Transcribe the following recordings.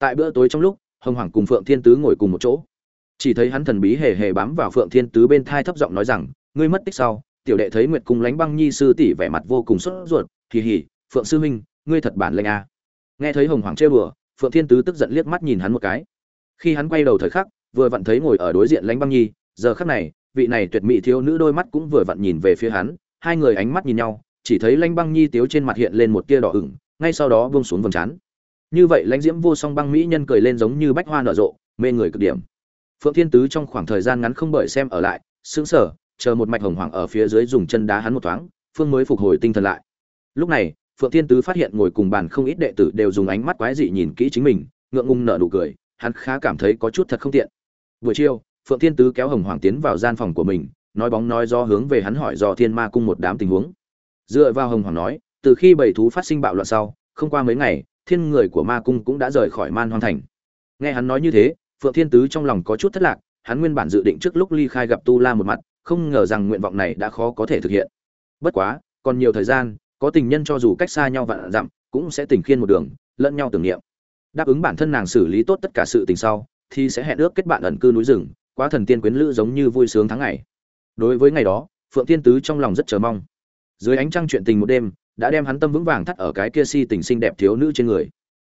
tại bữa tối trong lúc, hồng hoàng cùng phượng thiên tứ ngồi cùng một chỗ. Chỉ thấy hắn thần bí hề hề bám vào phượng thiên tứ bên thai thấp giọng nói rằng, ngươi mất tích sau, tiểu đệ thấy nguyệt cung lánh băng nhi sư tỷ vẻ mặt vô cùng sốt ruột kỳ hỉ phượng sư huynh, ngươi thật bản lệnh à. nghe thấy hồng hoàng trêu đùa, phượng thiên tứ tức giận liếc mắt nhìn hắn một cái. Khi hắn quay đầu thời khắc, vừa vặn thấy ngồi ở đối diện lánh băng nhi, giờ khắc này, vị này tuyệt mỹ thiếu nữ đôi mắt cũng vừa vặn nhìn về phía hắn, hai người ánh mắt nhìn nhau, chỉ thấy lanh băng nhi tiếu trên mặt hiện lên một tia đỏ ửng, ngay sau đó buông xuống vầng trán như vậy lãnh diễm vô song băng mỹ nhân cười lên giống như bách hoa nở rộ, mê người cực điểm. Phượng thiên tứ trong khoảng thời gian ngắn không bởi xem ở lại, sững sờ, chờ một mạch hồng hoàng ở phía dưới dùng chân đá hắn một thoáng, phương mới phục hồi tinh thần lại. Lúc này, phượng thiên tứ phát hiện ngồi cùng bàn không ít đệ tử đều dùng ánh mắt quái dị nhìn kỹ chính mình, ngượng ngùng nở nụ cười, hắn khá cảm thấy có chút thật không tiện. Buổi chiều, phượng thiên tứ kéo hồng hoàng tiến vào gian phòng của mình, nói bóng nói do hướng về hắn hỏi do thiên ma cung một đám tình huống. Dựa vào hồng hoàng nói, từ khi bảy thú phát sinh bạo loạn sau, không qua mấy ngày thiên người của ma cung cũng đã rời khỏi man hoang thành. Nghe hắn nói như thế, phượng thiên tứ trong lòng có chút thất lạc, hắn nguyên bản dự định trước lúc ly khai gặp tu la một mặt, không ngờ rằng nguyện vọng này đã khó có thể thực hiện. Bất quá, còn nhiều thời gian, có tình nhân cho dù cách xa nhau vạn dặm, cũng sẽ tình khiên một đường, lẫn nhau tưởng niệm. Đáp ứng bản thân nàng xử lý tốt tất cả sự tình sau, thì sẽ hẹn ước kết bạn ẩn cư núi rừng, quá thần tiên quyến lữ giống như vui sướng tháng ngày. Đối với ngày đó, phượng thiên tứ trong lòng rất chờ mong. Dưới ánh trăng chuyện tình một đêm đã đem hắn tâm vững vàng thắt ở cái kia si tình xinh đẹp thiếu nữ trên người.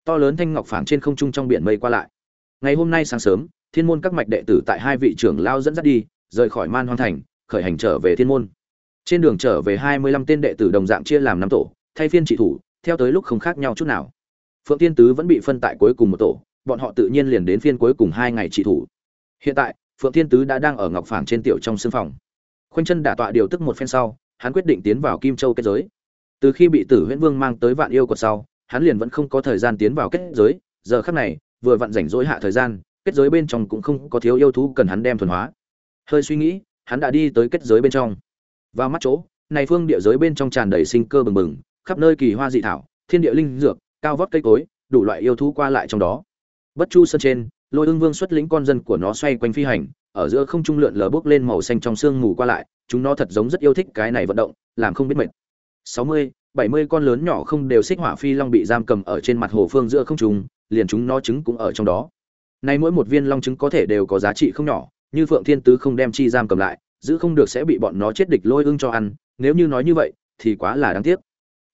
To lớn thanh ngọc phảng trên không trung trong biển mây qua lại. Ngày hôm nay sáng sớm, thiên môn các mạch đệ tử tại hai vị trưởng lao dẫn dắt đi, rời khỏi man hoang thành, khởi hành trở về thiên môn. Trên đường trở về hai mươi lăm tên đệ tử đồng dạng chia làm năm tổ, thay phiên trị thủ, theo tới lúc không khác nhau chút nào. Phượng tiên tứ vẫn bị phân tại cuối cùng một tổ, bọn họ tự nhiên liền đến phiên cuối cùng hai ngày trị thủ. Hiện tại, phượng tiên tứ đã đang ở ngọc phảng trên tiểu trong sưng phòng. Khoanh chân đả tọa điều tức một phen sau, hắn quyết định tiến vào kim châu kết giới từ khi bị tử huyễn vương mang tới vạn yêu cột sau, hắn liền vẫn không có thời gian tiến vào kết giới, giờ khắc này, vừa vặn rảnh rỗi hạ thời gian, kết giới bên trong cũng không có thiếu yêu thú cần hắn đem thuần hóa. Hơi suy nghĩ, hắn đã đi tới kết giới bên trong. Vào mắt chỗ, này phương địa giới bên trong tràn đầy sinh cơ bừng bừng, khắp nơi kỳ hoa dị thảo, thiên địa linh dược, cao vót cây cối, đủ loại yêu thú qua lại trong đó. Bất chu sơn trên, lôi ương vương xuất lĩnh con dân của nó xoay quanh phi hành, ở giữa không trung lượn lờ bước lên màu xanh trong sương mù qua lại, chúng nó thật giống rất yêu thích cái này vận động, làm không biết mệt sáu mươi, bảy mươi con lớn nhỏ không đều xích hỏa phi long bị giam cầm ở trên mặt hồ phương giữa không trung, liền chúng nó trứng cũng ở trong đó. Nay mỗi một viên long trứng có thể đều có giá trị không nhỏ, như phượng thiên tứ không đem chi giam cầm lại, giữ không được sẽ bị bọn nó chết địch lôi ưng cho ăn, nếu như nói như vậy, thì quá là đáng tiếc.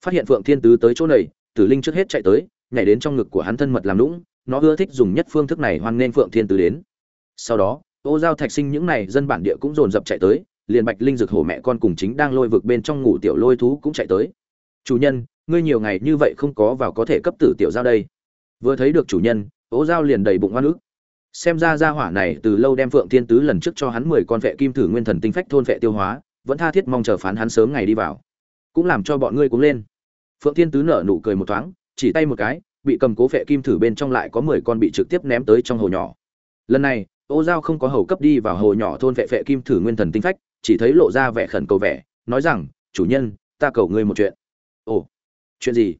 Phát hiện phượng thiên tứ tới chỗ này, tử linh trước hết chạy tới, nhảy đến trong ngực của hắn thân mật làm lũng nó ưa thích dùng nhất phương thức này hoan nên phượng thiên tứ đến. Sau đó, ô giao thạch sinh những này dân bản địa cũng dồn dập chạy tới liền bạch linh dược hổ mẹ con cùng chính đang lôi vực bên trong ngủ tiểu lôi thú cũng chạy tới. Chủ nhân, ngươi nhiều ngày như vậy không có vào có thể cấp tử tiểu giao đây. Vừa thấy được chủ nhân, ố giao liền đầy bụng oan ức. Xem ra gia hỏa này từ lâu đem phượng thiên tứ lần trước cho hắn mười con vệ kim thử nguyên thần tinh phách thôn vệ tiêu hóa, vẫn tha thiết mong chờ phán hắn sớm ngày đi vào. Cũng làm cho bọn ngươi cũng lên. Phượng thiên tứ nở nụ cười một thoáng, chỉ tay một cái, bị cầm cố vệ kim thử bên trong lại có mười con bị trực tiếp ném tới trong hồ nhỏ. Lần này ô giao không có hầu cấp đi vào hồ nhỏ thôn vệ vệ kim thử nguyên thần tinh phách chỉ thấy lộ ra vẻ khẩn cầu vẻ, nói rằng, chủ nhân, ta cầu ngươi một chuyện. Ồ, chuyện gì?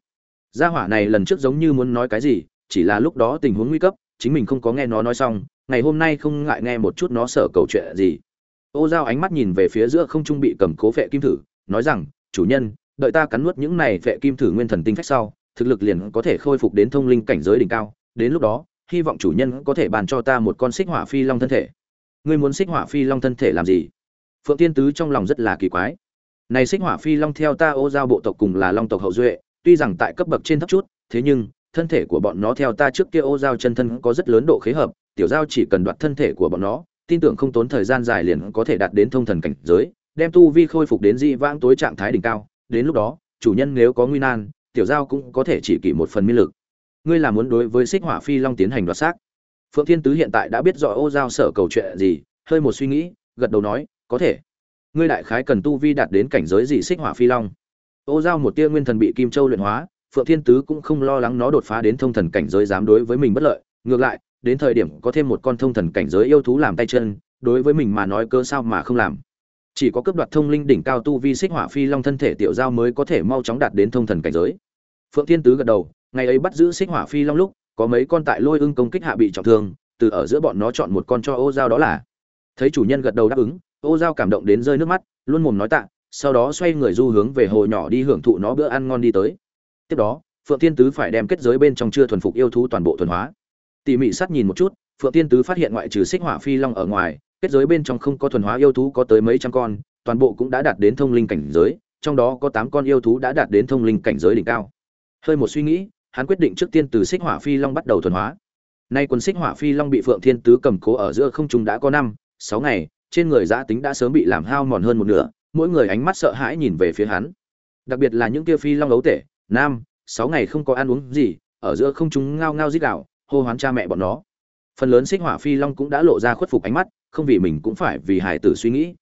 Gia hỏa này lần trước giống như muốn nói cái gì, chỉ là lúc đó tình huống nguy cấp, chính mình không có nghe nó nói xong, ngày hôm nay không ngại nghe một chút nó sợ cầu chuyện gì. Ô giao ánh mắt nhìn về phía giữa không trung bị cầm cố phệ kim thử, nói rằng, chủ nhân, đợi ta cắn nuốt những này phệ kim thử nguyên thần tinh phách sau, thực lực liền có thể khôi phục đến thông linh cảnh giới đỉnh cao, đến lúc đó, hy vọng chủ nhân có thể bàn cho ta một con xích hỏa phi long thân thể. Ngươi muốn xích hỏa phi long thân thể làm gì? Phượng tiên tứ trong lòng rất là kỳ quái. Này xích hỏa phi long theo ta ô giao bộ tộc cùng là long tộc hậu duệ, tuy rằng tại cấp bậc trên thấp chút, thế nhưng, thân thể của bọn nó theo ta trước kia ô giao chân thân có rất lớn độ khế hợp, tiểu giao chỉ cần đoạt thân thể của bọn nó, tin tưởng không tốn thời gian dài liền có thể đạt đến thông thần cảnh giới, đem tu vi khôi phục đến dị vãng tối trạng thái đỉnh cao. Đến lúc đó, chủ nhân nếu có nguy nan, tiểu giao cũng có thể chỉ kỷ một phần miên lực. Ngươi là muốn đối với xích hỏa phi long tiến hành đoạt xác. Phượng thiên tứ hiện tại đã biết rõ ô giao sở cầu chuyện gì, hơi một suy nghĩ, gật đầu nói có thể. Ngươi đại khái cần tu vi đạt đến cảnh giới gì xích hỏa phi long? Ô giao một tia nguyên thần bị kim châu luyện hóa, phượng thiên tứ cũng không lo lắng nó đột phá đến thông thần cảnh giới dám đối với mình bất lợi. Ngược lại, đến thời điểm có thêm một con thông thần cảnh giới yêu thú làm tay chân, đối với mình mà nói cơ sao mà không làm. Chỉ có cấp đoạt thông linh đỉnh cao tu vi xích hỏa phi long thân thể tiểu giao mới có thể mau chóng đạt đến thông thần cảnh giới. Phượng thiên tứ gật đầu, ngày ấy bắt giữ xích hỏa phi long lúc, có mấy con tại lôi ưng công kích hạ bị trọng thương, từ ở giữa bọn nó chọn một con cho ô giao đó là. Thấy chủ nhân gật đầu đáp ứng ô giao cảm động đến rơi nước mắt, luôn mồm nói tạ, sau đó xoay người du hướng về hồ nhỏ đi hưởng thụ nó bữa ăn ngon đi tới. Tiếp đó, phượng thiên tứ phải đem kết giới bên trong chưa thuần phục yêu thú toàn bộ thuần hóa. Tỉ mỉ sát nhìn một chút, phượng tiên tứ phát hiện ngoại trừ xích hỏa phi long ở ngoài, kết giới bên trong không có thuần hóa yêu thú có tới mấy trăm con, toàn bộ cũng đã đạt đến thông linh cảnh giới, trong đó có tám con yêu thú đã đạt đến thông linh cảnh giới đỉnh cao. Hơi một suy nghĩ, hắn quyết định trước tiên từ xích hỏa phi long bắt đầu thuần hóa. Nay quân xích hỏa phi long bị phượng thiên tứ cầm cố ở giữa không trung đã có năm, sáu ngày trên người giã tính đã sớm bị làm hao mòn hơn một nửa, mỗi người ánh mắt sợ hãi nhìn về phía hắn. Đặc biệt là những kia phi long ấu tể, nam, sáu ngày không có ăn uống gì, ở giữa không trung ngao ngao rít gạo hô hoán cha mẹ bọn nó. Phần lớn xích hỏa phi long cũng đã lộ ra khuất phục ánh mắt, không vì mình cũng phải vì hải tử suy nghĩ.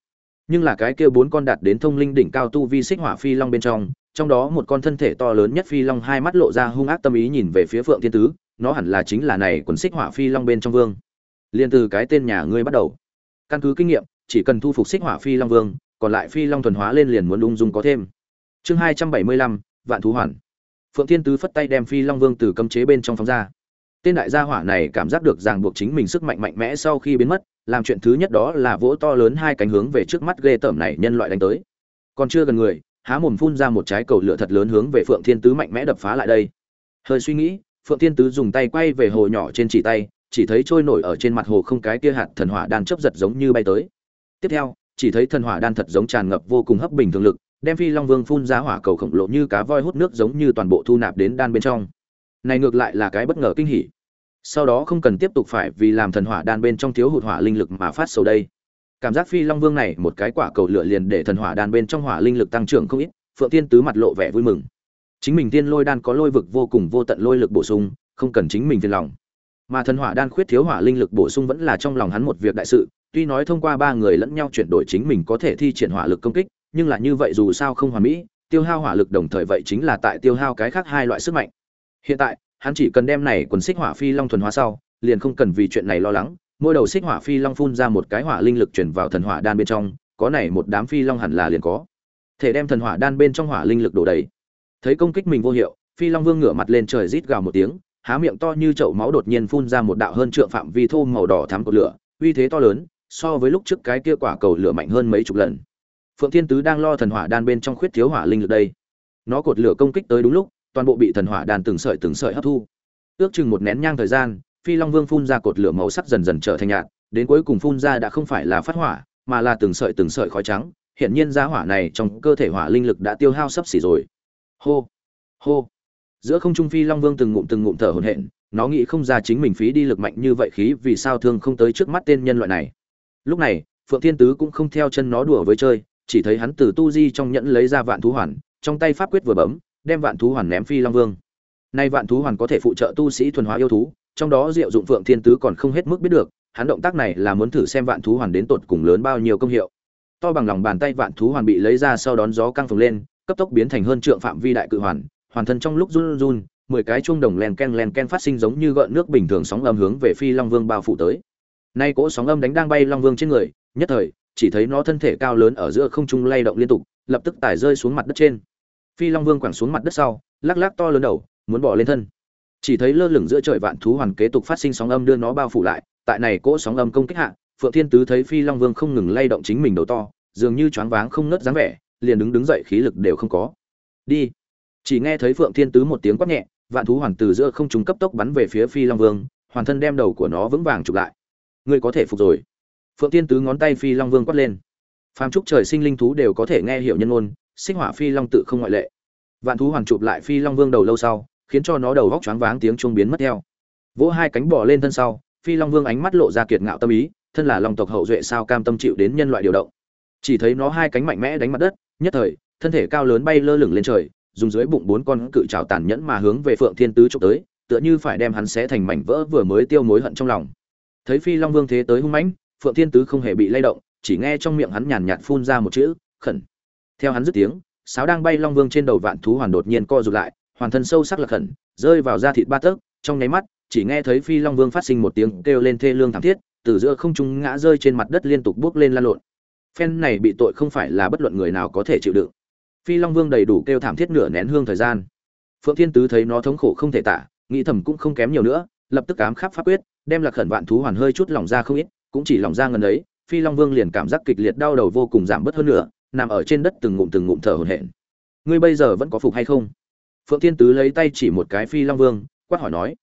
Nhưng là cái kia bốn con đạt đến thông linh đỉnh cao tu vi xích hỏa phi long bên trong trong đó một con thân thể to lớn nhất phi long hai mắt lộ ra hung ác tâm ý nhìn về phía phượng thiên tứ, nó hẳn là chính là này quần xích hỏa phi long bên trong vương. Liền từ cái tên nhà ngươi bắt đầu căn cứ kinh nghiệm, chỉ cần thu phục xích hỏa phi long vương, còn lại phi long thuần hóa lên liền muốn lung dung có thêm. Chương hai trăm bảy mươi lăm, vạn thú hoàn. Phượng thiên tứ phất tay đem phi long vương từ cấm chế bên trong phóng ra. Tên đại gia hỏa này cảm giác được ràng buộc chính mình sức mạnh mạnh mẽ sau khi biến mất, làm chuyện thứ nhất đó là vỗ to lớn hai cánh hướng về trước mắt ghê tởm này nhân loại đánh tới. Còn chưa gần người, há mồm phun ra một trái cầu lửa thật lớn hướng về phượng thiên tứ mạnh mẽ đập phá lại đây. Hơi suy nghĩ, phượng thiên tứ dùng tay quay về hồ nhỏ trên chỉ tay chỉ thấy trôi nổi ở trên mặt hồ không cái kia hạt thần hỏa đan chớp giật giống như bay tới. Tiếp theo, chỉ thấy thần hỏa đan thật giống tràn ngập vô cùng hấp bình thường lực, đem phi long vương phun ra hỏa cầu khổng lồ như cá voi hút nước giống như toàn bộ thu nạp đến đan bên trong. Này ngược lại là cái bất ngờ kinh hỉ. Sau đó không cần tiếp tục phải vì làm thần hỏa đan bên trong thiếu hụt hỏa linh lực mà phát sầu đây. Cảm giác phi long vương này một cái quả cầu lửa liền để thần hỏa đan bên trong hỏa linh lực tăng trưởng không ít, phượng tiên tứ mặt lộ vẻ vui mừng. Chính mình tiên lôi đan có lôi vực vô cùng vô tận lôi lực bổ sung, không cần chính mình phiền lòng mà thần hỏa đan khuyết thiếu hỏa linh lực bổ sung vẫn là trong lòng hắn một việc đại sự, tuy nói thông qua ba người lẫn nhau chuyển đổi chính mình có thể thi triển hỏa lực công kích, nhưng là như vậy dù sao không hoàn mỹ, tiêu hao hỏa lực đồng thời vậy chính là tại tiêu hao cái khác hai loại sức mạnh. Hiện tại, hắn chỉ cần đem này quần xích hỏa phi long thuần hóa sau, liền không cần vì chuyện này lo lắng, mỗi đầu xích hỏa phi long phun ra một cái hỏa linh lực chuyển vào thần hỏa đan bên trong, có này một đám phi long hẳn là liền có. Thể đem thần hỏa đan bên trong hỏa linh lực đổ đầy. Thấy công kích mình vô hiệu, phi long vương ngửa mặt lên trời rít gào một tiếng há miệng to như chậu máu đột nhiên phun ra một đạo hơn trượng phạm vi thô màu đỏ thắm cột lửa, uy thế to lớn, so với lúc trước cái kia quả cầu lửa mạnh hơn mấy chục lần. Phượng thiên tứ đang lo thần hỏa đan bên trong khuyết thiếu hỏa linh lực đây. Nó cột lửa công kích tới đúng lúc, toàn bộ bị thần hỏa đan từng sợi từng sợi hấp thu. Ước chừng một nén nhang thời gian, phi long vương phun ra cột lửa màu sắc dần dần trở thành nhạt, đến cuối cùng phun ra đã không phải là phát hỏa, mà là từng sợi từng sợi khói trắng. Hiện nhiên ra hỏa này trong cơ thể hỏa linh lực đã tiêu hao sắp xỉ rồi. Hô hô giữa không trung phi long vương từng ngụm từng ngụm thở hổn hển, nó nghĩ không ra chính mình phí đi lực mạnh như vậy khí vì sao thương không tới trước mắt tên nhân loại này. Lúc này, phượng thiên tứ cũng không theo chân nó đùa với chơi, chỉ thấy hắn từ tu di trong nhẫn lấy ra vạn thú hoàn, trong tay pháp quyết vừa bấm, đem vạn thú hoàn ném phi long vương. Nay vạn thú hoàn có thể phụ trợ tu sĩ thuần hóa yêu thú, trong đó diệu dụng phượng thiên tứ còn không hết mức biết được, hắn động tác này là muốn thử xem vạn thú hoàn đến tột cùng lớn bao nhiêu công hiệu. To bằng lòng bàn tay vạn thú hoàn bị lấy ra sau đón gió căng phồng lên, cấp tốc biến thành hơn trượng phạm vi đại cự hoàn hoàn thân trong lúc run run, mười cái chuông đồng len ken len ken phát sinh giống như gợn nước bình thường sóng âm hướng về phi long vương bao phủ tới. Nay cỗ sóng âm đánh đang bay long vương trên người, nhất thời, chỉ thấy nó thân thể cao lớn ở giữa không trung lay động liên tục, lập tức tải rơi xuống mặt đất trên. Phi long vương quẳng xuống mặt đất sau, lắc lắc to lớn đầu, muốn bỏ lên thân. Chỉ thấy lơ lửng giữa trời vạn thú hoàn kế tục phát sinh sóng âm đưa nó bao phủ lại, tại này cỗ sóng âm công kích hạ, phượng thiên tứ thấy phi long vương không ngừng lay động chính mình đầu to, dường như choáng váng không nớt dáng vẻ, liền đứng đứng dậy, khí lực đều không có. Đi chỉ nghe thấy phượng thiên tứ một tiếng quát nhẹ, vạn thú hoàn từ giữa không trung cấp tốc bắn về phía phi long vương, hoàn thân đem đầu của nó vững vàng chụp lại. Ngươi có thể phục rồi. Phượng thiên tứ ngón tay phi long vương quát lên. Phàm trúc trời sinh linh thú đều có thể nghe hiểu nhân ngôn, sinh hỏa phi long tự không ngoại lệ. Vạn thú hoàn chụp lại phi long vương đầu lâu sau, khiến cho nó đầu góc choáng váng tiếng chuông biến mất theo. Vỗ hai cánh bỏ lên thân sau, phi long vương ánh mắt lộ ra kiệt ngạo tâm ý, thân là long tộc hậu duệ sao cam tâm chịu đến nhân loại điều động. Chỉ thấy nó hai cánh mạnh mẽ đánh mặt đất, nhất thời, thân thể cao lớn bay lơ lửng lên trời dùng dưới bụng bốn con cự trào tàn nhẫn mà hướng về phượng thiên tứ trục tới, tựa như phải đem hắn xé thành mảnh vỡ vừa mới tiêu mối hận trong lòng. Thấy phi long vương thế tới hung mãnh, phượng thiên tứ không hề bị lay động, chỉ nghe trong miệng hắn nhàn nhạt phun ra một chữ, khẩn. Theo hắn dứt tiếng, sáo đang bay long vương trên đầu vạn thú hoàn đột nhiên co rụt lại, hoàn thân sâu sắc là khẩn, rơi vào da thịt ba tấc, trong nháy mắt, chỉ nghe thấy phi long vương phát sinh một tiếng kêu lên thê lương thảm thiết, từ giữa không trung ngã rơi trên mặt đất liên tục bước lên lan lộn. Phen này bị tội không phải là bất luận người nào có thể chịu đựng phi long vương đầy đủ kêu thảm thiết nửa nén hương thời gian. Phượng thiên tứ thấy nó thống khổ không thể tả, nghĩ thầm cũng không kém nhiều nữa, lập tức ám khắp pháp quyết, đem lạc khẩn vạn thú hoàn hơi chút lỏng ra không ít, cũng chỉ lỏng ra ngần ấy, phi long vương liền cảm giác kịch liệt đau đầu vô cùng giảm bớt hơn nữa, nằm ở trên đất từng ngụm từng ngụm thở hổn hển. Ngươi bây giờ vẫn có phục hay không? Phượng thiên tứ lấy tay chỉ một cái phi long vương, quát hỏi nói.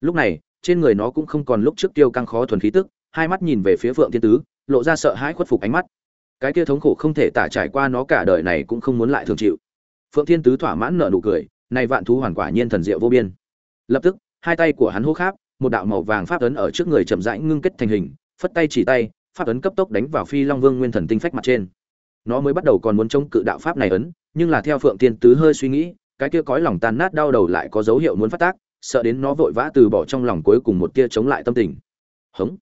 Lúc này, trên người nó cũng không còn lúc trước tiêu căng khó thuần khí tức, hai mắt nhìn về phía phượng thiên tứ, lộ ra sợ hãi khuất phục ánh mắt cái kia thống khổ không thể tả trải qua nó cả đời này cũng không muốn lại thường chịu. Phượng thiên tứ thỏa mãn nở nụ cười, này vạn thú hoàn quả nhiên thần diệu vô biên. Lập tức, hai tay của hắn hô kháp, một đạo màu vàng pháp ấn ở trước người chậm rãi ngưng kết thành hình, phất tay chỉ tay, pháp ấn cấp tốc đánh vào phi long vương nguyên thần tinh phách mặt trên. Nó mới bắt đầu còn muốn chống cự đạo pháp này ấn, nhưng là theo phượng thiên tứ hơi suy nghĩ, cái kia cõi lòng tan nát đau đầu lại có dấu hiệu muốn phát tác, sợ đến nó vội vã từ bỏ trong lòng cuối cùng một tia chống lại tâm tình. Hống!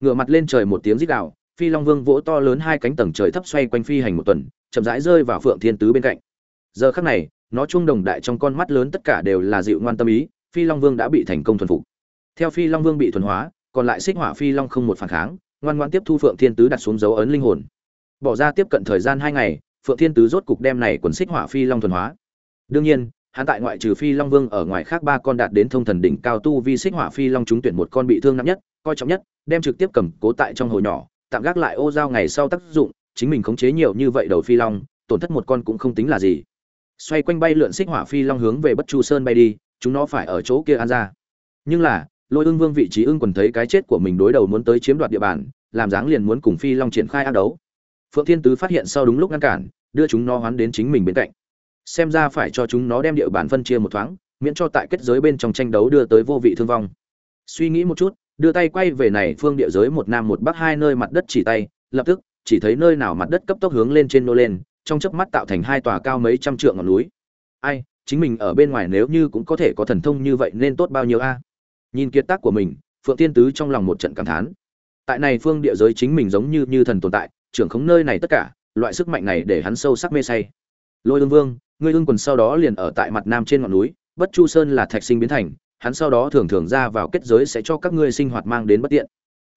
Ngửa mặt lên trời một tiếng rít gào phi long vương vỗ to lớn hai cánh tầng trời thấp xoay quanh phi hành một tuần, chậm rãi rơi vào phượng thiên tứ bên cạnh. Giờ khắc này, nó chuông đồng đại trong con mắt lớn tất cả đều là dịu ngoan tâm ý, phi long vương đã bị thành công thuần phục. Theo phi long vương bị thuần hóa, còn lại xích hỏa phi long không một phản kháng, ngoan ngoan tiếp thu phượng thiên tứ đặt xuống dấu ấn linh hồn. Bỏ ra tiếp cận thời gian hai ngày, phượng thiên tứ rốt cục đem này quần xích hỏa phi long thuần hóa. Đương nhiên, hắn tại ngoại trừ phi long vương ở ngoài khác ba con đạt đến thông thần đỉnh cao tu vi xích hỏa phi long trúng tuyển một con bị thương nặng nhất, coi trọng nhất, đem trực tiếp cầm cố tại trong hồ nhỏ tạm gác lại ô giao ngày sau tác dụng, chính mình khống chế nhiều như vậy đầu phi long, tổn thất một con cũng không tính là gì. Xoay quanh bay lượn xích hỏa phi long hướng về bất chu sơn bay đi, chúng nó phải ở chỗ kia an ra. Nhưng là, lôi ương vương vị trí ưng quần thấy cái chết của mình đối đầu muốn tới chiếm đoạt địa bàn, làm dáng liền muốn cùng phi long triển khai ác đấu. Phượng thiên tứ phát hiện sau đúng lúc ngăn cản, đưa chúng nó hoán đến chính mình bên cạnh. Xem ra phải cho chúng nó đem địa bàn phân chia một thoáng, miễn cho tại kết giới bên trong tranh đấu đưa tới vô vị thương vong. Suy nghĩ một chút đưa tay quay về này phương địa giới một nam một bắc hai nơi mặt đất chỉ tay, lập tức, chỉ thấy nơi nào mặt đất cấp tốc hướng lên trên nô lên, trong chớp mắt tạo thành hai tòa cao mấy trăm trượng ngọn núi. Ai, chính mình ở bên ngoài nếu như cũng có thể có thần thông như vậy nên tốt bao nhiêu a? Nhìn kiệt tác của mình, phượng tiên tứ trong lòng một trận cảm thán. Tại này phương địa giới chính mình giống như như thần tồn tại, trưởng khống nơi này tất cả, loại sức mạnh này để hắn sâu sắc mê say. Lôi ương vương, ngươi ương quần sau đó liền ở tại mặt nam trên ngọn núi, bất chu sơn là thạch sinh biến thành hắn sau đó thường thường ra vào kết giới sẽ cho các ngươi sinh hoạt mang đến bất tiện.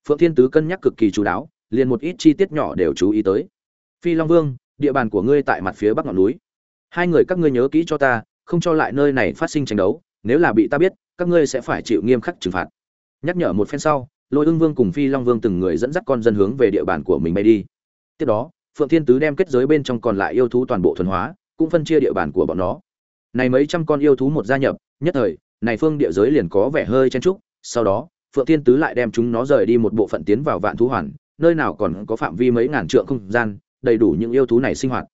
Phượng thiên tứ cân nhắc cực kỳ chú đáo, liền một ít chi tiết nhỏ đều chú ý tới. Phi long vương, địa bàn của ngươi tại mặt phía bắc ngọn núi. Hai người các ngươi nhớ kỹ cho ta, không cho lại nơi này phát sinh tranh đấu, nếu là bị ta biết, các ngươi sẽ phải chịu nghiêm khắc trừng phạt. Nhắc nhở một phen sau, lôi ưng vương cùng phi long vương từng người dẫn dắt con dân hướng về địa bàn của mình bay đi. Tiếp đó, phượng thiên tứ đem kết giới bên trong còn lại yêu thú toàn bộ thuần hóa, cũng phân chia địa bàn của bọn nó. Này mấy trăm con yêu thú một gia nhập, nhất thời này phương địa giới liền có vẻ hơi chen trúc sau đó, phượng thiên tứ lại đem chúng nó rời đi một bộ phận tiến vào vạn thú hoàn, nơi nào còn có phạm vi mấy ngàn trượng không gian, đầy đủ những yêu thú này sinh hoạt.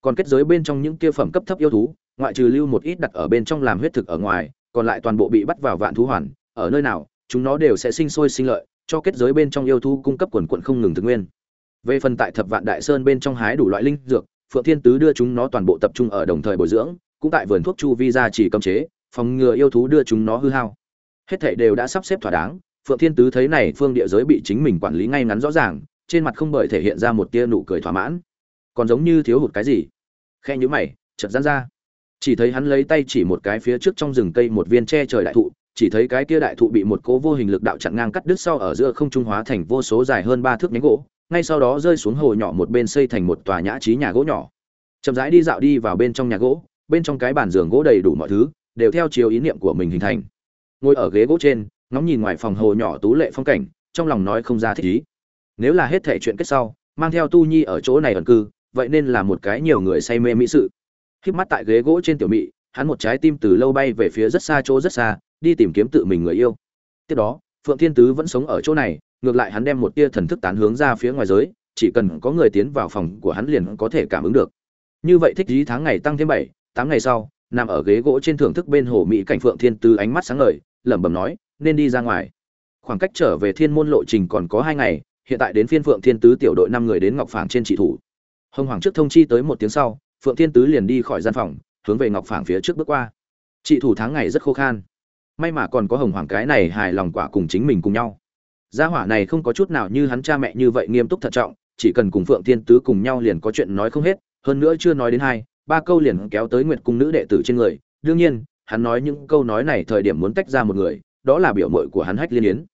Còn kết giới bên trong những kia phẩm cấp thấp yêu thú, ngoại trừ lưu một ít đặt ở bên trong làm huyết thực ở ngoài, còn lại toàn bộ bị bắt vào vạn thú hoàn, ở nơi nào, chúng nó đều sẽ sinh sôi sinh lợi, cho kết giới bên trong yêu thú cung cấp quần quận không ngừng thực nguyên. Về phần tại thập vạn đại sơn bên trong hái đủ loại linh dược, phượng thiên tứ đưa chúng nó toàn bộ tập trung ở đồng thời bồi dưỡng, cũng tại vườn thuốc chu vi ra chỉ cấm chế phòng ngừa yêu thú đưa chúng nó hư hao. Hết thảy đều đã sắp xếp thỏa đáng, phượng thiên tứ thấy này phương địa giới bị chính mình quản lý ngay ngắn rõ ràng, trên mặt không bởi thể hiện ra một tia nụ cười thỏa mãn. Còn giống như thiếu hụt cái gì? Khe nhíu mày, chợt giãn ra. Chỉ thấy hắn lấy tay chỉ một cái phía trước trong rừng cây một viên che trời đại thụ, chỉ thấy cái kia đại thụ bị một cố vô hình lực đạo chặn ngang cắt đứt sau ở giữa không trung hóa thành vô số dài hơn ba thước nhánh gỗ, ngay sau đó rơi xuống hồ nhỏ một bên xây thành một tòa nhã trí nhà gỗ nhỏ. Chậm rãi đi dạo đi vào bên trong nhà gỗ, bên trong cái bàn giường gỗ đầy đủ mọi thứ đều theo chiều ý niệm của mình hình thành. Ngồi ở ghế gỗ trên, ngóng nhìn ngoài phòng hồ nhỏ tú lệ phong cảnh, trong lòng nói không ra thích ý. Nếu là hết thể chuyện kết sau, mang theo tu nhi ở chỗ này ẩn cư, vậy nên là một cái nhiều người say mê mỹ sự. Khiếp mắt tại ghế gỗ trên tiểu mỹ hắn một trái tim từ lâu bay về phía rất xa chỗ rất xa, đi tìm kiếm tự mình người yêu. Tiếp đó, phượng thiên tứ vẫn sống ở chỗ này, ngược lại hắn đem một tia thần thức tán hướng ra phía ngoài giới, chỉ cần có người tiến vào phòng của hắn liền có thể cảm ứng được. Như vậy thích ý tháng ngày tăng thêm bảy, tám ngày sau nằm ở ghế gỗ trên thưởng thức bên hồ mỹ cảnh phượng thiên tứ ánh mắt sáng ngời, lẩm bẩm nói, nên đi ra ngoài. Khoảng cách trở về thiên môn lộ trình còn có hai ngày, hiện tại đến phiên phượng thiên tứ tiểu đội năm người đến ngọc phảng trên trị thủ. Hồng hoàng trước thông chi tới một tiếng sau, phượng thiên tứ liền đi khỏi gian phòng, hướng về ngọc phảng phía trước bước qua. Trị thủ tháng ngày rất khô khan. May mà còn có hồng hoàng cái này hài lòng quả cùng chính mình cùng nhau. Gia hỏa này không có chút nào như hắn cha mẹ như vậy nghiêm túc thận trọng, chỉ cần cùng phượng thiên tứ cùng nhau liền có chuyện nói không hết, hơn nữa chưa nói đến hai ba câu liền kéo tới nguyệt cung nữ đệ tử trên người. Đương nhiên, hắn nói những câu nói này thời điểm muốn tách ra một người, đó là biểu mội của hắn hách liên yến.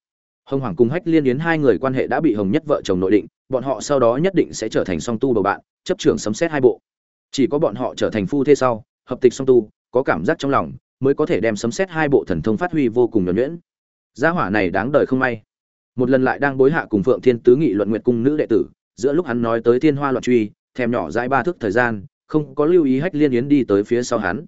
Hồng hoàng cùng hách liên yến hai người quan hệ đã bị hồng nhất vợ chồng nội định, bọn họ sau đó nhất định sẽ trở thành song tu bầu bạn, chấp trưởng sấm xét hai bộ. Chỉ có bọn họ trở thành phu thế sau, hợp tịch song tu, có cảm giác trong lòng, mới có thể đem sấm xét hai bộ thần thông phát huy vô cùng nhuẩn nhuyễn. Gia hỏa này đáng đời không may. Một lần lại đang bối hạ cùng phượng thiên tứ nghị luận nguyệt cung nữ đệ tử, giữa lúc hắn nói tới thiên hoa loạn truy, thèm nhỏ dãi ba thước thời gian không có lưu ý hách liên yến đi tới phía sau hắn.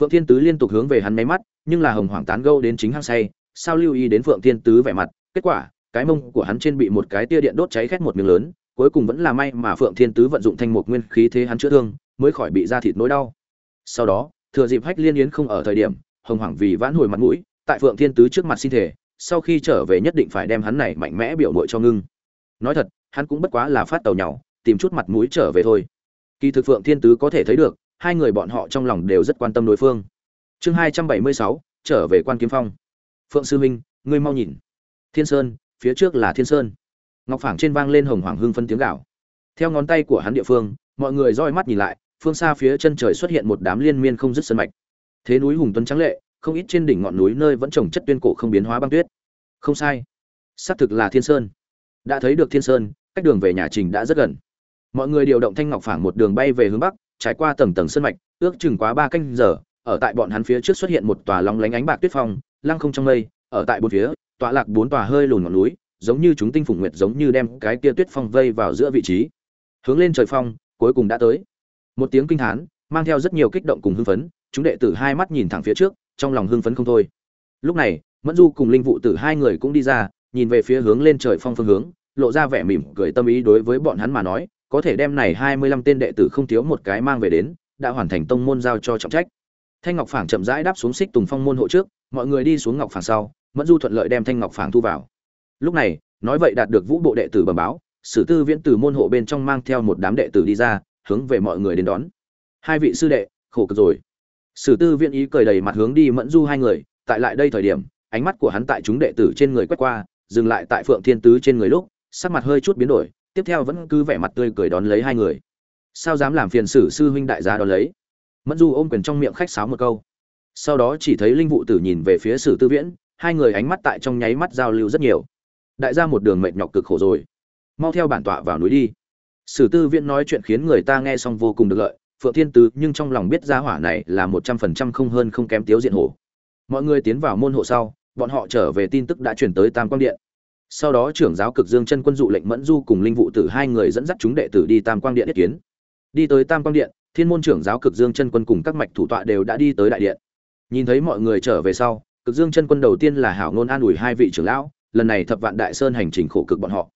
Phượng thiên tứ liên tục hướng về hắn máy mắt, nhưng là hồng hoàng tán gâu đến chính hăng say, sao lưu ý đến phượng thiên tứ vẻ mặt? Kết quả, cái mông của hắn trên bị một cái tia điện đốt cháy khét một miếng lớn, cuối cùng vẫn là may mà phượng thiên tứ vận dụng thanh mục nguyên khí thế hắn chữa thương, mới khỏi bị ra thịt nỗi đau. Sau đó, thừa dịp hách liên yến không ở thời điểm, hồng hoàng vì vãn hồi mặt mũi, tại phượng thiên tứ trước mặt xin thể sau khi trở về nhất định phải đem hắn này mạnh mẽ biểu mội cho ngưng. Nói thật, hắn cũng bất quá là phát tàu nhau tìm chút mặt mũi trở về thôi kỳ thực phượng thiên tứ có thể thấy được, hai người bọn họ trong lòng đều rất quan tâm đối phương. Chương hai trăm bảy mươi sáu, trở về quan kiếm phong. Phượng sư minh, ngươi mau nhìn. Thiên sơn, phía trước là thiên sơn. Ngọc phảng trên vang lên hồng hoàng hưng phân tiếng gạo theo ngón tay của hắn địa phương, mọi người dõi mắt nhìn lại, phương xa phía chân trời xuất hiện một đám liên miên không dứt sơn mạch. Thế núi hùng tuấn trắng lệ, không ít trên đỉnh ngọn núi nơi vẫn trồng chất tuyên cổ không biến hóa băng tuyết. Không sai. Xác thực là thiên sơn. Đã thấy được thiên sơn, cách đường về nhà trình đã rất gần mọi người điều động thanh ngọc phảng một đường bay về hướng bắc trải qua tầng tầng sân mạch ước chừng quá ba canh giờ ở tại bọn hắn phía trước xuất hiện một tòa long lánh ánh bạc tuyết phong lăng không trong mây ở tại bốn phía tọa lạc bốn tòa hơi lùn ngọn núi giống như chúng tinh phủng nguyệt giống như đem cái kia tuyết phong vây vào giữa vị trí. Hướng lên trời phong cuối cùng đã tới. Một tiếng kinh hán, mang theo rất nhiều kích động cùng hưng phấn chúng đệ tử hai mắt nhìn thẳng phía trước trong lòng hưng phấn không thôi. Lúc này mẫn du cùng linh vụ tử hai người cũng đi ra nhìn về phía hướng lên trời phong phương hướng lộ ra vẻ mỉm cười tâm ý đối với bọn hắn mà nói có thể đem này hai mươi lăm tên đệ tử không thiếu một cái mang về đến, đã hoàn thành tông môn giao cho trọng trách. Thanh ngọc phảng chậm rãi đáp xuống xích tùng phong môn hộ trước, mọi người đi xuống ngọc phảng sau, mẫn du thuận lợi đem thanh ngọc phảng thu vào. Lúc này, nói vậy đạt được vũ bộ đệ tử bẩm báo, sử tư viễn từ môn hộ bên trong mang theo một đám đệ tử đi ra, hướng về mọi người đến đón. Hai vị sư đệ, khổ cực rồi. Sử tư viễn ý cười đầy mặt hướng đi mẫn du hai người, tại lại đây thời điểm, ánh mắt của hắn tại chúng đệ tử trên người quét qua, dừng lại tại phượng thiên tứ trên người lúc, sắc mặt hơi chút biến đổi tiếp theo vẫn cứ vẻ mặt tươi cười đón lấy hai người. Sao dám làm phiền sử sư huynh đại gia đón lấy? Mẫn du ôm quyền trong miệng khách sáo một câu. Sau đó chỉ thấy linh vụ tử nhìn về phía sử tư viễn, hai người ánh mắt tại trong nháy mắt giao lưu rất nhiều. Đại gia một đường mệt nhọc cực khổ rồi. Mau theo bản tọa vào núi đi. Sử tư viễn nói chuyện khiến người ta nghe xong vô cùng được lợi, phượng thiên tứ, nhưng trong lòng biết gia hỏa này là một trăm phần trăm không hơn không kém tiếu diện hổ. Mọi người tiến vào môn hộ sau, bọn họ trở về tin tức đã chuyển tới tam quang điện sau đó trưởng giáo cực dương chân quân dụ lệnh mẫn du cùng linh vụ tử hai người dẫn dắt chúng đệ tử đi tam quang điện nhất kiến đi tới tam quang điện thiên môn trưởng giáo cực dương chân quân cùng các mạch thủ tọa đều đã đi tới đại điện nhìn thấy mọi người trở về sau cực dương chân quân đầu tiên là hảo ngôn an ủi hai vị trưởng lão lần này thập vạn đại sơn hành trình khổ cực bọn họ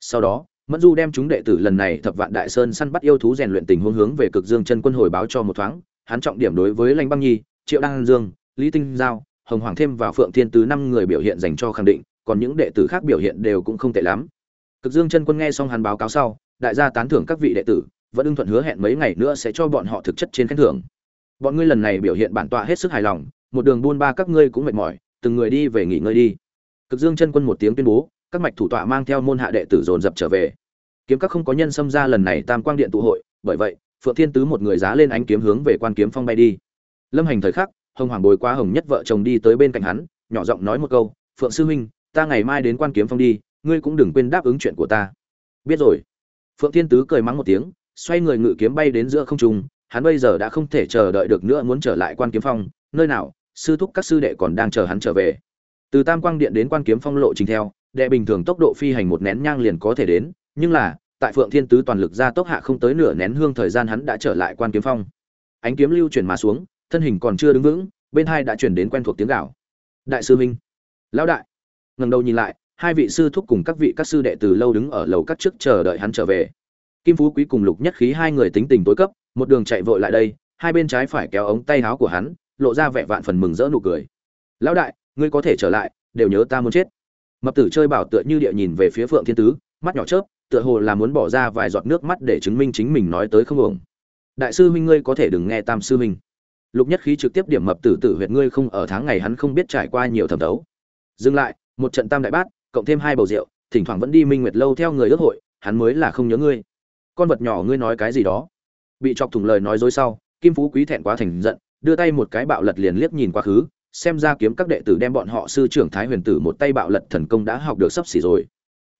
sau đó mẫn du đem chúng đệ tử lần này thập vạn đại sơn săn bắt yêu thú rèn luyện tình huống hướng về cực dương chân quân hồi báo cho một thoáng hắn trọng điểm đối với lãnh băng nhi triệu đăng dương lý tinh giao hồng hoàng thêm vào phượng thiên tứ năm người biểu hiện dành cho khẳng định còn những đệ tử khác biểu hiện đều cũng không tệ lắm. Cực dương chân quân nghe xong hắn báo cáo sau, đại gia tán thưởng các vị đệ tử, vẫn ưng thuận hứa hẹn mấy ngày nữa sẽ cho bọn họ thực chất trên khen thưởng. Bọn ngươi lần này biểu hiện bản tọa hết sức hài lòng, một đường buôn ba các ngươi cũng mệt mỏi, từng người đi về nghỉ ngơi đi. Cực dương chân quân một tiếng tuyên bố, các mạch thủ tọa mang theo môn hạ đệ tử dồn dập trở về. Kiếm các không có nhân xâm ra lần này tam quang điện tụ hội, bởi vậy, phượng thiên tứ một người giá lên ánh kiếm hướng về quan kiếm phong bay đi. Lâm hành thời khắc, hồng hoàng bồi quá hồng nhất vợ chồng đi tới bên cạnh hắn, nhỏ giọng nói một câu, phượng sư huynh ta ngày mai đến quan kiếm phong đi, ngươi cũng đừng quên đáp ứng chuyện của ta. Biết rồi. Phượng thiên tứ cười mắng một tiếng, xoay người ngự kiếm bay đến giữa không trung, hắn bây giờ đã không thể chờ đợi được nữa muốn trở lại quan kiếm phong, nơi nào, sư thúc các sư đệ còn đang chờ hắn trở về. Từ tam quang điện đến quan kiếm phong lộ trình theo, đệ bình thường tốc độ phi hành một nén nhang liền có thể đến, nhưng là, tại phượng thiên tứ toàn lực ra tốc hạ không tới nửa nén hương thời gian hắn đã trở lại quan kiếm phong. Ánh kiếm lưu chuyển mà xuống, thân hình còn chưa đứng vững, bên hai đã chuyển đến quen thuộc tiếng gạo đại sư minh. Lão đại ngẩng đầu nhìn lại, hai vị sư thúc cùng các vị các sư đệ từ lâu đứng ở lầu các trước chờ đợi hắn trở về. Kim phú quý cùng lục nhất khí hai người tính tình tối cấp, một đường chạy vội lại đây, hai bên trái phải kéo ống tay áo của hắn, lộ ra vẻ vạn phần mừng rỡ nụ cười. Lão đại, ngươi có thể trở lại, đều nhớ ta muốn chết. Mập tử chơi bảo tựa như địa nhìn về phía phượng thiên tứ, mắt nhỏ chớp, tựa hồ là muốn bỏ ra vài giọt nước mắt để chứng minh chính mình nói tới không uổng. đại sư huynh ngươi có thể đừng nghe tam sư huynh. Lục nhất khí trực tiếp điểm mập tử tử huyệt ngươi không ở tháng ngày hắn không biết trải qua nhiều thẩm đấu dừng lại một trận tam đại bát, cộng thêm hai bầu rượu, thỉnh thoảng vẫn đi minh nguyệt lâu theo người ước hội, hắn mới là không nhớ ngươi. Con vật nhỏ ngươi nói cái gì đó? Bị chọc thủng lời nói dối sau, kim phú quý thẹn quá thành giận, đưa tay một cái bạo lật liền liếc nhìn quá khứ, xem ra kiếm các đệ tử đem bọn họ sư trưởng thái huyền tử một tay bạo lật thần công đã học được sắp xỉ rồi.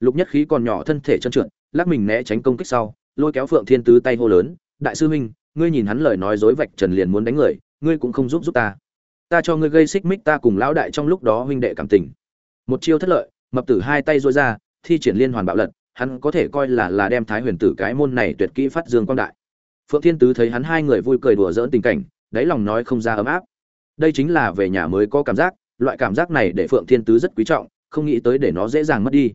Lục nhất khí còn nhỏ thân thể trơn trượt, lắc mình né tránh công kích sau, lôi kéo phượng thiên tứ tay hô lớn, đại sư huynh, ngươi nhìn hắn lời nói dối vạch trần liền muốn đánh người, ngươi cũng không giúp giúp ta. Ta cho ngươi gây xích mích ta cùng lão đại trong lúc đó huynh đệ cảm tình một chiêu thất lợi, mập tử hai tay dôi ra, thi triển liên hoàn bạo lật, hắn có thể coi là là đem thái huyền tử cái môn này tuyệt kỹ phát dương quang đại. Phượng thiên tứ thấy hắn hai người vui cười đùa dỡn tình cảnh, đáy lòng nói không ra ấm áp. Đây chính là về nhà mới có cảm giác, loại cảm giác này để phượng thiên tứ rất quý trọng, không nghĩ tới để nó dễ dàng mất đi.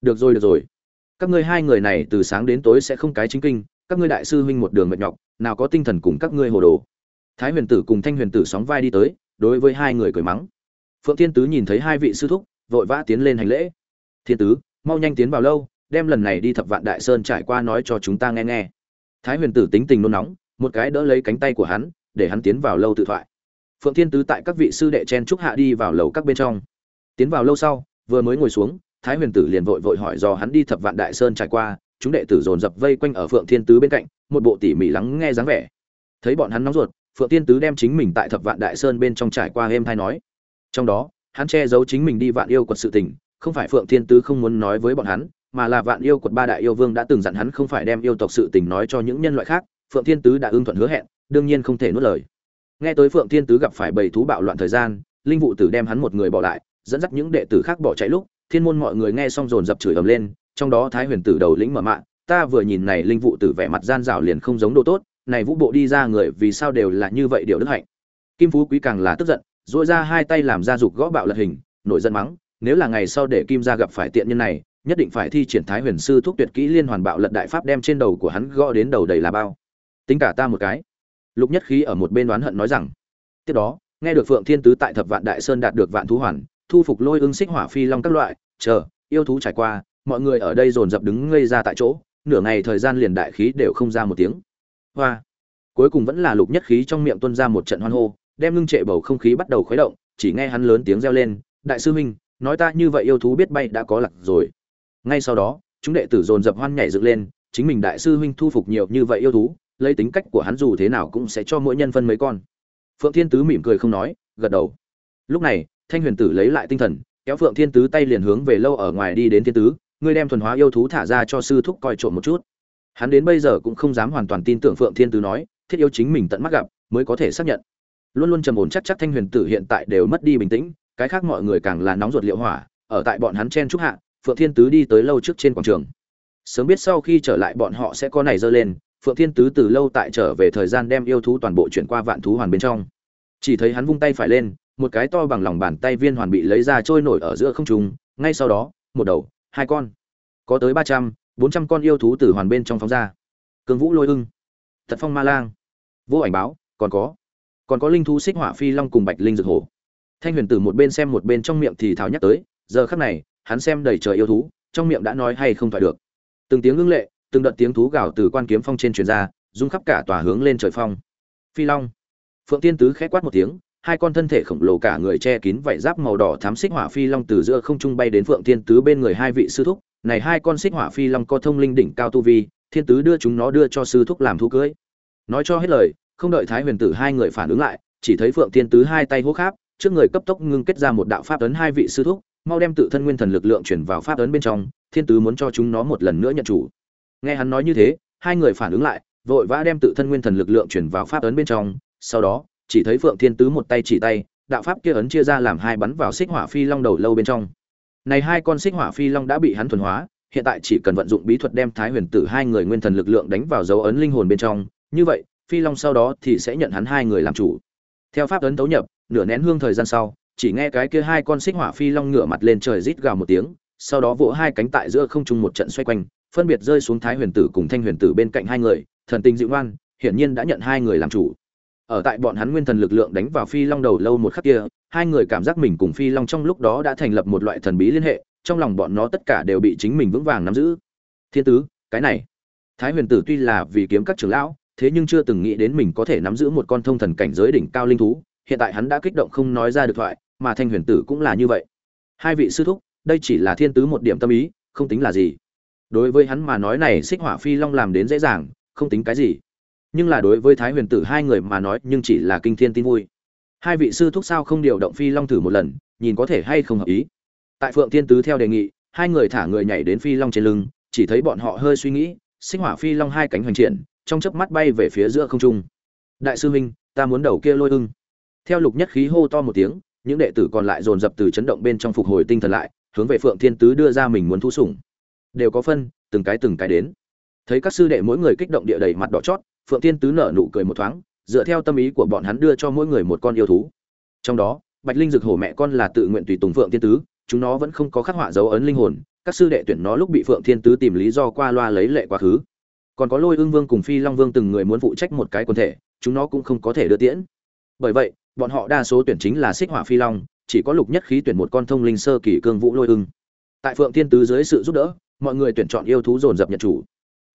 Được rồi được rồi. Các ngươi hai người này từ sáng đến tối sẽ không cái chính kinh, các ngươi đại sư huynh một đường mệt nhọc, nào có tinh thần cùng các ngươi hồ đồ. Thái huyền tử cùng thanh huyền tử sóng vai đi tới, đối với hai người cười mắng. Phượng thiên tứ nhìn thấy hai vị sư thúc vội vã tiến lên hành lễ. Thiên tứ, mau nhanh tiến vào lâu, đem lần này đi thập vạn đại sơn trải qua nói cho chúng ta nghe nghe. Thái huyền tử tính tình nôn nóng, một cái đỡ lấy cánh tay của hắn, để hắn tiến vào lâu tự thoại. Phượng thiên tứ tại các vị sư đệ chen trúc hạ đi vào lầu các bên trong. Tiến vào lâu sau, vừa mới ngồi xuống, thái huyền tử liền vội vội hỏi do hắn đi thập vạn đại sơn trải qua, chúng đệ tử dồn dập vây quanh ở phượng thiên tứ bên cạnh, một bộ tỉ mỉ lắng nghe dáng vẻ. Thấy bọn hắn nóng ruột, phượng thiên tứ đem chính mình tại thập vạn đại sơn bên trong trải qua êm thay nói. Trong đó hắn che giấu chính mình đi vạn yêu quật sự tình, không phải phượng thiên tứ không muốn nói với bọn hắn, mà là vạn yêu quật ba đại yêu vương đã từng dặn hắn không phải đem yêu tộc sự tình nói cho những nhân loại khác, phượng thiên tứ đã ưng thuận hứa hẹn, đương nhiên không thể nuốt lời. Nghe tới phượng thiên tứ gặp phải bầy thú bạo loạn thời gian, linh vụ tử đem hắn một người bỏ lại, dẫn dắt những đệ tử khác bỏ chạy lúc, thiên môn mọi người nghe xong dồn dập chửi ầm lên, trong đó thái huyền tử đầu lĩnh mở mạng ta vừa nhìn này linh vụ tử vẻ mặt gian dảo liền không giống đồ tốt, này vũ bộ đi ra người vì sao đều là như vậy điều đức hạnh? Kim phú quý càng là tức giận dội ra hai tay làm ra dục gõ bạo lật hình, nổi giận mắng, nếu là ngày sau để kim gia gặp phải tiện nhân này, nhất định phải thi triển thái huyền sư thúc tuyệt kỹ liên hoàn bạo lật đại pháp đem trên đầu của hắn gõ đến đầu đầy là bao. Tính cả ta một cái. Lục nhất khí ở một bên đoán hận nói rằng, tiếp đó, nghe được phượng thiên tứ tại thập vạn đại sơn đạt được vạn thú hoàn, thu phục lôi ưng xích hỏa phi long các loại, chờ, yêu thú trải qua, mọi người ở đây dồn dập đứng ngây ra tại chỗ, nửa ngày thời gian liền đại khí đều không ra một tiếng. Hoa. Cuối cùng vẫn là lục nhất khí trong miệng tuôn ra một trận hoan hô đem ngưng trệ bầu không khí bắt đầu khuấy động, chỉ nghe hắn lớn tiếng reo lên, đại sư huynh, nói ta như vậy yêu thú biết bay đã có lặc rồi. Ngay sau đó, chúng đệ tử dồn dập hoan nhảy dựng lên, chính mình đại sư huynh thu phục nhiều như vậy yêu thú, lấy tính cách của hắn dù thế nào cũng sẽ cho mỗi nhân phân mấy con. Phượng thiên tứ mỉm cười không nói, gật đầu. Lúc này, thanh huyền tử lấy lại tinh thần, kéo phượng thiên tứ tay liền hướng về lâu ở ngoài đi đến thiên tứ, ngươi đem thuần hóa yêu thú thả ra cho sư thúc coi trộm một chút. Hắn đến bây giờ cũng không dám hoàn toàn tin tưởng phượng thiên tứ nói, thiết yêu chính mình tận mắt gặp, mới có thể xác nhận luôn luôn trầm ổn chắc chắc thanh huyền tử hiện tại đều mất đi bình tĩnh, cái khác mọi người càng là nóng ruột liệu hỏa, ở tại bọn hắn chen trúc hạ, phượng thiên tứ đi tới lâu trước trên quảng trường. Sớm biết sau khi trở lại bọn họ sẽ có này dơ lên, phượng thiên tứ từ lâu tại trở về thời gian đem yêu thú toàn bộ chuyển qua vạn thú hoàn bên trong. Chỉ thấy hắn vung tay phải lên, một cái to bằng lòng bàn tay viên hoàn bị lấy ra trôi nổi ở giữa không trung, ngay sau đó, một đầu, hai con, có tới ba trăm, bốn trăm con yêu thú từ hoàn bên trong phóng ra. Cường vũ lôi ưng, thật phong ma lang. Vô ảnh báo, còn có còn có linh thú xích hỏa phi long cùng bạch linh dược hổ. Thanh huyền tử một bên xem một bên trong miệng thì thào nhắc tới, giờ khắc này, hắn xem đầy trời yêu thú, trong miệng đã nói hay không thoại được. Từng tiếng ngưng lệ, từng đợt tiếng thú gào từ quan kiếm phong trên truyền ra, rung khắp cả tòa hướng lên trời phong. Phi long. Phượng tiên tứ khẽ quát một tiếng, hai con thân thể khổng lồ cả người che kín vảy giáp màu đỏ thám xích hỏa phi long từ giữa không trung bay đến phượng tiên tứ bên người hai vị sư thúc. Này hai con xích hỏa phi long có thông linh đỉnh cao tu vi, thiên tứ đưa chúng nó đưa cho sư thúc làm thú cưới. Nói cho hết lời không đợi thái huyền tử hai người phản ứng lại, chỉ thấy phượng tiên tứ hai tay hô kháp, trước người cấp tốc ngưng kết ra một đạo pháp ấn hai vị sư thúc, mau đem tự thân nguyên thần lực lượng chuyển vào pháp ấn bên trong, thiên tứ muốn cho chúng nó một lần nữa nhận chủ. Nghe hắn nói như thế, hai người phản ứng lại, vội vã đem tự thân nguyên thần lực lượng chuyển vào pháp ấn bên trong, sau đó, chỉ thấy phượng thiên tứ một tay chỉ tay, đạo pháp kia ấn chia ra làm hai bắn vào xích hỏa phi long đầu lâu bên trong. Này hai con xích hỏa phi long đã bị hắn thuần hóa, hiện tại chỉ cần vận dụng bí thuật đem thái huyền tử hai người nguyên thần lực lượng đánh vào dấu ấn linh hồn bên trong, như vậy phi long sau đó thì sẽ nhận hắn hai người làm chủ. Theo pháp ấn tấu nhập, nửa nén hương thời gian sau, chỉ nghe cái kia hai con xích hỏa phi long ngửa mặt lên trời rít gào một tiếng, sau đó vỗ hai cánh tại giữa không trung một trận xoay quanh, phân biệt rơi xuống thái huyền tử cùng thanh huyền tử bên cạnh hai người, thần tình dịu ngoan, hiển nhiên đã nhận hai người làm chủ. Ở tại bọn hắn nguyên thần lực lượng đánh vào phi long đầu lâu một khắc kia, hai người cảm giác mình cùng phi long trong lúc đó đã thành lập một loại thần bí liên hệ, trong lòng bọn nó tất cả đều bị chính mình vững vàng nắm giữ. Thiên tứ, cái này. Thái huyền tử tuy là vì kiếm các trưởng lão thế nhưng chưa từng nghĩ đến mình có thể nắm giữ một con thông thần cảnh giới đỉnh cao linh thú, hiện tại hắn đã kích động không nói ra được thoại, mà thanh huyền tử cũng là như vậy. Hai vị sư thúc, đây chỉ là thiên tứ một điểm tâm ý, không tính là gì. Đối với hắn mà nói này xích hỏa phi long làm đến dễ dàng, không tính cái gì. Nhưng là đối với thái huyền tử hai người mà nói, nhưng chỉ là kinh thiên tin vui. Hai vị sư thúc sao không điều động phi long thử một lần, nhìn có thể hay không hợp ý. Tại phượng thiên tứ theo đề nghị, hai người thả người nhảy đến phi long trên lưng, chỉ thấy bọn họ hơi suy nghĩ, xích hỏa phi long hai cánh hoành triển trong chớp mắt bay về phía giữa không trung. Đại sư huynh, ta muốn đầu kia lôi ưng. Theo lục nhất khí hô to một tiếng, những đệ tử còn lại dồn dập từ chấn động bên trong phục hồi tinh thần lại, hướng về phượng thiên tứ đưa ra mình muốn thu sủng. Đều có phân, từng cái từng cái đến. Thấy các sư đệ mỗi người kích động địa đầy mặt đỏ chót, phượng thiên tứ nở nụ cười một thoáng, dựa theo tâm ý của bọn hắn đưa cho mỗi người một con yêu thú. Trong đó, bạch linh dực hổ mẹ con là tự nguyện tùy tùng phượng thiên tứ, chúng nó vẫn không có khắc họa dấu ấn linh hồn, các sư đệ tuyển nó lúc bị phượng thiên tứ tìm lý do qua loa lấy lệ quá khứ còn có lôi ương vương cùng phi long vương từng người muốn phụ trách một cái quần thể, chúng nó cũng không có thể đưa tiễn. Bởi vậy, bọn họ đa số tuyển chính là xích hỏa phi long, chỉ có lục nhất khí tuyển một con thông linh sơ kỳ cương vũ lôi ưng. Tại phượng thiên tứ dưới sự giúp đỡ, mọi người tuyển chọn yêu thú dồn dập nhận chủ.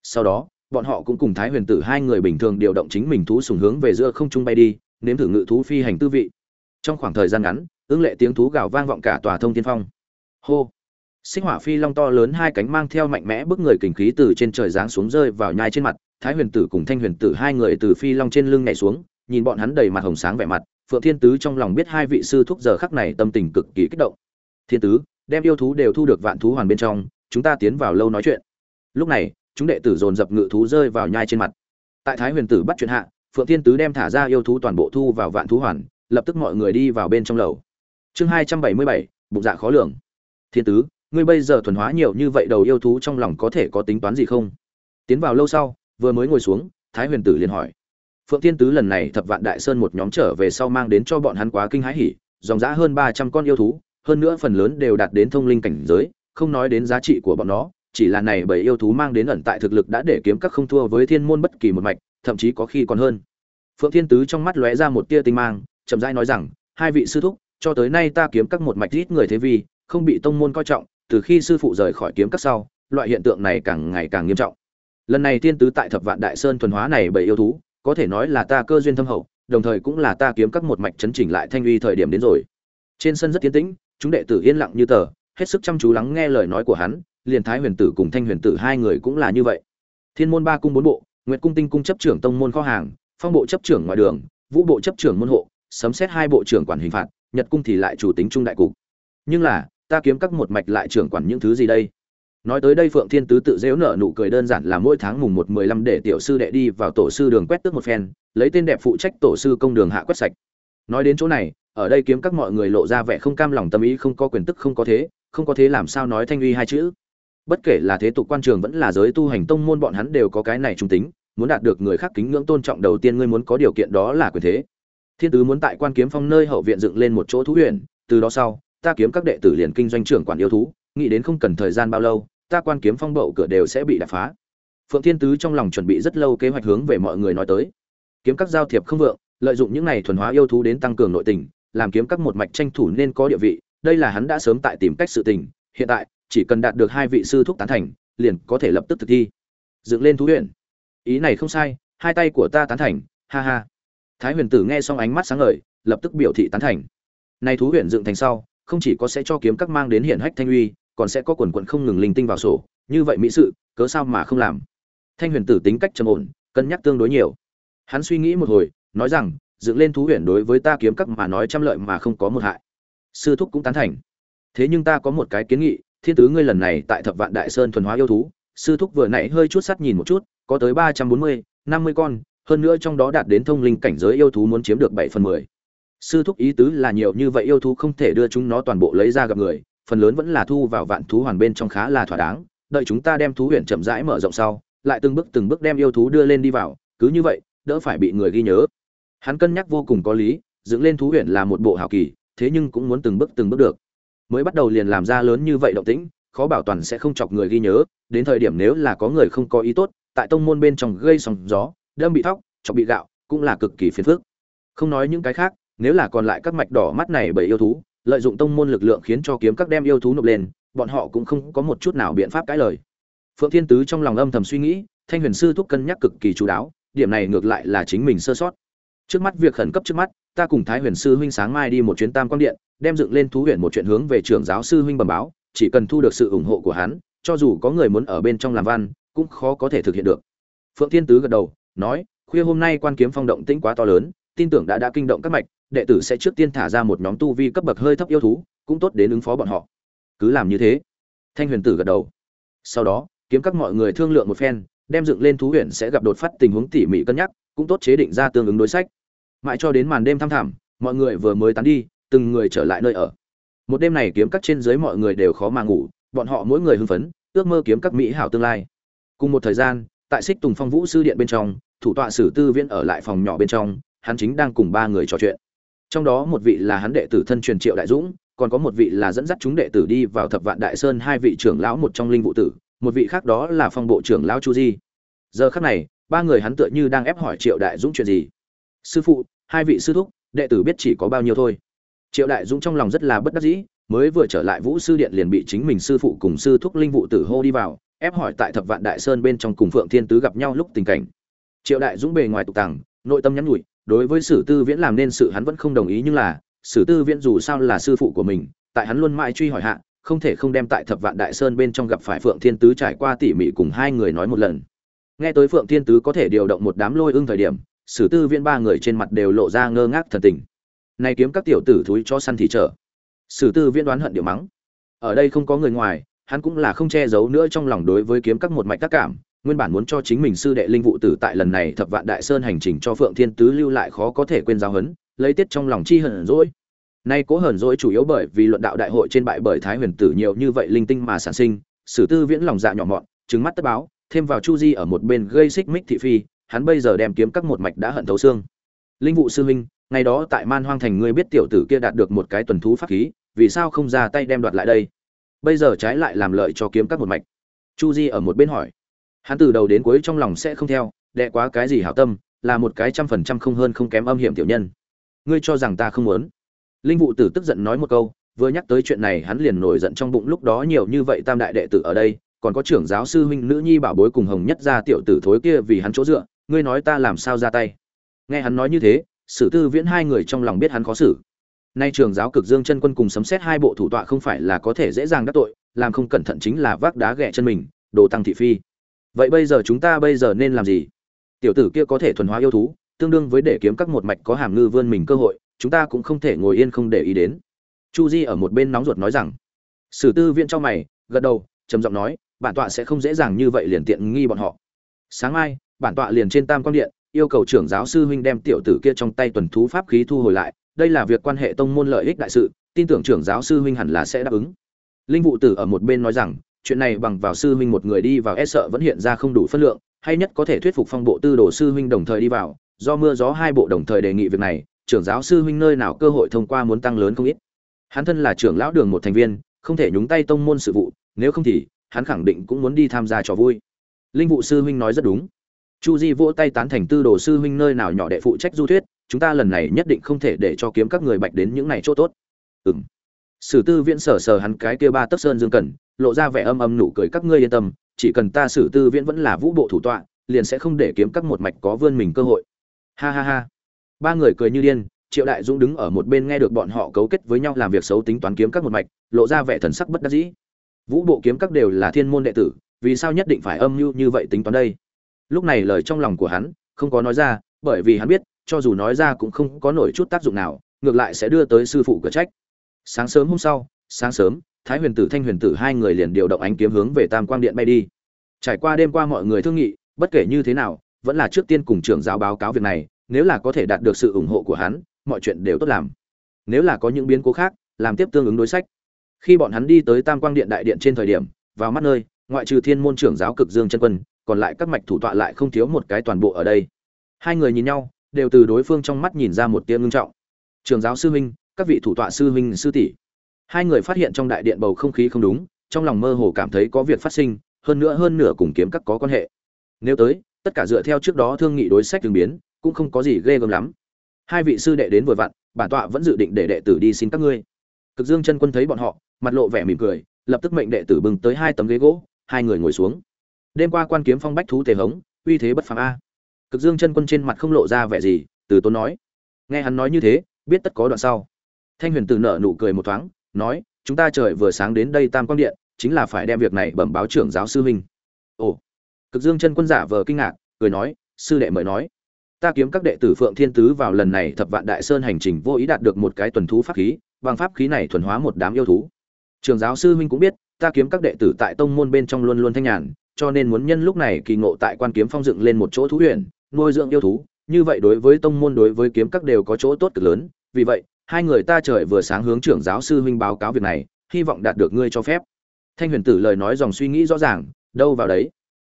Sau đó, bọn họ cũng cùng thái huyền tử hai người bình thường điều động chính mình thú sùng hướng về giữa không trung bay đi, nếm thử ngự thú phi hành tư vị. Trong khoảng thời gian ngắn, ưng lệ tiếng thú gào vang vọng cả tòa thông thiên phong. Hô! Xích hỏa phi long to lớn hai cánh mang theo mạnh mẽ bức người kình khí từ trên trời giáng xuống rơi vào nhai trên mặt, thái huyền tử cùng thanh huyền tử hai người từ phi long trên lưng nhảy xuống, nhìn bọn hắn đầy mặt hồng sáng vẻ mặt, phượng thiên tứ trong lòng biết hai vị sư thúc giờ khắc này tâm tình cực kỳ kích động. Thiên tứ, đem yêu thú đều thu được vạn thú hoàn bên trong, chúng ta tiến vào lâu nói chuyện. Lúc này, chúng đệ tử dồn dập ngự thú rơi vào nhai trên mặt. Tại thái huyền tử bắt chuyện hạ, phượng thiên tứ đem thả ra yêu thú toàn bộ thu vào vạn thú hoàn, lập tức mọi người đi vào bên trong lầu. Chương hai trăm bảy mươi bảy, bụng dạ khó lường. Thiên tứ ngươi bây giờ thuần hóa nhiều như vậy đầu yêu thú trong lòng có thể có tính toán gì không? Tiến vào lâu sau, vừa mới ngồi xuống, thái huyền tử liền hỏi. Phượng thiên tứ lần này thập vạn đại sơn một nhóm trở về sau mang đến cho bọn hắn quá kinh hãi hỉ, dòng dã hơn ba trăm con yêu thú, hơn nữa phần lớn đều đạt đến thông linh cảnh giới, không nói đến giá trị của bọn nó, chỉ là này bởi yêu thú mang đến ẩn tại thực lực đã để kiếm các không thua với thiên môn bất kỳ một mạch, thậm chí có khi còn hơn. Phượng thiên tứ trong mắt lóe ra một tia tinh mang, chậm rãi nói rằng, hai vị sư thúc, cho tới nay ta kiếm các một mạch ít người thế vi không bị tông môn coi trọng từ khi sư phụ rời khỏi kiếm các sau, loại hiện tượng này càng ngày càng nghiêm trọng. Lần này thiên tứ tại thập vạn đại sơn thuần hóa này bởi yêu thú, có thể nói là ta cơ duyên thâm hậu, đồng thời cũng là ta kiếm các một mạch chấn chỉnh lại thanh uy thời điểm đến rồi. Trên sân rất tiến tĩnh, chúng đệ tử yên lặng như tờ, hết sức chăm chú lắng nghe lời nói của hắn, liền thái huyền tử cùng thanh huyền tử hai người cũng là như vậy. Thiên môn ba cung bốn bộ, nguyệt cung tinh cung chấp trưởng tông môn kho hàng, phong bộ chấp trưởng ngoài đường, vũ bộ chấp trưởng môn hộ, sấm xét hai bộ trưởng quản hình phạt, nhật cung thì lại chủ tính trung đại cục. Nhưng là ta kiếm các một mạch lại trưởng quản những thứ gì đây? Nói tới đây phượng thiên tứ tự dễu nở nụ cười đơn giản là mỗi tháng mùng một mười lăm để tiểu sư đệ đi vào tổ sư đường quét tước một phen, lấy tên đẹp phụ trách tổ sư công đường hạ quét sạch. Nói đến chỗ này, ở đây kiếm các mọi người lộ ra vẻ không cam lòng tâm ý, không có quyền tức, không có thế, không có thế làm sao nói thanh uy hai chữ. Bất kể là thế tục quan trường vẫn là giới tu hành tông môn bọn hắn đều có cái này trung tính, muốn đạt được người khác kính ngưỡng tôn trọng đầu tiên ngươi muốn có điều kiện đó là quyền thế. Thiên tứ muốn tại quan kiếm phong nơi hậu viện dựng lên một chỗ thú huyện từ đó sau ta kiếm các đệ tử liền kinh doanh trưởng quản yêu thú, nghĩ đến không cần thời gian bao lâu, ta quan kiếm phong bậu cửa đều sẽ bị đập phá. Phượng thiên tứ trong lòng chuẩn bị rất lâu kế hoạch hướng về mọi người nói tới. Kiếm các giao thiệp không vượng, lợi dụng những này thuần hóa yêu thú đến tăng cường nội tình, làm kiếm các một mạch tranh thủ nên có địa vị, đây là hắn đã sớm tại tìm cách sự tình, hiện tại, chỉ cần đạt được hai vị sư thúc tán thành, liền có thể lập tức thực thi. Dựng lên thú huyện ý này không sai, hai tay của ta tán thành, ha ha. Thái huyền tử nghe xong ánh mắt sáng ngời, lập tức biểu thị tán thành. Nay thú huyện dựng thành sau không chỉ có sẽ cho kiếm các mang đến hiển hách thanh uy, còn sẽ có quần quận không ngừng linh tinh vào sổ. Như vậy mỹ sự, cớ sao mà không làm? Thanh huyền tử tính cách trầm ổn, cân nhắc tương đối nhiều. Hắn suy nghĩ một hồi, nói rằng, dựng lên thú huyền đối với ta kiếm các mà nói trăm lợi mà không có một hại. Sư thúc cũng tán thành. Thế nhưng ta có một cái kiến nghị, thiên tứ ngươi lần này tại thập vạn đại sơn thuần hóa yêu thú. Sư thúc vừa nãy hơi chút sắt nhìn một chút, có tới ba trăm bốn mươi, năm mươi con, hơn nữa trong đó đạt đến thông linh cảnh giới yêu thú muốn chiếm được bảy phần mười sư thúc ý tứ là nhiều như vậy yêu thú không thể đưa chúng nó toàn bộ lấy ra gặp người, phần lớn vẫn là thu vào vạn thú hoàn bên trong khá là thỏa đáng. Đợi chúng ta đem thú huyện chậm rãi mở rộng sau, lại từng bước từng bước đem yêu thú đưa lên đi vào, cứ như vậy, đỡ phải bị người ghi nhớ. Hắn cân nhắc vô cùng có lý, dựng lên thú huyện là một bộ hảo kỳ, thế nhưng cũng muốn từng bước từng bước được. Mới bắt đầu liền làm ra lớn như vậy động tĩnh, khó bảo toàn sẽ không chọc người ghi nhớ, đến thời điểm nếu là có người không có ý tốt, tại tông môn bên trong gây sóng gió, đâm bị thóc, chọc bị gạo, cũng là cực kỳ phiền phức. Không nói những cái khác nếu là còn lại các mạch đỏ mắt này bởi yêu thú, lợi dụng tông môn lực lượng khiến cho kiếm các đem yêu thú nộp lên, bọn họ cũng không có một chút nào biện pháp cãi lời. Phượng thiên tứ trong lòng âm thầm suy nghĩ, thanh huyền sư thúc cân nhắc cực kỳ chú đáo, điểm này ngược lại là chính mình sơ sót. Trước mắt việc khẩn cấp trước mắt, ta cùng thái huyền sư huynh sáng mai đi một chuyến tam quan điện, đem dựng lên thú huyền một chuyện hướng về trưởng giáo sư huynh bẩm báo, chỉ cần thu được sự ủng hộ của hắn, cho dù có người muốn ở bên trong làm văn, cũng khó có thể thực hiện được. Phượng thiên tứ gật đầu, nói, khuya hôm nay quan kiếm phong động tĩnh quá to lớn, tin tưởng đã đã kinh động các mạch đệ tử sẽ trước tiên thả ra một nhóm tu vi cấp bậc hơi thấp yêu thú, cũng tốt đến ứng phó bọn họ. Cứ làm như thế. Thanh huyền tử gật đầu. Sau đó, kiếm các mọi người thương lượng một phen, đem dựng lên thú huyện sẽ gặp đột phát tình huống tỉ mỉ cân nhắc, cũng tốt chế định ra tương ứng đối sách. Mãi cho đến màn đêm thăm thẳm, mọi người vừa mới tán đi, từng người trở lại nơi ở. Một đêm này kiếm các trên dưới mọi người đều khó mà ngủ, bọn họ mỗi người hưng phấn, ước mơ kiếm các mỹ hảo tương lai. Cùng một thời gian, tại xích tùng phong vũ sư điện bên trong, thủ tọa sử tư viễn ở lại phòng nhỏ bên trong, hắn chính đang cùng ba người trò chuyện trong đó một vị là hắn đệ tử thân truyền triệu đại dũng, còn có một vị là dẫn dắt chúng đệ tử đi vào thập vạn đại sơn hai vị trưởng lão một trong linh vụ tử, một vị khác đó là phong bộ trưởng lão chu di. Giờ khắc này, ba người hắn tựa như đang ép hỏi triệu đại dũng chuyện gì. Sư phụ, hai vị sư thúc, đệ tử biết chỉ có bao nhiêu thôi. Triệu đại dũng trong lòng rất là bất đắc dĩ, mới vừa trở lại vũ sư điện liền bị chính mình sư phụ cùng sư thúc linh vụ tử hô đi vào, ép hỏi tại thập vạn đại sơn bên trong cùng phượng thiên tứ gặp nhau lúc tình cảnh. Triệu đại dũng bề ngoài tục tàng nội tâm nhắn nhủi đối với sử tư viễn làm nên sự hắn vẫn không đồng ý nhưng là, sử tư viễn dù sao là sư phụ của mình, tại hắn luôn mãi truy hỏi hạ, không thể không đem tại thập vạn đại sơn bên trong gặp phải phượng thiên tứ trải qua tỉ mỉ cùng hai người nói một lần. Nghe tới phượng thiên tứ có thể điều động một đám lôi ưng thời điểm, sử tư viễn ba người trên mặt đều lộ ra ngơ ngác thần tình. Này kiếm các tiểu tử thúi cho săn thì trở sử tư viễn đoán hận điệu mắng. Ở đây không có người ngoài, hắn cũng là không che giấu nữa trong lòng đối với kiếm các một mạch tác cảm nguyên bản muốn cho chính mình sư đệ linh vụ tử tại lần này thập vạn đại sơn hành trình cho phượng thiên tứ lưu lại khó có thể quên giáo huấn, lấy tiết trong lòng chi hờn dỗi. Nay cố hờn dỗi chủ yếu bởi vì luận đạo đại hội trên bại bởi thái huyền tử nhiều như vậy linh tinh mà sản sinh, sử tư viễn lòng dạ nhỏ mọn trứng mắt tất báo, thêm vào chu di ở một bên gây xích mích thị phi, hắn bây giờ đem kiếm các một mạch đã hận thấu xương. Linh vụ sư huynh, ngày đó tại man hoang thành ngươi biết tiểu tử kia đạt được một cái tuần thú pháp khí, vì sao không ra tay đem đoạt lại đây? Bây giờ trái lại làm lợi cho kiếm các một mạch. Chu di ở một bên hỏi hắn từ đầu đến cuối trong lòng sẽ không theo đệ quá cái gì hảo tâm, là một cái trăm phần trăm không hơn không kém âm hiểm tiểu nhân. Ngươi cho rằng ta không muốn? Linh vụ tử tức giận nói một câu, vừa nhắc tới chuyện này hắn liền nổi giận trong bụng lúc đó nhiều như vậy tam đại đệ tử ở đây, còn có trưởng giáo sư huynh nữ nhi bảo bối cùng hồng nhất gia tiểu tử thối kia vì hắn chỗ dựa, ngươi nói ta làm sao ra tay? Nghe hắn nói như thế, sử tư viễn hai người trong lòng biết hắn khó xử. Nay trường giáo cực dương chân quân cùng sấm xét hai bộ thủ tọa không phải là có thể dễ dàng đắc tội, làm không cẩn thận chính là vác đá ghẹ chân mình, đồ tăng thị phi vậy bây giờ chúng ta bây giờ nên làm gì? Tiểu tử kia có thể thuần hóa yêu thú, tương đương với để kiếm các một mạch có hàm ngư vươn mình cơ hội, chúng ta cũng không thể ngồi yên không để ý đến. Chu di ở một bên nóng ruột nói rằng, sử tư viện cho mày, gật đầu, trầm giọng nói, bản tọa sẽ không dễ dàng như vậy liền tiện nghi bọn họ. Sáng mai, bản tọa liền trên tam quan điện, yêu cầu trưởng giáo sư huynh đem tiểu tử kia trong tay tuần thú pháp khí thu hồi lại, đây là việc quan hệ tông môn lợi ích đại sự, tin tưởng trưởng giáo sư huynh hẳn là sẽ đáp ứng. Linh vụ tử ở một bên nói rằng chuyện này bằng vào sư huynh một người đi vào e sợ vẫn hiện ra không đủ phân lượng, hay nhất có thể thuyết phục phong bộ tư đồ sư huynh đồng thời đi vào, do mưa gió hai bộ đồng thời đề nghị việc này, trưởng giáo sư huynh nơi nào cơ hội thông qua muốn tăng lớn không ít. Hắn thân là trưởng lão đường một thành viên, không thể nhúng tay tông môn sự vụ, nếu không thì, hắn khẳng định cũng muốn đi tham gia trò vui. Linh vụ sư huynh nói rất đúng. Chu di vỗ tay tán thành tư đồ sư huynh nơi nào nhỏ đệ phụ trách du thuyết, chúng ta lần này nhất định không thể để cho kiếm các người bạch đến những này chỗ tốt. Ừm. Sử tư viễn sở sờ hắn cái kia ba tấc sơn dương cẩn lộ ra vẻ âm âm nụ cười, các ngươi yên tâm, chỉ cần ta xử tư viễn vẫn là vũ bộ thủ tọa, liền sẽ không để kiếm các một mạch có vươn mình cơ hội. Ha ha ha. Ba người cười như điên, triệu đại dũng đứng ở một bên nghe được bọn họ cấu kết với nhau làm việc xấu tính toán kiếm các một mạch, lộ ra vẻ thần sắc bất đắc dĩ. Vũ bộ kiếm các đều là thiên môn đệ tử, vì sao nhất định phải âm mưu như vậy tính toán đây? Lúc này lời trong lòng của hắn không có nói ra, bởi vì hắn biết, cho dù nói ra cũng không có nổi chút tác dụng nào, ngược lại sẽ đưa tới sư phụ cửa trách. Sáng sớm hôm sau, sáng sớm thái huyền tử, thanh huyền tử hai người liền điều động ánh kiếm hướng về tam quang điện bay đi. Trải qua đêm qua mọi người thương nghị, bất kể như thế nào, vẫn là trước tiên cùng trưởng giáo báo cáo việc này, nếu là có thể đạt được sự ủng hộ của hắn, mọi chuyện đều tốt làm. Nếu là có những biến cố khác, làm tiếp tương ứng đối sách. Khi bọn hắn đi tới tam quang điện đại điện trên thời điểm, vào mắt nơi, ngoại trừ thiên môn trưởng giáo cực dương chân quân, còn lại các mạch thủ tọa lại không thiếu một cái toàn bộ ở đây. Hai người nhìn nhau, đều từ đối phương trong mắt nhìn ra một tia ngưng trọng. Trường giáo sư huynh, các vị thủ tọa sư huynh sư tỷ hai người phát hiện trong đại điện bầu không khí không đúng, trong lòng mơ hồ cảm thấy có việc phát sinh, hơn nữa hơn nửa cùng kiếm các có quan hệ. Nếu tới, tất cả dựa theo trước đó thương nghị đối sách tương biến, cũng không có gì ghê gớm lắm. Hai vị sư đệ đến vừa vặn, bản tọa vẫn dự định để đệ tử đi xin các ngươi. Cực dương chân quân thấy bọn họ, mặt lộ vẻ mỉm cười, lập tức mệnh đệ tử bừng tới hai tấm ghế gỗ, hai người ngồi xuống. Đêm qua quan kiếm phong bách thú tề hống, uy thế bất phàm a. Cực dương chân quân trên mặt không lộ ra vẻ gì, từ tốn nói. Nghe hắn nói như thế, biết tất có đoạn sau. Thanh huyền từ nợ nụ cười một thoáng nói, chúng ta trời vừa sáng đến đây tam quang điện, chính là phải đem việc này bẩm báo trưởng giáo sư huynh. Ồ. Cực dương chân quân giả vờ kinh ngạc, cười nói, sư đệ mời nói. Ta kiếm các đệ tử phượng thiên tứ vào lần này thập vạn đại sơn hành trình vô ý đạt được một cái tuần thú pháp khí, bằng pháp khí này thuần hóa một đám yêu thú. Trường giáo sư huynh cũng biết, ta kiếm các đệ tử tại tông môn bên trong luôn luôn thanh nhàn, cho nên muốn nhân lúc này kỳ ngộ tại quan kiếm phong dựng lên một chỗ thú huyện nuôi dưỡng yêu thú. Như vậy đối với tông môn đối với kiếm các đều có chỗ tốt cực lớn, vì vậy hai người ta trời vừa sáng hướng trưởng giáo sư huynh báo cáo việc này, hy vọng đạt được ngươi cho phép. Thanh huyền tử lời nói dòng suy nghĩ rõ ràng, đâu vào đấy?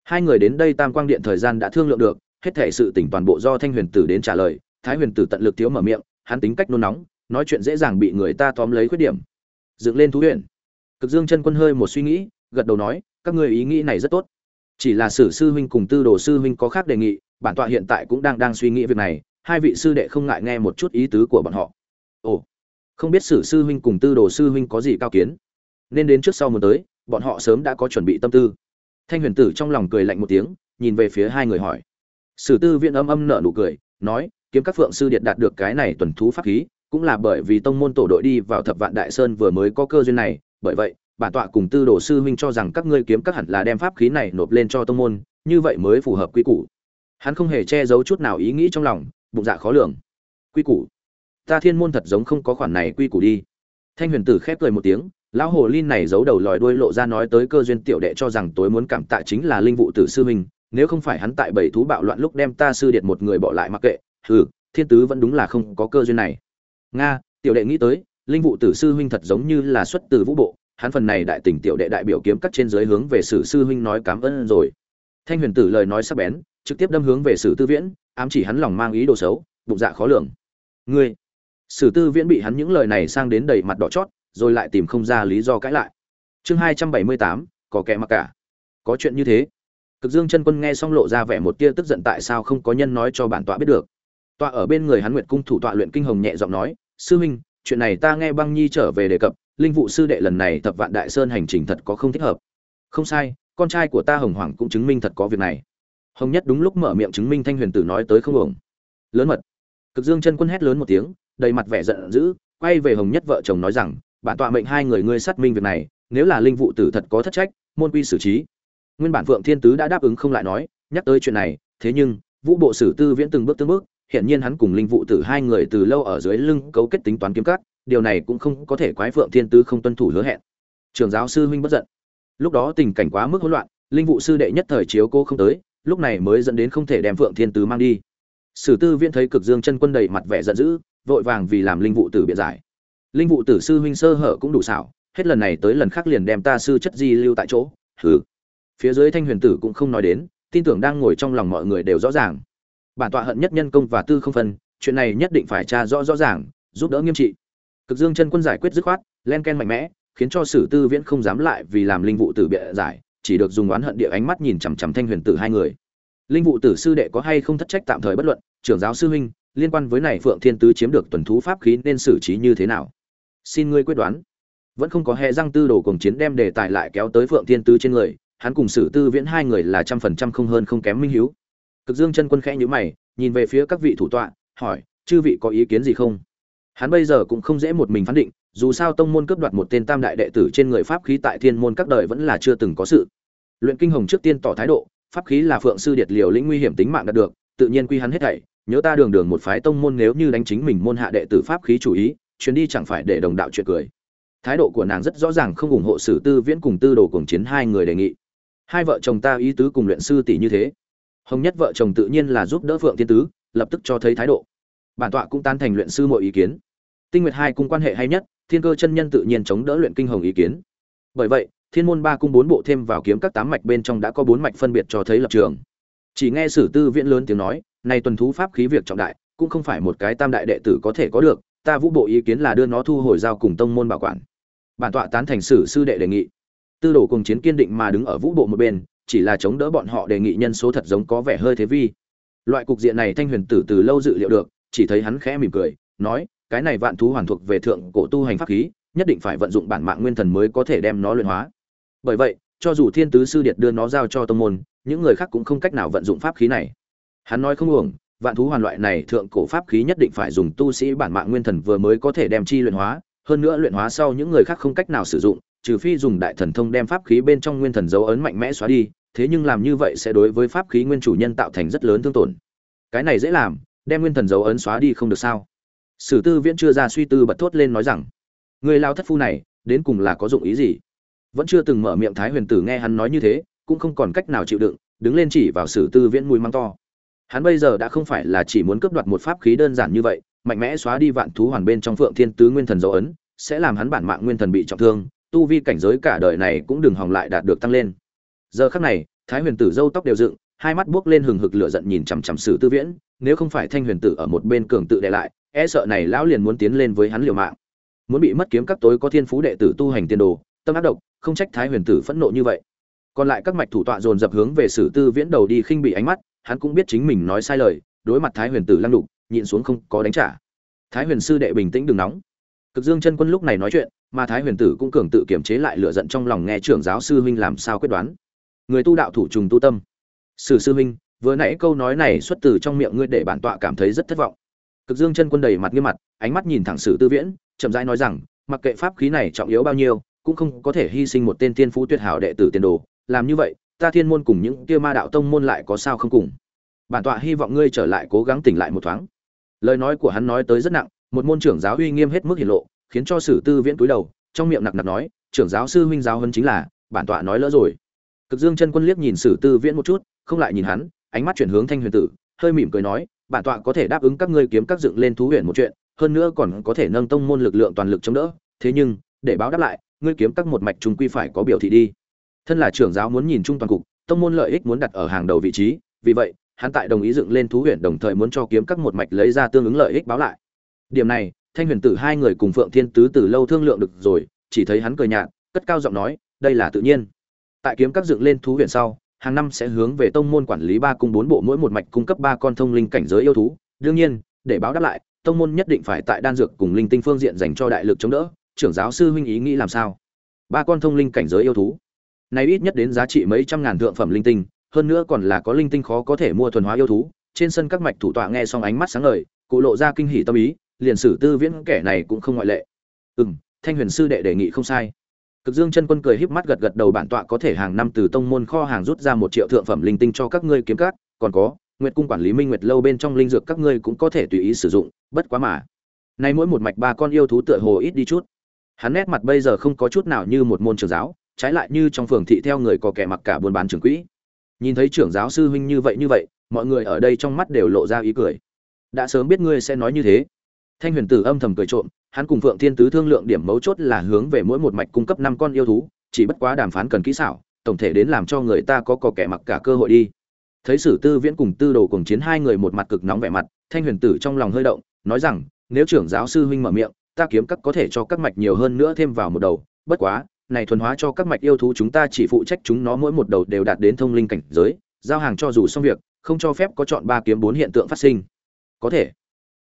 Hai người đến đây tam quang điện thời gian đã thương lượng được, hết thể sự tỉnh toàn bộ do thanh huyền tử đến trả lời, thái huyền tử tận lực thiếu mở miệng, hắn tính cách nôn nóng, nói chuyện dễ dàng bị người ta tóm lấy khuyết điểm. Dựng lên thú huyện cực dương chân quân hơi một suy nghĩ, gật đầu nói, các ngươi ý nghĩ này rất tốt. Chỉ là sử sư huynh cùng tư đồ sư huynh có khác đề nghị, bản tọa hiện tại cũng đang đang suy nghĩ việc này, hai vị sư đệ không ngại nghe một chút ý tứ của bọn họ ồ, không biết sử sư huynh cùng tư đồ sư huynh có gì cao kiến? Nên đến trước sau muốn tới, bọn họ sớm đã có chuẩn bị tâm tư. Thanh huyền tử trong lòng cười lạnh một tiếng, nhìn về phía hai người hỏi. Sử tư viện âm âm nở nụ cười, nói, kiếm các phượng sư điện đạt được cái này tuần thú pháp khí, cũng là bởi vì tông môn tổ đội đi vào thập vạn đại sơn vừa mới có cơ duyên này. Bởi vậy bản tọa cùng tư đồ sư huynh cho rằng các ngươi kiếm các hẳn là đem pháp khí này nộp lên cho tông môn, như vậy mới phù hợp quy củ. Hắn không hề che giấu chút nào ý nghĩ trong lòng, bụng dạ khó lường. Quy củ ta thiên môn thật giống không có khoản này quy củ đi. Thanh huyền tử khép cười một tiếng, lão hồ linh này giấu đầu lòi đuôi lộ ra nói tới cơ duyên tiểu đệ cho rằng tối muốn cảm tạ chính là linh vụ tử sư huynh, nếu không phải hắn tại bảy thú bạo loạn lúc đem ta sư điệt một người bỏ lại mặc kệ, hừ, thiên tứ vẫn đúng là không có cơ duyên này. Nga, tiểu đệ nghĩ tới, linh vụ tử sư huynh thật giống như là xuất từ vũ bộ, hắn phần này đại tình tiểu đệ đại biểu kiếm cắt trên dưới hướng về sử sư huynh nói cảm ơn rồi. Thanh huyền tử lời nói sắc bén, trực tiếp đâm hướng về sử tư viễn, ám chỉ hắn lòng mang ý đồ xấu, bụng dạ khó lường. Ngươi sử tư viễn bị hắn những lời này sang đến đầy mặt đỏ chót, rồi lại tìm không ra lý do cãi lại. Chương hai trăm bảy mươi tám, có kẻ mặc cả. Có chuyện như thế. Cực dương chân quân nghe xong lộ ra vẻ một tia tức giận tại sao không có nhân nói cho bản tọa biết được. Tọa ở bên người hắn nguyệt cung thủ tọa luyện kinh hồng nhẹ giọng nói, sư huynh, chuyện này ta nghe băng nhi trở về đề cập, linh vụ sư đệ lần này thập vạn đại sơn hành trình thật có không thích hợp. Không sai, con trai của ta hồng hoàng cũng chứng minh thật có việc này. Hồng nhất đúng lúc mở miệng chứng minh thanh huyền tử nói tới không ổng lớn mật. Cực dương chân quân hét lớn một tiếng đầy mặt vẻ giận dữ, quay về hồng nhất vợ chồng nói rằng, bản tọa mệnh hai người ngươi xác minh việc này, nếu là linh vụ tử thật có thất trách, môn quy xử trí. Nguyên bản phượng thiên tứ đã đáp ứng không lại nói, nhắc tới chuyện này, thế nhưng, vũ bộ sử tư viễn từng bước từng bước hiện nhiên hắn cùng linh vụ tử hai người từ lâu ở dưới lưng cấu kết tính toán kiếm cắt điều này cũng không có thể quái phượng thiên tứ không tuân thủ hứa hẹn. Trường giáo sư huynh bất giận. Lúc đó tình cảnh quá mức hỗn loạn, linh vụ sư đệ nhất thời chiếu cô không tới, lúc này mới dẫn đến không thể đem phượng thiên tứ mang đi. Sử tư viễn thấy cực dương chân quân đầy mặt vẻ giận dữ vội vàng vì làm linh vụ tử biện giải. Linh vụ tử sư huynh sơ hở cũng đủ xảo, hết lần này tới lần khác liền đem ta sư chất di lưu tại chỗ, hừ. Phía dưới thanh huyền tử cũng không nói đến, tin tưởng đang ngồi trong lòng mọi người đều rõ ràng. Bản tọa hận nhất nhân công và tư không phân, chuyện này nhất định phải tra rõ rõ ràng, giúp đỡ nghiêm trị. Cực dương chân quân giải quyết dứt khoát, len ken mạnh mẽ, khiến cho sử tư viễn không dám lại vì làm linh vụ tử bịa giải, chỉ được dùng oán hận địa ánh mắt nhìn chằm chằm thanh huyền tử hai người. Linh vụ tử sư đệ có hay không thất trách tạm thời bất luận, trưởng giáo sư huynh liên quan với này phượng thiên tứ chiếm được tuần thú pháp khí nên xử trí như thế nào? Xin ngươi quyết đoán. Vẫn không có hệ răng tư đồ cùng chiến đem đề tài lại kéo tới phượng thiên tứ trên người, hắn cùng sử tư viễn hai người là trăm phần trăm không hơn không kém minh hiếu. Cực dương chân quân khẽ nhíu mày, nhìn về phía các vị thủ tọa, hỏi, chư vị có ý kiến gì không? Hắn bây giờ cũng không dễ một mình phán định, dù sao tông môn cướp đoạt một tên tam đại đệ tử trên người pháp khí tại thiên môn các đời vẫn là chưa từng có sự. Luyện kinh hồng trước tiên tỏ thái độ, pháp khí là phượng sư điệt liều lĩnh nguy hiểm tính mạng đạt được, tự nhiên quy hắn hết thảy nhớ ta đường đường một phái tông môn nếu như đánh chính mình môn hạ đệ tử pháp khí chủ ý, chuyến đi chẳng phải để đồng đạo chuyện cười. Thái độ của nàng rất rõ ràng không ủng hộ sử tư viễn cùng tư đồ cùng chiến hai người đề nghị. Hai vợ chồng ta ý tứ cùng luyện sư tỷ như thế. Hồng nhất vợ chồng tự nhiên là giúp đỡ phượng thiên tứ, lập tức cho thấy thái độ. Bản tọa cũng tan thành luyện sư mọi ý kiến. Tinh nguyệt hai cung quan hệ hay nhất, thiên cơ chân nhân tự nhiên chống đỡ luyện kinh hồng ý kiến. Bởi vậy, thiên môn ba cung bốn bộ thêm vào kiếm các tám mạch bên trong đã có bốn mạch phân biệt cho thấy lập trường. Chỉ nghe sử tư viễn lớn tiếng nói này tuần thú pháp khí việc trọng đại, cũng không phải một cái tam đại đệ tử có thể có được, ta vũ bộ ý kiến là đưa nó thu hồi giao cùng tông môn bảo quản. Bản tọa tán thành sử sư đệ đề nghị. Tư đồ cùng chiến kiên định mà đứng ở vũ bộ một bên, chỉ là chống đỡ bọn họ đề nghị nhân số thật giống có vẻ hơi thế vi. Loại cục diện này thanh huyền tử từ lâu dự liệu được, chỉ thấy hắn khẽ mỉm cười, nói, cái này vạn thú hoàn thuộc về thượng cổ tu hành pháp khí, nhất định phải vận dụng bản mạng nguyên thần mới có thể đem nó luyện hóa. Bởi vậy, cho dù thiên tứ sư điệt đưa nó giao cho tông môn, những người khác cũng không cách nào vận dụng pháp khí này hắn nói không uổng, vạn thú hoàn loại này thượng cổ pháp khí nhất định phải dùng tu sĩ bản mạng nguyên thần vừa mới có thể đem chi luyện hóa, hơn nữa luyện hóa sau những người khác không cách nào sử dụng, trừ phi dùng đại thần thông đem pháp khí bên trong nguyên thần dấu ấn mạnh mẽ xóa đi, thế nhưng làm như vậy sẽ đối với pháp khí nguyên chủ nhân tạo thành rất lớn thương tổn. Cái này dễ làm, đem nguyên thần dấu ấn xóa đi không được sao? Sử tư viễn chưa ra suy tư bật thốt lên nói rằng, người lao thất phu này, đến cùng là có dụng ý gì? Vẫn chưa từng mở miệng thái huyền tử nghe hắn nói như thế, cũng không còn cách nào chịu đựng, đứng lên chỉ vào sử tư viễn mùi mang to hắn bây giờ đã không phải là chỉ muốn cướp đoạt một pháp khí đơn giản như vậy, mạnh mẽ xóa đi vạn thú hoàn bên trong phượng thiên tứ nguyên thần dấu ấn, sẽ làm hắn bản mạng nguyên thần bị trọng thương, tu vi cảnh giới cả đời này cũng đừng hòng lại đạt được tăng lên. Giờ khắc này, thái huyền tử râu tóc đều dựng, hai mắt buốc lên hừng hực lửa giận nhìn chằm chằm sử tư viễn, nếu không phải thanh huyền tử ở một bên cường tự đệ lại e sợ này lão liền muốn tiến lên với hắn liều mạng. Muốn bị mất kiếm các tối có thiên phú đệ tử tu hành tiên đồ, tâm ác độc, không trách thái huyền tử phẫn nộ như vậy. Còn lại các mạch thủ tọa dồn dập hướng về sử tư viễn đầu đi khinh bị ánh mắt hắn cũng biết chính mình nói sai lời, đối mặt thái huyền tử lăng đục nhịn xuống không có đánh trả. Thái huyền sư đệ bình tĩnh đừng nóng. Cực dương chân quân lúc này nói chuyện, mà thái huyền tử cũng cường tự kiềm chế lại lửa giận trong lòng nghe trưởng giáo sư huynh làm sao quyết đoán. Người tu đạo thủ trùng tu tâm. Sử sư huynh, vừa nãy câu nói này xuất từ trong miệng ngươi để bản tọa cảm thấy rất thất vọng. Cực dương chân quân đầy mặt nghiêm mặt, ánh mắt nhìn thẳng sử tư viễn, chậm rãi nói rằng, mặc kệ pháp khí này trọng yếu bao nhiêu, cũng không có thể hy sinh một tên tiên phú tuyệt hảo đệ tử tiền đồ, làm như vậy ta thiên môn cùng những kia ma đạo tông môn lại có sao không cùng? Bản tọa hy vọng ngươi trở lại cố gắng tỉnh lại một thoáng. Lời nói của hắn nói tới rất nặng, một môn trưởng giáo uy nghiêm hết mức hiển lộ, khiến cho sử tư viễn cúi đầu, trong miệng nặc nặc nói, trưởng giáo sư huynh giáo hơn chính là, bản tọa nói lỡ rồi. Cực dương chân quân liếc nhìn sử tư viễn một chút, không lại nhìn hắn, ánh mắt chuyển hướng thanh huyền tử, hơi mỉm cười nói, bản tọa có thể đáp ứng các ngươi kiếm các dựng lên thú huyền một chuyện, hơn nữa còn có thể nâng tông môn lực lượng toàn lực chống đỡ, thế nhưng, để báo đáp lại, ngươi kiếm các một mạch chúng quy phải có biểu thị đi thân là trưởng giáo muốn nhìn chung toàn cục, tông môn lợi ích muốn đặt ở hàng đầu vị trí, vì vậy, hắn tại đồng ý dựng lên thú huyền đồng thời muốn cho kiếm các một mạch lấy ra tương ứng lợi ích báo lại. Điểm này, thanh huyền tử hai người cùng phượng thiên tứ từ lâu thương lượng được rồi, chỉ thấy hắn cười nhạt, cất cao giọng nói, đây là tự nhiên. Tại kiếm các dựng lên thú huyền sau, hàng năm sẽ hướng về tông môn quản lý ba cung bốn bộ mỗi một mạch cung cấp ba con thông linh cảnh giới yêu thú. Đương nhiên, để báo đáp lại, tông môn nhất định phải tại đan dược cùng linh tinh phương diện dành cho đại lực chống đỡ. Trưởng giáo sư huynh ý nghĩ làm sao? Ba con thông linh cảnh giới yêu thú này ít nhất đến giá trị mấy trăm ngàn thượng phẩm linh tinh, hơn nữa còn là có linh tinh khó có thể mua thuần hóa yêu thú. Trên sân các mạch thủ tọa nghe xong ánh mắt sáng ngời, cụ lộ ra kinh hỉ tâm ý, liền sử tư viễn kẻ này cũng không ngoại lệ. Ừ thanh huyền sư đệ đề nghị không sai. Cực dương chân quân cười híp mắt gật gật đầu bản tọa có thể hàng năm từ tông môn kho hàng rút ra một triệu thượng phẩm linh tinh cho các ngươi kiếm cát còn có, nguyệt cung quản lý minh nguyệt lâu bên trong linh dược các ngươi cũng có thể tùy ý sử dụng, bất quá mà. Nay mỗi một mạch ba con yêu thú tựa hồ ít đi chút. Hắn nét mặt bây giờ không có chút nào như một môn trường giáo trái lại như trong phường thị theo người có kẻ mặc cả buôn bán trưởng quỹ. Nhìn thấy trưởng giáo sư huynh như vậy như vậy, mọi người ở đây trong mắt đều lộ ra ý cười. Đã sớm biết ngươi sẽ nói như thế. Thanh huyền tử âm thầm cười trộm, hắn cùng phượng thiên tứ thương lượng điểm mấu chốt là hướng về mỗi một mạch cung cấp năm con yêu thú, chỉ bất quá đàm phán cần kỹ xảo, tổng thể đến làm cho người ta có cò kẻ mặc cả cơ hội đi. Thấy sử tư viễn cùng tư đồ cùng chiến hai người một mặt cực nóng vẻ mặt, thanh huyền tử trong lòng hơi động, nói rằng, nếu trưởng giáo sư huynh mở miệng, ta kiếm các có thể cho các mạch nhiều hơn nữa thêm vào một đầu, bất quá này thuần hóa cho các mạch yêu thú chúng ta chỉ phụ trách chúng nó mỗi một đầu đều đạt đến thông linh cảnh giới, giao hàng cho dù xong việc, không cho phép có chọn ba kiếm bốn hiện tượng phát sinh. Có thể.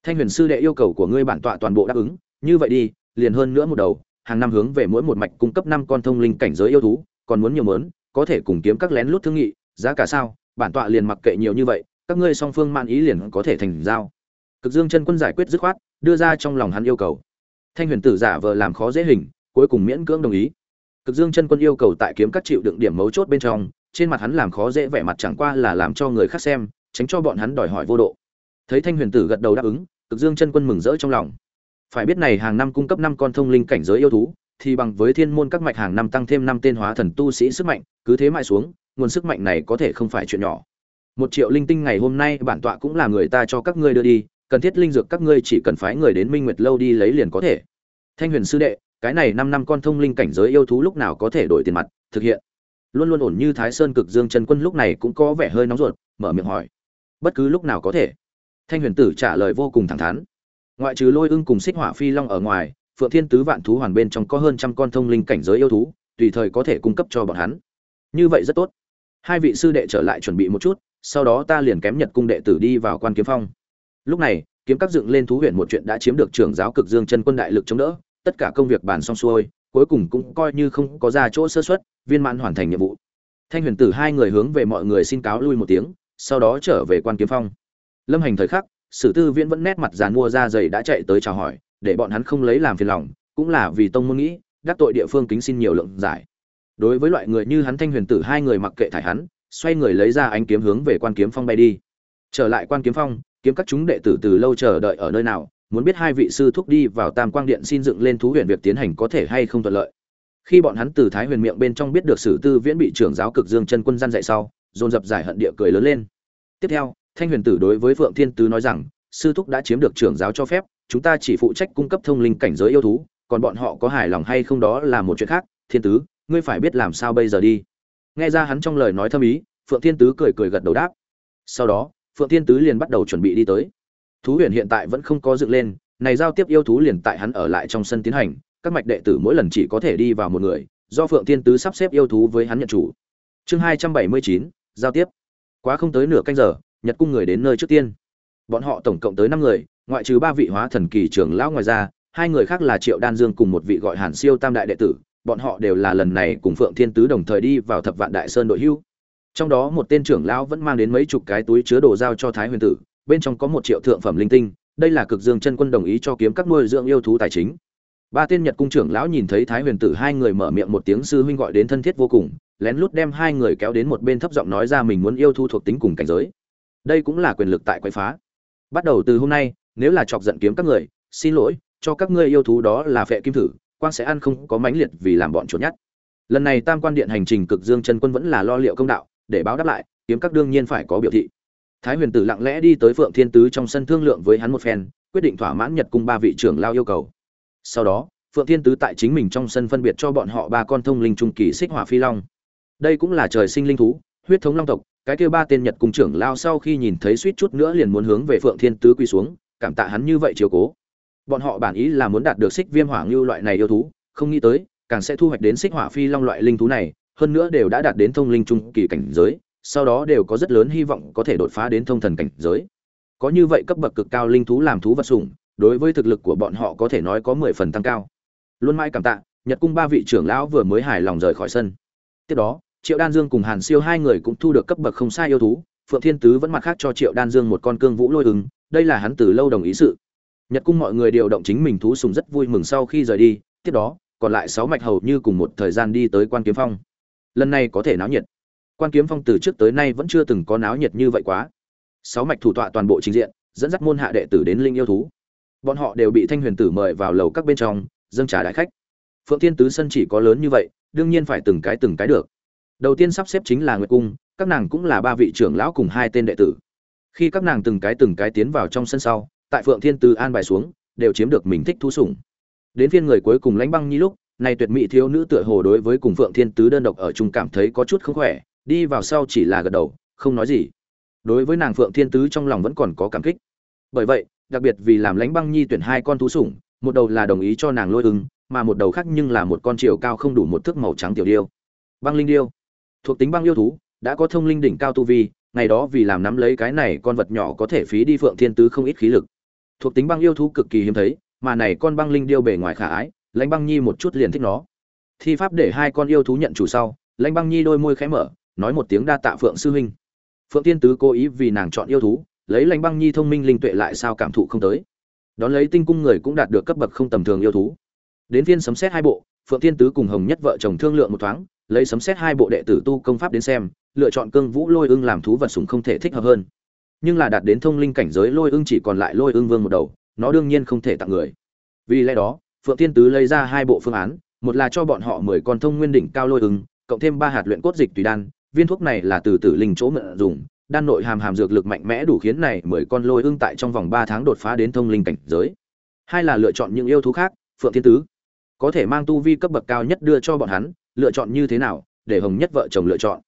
Thanh huyền sư đệ yêu cầu của ngươi bản tọa toàn bộ đáp ứng, như vậy đi, liền hơn nữa một đầu, hàng năm hướng về mỗi một mạch cung cấp năm con thông linh cảnh giới yêu thú, còn muốn nhiều mớn, có thể cùng kiếm các lén lút thương nghị, giá cả sao, bản tọa liền mặc kệ nhiều như vậy, các ngươi song phương man ý liền có thể thành giao. Cực dương chân quân giải quyết dứt khoát, đưa ra trong lòng hắn yêu cầu. Thanh huyền tử giả vờ làm khó dễ hình, cuối cùng miễn cưỡng đồng ý cực dương chân quân yêu cầu tại kiếm các chịu đựng điểm mấu chốt bên trong, trên mặt hắn làm khó dễ vẻ mặt chẳng qua là làm cho người khác xem, tránh cho bọn hắn đòi hỏi vô độ. Thấy thanh huyền tử gật đầu đáp ứng, cực dương chân quân mừng rỡ trong lòng. Phải biết này hàng năm cung cấp năm con thông linh cảnh giới yêu thú, thì bằng với thiên môn các mạch hàng năm tăng thêm năm tên hóa thần tu sĩ sức mạnh, cứ thế mãi xuống, nguồn sức mạnh này có thể không phải chuyện nhỏ. Một triệu linh tinh ngày hôm nay bản tọa cũng là người ta cho các ngươi đưa đi, cần thiết linh dược các ngươi chỉ cần phái người đến minh nguyệt lâu đi lấy liền có thể. Thanh huyền sư đệ cái này năm năm con thông linh cảnh giới yêu thú lúc nào có thể đổi tiền mặt, thực hiện. Luôn luôn ổn như thái sơn cực dương trần quân lúc này cũng có vẻ hơi nóng ruột, mở miệng hỏi. Bất cứ lúc nào có thể. Thanh huyền tử trả lời vô cùng thẳng thắn. Ngoại trừ lôi ưng cùng xích hỏa phi long ở ngoài, phượng thiên tứ vạn thú hoàn bên trong có hơn trăm con thông linh cảnh giới yêu thú, tùy thời có thể cung cấp cho bọn hắn. Như vậy rất tốt. Hai vị sư đệ trở lại chuẩn bị một chút, sau đó ta liền kém nhật cung đệ tử đi vào quan kiếm phong. Lúc này, kiếm các dựng lên thú huyện một chuyện đã chiếm được trưởng giáo cực dương chân quân đại lực chống đỡ tất cả công việc bàn xong xuôi, cuối cùng cũng coi như không có ra chỗ sơ xuất viên mãn hoàn thành nhiệm vụ. Thanh huyền tử hai người hướng về mọi người xin cáo lui một tiếng, sau đó trở về quan kiếm phong. Lâm hành thời khắc, sử tư viễn vẫn nét mặt dàn mua ra dày đã chạy tới chào hỏi, để bọn hắn không lấy làm phiền lòng, cũng là vì tông môn nghĩ, đắc tội địa phương kính xin nhiều lượng giải. Đối với loại người như hắn, thanh huyền tử hai người mặc kệ thải hắn, xoay người lấy ra ánh kiếm hướng về quan kiếm phong bay đi. Trở lại quan kiếm phong, kiếm các chúng đệ tử từ lâu chờ đợi ở nơi nào muốn biết hai vị sư thúc đi vào tam quang điện xin dựng lên thú huyền việc tiến hành có thể hay không thuận lợi. Khi bọn hắn từ thái huyền miệng bên trong biết được sử tư viễn bị trưởng giáo cực dương chân quân gian dạy sau, dồn dập giải hận địa cười lớn lên. Tiếp theo, thanh huyền tử đối với phượng thiên tứ nói rằng, sư thúc đã chiếm được trưởng giáo cho phép, chúng ta chỉ phụ trách cung cấp thông linh cảnh giới yêu thú, còn bọn họ có hài lòng hay không đó là một chuyện khác. Thiên tứ, ngươi phải biết làm sao bây giờ đi. Nghe ra hắn trong lời nói thâm ý, phượng thiên tứ cười cười gật đầu đáp. Sau đó, phượng thiên tứ liền bắt đầu chuẩn bị đi tới thú huyền hiện tại vẫn không có dựng lên, này giao tiếp yêu thú liền tại hắn ở lại trong sân tiến hành, các mạch đệ tử mỗi lần chỉ có thể đi vào một người, do phượng thiên tứ sắp xếp yêu thú với hắn nhận chủ. Chương hai trăm bảy mươi chín, giao tiếp. Quá không tới nửa canh giờ, nhật cung người đến nơi trước tiên. Bọn họ tổng cộng tới năm người, ngoại trừ ba vị hóa thần kỳ trưởng lão ngoài ra, hai người khác là triệu đan dương cùng một vị gọi hàn siêu tam đại đệ tử, bọn họ đều là lần này cùng phượng thiên tứ đồng thời đi vào thập vạn đại sơn đội hưu. Trong đó một tên trưởng lão vẫn mang đến mấy chục cái túi chứa đồ giao cho thái huyền tử bên trong có một triệu thượng phẩm linh tinh, đây là cực dương chân quân đồng ý cho kiếm các nuôi dưỡng yêu thú tài chính. Ba tên nhật cung trưởng lão nhìn thấy thái huyền tử hai người mở miệng một tiếng sư huynh gọi đến thân thiết vô cùng, lén lút đem hai người kéo đến một bên thấp giọng nói ra mình muốn yêu thú thuộc tính cùng cảnh giới. Đây cũng là quyền lực tại quậy phá. Bắt đầu từ hôm nay, nếu là chọc giận kiếm các người, xin lỗi, cho các ngươi yêu thú đó là phệ kim thử quan sẽ ăn không có mãnh liệt vì làm bọn chuột nhắt. Lần này tam quan điện hành trình cực dương chân quân vẫn là lo liệu công đạo, để báo đáp lại, kiếm các đương nhiên phải có biểu thị thái huyền tử lặng lẽ đi tới phượng thiên tứ trong sân thương lượng với hắn một phen, quyết định thỏa mãn nhật cung ba vị trưởng lao yêu cầu. Sau đó, phượng thiên tứ tại chính mình trong sân phân biệt cho bọn họ ba con thông linh trung kỳ xích hỏa phi long. Đây cũng là trời sinh linh thú, huyết thống long tộc, cái kia ba tên nhật cung trưởng lao sau khi nhìn thấy suýt chút nữa liền muốn hướng về phượng thiên tứ quy xuống, cảm tạ hắn như vậy chiều cố. Bọn họ bản ý là muốn đạt được xích viêm hỏa ngưu loại này yêu thú, không nghĩ tới, càng sẽ thu hoạch đến xích hỏa phi long loại linh thú này, hơn nữa đều đã đạt đến thông linh trung kỳ cảnh giới sau đó đều có rất lớn hy vọng có thể đột phá đến thông thần cảnh giới. Có như vậy cấp bậc cực cao linh thú làm thú vật sủng, đối với thực lực của bọn họ có thể nói có mười phần tăng cao. Luôn mãi cảm tạ, nhật cung ba vị trưởng lão vừa mới hài lòng rời khỏi sân. Tiếp đó, triệu đan dương cùng hàn siêu hai người cũng thu được cấp bậc không sai yêu thú, phượng thiên tứ vẫn mặt khác cho triệu đan dương một con cương vũ lôi ứng, đây là hắn từ lâu đồng ý sự. Nhật cung mọi người điều động chính mình thú sùng rất vui mừng sau khi rời đi, tiếp đó, còn lại sáu mạch hầu như cùng một thời gian đi tới quan kiếm phong. Lần này có thể náo nhiệt quan kiếm phong từ trước tới nay vẫn chưa từng có náo nhiệt như vậy quá. Sáu mạch thủ tọa toàn bộ trình diện, dẫn dắt môn hạ đệ tử đến linh yêu thú. Bọn họ đều bị thanh huyền tử mời vào lầu các bên trong, dâng trả đại khách. Phượng thiên tứ sân chỉ có lớn như vậy, đương nhiên phải từng cái từng cái được. Đầu tiên sắp xếp chính là nguyệt cung, các nàng cũng là ba vị trưởng lão cùng hai tên đệ tử. Khi các nàng từng cái từng cái tiến vào trong sân sau, tại phượng thiên tứ an bài xuống, đều chiếm được mình thích thú sủng. Đến phiên người cuối cùng lãnh băng nhi lúc này tuyệt mỹ thiếu nữ tựa hồ đối với cùng phượng thiên tứ đơn độc ở chung cảm thấy có chút không khỏe đi vào sau chỉ là gật đầu, không nói gì. Đối với nàng phượng thiên tứ trong lòng vẫn còn có cảm kích. Bởi vậy, đặc biệt vì làm lãnh băng nhi tuyển hai con thú sủng, một đầu là đồng ý cho nàng lôi ưng mà một đầu khác nhưng là một con chiều cao không đủ một thước màu trắng tiểu điêu. Băng linh điêu. Thuộc tính băng yêu thú, đã có thông linh đỉnh cao tu vi, ngày đó vì làm nắm lấy cái này con vật nhỏ có thể phí đi phượng thiên tứ không ít khí lực. Thuộc tính băng yêu thú cực kỳ hiếm thấy, mà này con băng linh điêu bề ngoài khả ái, lãnh băng nhi một chút liền thích nó. Thi pháp để hai con yêu thú nhận chủ sau, lãnh băng nhi đôi môi khẽ mở nói một tiếng đa tạ phượng sư huynh. Phượng tiên tứ cố ý vì nàng chọn yêu thú, lấy lãnh băng nhi thông minh linh tuệ lại sao cảm thụ không tới. Đón lấy tinh cung người cũng đạt được cấp bậc không tầm thường yêu thú. Đến viên sấm xét hai bộ, phượng tiên tứ cùng hồng nhất vợ chồng thương lượng một thoáng, lấy sấm xét hai bộ đệ tử tu công pháp đến xem, lựa chọn cương vũ lôi ưng làm thú vật sùng không thể thích hợp hơn. Nhưng là đạt đến thông linh cảnh giới lôi ưng chỉ còn lại lôi ưng vương một đầu, nó đương nhiên không thể tặng người. Vì lẽ đó, phượng tiên tứ lấy ra hai bộ phương án, một là cho bọn họ mười con thông nguyên đỉnh cao lôi ưng, cộng thêm ba hạt luyện cốt dịch tùy đan viên thuốc này là từ tử linh chỗ mượn dùng, đan nội hàm hàm dược lực mạnh mẽ đủ khiến này mười con lôi ưng tại trong vòng ba tháng đột phá đến thông linh cảnh giới. Hai là lựa chọn những yêu thú khác, phượng thiên tứ. Có thể mang tu vi cấp bậc cao nhất đưa cho bọn hắn, lựa chọn như thế nào, để hồng nhất vợ chồng lựa chọn.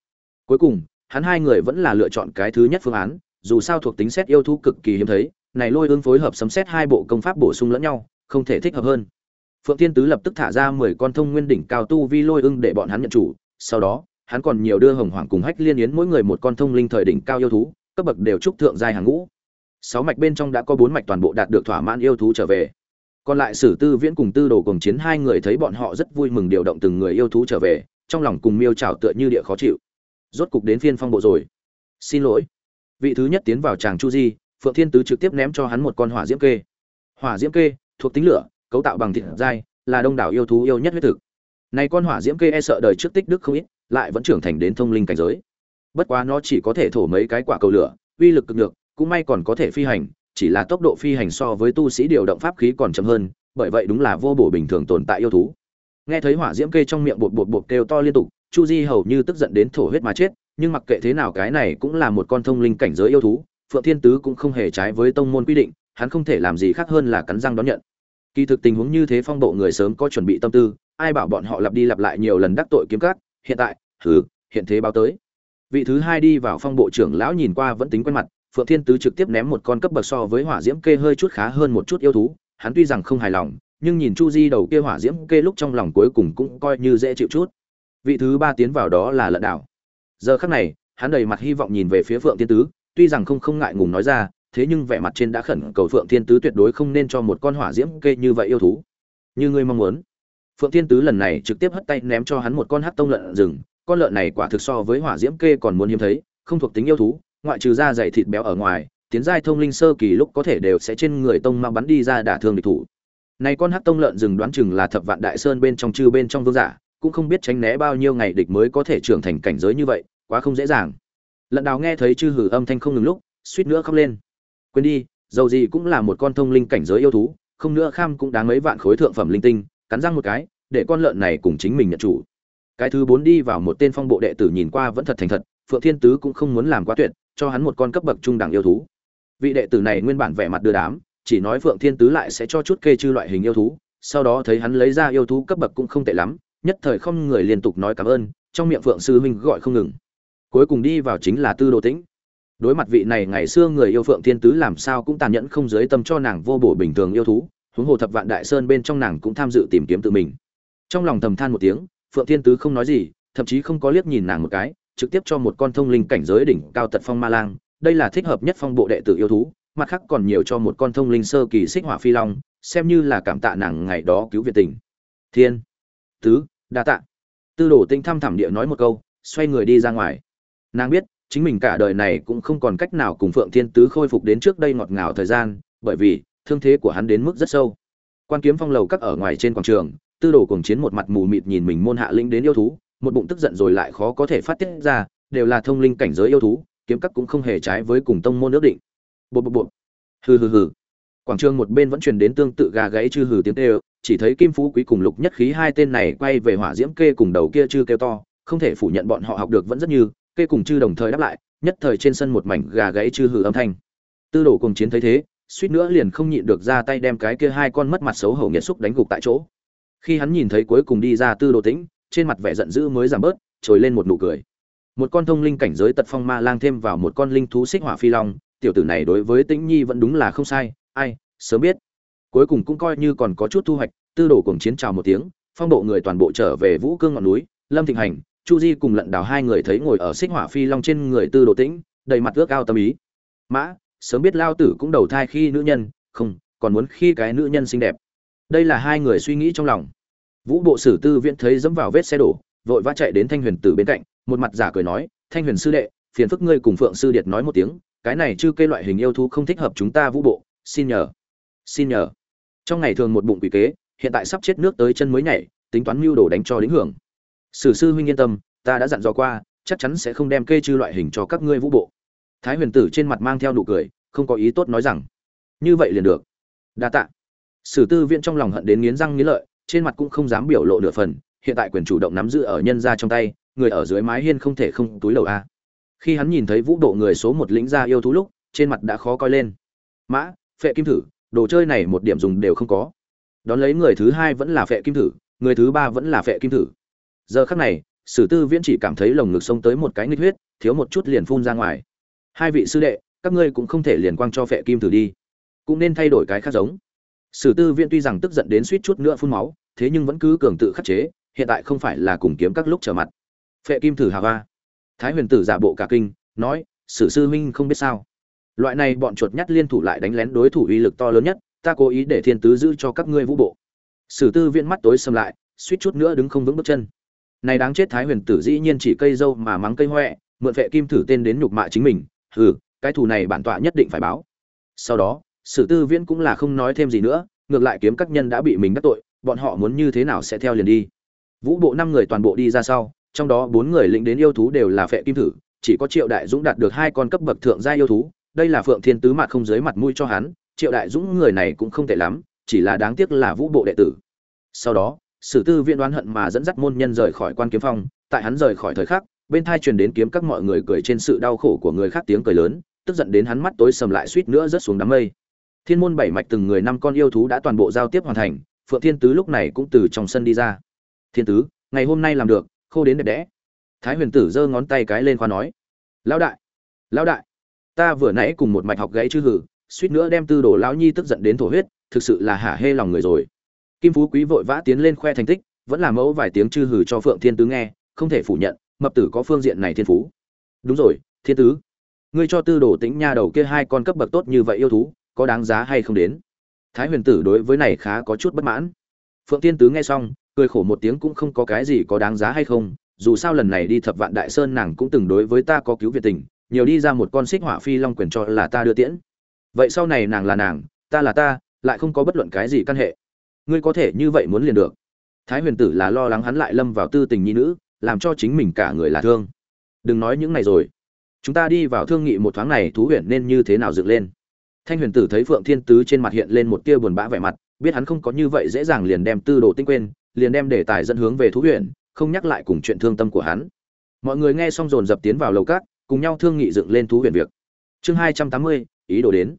Cuối cùng, hắn hai người vẫn là lựa chọn cái thứ nhất phương án, dù sao thuộc tính xét yêu thú cực kỳ hiếm thấy, này lôi ương phối hợp sấm xét hai bộ công pháp bổ sung lẫn nhau, không thể thích hợp hơn. Phượng thiên tứ lập tức thả ra mười con thông nguyên đỉnh cao tu vi lôi ưng để bọn hắn nhận chủ, sau đó hắn còn nhiều đưa hồng hoàng cùng hách liên yến mỗi người một con thông linh thời đỉnh cao yêu thú, cấp bậc đều trúc thượng giai hàng ngũ. Sáu mạch bên trong đã có bốn mạch toàn bộ đạt được thỏa mãn yêu thú trở về. Còn lại sử tư viễn cùng tư đồ cùng chiến hai người thấy bọn họ rất vui mừng điều động từng người yêu thú trở về, trong lòng cùng miêu trào tựa như địa khó chịu. Rốt cục đến phiên phong bộ rồi. Xin lỗi. Vị thứ nhất tiến vào tràng chu di, phượng thiên tứ trực tiếp ném cho hắn một con hỏa diễm kê. Hỏa diễm kê, thuộc tính lửa, cấu tạo bằng thịt dai là đông đảo yêu thú yêu nhất huyết thực. Này con hỏa diễm kê e sợ đời trước tích đức không ít lại vẫn trưởng thành đến thông linh cảnh giới. Bất quá nó chỉ có thể thổ mấy cái quả cầu lửa, uy lực cực được cũng may còn có thể phi hành, chỉ là tốc độ phi hành so với tu sĩ điều động pháp khí còn chậm hơn, bởi vậy đúng là vô bổ bình thường tồn tại yêu thú. Nghe thấy hỏa diễm kê trong miệng bột bột bột kêu to liên tục, chu di hầu như tức giận đến thổ huyết mà chết, nhưng mặc kệ thế nào cái này cũng là một con thông linh cảnh giới yêu thú, phượng thiên tứ cũng không hề trái với tông môn quy định, hắn không thể làm gì khác hơn là cắn răng đón nhận. Kỳ thực tình huống như thế phong bộ người sớm có chuẩn bị tâm tư, ai bảo bọn họ lặp đi lặp lại nhiều lần đắc tội kiếm cát hiện tại thử hiện thế báo tới. Vị thứ hai đi vào phong bộ trưởng lão nhìn qua vẫn tính quen mặt, phượng thiên tứ trực tiếp ném một con cấp bậc so với hỏa diễm kê hơi chút khá hơn một chút yêu thú, hắn tuy rằng không hài lòng, nhưng nhìn chu di đầu kia hỏa diễm kê lúc trong lòng cuối cùng cũng coi như dễ chịu chút. Vị thứ ba tiến vào đó là lận đảo. Giờ khắc này, hắn đầy mặt hy vọng nhìn về phía phượng thiên tứ, tuy rằng không không ngại ngùng nói ra, thế nhưng vẻ mặt trên đã khẩn cầu phượng thiên tứ tuyệt đối không nên cho một con hỏa diễm kê như vậy yêu thú. Như ngươi mong muốn phượng thiên tứ lần này trực tiếp hất tay ném cho hắn một con hắc tông lợn rừng, con lợn này quả thực so với hỏa diễm kê còn muốn hiếm thấy, không thuộc tính yêu thú, ngoại trừ da dày thịt béo ở ngoài, tiến giai thông linh sơ kỳ lúc có thể đều sẽ trên người tông ma bắn đi ra đả thương địch thủ. Này con hắc tông lợn rừng đoán chừng là thập vạn đại sơn bên trong chư bên trong vương giả, cũng không biết tránh né bao nhiêu ngày địch mới có thể trưởng thành cảnh giới như vậy, quá không dễ dàng. Lận đào nghe thấy chư hử âm thanh không ngừng lúc, suýt nữa khóc lên. Quên đi, dầu gì cũng là một con thông linh cảnh giới yêu thú, không nữa kham cũng đáng mấy vạn khối thượng phẩm linh tinh cắn răng một cái, để con lợn này cùng chính mình nhận chủ. Cái thứ bốn đi vào một tên phong bộ đệ tử nhìn qua vẫn thật thành thật, phượng thiên tứ cũng không muốn làm quá tuyệt, cho hắn một con cấp bậc trung đẳng yêu thú. Vị đệ tử này nguyên bản vẻ mặt đưa đám, chỉ nói phượng thiên tứ lại sẽ cho chút kê chư loại hình yêu thú, sau đó thấy hắn lấy ra yêu thú cấp bậc cũng không tệ lắm, nhất thời không người liên tục nói cảm ơn, trong miệng phượng sư huynh gọi không ngừng. Cuối cùng đi vào chính là tư đồ tĩnh. Đối mặt vị này ngày xưa người yêu phượng thiên tứ làm sao cũng tàn nhẫn không dưới tâm cho nàng vô bổ bình thường yêu thú huống hồ thập vạn đại sơn bên trong nàng cũng tham dự tìm kiếm tự mình. Trong lòng thầm than một tiếng, phượng thiên tứ không nói gì, thậm chí không có liếc nhìn nàng một cái, trực tiếp cho một con thông linh cảnh giới đỉnh cao tật phong ma lang. Đây là thích hợp nhất phong bộ đệ tử yêu thú, mặt khác còn nhiều cho một con thông linh sơ kỳ xích hỏa phi long, xem như là cảm tạ nàng ngày đó cứu việt tình. Thiên tứ, đa tạ. Tư đồ tinh thăm thẳm địa nói một câu, xoay người đi ra ngoài. Nàng biết, chính mình cả đời này cũng không còn cách nào cùng phượng thiên tứ khôi phục đến trước đây ngọt ngào thời gian, bởi vì thương thế của hắn đến mức rất sâu. Quan kiếm phong lầu các ở ngoài trên quảng trường, tư đồ cùng chiến một mặt mù mịt nhìn mình môn hạ linh đến yêu thú, một bụng tức giận rồi lại khó có thể phát tiết ra, đều là thông linh cảnh giới yêu thú, kiếm các cũng không hề trái với cùng tông môn ước định. Bộ bộ bộ hừ hừ hừ. Quảng trường một bên vẫn truyền đến tương tự gà gáy chư hừ tiếng kêu, chỉ thấy kim phú quý cùng lục nhất khí hai tên này quay về hỏa diễm kê cùng đầu kia chư kêu to, không thể phủ nhận bọn họ học được vẫn rất như, kê cùng chư đồng thời đáp lại, nhất thời trên sân một mảnh gà gáy chư hừ âm thanh. Tư đồ cùng chiến thấy thế suýt nữa liền không nhịn được ra tay đem cái kia hai con mất mặt xấu hổ nghiệt xúc đánh gục tại chỗ. Khi hắn nhìn thấy cuối cùng đi ra tư đồ tĩnh, trên mặt vẻ giận dữ mới giảm bớt, trồi lên một nụ cười. Một con thông linh cảnh giới tật phong ma lang thêm vào một con linh thú xích hỏa phi long, tiểu tử này đối với tĩnh nhi vẫn đúng là không sai, ai, sớm biết. Cuối cùng cũng coi như còn có chút thu hoạch, tư đồ cùng chiến chào một tiếng, phong độ người toàn bộ trở về vũ cương ngọn núi, lâm thịnh hành, chu di cùng lận đào hai người thấy ngồi ở xích hỏa phi long trên người tư đồ tĩnh, đầy mặt ước ao tâm ý. Mã sớm biết lao tử cũng đầu thai khi nữ nhân, không, còn muốn khi cái nữ nhân xinh đẹp. Đây là hai người suy nghĩ trong lòng. Vũ bộ sử tư viễn thấy dẫm vào vết xe đổ, vội vã chạy đến thanh huyền tử bên cạnh, một mặt giả cười nói, thanh huyền sư đệ, phiền phức ngươi cùng phượng sư điệt nói một tiếng, cái này chưa kê loại hình yêu thú không thích hợp chúng ta vũ bộ, xin nhờ xin nhờ. Trong ngày thường một bụng quỷ kế, hiện tại sắp chết nước tới chân mới nhảy, tính toán mưu đồ đánh cho đính hưởng. Sử sư huynh yên tâm, ta đã dặn dò qua, chắc chắn sẽ không đem kê chư loại hình cho các ngươi vũ bộ thái huyền tử trên mặt mang theo nụ cười, không có ý tốt nói rằng, như vậy liền được. Đa tạ. Sử tư viện trong lòng hận đến nghiến răng nghiến lợi, trên mặt cũng không dám biểu lộ nửa phần, hiện tại quyền chủ động nắm giữ ở nhân ra trong tay, người ở dưới mái hiên không thể không túi đầu a. Khi hắn nhìn thấy vũ độ người số một lĩnh gia yêu thú lúc, trên mặt đã khó coi lên. Mã, phệ kim thử, đồ chơi này một điểm dùng đều không có. Đón lấy người thứ hai vẫn là phệ kim thử, người thứ ba vẫn là phệ kim thử. Giờ khắc này, sử tư viễn chỉ cảm thấy lồng ngực sông tới một cái nghịch huyết, thiếu một chút liền phun ra ngoài hai vị sư đệ, các ngươi cũng không thể liền quang cho phệ kim thử đi. Cũng nên thay đổi cái khác giống. Sử tư viện tuy rằng tức giận đến suýt chút nữa phun máu, thế nhưng vẫn cứ cường tự khắc chế, hiện tại không phải là cùng kiếm các lúc trở mặt. Phệ kim thử hà va thái huyền tử giả bộ cả kinh, nói, sử sư huynh không biết sao. Loại này bọn chuột nhắt liên thủ lại đánh lén đối thủ uy lực to lớn nhất, ta cố ý để thiên tứ giữ cho các ngươi vũ bộ. Sử tư viện mắt tối xâm lại, suýt chút nữa đứng không vững bước chân. Này đáng chết thái huyền tử dĩ nhiên chỉ cây dâu mà mắng cây hoẹ, mượn vệ kim thử tên đến nhục mạ chính mình Ừ, cái thù này bản tọa nhất định phải báo. Sau đó sử tư viễn cũng là không nói thêm gì nữa ngược lại kiếm các nhân đã bị mình đắc tội bọn họ muốn như thế nào sẽ theo liền đi. Vũ bộ năm người toàn bộ đi ra sau trong đó bốn người lĩnh đến yêu thú đều là phệ kim thử chỉ có triệu đại dũng đạt được hai con cấp bậc thượng gia yêu thú đây là phượng thiên tứ mặt không dưới mặt mũi cho hắn triệu đại dũng người này cũng không tệ lắm chỉ là đáng tiếc là vũ bộ đệ tử. Sau đó sử tư viện đoán hận mà dẫn dắt môn nhân rời khỏi quan kiếm phong tại hắn rời khỏi thời khắc bên thai truyền đến kiếm các mọi người cười trên sự đau khổ của người khác tiếng cười lớn, tức giận đến hắn mắt tối sầm lại suýt nữa rớt xuống đám mây. Thiên môn bảy mạch từng người năm con yêu thú đã toàn bộ giao tiếp hoàn thành, phượng thiên tứ lúc này cũng từ trong sân đi ra. Thiên tứ, ngày hôm nay làm được, khô đến đẹp đẽ. Thái huyền tử giơ ngón tay cái lên khoa nói. Lão đại lão đại, ta vừa nãy cùng một mạch học gãy chư hử, suýt nữa đem tư đồ lão nhi tức giận đến thổ huyết, thực sự là hả hê lòng người rồi. Kim phú quý vội vã tiến lên khoe thành tích, vẫn là mẫu vài tiếng chư hử cho phượng thiên tứ nghe, không thể phủ nhận mập tử có phương diện này thiên phú. Đúng rồi, thiên tứ. Ngươi cho tư đồ tĩnh nha đầu kia hai con cấp bậc tốt như vậy yêu thú, có đáng giá hay không đến? Thái huyền tử đối với này khá có chút bất mãn. Phượng tiên tứ nghe xong, cười khổ một tiếng cũng không có cái gì có đáng giá hay không, dù sao lần này đi thập vạn đại sơn nàng cũng từng đối với ta có cứu việt tình, nhiều đi ra một con xích hỏa phi long quyền cho là ta đưa tiễn. Vậy sau này nàng là nàng, ta là ta, lại không có bất luận cái gì căn hệ. Ngươi có thể như vậy muốn liền được. Thái huyền tử là lo lắng hắn lại lâm vào tư tình nhi nữ làm cho chính mình cả người là thương. Đừng nói những này rồi. Chúng ta đi vào thương nghị một thoáng này, thú huyền nên như thế nào dựng lên? Thanh huyền tử thấy phượng thiên tứ trên mặt hiện lên một tia buồn bã vẻ mặt, biết hắn không có như vậy dễ dàng liền đem tư đồ tinh quên, liền đem đề tài dẫn hướng về thú huyền, không nhắc lại cùng chuyện thương tâm của hắn. Mọi người nghe xong dồn dập tiến vào lầu cát cùng nhau thương nghị dựng lên thú huyền việc. Chương hai trăm tám mươi, ý đồ đến.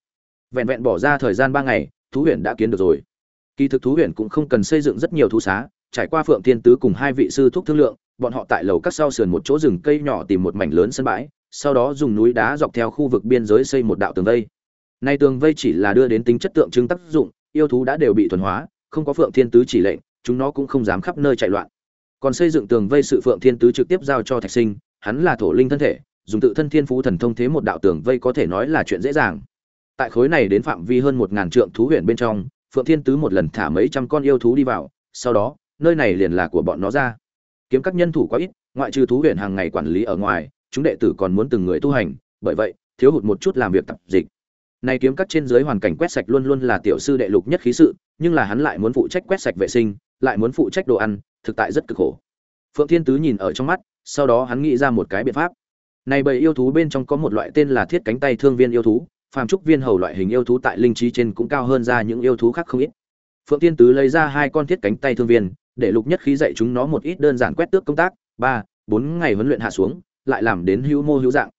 Vẹn vẹn bỏ ra thời gian ba ngày, thú huyền đã kiến được rồi. Kỳ thực thú huyền cũng không cần xây dựng rất nhiều thú xá, trải qua phượng thiên tứ cùng hai vị sư thúc thương lượng bọn họ tại lầu các sau sườn một chỗ rừng cây nhỏ tìm một mảnh lớn sân bãi, sau đó dùng núi đá dọc theo khu vực biên giới xây một đạo tường vây. Nay tường vây chỉ là đưa đến tính chất tượng trưng tác dụng, yêu thú đã đều bị thuần hóa, không có phượng thiên tứ chỉ lệnh, chúng nó cũng không dám khắp nơi chạy loạn. Còn xây dựng tường vây sự phượng thiên tứ trực tiếp giao cho thạch sinh, hắn là thổ linh thân thể, dùng tự thân thiên phú thần thông thế một đạo tường vây có thể nói là chuyện dễ dàng. Tại khối này đến phạm vi hơn một ngàn trượng thú huyện bên trong, phượng thiên tứ một lần thả mấy trăm con yêu thú đi vào, sau đó, nơi này liền là của bọn nó ra kiếm các nhân thủ quá ít ngoại trừ thú huyện hàng ngày quản lý ở ngoài chúng đệ tử còn muốn từng người tu hành bởi vậy thiếu hụt một chút làm việc tập dịch này kiếm cắt trên dưới hoàn cảnh quét sạch luôn luôn là tiểu sư đệ lục nhất khí sự, nhưng là hắn lại muốn phụ trách quét sạch vệ sinh, lại muốn phụ trách đồ ăn, thực tại rất cực khổ. Phượng Thiên Tứ nhìn ở trong mắt, sau đó hắn nghĩ ra một cái biện pháp. Này bầy yêu thú bên trong có một loại tên là thiết cánh tay thương viên yêu thú, phàm trúc viên hầu loại hình yêu thú tại linh trí trên cũng cao hơn ra những yêu thú khác không ít. Phượng Thiên Tứ lấy ra hai con thiết cánh tay thương viên, để lục nhất khí dạy chúng nó một ít đơn giản quét tước công tác, ba, bốn ngày huấn luyện hạ xuống, lại làm đến hữu mô hữu dạng.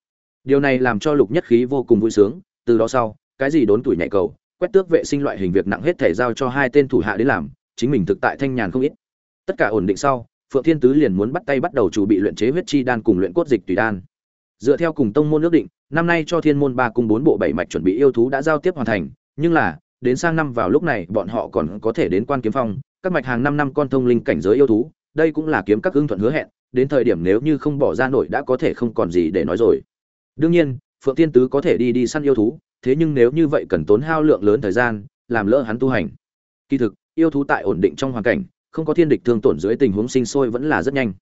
Điều này làm cho lục nhất khí vô cùng vui sướng, từ đó sau cái gì đốn tuổi nhảy cầu quét tước vệ sinh loại hình việc nặng hết thể giao cho hai tên thủ hạ đến làm chính mình thực tại thanh nhàn không ít. Tất cả ổn định sau phượng thiên tứ liền muốn bắt tay bắt đầu chủ bị luyện chế huyết chi đan cùng luyện cốt dịch tùy đan. Dựa theo cùng tông môn ước định năm nay cho thiên môn ba cung bốn bộ bảy mạch chuẩn bị yêu thú đã giao tiếp hoàn thành nhưng là đến sang năm vào lúc này bọn họ còn có thể đến quan kiếm phong các mạch hàng năm năm con thông linh cảnh giới yêu thú, đây cũng là kiếm các ưng thuận hứa hẹn, đến thời điểm nếu như không bỏ ra nổi đã có thể không còn gì để nói rồi. Đương nhiên, phượng tiên tứ có thể đi đi săn yêu thú, thế nhưng nếu như vậy cần tốn hao lượng lớn thời gian, làm lỡ hắn tu hành. Kỳ thực, yêu thú tại ổn định trong hoàn cảnh, không có thiên địch thương tổn dưới tình huống sinh sôi vẫn là rất nhanh.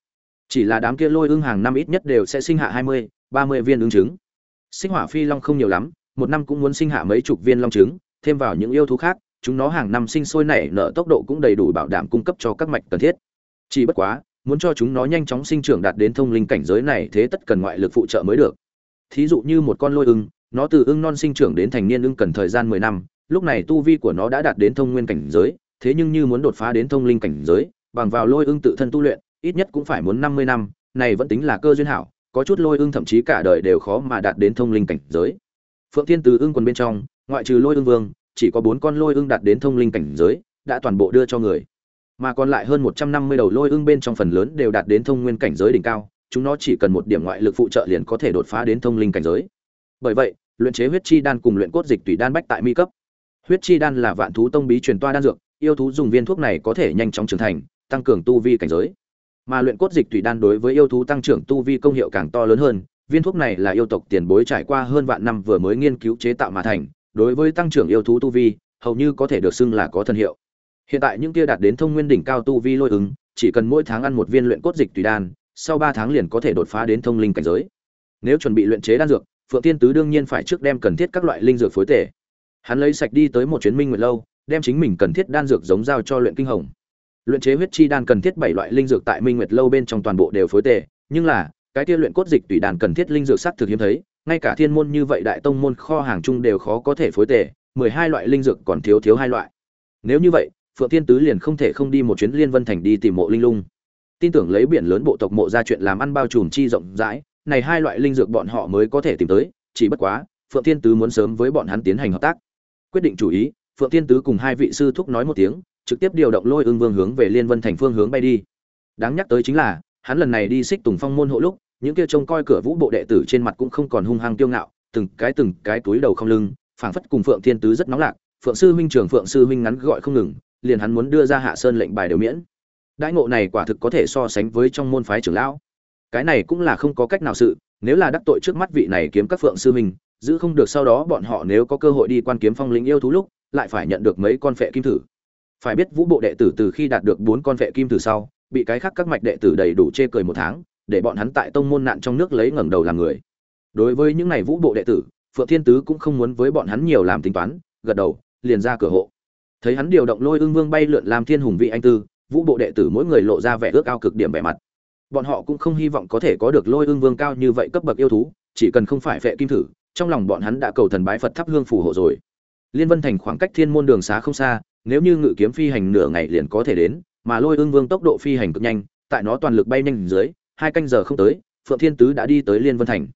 Chỉ là đám kia lôi ương hàng năm ít nhất đều sẽ sinh hạ hai mươi, ba mươi viên ứng trứng. Sinh hỏa phi long không nhiều lắm, một năm cũng muốn sinh hạ mấy chục viên long trứng, thêm vào những yêu thú khác chúng nó hàng năm sinh sôi nảy nở tốc độ cũng đầy đủ bảo đảm cung cấp cho các mạch cần thiết. Chỉ bất quá, muốn cho chúng nó nhanh chóng sinh trưởng đạt đến thông linh cảnh giới này thế tất cần ngoại lực phụ trợ mới được. Thí dụ như một con lôi ưng, nó từ ưng non sinh trưởng đến thành niên ưng cần thời gian mười năm, lúc này tu vi của nó đã đạt đến thông nguyên cảnh giới, thế nhưng như muốn đột phá đến thông linh cảnh giới, bằng vào lôi ưng tự thân tu luyện, ít nhất cũng phải muốn năm mươi năm, này vẫn tính là cơ duyên hảo, có chút lôi ưng thậm chí cả đời đều khó mà đạt đến thông linh cảnh giới. Phượng thiên từ ưng quần bên trong, ngoại trừ lôi ưng vương chỉ có bốn con lôi ưng đạt đến thông linh cảnh giới, đã toàn bộ đưa cho người. Mà còn lại hơn một trăm năm mươi đầu lôi ưng bên trong phần lớn đều đạt đến thông nguyên cảnh giới đỉnh cao, chúng nó chỉ cần một điểm ngoại lực phụ trợ liền có thể đột phá đến thông linh cảnh giới. Bởi vậy, luyện chế huyết chi đan cùng luyện cốt dịch tùy đan bách tại mi cấp. Huyết chi đan là vạn thú tông bí truyền toa đan dược, yêu thú dùng viên thuốc này có thể nhanh chóng trưởng thành, tăng cường tu vi cảnh giới. Mà luyện cốt dịch tùy đan đối với yêu thú tăng trưởng tu vi công hiệu càng to lớn hơn, viên thuốc này là yêu tộc tiền bối trải qua hơn vạn năm vừa mới nghiên cứu chế tạo mà thành đối với tăng trưởng yêu thú tu vi, hầu như có thể được xưng là có thân hiệu. Hiện tại những kia đạt đến thông nguyên đỉnh cao tu vi lôi ứng, chỉ cần mỗi tháng ăn một viên luyện cốt dịch tùy đan, sau ba tháng liền có thể đột phá đến thông linh cảnh giới. Nếu chuẩn bị luyện chế đan dược, phượng tiên tứ đương nhiên phải trước đem cần thiết các loại linh dược phối tể. Hắn lấy sạch đi tới một chuyến minh nguyệt lâu, đem chính mình cần thiết đan dược giống giao cho luyện kinh hồng. Luyện chế huyết chi đan cần thiết bảy loại linh dược tại minh nguyệt lâu bên trong toàn bộ đều phối tể, nhưng là, cái kia luyện cốt dịch tùy đan cần thiết linh dược sắc thực hiếm thấy ngay cả thiên môn như vậy đại tông môn kho hàng chung đều khó có thể phối tề mười hai loại linh dược còn thiếu thiếu hai loại nếu như vậy phượng thiên tứ liền không thể không đi một chuyến liên vân thành đi tìm mộ linh lung tin tưởng lấy biển lớn bộ tộc mộ ra chuyện làm ăn bao trùm chi rộng rãi này hai loại linh dược bọn họ mới có thể tìm tới, chỉ bất quá, Phượng Thiên Tứ muốn sớm với bọn hắn tiến hành hợp tác. Quyết định chủ ý, Phượng Thiên Tứ cùng hai vị sư thúc nói một tiếng, trực tiếp điều động Lôi Ưng Vương hướng về Liên Vân thành phương hướng bay đi. Đáng nhắc tới chính là, hắn lần này đi xích Tùng Phong môn hộ lúc, những kia trông coi cửa vũ bộ đệ tử trên mặt cũng không còn hung hăng tiêu ngạo, từng cái từng cái túi đầu không lưng phảng phất cùng phượng thiên tứ rất nóng lạc phượng sư huynh trưởng phượng sư huynh ngắn gọi không ngừng liền hắn muốn đưa ra hạ sơn lệnh bài đều miễn. Đãi ngộ này quả thực có thể so sánh với trong môn phái trưởng lão. Cái này cũng là không có cách nào sự nếu là đắc tội trước mắt vị này kiếm các phượng sư huynh giữ không được sau đó bọn họ nếu có cơ hội đi quan kiếm phong lĩnh yêu thú lúc lại phải nhận được mấy con phệ kim thử. Phải biết vũ bộ đệ tử từ khi đạt được bốn con phệ kim thử sau bị cái khác các mạch đệ tử đầy đủ chê cười một tháng để bọn hắn tại tông môn nạn trong nước lấy ngẩng đầu làm người. Đối với những này vũ bộ đệ tử, phượng thiên tứ cũng không muốn với bọn hắn nhiều làm tính toán, gật đầu, liền ra cửa hộ. Thấy hắn điều động lôi ương vương bay lượn làm thiên hùng vị anh tư, vũ bộ đệ tử mỗi người lộ ra vẻ ước ao cực điểm vẻ mặt. Bọn họ cũng không hy vọng có thể có được lôi ương vương cao như vậy cấp bậc yêu thú, chỉ cần không phải phệ kim thử, trong lòng bọn hắn đã cầu thần bái phật thắp hương phù hộ rồi. Liên vân thành khoảng cách thiên môn đường xá không xa, nếu như ngự kiếm phi hành nửa ngày liền có thể đến, mà lôi ương vương tốc độ phi hành cực nhanh, tại nó toàn lực bay nhanh dưới hai canh giờ không tới, phượng thiên tứ đã đi tới liên vân thành.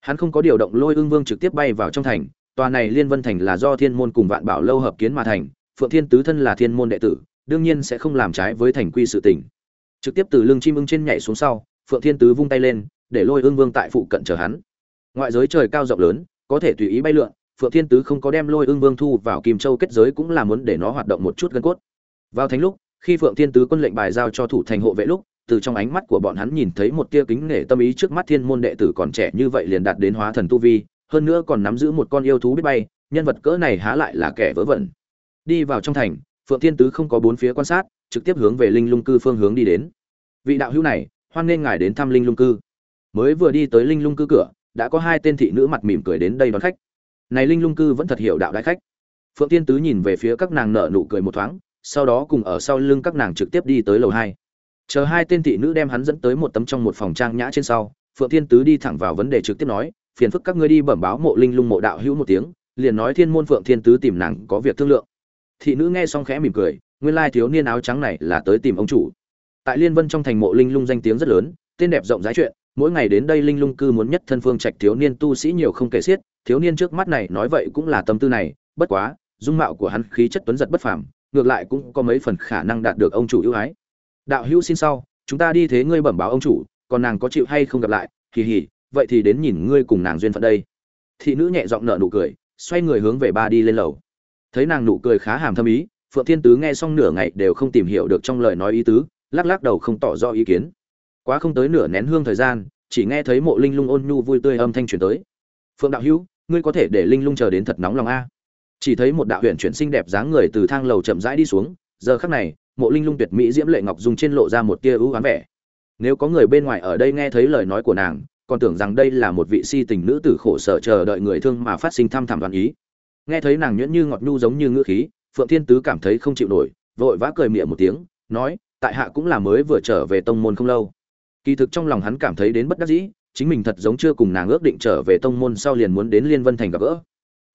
Hắn không có điều động lôi ương vương trực tiếp bay vào trong thành, tòa này liên vân thành là do thiên môn cùng vạn bảo lâu hợp kiến mà thành, phượng thiên tứ thân là thiên môn đệ tử, đương nhiên sẽ không làm trái với thành quy sự tình. Trực tiếp từ lưng chim ưng trên nhảy xuống sau, phượng thiên tứ vung tay lên, để lôi ương vương tại phụ cận chờ hắn. Ngoại giới trời cao rộng lớn, có thể tùy ý bay lượn, phượng thiên tứ không có đem lôi ương vương thu vào kim châu kết giới cũng là muốn để nó hoạt động một chút gân cốt. Vào thánh lúc, khi phượng thiên tứ quân lệnh bài giao cho thủ thành hộ vệ lúc từ trong ánh mắt của bọn hắn nhìn thấy một tia kính nể tâm ý trước mắt thiên môn đệ tử còn trẻ như vậy liền đạt đến hóa thần tu vi, hơn nữa còn nắm giữ một con yêu thú biết bay, nhân vật cỡ này há lại là kẻ vớ vẩn. Đi vào trong thành, phượng thiên tứ không có bốn phía quan sát, trực tiếp hướng về linh lung cư phương hướng đi đến. Vị đạo hữu này, hoan nghênh ngài đến thăm linh lung cư. Mới vừa đi tới linh lung cư cửa, đã có hai tên thị nữ mặt mỉm cười đến đây đón khách. Này linh lung cư vẫn thật hiểu đạo đại khách. Phượng thiên tứ nhìn về phía các nàng nở nụ cười một thoáng, sau đó cùng ở sau lưng các nàng trực tiếp đi tới lầu hai chờ hai tên thị nữ đem hắn dẫn tới một tấm trong một phòng trang nhã trên sau, phượng thiên tứ đi thẳng vào vấn đề trực tiếp nói, phiền phức các ngươi đi bẩm báo mộ linh lung mộ đạo hữu một tiếng, liền nói thiên môn phượng thiên tứ tìm nàng có việc thương lượng. Thị nữ nghe xong khẽ mỉm cười, nguyên lai thiếu niên áo trắng này là tới tìm ông chủ. Tại liên vân trong thành mộ linh lung danh tiếng rất lớn, tên đẹp rộng rãi chuyện, mỗi ngày đến đây linh lung cư muốn nhất thân phương trạch thiếu niên tu sĩ nhiều không kể xiết, thiếu niên trước mắt này nói vậy cũng là tâm tư này, bất quá, dung mạo của hắn khí chất tuấn giật bất phàm, ngược lại cũng có mấy phần khả năng đạt được ông chủ ưu ái đạo hữu xin sau, chúng ta đi thế ngươi bẩm báo ông chủ, còn nàng có chịu hay không gặp lại? Kỳ hỉ vậy thì đến nhìn ngươi cùng nàng duyên phận đây. Thị nữ nhẹ giọng nợ nụ cười, xoay người hướng về ba đi lên lầu. Thấy nàng nụ cười khá hàm thâm ý, phượng thiên tứ nghe xong nửa ngày đều không tìm hiểu được trong lời nói ý tứ, lắc lắc đầu không tỏ rõ ý kiến. Quá không tới nửa nén hương thời gian, chỉ nghe thấy mộ linh lung ôn nhu vui tươi âm thanh truyền tới. Phượng đạo hữu, ngươi có thể để linh lung chờ đến thật nóng lòng a. Chỉ thấy một đạo huyền chuyển xinh đẹp dáng người từ thang lầu chậm rãi đi xuống, giờ khắc này mộ linh lung tuyệt mỹ diễm lệ ngọc dung trên lộ ra một tia ưu ám vẻ. Nếu có người bên ngoài ở đây nghe thấy lời nói của nàng, còn tưởng rằng đây là một vị si tình nữ tử khổ sở chờ đợi người thương mà phát sinh thăm thẳm đoàn ý. Nghe thấy nàng nhuyễn như ngọt nhu giống như ngữ khí, phượng thiên tứ cảm thấy không chịu nổi, vội vã cười miệng một tiếng, nói, tại hạ cũng là mới vừa trở về tông môn không lâu. Kỳ thực trong lòng hắn cảm thấy đến bất đắc dĩ, chính mình thật giống chưa cùng nàng ước định trở về tông môn sau liền muốn đến liên vân thành gặp gỡ.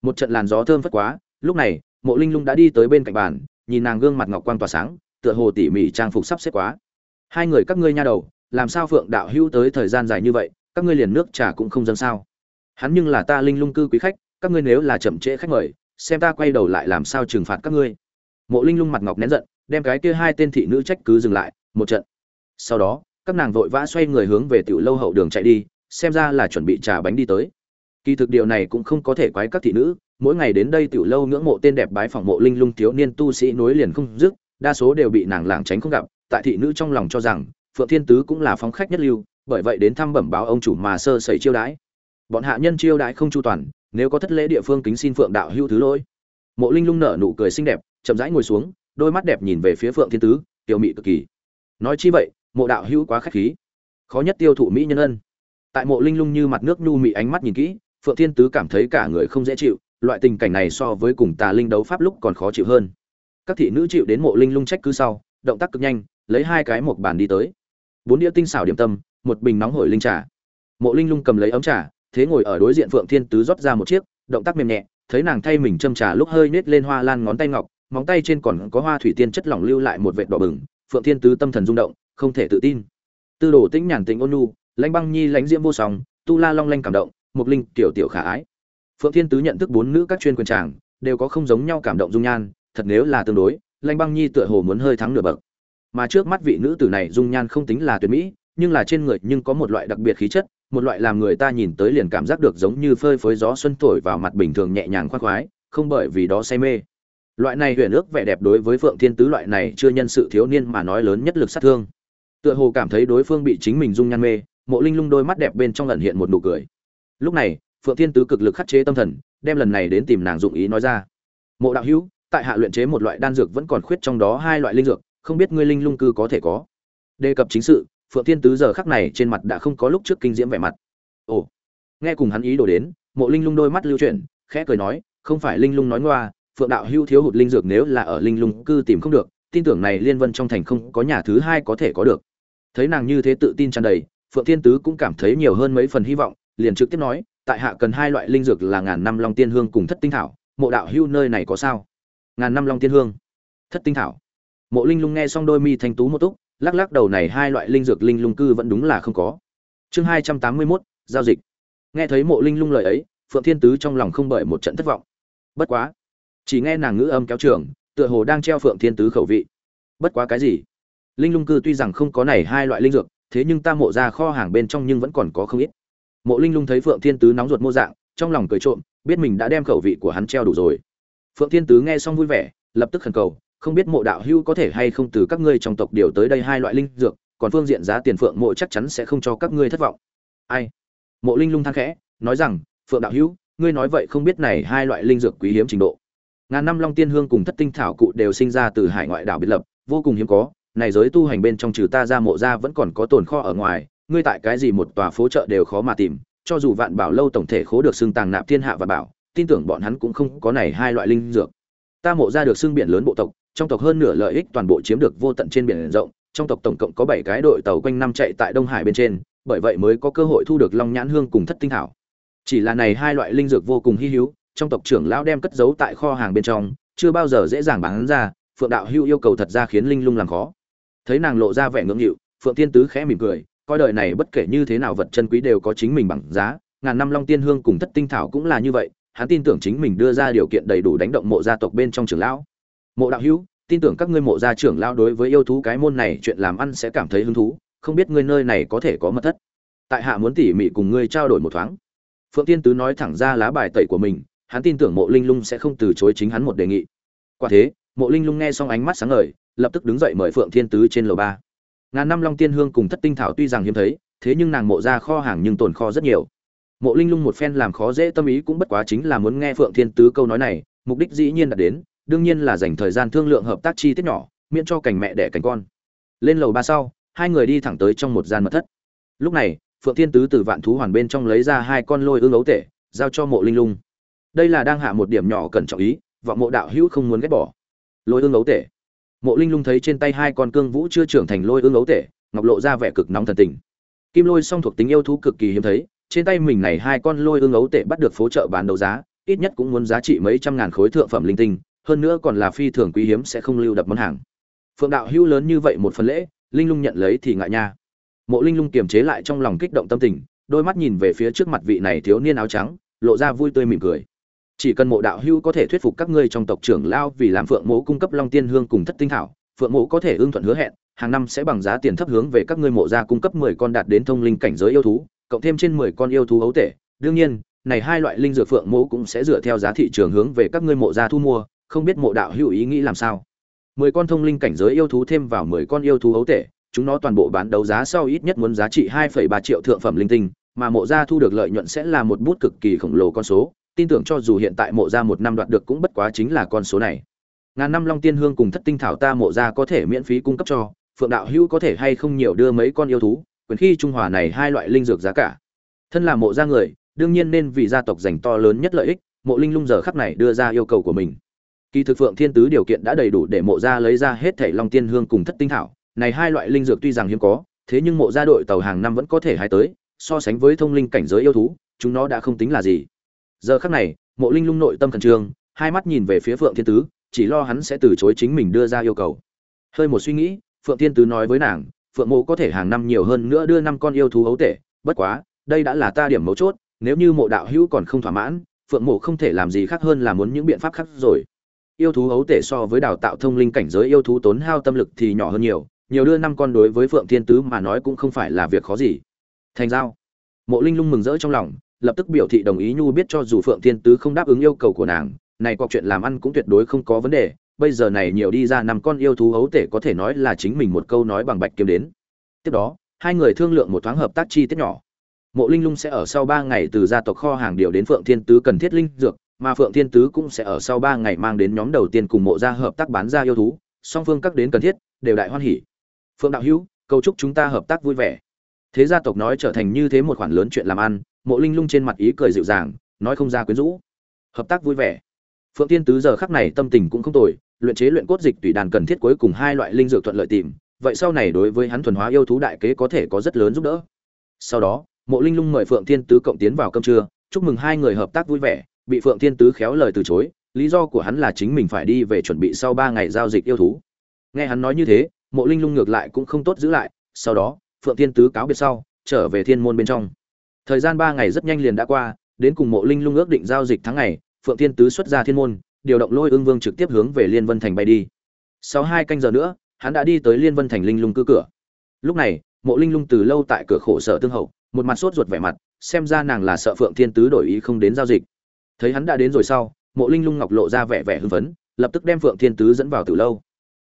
Một trận làn gió thơm phất quá, lúc này, mộ linh lung đã đi tới bên cạnh bàn, nhìn nàng gương mặt ngọc quang tỏa sáng tựa hồ tỉ mỉ trang phục sắp xếp quá. Hai người các ngươi nha đầu, làm sao phượng đạo hữu tới thời gian dài như vậy, các ngươi liền nước trà cũng không dâng sao? Hắn nhưng là ta linh lung cư quý khách, các ngươi nếu là chậm trễ khách mời, xem ta quay đầu lại làm sao trừng phạt các ngươi. Mộ linh lung mặt ngọc nén giận, đem cái kia hai tên thị nữ trách cứ dừng lại, một trận. Sau đó, các nàng vội vã xoay người hướng về tiểu lâu hậu đường chạy đi, xem ra là chuẩn bị trà bánh đi tới. Kỳ thực điều này cũng không có thể quái các thị nữ, mỗi ngày đến đây tiểu lâu ngưỡng mộ tên đẹp bái phỏng mộ linh lung thiếu niên tu sĩ nối liền không dứt đa số đều bị nàng lảng tránh không gặp, tại thị nữ trong lòng cho rằng, phượng thiên tứ cũng là phóng khách nhất lưu, bởi vậy đến thăm bẩm báo ông chủ mà sơ sẩy chiêu đãi. Bọn hạ nhân chiêu đãi không chu toàn, nếu có thất lễ địa phương kính xin phượng đạo hữu thứ lỗi. Mộ linh lung nở nụ cười xinh đẹp, chậm rãi ngồi xuống, đôi mắt đẹp nhìn về phía phượng thiên tứ, tiểu mị cực kỳ. Nói chi vậy, mộ đạo hữu quá khách khí. Khó nhất tiêu thụ mỹ nhân ân. Tại mộ linh lung như mặt nước nhu mị ánh mắt nhìn kỹ, phượng thiên tứ cảm thấy cả người không dễ chịu, loại tình cảnh này so với cùng tà linh đấu pháp lúc còn khó chịu hơn các thị nữ chịu đến mộ linh lung trách cứ sau, động tác cực nhanh, lấy hai cái một bàn đi tới. Bốn đĩa tinh xảo điểm tâm, một bình nóng hổi linh trà. Mộ linh lung cầm lấy ấm trà, thế ngồi ở đối diện phượng thiên tứ rót ra một chiếc, động tác mềm nhẹ, thấy nàng thay mình châm trà lúc hơi nết lên hoa lan ngón tay ngọc, móng tay trên còn có hoa thủy tiên chất lỏng lưu lại một vệt đỏ bừng, phượng thiên tứ tâm thần rung động, không thể tự tin. Tư đồ tĩnh nhàn tĩnh ôn nhu, lãnh băng nhi lãnh diễm vô song, tu la long lanh cảm động mục linh tiểu tiểu khả ái. Phượng thiên tứ nhận thức bốn nữ các chuyên quyền tràng đều có không giống nhau cảm động dung nhan thật nếu là tương đối lãnh băng nhi tựa hồ muốn hơi thắng nửa bậc. Mà trước mắt vị nữ tử này dung nhan không tính là tuyệt mỹ, nhưng là trên người nhưng có một loại đặc biệt khí chất, một loại làm người ta nhìn tới liền cảm giác được giống như phơi phới gió xuân thổi vào mặt bình thường nhẹ nhàng khoan khoái, không bởi vì đó say mê. Loại này huyền ước vẻ đẹp đối với phượng thiên tứ loại này chưa nhân sự thiếu niên mà nói lớn nhất lực sát thương. Tựa hồ cảm thấy đối phương bị chính mình dung nhan mê, mộ linh lung đôi mắt đẹp bên trong lần hiện một nụ cười. Lúc này, phượng thiên tứ cực lực khắc chế tâm thần, đem lần này đến tìm nàng dụng ý nói ra. Mộ đạo hữu tại hạ luyện chế một loại đan dược vẫn còn khuyết trong đó hai loại linh dược, không biết ngươi linh lung cư có thể có. Đề cập chính sự, phượng thiên tứ giờ khắc này trên mặt đã không có lúc trước kinh diễm vẻ mặt. Ồ, nghe cùng hắn ý đồ đến, mộ linh lung đôi mắt lưu chuyển, khẽ cười nói, không phải linh lung nói ngoa, phượng đạo hưu thiếu hụt linh dược nếu là ở linh lung cư tìm không được, tin tưởng này liên vân trong thành không có nhà thứ hai có thể có được. Thấy nàng như thế tự tin tràn đầy, phượng thiên tứ cũng cảm thấy nhiều hơn mấy phần hy vọng, liền trực tiếp nói, tại hạ cần hai loại linh dược là ngàn năm long tiên hương cùng thất tinh thảo, mộ đạo hưu nơi này có sao? Ngàn năm long tiên hương. Thất tinh thảo. Mộ linh lung nghe xong đôi mi thanh tú một túc, lắc lắc đầu này hai loại linh dược linh lung cư vẫn đúng là không có. Chương hai trăm tám mươi mốt, giao dịch. Nghe thấy mộ linh lung lời ấy, phượng thiên tứ trong lòng không bởi một trận thất vọng. Bất quá, chỉ nghe nàng ngữ âm kéo trường, tựa hồ đang treo phượng thiên tứ khẩu vị. Bất quá cái gì? Linh lung cư tuy rằng không có này hai loại linh dược, thế nhưng ta mộ ra kho hàng bên trong nhưng vẫn còn có không ít. Mộ linh lung thấy phượng thiên tứ nóng ruột mô dạng, trong lòng cười trộm, biết mình đã đem khẩu vị của hắn treo đủ rồi phượng thiên tứ nghe xong vui vẻ, lập tức khẩn cầu, không biết mộ đạo hưu có thể hay không từ các ngươi trong tộc điều tới đây hai loại linh dược, còn phương diện giá tiền phượng mộ chắc chắn sẽ không cho các ngươi thất vọng. Ai? Mộ linh lung thang khẽ, nói rằng, phượng đạo hữu ngươi nói vậy không biết này hai loại linh dược quý hiếm trình độ. Ngàn năm long tiên hương cùng thất tinh thảo cụ đều sinh ra từ hải ngoại đảo biệt lập, vô cùng hiếm có, này giới tu hành bên trong trừ ta ra mộ ra vẫn còn có tồn kho ở ngoài, ngươi tại cái gì một tòa phố chợ đều khó mà tìm, cho dù vạn bảo lâu tổng thể khố được xưng tàng nạp thiên hạ và bảo tin tưởng bọn hắn cũng không có này hai loại linh dược. Ta mộ ra được xương biển lớn bộ tộc, trong tộc hơn nửa lợi ích toàn bộ chiếm được vô tận trên biển rộng, trong tộc tổng cộng có bảy cái đội tàu quanh năm chạy tại đông hải bên trên, bởi vậy mới có cơ hội thu được long nhãn hương cùng thất tinh thảo chỉ là này hai loại linh dược vô cùng hy hữu, trong tộc trưởng lão đem cất giấu tại kho hàng bên trong, chưa bao giờ dễ dàng bán ra, phượng đạo hưu yêu cầu thật ra khiến linh lung làm khó. Thấy nàng lộ ra vẻ ngưỡng nghịu, phượng tiên tứ khẽ mỉm cười, coi đời này bất kể như thế nào vật chân quý đều có chính mình bằng giá, ngàn năm long tiên hương cùng thất tinh thảo cũng là như vậy hắn tin tưởng chính mình đưa ra điều kiện đầy đủ đánh động mộ gia tộc bên trong trưởng lão. Mộ đạo hữu, tin tưởng các ngươi mộ gia trưởng lão đối với yêu thú cái môn này chuyện làm ăn sẽ cảm thấy hứng thú, không biết ngươi nơi này có thể có mật thất. Tại hạ muốn tỉ mỉ cùng ngươi trao đổi một thoáng. Phượng tiên tứ nói thẳng ra lá bài tẩy của mình, hắn tin tưởng mộ linh lung sẽ không từ chối chính hắn một đề nghị. Quả thế, mộ linh lung nghe xong ánh mắt sáng ngời, lập tức đứng dậy mời phượng thiên tứ trên lầu ba. Ngàn năm long tiên hương cùng thất tinh thảo tuy rằng hiếm thấy, thế nhưng nàng mộ ra kho hàng nhưng tồn kho rất nhiều mộ linh lung một phen làm khó dễ tâm ý cũng bất quá chính là muốn nghe phượng thiên tứ câu nói này, mục đích dĩ nhiên đạt đến, đương nhiên là dành thời gian thương lượng hợp tác chi tiết nhỏ, miễn cho cảnh mẹ đẻ cảnh con. Lên lầu ba sau, hai người đi thẳng tới trong một gian mật thất. Lúc này, phượng thiên tứ từ vạn thú hoàn bên trong lấy ra hai con lôi ương ấu tể, giao cho mộ linh lung. Đây là đang hạ một điểm nhỏ cần trọng ý, vọng mộ đạo hữu không muốn ghét bỏ. Lôi ương ấu tể. Mộ linh lung thấy trên tay hai con cương vũ chưa trưởng thành lôi ương ấu tể, ngọc lộ ra vẻ cực nóng thần tình. Kim lôi song thuộc tính yêu thú cực kỳ hiếm thấy trên tay mình này hai con lôi ương ấu tệ bắt được phố chợ bán đấu giá, ít nhất cũng muốn giá trị mấy trăm ngàn khối thượng phẩm linh tinh, hơn nữa còn là phi thường quý hiếm sẽ không lưu đập món hàng. Phượng đạo hữu lớn như vậy một phần lễ, linh lung nhận lấy thì ngại nha. Mộ linh lung kiềm chế lại trong lòng kích động tâm tình, đôi mắt nhìn về phía trước mặt vị này thiếu niên áo trắng, lộ ra vui tươi mỉm cười. Chỉ cần mộ đạo hữu có thể thuyết phục các ngươi trong tộc trưởng lao vì làm phượng mộ cung cấp long tiên hương cùng thất tinh thảo, phượng mộ có thể ưng thuận hứa hẹn, hàng năm sẽ bằng giá tiền thấp hướng về các ngươi mộ gia cung cấp mười con đạt đến thông linh cảnh giới yêu thú cộng thêm trên mười con yêu thú ấu tể. Đương nhiên, này hai loại linh dược phượng mẫu cũng sẽ dựa theo giá thị trường hướng về các ngươi mộ gia thu mua, không biết mộ đạo hữu ý nghĩ làm sao. Mười con thông linh cảnh giới yêu thú thêm vào mười con yêu thú ấu tể, chúng nó toàn bộ bán đấu giá sau ít nhất muốn giá trị hai phẩy ba triệu thượng phẩm linh tinh, mà mộ gia thu được lợi nhuận sẽ là một bút cực kỳ khổng lồ con số. Tin tưởng cho dù hiện tại mộ gia một năm đoạt được cũng bất quá chính là con số này. Ngàn năm long tiên hương cùng thất tinh thảo ta mộ gia có thể miễn phí cung cấp cho, phượng đạo hữu có thể hay không nhiều đưa mấy con yêu thú? Quyền khi trung hòa này hai loại linh dược giá cả. Thân là mộ gia người, đương nhiên nên vì gia tộc dành to lớn nhất lợi ích, mộ linh lung giờ khắc này đưa ra yêu cầu của mình. Kỳ thực phượng thiên tứ điều kiện đã đầy đủ để mộ gia lấy ra hết thảy long tiên hương cùng thất tinh thảo. Này hai loại linh dược tuy rằng hiếm có, thế nhưng mộ gia đội tàu hàng năm vẫn có thể hái tới, so sánh với thông linh cảnh giới yêu thú, chúng nó đã không tính là gì. Giờ khắc này, mộ linh lung nội tâm khẩn trương, hai mắt nhìn về phía phượng thiên tứ, chỉ lo hắn sẽ từ chối chính mình đưa ra yêu cầu. Hơi một suy nghĩ, phượng thiên tứ nói với nàng phượng mộ có thể hàng năm nhiều hơn nữa đưa năm con yêu thú ấu tể, bất quá, đây đã là ta điểm mấu chốt, nếu như mộ đạo hữu còn không thỏa mãn, phượng mộ không thể làm gì khác hơn là muốn những biện pháp khác rồi. Yêu thú ấu tể so với đào tạo thông linh cảnh giới yêu thú tốn hao tâm lực thì nhỏ hơn nhiều nhiều đưa năm con đối với phượng thiên tứ mà nói cũng không phải là việc khó gì. Thành giao. Mộ linh lung mừng rỡ trong lòng, lập tức biểu thị đồng ý nhu biết cho dù phượng thiên tứ không đáp ứng yêu cầu của nàng, này cọc chuyện làm ăn cũng tuyệt đối không có vấn đề bây giờ này nhiều đi ra năm con yêu thú ấu tể có thể nói là chính mình một câu nói bằng bạch kiếm đến. Tiếp đó, hai người thương lượng một thoáng hợp tác chi tiết nhỏ. Mộ linh lung sẽ ở sau ba ngày từ gia tộc kho hàng điều đến phượng thiên tứ cần thiết linh dược, mà phượng thiên tứ cũng sẽ ở sau ba ngày mang đến nhóm đầu tiên cùng mộ gia hợp tác bán ra yêu thú, song phương các đến cần thiết, đều đại hoan hỉ. Phượng đạo hữu, cầu chúc chúng ta hợp tác vui vẻ. Thế gia tộc nói trở thành như thế một khoản lớn chuyện làm ăn, mộ linh lung trên mặt ý cười dịu dàng, nói không ra quyến rũ. Hợp tác vui vẻ. Phượng thiên tứ giờ khắc này tâm tình cũng không tồi luyện chế luyện cốt dịch tùy đàn cần thiết cuối cùng hai loại linh dược thuận lợi tìm, vậy sau này đối với hắn thuần hóa yêu thú đại kế có thể có rất lớn giúp đỡ. Sau đó, mộ linh lung mời phượng thiên tứ cộng tiến vào cơm trưa, chúc mừng hai người hợp tác vui vẻ, bị phượng thiên tứ khéo lời từ chối, lý do của hắn là chính mình phải đi về chuẩn bị sau ba ngày giao dịch yêu thú. Nghe hắn nói như thế, mộ linh lung ngược lại cũng không tốt giữ lại, sau đó, phượng thiên tứ cáo biệt sau, trở về thiên môn bên trong. Thời gian ba ngày rất nhanh liền đã qua, đến cùng mộ linh lung ước định giao dịch tháng ngày, phượng thiên tứ xuất ra thiên môn điều động lôi ương vương trực tiếp hướng về liên vân thành bay đi. Sau hai canh giờ nữa, hắn đã đi tới liên vân thành linh lung cư cửa. Lúc này, mộ linh lung từ lâu tại cửa khổ sở tương hậu, một mặt sốt ruột vẻ mặt, xem ra nàng là sợ phượng thiên tứ đổi ý không đến giao dịch. Thấy hắn đã đến rồi sau, mộ linh lung ngọc lộ ra vẻ vẻ hưng phấn, lập tức đem phượng thiên tứ dẫn vào tiểu lâu.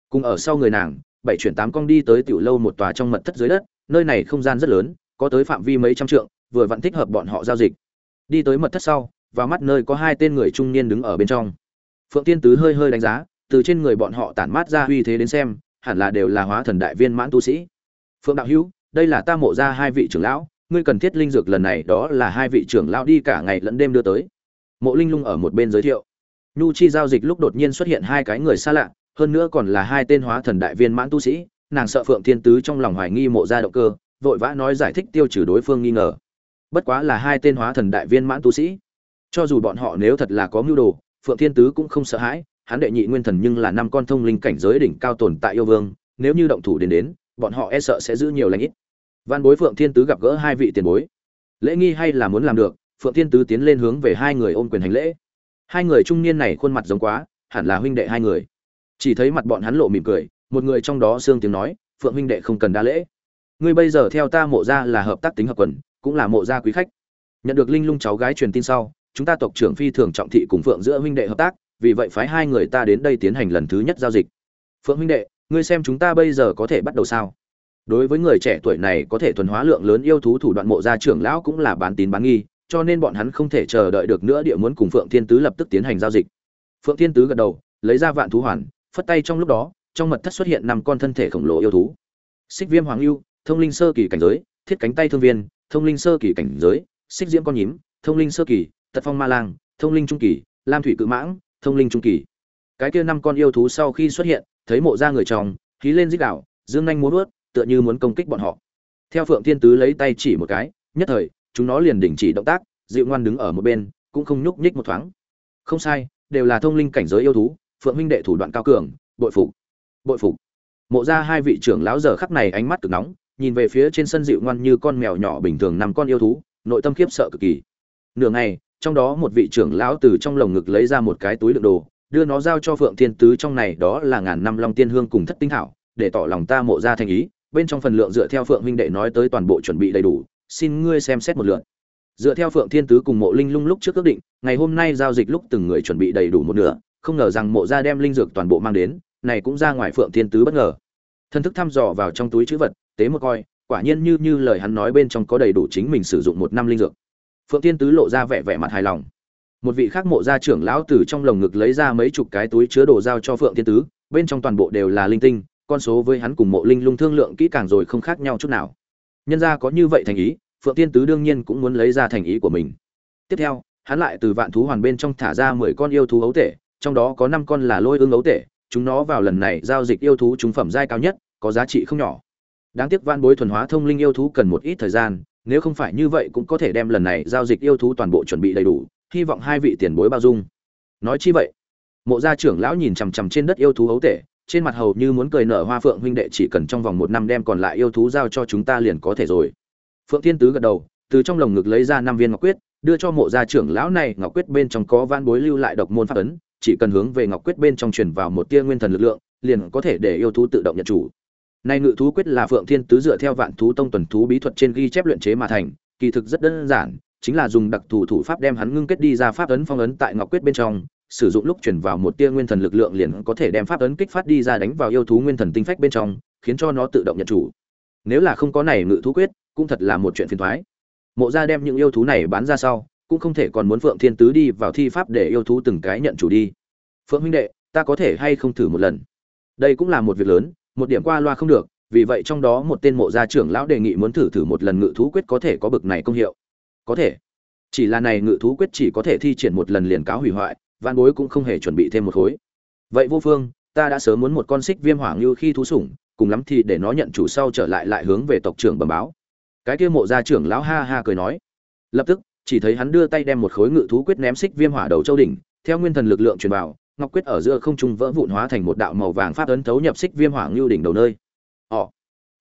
Cùng ở sau người nàng, bảy chuyển tám cong đi tới tiểu lâu một tòa trong mật thất dưới đất, nơi này không gian rất lớn, có tới phạm vi mấy trăm trượng, vừa vặn thích hợp bọn họ giao dịch. Đi tới mật thất sau và mắt nơi có hai tên người trung niên đứng ở bên trong phượng tiên tứ hơi hơi đánh giá, từ trên người bọn họ tản mát ra uy thế đến xem, hẳn là đều là hóa thần đại viên mãn tu sĩ. Phượng đạo hữu, đây là ta mộ ra hai vị trưởng lão, ngươi cần thiết linh dược lần này đó là hai vị trưởng lão đi cả ngày lẫn đêm đưa tới. Mộ linh lung ở một bên giới thiệu. Nhu chi giao dịch lúc đột nhiên xuất hiện hai cái người xa lạ, hơn nữa còn là hai tên hóa thần đại viên mãn tu sĩ, nàng sợ phượng thiên tứ trong lòng hoài nghi mộ ra động cơ, vội vã nói giải thích tiêu trừ đối phương nghi ngờ. Bất quá là hai tên hóa thần đại viên mãn tu sĩ. Cho dù bọn họ nếu thật là có mưu đồ phượng thiên tứ cũng không sợ hãi, hắn đệ nhị nguyên thần nhưng là năm con thông linh cảnh giới đỉnh cao tồn tại yêu vương, nếu như động thủ đến đến, bọn họ e sợ sẽ giữ nhiều lãnh ít. Văn bối phượng thiên tứ gặp gỡ hai vị tiền bối. Lễ nghi hay là muốn làm được, phượng thiên tứ tiến lên hướng về hai người ôm quyền hành lễ. Hai người trung niên này khuôn mặt giống quá, hẳn là huynh đệ hai người. Chỉ thấy mặt bọn hắn lộ mỉm cười, một người trong đó xương tiếng nói, phượng huynh đệ không cần đa lễ. Ngươi bây giờ theo ta mộ ra là hợp tác tính hợp quần, cũng là mộ gia quý khách. Nhận được linh lung cháu gái truyền tin sau chúng ta tộc trưởng phi thường trọng thị cùng phượng giữa huynh đệ hợp tác, vì vậy phái hai người ta đến đây tiến hành lần thứ nhất giao dịch. Phượng huynh đệ, ngươi xem chúng ta bây giờ có thể bắt đầu sao? Đối với người trẻ tuổi này có thể thuần hóa lượng lớn yêu thú thủ đoạn mộ gia trưởng lão cũng là bán tín bán nghi, cho nên bọn hắn không thể chờ đợi được nữa địa muốn cùng phượng thiên tứ lập tức tiến hành giao dịch. Phượng thiên tứ gật đầu, lấy ra vạn thú hoàn, phất tay trong lúc đó, trong mật thất xuất hiện năm con thân thể khổng lồ yêu thú. Xích viêm hoàng lưu thông linh sơ kỳ cảnh giới, thiết cánh tay thương viên, thông linh sơ kỳ cảnh giới, xích diễm con nhím, thông linh sơ kỳ tật phong ma lang, thông linh trung kỳ, lam thủy cự mãng, thông linh trung kỳ. Cái kia năm con yêu thú sau khi xuất hiện, thấy mộ ra người chồng khí lên dích đảo dương nhanh muốn vớt tựa như muốn công kích bọn họ. Theo phượng thiên tứ lấy tay chỉ một cái, nhất thời, chúng nó liền đình chỉ động tác, dịu ngoan đứng ở một bên, cũng không nhúc nhích một thoáng. Không sai, đều là thông linh cảnh giới yêu thú, phượng huynh đệ thủ đoạn cao cường, bội phục bội phục. Mộ ra hai vị trưởng lão giờ khắc này ánh mắt cực nóng, nhìn về phía trên sân dịu ngoan như con mèo nhỏ bình thường nằm con yêu thú, nội tâm khiếp sợ cực kỳ. Nửa ngày trong đó một vị trưởng lão từ trong lồng ngực lấy ra một cái túi đựng đồ, đưa nó giao cho phượng thiên tứ trong này, đó là ngàn năm long tiên hương cùng thất tinh thảo, để tỏ lòng ta mộ ra thành ý, bên trong phần lượng dựa theo phượng huynh đệ nói tới toàn bộ chuẩn bị đầy đủ, xin ngươi xem xét một lượt. Dựa theo phượng thiên tứ cùng mộ linh lung lúc trước quyết định, ngày hôm nay giao dịch lúc từng người chuẩn bị đầy đủ một nửa, không ngờ rằng mộ gia đem linh dược toàn bộ mang đến, này cũng ra ngoài phượng thiên tứ bất ngờ. Thân thức thăm dò vào trong túi trữ vật, tế một coi, quả nhiên như như lời hắn nói bên trong có đầy đủ chính mình sử dụng một năm linh dược phượng tiên tứ lộ ra vẻ vẻ mặt hài lòng. Một vị khác mộ gia trưởng lão từ trong lồng ngực lấy ra mấy chục cái túi chứa đồ giao cho phượng tiên tứ, bên trong toàn bộ đều là linh tinh, con số với hắn cùng mộ linh lung thương lượng kỹ càng rồi không khác nhau chút nào. Nhân ra có như vậy thành ý, phượng tiên tứ đương nhiên cũng muốn lấy ra thành ý của mình. Tiếp theo, hắn lại từ vạn thú hoàn bên trong thả ra mười con yêu thú ấu tể, trong đó có năm con là lôi ương ấu tể, chúng nó vào lần này giao dịch yêu thú chúng phẩm giai cao nhất, có giá trị không nhỏ. Đáng tiếc van bối thuần hóa thông linh yêu thú cần một ít thời gian nếu không phải như vậy cũng có thể đem lần này giao dịch yêu thú toàn bộ chuẩn bị đầy đủ, hy vọng hai vị tiền bối bao dung. Nói chi vậy? Mộ gia trưởng lão nhìn chằm chằm trên đất yêu thú hấu tể, trên mặt hầu như muốn cười nở hoa phượng huynh đệ chỉ cần trong vòng một năm đem còn lại yêu thú giao cho chúng ta liền có thể rồi. Phượng thiên tứ gật đầu, từ trong lồng ngực lấy ra năm viên ngọc quyết, đưa cho mộ gia trưởng lão này, ngọc quyết bên trong có van bối lưu lại độc môn pháp ấn, chỉ cần hướng về ngọc quyết bên trong truyền vào một tia nguyên thần lực lượng, liền có thể để yêu thú tự động nhận chủ này ngự thú quyết là Phượng Thiên Tứ dựa theo Vạn thú tông tuần thú bí thuật trên ghi chép luyện chế mà thành, kỳ thực rất đơn giản chính là dùng đặc thù thủ pháp đem hắn ngưng kết đi ra pháp ấn phong ấn tại ngọc quyết bên trong sử dụng lúc chuyển vào một tia nguyên thần lực lượng liền có thể đem pháp ấn kích phát đi ra đánh vào yêu thú nguyên thần tinh phách bên trong khiến cho nó tự động nhận chủ. Nếu là không có này ngự thú quyết cũng thật là một chuyện phiền toái. Mộ gia đem những yêu thú này bán ra sau cũng không thể còn muốn phượng thiên tứ đi vào thi pháp để yêu thú từng cái nhận chủ đi. Phượng huynh đệ ta có thể hay không thử một lần? Đây cũng là một việc lớn một điểm qua loa không được, vì vậy trong đó một tên mộ gia trưởng lão đề nghị muốn thử thử một lần ngự thú quyết có thể có bực này công hiệu. Có thể. Chỉ là này ngự thú quyết chỉ có thể thi triển một lần liền cáo hủy hoại văn bối cũng không hề chuẩn bị thêm một khối. Vậy vô phương, ta đã sớm muốn một con xích viêm hỏa như khi thú sủng, cùng lắm thì để nó nhận chủ sau trở lại lại hướng về tộc trưởng bẩm báo. Cái kia mộ gia trưởng lão ha ha cười nói. Lập tức, chỉ thấy hắn đưa tay đem một khối ngự thú quyết ném xích viêm hỏa đầu châu đỉnh, theo nguyên thần lực lượng truyền vào ngọc quyết ở giữa không trung vỡ vụn hóa thành một đạo màu vàng pháp ấn thấu nhập xích viêm hỏa ngưu đỉnh đầu nơi. Ỏ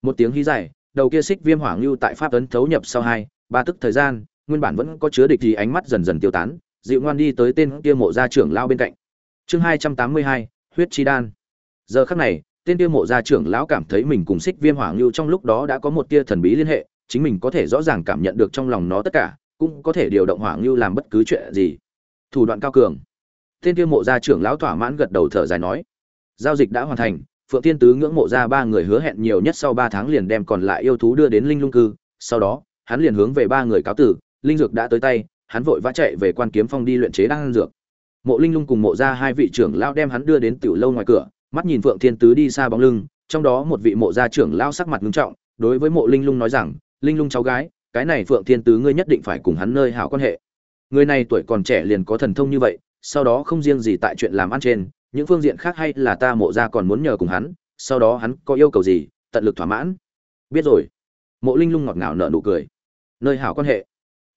một tiếng hí dài, đầu kia xích viêm hỏa ngưu tại pháp ấn thấu nhập sau hai, ba tức thời gian, nguyên bản vẫn có chứa địch thì ánh mắt dần dần tiêu tán, dịu ngoan đi tới tên kia mộ gia trưởng lao bên cạnh. Chương hai trăm tám mươi hai, huyết chi đan. Giờ khắc này, tên kia mộ gia trưởng lão cảm thấy mình cùng xích viêm hỏa ngưu trong lúc đó đã có một tia thần bí liên hệ, chính mình có thể rõ ràng cảm nhận được trong lòng nó tất cả, cũng có thể điều động hỏa ngưu làm bất cứ chuyện gì. Thủ đoạn cao cường tên kia mộ gia trưởng lão thỏa mãn gật đầu thở dài nói, giao dịch đã hoàn thành, phượng thiên tứ ngưỡng mộ ra ba người hứa hẹn nhiều nhất sau ba tháng liền đem còn lại yêu thú đưa đến linh lung cư. Sau đó, hắn liền hướng về ba người cáo tử, linh dược đã tới tay, hắn vội vã chạy về quan kiếm phong đi luyện chế đan dược. Mộ linh lung cùng mộ ra hai vị trưởng lão đem hắn đưa đến tiểu lâu ngoài cửa, mắt nhìn phượng thiên tứ đi xa bóng lưng, trong đó một vị mộ gia trưởng lão sắc mặt nghiêm trọng, đối với mộ linh lung nói rằng, linh lung cháu gái, cái này phượng thiên tứ ngươi nhất định phải cùng hắn nơi hảo quan hệ. Người này tuổi còn trẻ liền có thần thông như vậy sau đó không riêng gì tại chuyện làm ăn trên, những phương diện khác hay là ta mộ ra còn muốn nhờ cùng hắn, sau đó hắn có yêu cầu gì, tận lực thỏa mãn. Biết rồi. Mộ linh lung ngọt ngào nở nụ cười. Nơi hảo quan hệ.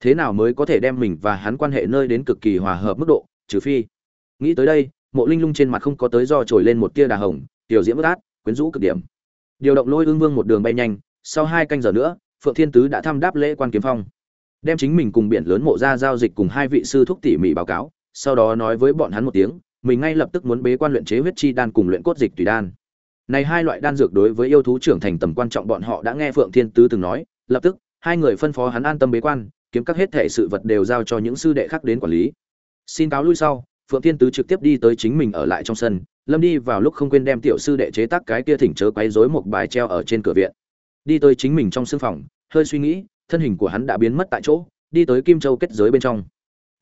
Thế nào mới có thể đem mình và hắn quan hệ nơi đến cực kỳ hòa hợp mức độ, trừ phi. Nghĩ tới đây, mộ linh lung trên mặt không có tới do trồi lên một tia đà hồng, tiểu diễm bất át, quyến rũ cực điểm. Điều động lôi ương vương một đường bay nhanh, sau hai canh giờ nữa, phượng thiên tứ đã thăm đáp lễ quan kiếm phong. Đem chính mình cùng biển lớn mộ ra giao dịch cùng hai vị sư thúc tỉ mỉ báo cáo sau đó nói với bọn hắn một tiếng, mình ngay lập tức muốn bế quan luyện chế huyết chi đan cùng luyện cốt dịch tùy đan. Này hai loại đan dược đối với yêu thú trưởng thành tầm quan trọng bọn họ đã nghe phượng thiên tứ từng nói, lập tức, hai người phân phó hắn an tâm bế quan, kiếm các hết thể sự vật đều giao cho những sư đệ khác đến quản lý. Xin cáo lui sau, phượng thiên tứ trực tiếp đi tới chính mình ở lại trong sân, lâm đi vào lúc không quên đem tiểu sư đệ chế tác cái kia thỉnh chớ quấy rối một bài treo ở trên cửa viện. Đi tới chính mình trong sương phòng, hơi suy nghĩ, thân hình của hắn đã biến mất tại chỗ, đi tới kim châu kết giới bên trong.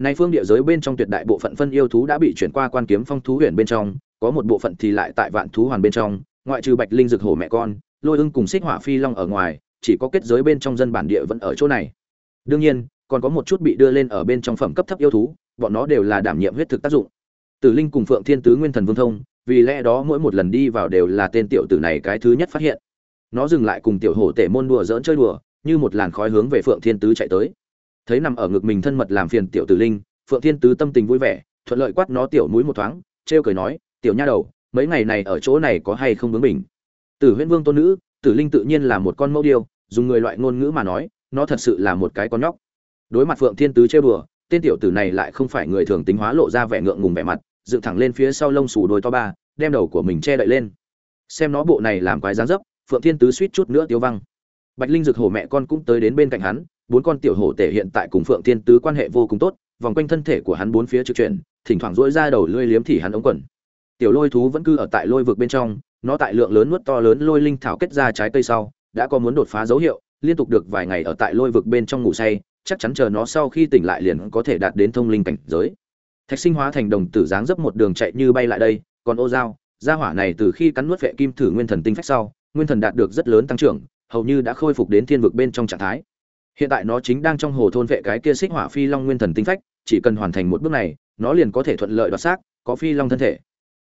Nay phương địa giới bên trong tuyệt đại bộ phận phân yêu thú đã bị chuyển qua quan kiếm phong thú huyền bên trong, có một bộ phận thì lại tại vạn thú hoàn bên trong, ngoại trừ Bạch Linh rực hổ mẹ con, Lôi Ưng cùng Xích Hỏa Phi Long ở ngoài, chỉ có kết giới bên trong dân bản địa vẫn ở chỗ này. Đương nhiên, còn có một chút bị đưa lên ở bên trong phẩm cấp thấp yêu thú, bọn nó đều là đảm nhiệm huyết thực tác dụng. Tử Linh cùng Phượng Thiên Tứ Nguyên Thần Vương Thông, vì lẽ đó mỗi một lần đi vào đều là tên tiểu tử này cái thứ nhất phát hiện. Nó dừng lại cùng tiểu hổ tể môn đùa giỡn chơi đùa, như một làn khói hướng về Phượng Thiên Tứ chạy tới thấy nằm ở ngực mình thân mật làm phiền tiểu tử linh, phượng thiên tứ tâm tình vui vẻ, thuận lợi quát nó tiểu mũi một thoáng, trêu cười nói, tiểu nha đầu, mấy ngày này ở chỗ này có hay không bướng mình tử huyễn vương tôn nữ, tử linh tự nhiên là một con mẫu điêu, dùng người loại ngôn ngữ mà nói, nó thật sự là một cái con nhóc. Đối mặt phượng thiên tứ trêu bừa tên tiểu tử này lại không phải người thường tính hóa lộ ra vẻ ngượng ngùng vẻ mặt, dựng thẳng lên phía sau lông xù đôi to ba, đem đầu của mình che đậy lên. Xem nó bộ này làm quái dáng dấp, phượng thiên tứ suýt chút nữa tiêu văng. Bạch linh dực hổ mẹ con cũng tới đến bên cạnh hắn bốn con tiểu hổ tể hiện tại cùng phượng thiên tứ quan hệ vô cùng tốt, vòng quanh thân thể của hắn bốn phía trực chuyển, thỉnh thoảng dỗi ra đầu lưỡi liếm thì hắn ống quần. Tiểu lôi thú vẫn cư ở tại lôi vực bên trong, nó tại lượng lớn nuốt to lớn lôi linh thảo kết ra trái cây sau, đã có muốn đột phá dấu hiệu, liên tục được vài ngày ở tại lôi vực bên trong ngủ say, chắc chắn chờ nó sau khi tỉnh lại liền có thể đạt đến thông linh cảnh giới. Thạch sinh hóa thành đồng tử dáng dấp một đường chạy như bay lại đây, còn ô dao, gia hỏa này từ khi cắn nuốt vệ kim thử nguyên thần tinh phách sau, nguyên thần đạt được rất lớn tăng trưởng, hầu như đã khôi phục đến thiên vực bên trong trạng thái hiện tại nó chính đang trong hồ thôn vệ cái kia xích hỏa phi long nguyên thần tinh phách, chỉ cần hoàn thành một bước này, nó liền có thể thuận lợi đoạt xác, có phi long thân thể.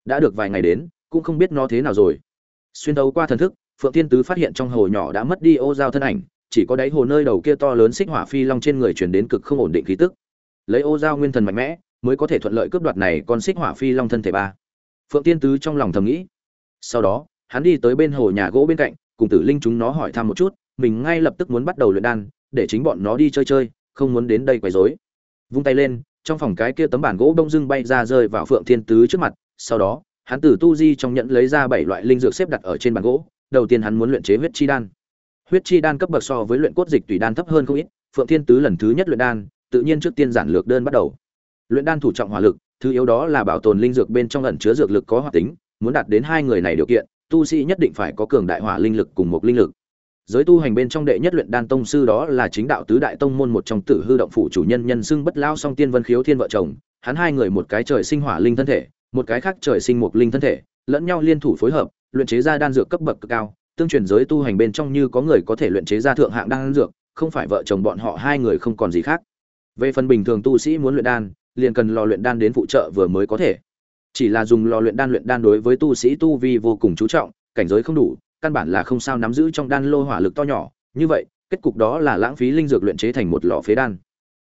Đã được vài ngày đến, cũng không biết nó thế nào rồi. Xuyên đấu qua thần thức, phượng tiên tứ phát hiện trong hồ nhỏ đã mất đi ô giao thân ảnh, chỉ có đáy hồ nơi đầu kia to lớn xích hỏa phi long trên người chuyển đến cực không ổn định khí tức. Lấy ô giao nguyên thần mạnh mẽ, mới có thể thuận lợi cướp đoạt này con xích hỏa phi long thân thể ba. Phượng tiên tứ trong lòng thầm nghĩ. Sau đó, hắn đi tới bên hồ nhà gỗ bên cạnh, cùng tử linh chúng nó hỏi thăm một chút, mình ngay lập tức muốn bắt đầu luyện đan để chính bọn nó đi chơi chơi, không muốn đến đây quấy rối. Vung tay lên, trong phòng cái kia tấm bản gỗ đông dưng bay ra rơi vào phượng thiên tứ trước mặt, sau đó, hắn từ tu di trong nhận lấy ra bảy loại linh dược xếp đặt ở trên bàn gỗ, đầu tiên hắn muốn luyện chế huyết chi đan. Huyết chi đan cấp bậc so với luyện cốt dịch tùy đan thấp hơn không ít, phượng thiên tứ lần thứ nhất luyện đan, tự nhiên trước tiên giản lược đơn bắt đầu. Luyện đan thủ trọng hỏa lực, thứ yếu đó là bảo tồn linh dược bên trong ẩn chứa dược lực có hoạt tính, muốn đạt đến hai người này điều kiện, tu sĩ nhất định phải có cường đại hỏa linh lực cùng một linh lực giới tu hành bên trong đệ nhất luyện đan tông sư đó là chính đạo tứ đại tông môn một trong tử hư động phủ chủ nhân nhân xưng bất lao song tiên vân khiếu thiên vợ chồng. Hắn hai người một cái trời sinh hỏa linh thân thể, một cái khác trời sinh một linh thân thể, lẫn nhau liên thủ phối hợp, luyện chế ra đan dược cấp bậc cực cao. Tương truyền giới tu hành bên trong như có người có thể luyện chế ra thượng hạng đan dược, không phải vợ chồng bọn họ hai người không còn gì khác. Về phần bình thường tu sĩ muốn luyện đan, liền cần lò luyện đan đến phụ trợ vừa mới có thể. Chỉ là dùng lò luyện đan luyện đan đối với tu sĩ tu vi vô cùng chú trọng, cảnh giới không đủ căn bản là không sao nắm giữ trong đan lô hỏa lực to nhỏ, như vậy, kết cục đó là lãng phí linh dược luyện chế thành một lò phế đan.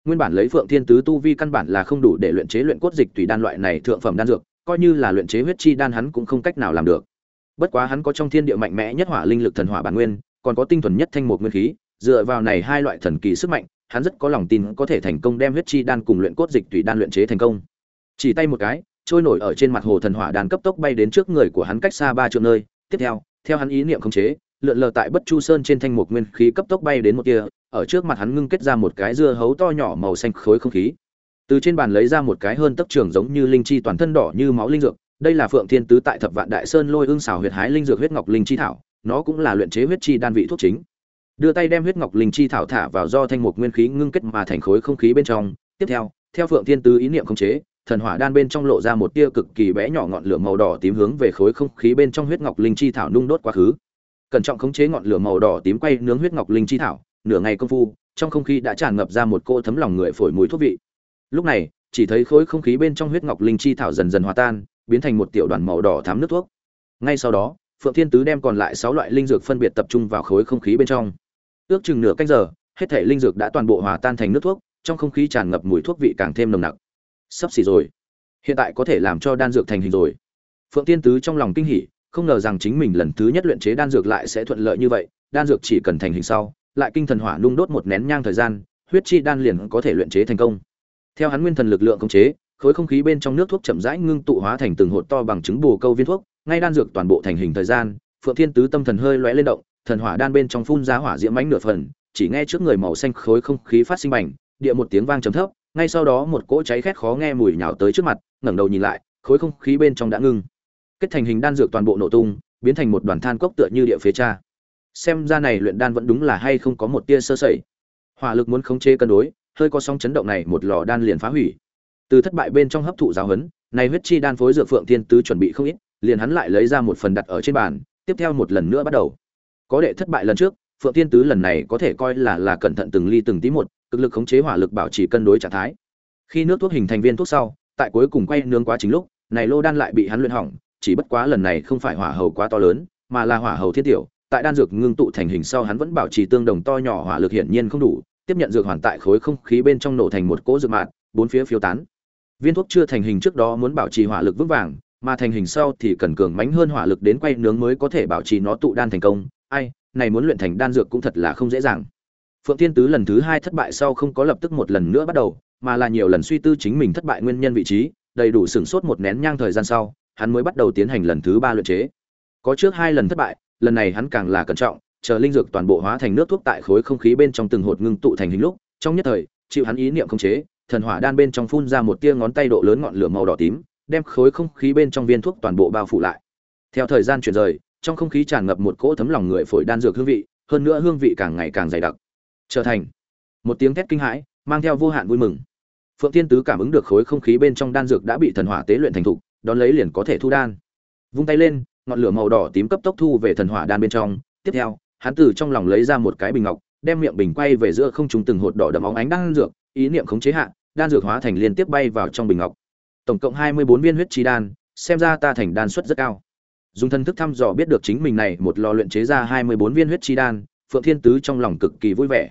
Nguyên bản lấy phượng thiên tứ tu vi căn bản là không đủ để luyện chế luyện cốt dịch tùy đan loại này thượng phẩm đan dược, coi như là luyện chế huyết chi đan hắn cũng không cách nào làm được. Bất quá hắn có trong thiên địa mạnh mẽ nhất hỏa linh lực thần hỏa bản nguyên, còn có tinh thuần nhất thanh một nguyên khí, dựa vào này hai loại thần kỳ sức mạnh, hắn rất có lòng tin có thể thành công đem huyết chi đan cùng luyện cốt dịch tùy đan luyện chế thành công. Chỉ tay một cái, trôi nổi ở trên mặt hồ thần hỏa đan cấp tốc bay đến trước người của hắn cách xa ba triệu nơi, tiếp theo theo hắn ý niệm khống chế, lượn lờ tại bất chu sơn trên thanh mục nguyên khí cấp tốc bay đến một kia ở trước mặt hắn ngưng kết ra một cái dưa hấu to nhỏ màu xanh khối không khí. Từ trên bàn lấy ra một cái hơn tấc trưởng giống như linh chi toàn thân đỏ như máu linh dược, đây là phượng thiên tứ tại thập vạn đại sơn lôi ương xào huyệt hái linh dược huyết ngọc linh chi thảo, nó cũng là luyện chế huyết chi đan vị thuốc chính. Đưa tay đem huyết ngọc linh chi thảo thả vào do thanh mục nguyên khí ngưng kết mà thành khối không khí bên trong. Tiếp theo theo phượng thiên tứ ý niệm khống chế thần hỏa đan bên trong lộ ra một tia cực kỳ bé nhỏ ngọn lửa màu đỏ tím hướng về khối không khí bên trong huyết ngọc linh chi thảo nung đốt quá khứ. Cẩn trọng khống chế ngọn lửa màu đỏ tím quay nướng huyết ngọc linh chi thảo, nửa ngày công phu, trong không khí đã tràn ngập ra một cỗ thấm lòng người phổi mùi thuốc vị. Lúc này, chỉ thấy khối không khí bên trong huyết ngọc linh chi thảo dần dần hòa tan, biến thành một tiểu đoàn màu đỏ thắm nước thuốc. Ngay sau đó, phượng thiên tứ đem còn lại sáu loại linh dược phân biệt tập trung vào khối không khí bên trong. Ước chừng nửa canh giờ, hết thể linh dược đã toàn bộ hòa tan thành nước thuốc, trong không khí tràn ngập mùi thuốc vị càng thêm nồng nặc sắp xỉ rồi. Hiện tại có thể làm cho đan dược thành hình rồi. Phượng tiên tứ trong lòng kinh hỉ, không ngờ rằng chính mình lần thứ nhất luyện chế đan dược lại sẽ thuận lợi như vậy, đan dược chỉ cần thành hình sau, lại kinh thần hỏa nung đốt một nén nhang thời gian, huyết chi đan liền có thể luyện chế thành công. Theo hắn nguyên thần lực lượng khống chế, khối không khí bên trong nước thuốc chậm rãi ngưng tụ hóa thành từng hột to bằng trứng bù câu viên thuốc, ngay đan dược toàn bộ thành hình thời gian, phượng thiên tứ tâm thần hơi lóe lên động, thần hỏa đan bên trong phun ra hỏa diễm mãnh nửa phần, chỉ nghe trước người màu xanh khối không khí phát sinh bành, địa một tiếng vang trầm thấp ngay sau đó một cỗ cháy khét khó nghe mùi nhào tới trước mặt, ngẩng đầu nhìn lại, khối không khí bên trong đã ngưng. Kết thành hình đan dược toàn bộ nổ tung, biến thành một đoàn than cốc tựa như địa phế cha. Xem ra này luyện đan vẫn đúng là hay không có một tia sơ sẩy. Hỏa lực muốn khống chế cân đối, hơi có sóng chấn động này một lò đan liền phá hủy. Từ thất bại bên trong hấp thụ giáo huấn, này huyết chi đan phối dược phượng thiên tứ chuẩn bị không ít, liền hắn lại lấy ra một phần đặt ở trên bàn, tiếp theo một lần nữa bắt đầu. Có đệ thất bại lần trước, phượng thiên tứ lần này có thể coi là là cẩn thận từng ly từng tí một cực lực khống chế hỏa lực bảo trì cân đối trạng thái. Khi nước thuốc hình thành viên thuốc sau tại cuối cùng quay nướng quá trình lúc này lô đan lại bị hắn luyện hỏng chỉ bất quá lần này không phải hỏa hầu quá to lớn mà là hỏa hầu thiết tiểu tại đan dược ngưng tụ thành hình sau hắn vẫn bảo trì tương đồng to nhỏ hỏa lực hiển nhiên không đủ tiếp nhận dược hoàn tại khối không khí bên trong nổ thành một cỗ dược mạt, bốn phía phiêu tán. Viên thuốc chưa thành hình trước đó muốn bảo trì hỏa lực vững vàng mà thành hình sau thì cần cường mãnh hơn hỏa lực đến quay nướng mới có thể bảo trì nó tụ đan thành công. Ai này muốn luyện thành đan dược cũng thật là không dễ dàng phượng thiên tứ lần thứ hai thất bại sau không có lập tức một lần nữa bắt đầu, mà là nhiều lần suy tư chính mình thất bại nguyên nhân vị trí, đầy đủ sửng sốt một nén nhang thời gian sau, hắn mới bắt đầu tiến hành lần thứ ba luyện chế. Có trước hai lần thất bại, lần này hắn càng là cẩn trọng, chờ linh dược toàn bộ hóa thành nước thuốc tại khối không khí bên trong từng hột ngưng tụ thành hình lúc, trong nhất thời, chịu hắn ý niệm không chế, thần hỏa đan bên trong phun ra một tia ngón tay độ lớn ngọn lửa màu đỏ tím, đem khối không khí bên trong viên thuốc toàn bộ bao phủ lại. Theo thời gian chuyển rời, trong không khí tràn ngập một cỗ thấm lòng người phổi đan dược hương vị, hơn nữa hương vị càng ngày càng dày đặc trở thành. Một tiếng thét kinh hãi, mang theo vô hạn vui mừng. Phượng tiên tứ cảm ứng được khối không khí bên trong đan dược đã bị thần hỏa tế luyện thành thục, đón lấy liền có thể thu đan. Vung tay lên, ngọn lửa màu đỏ tím cấp tốc thu về thần hỏa đan bên trong. Tiếp theo, hắn từ trong lòng lấy ra một cái bình ngọc, đem miệng bình quay về giữa không trung từng hột đỏ đậm óng ánh đan dược, ý niệm khống chế hạ, đan dược hóa thành liên tiếp bay vào trong bình ngọc. Tổng cộng hai mươi bốn viên huyết chi đan, xem ra ta thành đan suất rất cao. Dùng thân thức thăm dò biết được chính mình này, một lò luyện chế ra hai mươi bốn viên huyết chi đan, phượng thiên tứ trong lòng cực kỳ vui vẻ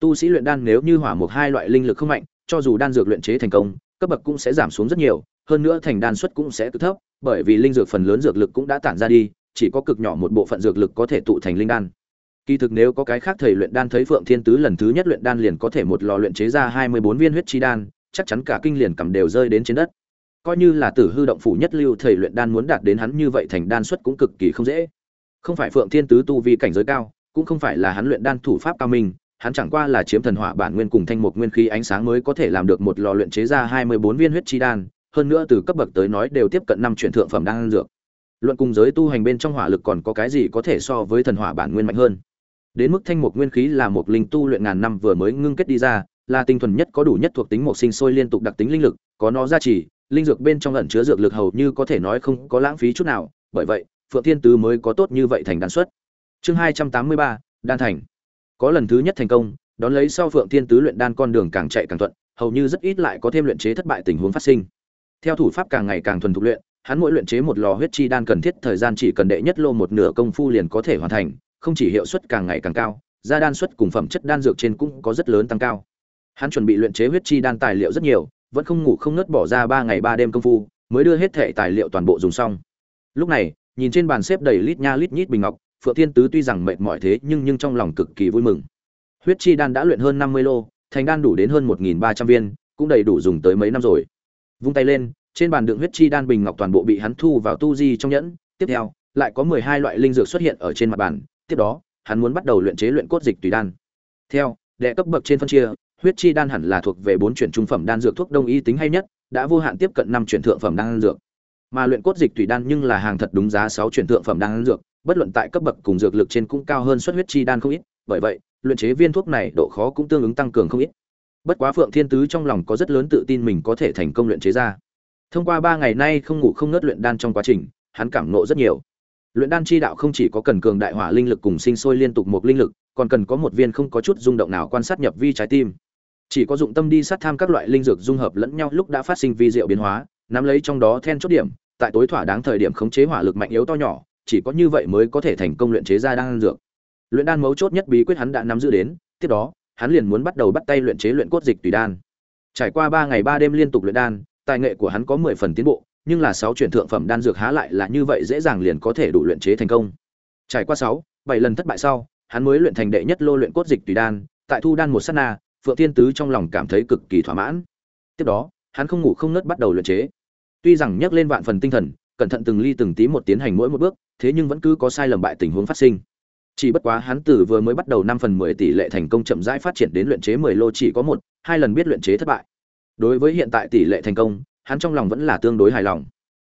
tu sĩ luyện đan nếu như hỏa mục hai loại linh lực không mạnh, cho dù đan dược luyện chế thành công, cấp bậc cũng sẽ giảm xuống rất nhiều, hơn nữa thành đan suất cũng sẽ cực thấp, bởi vì linh dược phần lớn dược lực cũng đã tản ra đi, chỉ có cực nhỏ một bộ phận dược lực có thể tụ thành linh đan. Kỳ thực nếu có cái khác thầy luyện đan thấy phượng thiên tứ lần thứ nhất luyện đan liền có thể một lò luyện chế ra hai mươi bốn viên huyết chi đan, chắc chắn cả kinh liền cầm đều rơi đến trên đất. Coi như là tử hư động phủ nhất lưu thầy luyện đan muốn đạt đến hắn như vậy thành đan suất cũng cực kỳ không dễ. Không phải phượng thiên tứ tu vi cảnh giới cao, cũng không phải là hắn luyện đan thủ pháp cao minh hắn chẳng qua là chiếm thần hỏa bản nguyên cùng thanh mục nguyên khí ánh sáng mới có thể làm được một lò luyện chế ra 24 viên huyết chi đan, hơn nữa từ cấp bậc tới nói đều tiếp cận năm chuyển thượng phẩm đan dược. Luận cùng giới tu hành bên trong hỏa lực còn có cái gì có thể so với thần hỏa bản nguyên mạnh hơn. Đến mức thanh mục nguyên khí là một linh tu luyện ngàn năm vừa mới ngưng kết đi ra, là tinh thuần nhất có đủ nhất thuộc tính một sinh sôi liên tục đặc tính linh lực, có nó gia trì, linh dược bên trong ẩn chứa dược lực hầu như có thể nói không có lãng phí chút nào, bởi vậy, Phượng Thiên Tứ mới có tốt như vậy thành đan suất. Chương 283, đan thành. Có lần thứ nhất thành công, đón lấy sau Phượng Thiên Tứ luyện đan con đường càng chạy càng thuận, hầu như rất ít lại có thêm luyện chế thất bại tình huống phát sinh. Theo thủ pháp càng ngày càng thuần thục luyện, hắn mỗi luyện chế một lò huyết chi đan cần thiết thời gian chỉ cần đệ nhất lô một nửa công phu liền có thể hoàn thành, không chỉ hiệu suất càng ngày càng cao, gia đan suất cùng phẩm chất đan dược trên cũng có rất lớn tăng cao. Hắn chuẩn bị luyện chế huyết chi đan tài liệu rất nhiều, vẫn không ngủ không ngớt bỏ ra ba ngày ba đêm công phu, mới đưa hết thể tài liệu toàn bộ dùng xong. Lúc này, nhìn trên bàn xếp đầy lít nha lít nhít bình ngọc, Phượng Thiên Tứ tuy rằng mệt mỏi thế nhưng nhưng trong lòng cực kỳ vui mừng. Huyết chi đan đã luyện hơn 50 lô, thành đan đủ đến hơn 1300 viên, cũng đầy đủ dùng tới mấy năm rồi. Vung tay lên, trên bàn đựng huyết chi đan bình ngọc toàn bộ bị hắn thu vào tu di trong nhẫn, tiếp theo, lại có 12 loại linh dược xuất hiện ở trên mặt bàn, tiếp đó, hắn muốn bắt đầu luyện chế luyện cốt dịch tùy đan. Theo, đệ cấp bậc trên phân chia, huyết chi đan hẳn là thuộc về bốn chuyển trung phẩm đan dược thuốc đông y tính hay nhất, đã vô hạn tiếp cận năm chuyển thượng phẩm đan dược. Mà luyện cốt dịch tùy đan nhưng là hàng thật đúng giá 6 chuyển thượng phẩm đan dược, bất luận tại cấp bậc cùng dược lực trên cũng cao hơn xuất huyết chi đan không ít, bởi vậy, luyện chế viên thuốc này độ khó cũng tương ứng tăng cường không ít. Bất quá Phượng Thiên Tứ trong lòng có rất lớn tự tin mình có thể thành công luyện chế ra. Thông qua 3 ngày nay không ngủ không ngớt luyện đan trong quá trình, hắn cảm ngộ rất nhiều. Luyện đan chi đạo không chỉ có cần cường đại hỏa linh lực cùng sinh sôi liên tục một linh lực, còn cần có một viên không có chút rung động nào quan sát nhập vi trái tim. Chỉ có dụng tâm đi sát tham các loại linh dược dung hợp lẫn nhau lúc đã phát sinh vi diệu biến hóa, nắm lấy trong đó then chốt điểm, tại tối thỏa đáng thời điểm khống chế hỏa lực mạnh yếu to nhỏ, chỉ có như vậy mới có thể thành công luyện chế ra đan dược. Luyện đan mấu chốt nhất bí quyết hắn đã nắm giữ đến, tiếp đó, hắn liền muốn bắt đầu bắt tay luyện chế luyện cốt dịch tùy đan. Trải qua 3 ngày 3 đêm liên tục luyện đan, tài nghệ của hắn có 10 phần tiến bộ, nhưng là 6 chuyển thượng phẩm đan dược há lại là như vậy dễ dàng liền có thể đủ luyện chế thành công. Trải qua 6, 7 lần thất bại sau, hắn mới luyện thành đệ nhất lô luyện cốt dịch tùy đan, tại thu đan một sát na, Phượng Thiên Tứ trong lòng cảm thấy cực kỳ thỏa mãn. Tiếp đó, hắn không ngủ không ngớt bắt đầu luyện chế. Tuy rằng nhắc lên vạn phần tinh thần, cẩn thận từng ly từng tí một tiến hành mỗi một bước, thế nhưng vẫn cứ có sai lầm bại tình huống phát sinh. Chỉ bất quá hắn từ vừa mới bắt đầu 5 phần 10 tỷ lệ thành công chậm rãi phát triển đến luyện chế 10 lô chỉ có một, hai lần biết luyện chế thất bại. Đối với hiện tại tỷ lệ thành công, hắn trong lòng vẫn là tương đối hài lòng.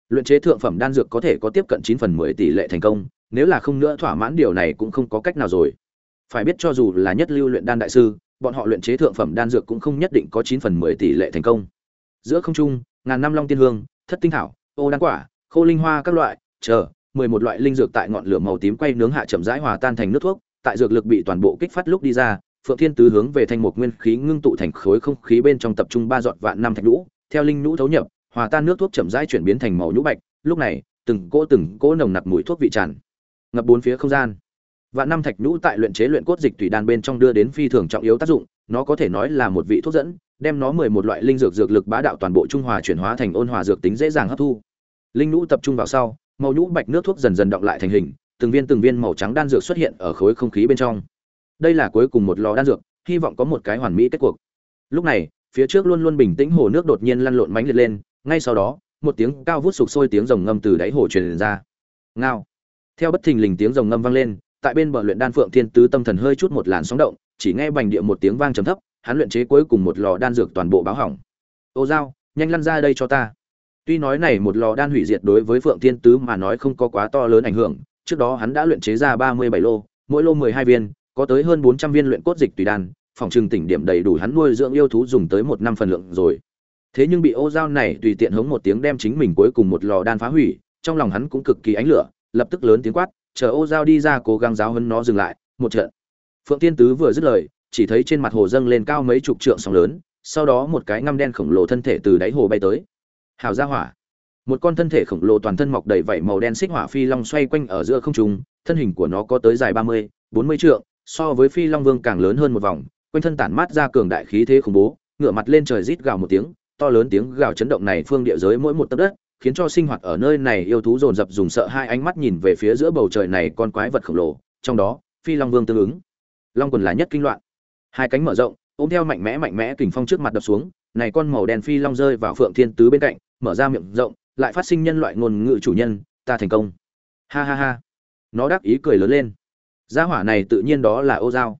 Luyện chế thượng phẩm đan dược có thể có tiếp cận 9 phần 10 tỷ lệ thành công, nếu là không nữa thỏa mãn điều này cũng không có cách nào rồi. Phải biết cho dù là nhất lưu luyện đan đại sư, bọn họ luyện chế thượng phẩm đan dược cũng không nhất định có 9 phần 10 tỷ lệ thành công. Giữa không trung, ngàn năm long tiên hương, thất tinh thảo, ô đan quả, khô linh hoa các loại, chờ, 11 loại linh dược tại ngọn lửa màu tím quay nướng hạ chậm rãi hòa tan thành nước thuốc, tại dược lực bị toàn bộ kích phát lúc đi ra, Phượng Thiên Tứ hướng về thành một nguyên khí ngưng tụ thành khối không khí bên trong tập trung ba giọt vạn năm thạch nhũ, theo linh nhũ thấu nhập, hòa tan nước thuốc chậm rãi chuyển biến thành màu nhũ bạch, lúc này, từng cỗ từng cỗ nồng nặc mùi thuốc vị tràn ngập bốn phía không gian. Vạn năm thạch nhũ tại luyện chế luyện cốt dịch tùy đan bên trong đưa đến phi thường trọng yếu tác dụng, nó có thể nói là một vị thuốc dẫn, đem nó mười một loại linh dược dược lực bá đạo toàn bộ trung hòa chuyển hóa thành ôn hòa dược tính dễ dàng hấp thu. Linh nhũ tập trung vào sau, màu nhũ bạch nước thuốc dần dần động lại thành hình, từng viên từng viên màu trắng đan dược xuất hiện ở khối không khí bên trong. Đây là cuối cùng một lò đan dược, hy vọng có một cái hoàn mỹ kết cuộc. Lúc này, phía trước luôn luôn bình tĩnh hồ nước đột nhiên lăn lộn mánh liệt lên, ngay sau đó, một tiếng cao vút sục sôi tiếng rồng ngâm từ đáy hồ truyền ra. Ngao. Theo bất thình lình tiếng rồng ngâm vang lên, tại bên bờ luyện đan phượng thiên tứ tâm thần hơi chút một làn sóng động, chỉ nghe bành địa một tiếng vang trầm thấp, hắn luyện chế cuối cùng một lò đan dược toàn bộ báo hỏng. Ô Dao, nhanh lăn ra đây cho ta. Tuy nói này một lò đan hủy diệt đối với Phượng Thiên Tứ mà nói không có quá to lớn ảnh hưởng, trước đó hắn đã luyện chế ra 37 lô, mỗi lô 12 viên, có tới hơn 400 viên luyện cốt dịch tùy đan, phòng trừng tỉnh điểm đầy đủ hắn nuôi dưỡng yêu thú dùng tới một năm phần lượng rồi. Thế nhưng bị ô Giao này tùy tiện hống một tiếng đem chính mình cuối cùng một lò đan phá hủy, trong lòng hắn cũng cực kỳ ánh lửa, lập tức lớn tiếng quát, chờ ô Giao đi ra cố gắng giáo huấn nó dừng lại, một trận. Phượng Thiên Tứ vừa dứt lời, chỉ thấy trên mặt hồ dâng lên cao mấy chục trượng sóng lớn, sau đó một cái ngăm đen khổng lồ thân thể từ đáy hồ bay tới. Hào ra hỏa. Một con thân thể khổng lồ toàn thân mọc đầy vảy màu đen xích hỏa phi long xoay quanh ở giữa không trung, thân hình của nó có tới dài 30, 40 trượng, so với phi long vương càng lớn hơn một vòng, quanh thân tản mát ra cường đại khí thế khủng bố, ngửa mặt lên trời rít gào một tiếng, to lớn tiếng gào chấn động này phương địa giới mỗi một tấc đất, khiến cho sinh hoạt ở nơi này yêu thú dồn dập dùng sợ hai ánh mắt nhìn về phía giữa bầu trời này con quái vật khổng lồ, trong đó, phi long vương tương ứng. Long quần là nhất kinh loạn. Hai cánh mở rộng, ôm theo mạnh mẽ mạnh mẽ kình phong trước mặt đập xuống, này con màu đen phi long rơi vào Phượng Thiên Tứ bên cạnh, mở ra miệng rộng, lại phát sinh nhân loại ngôn ngữ chủ nhân, ta thành công. Ha ha ha. Nó đắc ý cười lớn lên. Gia hỏa này tự nhiên đó là Ô Giao.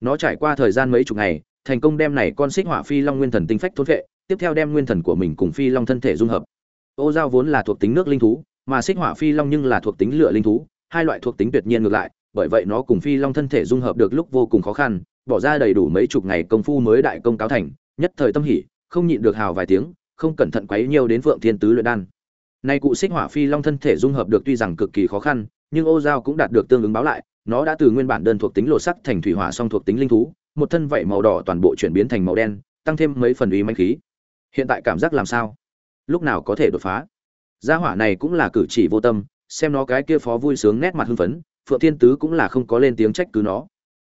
nó trải qua thời gian mấy chục ngày thành công đem này con xích hỏa phi long nguyên thần tinh phách thôn vệ tiếp theo đem nguyên thần của mình cùng phi long thân thể dung hợp ô giao vốn là thuộc tính nước linh thú mà xích hỏa phi long nhưng là thuộc tính lửa linh thú hai loại thuộc tính tuyệt nhiên ngược lại bởi vậy nó cùng phi long thân thể dung hợp được lúc vô cùng khó khăn bỏ ra đầy đủ mấy chục ngày công phu mới đại công cáo thành nhất thời tâm hỉ không nhịn được hào vài tiếng, không cẩn thận quấy nhiều đến phượng thiên tứ luyện đan. Nay cụ xích hỏa phi long thân thể dung hợp được tuy rằng cực kỳ khó khăn, nhưng ô giao cũng đạt được tương ứng báo lại, nó đã từ nguyên bản đơn thuộc tính lộ sắc thành thủy hỏa song thuộc tính linh thú, một thân vảy màu đỏ toàn bộ chuyển biến thành màu đen, tăng thêm mấy phần uy manh khí. Hiện tại cảm giác làm sao? Lúc nào có thể đột phá? Gia hỏa này cũng là cử chỉ vô tâm, xem nó cái kia phó vui sướng nét mặt hưng phấn, phượng thiên tứ cũng là không có lên tiếng trách cứ nó.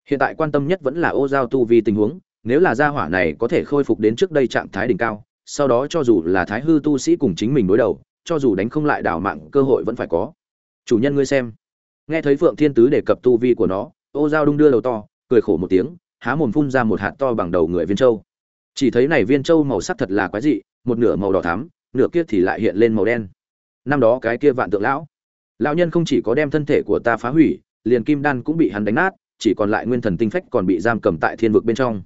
Hiện tại quan tâm nhất vẫn là ô giao tu vi tình huống nếu là gia hỏa này có thể khôi phục đến trước đây trạng thái đỉnh cao, sau đó cho dù là thái hư tu sĩ cùng chính mình đối đầu, cho dù đánh không lại đảo mạng, cơ hội vẫn phải có. Chủ nhân ngươi xem. Nghe thấy phượng thiên tứ đề cập tu vi của nó, ô giao đung đưa đầu to, cười khổ một tiếng, há mồm phun ra một hạt to bằng đầu người viên châu. Chỉ thấy này viên châu màu sắc thật là quái dị, một nửa màu đỏ thắm, nửa kia thì lại hiện lên màu đen. Năm đó cái kia vạn tượng lão. Lão nhân không chỉ có đem thân thể của ta phá hủy, liền kim đan cũng bị hắn đánh nát, chỉ còn lại nguyên thần tinh phách còn bị giam cầm tại thiên vực bên trong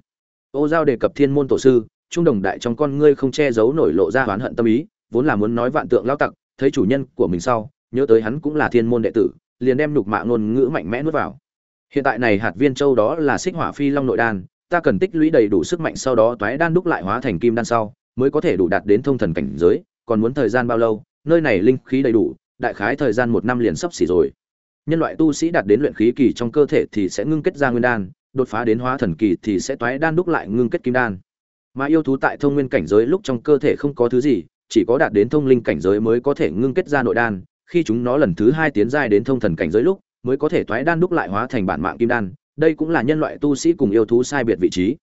ô giao đề cập thiên môn tổ sư, trung đồng đại trong con ngươi không che giấu nổi lộ ra oán hận tâm ý, vốn là muốn nói vạn tượng lão tặc, thấy chủ nhân của mình sau, nhớ tới hắn cũng là thiên môn đệ tử, liền đem nhục mạ ngôn ngữ mạnh mẽ nuốt vào. Hiện tại này hạt viên châu đó là xích hỏa phi long nội đan, ta cần tích lũy đầy đủ sức mạnh sau đó toái đan đúc lại hóa thành kim đan sau, mới có thể đủ đạt đến thông thần cảnh giới, còn muốn thời gian bao lâu, nơi này linh khí đầy đủ, đại khái thời gian một năm liền sắp xỉ rồi. Nhân loại tu sĩ đạt đến luyện khí kỳ trong cơ thể thì sẽ ngưng kết ra nguyên đan đột phá đến hóa thần kỳ thì sẽ toái đan đúc lại ngưng kết kim đan. Mà yêu thú tại thông nguyên cảnh giới lúc trong cơ thể không có thứ gì, chỉ có đạt đến thông linh cảnh giới mới có thể ngưng kết ra nội đan. Khi chúng nó lần thứ hai tiến giai đến thông thần cảnh giới lúc, mới có thể toái đan đúc lại hóa thành bản mạng kim đan. Đây cũng là nhân loại tu sĩ cùng yêu thú sai biệt vị trí.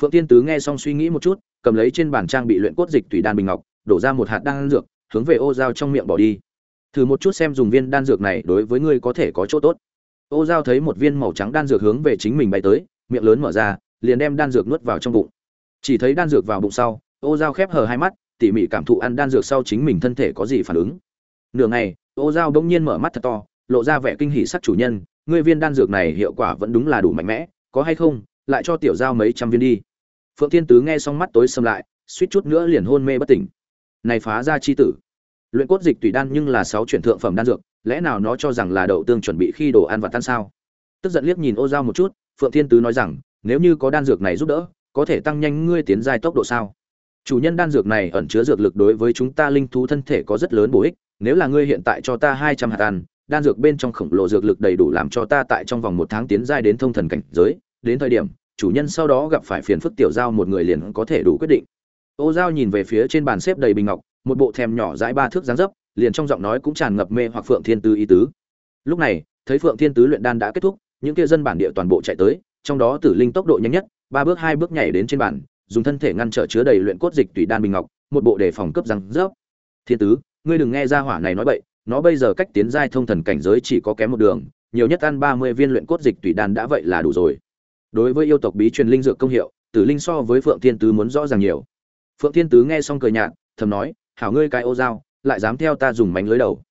Phượng tiên tứ nghe xong suy nghĩ một chút, cầm lấy trên bàn trang bị luyện cốt dịch tùy đan bình ngọc, đổ ra một hạt đan dược, hướng về ô dao trong miệng bỏ đi. Thử một chút xem dùng viên đan dược này đối với ngươi có thể có chỗ tốt ô Giao thấy một viên màu trắng đan dược hướng về chính mình bay tới, miệng lớn mở ra, liền đem đan dược nuốt vào trong bụng. Chỉ thấy đan dược vào bụng sau, ô Giao khép hờ hai mắt, tỉ mỉ cảm thụ ăn đan dược sau chính mình thân thể có gì phản ứng. Nửa ngày, ô Giao bỗng nhiên mở mắt thật to, lộ ra vẻ kinh hỉ sắc chủ nhân, ngươi viên đan dược này hiệu quả vẫn đúng là đủ mạnh mẽ, có hay không, lại cho tiểu giao mấy trăm viên đi. Phượng thiên tứ nghe xong mắt tối xâm lại, suýt chút nữa liền hôn mê bất tỉnh. Này phá ra chi tử. Luyện cốt dịch tùy đan nhưng là sáu chuyển thượng phẩm đan dược lẽ nào nó cho rằng là đậu tương chuẩn bị khi đồ ăn và tan sao? Tức giận liếc nhìn ô giao một chút phượng thiên tứ nói rằng nếu như có đan dược này giúp đỡ có thể tăng nhanh ngươi tiến giai tốc độ sao? Chủ nhân đan dược này ẩn chứa dược lực đối với chúng ta linh thú thân thể có rất lớn bổ ích nếu là ngươi hiện tại cho ta hai trăm hạt ăn, đan dược bên trong khổng lồ dược lực đầy đủ làm cho ta tại trong vòng một tháng tiến giai đến thông thần cảnh giới đến thời điểm chủ nhân sau đó gặp phải phiền phức tiểu giao một người liền có thể đủ quyết định. Ô giao nhìn về phía trên bàn xếp đầy bình ngọc một bộ thèm nhỏ dãi ba thước dáng dấp liền trong giọng nói cũng tràn ngập mê hoặc phượng thiên tứ ý tứ. Lúc này, thấy phượng thiên tứ luyện đan đã kết thúc, những kia dân bản địa toàn bộ chạy tới, trong đó tử linh tốc độ nhanh nhất, ba bước hai bước nhảy đến trên bàn, dùng thân thể ngăn trở chứa đầy luyện cốt dịch tùy đan bình ngọc, một bộ đề phòng cấp răng rớp. Thiên tứ, ngươi đừng nghe ra hỏa này nói bậy, nó bây giờ cách tiến giai thông thần cảnh giới chỉ có kém một đường, nhiều nhất ăn ba mươi viên luyện cốt dịch tùy đan đã vậy là đủ rồi. Đối với yêu tộc bí truyền linh dược công hiệu, tử linh so với phượng thiên tứ muốn rõ ràng nhiều. Phượng thiên tứ nghe xong cười nhạt, thầm nói, hảo ngươi cái ô dao lại dám theo ta dùng mánh lưới đầu.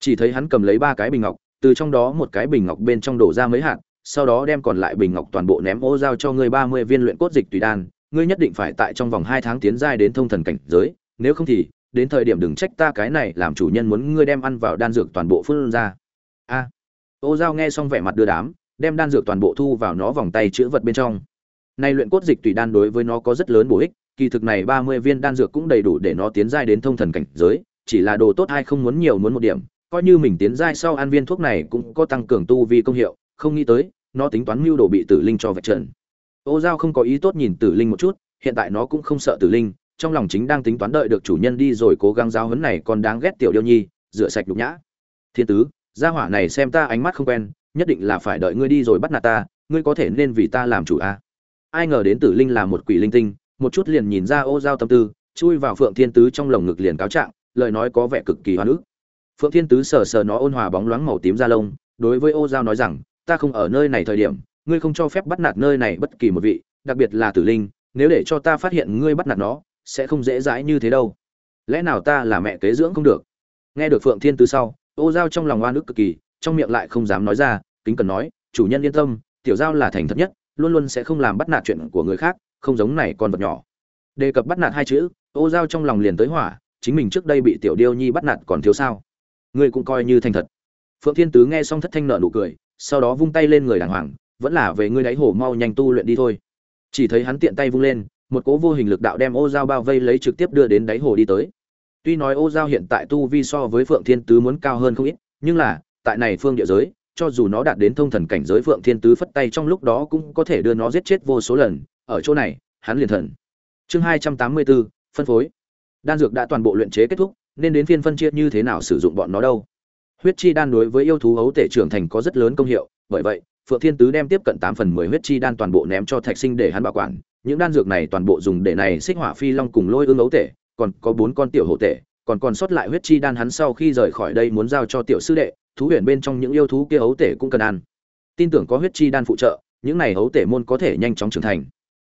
Chỉ thấy hắn cầm lấy ba cái bình ngọc, từ trong đó một cái bình ngọc bên trong đổ ra mấy hạt, sau đó đem còn lại bình ngọc toàn bộ ném ô dao cho ngươi ba mươi viên luyện cốt dịch tùy đan, ngươi nhất định phải tại trong vòng hai tháng tiến giai đến thông thần cảnh giới, nếu không thì, đến thời điểm đừng trách ta cái này làm chủ nhân muốn ngươi đem ăn vào đan dược toàn bộ phun ra. A. Ô dao nghe xong vẻ mặt đưa đám, đem đan dược toàn bộ thu vào nó vòng tay chữ vật bên trong. Nay luyện cốt dịch tùy đan đối với nó có rất lớn bổ ích, kỳ thực này ba mươi viên đan dược cũng đầy đủ để nó tiến giai đến thông thần cảnh giới chỉ là đồ tốt hay không muốn nhiều muốn một điểm, coi như mình tiến giai sau ăn viên thuốc này cũng có tăng cường tu vi công hiệu, không nghĩ tới, nó tính toán mưu đồ bị tử linh cho vạch trần ô giao không có ý tốt nhìn tử linh một chút, hiện tại nó cũng không sợ tử linh, trong lòng chính đang tính toán đợi được chủ nhân đi rồi cố gắng giao huấn này còn đáng ghét tiểu điêu nhi, rửa sạch nhục nhã thiên tứ, gia hỏa này xem ta ánh mắt không quen, nhất định là phải đợi ngươi đi rồi bắt nạt ta, ngươi có thể nên vì ta làm chủ a à? ai ngờ đến tử linh là một quỷ linh tinh, một chút liền nhìn ra ô giao tâm tư, chui vào phượng thiên tứ trong lồng ngực liền cáo trạng lời nói có vẻ cực kỳ hoa nữ phượng thiên tứ sờ sờ nó ôn hòa bóng loáng màu tím da lông, đối với ô giao nói rằng, ta không ở nơi này thời điểm, ngươi không cho phép bắt nạt nơi này bất kỳ một vị, đặc biệt là tử linh, nếu để cho ta phát hiện ngươi bắt nạt nó, sẽ không dễ dãi như thế đâu. Lẽ nào ta là mẹ kế dưỡng không được? Nghe được phượng thiên tứ sau, ô giao trong lòng oan ức cực kỳ, trong miệng lại không dám nói ra, kính cần nói, chủ nhân yên tâm, tiểu giao là thành thật nhất, luôn luôn sẽ không làm bắt nạt chuyện của người khác, không giống này con vật nhỏ. Đề cập bắt nạt hai chữ, ô giao trong lòng liền tới hỏa chính mình trước đây bị tiểu điêu nhi bắt nạt còn thiếu sao? Ngươi cũng coi như thành thật. Phượng thiên tứ nghe xong thất thanh nợ nụ cười, sau đó vung tay lên người đàng hoàng, vẫn là về ngươi đáy hồ mau nhanh tu luyện đi thôi. Chỉ thấy hắn tiện tay vung lên, một cố vô hình lực đạo đem ô giao bao vây lấy trực tiếp đưa đến đáy hồ đi tới. Tuy nói ô giao hiện tại tu vi so với phượng thiên tứ muốn cao hơn không ít, nhưng là, tại này phương địa giới, cho dù nó đạt đến thông thần cảnh giới phượng thiên tứ phất tay trong lúc đó cũng có thể đưa nó giết chết vô số lần. Ở chỗ này, hắn liền thần. Chương hai trăm tám mươi bốn, phân phối đan dược đã toàn bộ luyện chế kết thúc, nên đến phiên phân chia như thế nào sử dụng bọn nó đâu. Huyết chi đan đối với yêu thú hấu tể trưởng thành có rất lớn công hiệu, bởi vậy, phượng thiên tứ đem tiếp cận tám phần mười huyết chi đan toàn bộ ném cho thạch sinh để hắn bảo quản. Những đan dược này toàn bộ dùng để này xích hỏa phi long cùng lôi ương ấu tể, còn có bốn con tiểu hổ tể, còn còn sót lại huyết chi đan hắn sau khi rời khỏi đây muốn giao cho tiểu sư đệ, thú huyền bên trong những yêu thú kia ấu tể cũng cần ăn. Tin tưởng có huyết chi đan phụ trợ, những này ấu tể môn có thể nhanh chóng trưởng thành.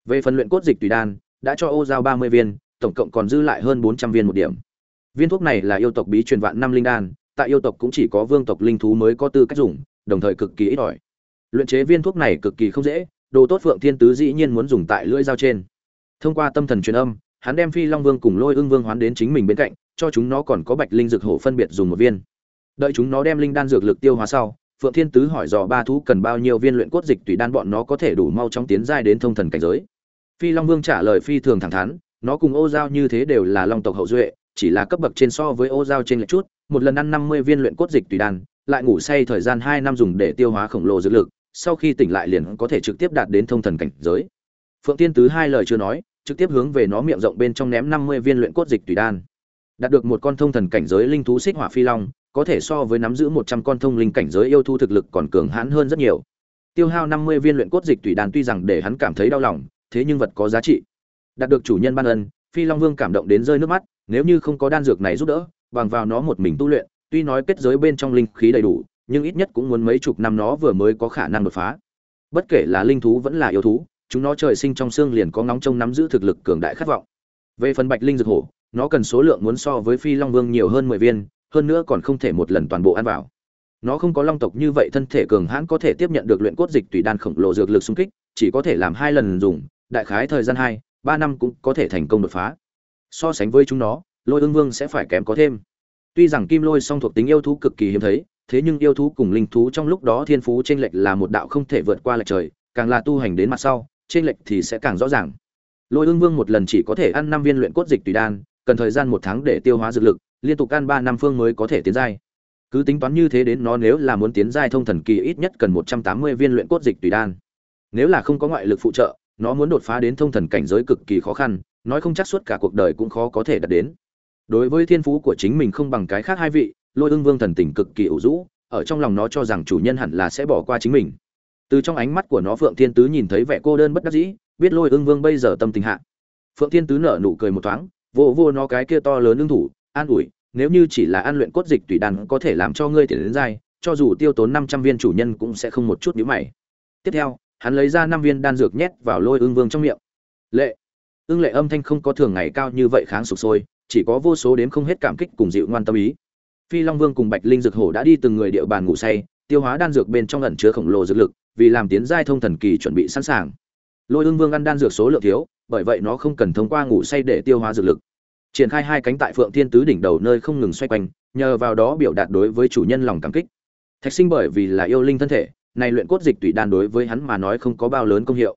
Về phần luyện cốt dịch tùy đan, đã cho ô giao ba mươi viên tổng cộng còn dư lại hơn bốn trăm viên một điểm. Viên thuốc này là yêu tộc bí truyền vạn năm linh đan, tại yêu tộc cũng chỉ có vương tộc linh thú mới có tư cách dùng, đồng thời cực kỳ ít ỏi. Luyện chế viên thuốc này cực kỳ không dễ, đồ tốt phượng thiên tứ dĩ nhiên muốn dùng tại lưỡi dao trên. Thông qua tâm thần truyền âm, hắn đem phi long vương cùng lôi ưng vương hoán đến chính mình bên cạnh, cho chúng nó còn có bạch linh dược hổ phân biệt dùng một viên. Đợi chúng nó đem linh đan dược lực tiêu hóa sau, phượng thiên tứ hỏi dò ba thú cần bao nhiêu viên luyện cốt dịch tùy đan bọn nó có thể đủ mau chóng tiến giai đến thông thần cảnh giới. Phi long vương trả lời phi thường thẳng thắn nó cùng ô giao như thế đều là long tộc hậu duệ, chỉ là cấp bậc trên so với ô giao trên lệch chút, một lần ăn năm mươi viên luyện cốt dịch tùy đan, lại ngủ say thời gian hai năm dùng để tiêu hóa khổng lồ dược lực, sau khi tỉnh lại liền có thể trực tiếp đạt đến thông thần cảnh giới. Phượng tiên tứ hai lời chưa nói, trực tiếp hướng về nó miệng rộng bên trong ném năm mươi viên luyện cốt dịch tùy đan. Đạt được một con thông thần cảnh giới linh thú xích hỏa phi long, có thể so với nắm giữ một trăm con thông linh cảnh giới yêu thu thực lực còn cường hãn hơn rất nhiều. Tiêu hao năm mươi viên luyện cốt dịch tùy đan tuy rằng để hắn cảm thấy đau lòng, thế nhưng vật có giá trị đạt được chủ nhân ban ân, phi long vương cảm động đến rơi nước mắt, nếu như không có đan dược này giúp đỡ, bằng vào nó một mình tu luyện, tuy nói kết giới bên trong linh khí đầy đủ, nhưng ít nhất cũng muốn mấy chục năm nó vừa mới có khả năng đột phá. Bất kể là linh thú vẫn là yêu thú, chúng nó trời sinh trong xương liền có ngóng trông nắm giữ thực lực cường đại khát vọng. Về phần bạch linh dược hổ, nó cần số lượng muốn so với phi long vương nhiều hơn mười viên, hơn nữa còn không thể một lần toàn bộ ăn vào. Nó không có long tộc như vậy thân thể cường hãn có thể tiếp nhận được luyện cốt dịch tùy đan khổng lồ dược lực xung kích, chỉ có thể làm hai lần dùng, đại khái thời gian hai ba năm cũng có thể thành công đột phá. So sánh với chúng nó, lôi ương vương sẽ phải kém có thêm. Tuy rằng kim lôi song thuộc tính yêu thú cực kỳ hiếm thấy, thế nhưng yêu thú cùng linh thú trong lúc đó thiên phú trên lệch là một đạo không thể vượt qua lệch trời, càng là tu hành đến mặt sau trên lệch thì sẽ càng rõ ràng. Lôi ương vương một lần chỉ có thể ăn năm viên luyện cốt dịch tùy đan, cần thời gian một tháng để tiêu hóa dược lực, liên tục ăn ba năm phương mới có thể tiến giai. Cứ tính toán như thế đến nó nếu là muốn tiến giai thông thần kỳ ít nhất cần một trăm tám mươi viên luyện cốt dịch tùy đan. Nếu là không có ngoại lực phụ trợ nó muốn đột phá đến thông thần cảnh giới cực kỳ khó khăn, nói không chắc suốt cả cuộc đời cũng khó có thể đạt đến. Đối với thiên phú của chính mình không bằng cái khác hai vị, lôi ưng vương thần tình cực kỳ ủ rũ, ở trong lòng nó cho rằng chủ nhân hẳn là sẽ bỏ qua chính mình. Từ trong ánh mắt của nó phượng thiên tứ nhìn thấy vẻ cô đơn bất đắc dĩ, biết lôi ưng vương bây giờ tâm tình hạ. Phượng thiên tứ nở nụ cười một thoáng vô vô nó cái kia to lớn ưng thủ, an ủi, nếu như chỉ là ăn luyện cốt dịch tùy đàn có thể làm cho ngươi tiền đến dai, cho dù tiêu tốn năm trăm viên chủ nhân cũng sẽ không một chút nhíu mày. Tiếp theo hắn lấy ra năm viên đan dược nhét vào lôi ương vương trong miệng. Lệ. Ương lệ âm thanh không có thường ngày cao như vậy kháng sụp sôi, chỉ có vô số đếm không hết cảm kích cùng dịu ngoan tâm ý. Phi long vương cùng bạch linh dược hổ đã đi từng người địa bàn ngủ say, tiêu hóa đan dược bên trong ẩn chứa khổng lồ dược lực, vì làm tiến giai thông thần kỳ chuẩn bị sẵn sàng. Lôi ương vương ăn đan dược số lượng thiếu, bởi vậy nó không cần thông qua ngủ say để tiêu hóa dược lực. Triển khai hai cánh tại phượng thiên tứ đỉnh đầu nơi không ngừng xoay quanh, nhờ vào đó biểu đạt đối với chủ nhân lòng cảm kích. Thạch sinh bởi vì là yêu linh thân thể này luyện cốt dịch tùy đan đối với hắn mà nói không có bao lớn công hiệu.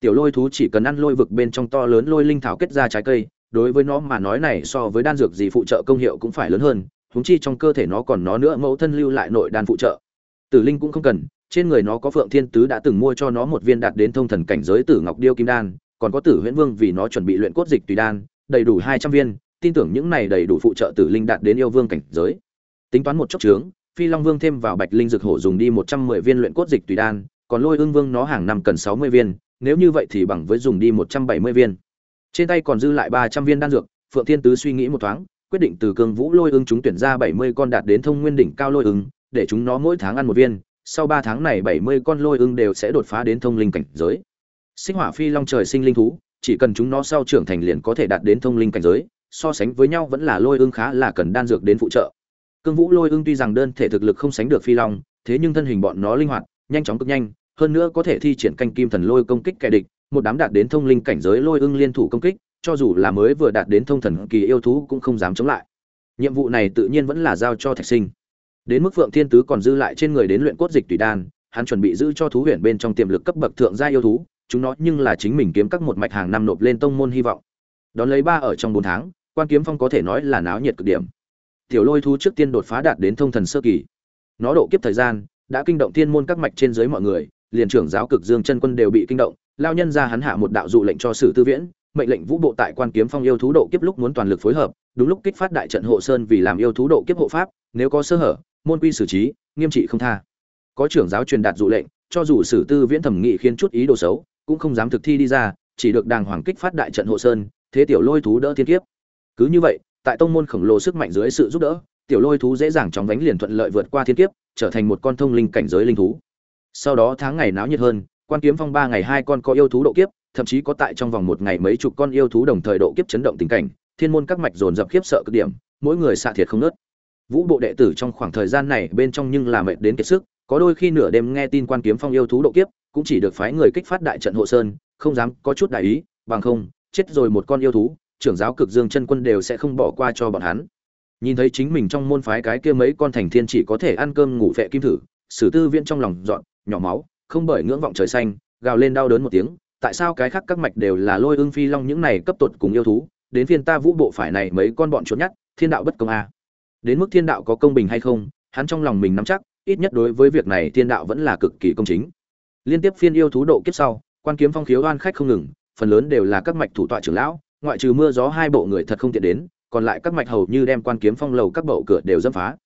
Tiểu lôi thú chỉ cần ăn lôi vực bên trong to lớn lôi linh thảo kết ra trái cây đối với nó mà nói này so với đan dược gì phụ trợ công hiệu cũng phải lớn hơn huống chi trong cơ thể nó còn nó nữa mẫu thân lưu lại nội đan phụ trợ. Tử linh cũng không cần trên người nó có phượng thiên tứ đã từng mua cho nó một viên đạt đến thông thần cảnh giới tử ngọc điêu kim đan còn có tử huyễn vương vì nó chuẩn bị luyện cốt dịch tùy đan đầy đủ hai trăm viên tin tưởng những này đầy đủ phụ trợ tử linh đạt đến yêu vương cảnh giới. Tính toán một chốc chướng, phi long vương thêm vào bạch linh dược hổ dùng đi một trăm mười viên luyện cốt dịch tùy đan, còn lôi Ưng vương nó hàng năm cần sáu mươi viên, nếu như vậy thì bằng với dùng đi một trăm bảy mươi viên. Trên tay còn dư lại ba trăm viên đan dược, phượng thiên tứ suy nghĩ một thoáng, quyết định từ cương vũ lôi ưng chúng tuyển ra bảy mươi con đạt đến thông nguyên đỉnh cao lôi ưng, để chúng nó mỗi tháng ăn một viên, sau ba tháng này bảy mươi con lôi ưng đều sẽ đột phá đến thông linh cảnh giới. Sinh hỏa phi long trời sinh linh thú, chỉ cần chúng nó sau trưởng thành liền có thể đạt đến thông linh cảnh giới, so sánh với nhau vẫn là lôi ưng khá là cần đan dược đến phụ trợ cương vũ lôi ưng tuy rằng đơn thể thực lực không sánh được phi long, thế nhưng thân hình bọn nó linh hoạt, nhanh chóng cực nhanh, hơn nữa có thể thi triển canh kim thần lôi công kích kẻ địch, một đám đạt đến thông linh cảnh giới lôi ưng liên thủ công kích, cho dù là mới vừa đạt đến thông thần kỳ yêu thú cũng không dám chống lại. Nhiệm vụ này tự nhiên vẫn là giao cho thạch sinh. Đến mức phượng thiên tứ còn dư lại trên người đến luyện cốt dịch tùy đan, hắn chuẩn bị giữ cho thú huyền bên trong tiềm lực cấp bậc thượng gia yêu thú, chúng nó nhưng là chính mình kiếm các một mạch hàng năm nộp lên tông môn hy vọng. Đón lấy ba ở trong bốn tháng, quan kiếm phong có thể nói là náo nhiệt cực điểm tiểu lôi thú trước tiên đột phá đạt đến thông thần sơ kỳ. Nó độ kiếp thời gian đã kinh động thiên môn các mạch trên dưới mọi người, liền trưởng giáo cực dương chân quân đều bị kinh động, lao nhân ra hắn hạ một đạo dụ lệnh cho sử tư viễn, mệnh lệnh vũ bộ tại quan kiếm phong yêu thú độ kiếp lúc muốn toàn lực phối hợp, đúng lúc kích phát đại trận hộ sơn vì làm yêu thú độ kiếp hộ pháp, nếu có sơ hở, môn quy xử trí, nghiêm trị không tha. Có trưởng giáo truyền đạt dụ lệnh, cho dù sử tư viễn thẩm nghị khiến chút ý đồ xấu, cũng không dám thực thi đi ra, chỉ được đàng hoàng kích phát đại trận hộ sơn, thế tiểu lôi thú đỡ thiên kiếp. Cứ như vậy tại tông môn khổng lồ sức mạnh dưới sự giúp đỡ, tiểu lôi thú dễ dàng chóng vánh liền thuận lợi vượt qua thiên kiếp, trở thành một con thông linh cảnh giới linh thú. Sau đó tháng ngày náo nhiệt hơn, quan kiếm phong ba ngày hai con có yêu thú độ kiếp, thậm chí có tại trong vòng một ngày mấy chục con yêu thú đồng thời độ kiếp chấn động tình cảnh, thiên môn các mạch dồn dập khiếp sợ cực điểm, mỗi người xạ thiệt không nớt. Vũ bộ đệ tử trong khoảng thời gian này bên trong nhưng là mệt đến kiệt sức, có đôi khi nửa đêm nghe tin quan kiếm phong yêu thú độ kiếp, cũng chỉ được phái người kích phát đại trận hộ sơn, không dám có chút đại ý, bằng không, chết rồi một con yêu thú trưởng giáo cực dương chân quân đều sẽ không bỏ qua cho bọn hắn. Nhìn thấy chính mình trong môn phái cái kia mấy con thành thiên chỉ có thể ăn cơm ngủ vệ kim thử sử tư viên trong lòng dọn nhỏ máu không bởi ngưỡng vọng trời xanh gào lên đau đớn một tiếng tại sao cái khác các mạch đều là lôi ưng phi long những này cấp tột cùng yêu thú đến phiên ta vũ bộ phải này mấy con bọn trốn nhắt, thiên đạo bất công a. Đến mức thiên đạo có công bình hay không hắn trong lòng mình nắm chắc ít nhất đối với việc này thiên đạo vẫn là cực kỳ công chính. Liên tiếp phiên yêu thú độ kiếp sau quan kiếm phong khiếu oan khách không ngừng phần lớn đều là các mạch thủ tọa trưởng lão ngoại trừ mưa gió hai bộ người thật không tiện đến, còn lại các mạch hầu như đem quan kiếm phong lầu các bậu cửa đều dâm phá.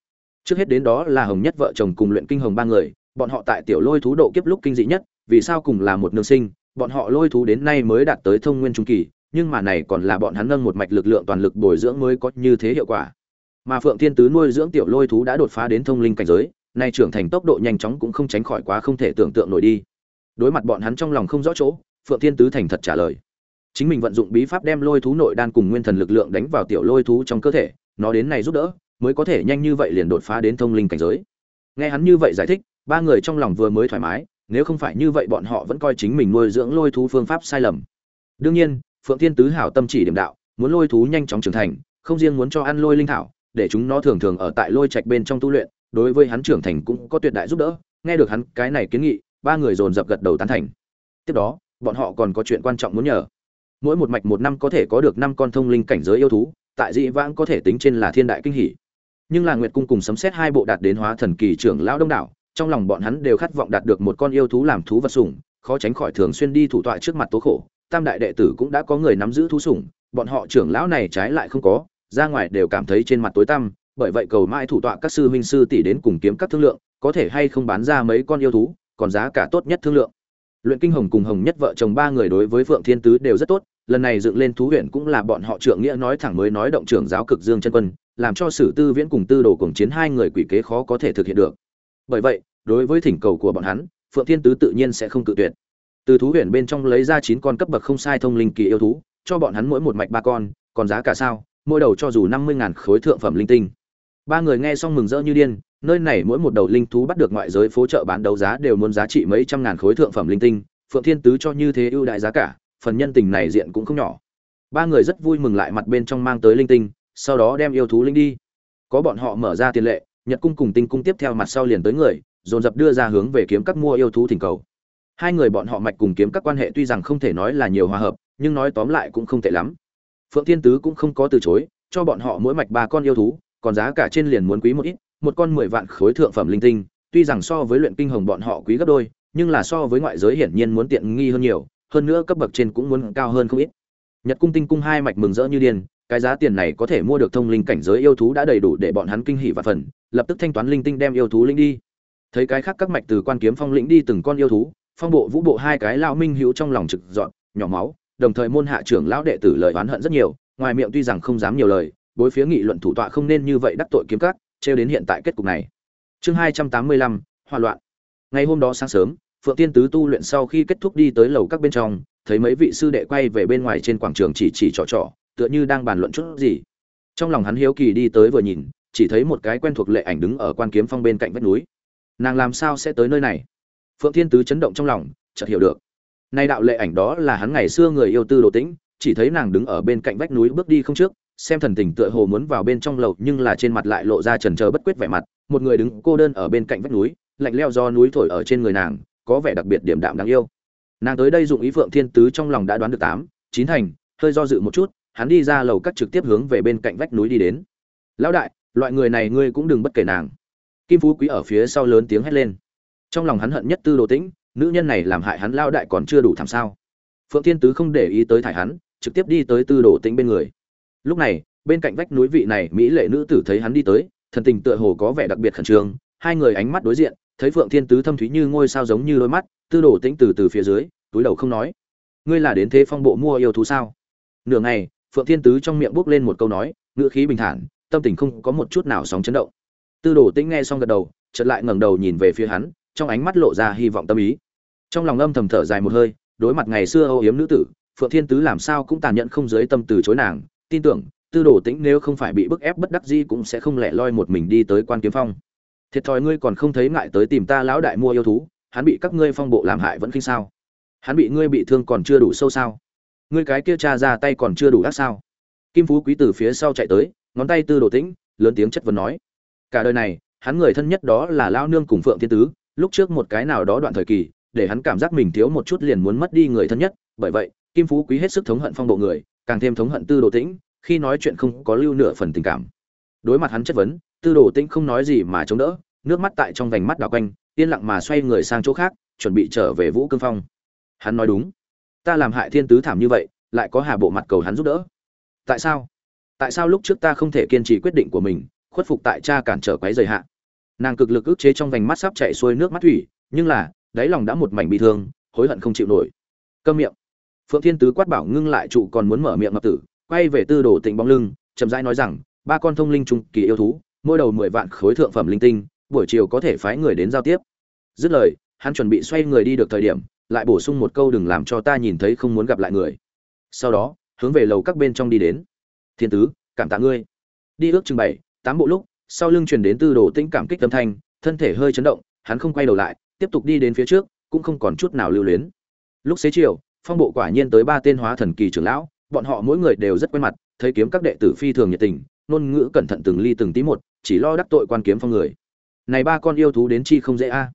Trước hết đến đó là hồng nhất vợ chồng cùng luyện kinh hồng ba người, bọn họ tại tiểu lôi thú độ kiếp lúc kinh dị nhất, vì sao cùng là một nương sinh, bọn họ lôi thú đến nay mới đạt tới thông nguyên trung kỳ, nhưng mà này còn là bọn hắn nâng một mạch lực lượng toàn lực bồi dưỡng mới có như thế hiệu quả. Mà phượng thiên tứ nuôi dưỡng tiểu lôi thú đã đột phá đến thông linh cảnh giới, nay trưởng thành tốc độ nhanh chóng cũng không tránh khỏi quá không thể tưởng tượng nổi đi. Đối mặt bọn hắn trong lòng không rõ chỗ, phượng thiên tứ thành thật trả lời chính mình vận dụng bí pháp đem lôi thú nội đan cùng nguyên thần lực lượng đánh vào tiểu lôi thú trong cơ thể, nó đến này giúp đỡ, mới có thể nhanh như vậy liền đột phá đến thông linh cảnh giới. Nghe hắn như vậy giải thích, ba người trong lòng vừa mới thoải mái, nếu không phải như vậy bọn họ vẫn coi chính mình nuôi dưỡng lôi thú phương pháp sai lầm. Đương nhiên, phượng thiên tứ hảo tâm chỉ điểm đạo, muốn lôi thú nhanh chóng trưởng thành, không riêng muốn cho ăn lôi linh thảo, để chúng nó thường thường ở tại lôi trạch bên trong tu luyện, đối với hắn trưởng thành cũng có tuyệt đại giúp đỡ. Nghe được hắn cái này kiến nghị, ba người dồn dập gật đầu tán thành. Tiếp đó, bọn họ còn có chuyện quan trọng muốn nhờ mỗi một mạch một năm có thể có được năm con thông linh cảnh giới yêu thú, tại dị vãng có thể tính trên là thiên đại kinh hỷ nhưng là nguyệt cung cùng sấm xét hai bộ đạt đến hóa thần kỳ trưởng lão đông đảo, trong lòng bọn hắn đều khát vọng đạt được một con yêu thú làm thú vật sủng, khó tránh khỏi thường xuyên đi thủ tọa trước mặt tố khổ. Tam đại đệ tử cũng đã có người nắm giữ thú sủng, bọn họ trưởng lão này trái lại không có, ra ngoài đều cảm thấy trên mặt tối tăm, bởi vậy cầu mãi thủ tọa các sư huynh sư tỷ đến cùng kiếm các thương lượng, có thể hay không bán ra mấy con yêu thú, còn giá cả tốt nhất thương lượng. Luyện kinh hồng cùng hồng nhất vợ chồng ba người đối với phượng thiên tứ đều rất tốt lần này dựng lên thú huyện cũng là bọn họ trưởng nghĩa nói thẳng mới nói động trưởng giáo cực dương chân quân, làm cho sử tư viễn cùng tư đồ cùng chiến hai người quỷ kế khó có thể thực hiện được. Bởi vậy, đối với thỉnh cầu của bọn hắn, phượng thiên tứ tự nhiên sẽ không cự tuyệt. Từ thú huyện bên trong lấy ra chín con cấp bậc không sai thông linh kỳ yêu thú, cho bọn hắn mỗi một mạch ba con, còn giá cả sao, mỗi đầu cho dù năm mươi ngàn khối thượng phẩm linh tinh. Ba người nghe xong mừng rỡ như điên, nơi này mỗi một đầu linh thú bắt được ngoại giới phố chợ bán đấu giá đều muốn giá trị mấy trăm ngàn khối thượng phẩm linh tinh, phượng thiên tứ cho như thế ưu đại giá cả phần nhân tình này diện cũng không nhỏ. Ba người rất vui mừng lại mặt bên trong mang tới linh tinh, sau đó đem yêu thú linh đi. Có bọn họ mở ra tiền lệ, nhật cung cùng tinh cung tiếp theo mặt sau liền tới người, dồn dập đưa ra hướng về kiếm các mua yêu thú thỉnh cầu. Hai người bọn họ mạch cùng kiếm các quan hệ tuy rằng không thể nói là nhiều hòa hợp, nhưng nói tóm lại cũng không tệ lắm. Phượng thiên tứ cũng không có từ chối, cho bọn họ mỗi mạch ba con yêu thú, còn giá cả trên liền muốn quý một ít, một con mười vạn khối thượng phẩm linh tinh, tuy rằng so với luyện kinh hồng bọn họ quý gấp đôi, nhưng là so với ngoại giới hiển nhiên muốn tiện nghi hơn nhiều hơn nữa cấp bậc trên cũng muốn cao hơn không ít. Nhật cung tinh cung hai mạch mừng rỡ như điên, cái giá tiền này có thể mua được thông linh cảnh giới yêu thú đã đầy đủ để bọn hắn kinh hỉ và phần, lập tức thanh toán linh tinh đem yêu thú linh đi. Thấy cái khác các mạch từ quan kiếm phong lĩnh đi từng con yêu thú, phong bộ vũ bộ hai cái lao minh hữu trong lòng trực dọn, nhỏ máu, đồng thời môn hạ trưởng lão đệ tử lời oán hận rất nhiều, ngoài miệng tuy rằng không dám nhiều lời, bối phía nghị luận thủ tọa không nên như vậy đắc tội kiếm các, trêu đến hiện tại kết cục này. Chương hai trăm tám mươi lăm hòa loạn. Ngày hôm đó sáng sớm phượng tiên tứ tu luyện sau khi kết thúc đi tới lầu các bên trong, thấy mấy vị sư đệ quay về bên ngoài trên quảng trường chỉ chỉ trò trò, tựa như đang bàn luận chút gì. Trong lòng hắn hiếu kỳ đi tới vừa nhìn, chỉ thấy một cái quen thuộc lệ ảnh đứng ở quan kiếm phong bên cạnh vách núi. Nàng làm sao sẽ tới nơi này? Phượng thiên tứ chấn động trong lòng, chợt hiểu được. Nay đạo lệ ảnh đó là hắn ngày xưa người yêu tư đồ tĩnh, chỉ thấy nàng đứng ở bên cạnh vách núi bước đi không trước, xem thần tình tựa hồ muốn vào bên trong lầu, nhưng là trên mặt lại lộ ra trần trờ bất quyết vẻ mặt. Một người đứng cô đơn ở bên cạnh vách núi, lạnh leo do núi thổi ở trên người nàng có vẻ đặc biệt điểm đạm đáng yêu. Nàng tới đây dụng ý phượng thiên tứ trong lòng đã đoán được tám, chín thành, hơi do dự một chút, hắn đi ra lầu cắt trực tiếp hướng về bên cạnh vách núi đi đến. Lão đại, loại người này ngươi cũng đừng bất kể nàng. Kim phú quý ở phía sau lớn tiếng hét lên. Trong lòng hắn hận nhất tư đồ tĩnh, nữ nhân này làm hại hắn lao đại còn chưa đủ thảm sao. Phượng thiên tứ không để ý tới thải hắn, trực tiếp đi tới tư đồ tĩnh bên người. Lúc này, bên cạnh vách núi vị này mỹ lệ nữ tử thấy hắn đi tới, thần tình tựa hồ có vẻ đặc biệt khẩn trương, hai người ánh mắt đối diện thấy phượng thiên tứ thâm thúy như ngôi sao giống như đôi mắt, tư đồ tĩnh từ từ phía dưới, túi đầu không nói. Ngươi là đến thế phong bộ mua yêu thú sao? Nửa ngày, phượng thiên tứ trong miệng bốc lên một câu nói, ngữ khí bình thản, tâm tình không có một chút nào sóng chấn động. Tư đồ tĩnh nghe xong gật đầu, chợt lại ngẩng đầu nhìn về phía hắn, trong ánh mắt lộ ra hy vọng tâm ý. Trong lòng âm thầm thở dài một hơi, đối mặt ngày xưa âu yếm nữ tử, phượng thiên tứ làm sao cũng tàn nhẫn không dưới tâm từ chối nàng, tin tưởng, tư đồ tĩnh nếu không phải bị bức ép bất đắc dĩ cũng sẽ không lẻ loi một mình đi tới quan kiếm phong thiệt thòi ngươi còn không thấy ngại tới tìm ta lão đại mua yêu thú, hắn bị các ngươi phong bộ làm hại vẫn kinh sao? Hắn bị ngươi bị thương còn chưa đủ sâu sao? Ngươi cái kia cha ra tay còn chưa đủ ác sao? Kim phú quý từ phía sau chạy tới, ngón tay tư đồ tĩnh, lớn tiếng chất vấn nói. Cả đời này, hắn người thân nhất đó là lao nương cùng phượng thiên tứ, lúc trước một cái nào đó đoạn thời kỳ, để hắn cảm giác mình thiếu một chút liền muốn mất đi người thân nhất, bởi vậy, kim phú quý hết sức thống hận phong bộ người, càng thêm thống hận tư đồ tĩnh, khi nói chuyện không có lưu nửa phần tình cảm đối mặt hắn chất vấn, tư đồ tĩnh không nói gì mà chống đỡ, nước mắt tại trong vành mắt đào quanh, yên lặng mà xoay người sang chỗ khác, chuẩn bị trở về vũ cương phong. Hắn nói đúng. Ta làm hại thiên tứ thảm như vậy, lại có hà bộ mặt cầu hắn giúp đỡ. Tại sao? Tại sao lúc trước ta không thể kiên trì quyết định của mình, khuất phục tại cha cản trở quấy rời hạ? Nàng cực lực ức chế trong vành mắt sắp chạy xuôi nước mắt thủy, nhưng là, đáy lòng đã một mảnh bị thương, hối hận không chịu nổi. Câm miệng. Phượng thiên tứ quát bảo ngưng lại trụ còn muốn mở miệng ngập tử, quay về tư đồ tịnh bóng lưng, chậm rãi nói rằng ba con thông linh trung kỳ yêu thú, mỗi đầu mười vạn khối thượng phẩm linh tinh, buổi chiều có thể phái người đến giao tiếp. Dứt lời, hắn chuẩn bị xoay người đi được thời điểm, lại bổ sung một câu đừng làm cho ta nhìn thấy không muốn gặp lại người. Sau đó, hướng về lầu các bên trong đi đến. Thiên tứ, cảm tạ ngươi. Đi ước chừng bảy, tám bộ lúc, sau lưng truyền đến tư đồ tĩnh cảm kích tâm thanh, thân thể hơi chấn động, hắn không quay đầu lại, tiếp tục đi đến phía trước, cũng không còn chút nào lưu luyến. Lúc xế chiều, phong bộ quả nhiên tới ba tên hóa thần kỳ trưởng lão, bọn họ mỗi người đều rất quen mặt, thấy kiếm các đệ tử phi thường nhiệt tình ngôn ngữ cẩn thận từng ly từng tí một, chỉ lo đắc tội quan kiếm phong người. Này ba con yêu thú đến chi không dễ a.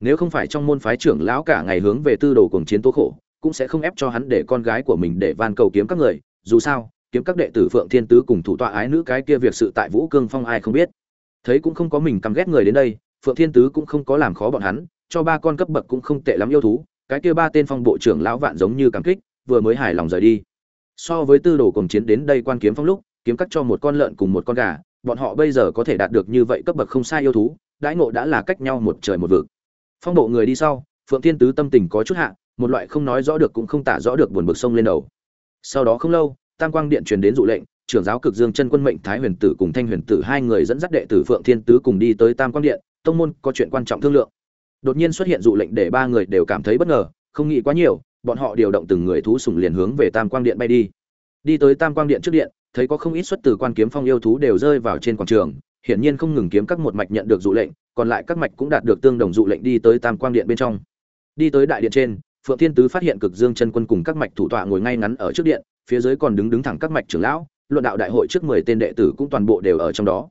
Nếu không phải trong môn phái trưởng lão cả ngày hướng về tư đồ cuồng chiến tố khổ, cũng sẽ không ép cho hắn để con gái của mình để van cầu kiếm các người. Dù sao, kiếm các đệ tử phượng thiên tứ cùng thủ tọa ái nữ cái kia việc sự tại vũ cương phong ai không biết. Thấy cũng không có mình căm ghét người đến đây, phượng thiên tứ cũng không có làm khó bọn hắn, cho ba con cấp bậc cũng không tệ lắm yêu thú, cái kia ba tên phong bộ trưởng lão vạn giống như cảm kích, vừa mới hài lòng rời đi. So với tư đồ cùng chiến đến đây quan kiếm phong lúc kiếm cắt cho một con lợn cùng một con gà, bọn họ bây giờ có thể đạt được như vậy cấp bậc không sai yêu thú, đãi ngộ đã là cách nhau một trời một vực. Phong độ người đi sau, phượng thiên tứ tâm tình có chút hạ, một loại không nói rõ được cũng không tả rõ được buồn bực sông lên đầu. Sau đó không lâu, tam quang điện truyền đến dụ lệnh, trưởng giáo cực dương chân quân mệnh thái huyền tử cùng thanh huyền tử hai người dẫn dắt đệ tử phượng thiên tứ cùng đi tới tam quang điện, tông môn có chuyện quan trọng thương lượng. Đột nhiên xuất hiện dụ lệnh để ba người đều cảm thấy bất ngờ, không nghĩ quá nhiều, bọn họ điều động từng người thú sủng liền hướng về tam quang điện bay đi. Đi tới tam quang điện trước điện thấy có không ít xuất từ quan kiếm phong yêu thú đều rơi vào trên quảng trường, hiển nhiên không ngừng kiếm các một mạch nhận được dụ lệnh, còn lại các mạch cũng đạt được tương đồng dụ lệnh đi tới tam quang điện bên trong. Đi tới đại điện trên, phượng thiên tứ phát hiện cực dương chân quân cùng các mạch thủ tọa ngồi ngay ngắn ở trước điện, phía dưới còn đứng đứng thẳng các mạch trưởng lão, luận đạo đại hội trước mười tên đệ tử cũng toàn bộ đều ở trong đó.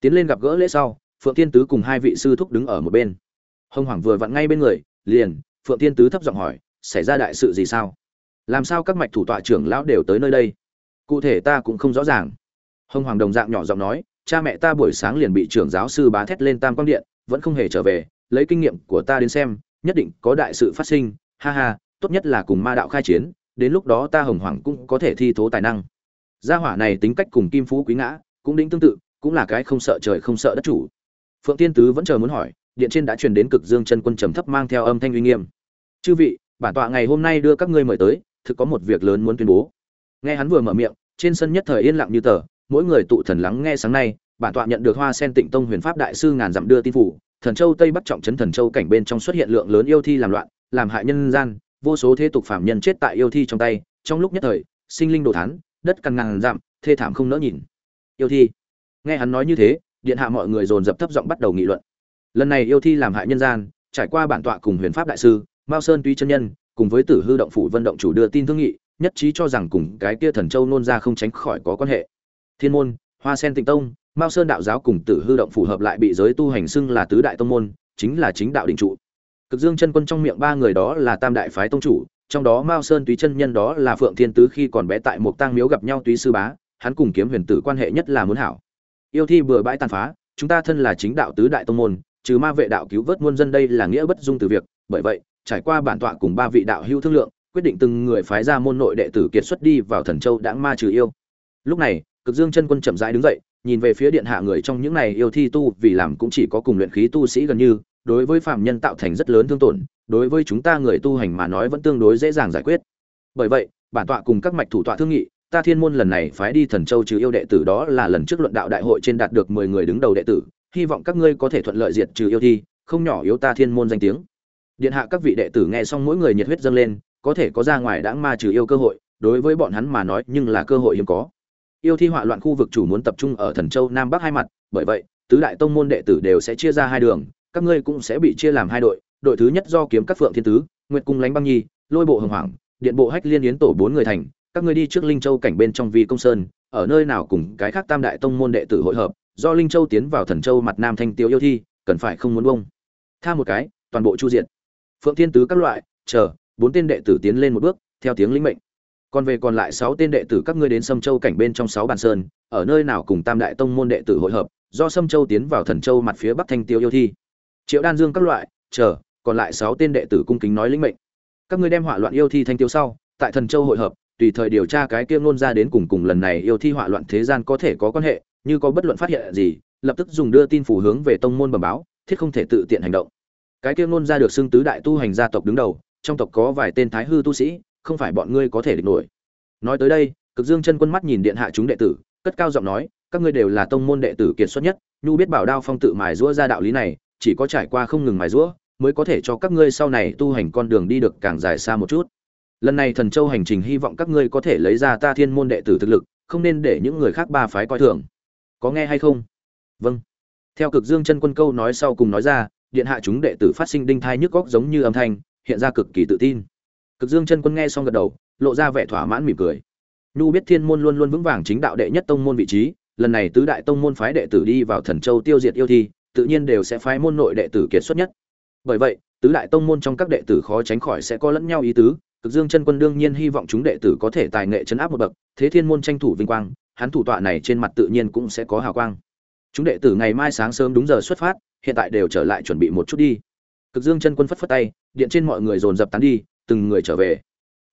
Tiến lên gặp gỡ lễ sau, phượng thiên tứ cùng hai vị sư thúc đứng ở một bên. Hồng hoàng vừa vặn ngay bên người, liền, phượng thiên tứ thấp giọng hỏi, xảy ra đại sự gì sao? Làm sao các mạch thủ tọa trưởng lão đều tới nơi đây? Cụ thể ta cũng không rõ ràng. Hồng hoàng đồng dạng nhỏ giọng nói, cha mẹ ta buổi sáng liền bị trưởng giáo sư bá thét lên tam quang điện, vẫn không hề trở về, lấy kinh nghiệm của ta đến xem, nhất định có đại sự phát sinh, ha ha, tốt nhất là cùng ma đạo khai chiến, đến lúc đó ta hồng hoàng cũng có thể thi thố tài năng. Gia hỏa này tính cách cùng kim phú quý ngã, cũng đính tương tự, cũng là cái không sợ trời không sợ đất chủ. Phượng tiên tứ vẫn chờ muốn hỏi, điện trên đã truyền đến cực dương chân quân trầm thấp mang theo âm thanh uy nghiêm. Chư vị, bản tọa ngày hôm nay đưa các ngươi mời tới, thực có một việc lớn muốn tuyên bố. Nghe hắn vừa mở miệng trên sân nhất thời yên lặng như tờ, mỗi người tụ thần lắng nghe sáng nay, bản tọa nhận được hoa sen tịnh tông huyền pháp đại sư ngàn dặm đưa tin phủ, thần châu tây bắc trọng trấn thần châu cảnh bên trong xuất hiện lượng lớn yêu thi làm loạn, làm hại nhân gian, vô số thế tục phạm nhân chết tại yêu thi trong tay, trong lúc nhất thời, sinh linh đồ thán, đất căn ngàn dặm, thê thảm không nỡ nhìn. Yêu thi. Nghe hắn nói như thế, điện hạ mọi người dồn dập thấp giọng bắt đầu nghị luận. Lần này yêu thi làm hại nhân gian, trải qua bản tọa cùng huyền pháp đại sư, mao sơn tuy chân nhân, cùng với tử hư động phủ vận động chủ đưa tin thương nghị nhất trí cho rằng cùng cái kia thần châu nôn ra không tránh khỏi có quan hệ. Thiên môn, hoa sen tịnh tông, mao sơn đạo giáo cùng tử hư động phù hợp lại bị giới tu hành xưng là tứ đại tông môn, chính là chính đạo đình trụ. Cực dương chân quân trong miệng ba người đó là tam đại phái tông chủ, trong đó mao sơn túy chân nhân đó là phượng thiên tứ khi còn bé tại một tang miếu gặp nhau túy sư bá, hắn cùng kiếm huyền tử quan hệ nhất là muốn hảo. Yêu thi bừa bãi tàn phá, chúng ta thân là chính đạo tứ đại tông môn, trừ ma vệ đạo cứu vớt muôn dân đây là nghĩa bất dung từ việc, bởi vậy, trải qua bản tọa cùng ba vị đạo hữu thương lượng quyết định từng người phái ra môn nội đệ tử kiệt xuất đi vào thần châu đãng ma trừ yêu. Lúc này, cực dương chân quân chậm rãi đứng dậy, nhìn về phía điện hạ người trong những này yêu thi tu, vì làm cũng chỉ có cùng luyện khí tu sĩ gần như, đối với phạm nhân tạo thành rất lớn thương tổn, đối với chúng ta người tu hành mà nói vẫn tương đối dễ dàng giải quyết. Bởi vậy, bản tọa cùng các mạch thủ tọa thương nghị, ta thiên môn lần này phái đi thần châu trừ yêu đệ tử đó là lần trước luận đạo đại hội trên đạt được mười người đứng đầu đệ tử, hy vọng các ngươi có thể thuận lợi diệt trừ yêu thi, không nhỏ yếu ta thiên môn danh tiếng. Điện hạ các vị đệ tử nghe xong mỗi người nhiệt huyết dâng lên có thể có ra ngoài đãng ma trừ yêu cơ hội, đối với bọn hắn mà nói nhưng là cơ hội hiếm có. Yêu thi họa loạn khu vực chủ muốn tập trung ở thần châu nam bắc hai mặt, bởi vậy, tứ đại tông môn đệ tử đều sẽ chia ra hai đường, các ngươi cũng sẽ bị chia làm hai đội đội thứ nhất do kiếm các phượng thiên tứ, nguyệt cung lánh băng nhi, lôi bộ hồng hoàng điện bộ hách liên yến tổ bốn người thành, các ngươi đi trước linh châu cảnh bên trong vi công sơn, ở nơi nào cùng cái khác tam đại tông môn đệ tử hội hợp, do linh châu tiến vào thần châu mặt nam thanh tiêu yêu thi, cần phải không muốn bông tha một cái, toàn bộ chu diện phượng thiên tứ các loại, chờ bốn tên đệ tử tiến lên một bước, theo tiếng lĩnh mệnh. Còn về còn lại sáu tên đệ tử các ngươi đến sâm châu cảnh bên trong sáu bàn sơn, ở nơi nào cùng tam đại tông môn đệ tử hội hợp, do sâm châu tiến vào thần châu mặt phía bắc thanh tiêu yêu thi. Triệu đan dương các loại, chờ, còn lại sáu tên đệ tử cung kính nói lĩnh mệnh. Các ngươi đem hỏa loạn yêu thi thanh tiêu sau, tại thần châu hội hợp, tùy thời điều tra cái kia ngôn ra đến cùng cùng lần này yêu thi hỏa loạn thế gian có thể có quan hệ, như có bất luận phát hiện gì, lập tức dùng đưa tin phủ hướng về tông môn bẩm báo, thiết không thể tự tiện hành động. Cái kia ngôn ra được xưng tứ đại tu hành gia tộc đứng đầu trong tộc có vài tên thái hư tu sĩ, không phải bọn ngươi có thể địch nổi. Nói tới đây, cực dương chân quân mắt nhìn điện hạ chúng đệ tử, cất cao giọng nói, các ngươi đều là tông môn đệ tử kiệt xuất nhất, nhu biết bảo đao phong tự mài rũa ra đạo lý này, chỉ có trải qua không ngừng mài rũa mới có thể cho các ngươi sau này tu hành con đường đi được càng dài xa một chút. Lần này thần châu hành trình hy vọng các ngươi có thể lấy ra ta thiên môn đệ tử thực lực, không nên để những người khác ba phái coi thường. Có nghe hay không? Vâng. Theo cực dương chân quân câu nói sau cùng nói ra, điện hạ chúng đệ tử phát sinh đinh thai nhức góc giống như âm thanh hiện ra cực kỳ tự tin. Cực dương chân quân nghe xong gật đầu, lộ ra vẻ thỏa mãn mỉm cười. Nhu biết thiên môn luôn luôn vững vàng chính đạo đệ nhất tông môn vị trí, lần này tứ đại tông môn phái đệ tử đi vào thần châu tiêu diệt yêu thi, tự nhiên đều sẽ phái môn nội đệ tử kiệt xuất nhất. Bởi vậy, tứ đại tông môn trong các đệ tử khó tránh khỏi sẽ có lẫn nhau ý tứ, cực dương chân quân đương nhiên hy vọng chúng đệ tử có thể tài nghệ chấn áp một bậc, thế thiên môn tranh thủ vinh quang, hắn thủ tọa này trên mặt tự nhiên cũng sẽ có hào quang. Chúng đệ tử ngày mai sáng sớm đúng giờ xuất phát, hiện tại đều trở lại chuẩn bị một chút đi cực dương chân quân phất phất tay, điện trên mọi người dồn dập tán đi, từng người trở về.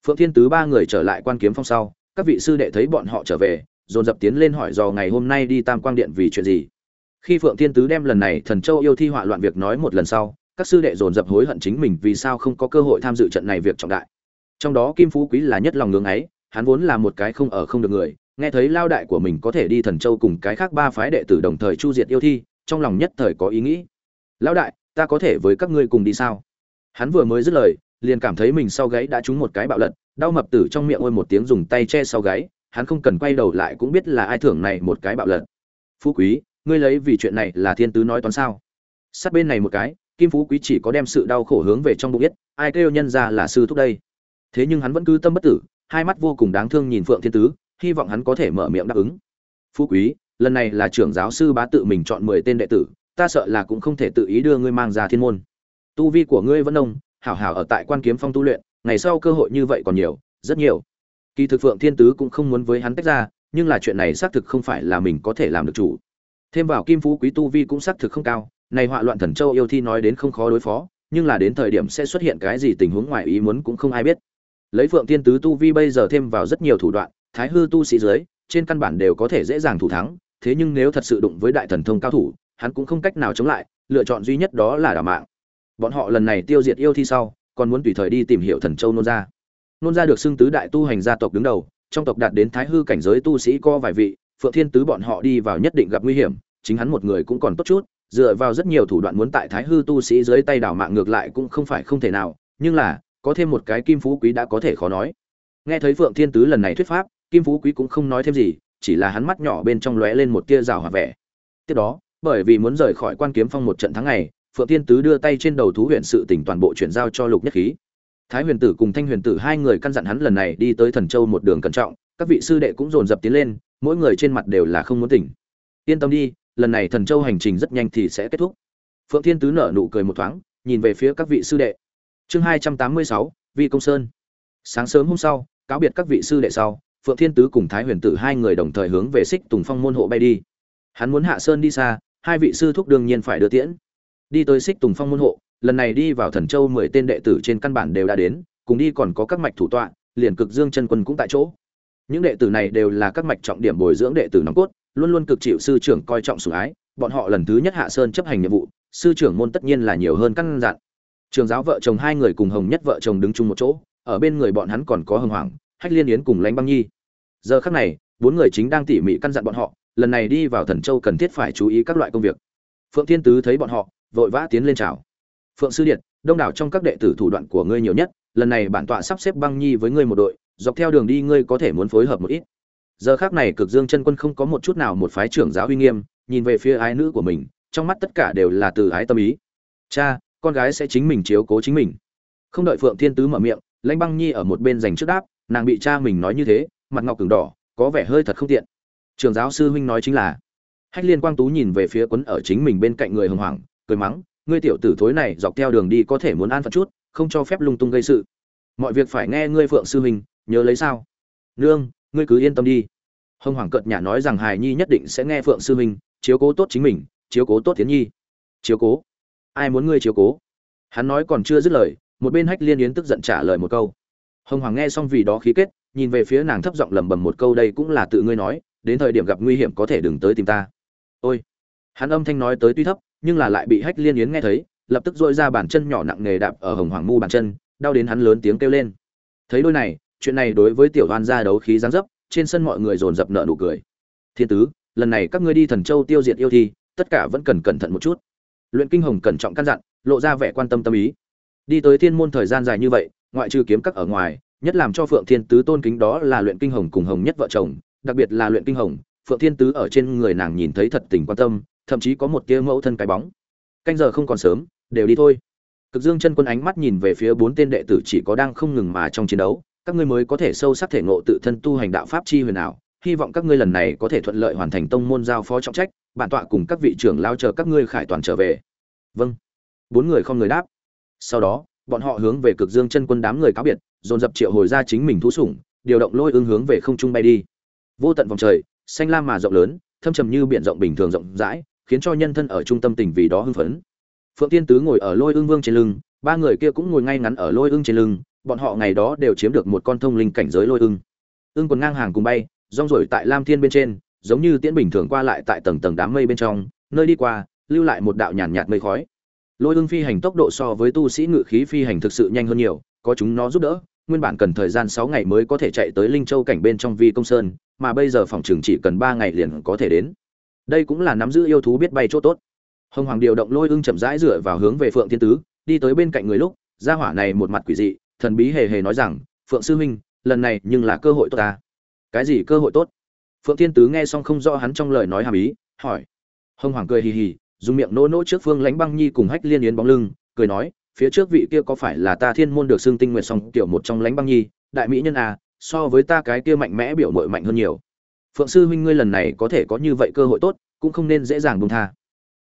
Phượng thiên tứ ba người trở lại quan kiếm phong sau, các vị sư đệ thấy bọn họ trở về, dồn dập tiến lên hỏi dò ngày hôm nay đi tam quang điện vì chuyện gì. Khi phượng thiên tứ đem lần này thần châu yêu thi họa loạn việc nói một lần sau, các sư đệ dồn dập hối hận chính mình vì sao không có cơ hội tham dự trận này việc trọng đại. Trong đó kim phú quý là nhất lòng ngưỡng ấy, hắn vốn là một cái không ở không được người, nghe thấy lao đại của mình có thể đi thần châu cùng cái khác ba phái đệ tử đồng thời chu diệt yêu thi, trong lòng nhất thời có ý nghĩ. Lão đại ta có thể với các ngươi cùng đi sao? Hắn vừa mới dứt lời, liền cảm thấy mình sau gáy đã trúng một cái bạo lật, đau mập tử trong miệng ôi một tiếng dùng tay che sau gáy, hắn không cần quay đầu lại cũng biết là ai thưởng này một cái bạo lật. Phú quý, ngươi lấy vì chuyện này là thiên tứ nói toán sao? Sát bên này một cái, kim phú quý chỉ có đem sự đau khổ hướng về trong bụng biết, ai kêu nhân ra là sư thúc đây? Thế nhưng hắn vẫn cứ tâm bất tử, hai mắt vô cùng đáng thương nhìn phượng thiên tứ, hy vọng hắn có thể mở miệng đáp ứng. Phú quý, lần này là trưởng giáo sư bá tự mình chọn mười tên đệ tử ta sợ là cũng không thể tự ý đưa ngươi mang ra thiên môn. Tu vi của ngươi vẫn nông, hảo hảo ở tại quan kiếm phong tu luyện, ngày sau cơ hội như vậy còn nhiều, rất nhiều. Kỳ thực phượng thiên tứ cũng không muốn với hắn tách ra, nhưng là chuyện này xác thực không phải là mình có thể làm được chủ. Thêm vào kim phú quý tu vi cũng xác thực không cao, này họa loạn thần châu yêu thi nói đến không khó đối phó, nhưng là đến thời điểm sẽ xuất hiện cái gì tình huống ngoài ý muốn cũng không ai biết. Lấy phượng thiên tứ tu vi bây giờ thêm vào rất nhiều thủ đoạn, thái hư tu sĩ dưới, trên căn bản đều có thể dễ dàng thủ thắng, thế nhưng nếu thật sự đụng với đại thần thông cao thủ hắn cũng không cách nào chống lại, lựa chọn duy nhất đó là đảo mạng. Bọn họ lần này tiêu diệt yêu thi sau, còn muốn tùy thời đi tìm hiểu thần châu nôn gia. Nôn gia được xưng tứ đại tu hành gia tộc đứng đầu, trong tộc đạt đến thái hư cảnh giới tu sĩ có vài vị, phượng thiên tứ bọn họ đi vào nhất định gặp nguy hiểm, chính hắn một người cũng còn tốt chút, dựa vào rất nhiều thủ đoạn muốn tại thái hư tu sĩ dưới tay đảo mạng ngược lại cũng không phải không thể nào, nhưng là, có thêm một cái kim phú quý đã có thể khó nói. Nghe thấy phượng thiên tứ lần này thuyết pháp, kim phú quý cũng không nói thêm gì, chỉ là hắn mắt nhỏ bên trong lóe lên một tia rào hòa vẻ. Tiếp đó bởi vì muốn rời khỏi quan kiếm phong một trận tháng ngày, phượng thiên tứ đưa tay trên đầu thú huyện sự tỉnh toàn bộ chuyển giao cho lục nhất khí. Thái huyền tử cùng thanh huyền tử hai người căn dặn hắn lần này đi tới thần châu một đường cẩn trọng, các vị sư đệ cũng dồn dập tiến lên, mỗi người trên mặt đều là không muốn tỉnh. Yên tâm đi, lần này thần châu hành trình rất nhanh thì sẽ kết thúc. Phượng thiên tứ nở nụ cười một thoáng, nhìn về phía các vị sư đệ. Chương hai trăm tám mươi sáu, vi công sơn. Sáng sớm hôm sau, cáo biệt các vị sư đệ sau, phượng thiên tứ cùng thái huyền tử hai người đồng thời hướng về xích tùng phong môn hộ bay đi. Hắn muốn hạ sơn đi xa hai vị sư thúc đương nhiên phải đưa tiễn. Đi tới xích tùng phong môn hộ, lần này đi vào thần châu mười tên đệ tử trên căn bản đều đã đến, cùng đi còn có các mạch thủ tọa, liền cực dương chân quân cũng tại chỗ. Những đệ tử này đều là các mạch trọng điểm bồi dưỡng đệ tử nòng cốt, luôn luôn cực chịu sư trưởng coi trọng sủng ái, bọn họ lần thứ nhất hạ sơn chấp hành nhiệm vụ, sư trưởng môn tất nhiên là nhiều hơn căn dặn. Trường giáo vợ chồng hai người cùng hồng nhất vợ chồng đứng chung một chỗ, ở bên người bọn hắn còn có hưng hoàng, hách liên yến cùng lãnh băng nhi. Giờ khắc này, bốn người chính đang tỉ mỉ căn dặn bọn họ lần này đi vào thần châu cần thiết phải chú ý các loại công việc. Phượng thiên tứ thấy bọn họ, vội vã tiến lên chào. Phượng sư điện đông đảo trong các đệ tử thủ đoạn của ngươi nhiều nhất, lần này bản tọa sắp xếp băng nhi với ngươi một đội, dọc theo đường đi ngươi có thể muốn phối hợp một ít. Giờ khác này cực dương chân quân không có một chút nào một phái trưởng giáo uy nghiêm, nhìn về phía ái nữ của mình, trong mắt tất cả đều là từ ái tâm ý. Cha, con gái sẽ chính mình chiếu cố chính mình. Không đợi phượng thiên tứ mở miệng, lãnh băng nhi ở một bên dành trước đáp, nàng bị cha mình nói như thế, mặt ngọc cứng đỏ, có vẻ hơi thật không tiện trường giáo sư huynh nói chính là. Hách liên quang tú nhìn về phía quấn ở chính mình bên cạnh người hồng hoàng cười mắng, ngươi tiểu tử thối này dọc theo đường đi có thể muốn an phận chút, không cho phép lung tung gây sự. Mọi việc phải nghe ngươi phượng sư huynh, nhớ lấy sao? Nương, ngươi cứ yên tâm đi. Hồng hoàng cợt nhả nói rằng hài nhi nhất định sẽ nghe phượng sư huynh, chiếu cố tốt chính mình, chiếu cố tốt tiến nhi. Chiếu cố? Ai muốn ngươi chiếu cố? Hắn nói còn chưa dứt lời, một bên hách liên yến tức giận trả lời một câu. Hồng hoàng nghe xong vì đó khí kết, nhìn về phía nàng thấp giọng lẩm bẩm một câu, đây cũng là tự ngươi nói đến thời điểm gặp nguy hiểm có thể đừng tới tìm ta. Ôi, hắn âm thanh nói tới tuy thấp, nhưng là lại bị hách liên yến nghe thấy, lập tức dội ra bàn chân nhỏ nặng nề đạp ở hồng hoàng mu bàn chân, đau đến hắn lớn tiếng kêu lên. Thấy đôi này, chuyện này đối với tiểu hoan gia đấu khí giáng dấp, trên sân mọi người dồn dập nợ nụ cười. Thiên tứ, lần này các ngươi đi thần châu tiêu diệt yêu thi, tất cả vẫn cần cẩn thận một chút. Luyện kinh hồng cẩn trọng căn dặn, lộ ra vẻ quan tâm tâm ý. Đi tới thiên môn thời gian dài như vậy, ngoại trừ kiếm các ở ngoài, nhất làm cho phượng thiên tứ tôn kính đó là luyện kinh hồng cùng hồng nhất vợ chồng đặc biệt là luyện kinh hồng, phượng thiên tứ ở trên người nàng nhìn thấy thật tình quan tâm, thậm chí có một tia mẫu thân cái bóng. Canh giờ không còn sớm, đều đi thôi. Cực dương chân quân ánh mắt nhìn về phía bốn tên đệ tử chỉ có đang không ngừng mà trong chiến đấu, các ngươi mới có thể sâu sắc thể ngộ tự thân tu hành đạo pháp chi huyền ảo, hy vọng các ngươi lần này có thể thuận lợi hoàn thành tông môn giao phó trọng trách, bản tọa cùng các vị trưởng lao chờ các ngươi khải toàn trở về. Vâng. Bốn người không người đáp. Sau đó, bọn họ hướng về cực dương chân quân đám người cáo biệt, dồn dập triệu hồi ra chính mình thú sủng, điều động lôi ương hướng về không trung bay đi vô tận vòng trời, xanh lam mà rộng lớn, thâm trầm như biển rộng bình thường rộng rãi, khiến cho nhân thân ở trung tâm tỉnh vì đó hưng phấn. Phượng tiên tứ ngồi ở lôi ương vương trên lưng, ba người kia cũng ngồi ngay ngắn ở lôi ương trên lưng, bọn họ ngày đó đều chiếm được một con thông linh cảnh giới lôi ương ương còn ngang hàng cùng bay, rong rổi tại lam thiên bên trên, giống như tiễn bình thường qua lại tại tầng tầng đám mây bên trong, nơi đi qua, lưu lại một đạo nhàn nhạt mây khói. Lôi ương phi hành tốc độ so với tu sĩ ngự khí phi hành thực sự nhanh hơn nhiều, có chúng nó giúp đỡ, nguyên bản cần thời gian sáu ngày mới có thể chạy tới linh châu cảnh bên trong vi công sơn mà bây giờ phòng trường chỉ cần ba ngày liền có thể đến. Đây cũng là nắm giữ yêu thú biết bay chỗ tốt. Hồng hoàng điều động lôi ưng chậm rãi dựa vào hướng về phượng thiên tứ, đi tới bên cạnh người lúc, gia hỏa này một mặt quỷ dị, thần bí hề hề nói rằng, phượng sư huynh, lần này nhưng là cơ hội tốt ta. Cái gì cơ hội tốt? Phượng thiên tứ nghe xong không rõ hắn trong lời nói hàm ý, hỏi. Hồng hoàng cười hì hì, dùng miệng nỗ nỗ trước phương lãnh băng nhi cùng hách liên yến bóng lưng, cười nói, phía trước vị kia có phải là ta thiên môn được xưng tinh nguyệt song tiểu một trong lãnh băng nhi, đại mỹ nhân à so với ta cái kia mạnh mẽ biểu mội mạnh hơn nhiều. Phượng sư huynh ngươi lần này có thể có như vậy cơ hội tốt, cũng không nên dễ dàng buông tha.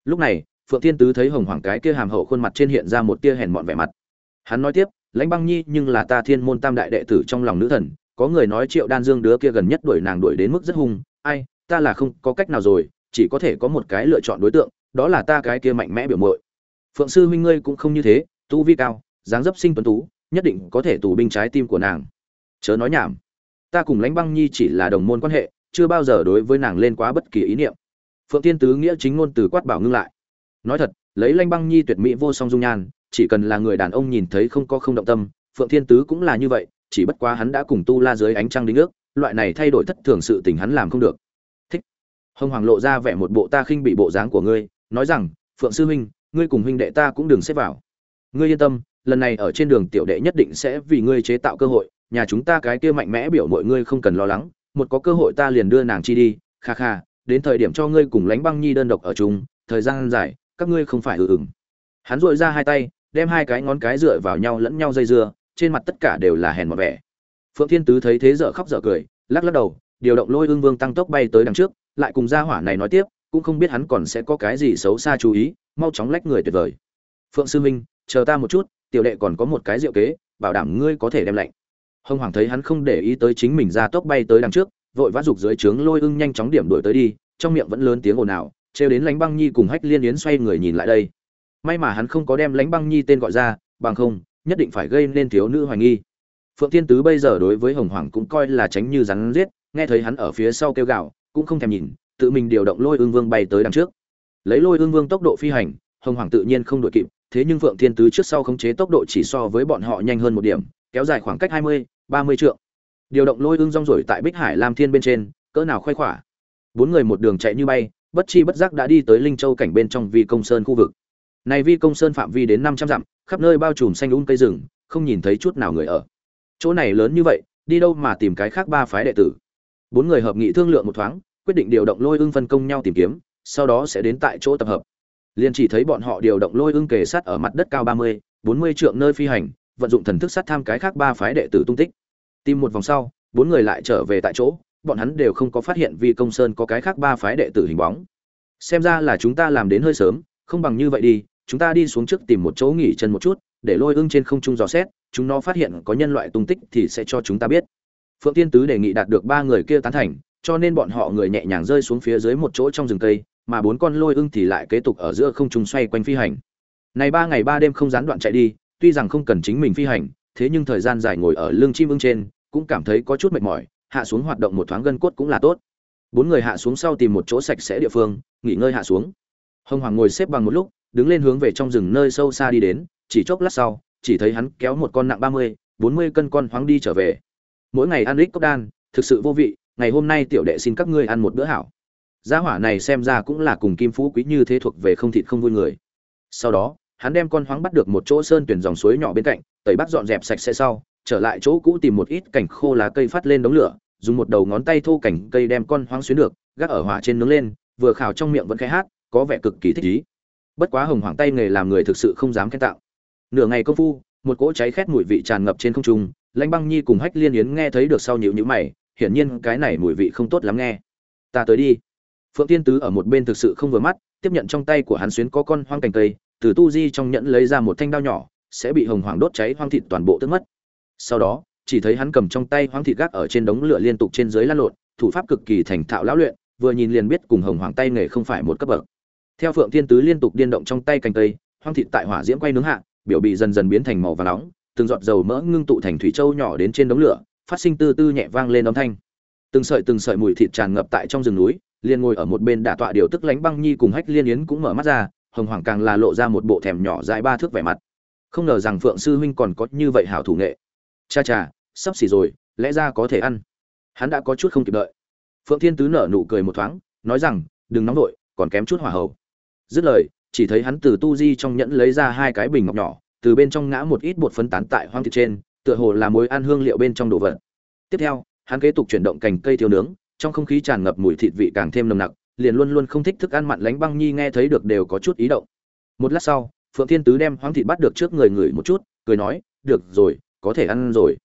Lúc này, phượng thiên tứ thấy hồng hoàng cái kia hàm hậu khuôn mặt trên hiện ra một tia hèn mọn vẻ mặt. Hắn nói tiếp, lãnh băng nhi, nhưng là ta thiên môn tam đại đệ tử trong lòng nữ thần, có người nói triệu đan dương đứa kia gần nhất đuổi nàng đuổi đến mức rất hung, ai, ta là không có cách nào rồi, chỉ có thể có một cái lựa chọn đối tượng, đó là ta cái kia mạnh mẽ biểu mội phượng sư huynh ngươi cũng không như thế, tu vi cao, dáng dấp sinh tuấn tú, nhất định có thể tù binh trái tim của nàng chớ nói nhảm. Ta cùng lãnh băng nhi chỉ là đồng môn quan hệ, chưa bao giờ đối với nàng lên quá bất kỳ ý niệm. Phượng tiên tứ nghĩa chính ngôn từ quát bảo ngưng lại. Nói thật, lấy lãnh băng nhi tuyệt mỹ vô song dung nhan, chỉ cần là người đàn ông nhìn thấy không có không động tâm, phượng thiên tứ cũng là như vậy, chỉ bất quá hắn đã cùng tu la dưới ánh trăng đính ước, loại này thay đổi thất thường sự tình hắn làm không được. Thích. Hồng hoàng lộ ra vẻ một bộ ta khinh bị bộ dáng của ngươi, nói rằng, phượng sư huynh, ngươi cùng huynh đệ ta cũng đừng xếp vào. Ngươi yên tâm, lần này ở trên đường tiểu đệ nhất định sẽ vì ngươi chế tạo cơ hội nhà chúng ta cái kia mạnh mẽ biểu mọi ngươi không cần lo lắng, một có cơ hội ta liền đưa nàng chi đi, kha kha, đến thời điểm cho ngươi cùng lánh băng nhi đơn độc ở chung, thời gian dài, các ngươi không phải ừ ừng hắn dội ra hai tay, đem hai cái ngón cái dựa vào nhau lẫn nhau dây dưa, trên mặt tất cả đều là hèn một vẻ. Phượng thiên tứ thấy thế dở khóc dở cười, lắc lắc đầu, điều động lôi ương vương tăng tốc bay tới đằng trước, lại cùng gia hỏa này nói tiếp, cũng không biết hắn còn sẽ có cái gì xấu xa chú ý, mau chóng lách người tuyệt vời. Phượng sư minh, chờ ta một chút, tiểu đệ còn có một cái diệu kế, bảo đảm ngươi có thể đem lạnh hồng hoàng thấy hắn không để ý tới chính mình ra tốc bay tới đằng trước, vội vã dục dưới trướng lôi ưng nhanh chóng điểm đuổi tới đi, trong miệng vẫn lớn tiếng ồn ào, trêu đến lánh băng nhi cùng hách liên yến xoay người nhìn lại đây. May mà hắn không có đem lánh băng nhi tên gọi ra, bằng không, nhất định phải gây nên thiếu nữ hoài nghi. Phượng thiên tứ bây giờ đối với hồng hoàng cũng coi là tránh như rắn giết, nghe thấy hắn ở phía sau kêu gào, cũng không thèm nhìn, tự mình điều động lôi ương vương bay tới đằng trước. Lấy lôi ương vương tốc độ phi hành, hồng hoàng tự nhiên không đội kịp, thế nhưng phượng thiên tứ trước sau khống chế tốc độ chỉ so với bọn họ nhanh hơn một điểm kéo dài khoảng cách hai mươi, ba mươi trượng. Điều động lôi ương rong rổi tại bích hải lam thiên bên trên cỡ nào khoái khỏa. Bốn người một đường chạy như bay bất chi bất giác đã đi tới linh châu cảnh bên trong vi công sơn khu vực. Này vi công sơn phạm vi đến năm trăm dặm khắp nơi bao trùm xanh um cây rừng không nhìn thấy chút nào người ở. Chỗ này lớn như vậy đi đâu mà tìm cái khác ba phái đệ tử? Bốn người hợp nghị thương lượng một thoáng quyết định điều động lôi ưng phân công nhau tìm kiếm sau đó sẽ đến tại chỗ tập hợp. Liền chỉ thấy bọn họ điều động lôi ưng kề sát ở mặt đất cao ba mươi bốn mươi trượng nơi phi hành vận dụng thần thức sát tham cái khác ba phái đệ tử tung tích. Tìm một vòng sau, bốn người lại trở về tại chỗ, bọn hắn đều không có phát hiện vì công sơn có cái khác ba phái đệ tử hình bóng. Xem ra là chúng ta làm đến hơi sớm, không bằng như vậy đi, chúng ta đi xuống trước tìm một chỗ nghỉ chân một chút, để lôi ưng trên không trung dò xét, chúng nó phát hiện có nhân loại tung tích thì sẽ cho chúng ta biết. Phượng tiên tứ đề nghị đạt được ba người kia tán thành, cho nên bọn họ người nhẹ nhàng rơi xuống phía dưới một chỗ trong rừng cây, mà bốn con lôi ưng thì lại kế tục ở giữa không trung xoay quanh phi hành. Này ba ngày ba đêm không gián đoạn chạy đi tuy rằng không cần chính mình phi hành, thế nhưng thời gian dài ngồi ở lưng chim ưng trên, cũng cảm thấy có chút mệt mỏi, hạ xuống hoạt động một thoáng gân cốt cũng là tốt. Bốn người hạ xuống sau tìm một chỗ sạch sẽ địa phương, nghỉ ngơi hạ xuống. Hồng hoàng ngồi xếp bằng một lúc, đứng lên hướng về trong rừng nơi sâu xa đi đến, chỉ chốc lát sau, chỉ thấy hắn kéo một con nặng ba mươi, bốn mươi cân con hoáng đi trở về. Mỗi ngày ăn lít cốc đan, thực sự vô vị, ngày hôm nay tiểu đệ xin các ngươi ăn một bữa hảo. Gia hỏa này xem ra cũng là cùng kim phú quý như thế thuộc về không thịt không vui người. Sau đó hắn đem con hoáng bắt được một chỗ sơn tuyển dòng suối nhỏ bên cạnh, tẩy bắt dọn dẹp sạch sẽ sau, trở lại chỗ cũ tìm một ít cảnh khô lá cây phát lên đống lửa, dùng một đầu ngón tay thô cảnh cây đem con hoang xuyến được, gác ở hỏa trên nướng lên, vừa khảo trong miệng vẫn khai hát, có vẻ cực kỳ thích ý. Bất quá hồng hoàng tay nghề làm người thực sự không dám khen tạo. Nửa ngày công phu, một cỗ cháy khét mùi vị tràn ngập trên không trung, lãnh băng nhi cùng hách liên yến nghe thấy được sau nhịu nhữ mày, hiển nhiên cái này mùi vị không tốt lắm nghe. Ta tới đi. Phượng tiên tứ ở một bên thực sự không vừa mắt, tiếp nhận trong tay của hắn xuyến có con hoang cành cây từ tu di trong nhẫn lấy ra một thanh đao nhỏ, sẽ bị hồng hoàng đốt cháy, hoang thịt toàn bộ tức mất. Sau đó, chỉ thấy hắn cầm trong tay hoang thịt gác ở trên đống lửa liên tục trên dưới lăn lộn, thủ pháp cực kỳ thành thạo lão luyện, vừa nhìn liền biết cùng hồng hoàng tay nghề không phải một cấp bậc. Theo phượng Thiên tứ liên tục điên động trong tay cành cây, hoang thịt tại hỏa diễm quay nướng hạ, biểu bị dần dần biến thành màu vàng nóng, từng giọt dầu mỡ ngưng tụ thành thủy châu nhỏ đến trên đống lửa, phát sinh tư tư nhẹ vang lên âm thanh. Từng sợi từng sợi mùi thịt tràn ngập tại trong rừng núi, liền ngồi ở một bên đả tọa điều tức lánh băng nhi cùng hách liên yến cũng mở mắt ra hồng hoàng càng là lộ ra một bộ thèm nhỏ dài ba thước vẻ mặt. Không ngờ rằng phượng sư huynh còn có như vậy hảo thủ nghệ. Cha cha, sắp xỉ rồi, lẽ ra có thể ăn. Hắn đã có chút không kịp đợi. Phượng thiên tứ nở nụ cười một thoáng, nói rằng, đừng nóng nổi còn kém chút hỏa hầu. Dứt lời, chỉ thấy hắn từ tu di trong nhẫn lấy ra hai cái bình ngọc nhỏ, từ bên trong ngã một ít bột phấn tán tại hoang thịt trên, tựa hồ là mối ăn hương liệu bên trong đồ vật. Tiếp theo, hắn kế tục chuyển động cành cây thiêu nướng, trong không khí tràn ngập mùi thịt vị càng thêm nồng nặc liền luôn luôn không thích thức ăn mặn lánh băng nhi nghe thấy được đều có chút ý động. Một lát sau, phượng thiên tứ đem hoang thịt bắt được trước người người một chút, cười nói, được rồi, có thể ăn rồi.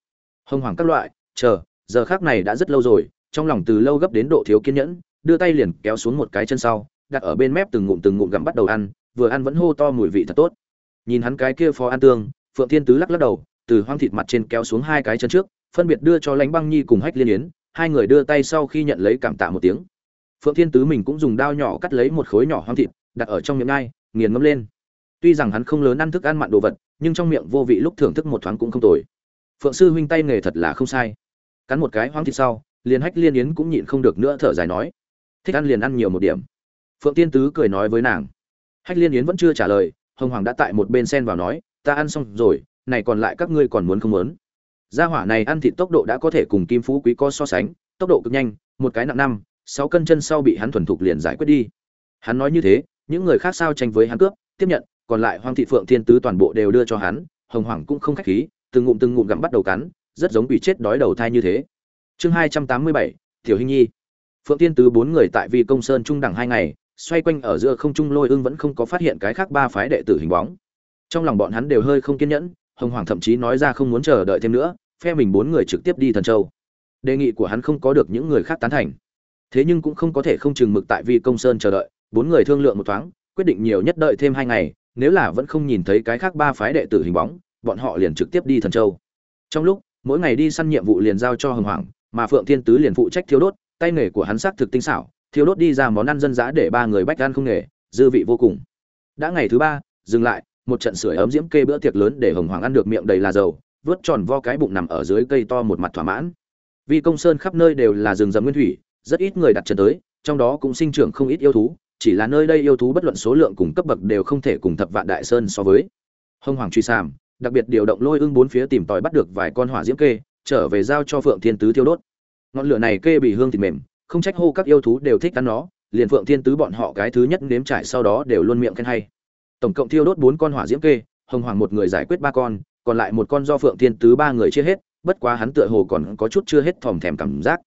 Hưng hoàng các loại, chờ, giờ khác này đã rất lâu rồi, trong lòng từ lâu gấp đến độ thiếu kiên nhẫn, đưa tay liền kéo xuống một cái chân sau, đặt ở bên mép từng ngụm từng ngụm gặm bắt đầu ăn, vừa ăn vẫn hô to mùi vị thật tốt. Nhìn hắn cái kia phó ăn tương, phượng thiên tứ lắc lắc đầu, từ hoang thịt mặt trên kéo xuống hai cái chân trước, phân biệt đưa cho lãnh băng nhi cùng hách liên yến, hai người đưa tay sau khi nhận lấy cảm tạ một tiếng phượng thiên tứ mình cũng dùng dao nhỏ cắt lấy một khối nhỏ hoang thịt, đặt ở trong miệng ngai, nghiền ngấm lên. Tuy rằng hắn không lớn ăn thức ăn mặn đồ vật, nhưng trong miệng vô vị lúc thưởng thức một thoáng cũng không tồi. Phượng sư huynh tay nghề thật là không sai. Cắn một cái hoang thịt sau, liền hách liên yến cũng nhịn không được nữa thở dài nói, thích ăn liền ăn nhiều một điểm. Phượng tiên tứ cười nói với nàng. Hách liên yến vẫn chưa trả lời, hồng hoàng đã tại một bên sen vào nói, ta ăn xong rồi, này còn lại các ngươi còn muốn không muốn? Gia hỏa này ăn thịt tốc độ đã có thể cùng kim phú quý co so sánh, tốc độ cực nhanh, một cái nặng năm sáu cân chân sau bị hắn thuần thục liền giải quyết đi. Hắn nói như thế, những người khác sao tranh với hắn cướp, tiếp nhận, còn lại hoang thị phượng thiên tứ toàn bộ đều đưa cho hắn, hồng hoàng cũng không khách khí, từng ngụm từng ngụm gặm bắt đầu cắn, rất giống bị chết đói đầu thai như thế. Chương hai trăm tám mươi bảy, tiểu hình nhi. Phượng Thiên tứ bốn người tại vi công sơn trung đẳng hai ngày, xoay quanh ở giữa không trung lôi ưng vẫn không có phát hiện cái khác ba phái đệ tử hình bóng. Trong lòng bọn hắn đều hơi không kiên nhẫn, hồng hoàng thậm chí nói ra không muốn chờ đợi thêm nữa, phe mình bốn người trực tiếp đi thần châu. Đề nghị của hắn không có được những người khác tán thành thế nhưng cũng không có thể không chừng mực tại vi công sơn chờ đợi. Bốn người thương lượng một thoáng, quyết định nhiều nhất đợi thêm hai ngày, nếu là vẫn không nhìn thấy cái khác ba phái đệ tử hình bóng, bọn họ liền trực tiếp đi thần châu. Trong lúc, mỗi ngày đi săn nhiệm vụ liền giao cho hồng hoàng mà phượng thiên tứ liền phụ trách thiêu đốt, tay nghề của hắn xác thực tinh xảo, thiêu đốt đi ra món ăn dân dã để ba người bách ăn không nghề, dư vị vô cùng. Đã ngày thứ ba, dừng lại, một trận sưởi ấm diễm kê bữa tiệc lớn để hồng hoàng ăn được miệng đầy là dầu, vớt tròn vo cái bụng nằm ở dưới cây to một mặt thỏa mãn. Vì công sơn khắp nơi đều là rừng rậm nguyên thủy rất ít người đặt chân tới, trong đó cũng sinh trưởng không ít yêu thú, chỉ là nơi đây yêu thú bất luận số lượng cùng cấp bậc đều không thể cùng thập vạn đại sơn so với. Hung hoàng truy sàm, đặc biệt điều động lôi ưng bốn phía tìm tòi bắt được vài con hỏa diễm kê, trở về giao cho phượng thiên tứ thiêu đốt. Ngọn lửa này kê bị hương thịt mềm, không trách hô các yêu thú đều thích ăn nó, liền phượng thiên tứ bọn họ cái thứ nhất nếm trải sau đó đều luôn miệng khen hay. Tổng cộng thiêu đốt bốn con hỏa diễm kê, hồng hoàng một người giải quyết ba con, còn lại một con do phượng thiên tứ ba người chia hết, bất quá hắn tựa hồ còn có chút chưa hết thòm thèm cảm giác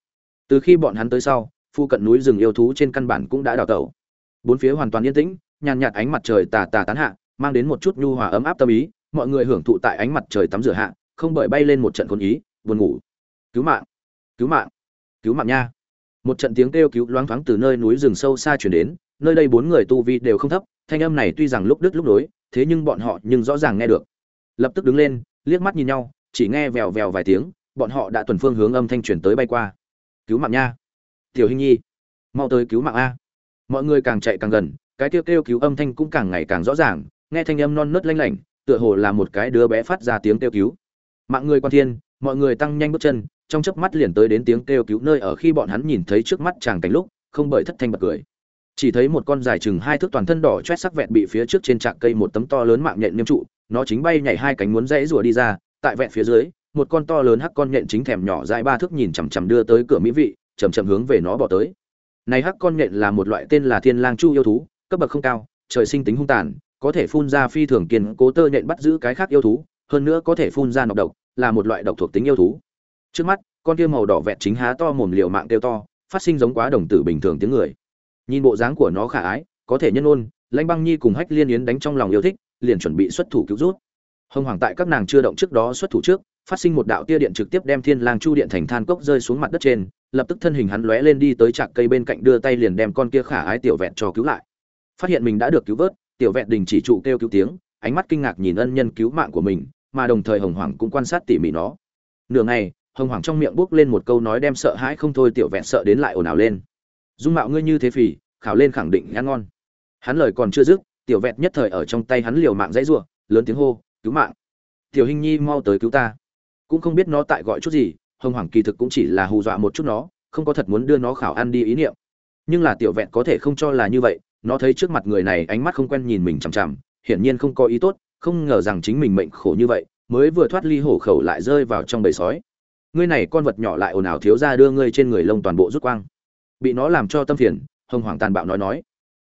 từ khi bọn hắn tới sau, phu cận núi rừng yêu thú trên căn bản cũng đã đào tẩu. Bốn phía hoàn toàn yên tĩnh, nhàn nhạt ánh mặt trời tà tà tán hạ, mang đến một chút nhu hòa ấm áp tâm ý, mọi người hưởng thụ tại ánh mặt trời tắm rửa hạ, không bởi bay lên một trận khốn ý, buồn ngủ. Cứu mạng! Cứu mạng! Cứu mạng nha! Một trận tiếng kêu cứu loáng thoáng từ nơi núi rừng sâu xa chuyển đến, nơi đây bốn người tu vi đều không thấp, thanh âm này tuy rằng lúc đứt lúc nối, thế nhưng bọn họ nhưng rõ ràng nghe được. Lập tức đứng lên, liếc mắt nhìn nhau, chỉ nghe vèo vèo vài tiếng, bọn họ đã tuần phương hướng âm thanh chuyển tới bay qua cứu mạng nha. Tiểu hình nhi, mau tới cứu mạng a. Mọi người càng chạy càng gần, cái kêu kêu cứu âm thanh cũng càng ngày càng rõ ràng, nghe thanh âm non nớt lanh lảnh, tựa hồ là một cái đứa bé phát ra tiếng kêu cứu. Mạng người quan thiên, mọi người tăng nhanh bước chân, trong chớp mắt liền tới đến tiếng kêu cứu nơi ở khi bọn hắn nhìn thấy trước mắt chàng cảnh lúc, không bởi thất thanh bật cười. Chỉ thấy một con dài chừng hai thước toàn thân đỏ chét sắc vẹn bị phía trước trên trạc cây một tấm to lớn mạng nhện niêm trụ, nó chính bay nhảy hai cánh muốn rẽ rùa đi ra, tại vẹn phía dưới một con to lớn hắc con nhện chính thèm nhỏ dài ba thước nhìn chằm chằm đưa tới cửa mỹ vị chầm chậm hướng về nó bỏ tới. Này hắc con nhện là một loại tên là thiên lang chu yêu thú, cấp bậc không cao, trời sinh tính hung tàn, có thể phun ra phi thường kiên cố tơ nhện bắt giữ cái khác yêu thú, hơn nữa có thể phun ra nọc độc, là một loại độc thuộc tính yêu thú. Trước mắt, con kia màu đỏ vẹt chính há to mồm liều mạng kêu to, phát sinh giống quá đồng tử bình thường tiếng người. Nhìn bộ dáng của nó khả ái, có thể nhân ôn, lãnh băng nhi cùng hách liên yến đánh trong lòng yêu thích, liền chuẩn bị xuất thủ cứu rút. Hồng hoàng tại các nàng chưa động trước đó xuất thủ trước phát sinh một đạo tia điện trực tiếp đem thiên lang chu điện thành than cốc rơi xuống mặt đất trên, lập tức thân hình hắn lóe lên đi tới trạc cây bên cạnh đưa tay liền đem con kia khả ái tiểu vẹn cho cứu lại. Phát hiện mình đã được cứu vớt, tiểu vẹn đình chỉ trụ kêu cứu tiếng, ánh mắt kinh ngạc nhìn ân nhân cứu mạng của mình, mà đồng thời hồng hoàng cũng quan sát tỉ mỉ nó. Nửa ngày, hồng hoàng trong miệng buốc lên một câu nói đem sợ hãi không thôi tiểu vẹn sợ đến lại ồn ào lên. Dung mạo ngươi như thế phì, khảo lên khẳng định ăn ngon. Hắn lời còn chưa dứt, tiểu vẹn nhất thời ở trong tay hắn liều mạng dãy rủa, lớn tiếng hô, cứu mạng! Tiểu hình nhi mau tới cứu ta! Cũng không biết nó tại gọi chút gì, hồng hoàng kỳ thực cũng chỉ là hù dọa một chút nó, không có thật muốn đưa nó khảo ăn đi ý niệm. Nhưng là tiểu vẹn có thể không cho là như vậy, nó thấy trước mặt người này ánh mắt không quen nhìn mình chằm chằm, hiển nhiên không có ý tốt, không ngờ rằng chính mình mệnh khổ như vậy, mới vừa thoát ly hổ khẩu lại rơi vào trong bầy sói. Ngươi này con vật nhỏ lại ồn ào thiếu ra đưa ngươi trên người lông toàn bộ rút quang. Bị nó làm cho tâm phiền, hồng hoàng tàn bạo nói nói.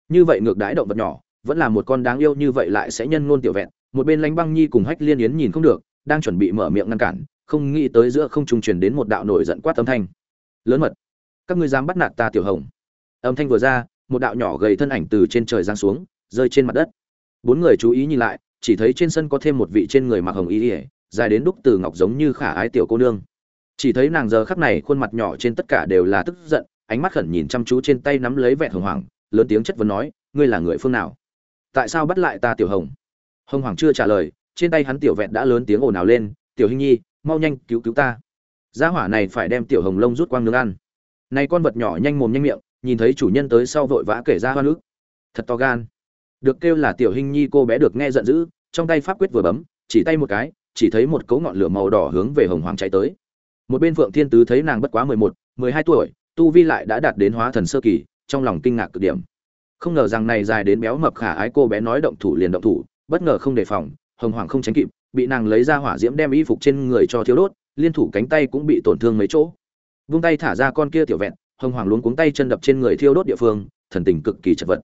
Như vậy ngược đãi động vật nhỏ, vẫn là một con đáng yêu như vậy lại sẽ nhân ngôn tiểu vẹn, một bên lánh băng nhi cùng hách liên yến nhìn không được đang chuẩn bị mở miệng ngăn cản, không nghĩ tới giữa không trung truyền đến một đạo nổi giận quát âm thanh. Lớn mật, các ngươi dám bắt nạt ta tiểu hồng. Âm thanh vừa ra, một đạo nhỏ gầy thân ảnh từ trên trời giáng xuống, rơi trên mặt đất. Bốn người chú ý nhìn lại, chỉ thấy trên sân có thêm một vị trên người mặc hồng y ỉa dài đến đúc từ ngọc giống như khả ái tiểu cô nương. Chỉ thấy nàng giờ khắc này khuôn mặt nhỏ trên tất cả đều là tức giận, ánh mắt khẩn nhìn chăm chú trên tay nắm lấy vẹn hồng hoàng lớn tiếng chất vấn nói, ngươi là người phương nào? Tại sao bắt lại ta tiểu hồng? Hồng hoàng chưa trả lời trên tay hắn tiểu vẹn đã lớn tiếng ồn ào lên, tiểu hình nhi, mau nhanh cứu cứu ta. Gia hỏa này phải đem tiểu hồng lông rút quang nướng ăn. Này con vật nhỏ nhanh mồm nhanh miệng, nhìn thấy chủ nhân tới sau vội vã kể ra hoa nước. Thật to gan. Được kêu là tiểu hình nhi cô bé được nghe giận dữ, trong tay pháp quyết vừa bấm, chỉ tay một cái, chỉ thấy một cấu ngọn lửa màu đỏ hướng về hồng hoàng chạy tới. Một bên phượng thiên tứ thấy nàng bất quá mười một, mười hai tuổi, tu vi lại đã đạt đến hóa thần sơ kỳ, trong lòng kinh ngạc cực điểm. Không ngờ rằng này dài đến béo mập khả ái cô bé nói động thủ liền động thủ, bất ngờ không đề phòng hồng hoàng không tránh kịp, bị nàng lấy ra hỏa diễm đem y phục trên người cho thiếu đốt, liên thủ cánh tay cũng bị tổn thương mấy chỗ. Vung tay thả ra con kia tiểu vẹn, hồng hoàng luống cuống tay chân đập trên người thiêu đốt địa phương, thần tình cực kỳ chật vật.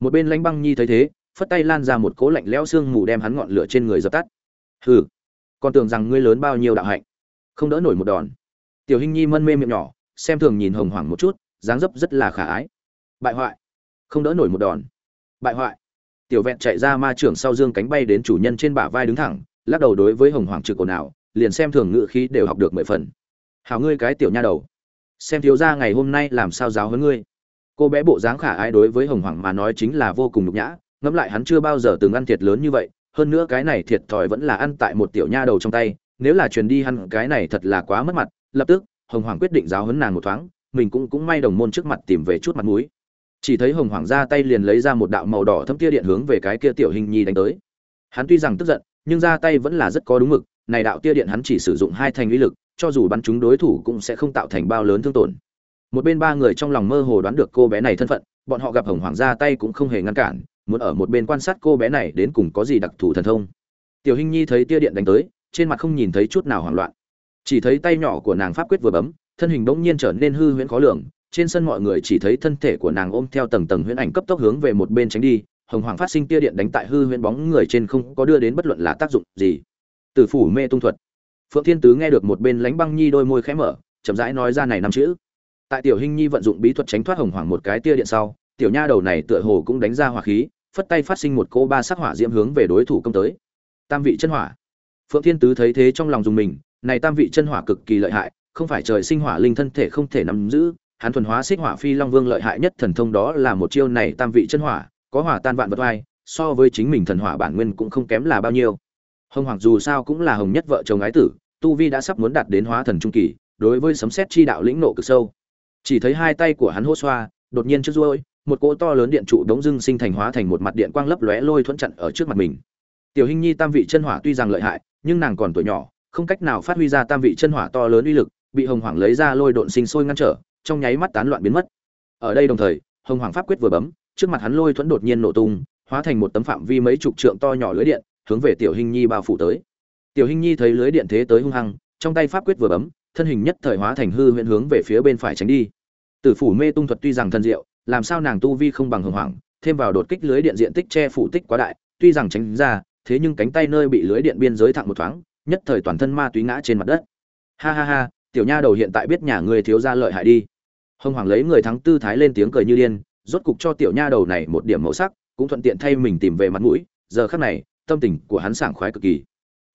Một bên lãnh băng nhi thấy thế, phất tay lan ra một cố lạnh lẽo xương mù đem hắn ngọn lửa trên người dập tắt. Hừ, con tưởng rằng ngươi lớn bao nhiêu đạo hạnh, không đỡ nổi một đòn. Tiểu hình nhi mân mê miệng nhỏ, xem thường nhìn hồng hoàng một chút, dáng dấp rất là khả ái. Bại hoại, không đỡ nổi một đòn. Bại hoại tiểu vẹn chạy ra ma trưởng sau dương cánh bay đến chủ nhân trên bả vai đứng thẳng, lắc đầu đối với hồng hoàng trực ồn ào, liền xem thường ngự khí đều học được mười phần. Hào ngươi cái tiểu nha đầu, xem thiếu ra ngày hôm nay làm sao giáo hơn ngươi. Cô bé bộ dáng khả ái đối với hồng hoàng mà nói chính là vô cùng nhục nhã, ngẫm lại hắn chưa bao giờ từng ăn thiệt lớn như vậy, hơn nữa cái này thiệt thòi vẫn là ăn tại một tiểu nha đầu trong tay, nếu là truyền đi hắn cái này thật là quá mất mặt, lập tức, hồng hoàng quyết định giáo huấn nàng một thoáng, mình cũng cũng may đồng môn trước mặt tìm về chút mặt mũi chỉ thấy hồng hoàng ra tay liền lấy ra một đạo màu đỏ thâm tia điện hướng về cái kia tiểu hình nhi đánh tới. Hắn tuy rằng tức giận, nhưng ra tay vẫn là rất có đúng mực, này đạo tia điện hắn chỉ sử dụng hai thành uy lực, cho dù bắn chúng đối thủ cũng sẽ không tạo thành bao lớn thương tổn. Một bên ba người trong lòng mơ hồ đoán được cô bé này thân phận, bọn họ gặp hồng hoàng ra tay cũng không hề ngăn cản, muốn ở một bên quan sát cô bé này đến cùng có gì đặc thù thần thông. Tiểu hình nhi thấy tia điện đánh tới, trên mặt không nhìn thấy chút nào hoảng loạn. Chỉ thấy tay nhỏ của nàng pháp quyết vừa bấm, thân hình bỗng nhiên trở nên hư huyễn khó lường trên sân mọi người chỉ thấy thân thể của nàng ôm theo tầng tầng huyễn ảnh cấp tốc hướng về một bên tránh đi, hồng hoàng phát sinh tia điện đánh tại hư huyễn bóng người trên không có đưa đến bất luận là tác dụng gì. Từ phủ mê tung thuật, phượng thiên tứ nghe được một bên lánh băng nhi đôi môi khẽ mở, chậm rãi nói ra này năm chữ. Tại tiểu hình nhi vận dụng bí thuật tránh thoát hồng hoàng một cái tia điện sau, tiểu nha đầu này tựa hồ cũng đánh ra hỏa khí, phất tay phát sinh một cô ba sắc hỏa diễm hướng về đối thủ công tới. Tam vị chân hỏa. Phượng thiên tứ thấy thế trong lòng dùng mình, này tam vị chân hỏa cực kỳ lợi hại, không phải trời sinh hỏa linh thân thể không thể nắm giữ hắn thuần hóa xích hỏa phi long vương lợi hại nhất thần thông đó là một chiêu này tam vị chân hỏa, có hỏa tan vạn vật oai, so với chính mình thần hỏa bản nguyên cũng không kém là bao nhiêu. Hồng hoàng dù sao cũng là hồng nhất vợ chồng ái tử, tu vi đã sắp muốn đạt đến hóa thần trung kỳ, đối với sấm xét chi đạo lĩnh nộ cực sâu. Chỉ thấy hai tay của hắn hô xoa, đột nhiên trước ruôi một cỗ to lớn điện trụ đống dưng sinh thành hóa thành một mặt điện quang lấp lóe lôi thuẫn chặn ở trước mặt mình. Tiểu hình nhi tam vị chân hỏa tuy rằng lợi hại, nhưng nàng còn tuổi nhỏ, không cách nào phát huy ra tam vị chân hỏa to lớn uy lực, bị hồng hoàng lấy ra lôi độn sinh sôi ngăn trở trong nháy mắt tán loạn biến mất. Ở đây đồng thời, hồng hoàng pháp quyết vừa bấm, trước mặt hắn lôi thuẫn đột nhiên nổ tung, hóa thành một tấm phạm vi mấy chục trượng to nhỏ lưới điện, hướng về tiểu hình nhi bao phủ tới. Tiểu hình nhi thấy lưới điện thế tới hung hăng, trong tay pháp quyết vừa bấm, thân hình nhất thời hóa thành hư huyễn hướng về phía bên phải tránh đi. Tử phủ mê tung thuật tuy rằng thần diệu, làm sao nàng tu vi không bằng hồng hoàng, thêm vào đột kích lưới điện diện tích che phủ tích quá đại, tuy rằng tránh ra, thế nhưng cánh tay nơi bị lưới điện biên giới thẳng một thoáng, nhất thời toàn thân ma túy ngã trên mặt đất. Ha ha ha, tiểu nha đầu hiện tại biết nhà người thiếu gia lợi hại đi hồng hoàng lấy người thắng tư thái lên tiếng cười như điên, rốt cục cho tiểu nha đầu này một điểm màu sắc, cũng thuận tiện thay mình tìm về mặt mũi, giờ khắc này, tâm tình của hắn sảng khoái cực kỳ.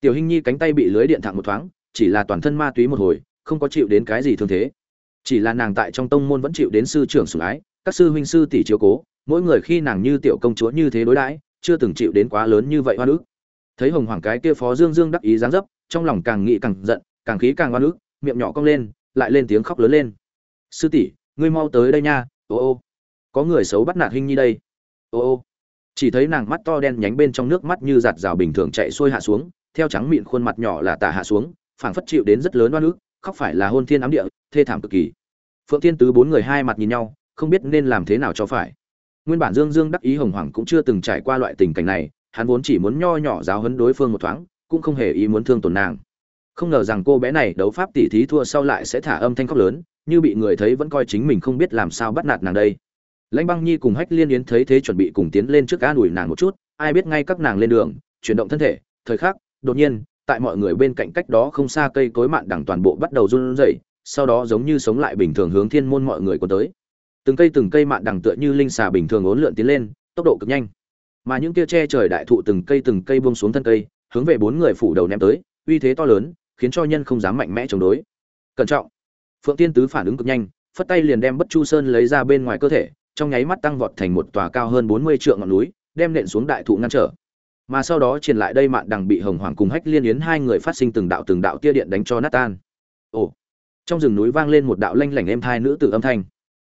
Tiểu hinh nhi cánh tay bị lưới điện thẳng một thoáng, chỉ là toàn thân ma túy một hồi, không có chịu đến cái gì thương thế. Chỉ là nàng tại trong tông môn vẫn chịu đến sư trưởng sủng ái, các sư huynh sư tỷ chiếu cố, mỗi người khi nàng như tiểu công chúa như thế đối đãi, chưa từng chịu đến quá lớn như vậy hoa nữ thấy hồng hoàng cái kia phó dương dương đắc ý dáng dấp, trong lòng càng nghĩ càng giận, càng khí càng hoa nữ miệng nhỏ cong lên, lại lên tiếng khóc lớn lên sư tỷ, ngươi mau tới đây nha, ô ô. Có người xấu bắt nạt hình nhi đây. Ô ô. Chỉ thấy nàng mắt to đen nhánh bên trong nước mắt như giạt rào bình thường chạy xuôi hạ xuống, theo trắng mịn khuôn mặt nhỏ là tả hạ xuống, phảng phất chịu đến rất lớn oan ức, khóc phải là hôn thiên ám địa, thê thảm cực kỳ. Phượng thiên tứ bốn người hai mặt nhìn nhau, không biết nên làm thế nào cho phải. Nguyên bản dương dương đắc ý hồng hoàng cũng chưa từng trải qua loại tình cảnh này, hắn vốn chỉ muốn nho nhỏ giáo hấn đối phương một thoáng, cũng không hề ý muốn thương tổn nàng. Không ngờ rằng cô bé này đấu pháp tỉ thí thua sau lại sẽ thả âm thanh khóc lớn như bị người thấy vẫn coi chính mình không biết làm sao bắt nạt nàng đây. Lãnh băng nhi cùng hách liên yến thấy thế chuẩn bị cùng tiến lên trước an ủi nàng một chút, ai biết ngay các nàng lên đường, chuyển động thân thể, thời khắc, đột nhiên, tại mọi người bên cạnh cách đó không xa cây cối mạn đằng toàn bộ bắt đầu run rẩy, sau đó giống như sống lại bình thường hướng thiên môn mọi người có tới. Từng cây từng cây mạn đằng tựa như linh xà bình thường ốn lượn tiến lên, tốc độ cực nhanh. Mà những kia che trời đại thụ từng cây từng cây buông xuống thân cây, hướng về bốn người phủ đầu ném tới, uy thế to lớn, khiến cho nhân không dám mạnh mẽ chống đối. Cẩn trọng phượng tiên tứ phản ứng cực nhanh, phất tay liền đem bất chu sơn lấy ra bên ngoài cơ thể, trong nháy mắt tăng vọt thành một tòa cao hơn bốn mươi trượng ngọn núi, đem nện xuống đại thụ ngăn trở. Mà sau đó truyền lại đây mạn đằng bị hồng hoàng cùng hách liên yến hai người phát sinh từng đạo từng đạo tia điện đánh cho nát tan. Ồ! Trong rừng núi vang lên một đạo lanh lảnh êm thai nữ tử âm thanh.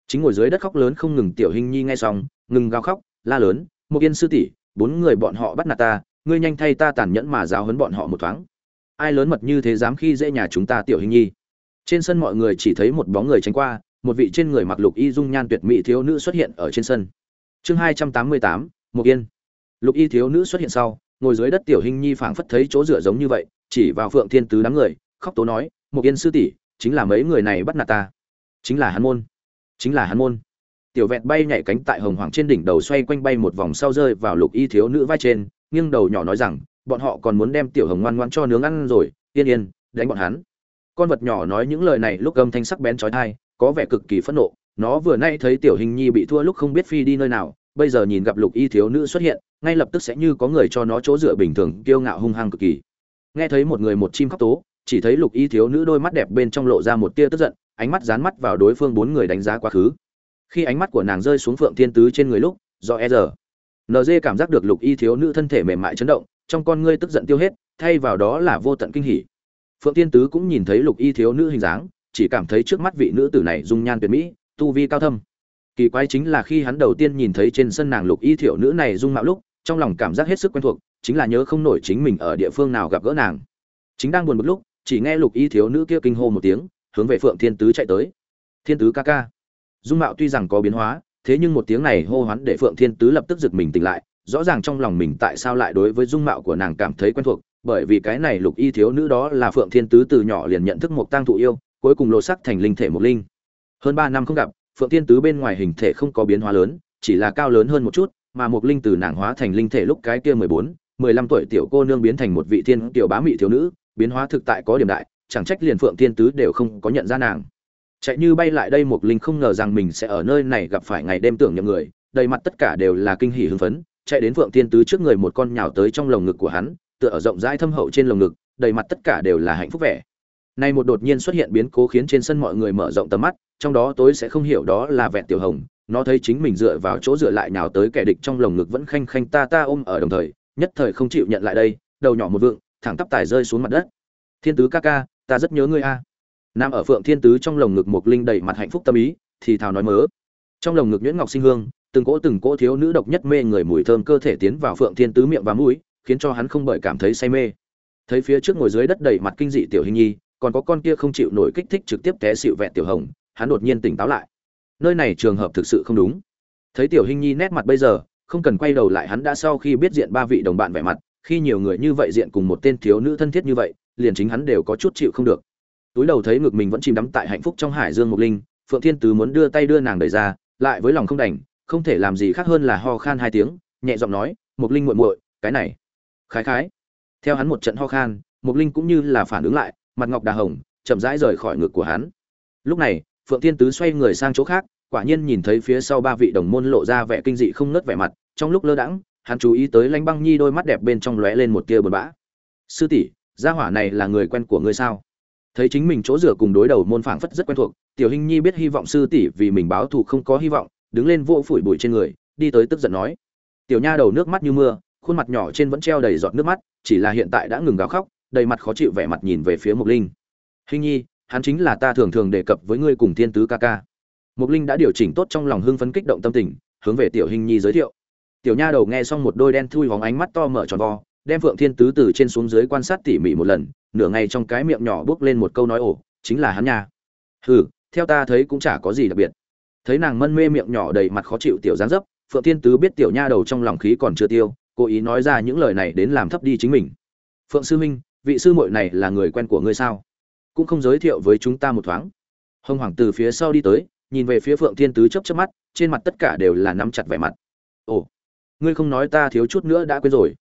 Chính ngồi dưới đất khóc lớn không ngừng tiểu hình nhi nghe xong, ngừng gào khóc, la lớn một yên sư tỷ, bốn người bọn họ bắt nạt ta, ngươi nhanh thay ta tàn nhẫn mà giáo hấn bọn họ một thoáng. Ai lớn mật như thế dám khi dễ nhà chúng ta tiểu hình nhi? Trên sân mọi người chỉ thấy một bóng người tránh qua, một vị trên người mặc lục y dung nhan tuyệt mỹ thiếu nữ xuất hiện ở trên sân. Chương hai trăm tám mươi tám một yên. Lục y thiếu nữ xuất hiện sau, ngồi dưới đất tiểu hình nhi phảng phất thấy chỗ dựa giống như vậy, chỉ vào phượng thiên tứ đám người, khóc tố nói một yên sư tỷ, chính là mấy người này bắt nạt ta. Chính là hắn môn. Chính là hắn môn. Tiểu vẹn bay nhảy cánh tại hồng hoàng trên đỉnh đầu xoay quanh bay một vòng sau rơi vào lục y thiếu nữ vai trên, nghiêng đầu nhỏ nói rằng, bọn họ còn muốn đem tiểu hồng ngoan ngoan cho nướng ăn rồi, yên yên, đánh bọn hắn con vật nhỏ nói những lời này lúc gầm thanh sắc bén trói thai, có vẻ cực kỳ phẫn nộ. Nó vừa nay thấy tiểu hình nhi bị thua lúc không biết phi đi nơi nào, bây giờ nhìn gặp lục y thiếu nữ xuất hiện, ngay lập tức sẽ như có người cho nó chỗ dựa bình thường, kiêu ngạo hung hăng cực kỳ. Nghe thấy một người một chim khóc tố, chỉ thấy lục y thiếu nữ đôi mắt đẹp bên trong lộ ra một tia tức giận, ánh mắt dán mắt vào đối phương bốn người đánh giá quá khứ. Khi ánh mắt của nàng rơi xuống phượng thiên tứ trên người lúc, do e giờ nd cảm giác được lục y thiếu nữ thân thể mềm mại chấn động, trong con ngươi tức giận tiêu hết, thay vào đó là vô tận kinh hỉ phượng thiên tứ cũng nhìn thấy lục y thiếu nữ hình dáng, chỉ cảm thấy trước mắt vị nữ tử này dung nhan tuyệt mỹ, tu vi cao thâm. Kỳ quái chính là khi hắn đầu tiên nhìn thấy trên sân nàng lục y thiểu nữ này dung mạo lúc, trong lòng cảm giác hết sức quen thuộc, chính là nhớ không nổi chính mình ở địa phương nào gặp gỡ nàng. Chính đang buồn một lúc, chỉ nghe lục y thiếu nữ kia kinh hô một tiếng, hướng về phượng thiên tứ chạy tới. Thiên tứ ca ca. Dung mạo tuy rằng có biến hóa, thế nhưng một tiếng này hô hoán để phượng thiên tứ lập tức giật mình tỉnh lại, rõ ràng trong lòng mình tại sao lại đối với dung mạo của nàng cảm thấy quen thuộc bởi vì cái này lục y thiếu nữ đó là phượng thiên tứ từ nhỏ liền nhận thức một tăng thụ yêu, cuối cùng lộ sắc thành linh thể một linh. Hơn ba năm không gặp, phượng thiên tứ bên ngoài hình thể không có biến hóa lớn, chỉ là cao lớn hơn một chút, mà một linh từ nàng hóa thành linh thể lúc cái kia mười bốn, mười lăm tuổi tiểu cô nương biến thành một vị thiên tiểu bá mị thiếu nữ, biến hóa thực tại có điểm đại, chẳng trách liền phượng thiên tứ đều không có nhận ra nàng. Chạy như bay lại đây một linh không ngờ rằng mình sẽ ở nơi này gặp phải ngày đêm tưởng nhầm người, đầy mặt tất cả đều là kinh hỉ hưng phấn, chạy đến phượng thiên tứ trước người một con nhào tới trong lồng ngực của hắn tựa ở rộng rãi thâm hậu trên lồng ngực, đầy mặt tất cả đều là hạnh phúc vẻ. Nay một đột nhiên xuất hiện biến cố khiến trên sân mọi người mở rộng tầm mắt, trong đó tối sẽ không hiểu đó là vẹn tiểu hồng, nó thấy chính mình dựa vào chỗ dựa lại nhào tới kẻ địch trong lồng ngực vẫn khanh khanh ta ta ôm ở đồng thời, nhất thời không chịu nhận lại đây, đầu nhỏ một vượng, thẳng tắp tài rơi xuống mặt đất. Thiên tứ ca ca, ta rất nhớ ngươi a. Nam ở phượng thiên tứ trong lồng ngực một linh đầy mặt hạnh phúc tâm ý, thì thào nói mớ. Trong lồng ngực nhuyễn ngọc sinh hương, từng cỗ từng cỗ thiếu nữ độc nhất mê người mùi thơm cơ thể tiến vào phượng thiên tứ miệng và mũi khiến cho hắn không bởi cảm thấy say mê. Thấy phía trước ngồi dưới đất đầy mặt kinh dị tiểu hình nhi, còn có con kia không chịu nổi kích thích trực tiếp té xịu vẹn tiểu hồng, hắn đột nhiên tỉnh táo lại. Nơi này trường hợp thực sự không đúng. Thấy tiểu hình nhi nét mặt bây giờ, không cần quay đầu lại hắn đã sau khi biết diện ba vị đồng bạn vẻ mặt, khi nhiều người như vậy diện cùng một tên thiếu nữ thân thiết như vậy, liền chính hắn đều có chút chịu không được. Túi đầu thấy ngực mình vẫn chìm đắm tại hạnh phúc trong hải dương mục linh, phượng thiên tứ muốn đưa tay đưa nàng đẩy ra, lại với lòng không đành, không thể làm gì khác hơn là ho khan hai tiếng, nhẹ giọng nói mục linh muội muội, cái này khái khái. Theo hắn một trận ho khan mục linh cũng như là phản ứng lại, mặt ngọc đà hồng, chậm rãi rời khỏi ngực của hắn. Lúc này, phượng thiên tứ xoay người sang chỗ khác, quả nhiên nhìn thấy phía sau ba vị đồng môn lộ ra vẻ kinh dị không nớt vẻ mặt, trong lúc lơ đãng, hắn chú ý tới lãnh băng nhi đôi mắt đẹp bên trong lóe lên một tia buồn bã. Sư tỷ, gia hỏa này là người quen của ngươi sao? Thấy chính mình chỗ rửa cùng đối đầu môn phảng phất rất quen thuộc, tiểu hình nhi biết hy vọng sư tỷ vì mình báo thù không có hy vọng, đứng lên vô phủi bụi trên người, đi tới tức giận nói. Tiểu nha đầu nước mắt như mưa khuôn mặt nhỏ trên vẫn treo đầy giọt nước mắt, chỉ là hiện tại đã ngừng gào khóc, đầy mặt khó chịu vẻ mặt nhìn về phía mục linh. Hình nhi, hắn chính là ta thường thường đề cập với ngươi cùng thiên tứ ca ca. Mục linh đã điều chỉnh tốt trong lòng hưng phấn kích động tâm tình, hướng về tiểu hình nhi giới thiệu. Tiểu nha đầu nghe xong một đôi đen thui hóng ánh mắt to mở tròn vo, đem phượng thiên tứ từ trên xuống dưới quan sát tỉ mỉ một lần, nửa ngày trong cái miệng nhỏ bước lên một câu nói ổ chính là hắn nha. Hừ, theo ta thấy cũng chả có gì đặc biệt. Thấy nàng mân mê miệng nhỏ đầy mặt khó chịu tiểu dáng dấp, phượng thiên tứ biết tiểu nha đầu trong lòng khí còn chưa tiêu cố ý nói ra những lời này đến làm thấp đi chính mình. Phượng sư minh vị sư muội này là người quen của ngươi sao? Cũng không giới thiệu với chúng ta một thoáng. Hồng hoàng từ phía sau đi tới, nhìn về phía phượng thiên tứ chớp chớp mắt, trên mặt tất cả đều là nắm chặt vẻ mặt. Ồ, ngươi không nói ta thiếu chút nữa đã quên rồi.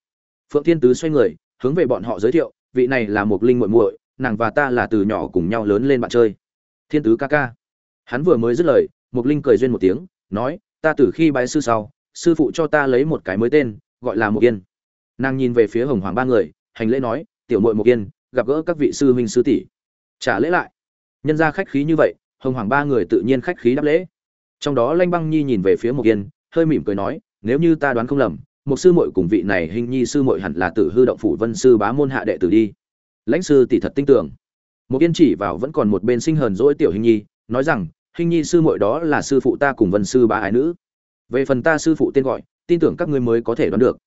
Phượng thiên tứ xoay người, hướng về bọn họ giới thiệu, vị này là một linh muội muội, nàng và ta là từ nhỏ cùng nhau lớn lên bạn chơi. Thiên tứ ca ca. Hắn vừa mới dứt lời một linh cười duyên một tiếng, nói, ta từ khi bái sư sau, sư phụ cho ta lấy một cái mới tên gọi là một yên. Nàng nhìn về phía hồng hoàng ba người, hành lễ nói, tiểu muội một yên, gặp gỡ các vị sư huynh sư tỷ. Trả lễ lại. Nhân ra khách khí như vậy, hồng hoàng ba người tự nhiên khách khí đáp lễ. Trong đó lanh băng nhi nhìn về phía một yên, hơi mỉm cười nói, nếu như ta đoán không lầm một sư muội cùng vị này hình nhi sư muội hẳn là tử hư động phủ vân sư bá môn hạ đệ tử đi. Lãnh sư tỷ thật tin tưởng. Một yên chỉ vào vẫn còn một bên sinh hờn dỗi tiểu hình nhi, nói rằng, hình nhi sư muội đó là sư phụ ta cùng vân sư bá ái nữ. Về phần ta sư phụ tên gọi tin tưởng các ngươi mới có thể đoán được.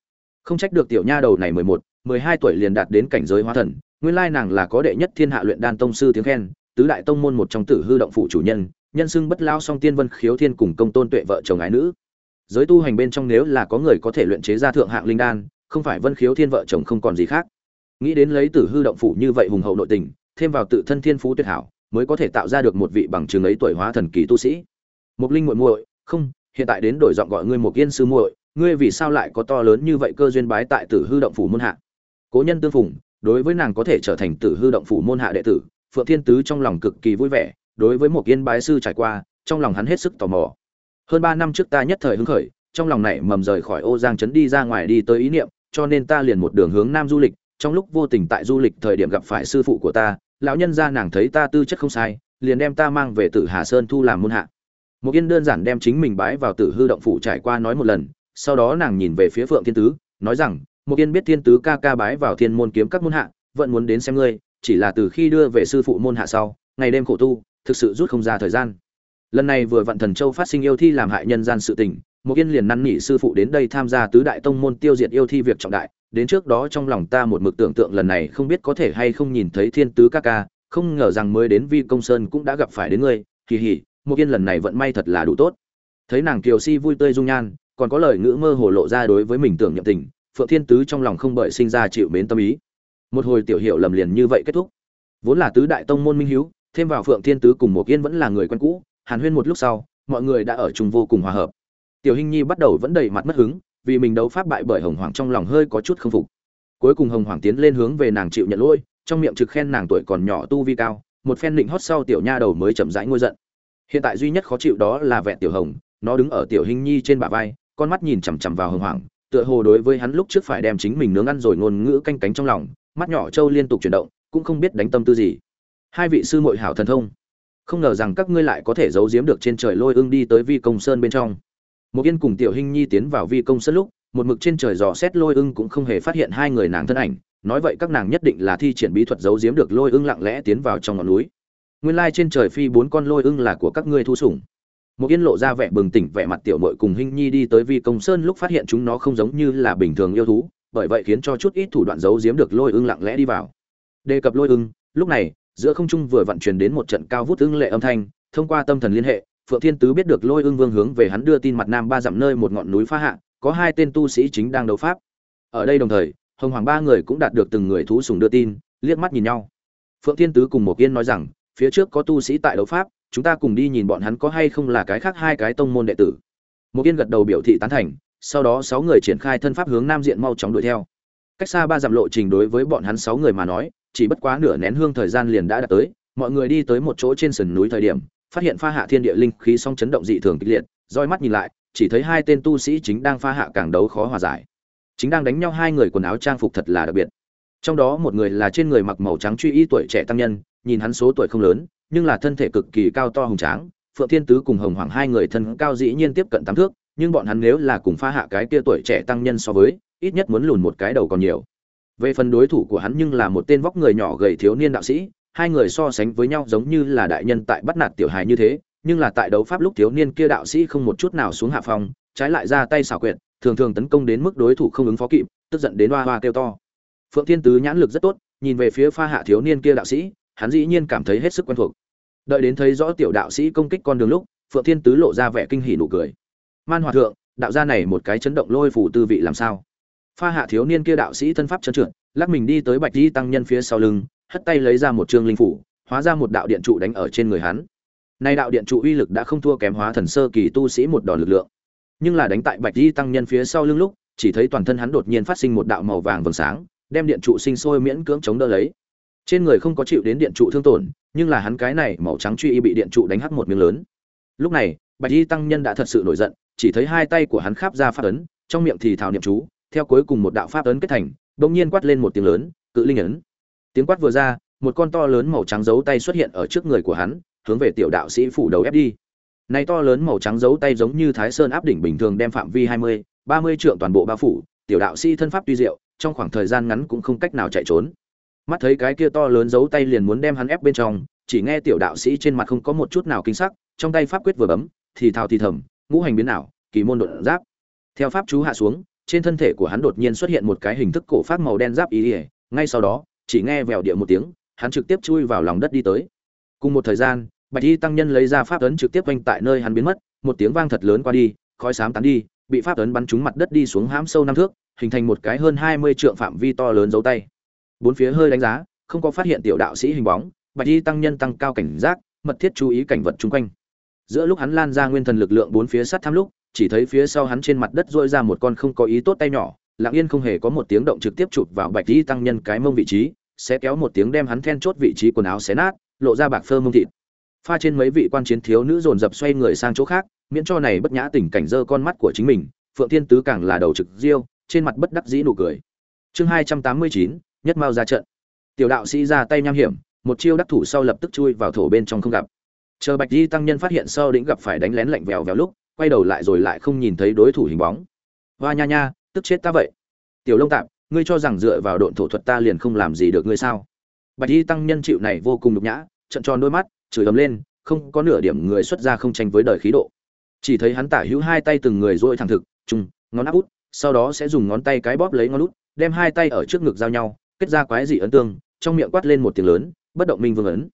Không trách được tiểu nha đầu này mười một, mười hai tuổi liền đạt đến cảnh giới hóa thần, nguyên lai nàng là có đệ nhất thiên hạ luyện đan tông sư tiếng khen, tứ đại tông môn một trong tử hư động phụ chủ nhân nhân xưng bất lao song tiên vân khiếu thiên cùng công tôn tuệ vợ chồng ái nữ. Giới tu hành bên trong nếu là có người có thể luyện chế ra thượng hạng linh đan, không phải vân khiếu thiên vợ chồng không còn gì khác. Nghĩ đến lấy tử hư động phụ như vậy hùng hậu nội tình, thêm vào tự thân thiên phú tuyệt hảo, mới có thể tạo ra được một vị bằng chứng ấy tuổi hóa thần kỳ tu sĩ. Một linh muội muội, không, hiện tại đến đổi giọng gọi ngươi một yên sư muội ngươi vì sao lại có to lớn như vậy cơ duyên bái tại tử hư động phủ môn hạ? Cố nhân tương phùng, đối với nàng có thể trở thành tử hư động phủ môn hạ đệ tử, phượng thiên tứ trong lòng cực kỳ vui vẻ, đối với một yên bái sư trải qua, trong lòng hắn hết sức tò mò. Hơn ba năm trước ta nhất thời hứng khởi, trong lòng này mầm rời khỏi ô giang trấn đi ra ngoài đi tới ý niệm, cho nên ta liền một đường hướng nam du lịch, trong lúc vô tình tại du lịch thời điểm gặp phải sư phụ của ta, lão nhân gia nàng thấy ta tư chất không sai, liền đem ta mang về tử hà sơn thu làm môn hạ. Một yên đơn giản đem chính mình bái vào tử hư động phủ trải qua nói một lần sau đó nàng nhìn về phía phượng thiên tứ, nói rằng một yên biết thiên tứ ca ca bái vào thiên môn kiếm các môn hạ, vẫn muốn đến xem ngươi, chỉ là từ khi đưa về sư phụ môn hạ sau, ngày đêm khổ tu, thực sự rút không ra thời gian. Lần này vừa vạn thần châu phát sinh yêu thi làm hại nhân gian sự tình một yên liền năn nỉ sư phụ đến đây tham gia tứ đại tông môn tiêu diệt yêu thi việc trọng đại. Đến trước đó trong lòng ta một mực tưởng tượng lần này không biết có thể hay không nhìn thấy thiên tứ ca ca, không ngờ rằng mới đến vi công sơn cũng đã gặp phải đến ngươi. Kỳ hỉ một yên lần này vận may thật là đủ tốt. Thấy nàng kiều si vui tươi dung nhan còn có lời ngữ mơ hồ lộ ra đối với mình tưởng nhậm tình, phượng thiên tứ trong lòng không bởi sinh ra chịu mến tâm ý. Một hồi tiểu hiệu lầm liền như vậy kết thúc. Vốn là tứ đại tông môn minh hiếu, thêm vào phượng thiên tứ cùng một yên vẫn là người quen cũ, hàn huyên một lúc sau, mọi người đã ở chung vô cùng hòa hợp. Tiểu hình nhi bắt đầu vẫn đầy mặt mất hứng, vì mình đấu pháp bại bởi hồng hoàng trong lòng hơi có chút không phục. Cuối cùng hồng hoàng tiến lên hướng về nàng chịu nhận lỗi, trong miệng trực khen nàng tuổi còn nhỏ tu vi cao, một phen định hót sau tiểu nha đầu mới chậm rãi ngôi giận. Hiện tại duy nhất khó chịu đó là vẹn tiểu hồng, nó đứng ở tiểu hình nhi trên bả vai con mắt nhìn chằm chằm vào hưng hoàng tựa hồ đối với hắn lúc trước phải đem chính mình nướng ăn rồi ngôn ngữ canh cánh trong lòng, mắt nhỏ trâu liên tục chuyển động, cũng không biết đánh tâm tư gì. Hai vị sư muội hảo thần thông. Không ngờ rằng các ngươi lại có thể giấu giếm được trên trời lôi ưng đi tới vi công sơn bên trong. Một yên cùng tiểu hình nhi tiến vào vi công sơn lúc, một mực trên trời dò xét lôi ưng cũng không hề phát hiện hai người nàng thân ảnh. Nói vậy các nàng nhất định là thi triển bí thuật giấu giếm được lôi ưng lặng lẽ tiến vào trong ngọn núi. Nguyên lai trên trời phi bốn con lôi ưng là của các ngươi thu sủng một yên lộ ra vẻ bừng tỉnh vẻ mặt tiểu mội cùng hình nhi đi tới vi công sơn lúc phát hiện chúng nó không giống như là bình thường yêu thú, bởi vậy khiến cho chút ít thủ đoạn giấu giếm được lôi ưng lặng lẽ đi vào. Đề cập lôi ưng, lúc này, giữa không trung vừa vận chuyển đến một trận cao vút ưng lệ âm thanh, thông qua tâm thần liên hệ, phượng thiên tứ biết được lôi ưng vương hướng về hắn đưa tin mặt nam ba dặm nơi một ngọn núi phá hạ, có hai tên tu sĩ chính đang đấu pháp. Ở đây đồng thời, hồng hoàng ba người cũng đạt được từng người thú sùng đưa tin, liếc mắt nhìn nhau. Phượng thiên tứ cùng một yên nói rằng, phía trước có tu sĩ tại đấu pháp chúng ta cùng đi nhìn bọn hắn có hay không là cái khác hai cái tông môn đệ tử. Một viên gật đầu biểu thị tán thành, sau đó sáu người triển khai thân pháp hướng nam diện mau chóng đuổi theo. Cách xa ba dặm lộ trình đối với bọn hắn sáu người mà nói, chỉ bất quá nửa nén hương thời gian liền đã đạt tới, mọi người đi tới một chỗ trên sườn núi thời điểm, phát hiện pha hạ thiên địa linh khí song chấn động dị thường kịch liệt, roi mắt nhìn lại, chỉ thấy hai tên tu sĩ chính đang pha hạ càng đấu khó hòa giải. Chính đang đánh nhau hai người quần áo trang phục thật là đặc biệt. Trong đó một người là trên người mặc màu trắng truy y tuổi trẻ tăng nhân, nhìn hắn số tuổi không lớn nhưng là thân thể cực kỳ cao to hùng tráng, phượng thiên tứ cùng hồng hoàng hai người thân cao dĩ nhiên tiếp cận tám thước, nhưng bọn hắn nếu là cùng pha hạ cái kia tuổi trẻ tăng nhân so với, ít nhất muốn lùn một cái đầu còn nhiều. Về phần đối thủ của hắn nhưng là một tên vóc người nhỏ gầy thiếu niên đạo sĩ, hai người so sánh với nhau giống như là đại nhân tại bắt nạt tiểu hài như thế, nhưng là tại đấu pháp lúc thiếu niên kia đạo sĩ không một chút nào xuống hạ phong trái lại ra tay xảo quyệt, thường thường tấn công đến mức đối thủ không ứng phó kịp, tức giận đến hoa hoa kêu to. Phượng thiên tứ nhãn lực rất tốt, nhìn về phía pha hạ thiếu niên kia đạo sĩ, hắn dĩ nhiên cảm thấy hết sức quen thuộc đợi đến thấy rõ tiểu đạo sĩ công kích con đường lúc, phượng thiên tứ lộ ra vẻ kinh hỉ nụ cười. Man hòa thượng, đạo gia này một cái chấn động lôi phủ tư vị làm sao? Pha hạ thiếu niên kia đạo sĩ thân pháp trơn trượt, lắc mình đi tới bạch di tăng nhân phía sau lưng, hất tay lấy ra một trương linh phủ, hóa ra một đạo điện trụ đánh ở trên người hắn. Nay đạo điện trụ uy lực đã không thua kém hóa thần sơ kỳ tu sĩ một đòn lực lượng. Nhưng là đánh tại bạch di tăng nhân phía sau lưng lúc, chỉ thấy toàn thân hắn đột nhiên phát sinh một đạo màu vàng vầng sáng, đem điện trụ sinh sôi miễn cưỡng chống đỡ lấy trên người không có chịu đến điện trụ thương tổn nhưng là hắn cái này màu trắng truy y bị điện trụ đánh hắt một miếng lớn. Lúc này bạch y tăng nhân đã thật sự nổi giận chỉ thấy hai tay của hắn kháp ra phát ấn trong miệng thì thảo niệm chú theo cuối cùng một đạo pháp ấn kết thành bỗng nhiên quát lên một tiếng lớn cự linh ấn. Tiếng quát vừa ra một con to lớn màu trắng giấu tay xuất hiện ở trước người của hắn hướng về tiểu đạo sĩ phủ đầu ép đi. Này to lớn màu trắng giấu tay giống như thái sơn áp đỉnh bình thường đem phạm vi hai mươi, ba mươi trượng toàn bộ bao phủ tiểu đạo sĩ thân pháp tuy diệu trong khoảng thời gian ngắn cũng không cách nào chạy trốn mắt thấy cái kia to lớn giấu tay liền muốn đem hắn ép bên trong, chỉ nghe tiểu đạo sĩ trên mặt không có một chút nào kinh sắc, trong tay pháp quyết vừa bấm, thì thào thì thầm, ngũ hành biến ảo, kỳ môn đột giáp. Theo pháp chú hạ xuống, trên thân thể của hắn đột nhiên xuất hiện một cái hình thức cổ pháp màu đen giáp ý ỉa, ngay sau đó, chỉ nghe vèo địa một tiếng, hắn trực tiếp chui vào lòng đất đi tới. Cùng một thời gian, bạch y tăng nhân lấy ra pháp ấn trực tiếp quanh tại nơi hắn biến mất, một tiếng vang thật lớn qua đi, khói xám tán đi, bị pháp ấn bắn trúng mặt đất đi xuống hãm sâu năm thước, hình thành một cái hơn hai mươi trượng phạm vi to lớn dấu tay bốn phía hơi đánh giá, không có phát hiện tiểu đạo sĩ hình bóng, bạch y tăng nhân tăng cao cảnh giác, mật thiết chú ý cảnh vật chung quanh. Giữa lúc hắn lan ra nguyên thần lực lượng bốn phía sát thăm lúc, chỉ thấy phía sau hắn trên mặt đất dội ra một con không có ý tốt tay nhỏ, lặng yên không hề có một tiếng động trực tiếp chụp vào bạch y tăng nhân cái mông vị trí, sẽ kéo một tiếng đem hắn then chốt vị trí quần áo xé nát, lộ ra bạc phơ mông thịt. Pha trên mấy vị quan chiến thiếu nữ dồn dập xoay người sang chỗ khác, miễn cho này bất nhã tình cảnh dơ con mắt của chính mình, phượng thiên tứ càng là đầu trực diêu, trên mặt bất đắc dĩ nụ cười. Chương hai trăm tám mươi chín nhất mao ra trận. Tiểu đạo sĩ ra tay nham hiểm, một chiêu đắc thủ sau lập tức chui vào thổ bên trong không gặp. Chờ bạch di tăng nhân phát hiện sau đĩnh gặp phải đánh lén lạnh vèo vèo lúc, quay đầu lại rồi lại không nhìn thấy đối thủ hình bóng. Hoa nha nha, tức chết ta vậy. Tiểu lông tạm ngươi cho rằng dựa vào độn thổ thuật ta liền không làm gì được ngươi sao? Bạch di tăng nhân chịu này vô cùng nhục nhã trận tròn đôi mắt, chửi ấm lên, không có nửa điểm người xuất ra không tranh với đời khí độ. Chỉ thấy hắn tả hữu hai tay từng người dội thẳng thực chung ngón áp út, sau đó sẽ dùng ngón tay cái bóp lấy ngón út, đem hai tay ở trước ngực giao nhau kết ra quái dị ấn tương trong miệng quát lên một tiếng lớn bất động minh vương ấn.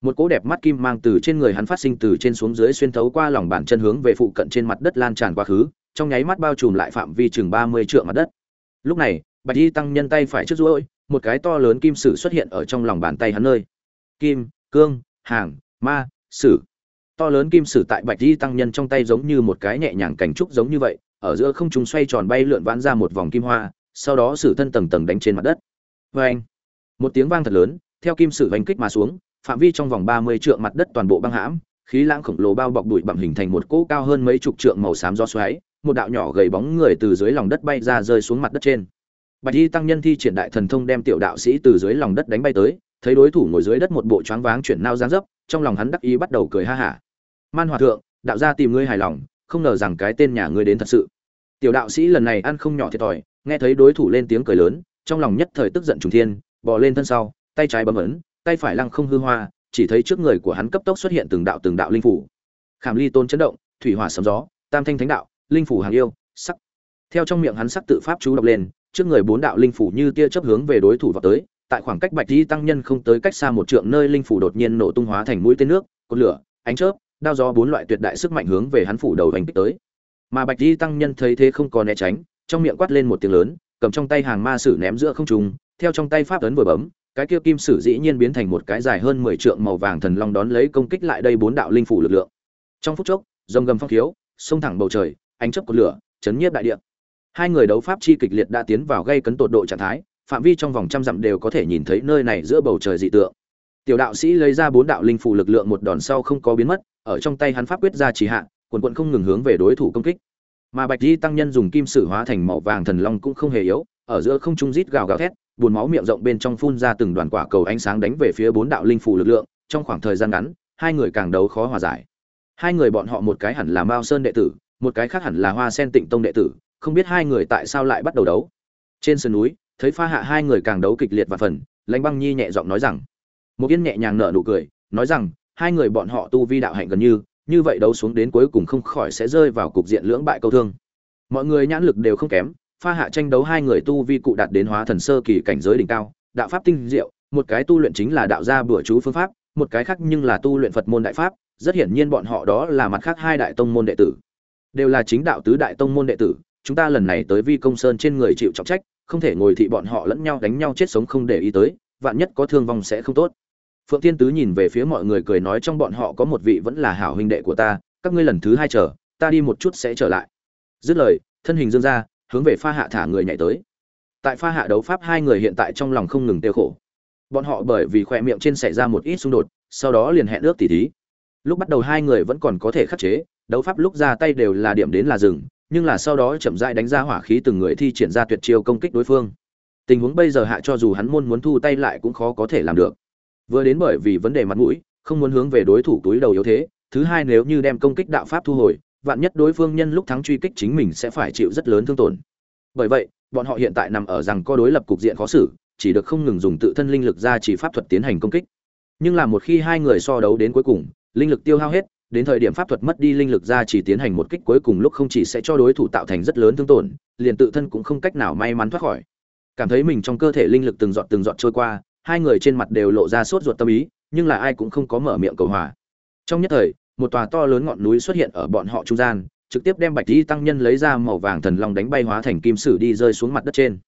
Một cỗ đẹp mắt kim mang từ trên người hắn phát sinh từ trên xuống dưới xuyên thấu qua lòng bàn chân hướng về phụ cận trên mặt đất lan tràn qua khứ trong nháy mắt bao trùm lại phạm vi chừng ba mươi trượng mặt đất. Lúc này bạch y tăng nhân tay phải trước duỗi, một cái to lớn kim sử xuất hiện ở trong lòng bàn tay hắn nơi. Kim cương hàng ma sử. To lớn kim sử tại bạch y tăng nhân trong tay giống như một cái nhẹ nhàng cảnh trúc giống như vậy ở giữa không trung xoay tròn bay lượn vãn ra một vòng kim hoa sau đó sử thân tầng tầng đánh trên mặt đất vê anh. Một tiếng vang thật lớn, theo kim sử hành kích mà xuống, phạm vi trong vòng ba mươi trượng mặt đất toàn bộ băng hãm, khí lãng khổng lồ bao bọc bụi bặm hình thành một cỗ cao hơn mấy chục trượng màu xám gió xoáy, một đạo nhỏ gầy bóng người từ dưới lòng đất bay ra rơi xuống mặt đất trên. Bạch y tăng nhân thi triển đại thần thông đem tiểu đạo sĩ từ dưới lòng đất đánh bay tới, thấy đối thủ ngồi dưới đất một bộ choáng váng chuyển nao giáng dấp, trong lòng hắn đắc ý bắt đầu cười ha hả. Man hòa thượng, đạo gia tìm ngươi hài lòng, không ngờ rằng cái tên nhà ngươi đến thật sự. Tiểu đạo sĩ lần này ăn không nhỏ thiệt thòi, nghe thấy đối thủ lên tiếng cười lớn trong lòng nhất thời tức giận trùng thiên, bò lên thân sau, tay trái bấm ấn, tay phải lăng không hư hoa, chỉ thấy trước người của hắn cấp tốc xuất hiện từng đạo từng đạo linh phủ. Khảm ly tôn chấn động, thủy hỏa sấm gió, tam thanh thánh đạo, linh phủ hàng yêu, sắc. Theo trong miệng hắn sắc tự pháp chú đọc lên, trước người bốn đạo linh phủ như tia chớp hướng về đối thủ vọt tới, tại khoảng cách bạch di tăng nhân không tới cách xa một trượng nơi linh phủ đột nhiên nổ tung hóa thành mũi tên nước, cột lửa, ánh chớp, đao gió bốn loại tuyệt đại sức mạnh hướng về hắn phủ đầu hành kích tới. Mà bạch di tăng nhân thấy thế không còn né tránh, trong miệng quát lên một tiếng lớn cầm trong tay hàng ma sử ném giữa không trung, theo trong tay pháp ấn vừa bấm, cái kia kim sử dĩ nhiên biến thành một cái dài hơn mười trượng màu vàng thần long đón lấy công kích lại đây bốn đạo linh phủ lực lượng. Trong phút chốc, rồng gầm phong thiếu xông thẳng bầu trời, ánh chớp của lửa, chấn nhiếp đại địa. Hai người đấu pháp chi kịch liệt đã tiến vào gây cấn tột độ trạng thái, phạm vi trong vòng trăm dặm đều có thể nhìn thấy nơi này giữa bầu trời dị tượng. Tiểu đạo sĩ lấy ra bốn đạo linh phủ lực lượng một đòn sau không có biến mất, ở trong tay hắn pháp quyết ra chỉ hạ, quần quần không ngừng hướng về đối thủ công kích mà bạch di tăng nhân dùng kim sử hóa thành màu vàng thần long cũng không hề yếu, ở giữa không trung rít gào gào thét, buồn máu miệng rộng bên trong phun ra từng đoàn quả cầu ánh sáng đánh về phía bốn đạo linh phủ lực lượng, trong khoảng thời gian ngắn, hai người càng đấu khó hòa giải. Hai người bọn họ một cái hẳn là mao sơn đệ tử, một cái khác hẳn là hoa sen tịnh tông đệ tử, không biết hai người tại sao lại bắt đầu đấu. Trên sườn núi, thấy pha hạ hai người càng đấu kịch liệt và phần, lãnh băng nhi nhẹ giọng nói rằng. Một yên nhẹ nhàng nở nụ cười, nói rằng, hai người bọn họ tu vi đạo hạnh gần như như vậy đấu xuống đến cuối cùng không khỏi sẽ rơi vào cục diện lưỡng bại câu thương. Mọi người nhãn lực đều không kém, pha hạ tranh đấu hai người tu vi cụ đạt đến hóa thần sơ kỳ cảnh giới đỉnh cao, đạo pháp tinh diệu, một cái tu luyện chính là đạo gia bữa chú phương pháp, một cái khác nhưng là tu luyện phật môn đại pháp, rất hiển nhiên bọn họ đó là mặt khác hai đại tông môn đệ tử. Đều là chính đạo tứ đại tông môn đệ tử, chúng ta lần này tới vi công sơn trên người chịu trọng trách, không thể ngồi thị bọn họ lẫn nhau đánh nhau chết sống không để ý tới, vạn nhất có thương vong sẽ không tốt phượng Thiên tứ nhìn về phía mọi người cười nói trong bọn họ có một vị vẫn là hảo huynh đệ của ta, các ngươi lần thứ hai chờ, ta đi một chút sẽ trở lại. Dứt lời, thân hình dương ra, hướng về pha hạ thả người nhảy tới. Tại pha hạ đấu pháp hai người hiện tại trong lòng không ngừng tiêu khổ. Bọn họ bởi vì khỏe miệng trên xảy ra một ít xung đột, sau đó liền hẹn ước tỉ thí. Lúc bắt đầu hai người vẫn còn có thể khắc chế, đấu pháp lúc ra tay đều là điểm đến là rừng nhưng là sau đó chậm rãi đánh ra hỏa khí từng người thi triển ra tuyệt chiêu công kích đối phương. Tình huống bây giờ hạ cho dù hắn môn muốn thu tay lại cũng khó có thể làm được vừa đến bởi vì vấn đề mặt mũi, không muốn hướng về đối thủ túi đầu yếu thế, thứ hai nếu như đem công kích đạo pháp thu hồi, vạn nhất đối phương nhân lúc thắng truy kích chính mình sẽ phải chịu rất lớn thương tổn. Bởi vậy, bọn họ hiện tại nằm ở rằng có đối lập cục diện khó xử, chỉ được không ngừng dùng tự thân linh lực ra chỉ pháp thuật tiến hành công kích. Nhưng là một khi hai người so đấu đến cuối cùng, linh lực tiêu hao hết, đến thời điểm pháp thuật mất đi linh lực ra chỉ tiến hành một kích cuối cùng lúc không chỉ sẽ cho đối thủ tạo thành rất lớn thương tổn, liền tự thân cũng không cách nào may mắn thoát khỏi. Cảm thấy mình trong cơ thể linh lực từng giọt từng giọt trôi qua hai người trên mặt đều lộ ra sốt ruột tâm ý, nhưng là ai cũng không có mở miệng cầu hòa. Trong nhất thời, một tòa to lớn ngọn núi xuất hiện ở bọn họ trung gian, trực tiếp đem bạch di tăng nhân lấy ra màu vàng thần long đánh bay hóa thành kim sử đi rơi xuống mặt đất trên.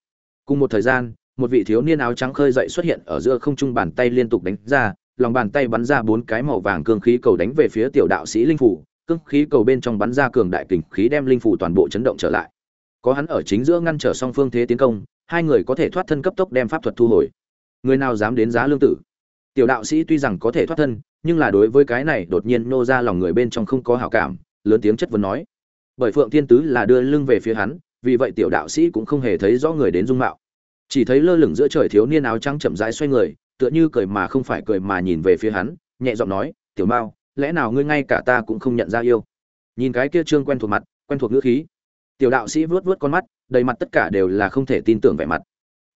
Cùng một thời gian, một vị thiếu niên áo trắng khơi dậy xuất hiện ở giữa không trung bàn tay liên tục đánh ra, lòng bàn tay bắn ra bốn cái màu vàng cương khí cầu đánh về phía tiểu đạo sĩ linh phủ, cương khí cầu bên trong bắn ra cường đại kình khí đem linh phủ toàn bộ chấn động trở lại. Có hắn ở chính giữa ngăn trở song phương thế tiến công, hai người có thể thoát thân cấp tốc đem pháp thuật thu hồi người nào dám đến giá lương tử? Tiểu đạo sĩ tuy rằng có thể thoát thân, nhưng là đối với cái này đột nhiên nô ra lòng người bên trong không có hảo cảm, lớn tiếng chất vấn nói. Bởi phượng thiên tứ là đưa lưng về phía hắn, vì vậy tiểu đạo sĩ cũng không hề thấy rõ người đến dung mạo. Chỉ thấy lơ lửng giữa trời thiếu niên áo trắng chậm rãi xoay người, tựa như cười mà không phải cười mà nhìn về phía hắn, nhẹ giọng nói, tiểu mao, lẽ nào ngươi ngay cả ta cũng không nhận ra yêu? Nhìn cái kia trương quen thuộc mặt, quen thuộc ngữ khí, tiểu đạo sĩ vuốt vuốt con mắt, đầy mặt tất cả đều là không thể tin tưởng vẻ mặt.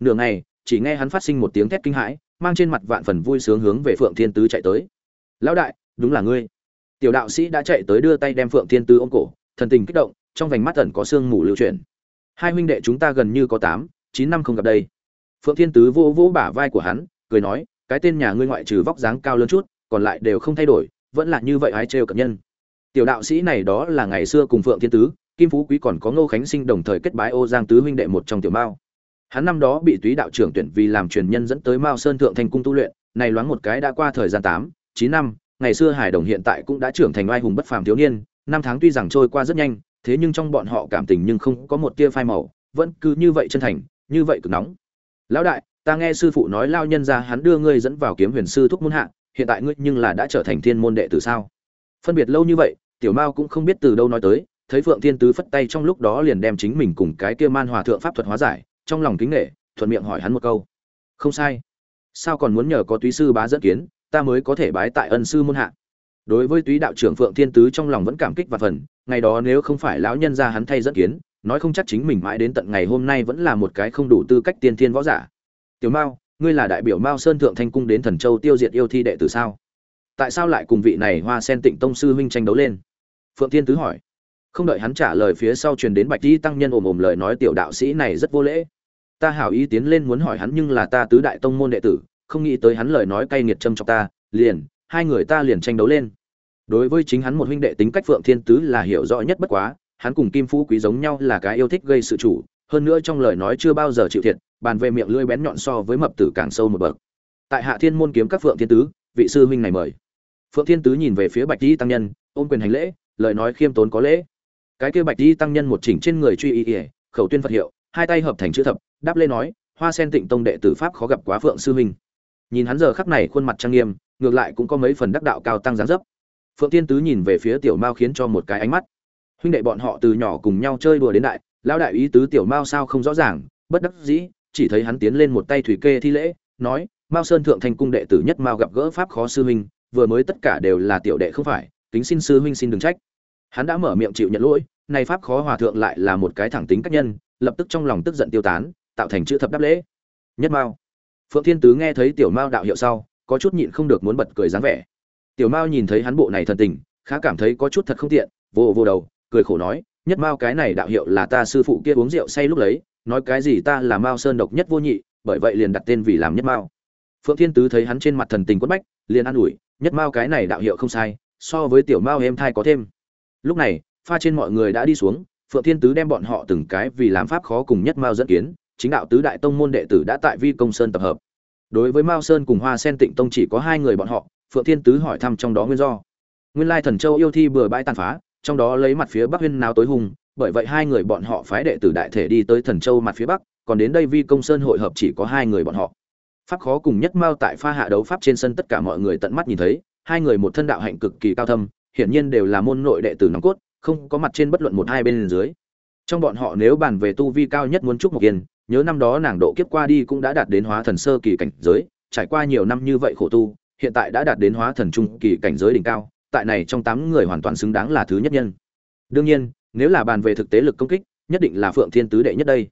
Nửa ngày chỉ nghe hắn phát sinh một tiếng thét kinh hãi, mang trên mặt vạn phần vui sướng hướng về phượng thiên tứ chạy tới. Lão đại, đúng là ngươi. Tiểu đạo sĩ đã chạy tới đưa tay đem phượng thiên tứ ôm cổ, thần tình kích động, trong vành mắt ẩn có sương mù lưu chuyển. Hai huynh đệ chúng ta gần như có tám, chín năm không gặp đây. Phượng thiên tứ vô vỗ bả vai của hắn, cười nói, cái tên nhà ngươi ngoại trừ vóc dáng cao lớn chút, còn lại đều không thay đổi, vẫn là như vậy ai trêu cập nhân. Tiểu đạo sĩ này đó là ngày xưa cùng phượng thiên tứ, kim phú quý còn có ngô khánh sinh đồng thời kết bái ô giang tứ huynh đệ một trong tiểu mao hắn năm đó bị túy đạo trưởng tuyển vì làm truyền nhân dẫn tới mao sơn thượng thành cung tu luyện, này loáng một cái đã qua thời gian tám, chín năm, ngày xưa hải đồng hiện tại cũng đã trưởng thành oai hùng bất phàm thiếu niên, năm tháng tuy rằng trôi qua rất nhanh, thế nhưng trong bọn họ cảm tình nhưng không có một tia phai màu, vẫn cứ như vậy chân thành, như vậy cực nóng. Lão đại, ta nghe sư phụ nói lao nhân ra hắn đưa ngươi dẫn vào kiếm huyền sư thúc môn hạ, hiện tại ngươi nhưng là đã trở thành thiên môn đệ tử sao? Phân biệt lâu như vậy, tiểu mao cũng không biết từ đâu nói tới, thấy phượng thiên tứ phất tay trong lúc đó liền đem chính mình cùng cái kia man hòa thượng pháp thuật hóa giải trong lòng kính nghệ thuận miệng hỏi hắn một câu. Không sai. Sao còn muốn nhờ có túy sư bá dẫn kiến, ta mới có thể bái tại ân sư môn hạ. Đối với túy đạo trưởng phượng thiên tứ trong lòng vẫn cảm kích và phần, ngày đó nếu không phải lão nhân ra hắn thay dẫn kiến, nói không chắc chính mình mãi đến tận ngày hôm nay vẫn là một cái không đủ tư cách tiên thiên võ giả. Tiểu mao, ngươi là đại biểu mao sơn thượng thanh cung đến thần châu tiêu diệt yêu thi đệ tử sao? Tại sao lại cùng vị này hoa sen tịnh tông sư huynh tranh đấu lên? Phượng thiên tứ hỏi không đợi hắn trả lời phía sau truyền đến bạch di tăng nhân ồm ồm lời nói tiểu đạo sĩ này rất vô lễ. Ta hảo ý tiến lên muốn hỏi hắn nhưng là ta tứ đại tông môn đệ tử, không nghĩ tới hắn lời nói cay nghiệt châm chọc ta, liền, hai người ta liền tranh đấu lên. Đối với chính hắn một huynh đệ tính cách phượng thiên tứ là hiểu rõ nhất bất quá, hắn cùng kim phú quý giống nhau là cái yêu thích gây sự chủ, hơn nữa trong lời nói chưa bao giờ chịu thiệt, bàn về miệng lưỡi bén nhọn so với mập tử càng sâu một bậc. Tại hạ thiên môn kiếm các phượng thiên tứ, vị sư huynh này mời. Phượng thiên tứ nhìn về phía bạch di tăng nhân, ôm quyền hành lễ, lời nói khiêm tốn có lễ cái kia bạch y tăng nhân một chỉnh trên người truy y ỉa khẩu tuyên phật hiệu, hai tay hợp thành chữ thập, đáp lên nói, hoa sen tịnh tông đệ tử pháp khó gặp quá phượng sư huynh nhìn hắn giờ khắc này khuôn mặt trang nghiêm, ngược lại cũng có mấy phần đắc đạo cao tăng gián dấp. Phượng tiên tứ nhìn về phía tiểu mao khiến cho một cái ánh mắt. Huynh đệ bọn họ từ nhỏ cùng nhau chơi đùa đến đại lao đại ý tứ tiểu mao sao không rõ ràng, bất đắc dĩ, chỉ thấy hắn tiến lên một tay thủy kê thi lễ, nói, mao sơn thượng thành cung đệ tử nhất mao gặp gỡ pháp khó sư huynh vừa mới tất cả đều là tiểu đệ không phải, kính xin sư huynh xin đừng trách hắn đã mở miệng chịu nhận lỗi, nay pháp khó hòa thượng lại là một cái thẳng tính cá nhân, lập tức trong lòng tức giận tiêu tán, tạo thành chữ thập đáp lễ. Nhất mao. Phượng thiên tứ nghe thấy tiểu mao đạo hiệu sau, có chút nhịn không được muốn bật cười dáng vẻ. Tiểu mao nhìn thấy hắn bộ này thần tình, khá cảm thấy có chút thật không tiện, vô vô đầu, cười khổ nói, nhất mao, cái này đạo hiệu là ta sư phụ kia uống rượu say lúc lấy, nói cái gì ta là mao sơn độc nhất vô nhị, bởi vậy liền đặt tên vì làm nhất mao. Phượng thiên tứ thấy hắn trên mặt thần tình quất bách, liền an ủi, nhất mao, cái này đạo hiệu không sai, so với tiểu mao em thai có thêm lúc này, pha trên mọi người đã đi xuống, phượng thiên tứ đem bọn họ từng cái vì làm pháp khó cùng nhất mao dẫn kiến, chính đạo tứ đại tông môn đệ tử đã tại vi công sơn tập hợp. Đối với mao sơn cùng hoa sen tịnh tông chỉ có hai người bọn họ, phượng thiên tứ hỏi thăm trong đó nguyên do. Nguyên lai thần châu yêu thi bừa bãi tàn phá, trong đó lấy mặt phía bắc huyên nào tối hùng, bởi vậy hai người bọn họ phái đệ tử đại thể đi tới thần châu mặt phía bắc, còn đến đây vi công sơn hội hợp chỉ có hai người bọn họ. Pháp khó cùng nhất mao tại pha hạ đấu pháp trên sân tất cả mọi người tận mắt nhìn thấy, hai người một thân đạo hạnh cực kỳ cao thâm hiển nhiên đều là môn nội đệ tử nòng cốt, không có mặt trên bất luận một hai bên dưới. Trong bọn họ nếu bàn về tu vi cao nhất muốn trúc mộc yên, nhớ năm đó nàng độ kiếp qua đi cũng đã đạt đến hóa thần sơ kỳ cảnh giới, trải qua nhiều năm như vậy khổ tu, hiện tại đã đạt đến hóa thần trung kỳ cảnh giới đỉnh cao, tại này trong tám người hoàn toàn xứng đáng là thứ nhất nhân. Đương nhiên, nếu là bàn về thực tế lực công kích, nhất định là phượng thiên tứ đệ nhất đây.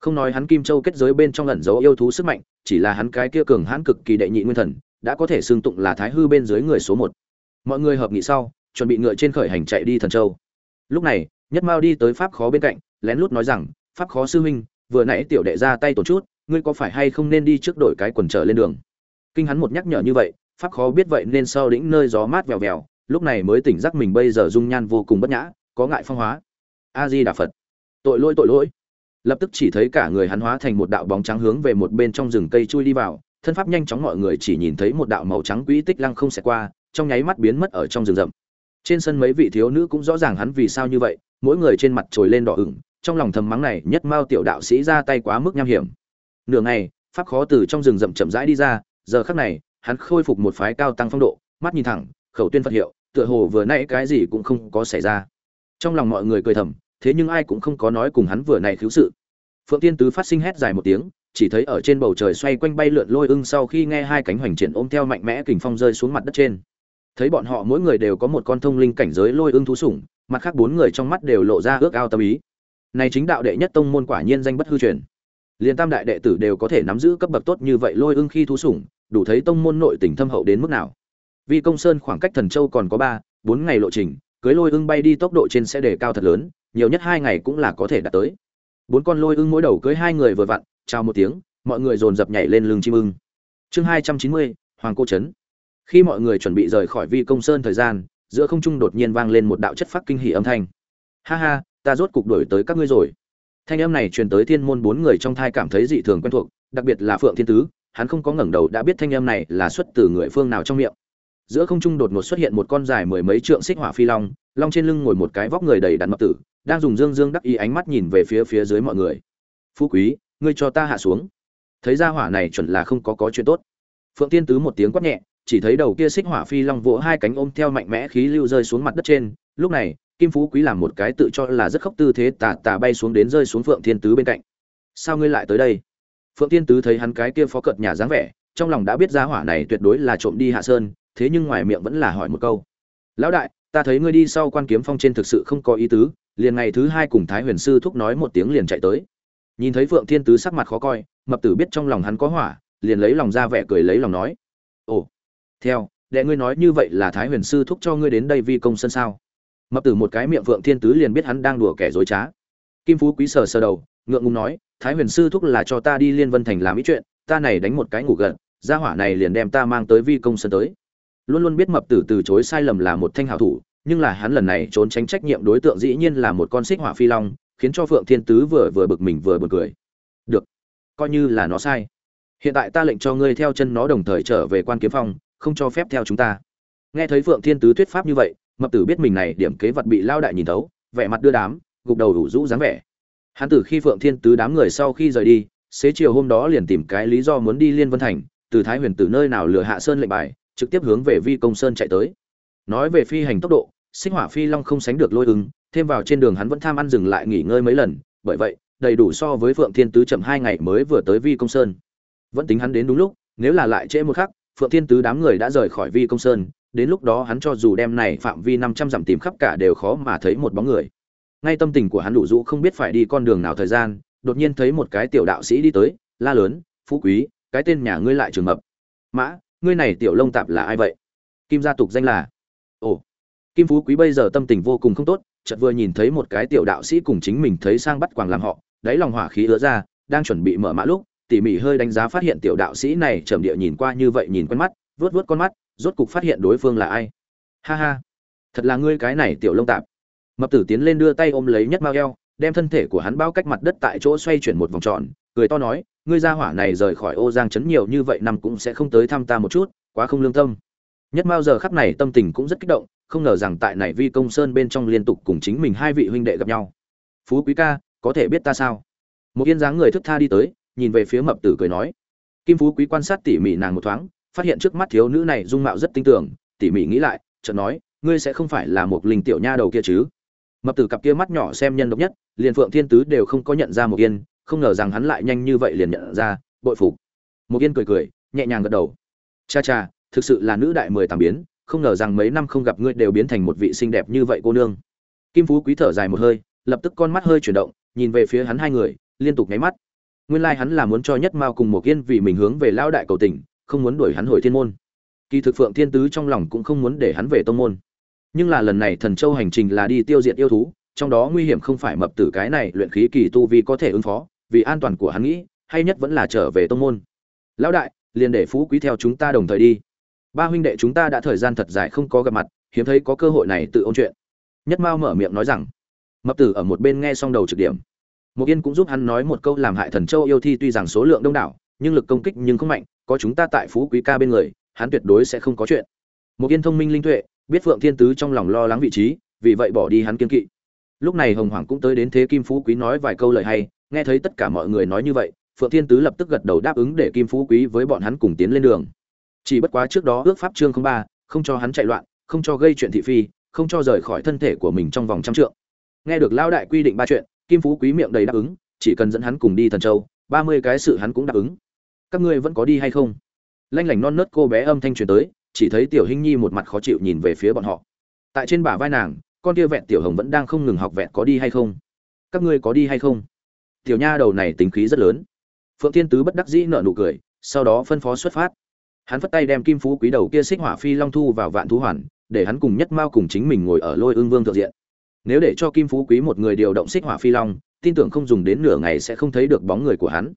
Không nói hắn kim châu kết giới bên trong ẩn dấu yêu thú sức mạnh, chỉ là hắn cái kia cường hãn cực kỳ đệ nhị nguyên thần, đã có thể xương tụng là thái hư bên dưới người số một. Mọi người hợp nghị sau chuẩn bị ngựa trên khởi hành chạy đi thần châu. Lúc này, nhất mao đi tới pháp khó bên cạnh, lén lút nói rằng, pháp khó sư huynh, vừa nãy tiểu đệ ra tay tổn chút, ngươi có phải hay không nên đi trước đổi cái quần trở lên đường? Kinh hắn một nhắc nhở như vậy, pháp khó biết vậy nên sau đĩnh nơi gió mát vèo vèo, lúc này mới tỉnh giác mình bây giờ dung nhan vô cùng bất nhã, có ngại phong hóa. A di đà phật. Tội lỗi tội lỗi. Lập tức chỉ thấy cả người hắn hóa thành một đạo bóng trắng hướng về một bên trong rừng cây chui đi vào, thân pháp nhanh chóng mọi người chỉ nhìn thấy một đạo màu trắng quỹ tích lăng không xẹt qua, trong nháy mắt biến mất ở trong rừng rậm trên sân mấy vị thiếu nữ cũng rõ ràng hắn vì sao như vậy, mỗi người trên mặt trồi lên đỏ ửng, trong lòng thầm mắng này, nhất mao tiểu đạo sĩ ra tay quá mức nham hiểm. Nửa ngày, pháp khó từ trong rừng rậm chậm rãi đi ra, giờ khắc này, hắn khôi phục một phái cao tăng phong độ, mắt nhìn thẳng, khẩu tuyên phật hiệu, tựa hồ vừa nãy cái gì cũng không có xảy ra. Trong lòng mọi người cười thầm, thế nhưng ai cũng không có nói cùng hắn vừa này khiếu sự. Phượng tiên tứ phát sinh hét dài một tiếng, chỉ thấy ở trên bầu trời xoay quanh bay lượn lôi ưng sau khi nghe hai cánh hoành triển ôm theo mạnh mẽ kình phong rơi xuống mặt đất trên thấy bọn họ mỗi người đều có một con thông linh cảnh giới lôi ưng thú sủng, mặt khác bốn người trong mắt đều lộ ra ước ao tâm ý. Này chính đạo đệ nhất tông môn quả nhiên danh bất hư truyền. Liền tam đại đệ tử đều có thể nắm giữ cấp bậc tốt như vậy lôi ưng khi thú sủng, đủ thấy tông môn nội tình thâm hậu đến mức nào. Vì công sơn khoảng cách thần châu còn có ba, bốn ngày lộ trình, cưới lôi ưng bay đi tốc độ trên sẽ đề cao thật lớn, nhiều nhất hai ngày cũng là có thể đạt tới. Bốn con lôi ưng mỗi đầu cưới hai người vừa vặn, chào một tiếng, mọi người dồn dập nhảy lên lưng chim ưng. Chương hai trăm chín mươi, hoàng cô trấn khi mọi người chuẩn bị rời khỏi vi công sơn thời gian, giữa không trung đột nhiên vang lên một đạo chất phát kinh hỉ âm thanh. Ha ha, ta rốt cục đổi tới các ngươi rồi. Thanh âm này truyền tới thiên môn bốn người trong thai cảm thấy dị thường quen thuộc, đặc biệt là phượng thiên tứ, hắn không có ngẩng đầu đã biết thanh âm này là xuất từ người phương nào trong miệng. Giữa không trung đột ngột xuất hiện một con dài mười mấy trượng xích hỏa phi long long trên lưng ngồi một cái vóc người đầy đặn mập tử, đang dùng dương dương đắc ý ánh mắt nhìn về phía phía dưới mọi người. Phú quý, ngươi cho ta hạ xuống. Thấy ra hỏa này chuẩn là không có có chuyện tốt. Phượng tiên tứ một tiếng quát nhẹ chỉ thấy đầu kia xích hỏa phi long vỗ hai cánh ôm theo mạnh mẽ khí lưu rơi xuống mặt đất trên. Lúc này, kim phú quý làm một cái tự cho là rất khóc tư thế tà tà bay xuống đến rơi xuống phượng thiên tứ bên cạnh. Sao ngươi lại tới đây? Phượng thiên tứ thấy hắn cái kia phó cợt nhà dáng vẻ, trong lòng đã biết ra hỏa này tuyệt đối là trộm đi hạ sơn, thế nhưng ngoài miệng vẫn là hỏi một câu. Lão đại, ta thấy ngươi đi sau quan kiếm phong trên thực sự không có ý tứ, liền ngày thứ hai cùng thái huyền sư thúc nói một tiếng liền chạy tới. Nhìn thấy phượng thiên tứ sắc mặt khó coi, mập tử biết trong lòng hắn có hỏa, liền lấy lòng ra vẻ cười lấy lòng nói, ồ theo, đệ ngươi nói như vậy là thái huyền sư thúc cho ngươi đến đây vi công sân sao? Mập tử một cái miệng vượng thiên tứ liền biết hắn đang đùa kẻ dối trá. Kim phú quý sờ sờ đầu, ngượng ngùng nói, thái huyền sư thúc là cho ta đi liên vân thành làm ý chuyện, ta này đánh một cái ngủ gật, gia hỏa này liền đem ta mang tới vi công sân tới. Luôn luôn biết mập tử từ chối sai lầm là một thanh hảo thủ, nhưng là hắn lần này trốn tránh trách nhiệm đối tượng dĩ nhiên là một con xích hỏa phi long, khiến cho phượng thiên tứ vừa vừa bực mình vừa buồn cười. Được, coi như là nó sai. Hiện tại ta lệnh cho ngươi theo chân nó đồng thời trở về quan kiếm phong không cho phép theo chúng ta. Nghe thấy phượng thiên tứ thuyết pháp như vậy, mập tử biết mình này điểm kế vật bị lao đại nhìn thấu, vẻ mặt đưa đám, gục đầu đủ rũ dáng vẻ. Hắn tử khi phượng thiên tứ đám người sau khi rời đi, xế chiều hôm đó liền tìm cái lý do muốn đi liên vân thành, từ thái huyền từ nơi nào lừa hạ sơn lệnh bài, trực tiếp hướng về vi công sơn chạy tới. Nói về phi hành tốc độ sinh hỏa phi long không sánh được lôi ứng, thêm vào trên đường hắn vẫn tham ăn dừng lại nghỉ ngơi mấy lần, bởi vậy, đầy đủ so với phượng thiên tứ chậm hai ngày mới vừa tới vi công sơn. Vẫn tính hắn đến đúng lúc, nếu là lại trễ một khắc phượng thiên tứ đám người đã rời khỏi vi công sơn, đến lúc đó hắn cho dù đem này phạm vi năm trăm dặm tìm khắp cả đều khó mà thấy một bóng người. Ngay tâm tình của hắn đủ rũ không biết phải đi con đường nào thời gian, đột nhiên thấy một cái tiểu đạo sĩ đi tới, la lớn, phú quý, cái tên nhà ngươi lại trường mập. Mã, ngươi này tiểu lông tạp là ai vậy? Kim gia tục danh là, ồ. Kim phú quý bây giờ tâm tình vô cùng không tốt, chợt vừa nhìn thấy một cái tiểu đạo sĩ cùng chính mình thấy sang bắt quàng làm họ, đáy lòng hỏa khí ứa ra, đang chuẩn bị mở mã lúc tỉ mỉ hơi đánh giá phát hiện tiểu đạo sĩ này trầm địa nhìn qua như vậy nhìn quen mắt vớt vớt con mắt, rốt cục phát hiện đối phương là ai. Ha ha, thật là ngươi cái này tiểu lông tạp. Mập tử tiến lên đưa tay ôm lấy nhất mao eo, đem thân thể của hắn bao cách mặt đất tại chỗ xoay chuyển một vòng tròn, cười to nói, ngươi gia hỏa này rời khỏi ô giang trấn nhiều như vậy năm cũng sẽ không tới thăm ta một chút, quá không lương tâm. Nhất mao giờ khắc này tâm tình cũng rất kích động, không ngờ rằng tại này vi công sơn bên trong liên tục cùng chính mình hai vị huynh đệ gặp nhau. Phú quý ca, có thể biết ta sao? Một yên dáng người thức tha đi tới nhìn về phía mập tử cười nói. Kim phú quý quan sát tỉ mỉ nàng một thoáng, phát hiện trước mắt thiếu nữ này dung mạo rất tinh tường. Tỉ mỉ nghĩ lại, chợt nói, ngươi sẽ không phải là một linh tiểu nha đầu kia chứ? Mập tử cặp kia mắt nhỏ xem nhân độc nhất, liền phượng thiên tứ đều không có nhận ra một yên, không ngờ rằng hắn lại nhanh như vậy liền nhận ra, bội phục. Một yên cười cười, nhẹ nhàng gật đầu. Cha cha, thực sự là nữ đại mười tám biến, không ngờ rằng mấy năm không gặp ngươi đều biến thành một vị xinh đẹp như vậy cô nương. Kim phú quý thở dài một hơi, lập tức con mắt hơi chuyển động, nhìn về phía hắn hai người, liên tục nháy mắt nguyên lai hắn là muốn cho nhất mao cùng một yên vì mình hướng về lao đại cầu tỉnh, không muốn đuổi hắn hồi thiên môn. Kỳ thực phượng thiên tứ trong lòng cũng không muốn để hắn về tông môn. Nhưng là lần này thần châu hành trình là đi tiêu diệt yêu thú trong đó nguy hiểm không phải mập tử cái này luyện khí kỳ tu vi có thể ứng phó vì an toàn của hắn nghĩ hay nhất vẫn là trở về tông môn. Lão đại liền để phú quý theo chúng ta đồng thời đi. Ba huynh đệ chúng ta đã thời gian thật dài không có gặp mặt hiếm thấy có cơ hội này tự ôn chuyện. Nhất mao mở miệng nói rằng mập tử ở một bên nghe xong đầu trực điểm một yên cũng giúp hắn nói một câu làm hại thần châu yêu thi tuy rằng số lượng đông đảo, nhưng lực công kích nhưng không mạnh, có chúng ta tại phú quý ca bên người, hắn tuyệt đối sẽ không có chuyện. Một yên thông minh linh tuệ, biết phượng thiên tứ trong lòng lo lắng vị trí, vì vậy bỏ đi hắn kiên kỵ. Lúc này hồng hoàng cũng tới đến thế kim phú quý nói vài câu lời hay, nghe thấy tất cả mọi người nói như vậy, phượng thiên tứ lập tức gật đầu đáp ứng để kim phú quý với bọn hắn cùng tiến lên đường. Chỉ bất quá trước đó ước pháp chương không ba, không cho hắn chạy loạn, không cho gây chuyện thị phi, không cho rời khỏi thân thể của mình trong vòng trăm trượng. Nghe được Lão đại quy định ba chuyện kim phú quý miệng đầy đáp ứng, chỉ cần dẫn hắn cùng đi thần châu, ba mươi cái sự hắn cũng đáp ứng. Các ngươi vẫn có đi hay không? Lanh lảnh non nớt cô bé âm thanh truyền tới, chỉ thấy tiểu hinh nhi một mặt khó chịu nhìn về phía bọn họ. Tại trên bả vai nàng, con kia vẹn tiểu hồng vẫn đang không ngừng học vẹn có đi hay không? Các ngươi có đi hay không? Tiểu nha đầu này tính khí rất lớn. Phượng thiên tứ bất đắc dĩ nở nụ cười, sau đó phân phó xuất phát. Hắn phất tay đem kim phú quý đầu kia xích hỏa phi long thu vào vạn thú hoàn, để hắn cùng nhất mao cùng chính mình ngồi ở lôi ương vương thượng diện nếu để cho kim phú quý một người điều động xích hỏa phi long, tin tưởng không dùng đến nửa ngày sẽ không thấy được bóng người của hắn.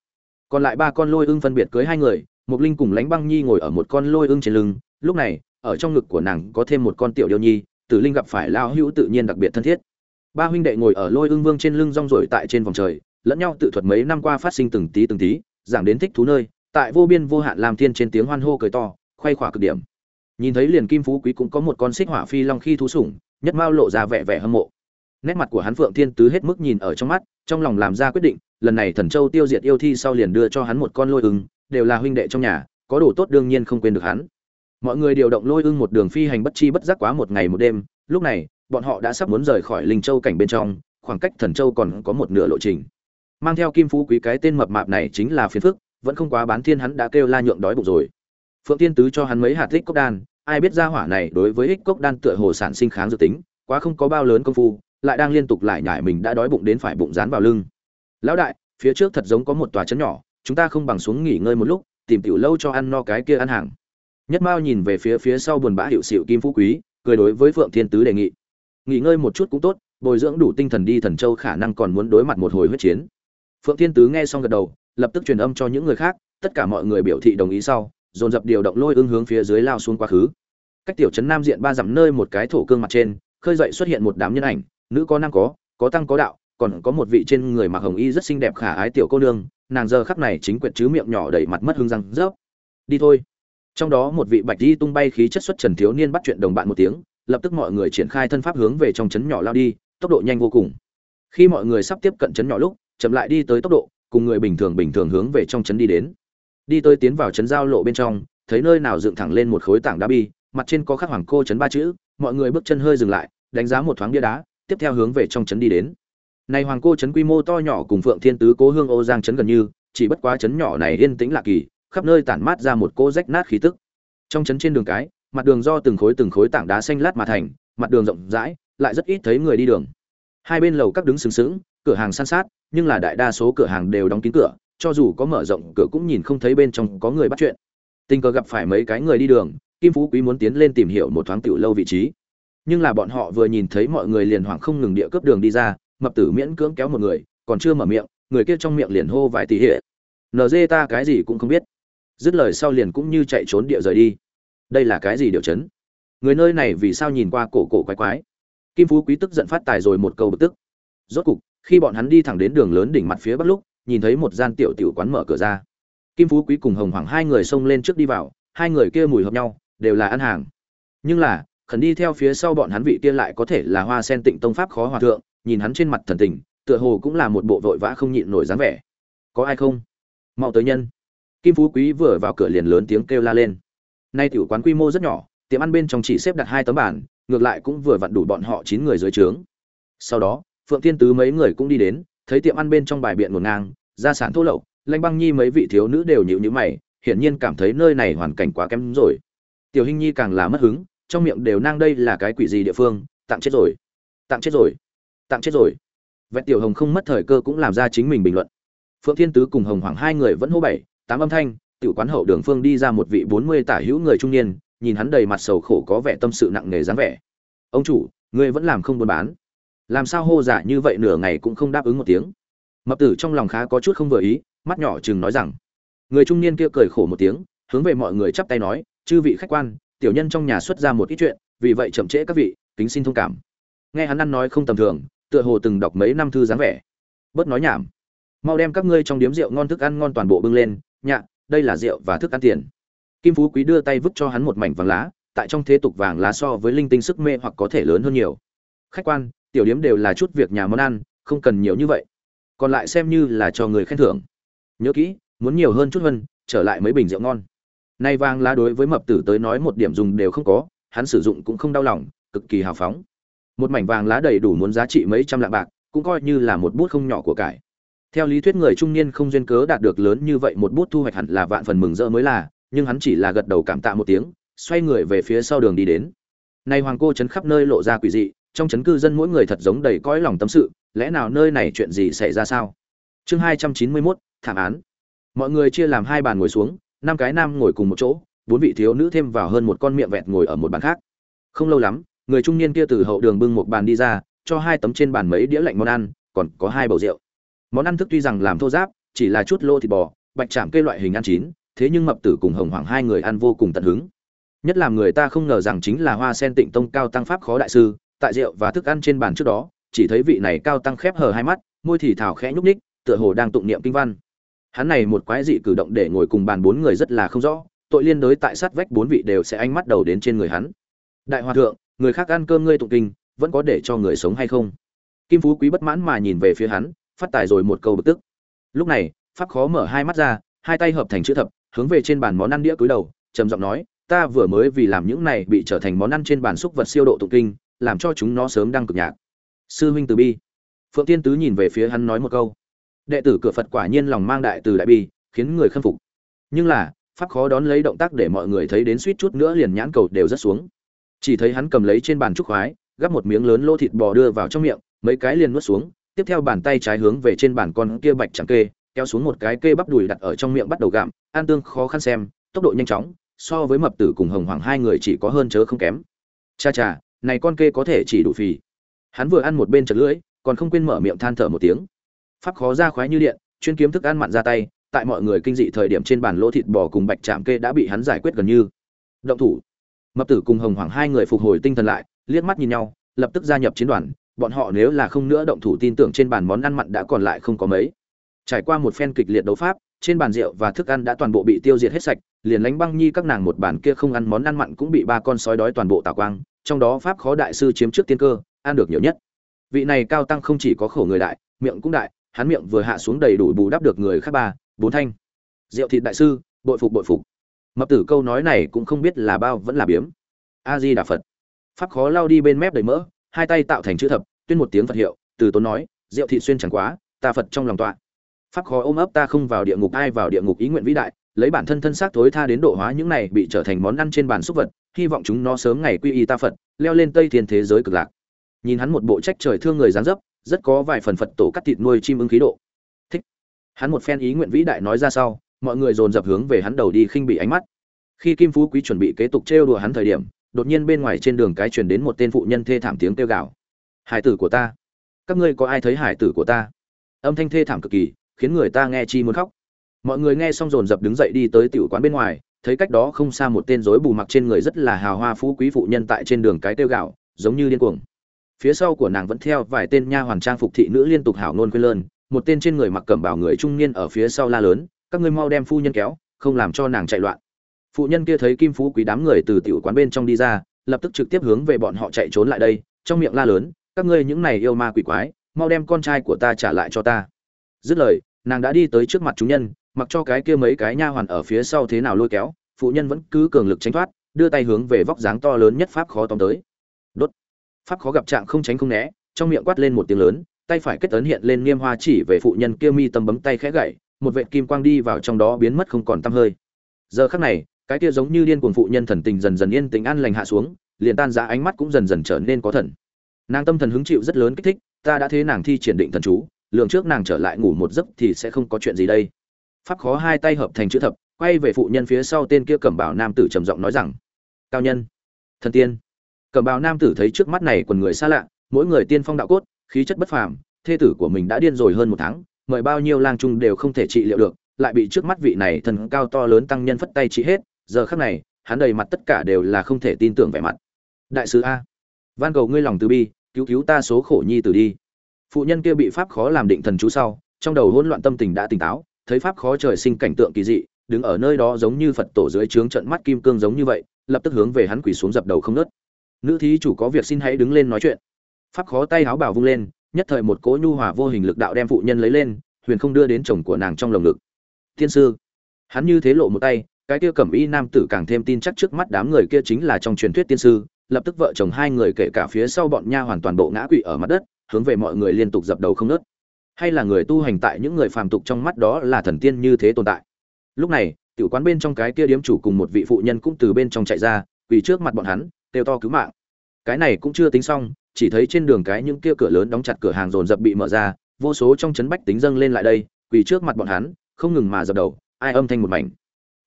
Còn lại ba con lôi ương phân biệt cưới hai người Mục linh cùng lánh băng nhi ngồi ở một con lôi ương trên lưng. Lúc này, ở trong ngực của nàng có thêm một con tiểu điêu nhi, tử linh gặp phải lao hữu tự nhiên đặc biệt thân thiết. Ba huynh đệ ngồi ở lôi ương vương trên lưng rong rổi tại trên vòng trời, lẫn nhau tự thuật mấy năm qua phát sinh từng tí từng tí, giảng đến thích thú nơi, tại vô biên vô hạn làm thiên trên tiếng hoan hô cười to khoay khỏa cực điểm. Nhìn thấy liền kim phú quý cũng có một con xích hỏa phi long khi thú sủng, nhất mao lộ ra vẻ vẻ hâm mộ nét mặt của hắn phượng thiên tứ hết mức nhìn ở trong mắt, trong lòng làm ra quyết định, lần này thần châu tiêu diệt yêu thi sau liền đưa cho hắn một con lôi ưng, đều là huynh đệ trong nhà, có đồ tốt đương nhiên không quên được hắn. Mọi người điều động lôi ưng một đường phi hành bất chi bất giác quá một ngày một đêm, lúc này, bọn họ đã sắp muốn rời khỏi linh châu cảnh bên trong, khoảng cách thần châu còn có một nửa lộ trình. Mang theo kim phú quý cái tên mập mạp này chính là phiền phức, vẫn không quá bán thiên hắn đã kêu la nhượng đói bụng rồi. Phượng tiên tứ cho hắn mấy hạt tích cốc đan, ai biết ra hỏa này đối với ích cốc đan tựa hồ sản sinh kháng dự tính, quá không có bao lớn công phu lại đang liên tục lại nhải mình đã đói bụng đến phải bụng dán vào lưng. Lão đại, phía trước thật giống có một tòa trấn nhỏ, chúng ta không bằng xuống nghỉ ngơi một lúc, tìm tiểu lâu cho ăn no cái kia ăn hàng. Nhất mao nhìn về phía phía sau buồn bã hiệu xịu kim phú quý, cười đối với phượng thiên tứ đề nghị. Nghỉ ngơi một chút cũng tốt, bồi dưỡng đủ tinh thần đi thần châu khả năng còn muốn đối mặt một hồi huyết chiến. Phượng thiên tứ nghe xong gật đầu, lập tức truyền âm cho những người khác, tất cả mọi người biểu thị đồng ý sau, dồn dập điều động lôi ương hướng phía dưới lao xuống quá khứ. Cách tiểu trấn nam diện ba dặm nơi một cái thổ cương mặt trên, khơi dậy xuất hiện một đám nhân ảnh nữ có năng có có tăng có đạo, còn có một vị trên người mặc hồng y rất xinh đẹp khả ái tiểu cô nương, nàng giờ khắc này chính quyệt chứ miệng nhỏ đầy mặt mất hương răng rớp. Đi thôi. Trong đó một vị bạch di tung bay khí chất xuất trần thiếu niên bắt chuyện đồng bạn một tiếng, lập tức mọi người triển khai thân pháp hướng về trong trấn nhỏ lao đi, tốc độ nhanh vô cùng. Khi mọi người sắp tiếp cận trấn nhỏ lúc, chậm lại đi tới tốc độ, cùng người bình thường bình thường hướng về trong trấn đi đến. Đi tới tiến vào trấn giao lộ bên trong, thấy nơi nào dựng thẳng lên một khối tảng đá bi, mặt trên có khắc hoàng cô trấn ba chữ, mọi người bước chân hơi dừng lại, đánh giá một thoáng bia đá tiếp theo hướng về trong trấn đi đến. Này hoàng cô trấn quy mô to nhỏ cùng phượng thiên tứ cố hương ô giang trấn gần như, chỉ bất quá trấn nhỏ này yên tĩnh lạ kỳ, khắp nơi tản mát ra một cô rách nát khí tức. Trong trấn trên đường cái, mặt đường do từng khối từng khối tảng đá xanh lát mà thành, mặt đường rộng rãi, lại rất ít thấy người đi đường. Hai bên lầu các đứng sừng sững, cửa hàng san sát, nhưng là đại đa số cửa hàng đều đóng kín cửa, cho dù có mở rộng cửa cũng nhìn không thấy bên trong có người bắt chuyện. Tình cờ gặp phải mấy cái người đi đường, kim phú quý muốn tiến lên tìm hiểu một thoáng tiểu lâu vị trí nhưng là bọn họ vừa nhìn thấy mọi người liền hoảng không ngừng địa cướp đường đi ra, mập tử miễn cưỡng kéo một người, còn chưa mở miệng, người kia trong miệng liền hô vài tỷ hệ nd ta cái gì cũng không biết. Dứt lời sau liền cũng như chạy trốn địa rời đi. Đây là cái gì điều chấn? Người nơi này vì sao nhìn qua cổ cổ quái quái? Kim phú quý tức giận phát tài rồi một câu bực tức. Rốt cục, khi bọn hắn đi thẳng đến đường lớn đỉnh mặt phía bắc lúc, nhìn thấy một gian tiểu tiểu quán mở cửa ra. Kim phú quý cùng hồng hoàng hai người xông lên trước đi vào, hai người kia mùi hợp nhau, đều là ăn hàng. Nhưng là khẩn đi theo phía sau bọn hắn vị kia lại có thể là hoa sen tịnh tông pháp khó hòa thượng, nhìn hắn trên mặt thần tình, tựa hồ cũng là một bộ vội vã không nhịn nổi dáng vẻ. Có ai không? Mau tới nhân. Kim phú quý vừa vào cửa liền lớn tiếng kêu la lên. Nay tiểu quán quy mô rất nhỏ, tiệm ăn bên trong chỉ xếp đặt hai tấm bàn, ngược lại cũng vừa vặn đủ bọn họ chín người dưới trướng. Sau đó, phượng thiên tứ mấy người cũng đi đến, thấy tiệm ăn bên trong bài biện ngổn ngang, gia sản thô lậu, lanh băng nhi mấy vị thiếu nữ đều nhịu nhữ mày, hiển nhiên cảm thấy nơi này hoàn cảnh quá kém rồi. Tiểu hình nhi càng là mất hứng trong miệng đều nang đây là cái quỷ gì địa phương tạm chết rồi. Tạm chết rồi. Tạm chết rồi. Vẹn tiểu hồng không mất thời cơ cũng làm ra chính mình bình luận. Phượng thiên tứ cùng hồng hoàng hai người vẫn hô bảy, tám âm thanh, tiểu quán hậu đường phương đi ra một vị bốn mươi tả hữu người trung niên, nhìn hắn đầy mặt sầu khổ có vẻ tâm sự nặng nề dáng vẻ. Ông chủ, ngươi vẫn làm không buôn bán. Làm sao hô giả như vậy nửa ngày cũng không đáp ứng một tiếng. Mập tử trong lòng khá có chút không vừa ý, mắt nhỏ chừng nói rằng. Người trung niên kia cười khổ một tiếng, hướng về mọi người chắp tay nói, chư vị khách quan tiểu nhân trong nhà xuất ra một ít chuyện, vì vậy chậm trễ các vị, kính xin thông cảm. Nghe hắn ăn nói không tầm thường, tựa hồ từng đọc mấy năm thư dáng vẻ. Bớt nói nhảm. Mau đem các ngươi trong điếm rượu ngon thức ăn ngon toàn bộ bưng lên, nhạ, đây là rượu và thức ăn tiền. Kim phú quý đưa tay vứt cho hắn một mảnh vàng lá, tại trong thế tục vàng lá so với linh tinh sức mê hoặc có thể lớn hơn nhiều. Khách quan, tiểu điếm đều là chút việc nhà món ăn, không cần nhiều như vậy. Còn lại xem như là cho người khen thưởng. Nhớ kỹ, muốn nhiều hơn chút hơn, trở lại mấy bình rượu ngon nay vàng lá đối với mập tử tới nói một điểm dùng đều không có, hắn sử dụng cũng không đau lòng, cực kỳ hào phóng. Một mảnh vàng lá đầy đủ muốn giá trị mấy trăm lạng bạc, cũng coi như là một bút không nhỏ của cải. Theo lý thuyết người trung niên không duyên cớ đạt được lớn như vậy một bút thu hoạch hẳn là vạn phần mừng rỡ mới là, nhưng hắn chỉ là gật đầu cảm tạ một tiếng, xoay người về phía sau đường đi đến. Nay hoàng cô trấn khắp nơi lộ ra quỷ dị, trong trấn cư dân mỗi người thật giống đầy cõi lòng tâm sự, lẽ nào nơi này chuyện gì xảy ra sao? Chương hai trăm chín mươi mốt, thảm án. Mọi người chia làm hai bàn ngồi xuống năm cái nam ngồi cùng một chỗ, bốn vị thiếu nữ thêm vào hơn một con miệng vẹt ngồi ở một bàn khác. Không lâu lắm, người trung niên kia từ hậu đường bưng một bàn đi ra, cho hai tấm trên bàn mấy đĩa lạnh món ăn, còn có hai bầu rượu. Món ăn thức tuy rằng làm thô giáp chỉ là chút lô thịt bò, bạch chạm cây loại hình ăn chín, thế nhưng mập tử cùng hồng hoàng hai người ăn vô cùng tận hứng. Nhất làm người ta không ngờ rằng chính là hoa sen tịnh tông cao tăng pháp khó đại sư, tại rượu và thức ăn trên bàn trước đó, chỉ thấy vị này cao tăng khép hờ hai mắt, môi thì thảo khẽ nhúc ních tựa hồ đang tụng niệm kinh văn hắn này một quái dị cử động để ngồi cùng bàn bốn người rất là không rõ, tội liên đối tại sát vách bốn vị đều sẽ ánh mắt đầu đến trên người hắn. Đại hòa thượng, người khác ăn cơm ngươi tụng kinh, vẫn có để cho người sống hay không? Kim phú quý bất mãn mà nhìn về phía hắn, phát tài rồi một câu bực tức. Lúc này, pháp khó mở hai mắt ra, hai tay hợp thành chữ thập, hướng về trên bàn món ăn đĩa cúi đầu, trầm giọng nói, ta vừa mới vì làm những này bị trở thành món ăn trên bàn xúc vật siêu độ tụng kinh, làm cho chúng nó sớm đăng cực nhạc. Sư huynh từ bi. Phượng tiên tứ nhìn về phía hắn nói một câu đệ tử cửa phật quả nhiên lòng mang đại từ đại bi, khiến người khâm phục. Nhưng là, pháp khó đón lấy động tác để mọi người thấy đến suýt chút nữa liền nhãn cầu đều rất xuống. Chỉ thấy hắn cầm lấy trên bàn trúc khoái, gắp một miếng lớn lô thịt bò đưa vào trong miệng, mấy cái liền nuốt xuống, tiếp theo bàn tay trái hướng về trên bàn con kia bạch chẳng kê, kéo xuống một cái kê bắp đùi đặt ở trong miệng bắt đầu gặm an tương khó khăn xem, tốc độ nhanh chóng, so với mập tử cùng hồng hoàng hai người chỉ có hơn chớ không kém. Cha cha, này con kê có thể chỉ đủ phì. Hắn vừa ăn một bên chật lưỡi, còn không quên mở miệng than thở một tiếng pháp khó ra khoái như điện, chuyên kiếm thức ăn mặn ra tay, tại mọi người kinh dị thời điểm trên bàn lỗ thịt bò cùng bạch chạm kê đã bị hắn giải quyết gần như. Động thủ. Mập tử cùng hồng hoàng hai người phục hồi tinh thần lại, liếc mắt nhìn nhau, lập tức gia nhập chiến đoàn, bọn họ nếu là không nữa động thủ tin tưởng trên bàn món ăn mặn đã còn lại không có mấy. Trải qua một phen kịch liệt đấu pháp, trên bàn rượu và thức ăn đã toàn bộ bị tiêu diệt hết sạch, liền lánh băng nhi các nàng một bàn kia không ăn món ăn mặn cũng bị ba con sói đói toàn bộ tào quang, trong đó pháp khó đại sư chiếm trước tiên cơ, ăn được nhiều nhất. Vị này cao tăng không chỉ có khổ người đại, miệng cũng đại hắn miệng vừa hạ xuống đầy đủ bù đắp được người khác ba, bốn thanh. Rượu thịt đại sư, bội phục bội phục. Mập tử câu nói này cũng không biết là bao vẫn là biếm. A di đà phật pháp khó lao đi bên mép đầy mỡ, hai tay tạo thành chữ thập, tuyên một tiếng phật hiệu, từ tốn nói, rượu thịt xuyên chẳng quá, ta phật trong lòng tọa. Pháp khó ôm ấp, ta không vào địa ngục, ai vào địa ngục ý nguyện vĩ đại, lấy bản thân thân xác thối tha đến độ hóa những này bị trở thành món ăn trên bàn xúc vật, hy vọng chúng nó sớm ngày quy y ta phật, leo lên tây thiên thế giới cực lạc. Nhìn hắn một bộ trách trời thương người dáng dấp rất có vài phần phật tổ cắt thịt nuôi chim ưng khí độ. Thích. Hắn một phen ý nguyện vĩ đại nói ra sau, mọi người dồn dập hướng về hắn đầu đi khinh bị ánh mắt. Khi kim phú quý chuẩn bị kế tục trêu đùa hắn thời điểm, đột nhiên bên ngoài trên đường cái truyền đến một tên phụ nhân thê thảm tiếng kêu gào. Hải tử của ta! Các ngươi có ai thấy hải tử của ta? Âm thanh thê thảm cực kỳ, khiến người ta nghe chi muốn khóc. Mọi người nghe xong dồn dập đứng dậy đi tới tiểu quán bên ngoài, thấy cách đó không xa một tên rối bù mặc trên người rất là hào hoa phú quý phụ nhân tại trên đường cái tiêu gạo giống như điên cuồng phía sau của nàng vẫn theo vài tên nha hoàn trang phục thị nữ liên tục hảo nôn quên lơn, một tên trên người mặc cẩm bào người trung niên ở phía sau la lớn, các ngươi mau đem phu nhân kéo, không làm cho nàng chạy loạn. Phụ nhân kia thấy kim phú quý đám người từ tiểu quán bên trong đi ra, lập tức trực tiếp hướng về bọn họ chạy trốn lại đây, trong miệng la lớn, các ngươi những này yêu ma quỷ quái, mau đem con trai của ta trả lại cho ta. Dứt lời, nàng đã đi tới trước mặt chúng nhân, mặc cho cái kia mấy cái nha hoàn ở phía sau thế nào lôi kéo, phụ nhân vẫn cứ cường lực tránh thoát, đưa tay hướng về vóc dáng to lớn nhất pháp khó tóm tới pháp khó gặp trạng không tránh không né, trong miệng quát lên một tiếng lớn, tay phải kết ấn hiện lên nghiêm hoa chỉ về phụ nhân kia mi tâm bấm tay khẽ gậy, một vệt kim quang đi vào trong đó biến mất không còn tăm hơi. Giờ khắc này, cái kia giống như điên cuồng phụ nhân thần tình dần dần yên tĩnh an lành hạ xuống, liền tan ra ánh mắt cũng dần dần trở nên có thần. Nàng tâm thần hứng chịu rất lớn kích thích, ta đã thế nàng thi triển định thần chú, lượng trước nàng trở lại ngủ một giấc thì sẽ không có chuyện gì đây. Pháp khó hai tay hợp thành chữ thập, quay về phụ nhân phía sau tên kia cẩm bảo nam tử trầm giọng nói rằng, cao nhân, thần tiên cẩm bào nam tử thấy trước mắt này quần người xa lạ, mỗi người tiên phong đạo cốt, khí chất bất phàm, thê tử của mình đã điên rồi hơn một tháng, mời bao nhiêu lang trung đều không thể trị liệu được, lại bị trước mắt vị này thần cao to lớn tăng nhân phất tay trị hết, giờ khắc này, hắn đầy mặt tất cả đều là không thể tin tưởng vẻ mặt. Đại sứ a. Van cầu ngươi lòng từ bi, cứu cứu ta số khổ nhi tử đi. Phụ nhân kia bị pháp khó làm định thần chú sau, trong đầu hỗn loạn tâm tình đã tỉnh táo, thấy pháp khó trời sinh cảnh tượng kỳ dị, đứng ở nơi đó giống như phật tổ dưới trướng trận mắt kim cương giống như vậy, lập tức hướng về hắn quỳ xuống dập đầu không nớt nữ thí chủ có việc xin hãy đứng lên nói chuyện. Pháp khó tay háo bảo vung lên, nhất thời một cỗ nhu hòa vô hình lực đạo đem phụ nhân lấy lên, huyền không đưa đến chồng của nàng trong lồng ngực. Thiên sư, hắn như thế lộ một tay, cái kia cẩm y nam tử càng thêm tin chắc trước mắt đám người kia chính là trong truyền thuyết tiên sư, lập tức vợ chồng hai người kể cả phía sau bọn nha hoàn toàn bộ ngã quỵ ở mặt đất, hướng về mọi người liên tục dập đầu không nớt hay là người tu hành tại những người phàm tục trong mắt đó là thần tiên như thế tồn tại. Lúc này, tiểu quán bên trong cái kia điếm chủ cùng một vị phụ nhân cũng từ bên trong chạy ra, quỳ trước mặt bọn hắn kêu to cứu mạng. Cái này cũng chưa tính xong, chỉ thấy trên đường cái những kia cửa lớn đóng chặt cửa hàng dồn dập bị mở ra, vô số trong chấn bách tính dâng lên lại đây, quỳ trước mặt bọn hắn, không ngừng mà dập đầu, ai âm thanh một mảnh.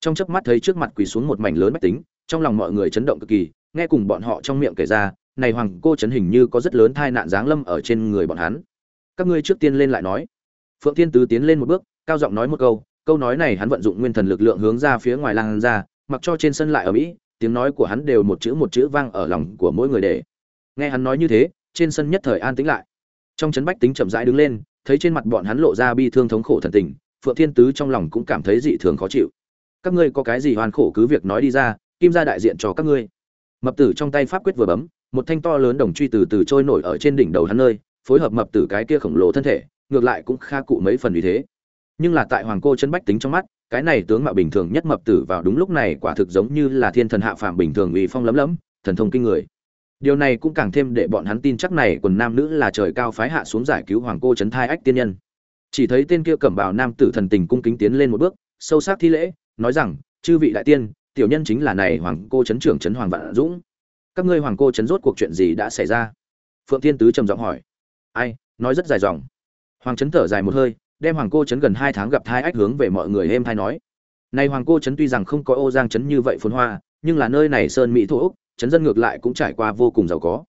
Trong chớp mắt thấy trước mặt quỳ xuống một mảnh lớn bách tính, trong lòng mọi người chấn động cực kỳ, nghe cùng bọn họ trong miệng kể ra, này hoàng cô chấn hình như có rất lớn tai nạn giáng lâm ở trên người bọn hắn. Các ngươi trước tiên lên lại nói. Phượng thiên tứ tiến lên một bước, cao giọng nói một câu câu nói này hắn vận dụng nguyên thần lực lượng hướng ra phía ngoài lan ra, mặc cho trên sân lại ở mỹ tiếng nói của hắn đều một chữ một chữ vang ở lòng của mỗi người để. Nghe hắn nói như thế, trên sân nhất thời an tĩnh lại. Trong chấn bách tính chậm rãi đứng lên, thấy trên mặt bọn hắn lộ ra bi thương thống khổ thần tình, phượng thiên tứ trong lòng cũng cảm thấy dị thường khó chịu. Các ngươi có cái gì hoàn khổ cứ việc nói đi ra, kim ra đại diện cho các ngươi. Mập tử trong tay pháp quyết vừa bấm, một thanh to lớn đồng truy từ từ trôi nổi ở trên đỉnh đầu hắn nơi, phối hợp mập tử cái kia khổng lồ thân thể, ngược lại cũng kha cụ mấy phần vì thế nhưng là tại hoàng cô chân bách tính trong mắt, cái này tướng mạo bình thường nhất mập tử vào đúng lúc này quả thực giống như là thiên thần hạ phàm bình thường uy phong lấm lấm, thần thông kinh người. Điều này cũng càng thêm để bọn hắn tin chắc này quần nam nữ là trời cao phái hạ xuống giải cứu hoàng cô trấn thai ách tiên nhân. Chỉ thấy tên kia cẩm bào nam tử thần tình cung kính tiến lên một bước, sâu sắc thi lễ, nói rằng, chư vị đại tiên, tiểu nhân chính là này hoàng cô trấn trưởng trấn hoàng vạn dũng. Các ngươi hoàng cô trấn rốt cuộc chuyện gì đã xảy ra? Phượng thiên tứ trầm giọng hỏi. Ai, nói rất dài dòng. Hoàng trấn thở dài một hơi đem hoàng cô trấn gần hai tháng gặp thai ách hướng về mọi người êm thai nói. Này hoàng cô trấn tuy rằng không có ô giang trấn như vậy phồn hoa, nhưng là nơi này sơn mỹ thổ úc, trấn dân ngược lại cũng trải qua vô cùng giàu có.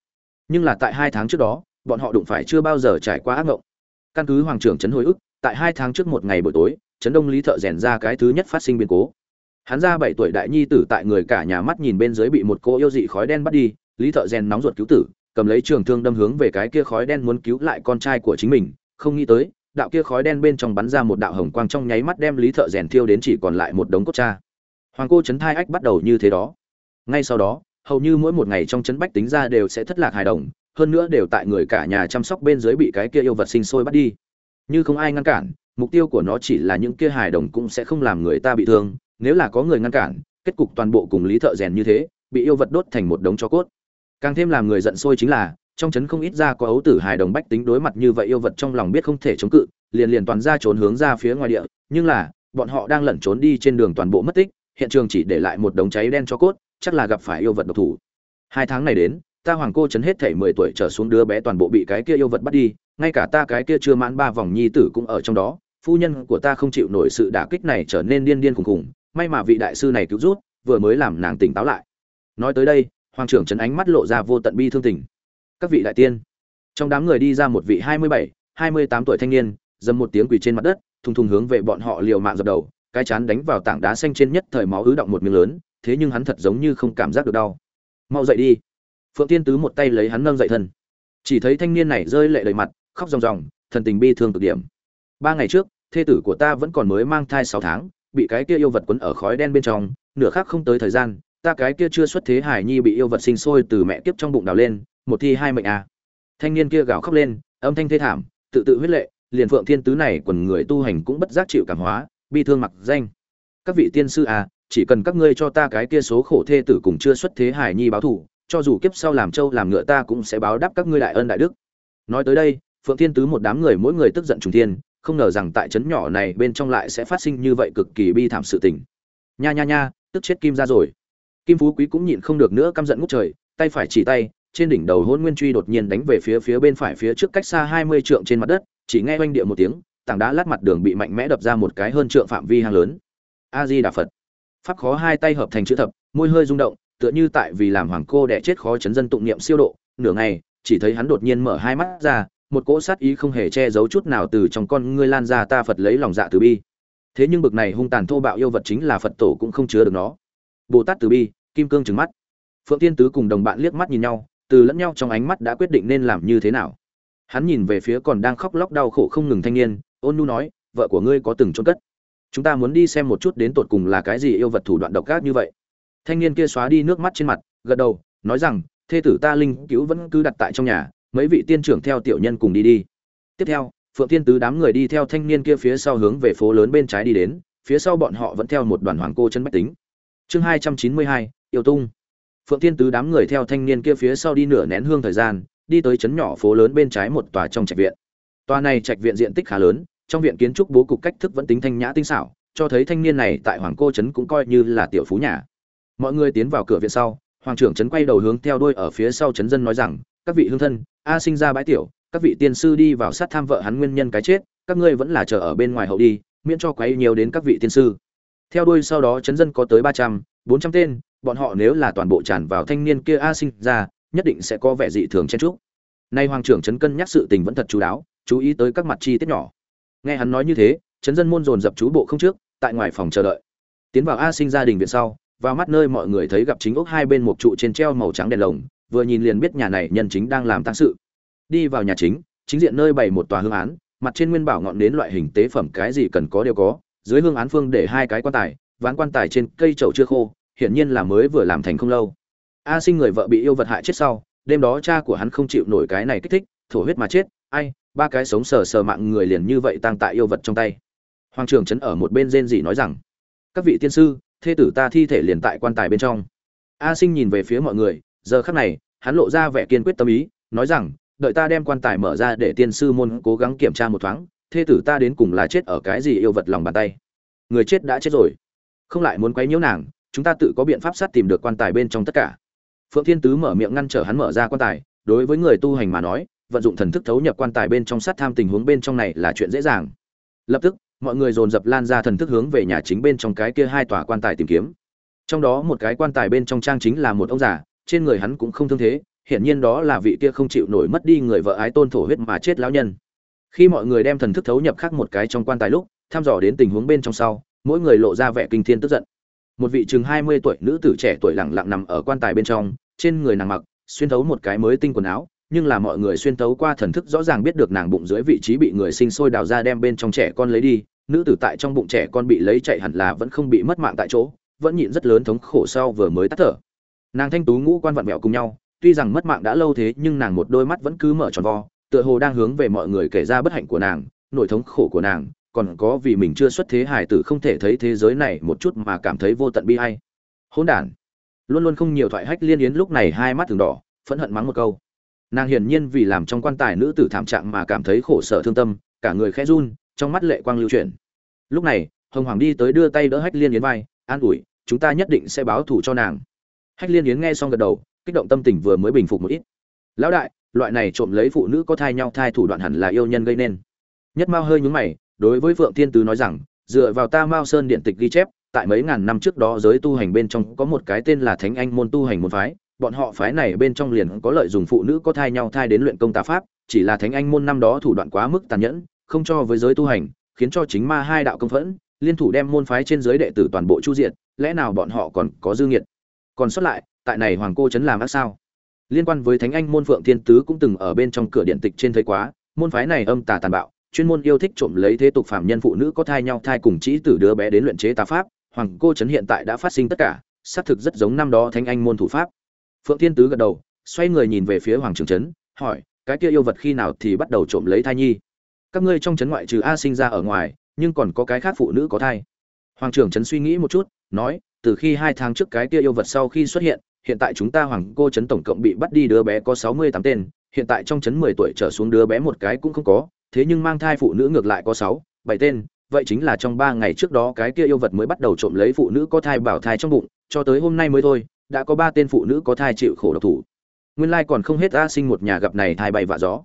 Nhưng là tại hai tháng trước đó, bọn họ đụng phải chưa bao giờ trải qua ác ngộng. Căn cứ hoàng trưởng trấn hồi ức, tại hai tháng trước một ngày buổi tối, trấn đông lý thợ rèn ra cái thứ nhất phát sinh biến cố. Hắn ra bảy tuổi đại nhi tử tại người cả nhà mắt nhìn bên dưới bị một cô yêu dị khói đen bắt đi, lý thợ rèn nóng ruột cứu tử, cầm lấy trường thương đâm hướng về cái kia khói đen muốn cứu lại con trai của chính mình, không nghĩ tới đạo kia khói đen bên trong bắn ra một đạo hồng quang trong nháy mắt đem lý thợ rèn thiêu đến chỉ còn lại một đống cốt cha. Hoàng cô trấn thai ách bắt đầu như thế đó. Ngay sau đó, hầu như mỗi một ngày trong trấn bách tính ra đều sẽ thất lạc hài đồng, hơn nữa đều tại người cả nhà chăm sóc bên dưới bị cái kia yêu vật sinh sôi bắt đi. Như không ai ngăn cản, mục tiêu của nó chỉ là những kia hài đồng cũng sẽ không làm người ta bị thương, nếu là có người ngăn cản, kết cục toàn bộ cùng lý thợ rèn như thế, bị yêu vật đốt thành một đống cho cốt. Càng thêm làm người giận sôi chính là trong trấn không ít ra có ấu tử hài đồng bách tính đối mặt như vậy yêu vật trong lòng biết không thể chống cự, liền liền toàn ra trốn hướng ra phía ngoài địa. Nhưng là, bọn họ đang lẩn trốn đi trên đường toàn bộ mất tích, hiện trường chỉ để lại một đống cháy đen cho cốt, chắc là gặp phải yêu vật độc thủ. Hai tháng này đến, ta hoàng cô chấn hết thể mười tuổi trở xuống đứa bé toàn bộ bị cái kia yêu vật bắt đi, ngay cả ta cái kia chưa mãn ba vòng nhi tử cũng ở trong đó, phu nhân của ta không chịu nổi sự đả kích này trở nên điên điên khùng khùng may mà vị đại sư này cứu rút, vừa mới làm nàng tỉnh táo lại. Nói tới đây, hoàng trưởng trấn ánh mắt lộ ra vô tận bi thương tình các vị đại tiên. Trong đám người đi ra một vị hai mươi bảy, hai mươi tám tuổi thanh niên, dầm một tiếng quỳ trên mặt đất, thùng thùng hướng về bọn họ liều mạng dập đầu, cái chán đánh vào tảng đá xanh trên nhất thời máu ứ động một miếng lớn, thế nhưng hắn thật giống như không cảm giác được đau. Mau dậy đi. Phượng tiên tứ một tay lấy hắn nâng dậy thân. Chỉ thấy thanh niên này rơi lệ đầy mặt, khóc ròng ròng, thần tình bi thương cực điểm. Ba ngày trước, thê tử của ta vẫn còn mới mang thai sáu tháng, bị cái kia yêu vật quấn ở khói đen bên trong, nửa khác không tới thời gian, ta cái kia chưa xuất thế hải nhi bị yêu vật sinh sôi từ mẹ kiếp trong bụng đào lên một thi hai mệnh à. thanh niên kia gào khóc lên, âm thanh thê thảm, tự tự huyết lệ, liền phượng thiên tứ này quần người tu hành cũng bất giác chịu cảm hóa, bi thương mặc danh. Các vị tiên sư à chỉ cần các ngươi cho ta cái kia số khổ thê tử cùng chưa xuất thế hải nhi báo thù, cho dù kiếp sau làm trâu làm ngựa ta cũng sẽ báo đáp các ngươi đại ân đại đức. Nói tới đây, phượng thiên tứ một đám người mỗi người tức giận trùng thiên, không ngờ rằng tại trấn nhỏ này bên trong lại sẽ phát sinh như vậy cực kỳ bi thảm sự tình. Nha nha nha, tức chết kim ra rồi. Kim phú quý cũng nhịn không được nữa căm giận ngút trời, tay phải chỉ tay trên đỉnh đầu hôn nguyên truy đột nhiên đánh về phía phía bên phải phía trước cách xa hai mươi trượng trên mặt đất, chỉ nghe oanh địa một tiếng, tảng đá lát mặt đường bị mạnh mẽ đập ra một cái hơn trượng phạm vi hang lớn. A di đà phật. Pháp khó hai tay hợp thành chữ thập, môi hơi rung động, tựa như tại vì làm hoàng cô đẻ chết khó chấn dân tụng niệm siêu độ, nửa ngày, chỉ thấy hắn đột nhiên mở hai mắt ra, một cỗ sát ý không hề che giấu chút nào từ trong con ngươi lan ra ta phật lấy lòng dạ từ bi. Thế nhưng bực này hung tàn thô bạo yêu vật chính là phật tổ cũng không chứa được nó. Bồ tát từ bi, kim cương trừng mắt. Phượng tiên tứ cùng đồng bạn liếc mắt nhìn nhau từ lẫn nhau trong ánh mắt đã quyết định nên làm như thế nào. Hắn nhìn về phía còn đang khóc lóc đau khổ không ngừng thanh niên, ôn nu nói, vợ của ngươi có từng trôn cất? Chúng ta muốn đi xem một chút đến tột cùng là cái gì yêu vật thủ đoạn độc ác như vậy. Thanh niên kia xóa đi nước mắt trên mặt, gật đầu, nói rằng, thê tử ta linh cứu vẫn cứ đặt tại trong nhà, mấy vị tiên trưởng theo tiểu nhân cùng đi đi. Tiếp theo, phượng tiên tứ đám người đi theo thanh niên kia phía sau hướng về phố lớn bên trái đi đến, phía sau bọn họ vẫn theo một đoàn hoàng cô chân bách tính. Chương hai trăm chín mươi hai, yêu tung phượng thiên tứ đám người theo thanh niên kia phía sau đi nửa nén hương thời gian, đi tới trấn nhỏ phố lớn bên trái một tòa trong trạch viện. Tòa này trạch viện diện tích khá lớn, trong viện kiến trúc bố cục cách thức vẫn tính thanh nhã tinh xảo, cho thấy thanh niên này tại hoàng cô trấn cũng coi như là tiểu phú nhà. Mọi người tiến vào cửa viện sau, hoàng trưởng trấn quay đầu hướng theo đuôi ở phía sau trấn dân nói rằng, các vị hương thân, a sinh ra bãi tiểu, các vị tiên sư đi vào sát tham vợ hắn nguyên nhân cái chết, các ngươi vẫn là chờ ở bên ngoài hậu đi, miễn cho quấy nhiều đến các vị tiên sư. Theo đuôi sau đó trấn dân có tới ba trăm, bốn trăm tên bọn họ nếu là toàn bộ tràn vào thanh niên kia a sinh ra, nhất định sẽ có vẻ dị thường chen trúc nay hoàng trưởng trấn cân nhắc sự tình vẫn thật chú đáo, chú ý tới các mặt chi tiết nhỏ. Nghe hắn nói như thế, trấn dân môn dồn dập chú bộ không trước, tại ngoài phòng chờ đợi. Tiến vào a sinh gia đình viện sau, vào mắt nơi mọi người thấy gặp chính ốc hai bên một trụ trên treo màu trắng đèn lồng, vừa nhìn liền biết nhà này nhân chính đang làm tăng sự. Đi vào nhà chính chính diện nơi bày một tòa hương án, mặt trên nguyên bảo ngọn đến loại hình tế phẩm cái gì cần có đều có, dưới hương án phương để hai cái quan tài, ván quan tài trên cây chậu chưa khô hiển nhiên là mới vừa làm thành không lâu. A sinh người vợ bị yêu vật hại chết sau, đêm đó cha của hắn không chịu nổi cái này kích thích, thổ huyết mà chết, ai, ba cái sống sờ sờ mạng người liền như vậy tăng tại yêu vật trong tay. Hoàng trưởng trấn ở một bên rên rỉ nói rằng, các vị tiên sư, thê tử ta thi thể liền tại quan tài bên trong. A sinh nhìn về phía mọi người, giờ khắc này, hắn lộ ra vẻ kiên quyết tâm ý, nói rằng, đợi ta đem quan tài mở ra để tiên sư môn cố gắng kiểm tra một thoáng, thê tử ta đến cùng là chết ở cái gì yêu vật lòng bàn tay? Người chết đã chết rồi, không lại muốn quấy nhiễu nàng chúng ta tự có biện pháp sát tìm được quan tài bên trong tất cả. Phượng thiên tứ mở miệng ngăn trở hắn mở ra quan tài, đối với người tu hành mà nói, vận dụng thần thức thấu nhập quan tài bên trong sát tham tình huống bên trong này là chuyện dễ dàng. Lập tức, mọi người dồn dập lan ra thần thức hướng về nhà chính bên trong cái kia hai tòa quan tài tìm kiếm. Trong đó một cái quan tài bên trong trang chính là một ông già, trên người hắn cũng không thương thế, hiển nhiên đó là vị kia không chịu nổi mất đi người vợ ái tôn thổ huyết mà chết lão nhân. Khi mọi người đem thần thức thấu nhập khác một cái trong quan tài lúc, thăm dò đến tình huống bên trong sau, mỗi người lộ ra vẻ kinh thiên tức giận một vị chừng hai mươi tuổi nữ tử trẻ tuổi lặng lặng nằm ở quan tài bên trong, trên người nàng mặc, xuyên thấu một cái mới tinh quần áo, nhưng là mọi người xuyên thấu qua thần thức rõ ràng biết được nàng bụng dưới vị trí bị người sinh sôi đào ra đem bên trong trẻ con lấy đi, nữ tử tại trong bụng trẻ con bị lấy chạy hẳn là vẫn không bị mất mạng tại chỗ, vẫn nhịn rất lớn thống khổ sau vừa mới tắt thở. Nàng thanh tú ngũ quan vặn vẹo cùng nhau, tuy rằng mất mạng đã lâu thế nhưng nàng một đôi mắt vẫn cứ mở tròn vo, tựa hồ đang hướng về mọi người kể ra bất hạnh của nàng, nỗi thống khổ của nàng còn có vì mình chưa xuất thế hài tử không thể thấy thế giới này một chút mà cảm thấy vô tận bi hay hỗn đản. Luôn luôn không nhiều thoại hách liên yến lúc này hai mắt thường đỏ, phẫn hận mắng một câu. Nàng hiển nhiên vì làm trong quan tài nữ tử thảm trạng mà cảm thấy khổ sở thương tâm, cả người khẽ run, trong mắt lệ quang lưu chuyển. Lúc này, hồng hoàng đi tới đưa tay đỡ hách liên yến vai, an ủi, chúng ta nhất định sẽ báo thù cho nàng. Hách liên yến nghe xong gật đầu, kích động tâm tình vừa mới bình phục một ít. Lão đại, loại này trộm lấy phụ nữ có thai nhau thai thủ đoạn hẳn là yêu nhân gây nên. Nhất mao hơi nhúng mày đối với phượng thiên tứ nói rằng, dựa vào ta mao sơn điện tịch ghi chép, tại mấy ngàn năm trước đó giới tu hành bên trong có một cái tên là thánh anh môn tu hành môn phái, bọn họ phái này bên trong liền có lợi dùng phụ nữ có thai nhau thai đến luyện công tà pháp, chỉ là thánh anh môn năm đó thủ đoạn quá mức tàn nhẫn, không cho với giới tu hành, khiến cho chính ma hai đạo công phẫn, liên thủ đem môn phái trên giới đệ tử toàn bộ chu diệt, lẽ nào bọn họ còn có dư nghiệt? Còn xuất lại, tại này hoàng cô chấn làm ác sao? Liên quan với thánh anh môn phượng thiên tứ cũng từng ở bên trong cửa điện tịch trên thấy quá, môn phái này âm tà tàn bạo chuyên môn yêu thích trộm lấy thế tục phạm nhân phụ nữ có thai nhau, thai cùng chỉ tử đứa bé đến luyện chế tà pháp. Hoàng cô trấn hiện tại đã phát sinh tất cả, xác thực rất giống năm đó thánh anh môn thủ pháp. Phượng thiên tứ gật đầu, xoay người nhìn về phía hoàng trường trấn, hỏi, cái kia yêu vật khi nào thì bắt đầu trộm lấy thai nhi? Các ngươi trong trấn ngoại trừ a sinh ra ở ngoài, nhưng còn có cái khác phụ nữ có thai. Hoàng trưởng trấn suy nghĩ một chút, nói, từ khi hai tháng trước cái kia yêu vật sau khi xuất hiện hiện tại chúng ta hoàng cô trấn tổng cộng bị bắt đi đứa bé có sáu mươi tám tên, hiện tại trong trấn mười tuổi trở xuống đứa bé một cái cũng không có thế nhưng mang thai phụ nữ ngược lại có sáu, bảy tên, vậy chính là trong ba ngày trước đó cái kia yêu vật mới bắt đầu trộm lấy phụ nữ có thai bảo thai trong bụng, cho tới hôm nay mới thôi, đã có ba tên phụ nữ có thai chịu khổ độc thủ. Nguyên lai còn không hết a sinh một nhà gặp này thai bay vạ gió.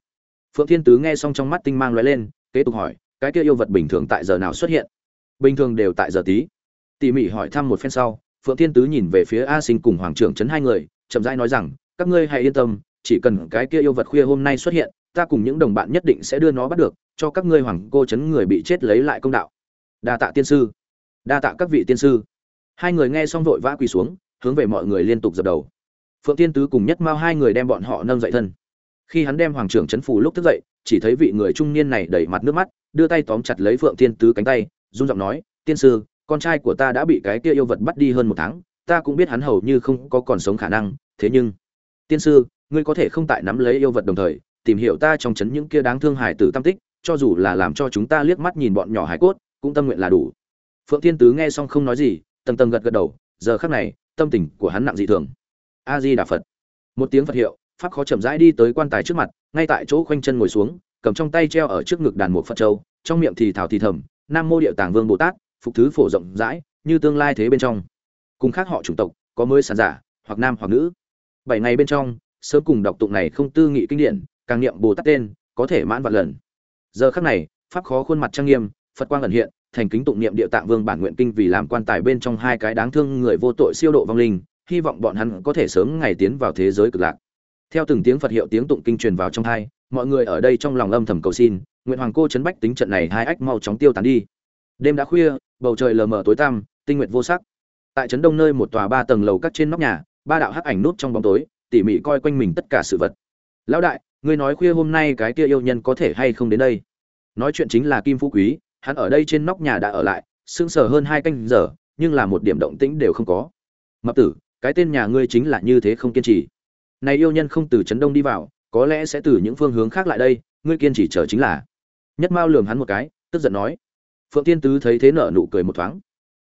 Phượng thiên tứ nghe xong trong mắt tinh mang lóe lên, kế tục hỏi, cái kia yêu vật bình thường tại giờ nào xuất hiện? Bình thường đều tại giờ tí. Tỉ mỉ hỏi thăm một phen sau, phượng thiên tứ nhìn về phía a sinh cùng hoàng trưởng trấn hai người, chậm rãi nói rằng, các ngươi hãy yên tâm, chỉ cần cái kia yêu vật khuya hôm nay xuất hiện ta cùng những đồng bạn nhất định sẽ đưa nó bắt được, cho các ngươi hoàng cô chấn người bị chết lấy lại công đạo. Đa tạ tiên sư. Đa tạ các vị tiên sư. Hai người nghe xong vội vã quỳ xuống, hướng về mọi người liên tục dập đầu. Phượng tiên tứ cùng nhất mao hai người đem bọn họ nâng dậy thân. Khi hắn đem hoàng trưởng chấn phủ lúc thức dậy, chỉ thấy vị người trung niên này đầy mặt nước mắt, đưa tay tóm chặt lấy phượng tiên tứ cánh tay, run giọng nói, tiên sư, con trai của ta đã bị cái kia yêu vật bắt đi hơn một tháng, ta cũng biết hắn hầu như không có còn sống khả năng, thế nhưng, tiên sư, ngươi có thể không tại nắm lấy yêu vật đồng thời tìm hiểu ta trong chấn những kia đáng thương hải tử tâm tích, cho dù là làm cho chúng ta liếc mắt nhìn bọn nhỏ hải cốt, cũng tâm nguyện là đủ. Phượng thiên tứ nghe xong không nói gì, tầng tầng gật gật đầu, giờ khắc này, tâm tình của hắn nặng dị thường. A di đà phật. Một tiếng phật hiệu, pháp khó chậm rãi đi tới quan tài trước mặt, ngay tại chỗ khoanh chân ngồi xuống, cầm trong tay treo ở trước ngực đàn một phật châu, trong miệng thì thảo thì thầm, nam mô điệu tàng vương bồ tát, phục thứ phổ rộng rãi, như tương lai thế bên trong. Cùng khác họ chủng tộc, có mới sản giả, hoặc nam hoặc nữ. Bảy ngày bên trong, sớm cùng đọc tụng này không tư nghị kinh điển càng niệm bồ tát tên, có thể mãn vạn lần. Giờ khắc này, pháp khó khuôn mặt trang nghiêm, phật quang ẩn hiện, thành kính tụng niệm địa tạng vương bản nguyện kinh vì làm quan tài bên trong hai cái đáng thương người vô tội siêu độ vong linh, hy vọng bọn hắn có thể sớm ngày tiến vào thế giới cực lạc. Theo từng tiếng phật hiệu tiếng tụng kinh truyền vào trong hai, mọi người ở đây trong lòng âm thầm cầu xin, nguyện hoàng cô chấn bách tính trận này hai ách mau chóng tiêu tán đi. Đêm đã khuya, bầu trời lờ mờ tối tăm, tinh nguyện vô sắc. Tại trấn đông nơi một tòa ba tầng lầu cắt trên nóc nhà, ba đạo hắc ảnh nút trong bóng tối, tỉ mỉ coi quanh mình tất cả sự vật. Lão đại ngươi nói khuya hôm nay cái kia yêu nhân có thể hay không đến đây? Nói chuyện chính là kim phú quý, hắn ở đây trên nóc nhà đã ở lại, sững sờ hơn hai canh giờ, nhưng là một điểm động tĩnh đều không có. Mập tử, cái tên nhà ngươi chính là như thế không kiên trì. Này yêu nhân không từ trấn đông đi vào, có lẽ sẽ từ những phương hướng khác lại đây, ngươi kiên trì chờ chính là. Nhất mao lườm hắn một cái, tức giận nói. Phượng tiên tứ thấy thế nở nụ cười một thoáng.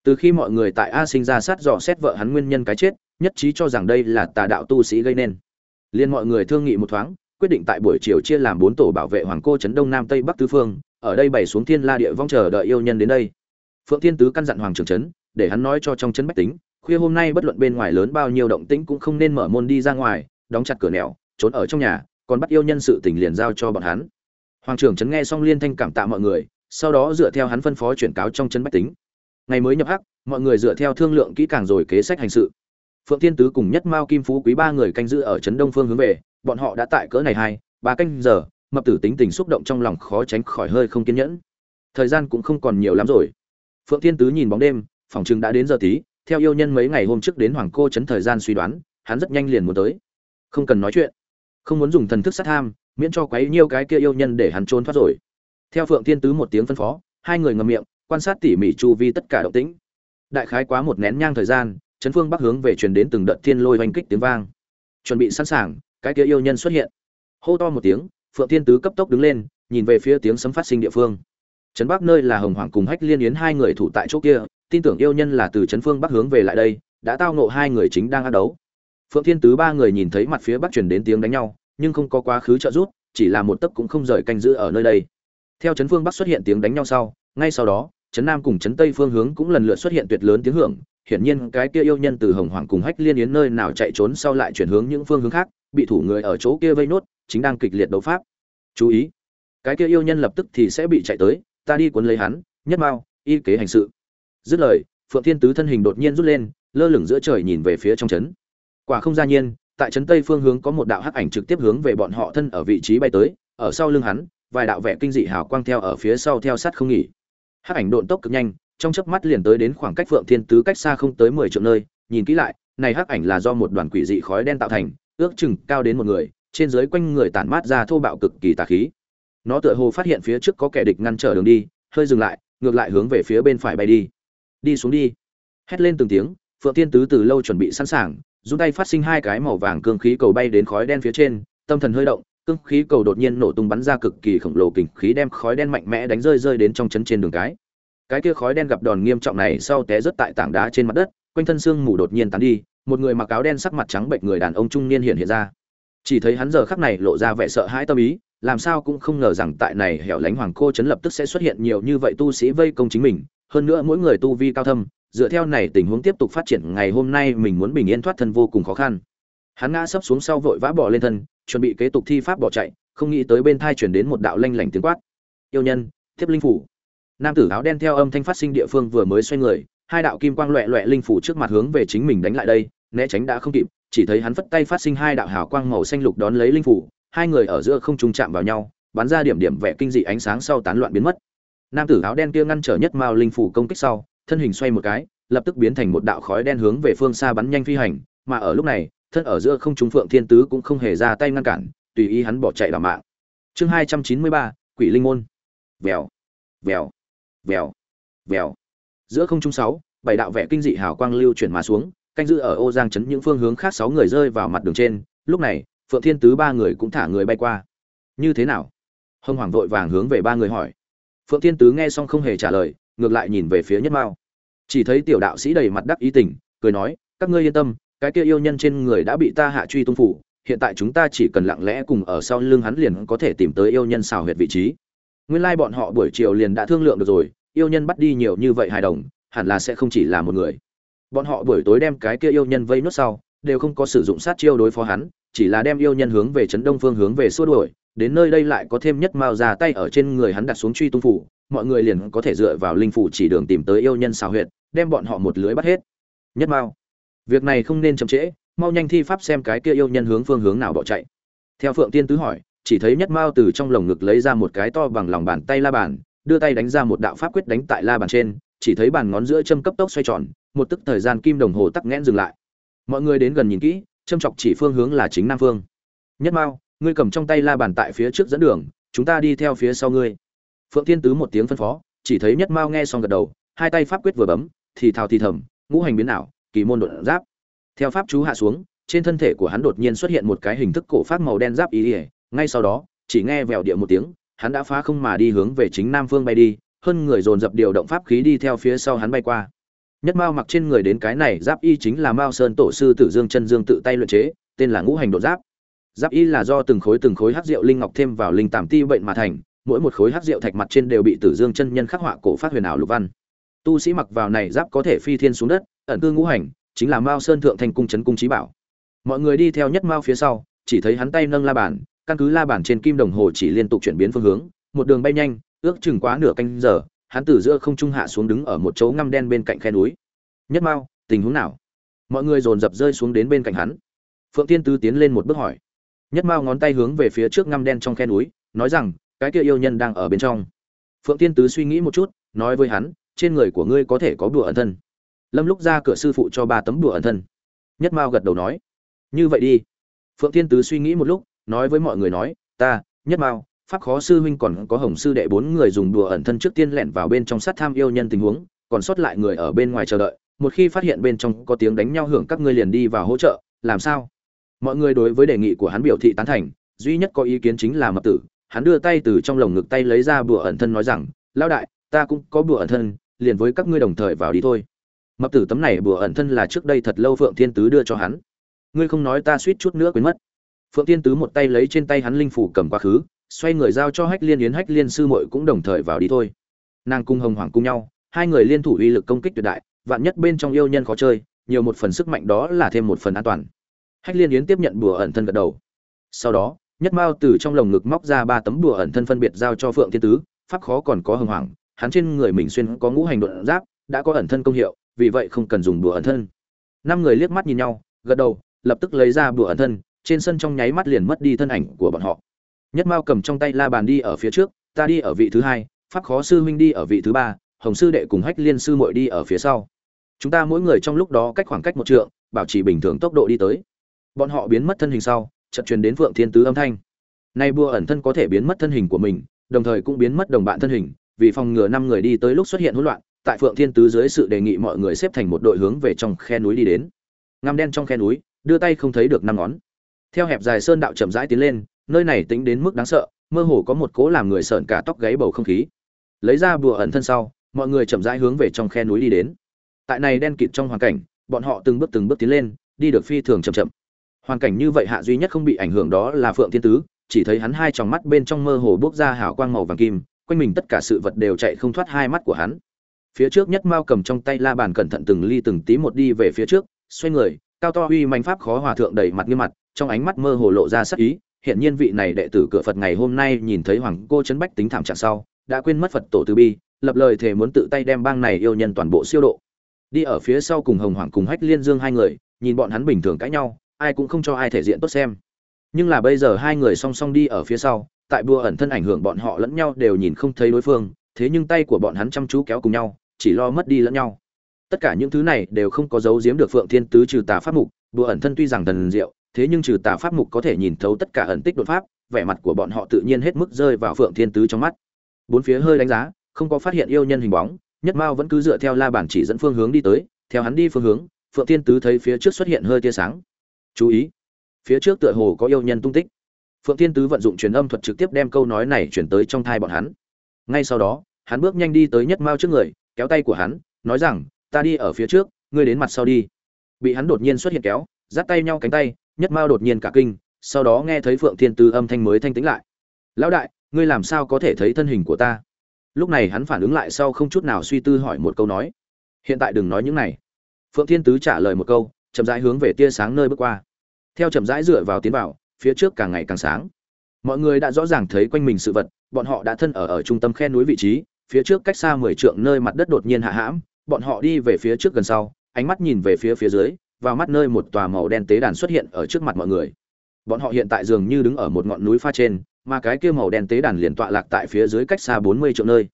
Từ khi mọi người tại a sinh ra sát dò xét vợ hắn nguyên nhân cái chết, nhất trí cho rằng đây là tà đạo tu sĩ gây nên. Liên mọi người thương nghị một thoáng quyết định tại buổi chiều chia làm bốn tổ bảo vệ hoàng cô trấn đông nam tây bắc tứ phương, ở đây bày xuống thiên la địa vong chờ đợi yêu nhân đến đây. Phượng thiên tứ căn dặn hoàng trường trấn, để hắn nói cho trong trấn bách tính, khuya hôm nay bất luận bên ngoài lớn bao nhiêu động tĩnh cũng không nên mở môn đi ra ngoài, đóng chặt cửa nẻo, trốn ở trong nhà, còn bắt yêu nhân sự tình liền giao cho bọn hắn. Hoàng trưởng trấn nghe xong liên thanh cảm tạ mọi người, sau đó dựa theo hắn phân phó chuyển cáo trong trấn bách tính. Ngày mới nhập hắc, mọi người dựa theo thương lượng kỹ càng rồi kế sách hành sự. Phượng thiên tứ cùng nhất mao kim phú quý ba người canh giữ ở trấn đông phương hướng về bọn họ đã tại cỡ này hai, ba canh giờ, mập tử tính tình xúc động trong lòng khó tránh khỏi hơi không kiên nhẫn. Thời gian cũng không còn nhiều lắm rồi. Phượng thiên tứ nhìn bóng đêm, phòng chừng đã đến giờ tí, theo yêu nhân mấy ngày hôm trước đến hoàng cô trấn thời gian suy đoán, hắn rất nhanh liền muốn tới. Không cần nói chuyện. Không muốn dùng thần thức sát tham miễn cho quấy nhiêu cái kia yêu nhân để hắn trốn thoát rồi. Theo phượng thiên tứ một tiếng phân phó, hai người ngậm miệng, quan sát tỉ mỉ chu vi tất cả động tĩnh. Đại khái quá một nén nhang thời gian, trấn phương bắc hướng về truyền đến từng đợt thiên lôi oanh kích tiếng vang. Chuẩn bị sẵn sàng cái kia yêu nhân xuất hiện. Hô to một tiếng, phượng thiên tứ cấp tốc đứng lên, nhìn về phía tiếng sấm phát sinh địa phương. Trấn bắc nơi là hồng hoàng cùng hách liên yến hai người thủ tại chỗ kia, tin tưởng yêu nhân là từ trấn phương bắc hướng về lại đây, đã tao ngộ hai người chính đang ác đấu. Phượng thiên tứ ba người nhìn thấy mặt phía bắc truyền đến tiếng đánh nhau, nhưng không có quá khứ trợ rút chỉ là một tấc cũng không rời canh giữ ở nơi đây. Theo trấn phương bắc xuất hiện tiếng đánh nhau sau, ngay sau đó trấn nam cùng trấn tây phương hướng cũng lần lượt xuất hiện tuyệt lớn tiếng hưởng. Hiển nhiên, cái kia yêu nhân từ hồng hoàng cùng hách liên yến nơi nào chạy trốn sau lại chuyển hướng những phương hướng khác, bị thủ người ở chỗ kia vây nốt, chính đang kịch liệt đấu pháp. Chú ý, cái kia yêu nhân lập tức thì sẽ bị chạy tới, ta đi cuốn lấy hắn, nhất mao, y kế hành sự. Dứt lời, phượng thiên tứ thân hình đột nhiên rút lên, lơ lửng giữa trời nhìn về phía trong trấn. Quả không ra nhiên, tại trấn tây phương hướng có một đạo hắc ảnh trực tiếp hướng về bọn họ thân ở vị trí bay tới, ở sau lưng hắn, vài đạo vẻ kinh dị hào quang theo ở phía sau theo sát không nghỉ hắc ảnh độn tốc cực nhanh, trong chớp mắt liền tới đến khoảng cách phượng thiên tứ cách xa không tới mười triệu nơi. Nhìn kỹ lại, này hắc ảnh là do một đoàn quỷ dị khói đen tạo thành, ước chừng cao đến một người, trên dưới quanh người tản mát ra thô bạo cực kỳ tà khí. Nó tựa hồ phát hiện phía trước có kẻ địch ngăn trở đường đi, hơi dừng lại, ngược lại hướng về phía bên phải bay đi. Đi xuống đi. Hét lên từng tiếng, phượng thiên tứ từ lâu chuẩn bị sẵn sàng dùng tay phát sinh hai cái màu vàng cương khí cầu bay đến khói đen phía trên, tâm thần hơi động cương khí cầu đột nhiên nổ tung bắn ra cực kỳ khổng lồ kình khí đem khói đen mạnh mẽ đánh rơi rơi đến trong chấn trên đường cái. Cái kia khói đen gặp đòn nghiêm trọng này sau té rớt tại tảng đá trên mặt đất, quanh thân xương mù đột nhiên tán đi, một người mặc áo đen sắc mặt trắng bệnh người đàn ông trung niên hiện hiện ra. Chỉ thấy hắn giờ khắc này lộ ra vẻ sợ hãi tâm ý, làm sao cũng không ngờ rằng tại này hẻo lánh hoàng cô chấn lập tức sẽ xuất hiện nhiều như vậy tu sĩ vây công chính mình, hơn nữa mỗi người tu vi cao thâm, dựa theo này tình huống tiếp tục phát triển, ngày hôm nay mình muốn bình yên thoát thân vô cùng khó khăn. Hắn ngã sấp xuống sau vội vã bỏ lên thân chuẩn bị kế tục thi pháp bỏ chạy, không nghĩ tới bên thai chuyển đến một đạo lanh lảnh tiếng quát. Yêu nhân, thiếp linh phủ. Nam tử áo đen theo âm thanh phát sinh địa phương vừa mới xoay người, hai đạo kim quang loẹ loẹ linh phủ trước mặt hướng về chính mình đánh lại đây, né tránh đã không kịp, chỉ thấy hắn phất tay phát sinh hai đạo hào quang màu xanh lục đón lấy linh phủ, hai người ở giữa không trùng chạm vào nhau, bắn ra điểm điểm vẻ kinh dị ánh sáng sau tán loạn biến mất. Nam tử áo đen kia ngăn trở nhất mao linh phủ công kích sau, thân hình xoay một cái, lập tức biến thành một đạo khói đen hướng về phương xa bắn nhanh phi hành, mà ở lúc này thân ở giữa không trung phượng thiên tứ cũng không hề ra tay ngăn cản, tùy ý hắn bỏ chạy đảm mạng. Chương hai trăm chín mươi ba, quỷ linh môn. Vèo vèo vèo vèo. Giữa không trung sáu, bảy đạo vẻ kinh dị hào quang lưu chuyển mà xuống, canh giữ ở ô giang chấn những phương hướng khác sáu người rơi vào mặt đường trên. Lúc này, phượng thiên tứ ba người cũng thả người bay qua. Như thế nào? Hưng hoàng vội vàng hướng về ba người hỏi. Phượng thiên tứ nghe xong không hề trả lời, ngược lại nhìn về phía nhất mao. Chỉ thấy tiểu đạo sĩ đầy mặt đắc ý tình, cười nói, các ngươi yên tâm cái kia yêu nhân trên người đã bị ta hạ truy tung phủ, hiện tại chúng ta chỉ cần lặng lẽ cùng ở sau lưng hắn liền có thể tìm tới yêu nhân xào huyệt vị trí. Nguyên lai bọn họ buổi chiều liền đã thương lượng được rồi, yêu nhân bắt đi nhiều như vậy hài đồng, hẳn là sẽ không chỉ là một người. Bọn họ buổi tối đem cái kia yêu nhân vây nốt sau, đều không có sử dụng sát chiêu đối phó hắn, chỉ là đem yêu nhân hướng về trấn đông phương hướng về xua đuổi, đến nơi đây lại có thêm nhất mao ra tay ở trên người hắn đặt xuống truy tung phủ, mọi người liền có thể dựa vào linh phủ chỉ đường tìm tới yêu nhân xào huyệt, đem bọn họ một lưới bắt hết. Nhất mao việc này không nên chậm trễ, mau nhanh thi pháp xem cái kia yêu nhân hướng phương hướng nào bỏ chạy. Theo phượng tiên tứ hỏi, chỉ thấy nhất mao từ trong lồng ngực lấy ra một cái to bằng lòng bàn tay la bàn, đưa tay đánh ra một đạo pháp quyết đánh tại la bàn trên, chỉ thấy bàn ngón giữa châm cấp tốc xoay tròn, một tức thời gian kim đồng hồ tắc nghẽn dừng lại. Mọi người đến gần nhìn kỹ, châm chọc chỉ phương hướng là chính nam phương. Nhất mao, ngươi cầm trong tay la bàn tại phía trước dẫn đường, chúng ta đi theo phía sau ngươi. Phượng tiên tứ một tiếng phân phó, chỉ thấy nhất mao nghe xong gật đầu, hai tay pháp quyết vừa bấm, thì thào thì thầm, ngũ hành biến ảo kỳ môn đột giáp. Theo pháp chú hạ xuống, trên thân thể của hắn đột nhiên xuất hiện một cái hình thức cổ pháp màu đen giáp ý ỉa. Ngay sau đó, chỉ nghe vèo địa một tiếng, hắn đã phá không mà đi hướng về chính nam phương bay đi, hơn người dồn dập điều động pháp khí đi theo phía sau hắn bay qua. Nhất mao mặc trên người đến cái này, giáp y chính là mao sơn tổ sư tử dương chân dương tự tay luyện chế, tên là ngũ hành đột giáp. Giáp y là do từng khối từng khối hắc rượu linh ngọc thêm vào linh tàm ti bệnh mà thành, mỗi một khối hắc rượu thạch mặt trên đều bị tử dương chân nhân khắc họa cổ phát huyền ảo lục văn. Tu sĩ mặc vào này giáp có thể phi thiên xuống đất ẩn cư ngũ hành, chính là mao sơn thượng thành cung trấn cung trí bảo. Mọi người đi theo nhất mao phía sau, chỉ thấy hắn tay nâng la bàn, căn cứ la bàn trên kim đồng hồ chỉ liên tục chuyển biến phương hướng, một đường bay nhanh, ước chừng quá nửa canh giờ, hắn từ giữa không trung hạ xuống đứng ở một chỗ ngăm đen bên cạnh khe núi. Nhất mao, tình huống nào? Mọi người dồn dập rơi xuống đến bên cạnh hắn. Phượng tiên tứ tiến lên một bước hỏi. Nhất mao ngón tay hướng về phía trước ngăm đen trong khe núi, nói rằng, cái kia yêu nhân đang ở bên trong. Phượng tiên tứ suy nghĩ một chút, nói với hắn, trên người của ngươi có thể có đùa ẩn thân lâm lúc ra cửa sư phụ cho ba tấm đùa ẩn thân. Nhất mao gật đầu nói, như vậy đi. Phượng thiên tứ suy nghĩ một lúc, nói với mọi người nói, ta, nhất mao, pháp khó sư huynh còn có hồng sư đệ bốn người dùng đùa ẩn thân trước tiên lẻn vào bên trong sát tham yêu nhân tình huống, còn sót lại người ở bên ngoài chờ đợi, một khi phát hiện bên trong có tiếng đánh nhau hưởng các ngươi liền đi vào hỗ trợ, làm sao? Mọi người đối với đề nghị của hắn biểu thị tán thành, duy nhất có ý kiến chính là mập tử, hắn đưa tay từ trong lồng ngực tay lấy ra bùa ẩn thân nói rằng lao đại, ta cũng có bùa ẩn thân, liền với các ngươi đồng thời vào đi thôi mập tử tấm này bùa ẩn thân là trước đây thật lâu phượng thiên tứ đưa cho hắn. Ngươi không nói ta suýt chút nữa quên mất. Phượng thiên tứ một tay lấy trên tay hắn linh phủ cầm quá khứ, xoay người giao cho hách liên yến, hách liên sư muội cũng đồng thời vào đi thôi. Nàng cung hồng hoàng cùng nhau, hai người liên thủ uy lực công kích tuyệt đại, vạn nhất bên trong yêu nhân khó chơi, nhiều một phần sức mạnh đó là thêm một phần an toàn. Hách liên yến tiếp nhận bùa ẩn thân gật đầu. Sau đó, nhất mao từ trong lồng ngực móc ra ba tấm bùa ẩn thân phân biệt giao cho phượng thiên tứ, pháp khó còn có hồng hoàng, hắn trên người mình xuyên có ngũ hành đột giáp, đã có ẩn thân công hiệu vì vậy không cần dùng bùa ẩn thân. Năm người liếc mắt nhìn nhau, gật đầu, lập tức lấy ra bùa ẩn thân, trên sân trong nháy mắt liền mất đi thân ảnh của bọn họ. Nhất mao cầm trong tay la bàn đi ở phía trước, ta đi ở vị thứ hai, pháp khó sư huynh đi ở vị thứ ba, hồng sư đệ cùng hách liên sư muội đi ở phía sau. Chúng ta mỗi người trong lúc đó cách khoảng cách một trượng, bảo trì bình thường tốc độ đi tới. Bọn họ biến mất thân hình sau, chợt truyền đến phượng thiên tứ âm thanh. Nay bùa ẩn thân có thể biến mất thân hình của mình, đồng thời cũng biến mất đồng bạn thân hình, vì phòng ngừa năm người đi tới lúc xuất hiện hỗn loạn tại phượng thiên tứ dưới sự đề nghị mọi người xếp thành một đội hướng về trong khe núi đi đến. Ngăm đen trong khe núi, đưa tay không thấy được năm ngón. Theo hẹp dài sơn đạo chậm rãi tiến lên, nơi này tính đến mức đáng sợ, mơ hồ có một cố làm người sợn cả tóc gáy bầu không khí. Lấy ra bùa ẩn thân sau, mọi người chậm rãi hướng về trong khe núi đi đến. Tại này đen kịt trong hoàn cảnh, bọn họ từng bước từng bước tiến lên, đi được phi thường chậm chậm. Hoàn cảnh như vậy hạ duy nhất không bị ảnh hưởng đó là phượng thiên tứ, chỉ thấy hắn hai tròng mắt bên trong mơ hồ bốc ra hào quang màu vàng kim, quanh mình tất cả sự vật đều chạy không thoát hai mắt của hắn phía trước nhất mao cầm trong tay la bàn cẩn thận từng ly từng tí một đi về phía trước, xoay người, cao to uy manh pháp khó hòa thượng đầy mặt nghiêm mặt, trong ánh mắt mơ hồ lộ ra sắc ý hiện nhiên vị này đệ tử cửa phật ngày hôm nay nhìn thấy hoàng cô chấn bách tính thảm trạng sau, đã quên mất phật tổ từ bi, lập lời thề muốn tự tay đem bang này yêu nhân toàn bộ siêu độ. Đi ở phía sau cùng hồng hoàng cùng hách liên dương hai người, nhìn bọn hắn bình thường cãi nhau, ai cũng không cho ai thể diện tốt xem. Nhưng là bây giờ hai người song song đi ở phía sau, tại bùa ẩn thân ảnh hưởng bọn họ lẫn nhau đều nhìn không thấy đối phương, thế nhưng tay của bọn hắn chăm chú kéo cùng nhau chỉ lo mất đi lẫn nhau. Tất cả những thứ này đều không có dấu giếm được phượng thiên tứ trừ tà pháp mục bùa ẩn thân tuy rằng thần diệu, thế nhưng trừ tà pháp mục có thể nhìn thấu tất cả ẩn tích đột pháp, vẻ mặt của bọn họ tự nhiên hết mức rơi vào phượng thiên tứ trong mắt. Bốn phía hơi đánh giá, không có phát hiện yêu nhân hình bóng, nhất mao vẫn cứ dựa theo la bản chỉ dẫn phương hướng đi tới, theo hắn đi phương hướng, phượng thiên tứ thấy phía trước xuất hiện hơi tia sáng. Chú ý, phía trước tựa hồ có yêu nhân tung tích. Phượng thiên tứ vận dụng truyền âm thuật trực tiếp đem câu nói này chuyển tới trong thai bọn hắn. Ngay sau đó, hắn bước nhanh đi tới nhất mao trước người kéo tay của hắn, nói rằng, ta đi ở phía trước, ngươi đến mặt sau đi. Bị hắn đột nhiên xuất hiện kéo, dắt tay nhau cánh tay, nhất mao đột nhiên cả kinh, sau đó nghe thấy phượng thiên tứ âm thanh mới thanh tĩnh lại. Lão đại, ngươi làm sao có thể thấy thân hình của ta? Lúc này hắn phản ứng lại sau không chút nào suy tư hỏi một câu nói. Hiện tại đừng nói những này. Phượng thiên tứ trả lời một câu, chậm rãi hướng về tia sáng nơi bước qua. Theo chậm rãi dựa vào tiến vào, phía trước càng ngày càng sáng. Mọi người đã rõ ràng thấy quanh mình sự vật, bọn họ đã thân ở ở trung tâm khe núi vị trí phía trước cách xa mười trượng nơi mặt đất đột nhiên hạ hãm, bọn họ đi về phía trước gần sau, ánh mắt nhìn về phía phía dưới, vào mắt nơi một tòa màu đen tế đàn xuất hiện ở trước mặt mọi người. Bọn họ hiện tại dường như đứng ở một ngọn núi pha trên, mà cái kia màu đen tế đàn liền tọa lạc tại phía dưới cách xa bốn mươi nơi.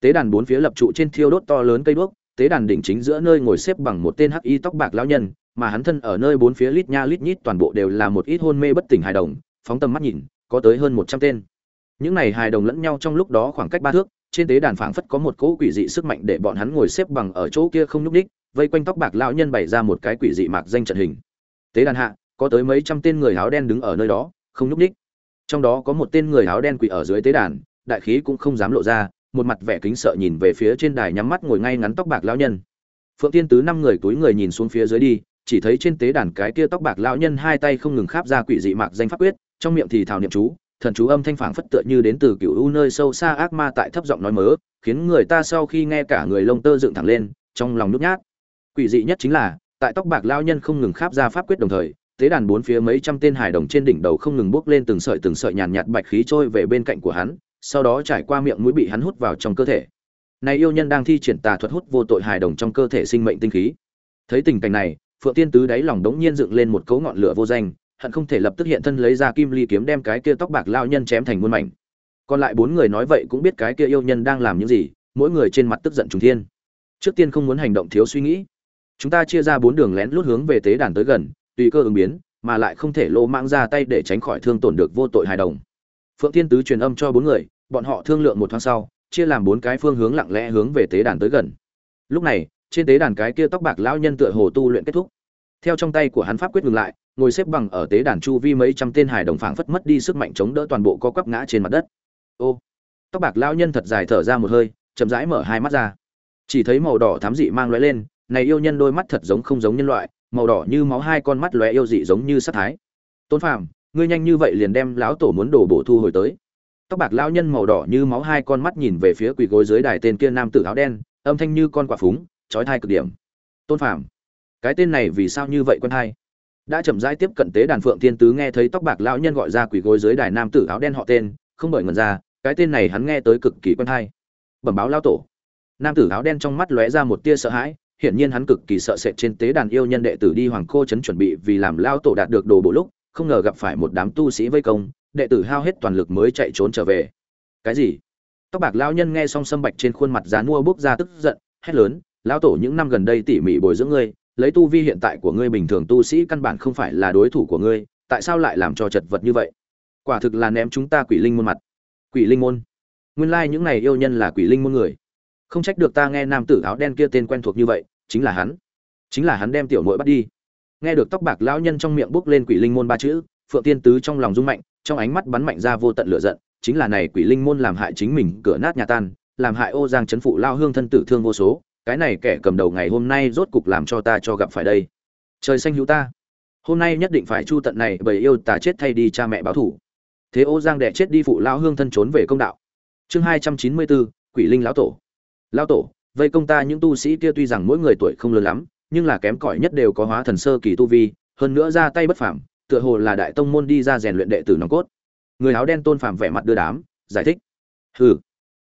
Tế đàn bốn phía lập trụ trên thiêu đốt to lớn cây đuốc, tế đàn đỉnh chính giữa nơi ngồi xếp bằng một tên hắc y tóc bạc lão nhân, mà hắn thân ở nơi bốn phía lít nha lít nhít toàn bộ đều là một ít hôn mê bất tỉnh hài đồng, phóng tầm mắt nhìn, có tới hơn một trăm tên. Những này hài đồng lẫn nhau trong lúc đó khoảng cách ba thước trên tế đàn phảng phất có một cỗ quỷ dị sức mạnh để bọn hắn ngồi xếp bằng ở chỗ kia không nhúc đích vây quanh tóc bạc lão nhân bày ra một cái quỷ dị mạc danh trận hình. Tế đàn hạ, có tới mấy trăm tên người áo đen đứng ở nơi đó, không nhúc đích trong đó có một tên người áo đen quỷ ở dưới tế đàn, đại khí cũng không dám lộ ra, một mặt vẻ kính sợ nhìn về phía trên đài nhắm mắt ngồi ngay ngắn tóc bạc lão nhân. Phượng tiên tứ năm người túi người nhìn xuống phía dưới đi, chỉ thấy trên tế đàn cái kia tóc bạc lão nhân hai tay không ngừng kháp ra quỷ dị mạc danh pháp quyết, trong miệng thì thảo niệm chú thần chú âm thanh phảng phất tựa như đến từ cựu u nơi sâu xa ác ma tại thấp giọng nói mớ, khiến người ta sau khi nghe cả người lông tơ dựng thẳng lên, trong lòng nhút nhát. Quỷ dị nhất chính là, tại tóc bạc lao nhân không ngừng kháp ra pháp quyết đồng thời, tế đàn bốn phía mấy trăm tên hài đồng trên đỉnh đầu không ngừng bốc lên từng sợi từng sợi nhàn nhạt bạch khí trôi về bên cạnh của hắn, sau đó trải qua miệng mũi bị hắn hút vào trong cơ thể. Này yêu nhân đang thi triển tà thuật hút vô tội hài đồng trong cơ thể sinh mệnh tinh khí. Thấy tình cảnh này, phượng tiên tứ đáy lòng đống nhiên dựng lên một cấu ngọn lửa vô danh hận không thể lập tức hiện thân lấy ra kim ly kiếm đem cái kia tóc bạc lao nhân chém thành muôn mảnh. Còn lại bốn người nói vậy cũng biết cái kia yêu nhân đang làm những gì, mỗi người trên mặt tức giận trùng thiên. Trước tiên không muốn hành động thiếu suy nghĩ. Chúng ta chia ra bốn đường lén lút hướng về tế đàn tới gần, tùy cơ ứng biến, mà lại không thể lô mang ra tay để tránh khỏi thương tổn được vô tội hài đồng. Phượng thiên tứ truyền âm cho bốn người, bọn họ thương lượng một thoáng sau, chia làm bốn cái phương hướng lặng lẽ hướng về tế đàn tới gần. Lúc này, trên tế đàn cái kia tóc bạc lão nhân tựa hồ tu luyện kết thúc. Theo trong tay của hắn pháp quyết ngừng lại ngồi xếp bằng ở tế đàn chu vi mấy trăm tên hải đồng phảng phất mất đi sức mạnh chống đỡ toàn bộ co quắp ngã trên mặt đất. Ô, tóc bạc lão nhân thật dài thở ra một hơi, chậm rãi mở hai mắt ra. Chỉ thấy màu đỏ thám dị mang lóe lên, này yêu nhân đôi mắt thật giống không giống nhân loại, màu đỏ như máu hai con mắt lóe yêu dị giống như sát thái. Tôn phàm, ngươi nhanh như vậy liền đem lão tổ muốn đổ bổ thu hồi tới. Tóc bạc lão nhân màu đỏ như máu hai con mắt nhìn về phía quỳ gối dưới đài tên kia nam tử áo đen, âm thanh như con quả phúng trói thai cực điểm. Tôn phàm, cái tên này vì sao như vậy quân hai? Đã chậm rãi tiếp cận tế đàn phượng thiên tứ nghe thấy tóc bạc lão nhân gọi ra quỷ gối dưới đài nam tử áo đen họ tên, không bởi ngần ra, cái tên này hắn nghe tới cực kỳ quen hai bẩm báo lao tổ. Nam tử áo đen trong mắt lóe ra một tia sợ hãi, hiển nhiên hắn cực kỳ sợ sệt trên tế đàn yêu nhân đệ tử đi hoàng cô trấn chuẩn bị vì làm lao tổ đạt được đồ bộ lúc, không ngờ gặp phải một đám tu sĩ vây công, đệ tử hao hết toàn lực mới chạy trốn trở về. Cái gì? Tóc bạc lão nhân nghe xong sâm bạch trên khuôn mặt dán mua bước ra tức giận, hét lớn, lão tổ, những năm gần đây tỉ mỉ bồi dưỡng ngươi lấy tu vi hiện tại của ngươi bình thường tu sĩ căn bản không phải là đối thủ của ngươi, tại sao lại làm cho chật vật như vậy? Quả thực là ném chúng ta quỷ linh môn mặt. Quỷ linh môn? Nguyên lai những này yêu nhân là quỷ linh môn người. Không trách được ta nghe nam tử áo đen kia tên quen thuộc như vậy, chính là hắn. Chính là hắn đem tiểu muội bắt đi. Nghe được tóc bạc lão nhân trong miệng bốc lên quỷ linh môn ba chữ, phượng tiên tứ trong lòng rung mạnh, trong ánh mắt bắn mạnh ra vô tận lửa giận, chính là này quỷ linh môn làm hại chính mình, cửa nát nhà tan, làm hại ô giang chấn phụ lao hương thân tử thương vô số cái này kẻ cầm đầu ngày hôm nay rốt cục làm cho ta cho gặp phải đây. Trời xanh hữu ta. Hôm nay nhất định phải chu tận này, bởi yêu tà chết thay đi cha mẹ báo thủ. Thế ô giang đệ chết đi phụ lao hương thân trốn về công đạo. Chương hai trăm chín mươi bốn quỷ linh lão tổ. Lão tổ, vây công ta những tu sĩ kia tuy rằng mỗi người tuổi không lớn lắm, nhưng là kém cỏi nhất đều có hóa thần sơ kỳ tu vi, hơn nữa ra tay bất phàm, tựa hồ là đại tông môn đi ra rèn luyện đệ tử nòng cốt. Người áo đen tôn phàm vẻ mặt đưa đám, giải thích. Hừ,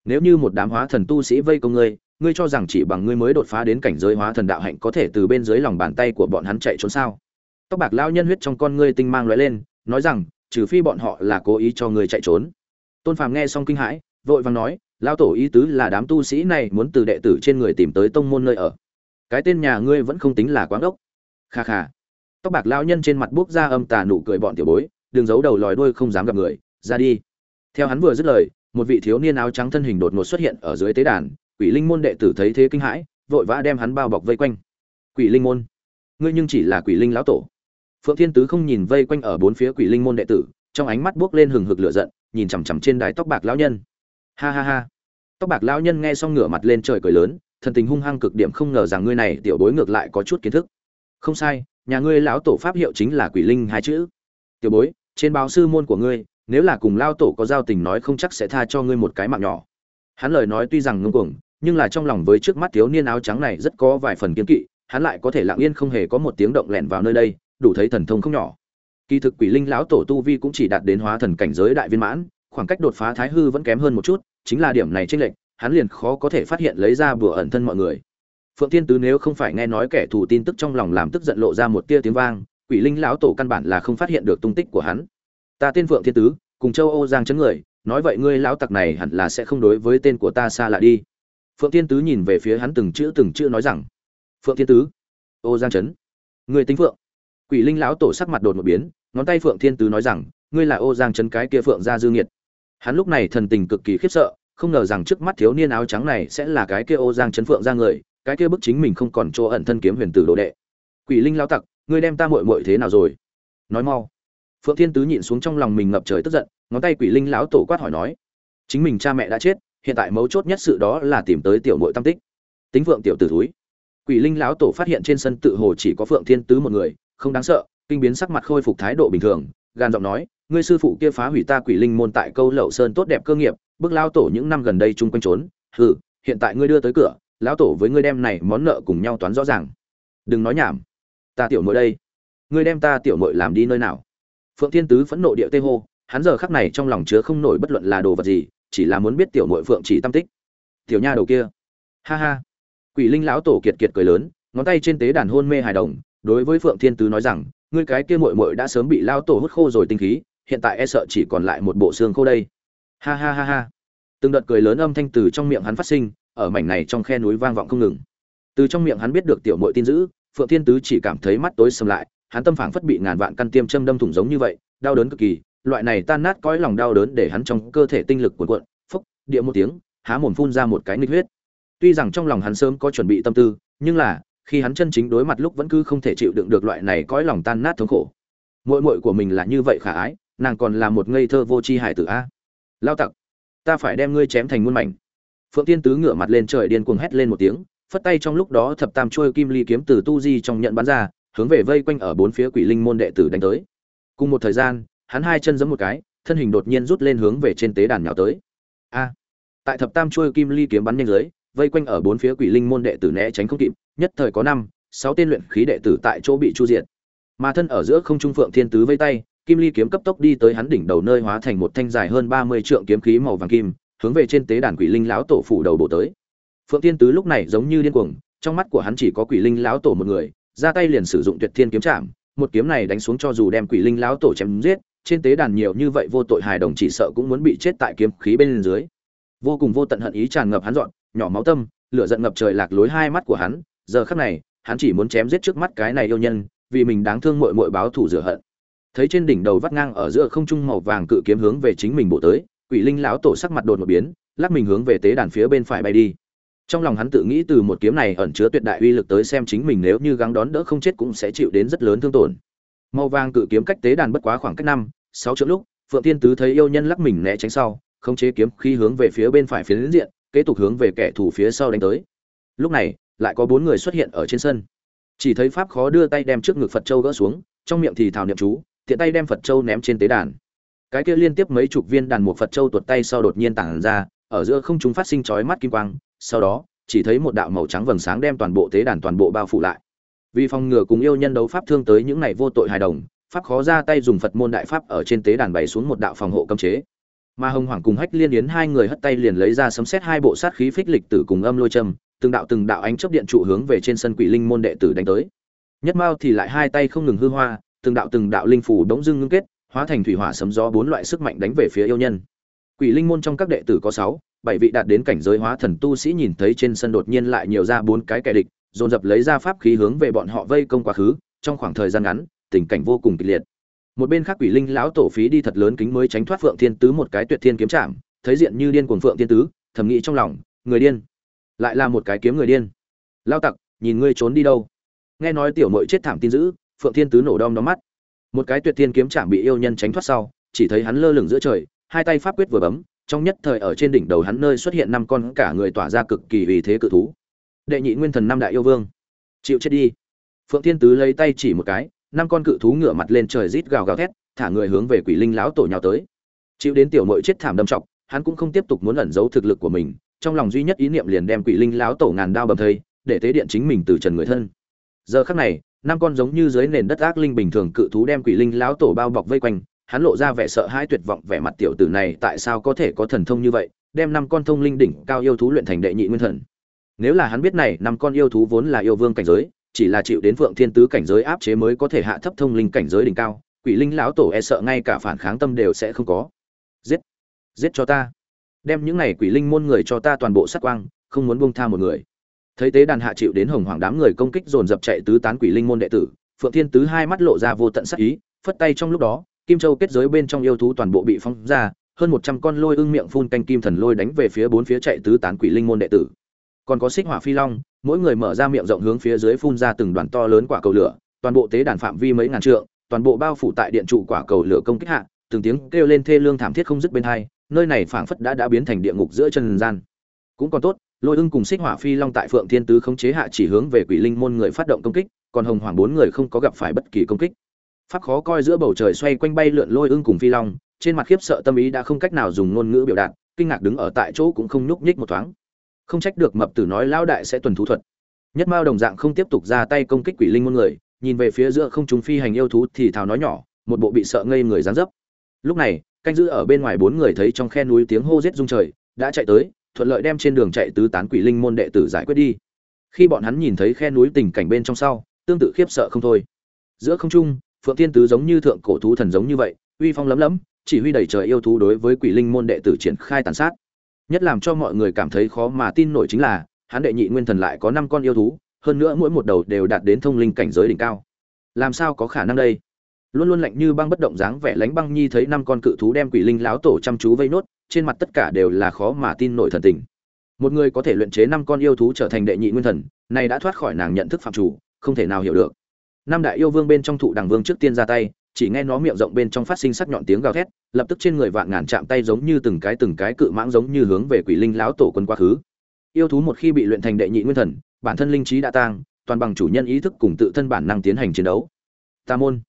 nếu như một đám hóa thần tu sĩ vây công ngươi ngươi cho rằng chỉ bằng ngươi mới đột phá đến cảnh giới hóa thần đạo hạnh có thể từ bên dưới lòng bàn tay của bọn hắn chạy trốn sao? Tóc bạc lao nhân huyết trong con ngươi tinh mang lóe lên, nói rằng, trừ phi bọn họ là cố ý cho ngươi chạy trốn. Tôn phàm nghe xong kinh hãi, vội vàng nói lao tổ ý tứ là đám tu sĩ này muốn từ đệ tử trên người tìm tới tông môn nơi ở. Cái tên nhà ngươi vẫn không tính là quán ốc kha kha. Tóc bạc lao nhân trên mặt buốc ra âm tà nụ cười bọn tiểu bối, đừng giấu đầu lòi đuôi không dám gặp người, ra đi. Theo hắn vừa dứt lời, một vị thiếu niên áo trắng thân hình đột ngột xuất hiện ở dưới tế đàn quỷ linh môn đệ tử thấy thế kinh hãi, vội vã đem hắn bao bọc vây quanh. Quỷ linh môn, ngươi nhưng chỉ là quỷ linh lão tổ. Phượng thiên tứ không nhìn vây quanh ở bốn phía quỷ linh môn đệ tử, trong ánh mắt buốc lên hừng hực lửa giận, nhìn chằm chằm trên đài tóc bạc lão nhân. Ha ha ha. Tóc bạc lão nhân nghe xong ngửa mặt lên trời cười lớn, thần tình hung hăng cực điểm không ngờ rằng ngươi này tiểu bối ngược lại có chút kiến thức. Không sai, nhà ngươi lão tổ pháp hiệu chính là quỷ linh hai chữ. Tiểu bối, trên báo sư môn của ngươi, nếu là cùng lao tổ có giao tình nói không chắc sẽ tha cho ngươi một cái mạng nhỏ. Hắn lời nói tuy rằng ngưng cuồng nhưng là trong lòng với trước mắt thiếu niên áo trắng này rất có vài phần kiên kỵ, hắn lại có thể lặng yên không hề có một tiếng động lẹn vào nơi đây, đủ thấy thần thông không nhỏ. Kỳ thực quỷ linh lão tổ tu vi cũng chỉ đạt đến hóa thần cảnh giới đại viên mãn, khoảng cách đột phá thái hư vẫn kém hơn một chút, chính là điểm này trên lệnh hắn liền khó có thể phát hiện lấy ra bùa ẩn thân mọi người. Phượng thiên tứ nếu không phải nghe nói kẻ thù tin tức trong lòng làm tức giận lộ ra một tia tiếng vang, quỷ linh lão tổ căn bản là không phát hiện được tung tích của hắn. Ta tên phượng thiên tứ, cùng châu âu giang chấn người, nói vậy ngươi lão tặc này hẳn là sẽ không đối với tên của ta xa lạ đi phượng thiên tứ nhìn về phía hắn từng chữ từng chữ nói rằng, phượng thiên tứ. Ô giang chấn người tính phượng. Quỷ linh lão tổ sắc mặt đột một biến, ngón tay phượng thiên tứ nói rằng, ngươi là ô giang chấn cái kia phượng gia dư nghiệt. Hắn lúc này thần tình cực kỳ khiếp sợ, không ngờ rằng trước mắt thiếu niên áo trắng này sẽ là cái kia ô giang chấn phượng ra người, cái kia bức chính mình không còn chỗ ẩn thân kiếm huyền tử đồ đệ. Quỷ linh lão tặc, ngươi đem ta muội muội thế nào rồi? Nói mau. Phượng thiên tứ nhịn xuống trong lòng mình ngập trời tức giận, ngón tay quỷ linh lão tổ quát hỏi nói, chính mình cha mẹ đã chết hiện tại mấu chốt nhất sự đó là tìm tới tiểu muội tam tích. Tính vượng tiểu tử thúi. Quỷ linh lão tổ phát hiện trên sân tự hồ chỉ có phượng thiên tứ một người, không đáng sợ, kinh biến sắc mặt khôi phục thái độ bình thường gan giọng nói, ngươi sư phụ kia phá hủy ta quỷ linh môn tại câu lậu sơn tốt đẹp cơ nghiệp, bước lao tổ những năm gần đây chung quanh trốn, hừ, hiện tại ngươi đưa tới cửa, lão tổ với ngươi đem này món nợ cùng nhau toán rõ ràng. Đừng nói nhảm, ta tiểu muội đây, ngươi đem ta tiểu muội làm đi nơi nào? Phượng thiên tứ phẫn nộ địa tê hô, hắn giờ khắc này trong lòng chứa không nổi bất luận là đồ vật gì chỉ là muốn biết tiểu muội phượng chỉ tâm tích. Tiểu nha đầu kia. Ha ha. Quỷ linh lão tổ kiệt kiệt cười lớn, ngón tay trên tế đàn hôn mê hài đồng, đối với phượng thiên tứ nói rằng, ngươi cái kia muội muội đã sớm bị lão tổ hút khô rồi tinh khí, hiện tại e sợ chỉ còn lại một bộ xương khô đây. Ha ha ha ha. Từng đợt cười lớn âm thanh từ trong miệng hắn phát sinh, ở mảnh này trong khe núi vang vọng không ngừng. Từ trong miệng hắn biết được tiểu muội tin dữ, phượng thiên tứ chỉ cảm thấy mắt tối sầm lại, hắn tâm phảng phất bị ngàn vạn căn tiêm châm đâm thủng giống như vậy, đau đớn cực kỳ loại này tan nát cõi lòng đau đớn để hắn trong cơ thể tinh lực cuộn cuộn phúc địa một tiếng, há mồm phun ra một cái nghịch huyết. Tuy rằng trong lòng hắn sớm có chuẩn bị tâm tư, nhưng là, khi hắn chân chính đối mặt lúc vẫn cứ không thể chịu đựng được loại này cõi lòng tan nát thống khổ. Muội muội của mình là như vậy khả ái, nàng còn là một ngây thơ vô tri hải tử a. Lao tặc, ta phải đem ngươi chém thành muôn mảnh. Phượng tiên tứ ngửa mặt lên trời điên cuồng hét lên một tiếng, phất tay trong lúc đó thập tam trôi kim ly kiếm từ tu di trong nhận bắn ra, hướng về vây quanh ở bốn phía quỷ linh môn đệ tử đánh tới. Cùng một thời gian hắn hai chân giẫm một cái, thân hình đột nhiên rút lên hướng về trên tế đàn nhào tới. A! Tại thập tam chuôi kim ly kiếm bắn nhanh dưới, vây quanh ở bốn phía quỷ linh môn đệ tử né tránh không kịp, nhất thời có năm, sáu tên luyện khí đệ tử tại chỗ bị chu diệt. Mà thân ở giữa không trung phượng thiên tứ vây tay, kim ly kiếm cấp tốc đi tới hắn đỉnh đầu nơi hóa thành một thanh dài hơn ba mươi trượng kiếm khí màu vàng kim, hướng về trên tế đàn quỷ linh lão tổ phủ đầu bổ tới. Phượng thiên tứ lúc này giống như điên cuồng, trong mắt của hắn chỉ có quỷ linh lão tổ một người, ra tay liền sử dụng tuyệt thiên kiếm chạm một kiếm này đánh xuống cho dù đem quỷ linh lão tổ chém giết trên tế đàn nhiều như vậy vô tội hài đồng chỉ sợ cũng muốn bị chết tại kiếm khí bên dưới. Vô cùng vô tận hận ý tràn ngập hắn dọn, nhỏ máu tâm, lửa giận ngập trời lạc lối hai mắt của hắn. Giờ khắc này, hắn chỉ muốn chém giết trước mắt cái này yêu nhân, vì mình đáng thương muội muội báo thù rửa hận. Thấy trên đỉnh đầu vắt ngang ở giữa không trung màu vàng cự kiếm hướng về chính mình bổ tới, quỷ linh lão tổ sắc mặt đột một biến, lắc mình hướng về tế đàn phía bên phải bay đi. Trong lòng hắn tự nghĩ từ một kiếm này ẩn chứa tuyệt đại uy lực tới xem chính mình nếu như gắng đón đỡ không chết cũng sẽ chịu đến rất lớn thương tổn màu vàng cự kiếm cách tế đàn bất quá khoảng cách năm, sáu chỗ lúc, phượng tiên tứ thấy yêu nhân lắc mình né tránh sau không chế kiếm khi hướng về phía bên phải phía đến diện, kế tục hướng về kẻ thù phía sau đánh tới. Lúc này, lại có bốn người xuất hiện ở trên sân. Chỉ thấy pháp khó đưa tay đem trước ngực phật châu gỡ xuống, trong miệng thì thào niệm chú, tiện tay đem phật châu ném trên tế đàn. Cái kia liên tiếp mấy chục viên đàn một phật châu tuột tay sau đột nhiên tản ra, ở giữa không chúng phát sinh chói mắt kim quang, sau đó, chỉ thấy một đạo màu trắng vầng sáng đem toàn bộ tế đàn toàn bộ bao phủ lại vì phòng ngừa cùng yêu nhân đấu pháp thương tới những này vô tội hài đồng, pháp khó ra tay dùng phật môn đại pháp ở trên tế đàn bày xuống một đạo phòng hộ cấm chế. Mà hồng hoàng cùng hách liên yến hai người hất tay liền lấy ra sấm xét hai bộ sát khí phích lịch tử cùng âm lôi châm, từng đạo từng đạo ánh chớp điện trụ hướng về trên sân quỷ linh môn đệ tử đánh tới. Nhất mao thì lại hai tay không ngừng hư hoa, từng đạo từng đạo linh phủ đống dưng ngưng kết, hóa thành thủy hỏa sấm gió bốn loại sức mạnh đánh về phía yêu nhân. Quỷ linh môn trong các đệ tử có sáu, bảy vị đạt đến cảnh giới hóa thần tu sĩ nhìn thấy trên sân đột nhiên lại nhiều ra bốn cái kẻ địch dồn dập lấy ra pháp khí hướng về bọn họ vây công quá khứ, trong khoảng thời gian ngắn, tình cảnh vô cùng kịch liệt. Một bên khác quỷ linh lão tổ phí đi thật lớn kính mới tránh thoát phượng thiên tứ một cái tuyệt thiên kiếm chạm thấy diện như điên cuồng phượng thiên tứ, thầm nghĩ trong lòng, người điên, lại là một cái kiếm người điên. Lao tặc, nhìn ngươi trốn đi đâu? Nghe nói tiểu mội chết thảm tin dữ, phượng thiên tứ nổ đom đóm mắt. Một cái tuyệt thiên kiếm chạm bị yêu nhân tránh thoát sau, chỉ thấy hắn lơ lửng giữa trời, hai tay pháp quyết vừa bấm, trong nhất thời ở trên đỉnh đầu hắn nơi xuất hiện năm con cả người tỏa ra cực kỳ vì thế cự thú đệ nhị nguyên thần năm đại yêu vương. Chịu chết đi. Phượng thiên tứ lấy tay chỉ một cái, năm con cự thú ngửa mặt lên trời rít gào gào thét, thả người hướng về quỷ linh lão tổ nhào tới. Chịu đến tiểu mội chết thảm đâm trọng hắn cũng không tiếp tục muốn ẩn giấu thực lực của mình, trong lòng duy nhất ý niệm liền đem quỷ linh lão tổ ngàn đao bầm thây, để tế điện chính mình từ trần người thân. Giờ khắc này, năm con giống như dưới nền đất ác linh bình thường cự thú đem quỷ linh lão tổ bao bọc vây quanh, hắn lộ ra vẻ sợ hãi tuyệt vọng, vẻ mặt tiểu tử này tại sao có thể có thần thông như vậy, đem năm con thông linh đỉnh cao yêu thú luyện thành đệ nhị nguyên thần nếu là hắn biết này, năm con yêu thú vốn là yêu vương cảnh giới, chỉ là chịu đến phượng thiên tứ cảnh giới áp chế mới có thể hạ thấp thông linh cảnh giới đỉnh cao, quỷ linh lão tổ e sợ ngay cả phản kháng tâm đều sẽ không có. Giết! Giết cho ta! Đem những này quỷ linh môn người cho ta toàn bộ sát quang, không muốn buông tha một người. Thấy tế đàn hạ chịu đến hồng hoàng đám người công kích dồn dập chạy tứ tán quỷ linh môn đệ tử, phượng thiên tứ hai mắt lộ ra vô tận sát ý, phất tay trong lúc đó, kim châu kết giới bên trong yêu thú toàn bộ bị phóng ra, hơn một trăm con lôi ưng miệng phun canh kim thần lôi đánh về phía bốn phía chạy tứ tán quỷ linh môn đệ tử còn có xích hỏa phi long, mỗi người mở ra miệng rộng hướng phía dưới phun ra từng đoàn to lớn quả cầu lửa, toàn bộ tế đàn phạm vi mấy ngàn trượng, toàn bộ bao phủ tại điện trụ quả cầu lửa công kích hạ, từng tiếng kêu lên thê lương thảm thiết không dứt bên hai, nơi này phảng phất đã đã biến thành địa ngục giữa chân gian. Cũng còn tốt, lôi ưng cùng xích hỏa phi long tại phượng thiên tứ khống chế hạ chỉ hướng về quỷ linh môn người phát động công kích, còn hồng hoàng bốn người không có gặp phải bất kỳ công kích. Pháp khó coi giữa bầu trời xoay quanh bay lượn lôi ưng cùng phi long, trên mặt khiếp sợ tâm ý đã không cách nào dùng ngôn ngữ biểu đạt, kinh ngạc đứng ở tại chỗ cũng không nhúc nhích một thoáng không trách được mập tử nói lão đại sẽ tuần thú thuật. Nhất mao đồng dạng không tiếp tục ra tay công kích quỷ linh môn người, nhìn về phía giữa không trung phi hành yêu thú thì thào nói nhỏ, một bộ bị sợ ngây người dán dấp. Lúc này, canh giữ ở bên ngoài bốn người thấy trong khe núi tiếng hô rết rung trời, đã chạy tới, thuận lợi đem trên đường chạy tứ tán quỷ linh môn đệ tử giải quyết đi. Khi bọn hắn nhìn thấy khe núi tình cảnh bên trong sau, tương tự khiếp sợ không thôi. Giữa không trung, phượng tiên tứ giống như thượng cổ thú thần giống như vậy, uy phong lấm lấm, chỉ huy đẩy trời yêu thú đối với quỷ linh môn đệ tử triển khai tàn sát nhất làm cho mọi người cảm thấy khó mà tin nổi chính là, hắn đệ nhị nguyên thần lại có năm con yêu thú, hơn nữa mỗi một đầu đều đạt đến thông linh cảnh giới đỉnh cao. Làm sao có khả năng đây? Luôn luôn lạnh như băng bất động dáng vẻ lánh băng nhi thấy năm con cự thú đem quỷ linh láo tổ chăm chú vây nốt, trên mặt tất cả đều là khó mà tin nổi thần tình. Một người có thể luyện chế năm con yêu thú trở thành đệ nhị nguyên thần này đã thoát khỏi nàng nhận thức phạm chủ, không thể nào hiểu được. Năm đại yêu vương bên trong thụ đằng vương trước tiên ra tay chỉ nghe nó miệng rộng bên trong phát sinh sắc nhọn tiếng gào thét, lập tức trên người vạn ngàn chạm tay giống như từng cái từng cái cự mãng giống như hướng về quỷ linh lão tổ quân quá khứ. Yêu thú một khi bị luyện thành đệ nhị nguyên thần, bản thân linh trí đã tang, toàn bằng chủ nhân ý thức cùng tự thân bản năng tiến hành chiến đấu. Ta môn.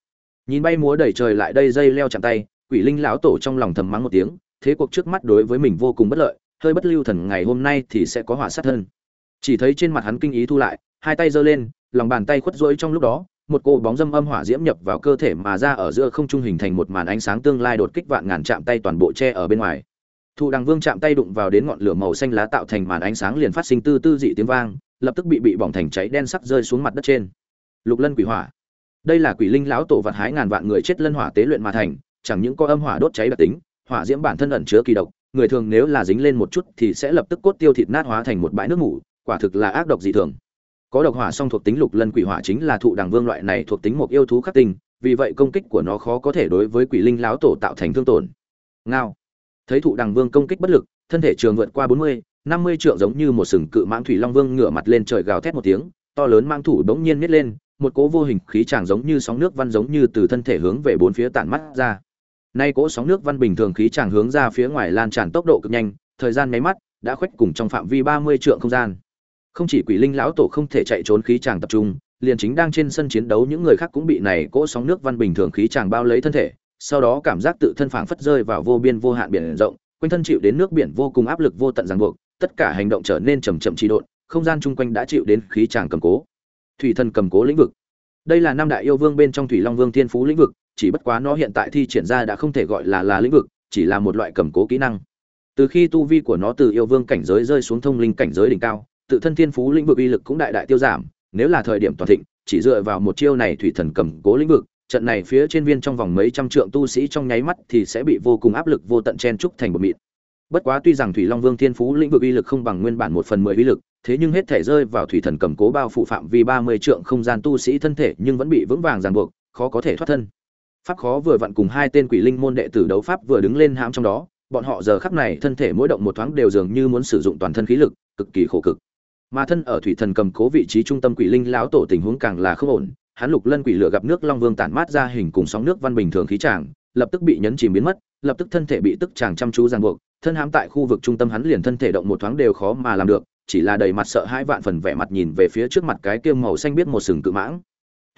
Nhìn bay múa đẩy trời lại đây dây leo chạm tay, quỷ linh lão tổ trong lòng thầm mắng một tiếng, thế cuộc trước mắt đối với mình vô cùng bất lợi, hơi bất lưu thần ngày hôm nay thì sẽ có hỏa sát hơn. chỉ thấy trên mặt hắn kinh ý thu lại, hai tay giơ lên, lòng bàn tay khuất rỗi trong lúc đó một cô bóng dâm âm hỏa diễm nhập vào cơ thể mà ra ở giữa không trung hình thành một màn ánh sáng tương lai đột kích vạn ngàn chạm tay toàn bộ che ở bên ngoài. Thụ đằng vương chạm tay đụng vào đến ngọn lửa màu xanh lá tạo thành màn ánh sáng liền phát sinh tư tư dị tiếng vang, lập tức bị bị bỏng thành cháy đen sắc rơi xuống mặt đất trên. Lục lân quỷ hỏa. Đây là quỷ linh lão tổ vật hái ngàn vạn người chết lân hỏa tế luyện mà thành, chẳng những có âm hỏa đốt cháy đặc tính, hỏa diễm bản thân ẩn chứa kỳ độc, người thường nếu là dính lên một chút thì sẽ lập tức cốt tiêu thịt nát hóa thành một bãi nước mủ, quả thực là ác độc dị thường có độc hỏa song thuộc tính lục lân quỷ hỏa chính là thụ đằng vương loại này thuộc tính một yêu thú khắc tinh, vì vậy công kích của nó khó có thể đối với quỷ linh láo tổ tạo thành thương tổn. Ngao. Thấy thụ đằng vương công kích bất lực, thân thể trường vượt qua bốn mươi, năm mươi trượng giống như một sừng cự mãng thủy long vương ngửa mặt lên trời gào thét một tiếng, to lớn mang thủ bỗng nhiên miết lên, một cỗ vô hình khí tràng giống như sóng nước văn giống như từ thân thể hướng về bốn phía tản mắt ra. Nay cỗ sóng nước văn bình thường khí tràng hướng ra phía ngoài lan tràn tốc độ cực nhanh, thời gian nháy mắt đã khuếch cùng trong phạm vi ba mươi trượng không gian không chỉ quỷ linh lão tổ không thể chạy trốn khí chàng tập trung, liền chính đang trên sân chiến đấu những người khác cũng bị này cỗ sóng nước văn bình thường khí chàng bao lấy thân thể, sau đó cảm giác tự thân phảng phất rơi vào vô biên vô hạn biển rộng, quanh thân chịu đến nước biển vô cùng áp lực vô tận ràng buộc, tất cả hành động trở nên chầm chậm trì độn, không gian chung quanh đã chịu đến khí chàng cầm cố. Thủy thần cầm cố lĩnh vực. Đây là năm đại yêu vương bên trong thủy long vương thiên phú lĩnh vực, chỉ bất quá nó hiện tại thi triển ra đã không thể gọi là là lĩnh vực, chỉ là một loại cầm cố kỹ năng. Từ khi tu vi của nó từ yêu vương cảnh giới rơi xuống thông linh cảnh giới đỉnh cao tự thân thiên phú lĩnh vực uy lực cũng đại đại tiêu giảm, nếu là thời điểm toàn thịnh, chỉ dựa vào một chiêu này thủy thần cầm cố lĩnh vực, trận này phía trên viên trong vòng mấy trăm trượng tu sĩ trong nháy mắt thì sẽ bị vô cùng áp lực vô tận chen trúc thành một mịn. Bất quá tuy rằng thủy long vương thiên phú lĩnh vực uy lực không bằng nguyên bản một phần mười uy lực, thế nhưng hết thể rơi vào thủy thần cầm cố bao phủ phạm vi ba mươi trượng không gian tu sĩ thân thể nhưng vẫn bị vững vàng ràng buộc, khó có thể thoát thân. Pháp khó vừa vặn cùng hai tên quỷ linh môn đệ tử đấu pháp vừa đứng lên hãm trong đó, bọn họ giờ khắc này thân thể mỗi động một thoáng đều dường như muốn sử dụng toàn thân khí lực, cực kỳ khổ cực mà thân ở thủy thần cầm cố vị trí trung tâm quỷ linh lão tổ tình huống càng là không ổn. Hắn lục lân quỷ lửa gặp nước long vương tản mát ra hình cùng sóng nước văn bình thường khí tràng, lập tức bị nhấn chìm biến mất, lập tức thân thể bị tức chàng chăm chú ràng buộc, thân hãm tại khu vực trung tâm hắn liền thân thể động một thoáng đều khó mà làm được, chỉ là đầy mặt sợ hãi vạn phần vẻ mặt nhìn về phía trước mặt cái kia màu xanh biết một sừng cự mãng.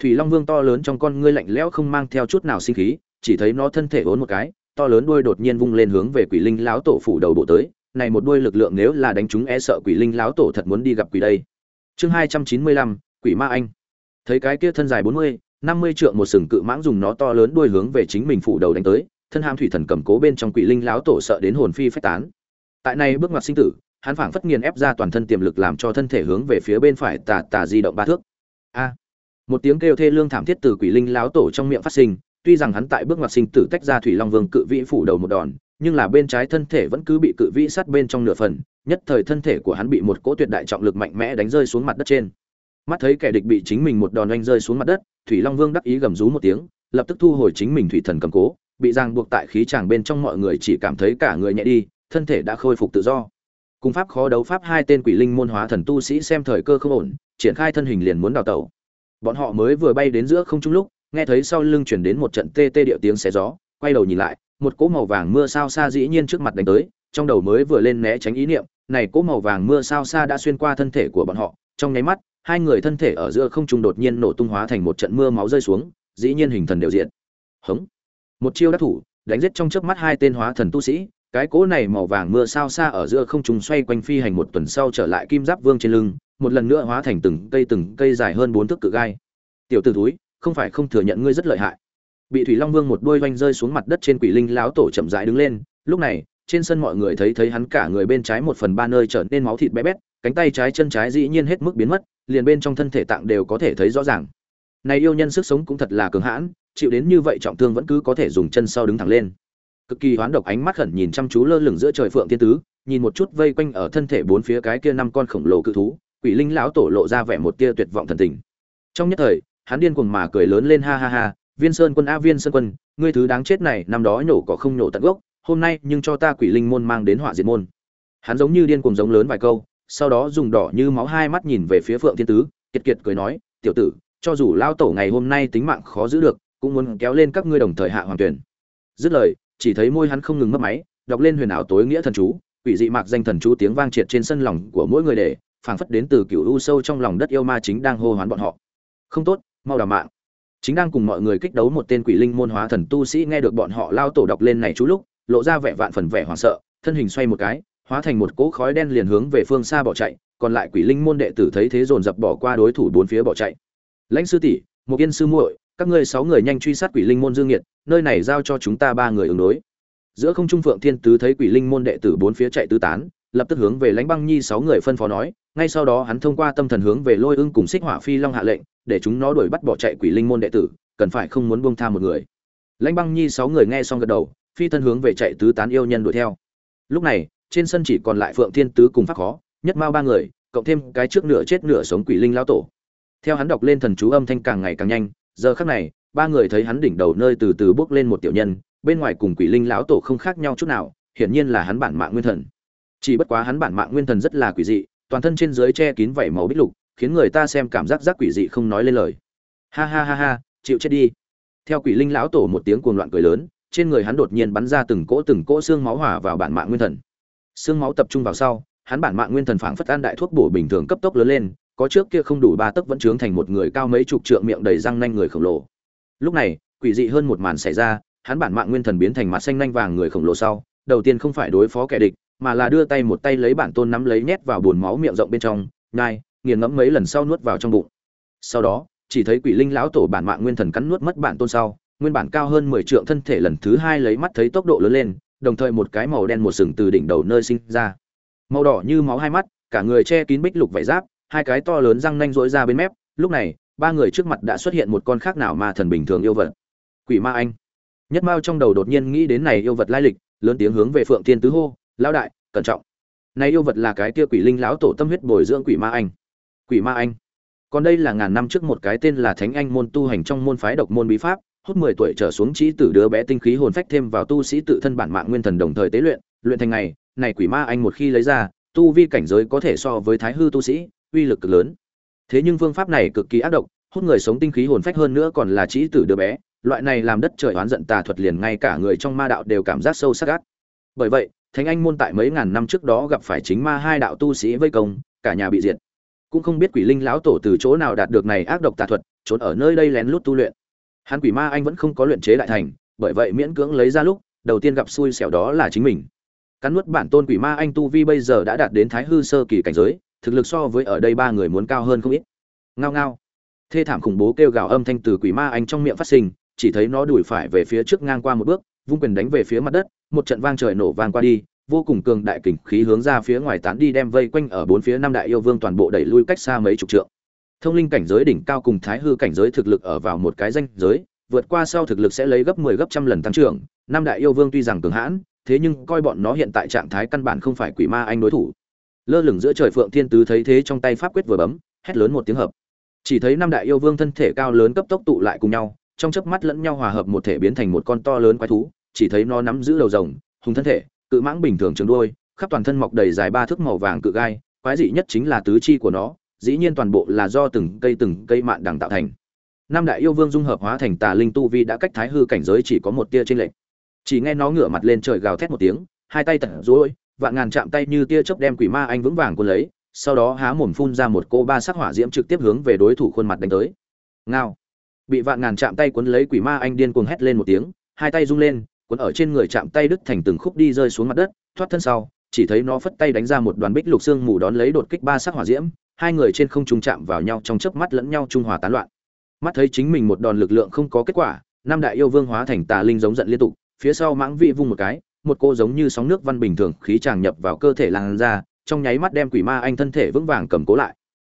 Thủy long vương to lớn trong con ngươi lạnh lẽo không mang theo chút nào sinh khí, chỉ thấy nó thân thể vốn một cái, to lớn đuôi đột nhiên vung lên hướng về quỷ linh lão tổ phủ đầu bộ tới này một đuôi lực lượng nếu là đánh chúng e sợ quỷ linh láo tổ thật muốn đi gặp quỷ đây. Chương hai trăm chín mươi lăm, quỷ ma anh. Thấy cái kia thân dài bốn mươi, năm mươi trượng một sừng cự mãng dùng nó to lớn đuôi hướng về chính mình phủ đầu đánh tới, thân ham thủy thần cầm cố bên trong quỷ linh láo tổ sợ đến hồn phi phách tán. Tại này bước ngoặt sinh tử, hắn phảng phất nghiền ép ra toàn thân tiềm lực làm cho thân thể hướng về phía bên phải tà tà di động ba thước. A! Một tiếng kêu thê lương thảm thiết từ quỷ linh láo tổ trong miệng phát sinh, tuy rằng hắn tại bước ngoặt sinh tử tách ra thủy long vương cự vĩ phủ đầu một đòn nhưng là bên trái thân thể vẫn cứ bị cự vĩ sát bên trong nửa phần, nhất thời thân thể của hắn bị một cỗ tuyệt đại trọng lực mạnh mẽ đánh rơi xuống mặt đất trên. Mắt thấy kẻ địch bị chính mình một đòn oanh rơi xuống mặt đất, thủy long vương đắc ý gầm rú một tiếng, lập tức thu hồi chính mình thủy thần cầm cố, bị ràng buộc tại khí tràng bên trong mọi người chỉ cảm thấy cả người nhẹ đi, thân thể đã khôi phục tự do. Cùng pháp khó đấu pháp hai tên quỷ linh môn hóa thần tu sĩ xem thời cơ không ổn, triển khai thân hình liền muốn đào tẩu. Bọn họ mới vừa bay đến giữa không trung lúc, nghe thấy sau lưng chuyển đến một trận tê tê điệu tiếng xé gió, quay đầu nhìn lại một cỗ màu vàng mưa sao xa dĩ nhiên trước mặt đánh tới, trong đầu mới vừa lên né tránh ý niệm, này cỗ màu vàng mưa sao xa đã xuyên qua thân thể của bọn họ, trong nháy mắt, hai người thân thể ở giữa không trung đột nhiên nổ tung hóa thành một trận mưa máu rơi xuống, dĩ nhiên hình thần đều diện hống. Một chiêu đắc thủ, đánh giết trong chớp mắt hai tên hóa thần tu sĩ, cái cỗ này màu vàng mưa sao xa ở giữa không trung xoay quanh phi hành một tuần sau trở lại kim giáp vương trên lưng, một lần nữa hóa thành từng cây từng cây dài hơn bốn thước cự gai. Tiểu tử túi không phải không thừa nhận ngươi rất lợi hại bị thủy long vương một đôi vanh rơi xuống mặt đất trên quỷ linh lão tổ chậm rãi đứng lên. Lúc này, trên sân mọi người thấy thấy hắn cả người bên trái một phần ba nơi trở nên máu thịt bé bét, cánh tay trái chân trái dĩ nhiên hết mức biến mất, liền bên trong thân thể tạng đều có thể thấy rõ ràng. Này yêu nhân sức sống cũng thật là cường hãn, chịu đến như vậy trọng thương vẫn cứ có thể dùng chân sau đứng thẳng lên. Cực kỳ hoán độc ánh mắt khẩn nhìn chăm chú lơ lửng giữa trời phượng thiên tứ, nhìn một chút vây quanh ở thân thể bốn phía cái kia năm con khổng lồ cự thú, quỷ linh lão tổ lộ ra vẻ một tia tuyệt vọng thần tình. Trong nhất thời, hắn điên cuồng mà cười lớn lên ha ha ha viên sơn quân, a viên sơn quân, ngươi thứ đáng chết này, năm đó nhổ cỏ không nhổ tận gốc, hôm nay nhưng cho ta quỷ linh môn mang đến họa diệt môn. Hắn giống như điên cuồng giống lớn vài câu, sau đó dùng đỏ như máu hai mắt nhìn về phía phượng thiên tứ, kiệt kiệt cười nói, tiểu tử, cho dù lao tổ ngày hôm nay tính mạng khó giữ được, cũng muốn kéo lên các ngươi đồng thời hạ hoàng tuyển. Dứt lời, chỉ thấy môi hắn không ngừng mất máy, đọc lên huyền ảo tối nghĩa thần chú, quỷ dị mạc danh thần chú tiếng vang triệt trên sân lòng của mỗi người để, phảng phất đến từ cựu u sâu trong lòng đất yêu ma chính đang hô hoán bọn họ. Không tốt, mau đào mạng chính đang cùng mọi người kích đấu một tên quỷ linh môn hóa thần tu sĩ nghe được bọn họ lao tổ đọc lên này chú lúc, lộ ra vẻ vạn phần vẻ hoảng sợ, thân hình xoay một cái, hóa thành một cỗ khói đen liền hướng về phương xa bỏ chạy, còn lại quỷ linh môn đệ tử thấy thế dồn dập bỏ qua đối thủ bốn phía bỏ chạy. Lãnh sư tỷ, một yên sư muội, các ngươi sáu người nhanh truy sát quỷ linh môn dương nghiệt, nơi này giao cho chúng ta ba người ứng đối. Giữa không trung phượng thiên tứ thấy quỷ linh môn đệ tử bốn phía chạy tứ tán, lập tức hướng về lãnh băng nhi sáu người phân phó nói ngay sau đó hắn thông qua tâm thần hướng về lôi ưng cùng xích hỏa phi long hạ lệnh, để chúng nó đuổi bắt bỏ chạy quỷ linh môn đệ tử, cần phải không muốn buông tha một người. Lãnh băng nhi sáu người nghe xong gật đầu, phi thân hướng về chạy tứ tán yêu nhân đuổi theo. Lúc này, trên sân chỉ còn lại phượng thiên tứ cùng pháp khó, nhất mao ba người, cộng thêm cái trước nửa chết nửa sống quỷ linh lao tổ. Theo hắn đọc lên thần chú âm thanh càng ngày càng nhanh, giờ khắc này, ba người thấy hắn đỉnh đầu nơi từ từ bước lên một tiểu nhân, bên ngoài cùng quỷ linh lão tổ không khác nhau chút nào, hiển nhiên là hắn bản mạng nguyên thần. Chỉ bất quá hắn bản mạng nguyên thần rất là quỷ dị toàn thân trên dưới che kín vảy màu bích lục, khiến người ta xem cảm giác giác quỷ dị không nói lên lời. Ha ha ha ha, chịu chết đi. Theo quỷ linh lão tổ một tiếng cuồng loạn cười lớn, trên người hắn đột nhiên bắn ra từng cỗ từng cỗ xương máu hỏa vào bản mạng nguyên thần. Xương máu tập trung vào sau, hắn bản mạng nguyên thần phảng phất an đại thuốc bổ bình thường cấp tốc lớn lên, có trước kia không đủ ba tấc vẫn trướng thành một người cao mấy chục trượng miệng đầy răng nanh người khổng lồ. Lúc này, quỷ dị hơn một màn xảy ra, hắn bản mạng nguyên thần biến thành mặt xanh nanh vàng người khổng lồ sau, đầu tiên không phải đối phó kẻ địch mà là đưa tay một tay lấy bản tôn nắm lấy nhét vào buồn máu miệng rộng bên trong, nhai, nghiền ngẫm mấy lần sau nuốt vào trong bụng. Sau đó, chỉ thấy quỷ linh lão tổ bản mạng nguyên thần cắn nuốt mất bản tôn sau, nguyên bản cao hơn mười trượng thân thể lần thứ hai lấy mắt thấy tốc độ lớn lên, đồng thời một cái màu đen một sừng từ đỉnh đầu nơi sinh ra. Màu đỏ như máu hai mắt, cả người che kín bích lục vải giáp, hai cái to lớn răng nanh rỗi ra bên mép, lúc này, ba người trước mặt đã xuất hiện một con khác nào mà thần bình thường yêu vật. Quỷ ma anh. Nhất mao trong đầu đột nhiên nghĩ đến này yêu vật lai lịch, lớn tiếng hướng về phượng thiên tứ hô lão đại, cẩn trọng. Này yêu vật là cái kia quỷ linh lão tổ tâm huyết bồi dưỡng quỷ ma anh. Quỷ ma anh. Còn đây là ngàn năm trước một cái tên là thánh anh môn tu hành trong môn phái độc môn bí pháp, hút mười tuổi trở xuống chỉ tử đứa bé tinh khí hồn phách thêm vào tu sĩ tự thân bản mạng nguyên thần đồng thời tế luyện luyện thành ngày, này quỷ ma anh một khi lấy ra, tu vi cảnh giới có thể so với thái hư tu sĩ, uy lực cực lớn. Thế nhưng phương pháp này cực kỳ ác độc, hút người sống tinh khí hồn phách hơn nữa còn là chỉ tử đứa bé, loại này làm đất trời oán giận tà thuật liền ngay cả người trong ma đạo đều cảm giác sâu sắc ác. Bởi vậy thánh anh môn tại mấy ngàn năm trước đó gặp phải chính ma hai đạo tu sĩ vây công, cả nhà bị diệt. Cũng không biết quỷ linh lão tổ từ chỗ nào đạt được này ác độc tà thuật, trốn ở nơi đây lén lút tu luyện. Hắn quỷ ma anh vẫn không có luyện chế đại thành, bởi vậy miễn cưỡng lấy ra lúc, đầu tiên gặp xui xẻo đó là chính mình. Cắn nuốt bản tôn quỷ ma anh tu vi bây giờ đã đạt đến thái hư sơ kỳ cảnh giới, thực lực so với ở đây ba người muốn cao hơn không ít. Ngao ngao. Thê thảm khủng bố kêu gào âm thanh từ quỷ ma anh trong miệng phát sinh, chỉ thấy nó đuổi phải về phía trước ngang qua một bước vung quyền đánh về phía mặt đất, một trận vang trời nổ vang qua đi, vô cùng cường đại kình khí hướng ra phía ngoài tán đi đem vây quanh ở bốn phía năm đại yêu vương toàn bộ đẩy lui cách xa mấy chục trượng. Thông linh cảnh giới đỉnh cao cùng thái hư cảnh giới thực lực ở vào một cái danh giới, vượt qua sau thực lực sẽ lấy gấp 10 gấp trăm lần tăng trưởng, năm đại yêu vương tuy rằng cường hãn, thế nhưng coi bọn nó hiện tại trạng thái căn bản không phải quỷ ma anh đối thủ. Lơ lửng giữa trời phượng thiên tứ thấy thế trong tay pháp quyết vừa bấm, hét lớn một tiếng hợp. Chỉ thấy năm đại yêu vương thân thể cao lớn cấp tốc tụ lại cùng nhau, trong chớp mắt lẫn nhau hòa hợp một thể biến thành một con to lớn quái thú chỉ thấy nó nắm giữ đầu rồng, hùng thân thể, cự mãng bình thường trường đuôi, khắp toàn thân mọc đầy dài ba thước màu vàng cự gai, quái dị nhất chính là tứ chi của nó, dĩ nhiên toàn bộ là do từng cây từng cây mạn đằng tạo thành. Năm đại yêu vương dung hợp hóa thành tà linh tu vi đã cách thái hư cảnh giới chỉ có một tia trên lệch. Chỉ nghe nó ngửa mặt lên trời gào thét một tiếng, hai tay tận rối, vạn ngàn chạm tay như tia chớp đem quỷ ma anh vững vàng cuốn lấy, sau đó há mồm phun ra một cô ba sắc hỏa diễm trực tiếp hướng về đối thủ khuôn mặt đánh tới. Ngao. Bị vạn ngàn chạm tay cuốn lấy quỷ ma anh điên cuồng hét lên một tiếng, hai tay rung lên cuốn ở trên người chạm tay đứt thành từng khúc đi rơi xuống mặt đất, thoát thân sau, chỉ thấy nó phất tay đánh ra một đoàn bích lục xương mù đón lấy đột kích ba sắc hỏa diễm, hai người trên không trung chạm vào nhau trong chớp mắt lẫn nhau trung hòa tán loạn. Mắt thấy chính mình một đòn lực lượng không có kết quả nam đại yêu vương hóa thành tà linh giống giận liên tục, phía sau mãng vị vung một cái, một cô giống như sóng nước văn bình thường khí tràng nhập vào cơ thể lan ra trong nháy mắt đem quỷ ma anh thân thể vững vàng cầm cố lại.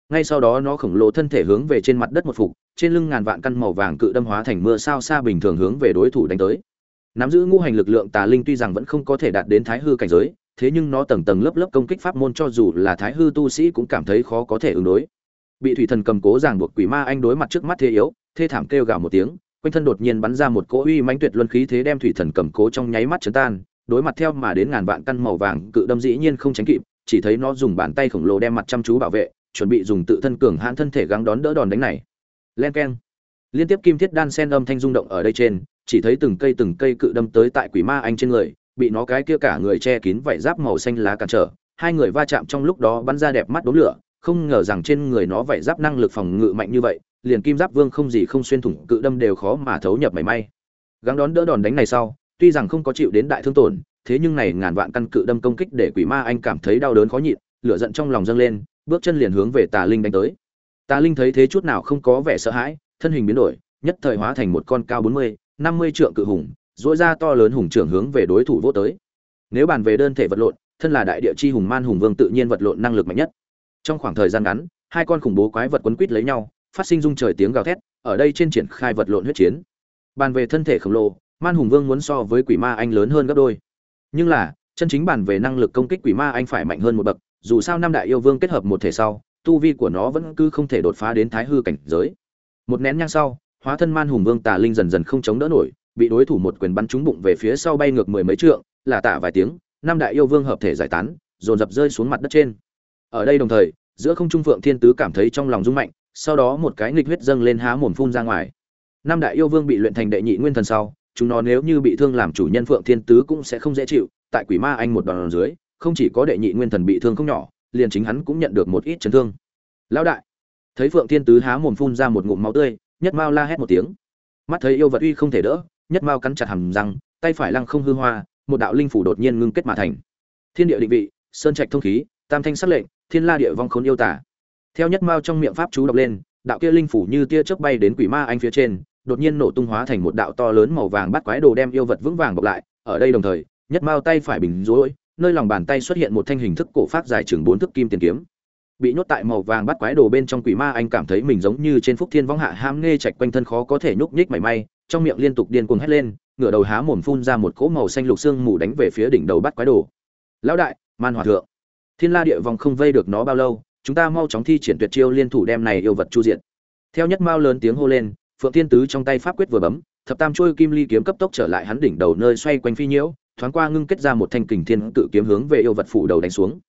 Ngay sau đó nó khổng lồ thân thể hướng về trên mặt đất một phục, trên lưng ngàn vạn căn màu vàng cự đâm hóa thành mưa sao xa bình thường hướng về đối thủ đánh tới nắm giữ ngũ hành lực lượng tà linh tuy rằng vẫn không có thể đạt đến thái hư cảnh giới, thế nhưng nó tầng tầng lớp lớp công kích pháp môn cho dù là thái hư tu sĩ cũng cảm thấy khó có thể ứng đối. Bị thủy thần cầm cố ràng buộc quỷ ma anh đối mặt trước mắt thế yếu, thê thảm kêu gào một tiếng, quanh thân đột nhiên bắn ra một cỗ uy mãnh tuyệt luân khí thế đem thủy thần cầm cố trong nháy mắt chấn tan, đối mặt theo mà đến ngàn vạn căn màu vàng cự đâm dĩ nhiên không tránh kịp, chỉ thấy nó dùng bàn tay khổng lồ đem mặt chăm chú bảo vệ, chuẩn bị dùng tự thân cường hãn thân thể gắng đón đỡ đòn đánh này. Len keng. Liên tiếp kim thiết đan sen âm thanh rung động ở đây trên chỉ thấy từng cây từng cây cự đâm tới tại quỷ ma anh trên người, bị nó cái kia cả người che kín vảy giáp màu xanh lá cản trở, hai người va chạm trong lúc đó bắn ra đẹp mắt đốm lửa, không ngờ rằng trên người nó vảy giáp năng lực phòng ngự mạnh như vậy, liền kim giáp vương không gì không xuyên thủng cự đâm đều khó mà thấu nhập mảy may. Gắng đón đỡ đòn đánh này sau, tuy rằng không có chịu đến đại thương tổn, thế nhưng này ngàn vạn căn cự đâm công kích để quỷ ma anh cảm thấy đau đớn khó nhịn, lửa giận trong lòng dâng lên, bước chân liền hướng về tà linh đánh tới. Tà linh thấy thế chút nào không có vẻ sợ hãi, thân hình biến đổi, nhất thời hóa thành một con cao bốn mươi năm mươi trượng cự hùng dỗi ra to lớn hùng trưởng hướng về đối thủ vô tới. Nếu bàn về đơn thể vật lộn, thân là đại địa chi hùng man hùng vương tự nhiên vật lộn năng lực mạnh nhất. Trong khoảng thời gian ngắn, hai con khủng bố quái vật quấn quít lấy nhau, phát sinh rung trời tiếng gào thét, ở đây trên triển khai vật lộn huyết chiến. Bàn về thân thể khổng lồ, man hùng vương muốn so với quỷ ma anh lớn hơn gấp đôi. Nhưng là, chân chính bàn về năng lực công kích quỷ ma anh phải mạnh hơn một bậc, dù sao năm đại yêu vương kết hợp một thể sau, tu vi của nó vẫn cứ không thể đột phá đến thái hư cảnh giới. Một nén nhang sau hóa thân man hùng vương tà linh dần dần không chống đỡ nổi, bị đối thủ một quyền bắn trúng bụng về phía sau bay ngược mười mấy trượng, là tạ vài tiếng, năm đại yêu vương hợp thể giải tán, dồn dập rơi xuống mặt đất trên. Ở đây đồng thời, giữa không trung phượng thiên tứ cảm thấy trong lòng rung mạnh, sau đó một cái nghịch huyết dâng lên há mồm phun ra ngoài. Năm đại yêu vương bị luyện thành đệ nhị nguyên thần sau, chúng nó nếu như bị thương làm chủ nhân phượng thiên tứ cũng sẽ không dễ chịu, tại quỷ ma anh một đòn dưới, không chỉ có đệ nhị nguyên thần bị thương không nhỏ, liền chính hắn cũng nhận được một ít chấn thương. Lão đại, thấy phượng thiên tứ há mồm phun ra một ngụm máu tươi nhất mao la hét một tiếng. Mắt thấy yêu vật uy không thể đỡ, nhất mao cắn chặt hầm răng, tay phải lăng không hư hoa, một đạo linh phủ đột nhiên ngưng kết mà thành. Thiên địa định vị, sơn trạch thông khí, tam thanh sắc lệnh, thiên la địa vong khốn yêu tả theo nhất mao trong miệng pháp chú đọc lên, đạo kia linh phủ như tia chớp bay đến quỷ ma anh phía trên, đột nhiên nổ tung hóa thành một đạo to lớn màu vàng bắt quái đồ đem yêu vật vững vàng bọc lại. Ở đây đồng thời, nhất mao tay phải bình rối, nơi lòng bàn tay xuất hiện một thanh hình thức cổ phát dài chừng bốn thước kim tiền kiếm bị nhốt tại màu vàng bắt quái đồ bên trong quỷ ma, anh cảm thấy mình giống như trên phúc thiên võng hạ ham nghe chạch quanh thân khó có thể nhúc nhích mảy may, trong miệng liên tục điên cuồng hét lên, ngửa đầu há mồm phun ra một cỗ màu xanh lục xương mù đánh về phía đỉnh đầu bắt quái đồ. Lão đại, man hòa thượng. Thiên la địa vòng không vây được nó bao lâu, chúng ta mau chóng thi triển tuyệt chiêu liên thủ đem này yêu vật chu diện theo nhất mao lớn tiếng hô lên, phượng thiên tứ trong tay pháp quyết vừa bấm, thập tam chuôi kim ly kiếm cấp tốc trở lại hắn đỉnh đầu nơi xoay quanh phi nhiễu, thoáng qua ngưng kết ra một thanh kình thiên tự kiếm hướng về yêu vật phủ đầu đánh xuống.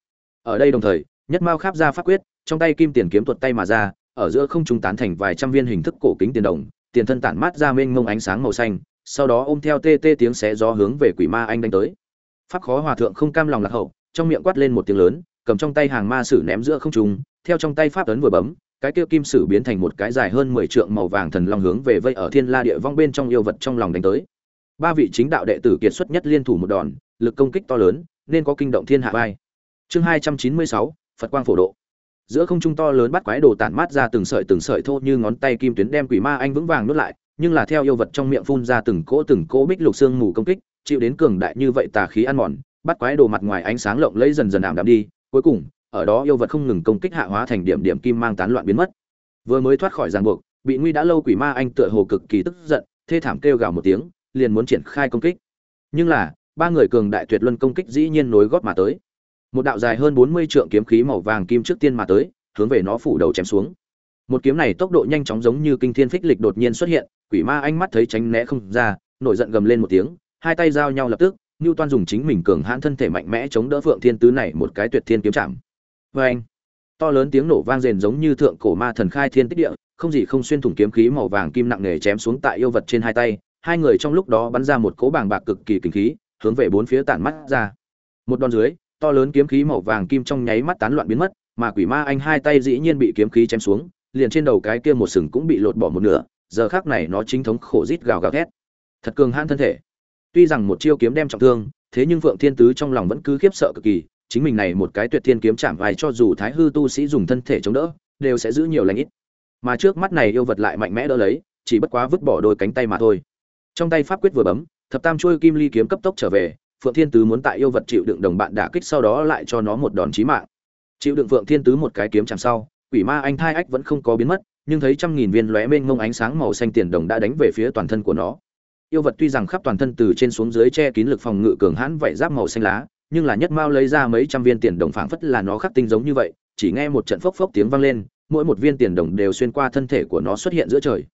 Ở đây đồng thời nhất mao kháp ra pháp quyết trong tay kim tiền kiếm tuột tay mà ra ở giữa không trung tán thành vài trăm viên hình thức cổ kính tiền đồng tiền thân tản mát ra mênh mông ánh sáng màu xanh sau đó ôm theo tê tê tiếng xé gió hướng về quỷ ma anh đánh tới. Pháp khó hòa thượng không cam lòng lạc hậu trong miệng quát lên một tiếng lớn cầm trong tay hàng ma sử ném giữa không trung theo trong tay pháp ấn vừa bấm cái kia kim sử biến thành một cái dài hơn 10 trượng màu vàng thần long hướng về vây ở thiên la địa vong bên trong yêu vật trong lòng đánh tới. Ba vị chính đạo đệ tử kiệt xuất nhất liên thủ một đòn lực công kích to lớn nên có kinh động thiên hạ vai. Chương 296, phật quang phổ độ. Giữa không trung to lớn bắt quái đồ tản mát ra từng sợi từng sợi thô như ngón tay kim tuyến đem quỷ ma anh vững vàng nuốt lại, nhưng là theo yêu vật trong miệng phun ra từng cỗ từng cỗ bích lục xương mù công kích, chịu đến cường đại như vậy tà khí ăn mòn, bắt quái đồ mặt ngoài ánh sáng lộng lấy dần dần ảm đạm đi, cuối cùng, ở đó yêu vật không ngừng công kích hạ hóa thành điểm điểm kim mang tán loạn biến mất. Vừa mới thoát khỏi ràng buộc, bị nguy đã lâu quỷ ma anh tựa hồ cực kỳ tức giận, thê thảm kêu gào một tiếng, liền muốn triển khai công kích. Nhưng là, ba người cường đại tuyệt luân công kích dĩ nhiên nối góp mà tới một đạo dài hơn bốn mươi trượng kiếm khí màu vàng kim trước tiên mà tới hướng về nó phủ đầu chém xuống một kiếm này tốc độ nhanh chóng giống như kinh thiên phích lịch đột nhiên xuất hiện quỷ ma anh mắt thấy tránh né không ra nổi giận gầm lên một tiếng hai tay giao nhau lập tức Nưu Toan dùng chính mình cường hãn thân thể mạnh mẽ chống đỡ Phượng Thiên Tứ này một cái tuyệt thiên kiếm chạm. Oeng! to lớn tiếng nổ vang rền giống như thượng cổ ma thần khai thiên tích địa, không gì không xuyên thủng kiếm khí màu vàng kim nặng nề chém xuống tại yêu vật trên hai tay, hai người trong lúc đó bắn ra một cỗ bàng bạc cực kỳ kinh khí, hướng về bốn phía tản mắt ra. Một đòn dưới, to lớn kiếm khí màu vàng kim trong nháy mắt tán loạn biến mất, mà quỷ ma anh hai tay dĩ nhiên bị kiếm khí chém xuống, liền trên đầu cái kia một sừng cũng bị lột bỏ một nửa, giờ khắc này nó chính thống khổ rít gào gào thét. Thật cường hãn thân thể. Tuy rằng một chiêu kiếm đem trọng thương, thế nhưng Phượng Thiên Tứ trong lòng vẫn cứ khiếp sợ cực kỳ, chính mình này một cái tuyệt thiên kiếm chạm vai cho dù thái hư tu sĩ dùng thân thể chống đỡ, đều sẽ giữ nhiều lành ít. Mà trước mắt này yêu vật lại mạnh mẽ đỡ lấy, chỉ bất quá vứt bỏ đôi cánh tay mà thôi. Trong tay pháp quyết vừa bấm, thập tam chuôi kim ly kiếm cấp tốc trở về, Phượng Thiên Tứ muốn tại yêu vật chịu đựng đồng bạn đả kích sau đó lại cho nó một đòn chí mạng. Chịu đựng Phượng Thiên Tứ một cái kiếm chạm sau, quỷ ma anh thai ách vẫn không có biến mất, nhưng thấy trăm nghìn viên lóe mênh mông ánh sáng màu xanh tiền đồng đã đánh về phía toàn thân của nó yêu vật tuy rằng khắp toàn thân từ trên xuống dưới che kín lực phòng ngự cường hãn vảy giáp màu xanh lá nhưng là nhất mao lấy ra mấy trăm viên tiền đồng phảng phất là nó khắc tinh giống như vậy chỉ nghe một trận phốc phốc tiếng vang lên mỗi một viên tiền đồng đều xuyên qua thân thể của nó xuất hiện giữa trời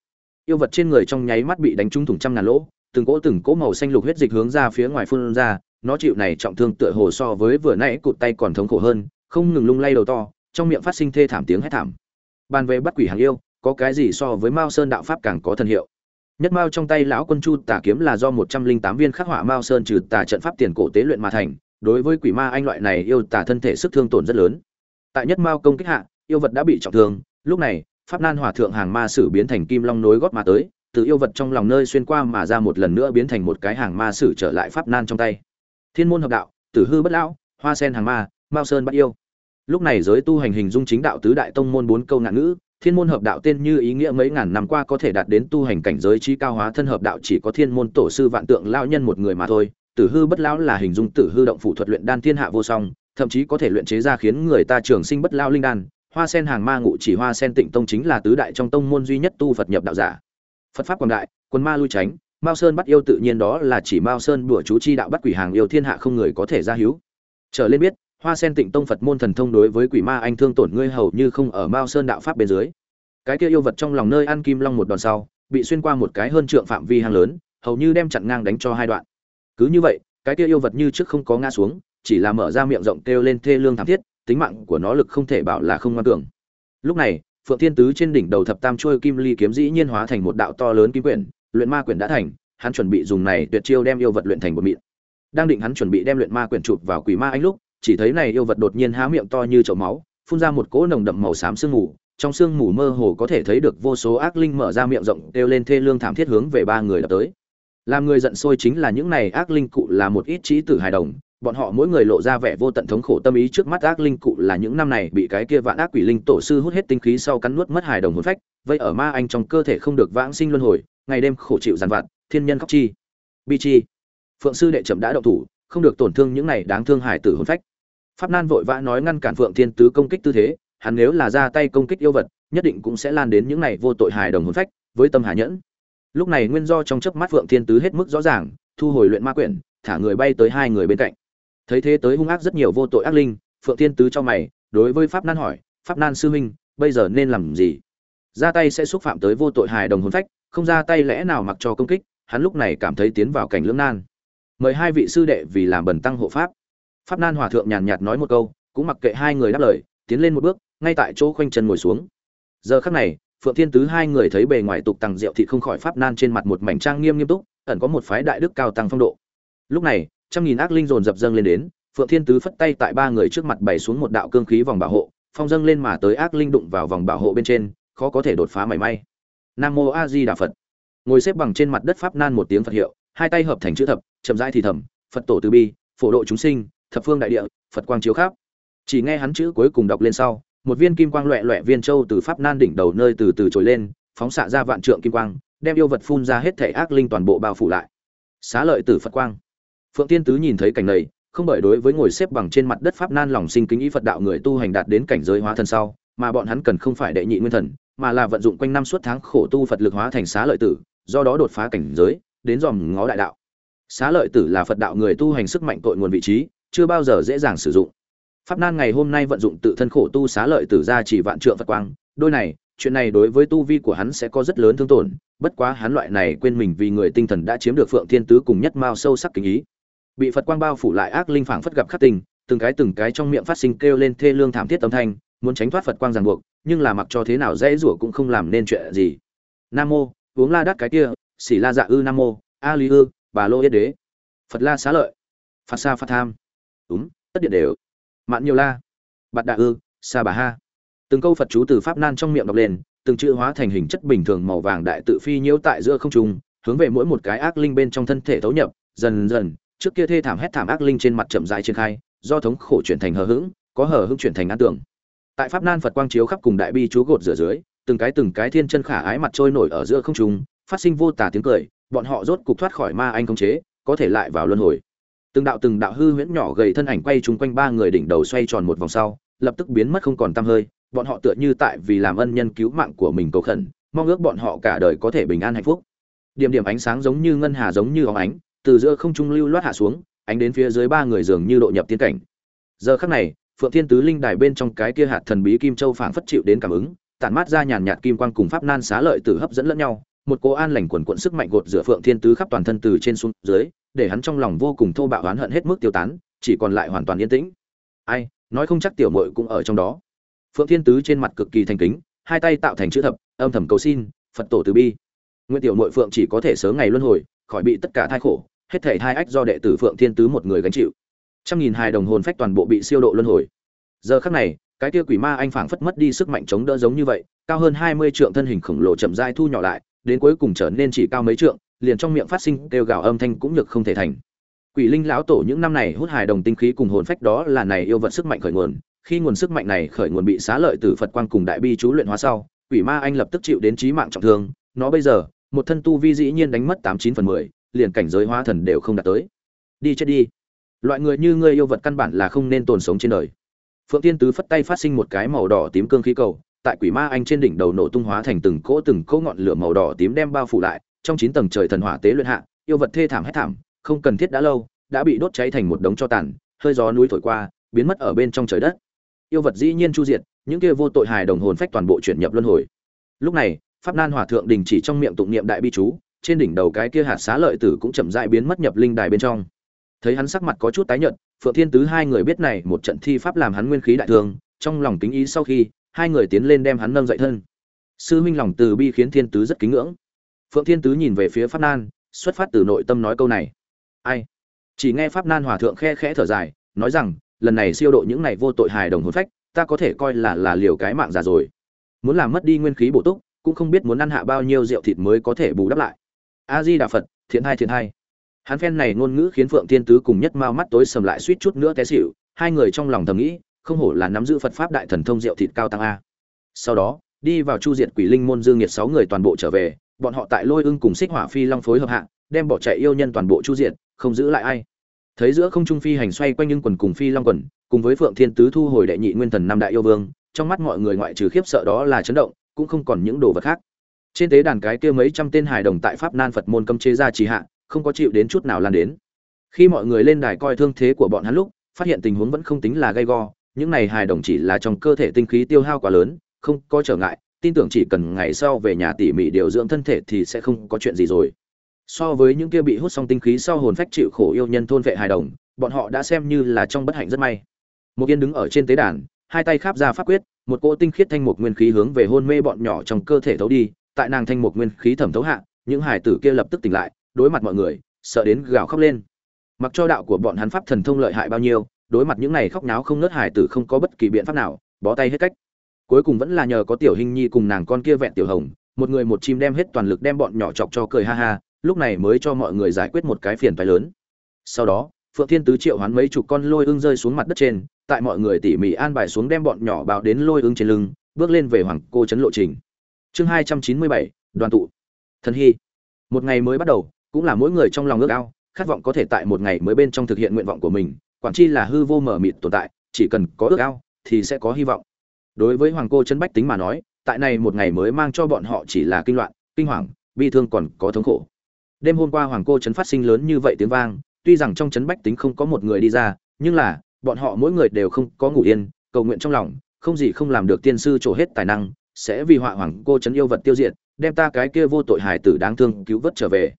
yêu vật trên người trong nháy mắt bị đánh trúng thủng trăm ngàn lỗ từng cỗ từng cỗ màu xanh lục huyết dịch hướng ra phía ngoài phun ra, nó chịu này trọng thương tựa hồ so với vừa nãy cụt tay còn thống khổ hơn, không ngừng lung lay đầu to, trong miệng phát sinh thê thảm tiếng hét thảm. Bàn về bắt quỷ hàng yêu, có cái gì so với mao sơn đạo pháp càng có thần hiệu? Nhất mao trong tay lão quân chu tà kiếm là do một trăm linh tám viên khắc họa mao sơn trừ tà trận pháp tiền cổ tế luyện mà thành, đối với quỷ ma anh loại này yêu tà thân thể sức thương tổn rất lớn. Tại nhất mao công kích hạ, yêu vật đã bị trọng thương, lúc này, pháp nan hòa thượng hàng ma sử biến thành kim long nối gót mà tới từ yêu vật trong lòng nơi xuyên qua mà ra một lần nữa biến thành một cái hàng ma sử trở lại pháp nan trong tay. Thiên môn hợp đạo, tử hư bất lão, hoa sen hàng ma, mao sơn bắt yêu. Lúc này giới tu hành hình dung chính đạo tứ đại tông môn bốn câu ngạn ngữ, thiên môn hợp đạo tên như ý nghĩa mấy ngàn năm qua có thể đạt đến tu hành cảnh giới trí cao hóa thân hợp đạo chỉ có thiên môn tổ sư vạn tượng lao nhân một người mà thôi. Tử hư bất lão là hình dung tử hư động phủ thuật luyện đan thiên hạ vô song, thậm chí có thể luyện chế ra khiến người ta trường sinh bất lao linh đan. Hoa sen hàng ma ngụ chỉ hoa sen tịnh tông chính là tứ đại trong tông môn duy nhất tu phật nhập đạo giả phật pháp quảng đại, quân ma lui tránh, mao sơn bắt yêu tự nhiên đó là chỉ mao sơn đùa chú chi đạo bắt quỷ hàng yêu thiên hạ không người có thể ra hiếu trở lên biết, hoa sen tịnh tông phật môn thần thông đối với quỷ ma anh thương tổn ngươi hầu như không ở mao sơn đạo pháp bên dưới. Cái kia yêu vật trong lòng nơi ăn kim long một đòn sau, bị xuyên qua một cái hơn trượng phạm vi hàng lớn, hầu như đem chặn ngang đánh cho hai đoạn. Cứ như vậy, cái kia yêu vật như trước không có ngã xuống, chỉ là mở ra miệng rộng kêu lên thê lương thảm thiết, tính mạng của nó lực không thể bảo là không ngoan cường. Lúc này phượng thiên tứ trên đỉnh đầu thập tam chuôi kim ly kiếm dĩ nhiên hóa thành một đạo to lớn kim quyển, luyện ma quyển đã thành, hắn chuẩn bị dùng này tuyệt chiêu đem yêu vật luyện thành một mịn. Đang định hắn chuẩn bị đem luyện ma quyển chụp vào quỷ ma anh lúc, chỉ thấy này yêu vật đột nhiên há miệng to như chậu máu, phun ra một cỗ nồng đậm màu xám sương mù, trong sương mù mơ hồ có thể thấy được vô số ác linh mở ra miệng rộng, kêu lên thê lương thảm thiết hướng về ba người đập tới. Làm người giận sôi chính là những này ác linh cụ là một ít trí tử hài đồng bọn họ mỗi người lộ ra vẻ vô tận thống khổ tâm ý trước mắt ác linh cụ là những năm này bị cái kia vạn ác quỷ linh tổ sư hút hết tinh khí sau cắn nuốt mất hài đồng hồn phách, vậy ở ma anh trong cơ thể không được vãng sinh luân hồi, ngày đêm khổ chịu dằn vặt, thiên nhân khóc chi. Bi chi. Phượng sư đệ chậm đã động thủ, không được tổn thương những này đáng thương hài tử hồn phách. Pháp nan vội vã nói ngăn cản phượng thiên tứ công kích tư thế, hắn nếu là ra tay công kích yêu vật, nhất định cũng sẽ lan đến những này vô tội hài đồng hồn phách, với tâm hà nhẫn. Lúc này nguyên do trong chớp mắt phượng thiên tứ hết mức rõ ràng, thu hồi luyện ma quyển, thả người bay tới hai người bên cạnh thấy thế tới hung ác rất nhiều vô tội ác linh, phượng thiên tứ cho mày, đối với pháp nan hỏi, pháp nan sư huynh, bây giờ nên làm gì? Ra tay sẽ xúc phạm tới vô tội hài đồng hồn phách, không ra tay lẽ nào mặc cho công kích. Hắn lúc này cảm thấy tiến vào cảnh lưỡng nan. Mời hai vị sư đệ vì làm bần tăng hộ pháp. Pháp nan hòa thượng nhàn nhạt nói một câu, cũng mặc kệ hai người đáp lời, tiến lên một bước, ngay tại chỗ khoanh chân ngồi xuống. Giờ khắc này, phượng thiên tứ hai người thấy bề ngoài tục tăng rượu thị không khỏi pháp nan trên mặt một mảnh trang nghiêm nghiêm túc, ẩn có một phái đại đức cao tăng phong độ. Lúc này trăm nghìn ác linh dồn dập dâng lên đến, phượng thiên tứ phất tay tại ba người trước mặt bày xuống một đạo cương khí vòng bảo hộ, phong dâng lên mà tới ác linh đụng vào vòng bảo hộ bên trên, khó có thể đột phá mảy may. Nam mô a di đà phật. Ngồi xếp bằng trên mặt đất pháp nan một tiếng phật hiệu, hai tay hợp thành chữ thập, chậm rãi thì thầm, phật tổ từ bi, phổ độ chúng sinh, thập phương đại địa, phật quang chiếu khắp. Chỉ nghe hắn chữ cuối cùng đọc lên sau, một viên kim quang loẹ loẹ viên châu từ pháp nan đỉnh đầu nơi từ từ trồi lên, phóng xạ ra vạn trượng kim quang, đem yêu vật phun ra hết thể ác linh toàn bộ bao phủ lại. Xá lợi tử phật quang phượng tiên tứ nhìn thấy cảnh này, không bởi đối với ngồi xếp bằng trên mặt đất pháp nan lòng sinh kính ý phật đạo người tu hành đạt đến cảnh giới hóa thân sau, mà bọn hắn cần không phải đệ nhị nguyên thần, mà là vận dụng quanh năm suốt tháng khổ tu phật lực hóa thành xá lợi tử, do đó đột phá cảnh giới, đến dòm ngó đại đạo. Xá lợi tử là phật đạo người tu hành sức mạnh tội nguồn vị trí, chưa bao giờ dễ dàng sử dụng. Pháp nan ngày hôm nay vận dụng tự thân khổ tu xá lợi tử ra chỉ vạn trượng phật quang, đôi này, chuyện này đối với tu vi của hắn sẽ có rất lớn thương tổn, bất quá hắn loại này quên mình vì người tinh thần đã chiếm được phượng thiên tứ cùng nhất mao sâu sắc kính ý bị phật quang bao phủ lại ác linh phảng phất gặp khắc tình, từng cái từng cái trong miệng phát sinh kêu lên thê lương thảm thiết âm thanh, muốn tránh thoát phật quang ràng buộc, nhưng là mặc cho thế nào dễ rủa cũng không làm nên chuyện gì. Nam mô, uống la đắt cái kia, xỉ la dạ ư nam mô, a lý ư, bà lô yết đế. Phật la xá lợi. Phật sa phật tham. Đúng, tất điện đều. Mạn nhiều la. Bạt đạ ư, sa bà ha. Từng câu phật chú từ pháp nan trong miệng đọc lên, từng chữ hóa thành hình chất bình thường màu vàng đại tự phi nhiễu tại giữa không trung, hướng về mỗi một cái ác linh bên trong thân thể thấu nhập, dần dần trước kia thê thảm hét thảm ác linh trên mặt chậm rãi triển khai, do thống khổ chuyển thành hờ hững, có hờ hững chuyển thành an tưởng. Tại pháp nan phật quang chiếu khắp cùng đại bi chú gột rửa dưới, từng cái từng cái thiên chân khả ái mặt trôi nổi ở giữa không trung, phát sinh vô tả tiếng cười, bọn họ rốt cục thoát khỏi ma anh không chế, có thể lại vào luân hồi. Từng đạo từng đạo hư huyễn nhỏ gầy thân ảnh quay chung quanh ba người đỉnh đầu xoay tròn một vòng sau, lập tức biến mất không còn tăm hơi, bọn họ tựa như tại vì làm ân nhân cứu mạng của mình cầu khẩn, mong ước bọn họ cả đời có thể bình an hạnh phúc. Điểm điểm ánh sáng giống như ngân hà giống như óng ánh từ giữa không trung lưu loát hạ xuống, ánh đến phía dưới ba người dường như độ nhập tiên cảnh. Giờ khắc này, phượng thiên tứ linh đài bên trong cái kia hạt thần bí kim châu phảng phất chịu đến cảm ứng, tản mát ra nhàn nhạt kim quang cùng pháp nan xá lợi tử hấp dẫn lẫn nhau, một cô an lành quần quận sức mạnh gột rửa phượng thiên tứ khắp toàn thân từ trên xuống dưới, để hắn trong lòng vô cùng thô bạo oán hận hết mức tiêu tán, chỉ còn lại hoàn toàn yên tĩnh. Ai, nói không chắc tiểu muội cũng ở trong đó. Phượng thiên tứ trên mặt cực kỳ thành kính, hai tay tạo thành chữ thập, âm thầm cầu xin, phật tổ từ bi. Nguyện tiểu muội phượng chỉ có thể sớm ngày luân hồi khỏi bị tất cả thai khổ, hết thảy hai ách do đệ tử phượng thiên tứ một người gánh chịu. Trăm nghìn hài đồng hồn phách toàn bộ bị siêu độ luân hồi. Giờ khắc này, cái kia quỷ ma anh phảng phất mất đi sức mạnh chống đỡ giống như vậy, cao hơn hai mươi trượng thân hình khổng lồ chậm rãi thu nhỏ lại, đến cuối cùng trở nên chỉ cao mấy trượng, liền trong miệng phát sinh kêu gào âm thanh cũng nhược không thể thành. Quỷ linh lão tổ những năm này hút hài đồng tinh khí cùng hồn phách đó là này yêu vật sức mạnh khởi nguồn, khi nguồn sức mạnh này khởi nguồn bị xá lợi từ phật quang cùng đại bi chú luyện hóa sau, quỷ ma anh lập tức chịu đến chí mạng trọng thương, nó bây giờ một thân tu vi dĩ nhiên đánh mất tám chín phần mười, liền cảnh giới hóa thần đều không đạt tới. Đi chết đi. Loại người như ngươi yêu vật căn bản là không nên tồn sống trên đời. Phượng tiên tứ phất tay phát sinh một cái màu đỏ tím cương khí cầu, tại quỷ ma anh trên đỉnh đầu nổ tung hóa thành từng cỗ từng cỗ ngọn lửa màu đỏ tím đem bao phủ lại, trong chín tầng trời thần hỏa tế luyện hạ, yêu vật thê thảm hết thảm, không cần thiết đã lâu, đã bị đốt cháy thành một đống cho tàn, hơi gió núi thổi qua, biến mất ở bên trong trời đất. Yêu vật dĩ nhiên chu diệt, những kia vô tội hài đồng hồn phách toàn bộ chuyển nhập luân hồi. Lúc này pháp nan hòa thượng đình chỉ trong miệng tụng niệm đại bi chú, trên đỉnh đầu cái kia hạt xá lợi tử cũng chậm rãi biến mất nhập linh đài bên trong. Thấy hắn sắc mặt có chút tái nhợt, phượng thiên tứ hai người biết này một trận thi pháp làm hắn nguyên khí đại thương, trong lòng kính ý sau khi, hai người tiến lên đem hắn nâng dậy thân. Sư minh lòng từ bi khiến thiên tứ rất kính ngưỡng. Phượng thiên tứ nhìn về phía pháp nan, xuất phát từ nội tâm nói câu này. Ai? Chỉ nghe pháp nan hòa thượng khe khẽ thở dài, nói rằng, lần này siêu độ những này vô tội hài đồng hồn phách, ta có thể coi là là liều cái mạng già rồi. Muốn làm mất đi nguyên khí bổ túc cũng không biết muốn ăn hạ bao nhiêu rượu thịt mới có thể bù đắp lại. A di đà phật, thiện hai thiện hai. Hắn phen này ngôn ngữ khiến phượng thiên tứ cùng nhất mao mắt tối sầm lại suýt chút nữa té xỉu, hai người trong lòng thầm nghĩ, không hổ là nắm giữ phật pháp đại thần thông rượu thịt cao tăng a. Sau đó, đi vào chu diệt quỷ linh môn dương nhiệt sáu người toàn bộ trở về, bọn họ tại lôi ưng cùng xích hỏa phi long phối hợp hạ, đem bỏ chạy yêu nhân toàn bộ chu diệt, không giữ lại ai. Thấy giữa không trung phi hành xoay quanh những quần cùng phi long quần, cùng với phượng thiên tứ thu hồi đệ nhị nguyên thần năm đại yêu vương, trong mắt mọi người ngoại trừ khiếp sợ đó là chấn động cũng không còn những đồ vật khác. Trên tế đàn cái kia mấy trăm tên hài đồng tại pháp nan phật môn cấm chế ra trì hạ, không có chịu đến chút nào lan đến. Khi mọi người lên đài coi thương thế của bọn hắn lúc, phát hiện tình huống vẫn không tính là gay go, những này hài đồng chỉ là trong cơ thể tinh khí tiêu hao quá lớn, không có trở ngại, tin tưởng chỉ cần ngày sau về nhà tỉ mỉ điều dưỡng thân thể thì sẽ không có chuyện gì rồi. So với những kia bị hút xong tinh khí sau hồn phách chịu khổ yêu nhân thôn vệ hài đồng, bọn họ đã xem như là trong bất hạnh rất may. Một yên đứng ở trên tế đàn hai tay kháp ra pháp quyết, một cỗ tinh khiết thanh mục nguyên khí hướng về hôn mê bọn nhỏ trong cơ thể thấu đi, tại nàng thanh mục nguyên khí thẩm thấu hạ, những hải tử kia lập tức tỉnh lại, đối mặt mọi người, sợ đến gào khóc lên. Mặc cho đạo của bọn hắn pháp thần thông lợi hại bao nhiêu, đối mặt những này khóc náo không nớt hải tử không có bất kỳ biện pháp nào, bó tay hết cách. Cuối cùng vẫn là nhờ có tiểu hình nhi cùng nàng con kia vẹn tiểu hồng, một người một chim đem hết toàn lực đem bọn nhỏ chọc cho cười ha ha, lúc này mới cho mọi người giải quyết một cái phiền phải lớn. Sau đó, phượng thiên tứ triệu hoán mấy chục con lôi ưng rơi xuống mặt đất trên tại mọi người tỉ mỉ an bài xuống đem bọn nhỏ báo đến lôi ứng trên lưng, bước lên về hoàng cô chấn lộ trình. Chương hai trăm chín mươi bảy, đoàn tụ. Thần hy. Một ngày mới bắt đầu, cũng là mỗi người trong lòng ước ao, khát vọng có thể tại một ngày mới bên trong thực hiện nguyện vọng của mình, quản chi là hư vô mở mịt tồn tại, chỉ cần có ước ao thì sẽ có hy vọng. Đối với hoàng cô trấn bách tính mà nói, tại này một ngày mới mang cho bọn họ chỉ là kinh loạn, kinh hoàng, bi thương còn có thống khổ. Đêm hôm qua hoàng cô trấn phát sinh lớn như vậy tiếng vang, tuy rằng trong trấn bách tính không có một người đi ra, nhưng là bọn họ mỗi người đều không có ngủ yên, cầu nguyện trong lòng, không gì không làm được tiên sư trổ hết tài năng, sẽ vì họa hoàng cô trấn yêu vật tiêu diệt, đem ta cái kia vô tội hải tử đáng thương cứu vớt trở về.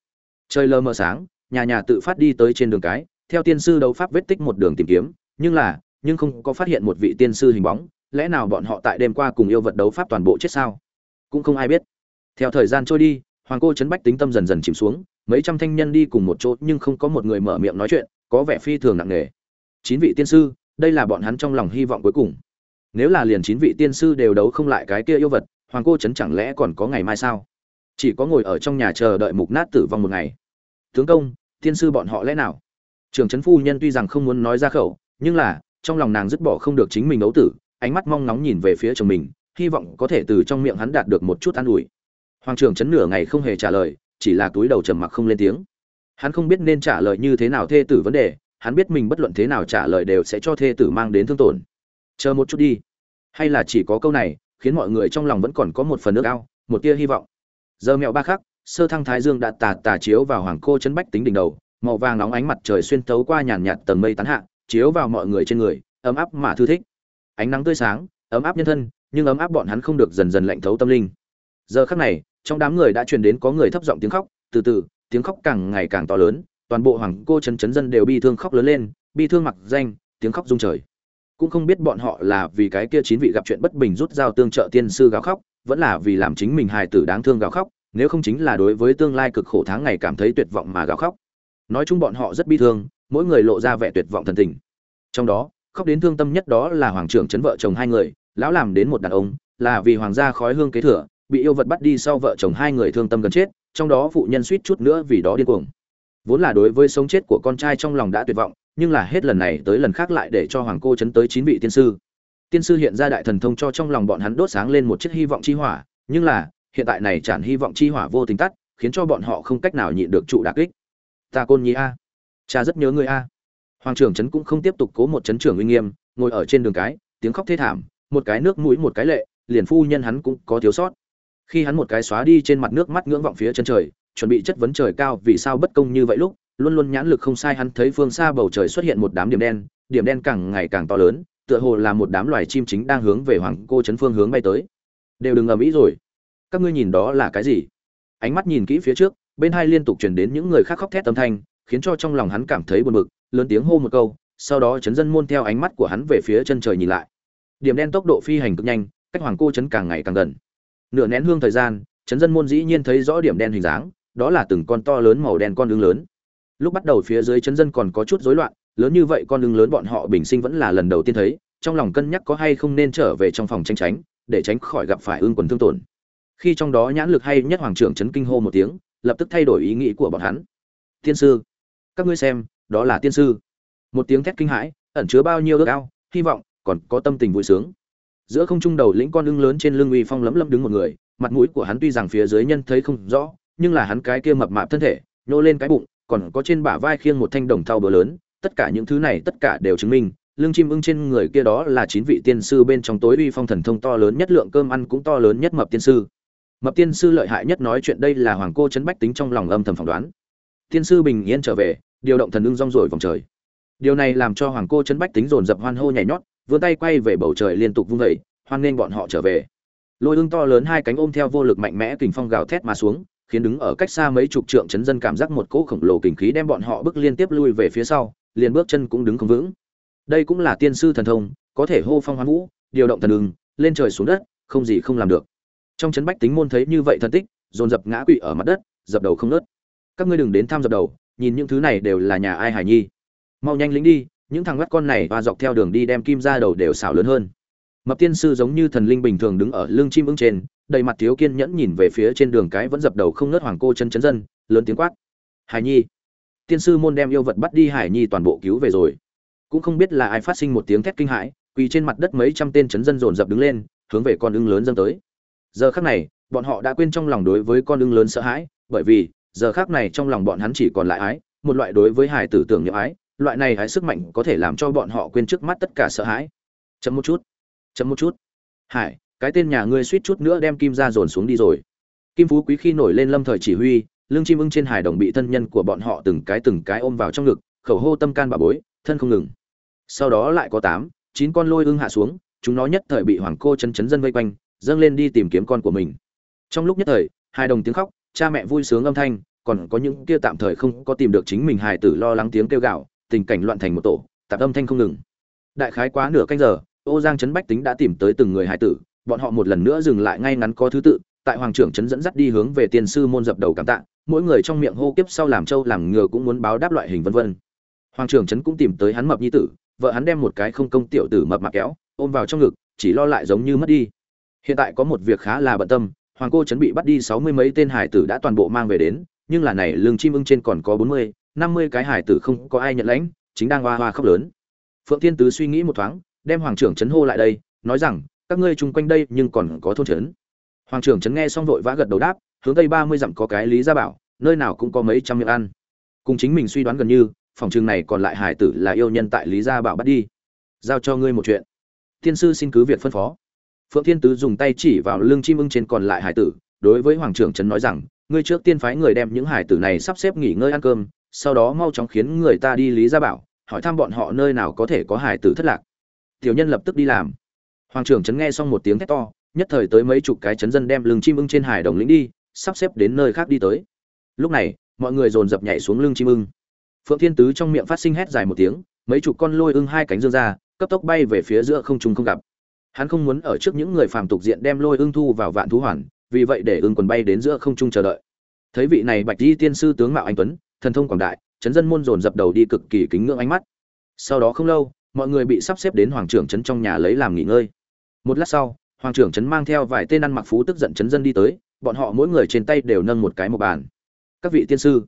Trời lơ mờ sáng, nhà nhà tự phát đi tới trên đường cái, theo tiên sư đấu pháp vết tích một đường tìm kiếm, nhưng là, nhưng không có phát hiện một vị tiên sư hình bóng, lẽ nào bọn họ tại đêm qua cùng yêu vật đấu pháp toàn bộ chết sao? Cũng không ai biết. Theo thời gian trôi đi, hoàng cô trấn bách tính tâm dần dần chìm xuống, mấy trăm thanh nhân đi cùng một chỗ nhưng không có một người mở miệng nói chuyện, có vẻ phi thường nặng nề chín vị tiên sư, đây là bọn hắn trong lòng hy vọng cuối cùng. Nếu là liền chín vị tiên sư đều đấu không lại cái kia yêu vật, hoàng cô trấn chẳng lẽ còn có ngày mai sao? Chỉ có ngồi ở trong nhà chờ đợi mục nát tử vong một ngày. Tướng công, tiên sư bọn họ lẽ nào? Trường trấn phu nhân tuy rằng không muốn nói ra khẩu, nhưng là, trong lòng nàng dứt bỏ không được chính mình ấu tử, ánh mắt mong nóng nhìn về phía chồng mình, hy vọng có thể từ trong miệng hắn đạt được một chút an ủi. Hoàng trưởng chấn nửa ngày không hề trả lời, chỉ là túi đầu trầm mặc không lên tiếng. Hắn không biết nên trả lời như thế nào thê tử vấn đề hắn biết mình bất luận thế nào trả lời đều sẽ cho thê tử mang đến thương tổn. Chờ một chút đi. Hay là chỉ có câu này, khiến mọi người trong lòng vẫn còn có một phần nước ao, một tia hy vọng. Giờ mẹo ba khắc, sơ thăng thái dương đã tà tà chiếu vào hoàng cô chân bách tính đỉnh đầu, màu vàng nóng ánh mặt trời xuyên tấu qua nhàn nhạt tầng mây tán hạ, chiếu vào mọi người trên người, ấm áp mà thư thích. Ánh nắng tươi sáng, ấm áp nhân thân, nhưng ấm áp bọn hắn không được dần dần lạnh thấu tâm linh. Giờ khắc này, trong đám người đã truyền đến có người thấp giọng tiếng khóc, từ từ, tiếng khóc càng ngày càng to lớn toàn bộ hoàng cô chấn chấn dân đều bi thương khóc lớn lên, bi thương mặc danh, tiếng khóc rung trời. Cũng không biết bọn họ là vì cái kia chín vị gặp chuyện bất bình rút dao tương trợ tiên sư gào khóc, vẫn là vì làm chính mình hài tử đáng thương gào khóc, nếu không chính là đối với tương lai cực khổ tháng ngày cảm thấy tuyệt vọng mà gào khóc. Nói chung bọn họ rất bi thương, mỗi người lộ ra vẻ tuyệt vọng thần tình. Trong đó, khóc đến thương tâm nhất đó là hoàng trưởng chấn vợ chồng hai người, lão làm đến một đàn ông, là vì hoàng gia khói hương kế thừa, bị yêu vật bắt đi sau vợ chồng hai người thương tâm gần chết, trong đó phụ nhân suýt chút nữa vì đó điên cuồng vốn là đối với sống chết của con trai trong lòng đã tuyệt vọng, nhưng là hết lần này tới lần khác lại để cho hoàng cô chấn tới chín vị tiên sư. Tiên sư hiện ra đại thần thông cho trong lòng bọn hắn đốt sáng lên một chiếc hy vọng chi hỏa, nhưng là, hiện tại này tràn hy vọng chi hỏa vô tình tắt, khiến cho bọn họ không cách nào nhịn được trụ đặc kích. Ta côn nhi a. Cha rất nhớ người a. Hoàng trưởng trấn cũng không tiếp tục cố một trấn trưởng uy nghiêm, ngồi ở trên đường cái, tiếng khóc thê thảm, một cái nước mũi một cái lệ, liền phu nhân hắn cũng có thiếu sót. Khi hắn một cái xóa đi trên mặt nước mắt ngưỡng vọng phía chân trời chuẩn bị chất vấn trời cao vì sao bất công như vậy lúc, luôn luôn nhãn lực không sai hắn thấy phương xa bầu trời xuất hiện một đám điểm đen điểm đen càng ngày càng to lớn, tựa hồ là một đám loài chim chính đang hướng về hoàng cô trấn phương hướng bay tới. Đều đừng ầm ĩ rồi. Các ngươi nhìn đó là cái gì? Ánh mắt nhìn kỹ phía trước, bên hai liên tục truyền đến những người khác khóc thét âm thanh, khiến cho trong lòng hắn cảm thấy buồn bực, lớn tiếng hô một câu, sau đó chấn dân môn theo ánh mắt của hắn về phía chân trời nhìn lại. Điểm đen tốc độ phi hành cực nhanh, cách hoàng cô chấn càng ngày càng gần. Nửa nén hương thời gian, chấn dân môn dĩ nhiên thấy rõ điểm đen hình dáng đó là từng con to lớn màu đen con ưng lớn. Lúc bắt đầu phía dưới chấn dân còn có chút rối loạn, lớn như vậy con ưng lớn bọn họ bình sinh vẫn là lần đầu tiên thấy, trong lòng cân nhắc có hay không nên trở về trong phòng tranh tránh, để tránh khỏi gặp phải ương quần thương tổn. Khi trong đó nhãn lực hay nhất hoàng trưởng chấn kinh hô một tiếng, lập tức thay đổi ý nghĩ của bọn hắn. Tiên sư, các ngươi xem, đó là tiên sư. Một tiếng thét kinh hãi, ẩn chứa bao nhiêu ước ao, hy vọng, còn có tâm tình vui sướng. Giữa không trung đầu lĩnh con ưng lớn trên lưng uy phong lấm lấm đứng một người, mặt mũi của hắn tuy rằng phía dưới nhân thấy không rõ nhưng là hắn cái kia mập mạp thân thể, nhô lên cái bụng, còn có trên bả vai khiêng một thanh đồng thau bờ lớn, tất cả những thứ này tất cả đều chứng minh, lương chim ưng trên người kia đó là chín vị tiên sư bên trong tối uy phong thần thông to lớn nhất lượng cơm ăn cũng to lớn nhất mập tiên sư. Mập tiên sư lợi hại nhất nói chuyện đây là hoàng cô chấn bách tính trong lòng âm thầm phỏng đoán. Tiên sư bình yên trở về, điều động thần ưng rong rồi vòng trời. Điều này làm cho hoàng cô chấn bách tính dồn dập hoan hô nhảy nhót, vươn tay quay về bầu trời liên tục vung vẩy hoan nghênh bọn họ trở về. Lôi ưng to lớn hai cánh ôm theo vô lực mạnh mẽ kình phong gào thét mà xuống khiến đứng ở cách xa mấy chục trượng chấn dân cảm giác một cỗ khổng lồ kình khí đem bọn họ bước liên tiếp lui về phía sau liền bước chân cũng đứng không vững. Đây cũng là tiên sư thần thông có thể hô phong hoán vũ điều động thần đường, lên trời xuống đất không gì không làm được. Trong chấn bách tính môn thấy như vậy thần tích dồn dập ngã quỵ ở mặt đất dập đầu không ngớt. các ngươi đừng đến tham dập đầu nhìn những thứ này đều là nhà ai hải nhi. Mau nhanh lính đi những thằng ngắt con này và dọc theo đường đi đem kim ra đầu đều xảo lớn hơn. Mập tiên sư giống như thần linh bình thường đứng ở lưng chim ưng trên đầy mặt thiếu kiên nhẫn nhìn về phía trên đường cái vẫn dập đầu không nớt hoàng cô chân chấn dân, lớn tiếng quát. Hải nhi. Tiên sư môn đem yêu vật bắt đi hải nhi toàn bộ cứu về rồi. Cũng không biết là ai phát sinh một tiếng thét kinh hãi, quỳ trên mặt đất mấy trăm tên chấn dân dồn dập đứng lên, hướng về con ưng lớn dâng tới. Giờ khắc này, bọn họ đã quên trong lòng đối với con ưng lớn sợ hãi, bởi vì, giờ khắc này trong lòng bọn hắn chỉ còn lại ái, một loại đối với hải tử tưởng nhớ ái, loại này ái sức mạnh có thể làm cho bọn họ quên trước mắt tất cả sợ hãi. Chấm một chút. Chấm một chút. Hải cái tên nhà ngươi suýt chút nữa đem kim ra dồn xuống đi rồi. Kim phú quý khi nổi lên lâm thời chỉ huy, lương chim ưng trên hải đồng bị thân nhân của bọn họ từng cái từng cái ôm vào trong ngực, khẩu hô tâm can bà bối, thân không ngừng. Sau đó lại có tám, chín con lôi ưng hạ xuống, chúng nó nhất thời bị hoàng cô chấn chấn dân vây quanh, dâng lên đi tìm kiếm con của mình. Trong lúc nhất thời, hai đồng tiếng khóc, cha mẹ vui sướng âm thanh, còn có những kia tạm thời không có tìm được chính mình hài tử lo lắng tiếng kêu gạo tình cảnh loạn thành một tổ tạp âm thanh không ngừng. Đại khái quá nửa canh giờ, ô giang trấn bách tính đã tìm tới từng người hài tử bọn họ một lần nữa dừng lại ngay ngắn có thứ tự, tại hoàng trưởng trấn dẫn dắt đi hướng về tiên sư môn dập đầu cảm tạ, mỗi người trong miệng hô kiếp sau làm trâu, làm ngừa cũng muốn báo đáp loại hình vân vân. Hoàng trưởng trấn cũng tìm tới hắn mập nhi tử, vợ hắn đem một cái không công tiểu tử mập mạp kéo, ôm vào trong ngực, chỉ lo lại giống như mất đi. Hiện tại có một việc khá là bận tâm, hoàng cô trấn bị bắt đi sáu mươi mấy tên hải tử đã toàn bộ mang về đến, nhưng là này lương chim ưng trên còn có bốn mươi, năm mươi cái hải tử không có ai nhận lãnh, chính đang hoa hoa khóc lớn. Phượng thiên tứ suy nghĩ một thoáng, đem hoàng trưởng trấn hô lại đây, nói rằng các ngươi chung quanh đây nhưng còn có thôn trấn. Hoàng trưởng trấn nghe xong vội vã gật đầu đáp, hướng tây ba mươi dặm có cái lý gia bảo, nơi nào cũng có mấy trăm miệng ăn. Cùng chính mình suy đoán gần như, phòng trường này còn lại hải tử là yêu nhân tại lý gia bảo bắt đi. Giao cho ngươi một chuyện. Tiên sư xin cứ việc phân phó. Phượng thiên tứ dùng tay chỉ vào lưng chim ưng trên còn lại hải tử, đối với hoàng trưởng trấn nói rằng, ngươi trước tiên phái người đem những hải tử này sắp xếp nghỉ ngơi ăn cơm, sau đó mau chóng khiến người ta đi lý gia bảo, hỏi thăm bọn họ nơi nào có thể có hải tử thất lạc. Tiểu nhân lập tức đi làm hoàng trưởng trấn nghe xong một tiếng thét to, nhất thời tới mấy chục cái chấn dân đem lưng chim ưng trên hải đồng lĩnh đi, sắp xếp đến nơi khác đi tới. Lúc này, mọi người dồn dập nhảy xuống lưng chim ưng. Phượng thiên tứ trong miệng phát sinh hét dài một tiếng, mấy chục con lôi ưng hai cánh dương ra, cấp tốc bay về phía giữa không trung không gặp. Hắn không muốn ở trước những người phàm tục diện đem lôi ưng thu vào vạn thú hoàn, vì vậy để ưng quần bay đến giữa không trung chờ đợi. Thấy vị này bạch di tiên sư tướng mạo anh tuấn, thần thông quảng đại, chấn dân môn dồn dập đầu đi cực kỳ kính ngưỡng ánh mắt. Sau đó không lâu, mọi người bị sắp xếp đến hoàng trưởng trấn trong nhà lấy làm nghỉ ngơi một lát sau, hoàng trưởng trấn mang theo vài tên ăn mặc phú tức giận chấn dân đi tới, bọn họ mỗi người trên tay đều nâng một cái một bàn. Các vị tiên sư.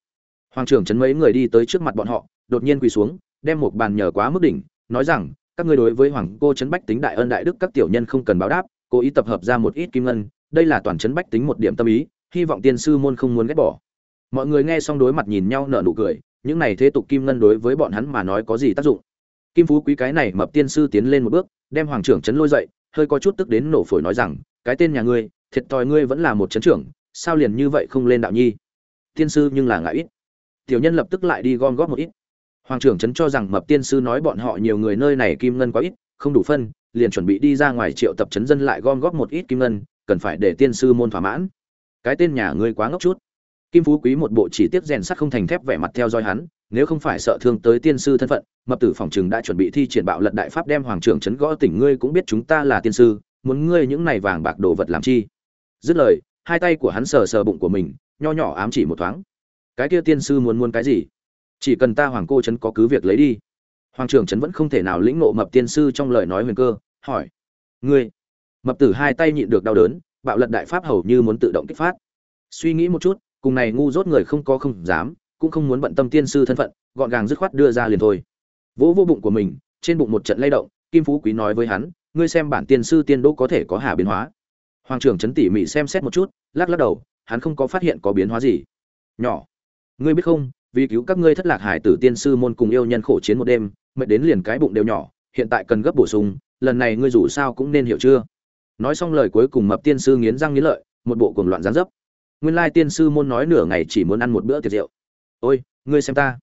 Hoàng trưởng trấn mấy người đi tới trước mặt bọn họ, đột nhiên quỳ xuống, đem một bàn nhờ quá mức đỉnh, nói rằng, các ngươi đối với hoàng cô trấn bách tính đại ân đại đức các tiểu nhân không cần báo đáp, cố ý tập hợp ra một ít kim ngân, đây là toàn trấn bách tính một điểm tâm ý, hy vọng tiên sư môn không muốn ghét bỏ. Mọi người nghe xong đối mặt nhìn nhau nở nụ cười, những này thế tục kim ngân đối với bọn hắn mà nói có gì tác dụng? Kim phú quý cái này mập tiên sư tiến lên một bước, đem hoàng trưởng trấn lôi dậy hơi có chút tức đến nổ phổi nói rằng, cái tên nhà ngươi, thiệt thòi ngươi vẫn là một chấn trưởng, sao liền như vậy không lên đạo nhi? Tiên sư nhưng là ngại ít. Tiểu nhân lập tức lại đi gom góp một ít. Hoàng trưởng trấn cho rằng mập tiên sư nói bọn họ nhiều người nơi này kim ngân quá ít, không đủ phân, liền chuẩn bị đi ra ngoài triệu tập chấn dân lại gom góp một ít kim ngân, cần phải để tiên sư môn thỏa mãn. Cái tên nhà ngươi quá ngốc chút. Kim phú quý một bộ chỉ tiết rèn sắt không thành thép vẻ mặt theo dõi hắn nếu không phải sợ thương tới tiên sư thân phận, mập tử phòng chừng đã chuẩn bị thi triển bạo lật đại pháp đem hoàng trưởng trấn gõ tỉnh ngươi cũng biết chúng ta là tiên sư, muốn ngươi những này vàng bạc đồ vật làm chi? Dứt lời, hai tay của hắn sờ sờ bụng của mình, nho nhỏ ám chỉ một thoáng. Cái kia tiên sư muốn muốn cái gì? Chỉ cần ta hoàng cô trấn có cứ việc lấy đi. Hoàng trưởng trấn vẫn không thể nào lĩnh ngộ mập tiên sư trong lời nói huyền cơ, hỏi. Ngươi. Mập tử hai tay nhịn được đau đớn, bạo lật đại pháp hầu như muốn tự động kích phát. Suy nghĩ một chút, cùng này ngu dốt người không có không dám cũng không muốn bận tâm tiên sư thân phận, gọn gàng dứt khoát đưa ra liền thôi. Vỗ vô bụng của mình, trên bụng một trận lay động, kim phú quý nói với hắn, ngươi xem bản tiên sư tiên đỗ có thể có hà biến hóa. Hoàng trưởng trấn tỉ mỉ xem xét một chút, lắc lắc đầu, hắn không có phát hiện có biến hóa gì. Nhỏ, ngươi biết không, vì cứu các ngươi thất lạc hải tử tiên sư môn cùng yêu nhân khổ chiến một đêm, mệt đến liền cái bụng đều nhỏ, hiện tại cần gấp bổ sung, lần này ngươi dù sao cũng nên hiểu chưa? Nói xong lời cuối cùng mập tiên sư nghiến răng nghiến lợi, một bộ cuồng loạn gián dấp. Nguyên lai tiên sư môn nói nửa ngày chỉ muốn ăn một bữa tiệc rượu ôi, ngươi xem ta.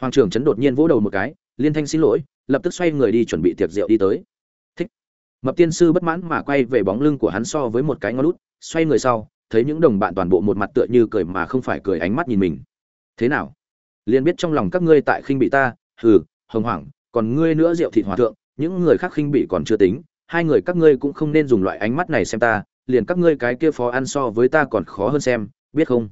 Hoàng trưởng trấn đột nhiên vỗ đầu một cái, liên thanh xin lỗi, lập tức xoay người đi chuẩn bị tiệc rượu đi tới. Thích. Mập tiên sư bất mãn mà quay về bóng lưng của hắn so với một cái ngón lút xoay người sau, thấy những đồng bạn toàn bộ một mặt tựa như cười mà không phải cười ánh mắt nhìn mình. Thế nào? Liền biết trong lòng các ngươi tại khinh bị ta, hừ, hồng hoảng, còn ngươi nữa rượu thịt hòa thượng, những người khác khinh bị còn chưa tính, hai người các ngươi cũng không nên dùng loại ánh mắt này xem ta, liền các ngươi cái kia phó ăn so với ta còn khó hơn xem, biết không?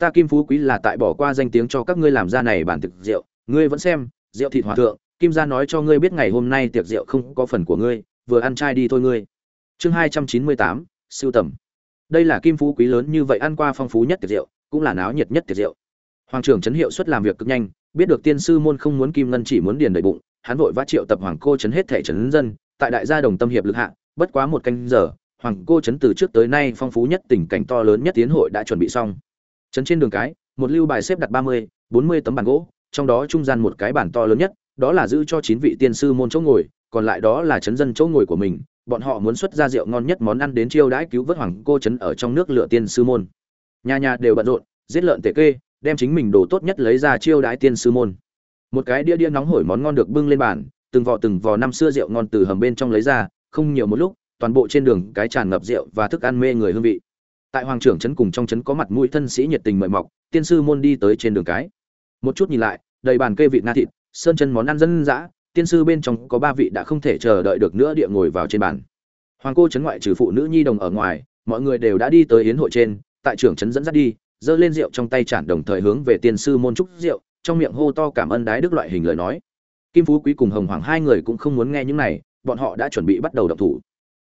Ta kim phú quý là tại bỏ qua danh tiếng cho các ngươi làm ra này bản thực rượu, ngươi vẫn xem, rượu thịt hòa thượng, kim gia nói cho ngươi biết ngày hôm nay tiệc rượu không có phần của ngươi, vừa ăn chay đi thôi ngươi. Chương hai trăm chín mươi tám, siêu tầm. Đây là kim phú quý lớn như vậy ăn qua phong phú nhất tiệc rượu, cũng là náo nhiệt nhất tiệc rượu. Hoàng trưởng trấn hiệu suất làm việc cực nhanh, biết được tiên sư môn không muốn kim ngân chỉ muốn điền đầy bụng, hắn vội vã triệu tập hoàng cô trấn hết thể trấn dân, tại đại gia đồng tâm hiệp lực hạ, bất quá một canh giờ, hoàng cô trấn từ trước tới nay phong phú nhất tình cảnh to lớn nhất tiến hội đã chuẩn bị xong trấn trên đường cái, một lưu bài xếp đặt ba mươi, bốn mươi tấm bàn gỗ, trong đó trung gian một cái bàn to lớn nhất, đó là giữ cho chín vị tiên sư môn chỗ ngồi, còn lại đó là trấn dân chỗ ngồi của mình, bọn họ muốn xuất ra rượu ngon nhất món ăn đến chiêu đãi cứu vớt hoàng cô trấn ở trong nước lửa tiên sư môn. Nhà nhà đều bận rộn, giết lợn tể kê, đem chính mình đồ tốt nhất lấy ra chiêu đãi tiên sư môn. Một cái đĩa đĩa nóng hổi món ngon được bưng lên bàn, từng vò từng vò năm xưa rượu ngon từ hầm bên trong lấy ra, không nhiều một lúc, toàn bộ trên đường cái tràn ngập rượu và thức ăn mê người hương vị tại hoàng trưởng trấn cùng trong trấn có mặt mũi thân sĩ nhiệt tình mời mọc, tiên sư môn đi tới trên đường cái. Một chút nhìn lại, đầy bàn kê vị na thịt, sơn chân món ăn dân dã, tiên sư bên trong có ba vị đã không thể chờ đợi được nữa địa ngồi vào trên bàn. Hoàng cô trấn ngoại trừ phụ nữ nhi đồng ở ngoài, mọi người đều đã đi tới hiến hội trên, tại trưởng trấn dẫn dắt đi, giơ lên rượu trong tay chản đồng thời hướng về tiên sư môn trúc rượu, trong miệng hô to cảm ơn đái đức loại hình lời nói. Kim phú quý cùng hồng hoàng hai người cũng không muốn nghe những này, bọn họ đã chuẩn bị bắt đầu động thủ.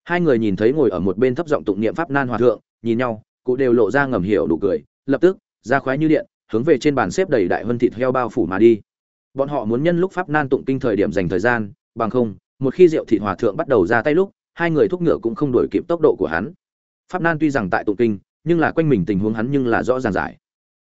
Hai người nhìn thấy ngồi ở một bên thấp giọng tụng niệm pháp nan hòa thượng nhìn nhau, cụ đều lộ ra ngầm hiểu đủ cười, lập tức ra khoái như điện, hướng về trên bàn xếp đầy đại hơn thịt heo bao phủ mà đi. Bọn họ muốn nhân lúc pháp nan tụng kinh thời điểm dành thời gian, bằng không, một khi rượu thịt hòa thượng bắt đầu ra tay lúc, hai người thúc ngựa cũng không đổi kịp tốc độ của hắn. Pháp nan tuy rằng tại tụng kinh, nhưng là quanh mình tình huống hắn nhưng là rõ ràng giải.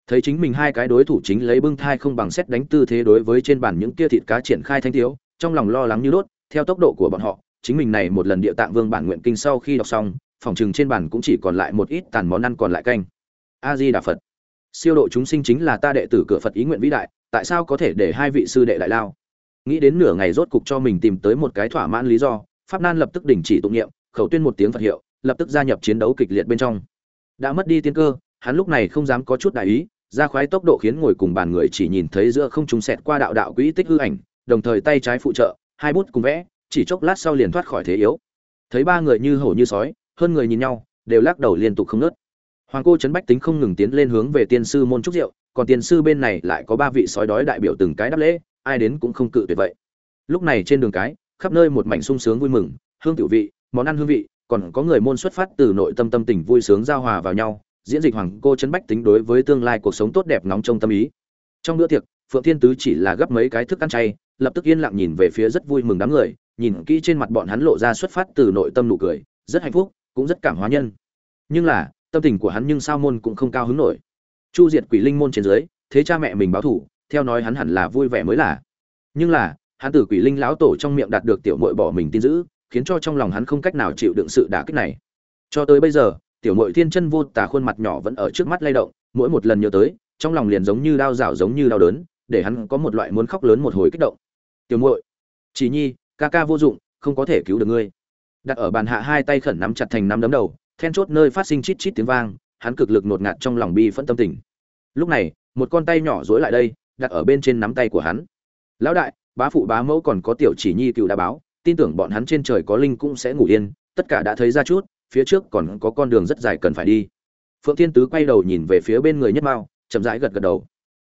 Thấy chính mình hai cái đối thủ chính lấy bưng thai không bằng xét đánh tư thế đối với trên bàn những kia thịt cá triển khai thanh thiếu, trong lòng lo lắng như đốt, theo tốc độ của bọn họ, chính mình này một lần địa tạng vương bản nguyện kinh sau khi đọc xong phòng trừng trên bàn cũng chỉ còn lại một ít tàn món ăn còn lại canh. A di đà phật. Siêu độ chúng sinh chính là ta đệ tử cửa phật ý nguyện vĩ đại, tại sao có thể để hai vị sư đệ đại lao? Nghĩ đến nửa ngày rốt cục cho mình tìm tới một cái thỏa mãn lý do, pháp nan lập tức đình chỉ tụng niệm, khẩu tuyên một tiếng phật hiệu, lập tức gia nhập chiến đấu kịch liệt bên trong. Đã mất đi tiên cơ, hắn lúc này không dám có chút đại ý ra khoái tốc độ khiến ngồi cùng bàn người chỉ nhìn thấy giữa không trung xẹt qua đạo đạo quỹ tích hư ảnh, đồng thời tay trái phụ trợ, hai bút cùng vẽ, chỉ chốc lát sau liền thoát khỏi thế yếu. Thấy ba người như hổ như sói hơn người nhìn nhau, đều lắc đầu liên tục không nớt hoàng cô trấn bách tính không ngừng tiến lên hướng về tiên sư môn trúc rượu, còn tiên sư bên này lại có ba vị sói đói đại biểu từng cái đáp lễ, ai đến cũng không cự tuyệt vậy. Lúc này trên đường cái, khắp nơi một mảnh sung sướng vui mừng, hương tiểu vị, món ăn hương vị, còn có người môn xuất phát từ nội tâm tâm tình vui sướng giao hòa vào nhau, diễn dịch hoàng cô chấn bách tính đối với tương lai cuộc sống tốt đẹp nóng trong tâm ý. Trong bữa tiệc, phượng thiên tứ chỉ là gấp mấy cái thức ăn chay, lập tức yên lặng nhìn về phía rất vui mừng đám người, nhìn kỹ trên mặt bọn hắn lộ ra xuất phát từ nội tâm nụ cười, rất hạnh phúc cũng rất cảm hóa nhân. Nhưng là, tâm tình của hắn nhưng sao môn cũng không cao hứng nổi. Chu diệt quỷ linh môn trên dưới, thế cha mẹ mình báo thủ, theo nói hắn hẳn là vui vẻ mới là. Nhưng là, hắn từ quỷ linh lão tổ trong miệng đạt được tiểu muội bỏ mình tin giữ khiến cho trong lòng hắn không cách nào chịu đựng sự đả kích này. Cho tới bây giờ, tiểu muội thiên chân vô tà khuôn mặt nhỏ vẫn ở trước mắt lay động, mỗi một lần nhớ tới, trong lòng liền giống như đau rảo giống như đau đớn, để hắn có một loại muốn khóc lớn một hồi kích động. Tiểu muội, chỉ nhi, ca ca vô dụng, không có thể cứu được ngươi đặt ở bàn hạ hai tay khẩn nắm chặt thành nắm đấm đầu, then chốt nơi phát sinh chít chít tiếng vang, hắn cực lực nột ngạt trong lòng bi phẫn tâm tình. Lúc này, một con tay nhỏ dối lại đây, đặt ở bên trên nắm tay của hắn. Lão đại, bá phụ bá mẫu còn có tiểu chỉ nhi cựu đã báo, tin tưởng bọn hắn trên trời có linh cũng sẽ ngủ yên, tất cả đã thấy ra chút, phía trước còn có con đường rất dài cần phải đi. Phượng thiên tứ quay đầu nhìn về phía bên người nhất mao, chậm rãi gật gật đầu.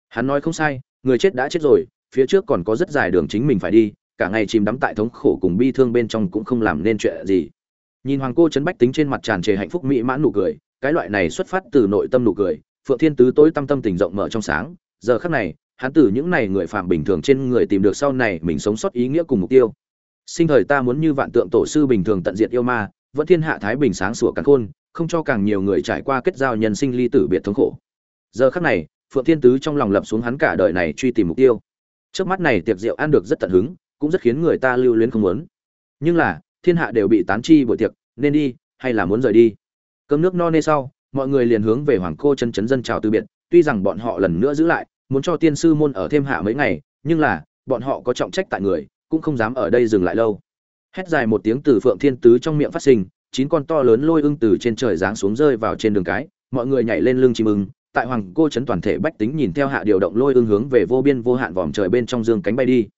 Hắn nói không sai, người chết đã chết rồi, phía trước còn có rất dài đường chính mình phải đi cả ngày chìm đắm tại thống khổ cùng bi thương bên trong cũng không làm nên chuyện gì. Nhìn hoàng cô trấn bách tính trên mặt tràn trề hạnh phúc mỹ mãn nụ cười, cái loại này xuất phát từ nội tâm nụ cười, phượng thiên tứ tối tâm tâm tình rộng mở trong sáng. Giờ khắc này, hắn từ những này người phạm bình thường trên người tìm được sau này mình sống sót ý nghĩa cùng mục tiêu. Sinh thời ta muốn như vạn tượng tổ sư bình thường tận diệt yêu ma, vẫn thiên hạ thái bình sáng sủa cắn khôn, không cho càng nhiều người trải qua kết giao nhân sinh ly tử biệt thống khổ. Giờ khắc này, phượng thiên tứ trong lòng lập xuống hắn cả đời này truy tìm mục tiêu. Trước mắt này tiệc rượu ăn được rất tận hứng cũng rất khiến người ta lưu luyến không muốn. Nhưng là, thiên hạ đều bị tán chi buổi tiệc, nên đi, hay là muốn rời đi? Cơm nước no nê sau, mọi người liền hướng về hoàng cô chân chấn dân chào từ biệt, tuy rằng bọn họ lần nữa giữ lại, muốn cho tiên sư môn ở thêm hạ mấy ngày, nhưng là, bọn họ có trọng trách tại người, cũng không dám ở đây dừng lại lâu. Hét dài một tiếng từ phượng thiên tứ trong miệng phát sinh, chín con to lớn lôi ưng từ trên trời giáng xuống rơi vào trên đường cái, mọi người nhảy lên lưng chim ưng, tại hoàng cô trấn toàn thể bách tính nhìn theo hạ điều động lôi ưng hướng về vô biên vô hạn vòm trời bên trong dương cánh bay đi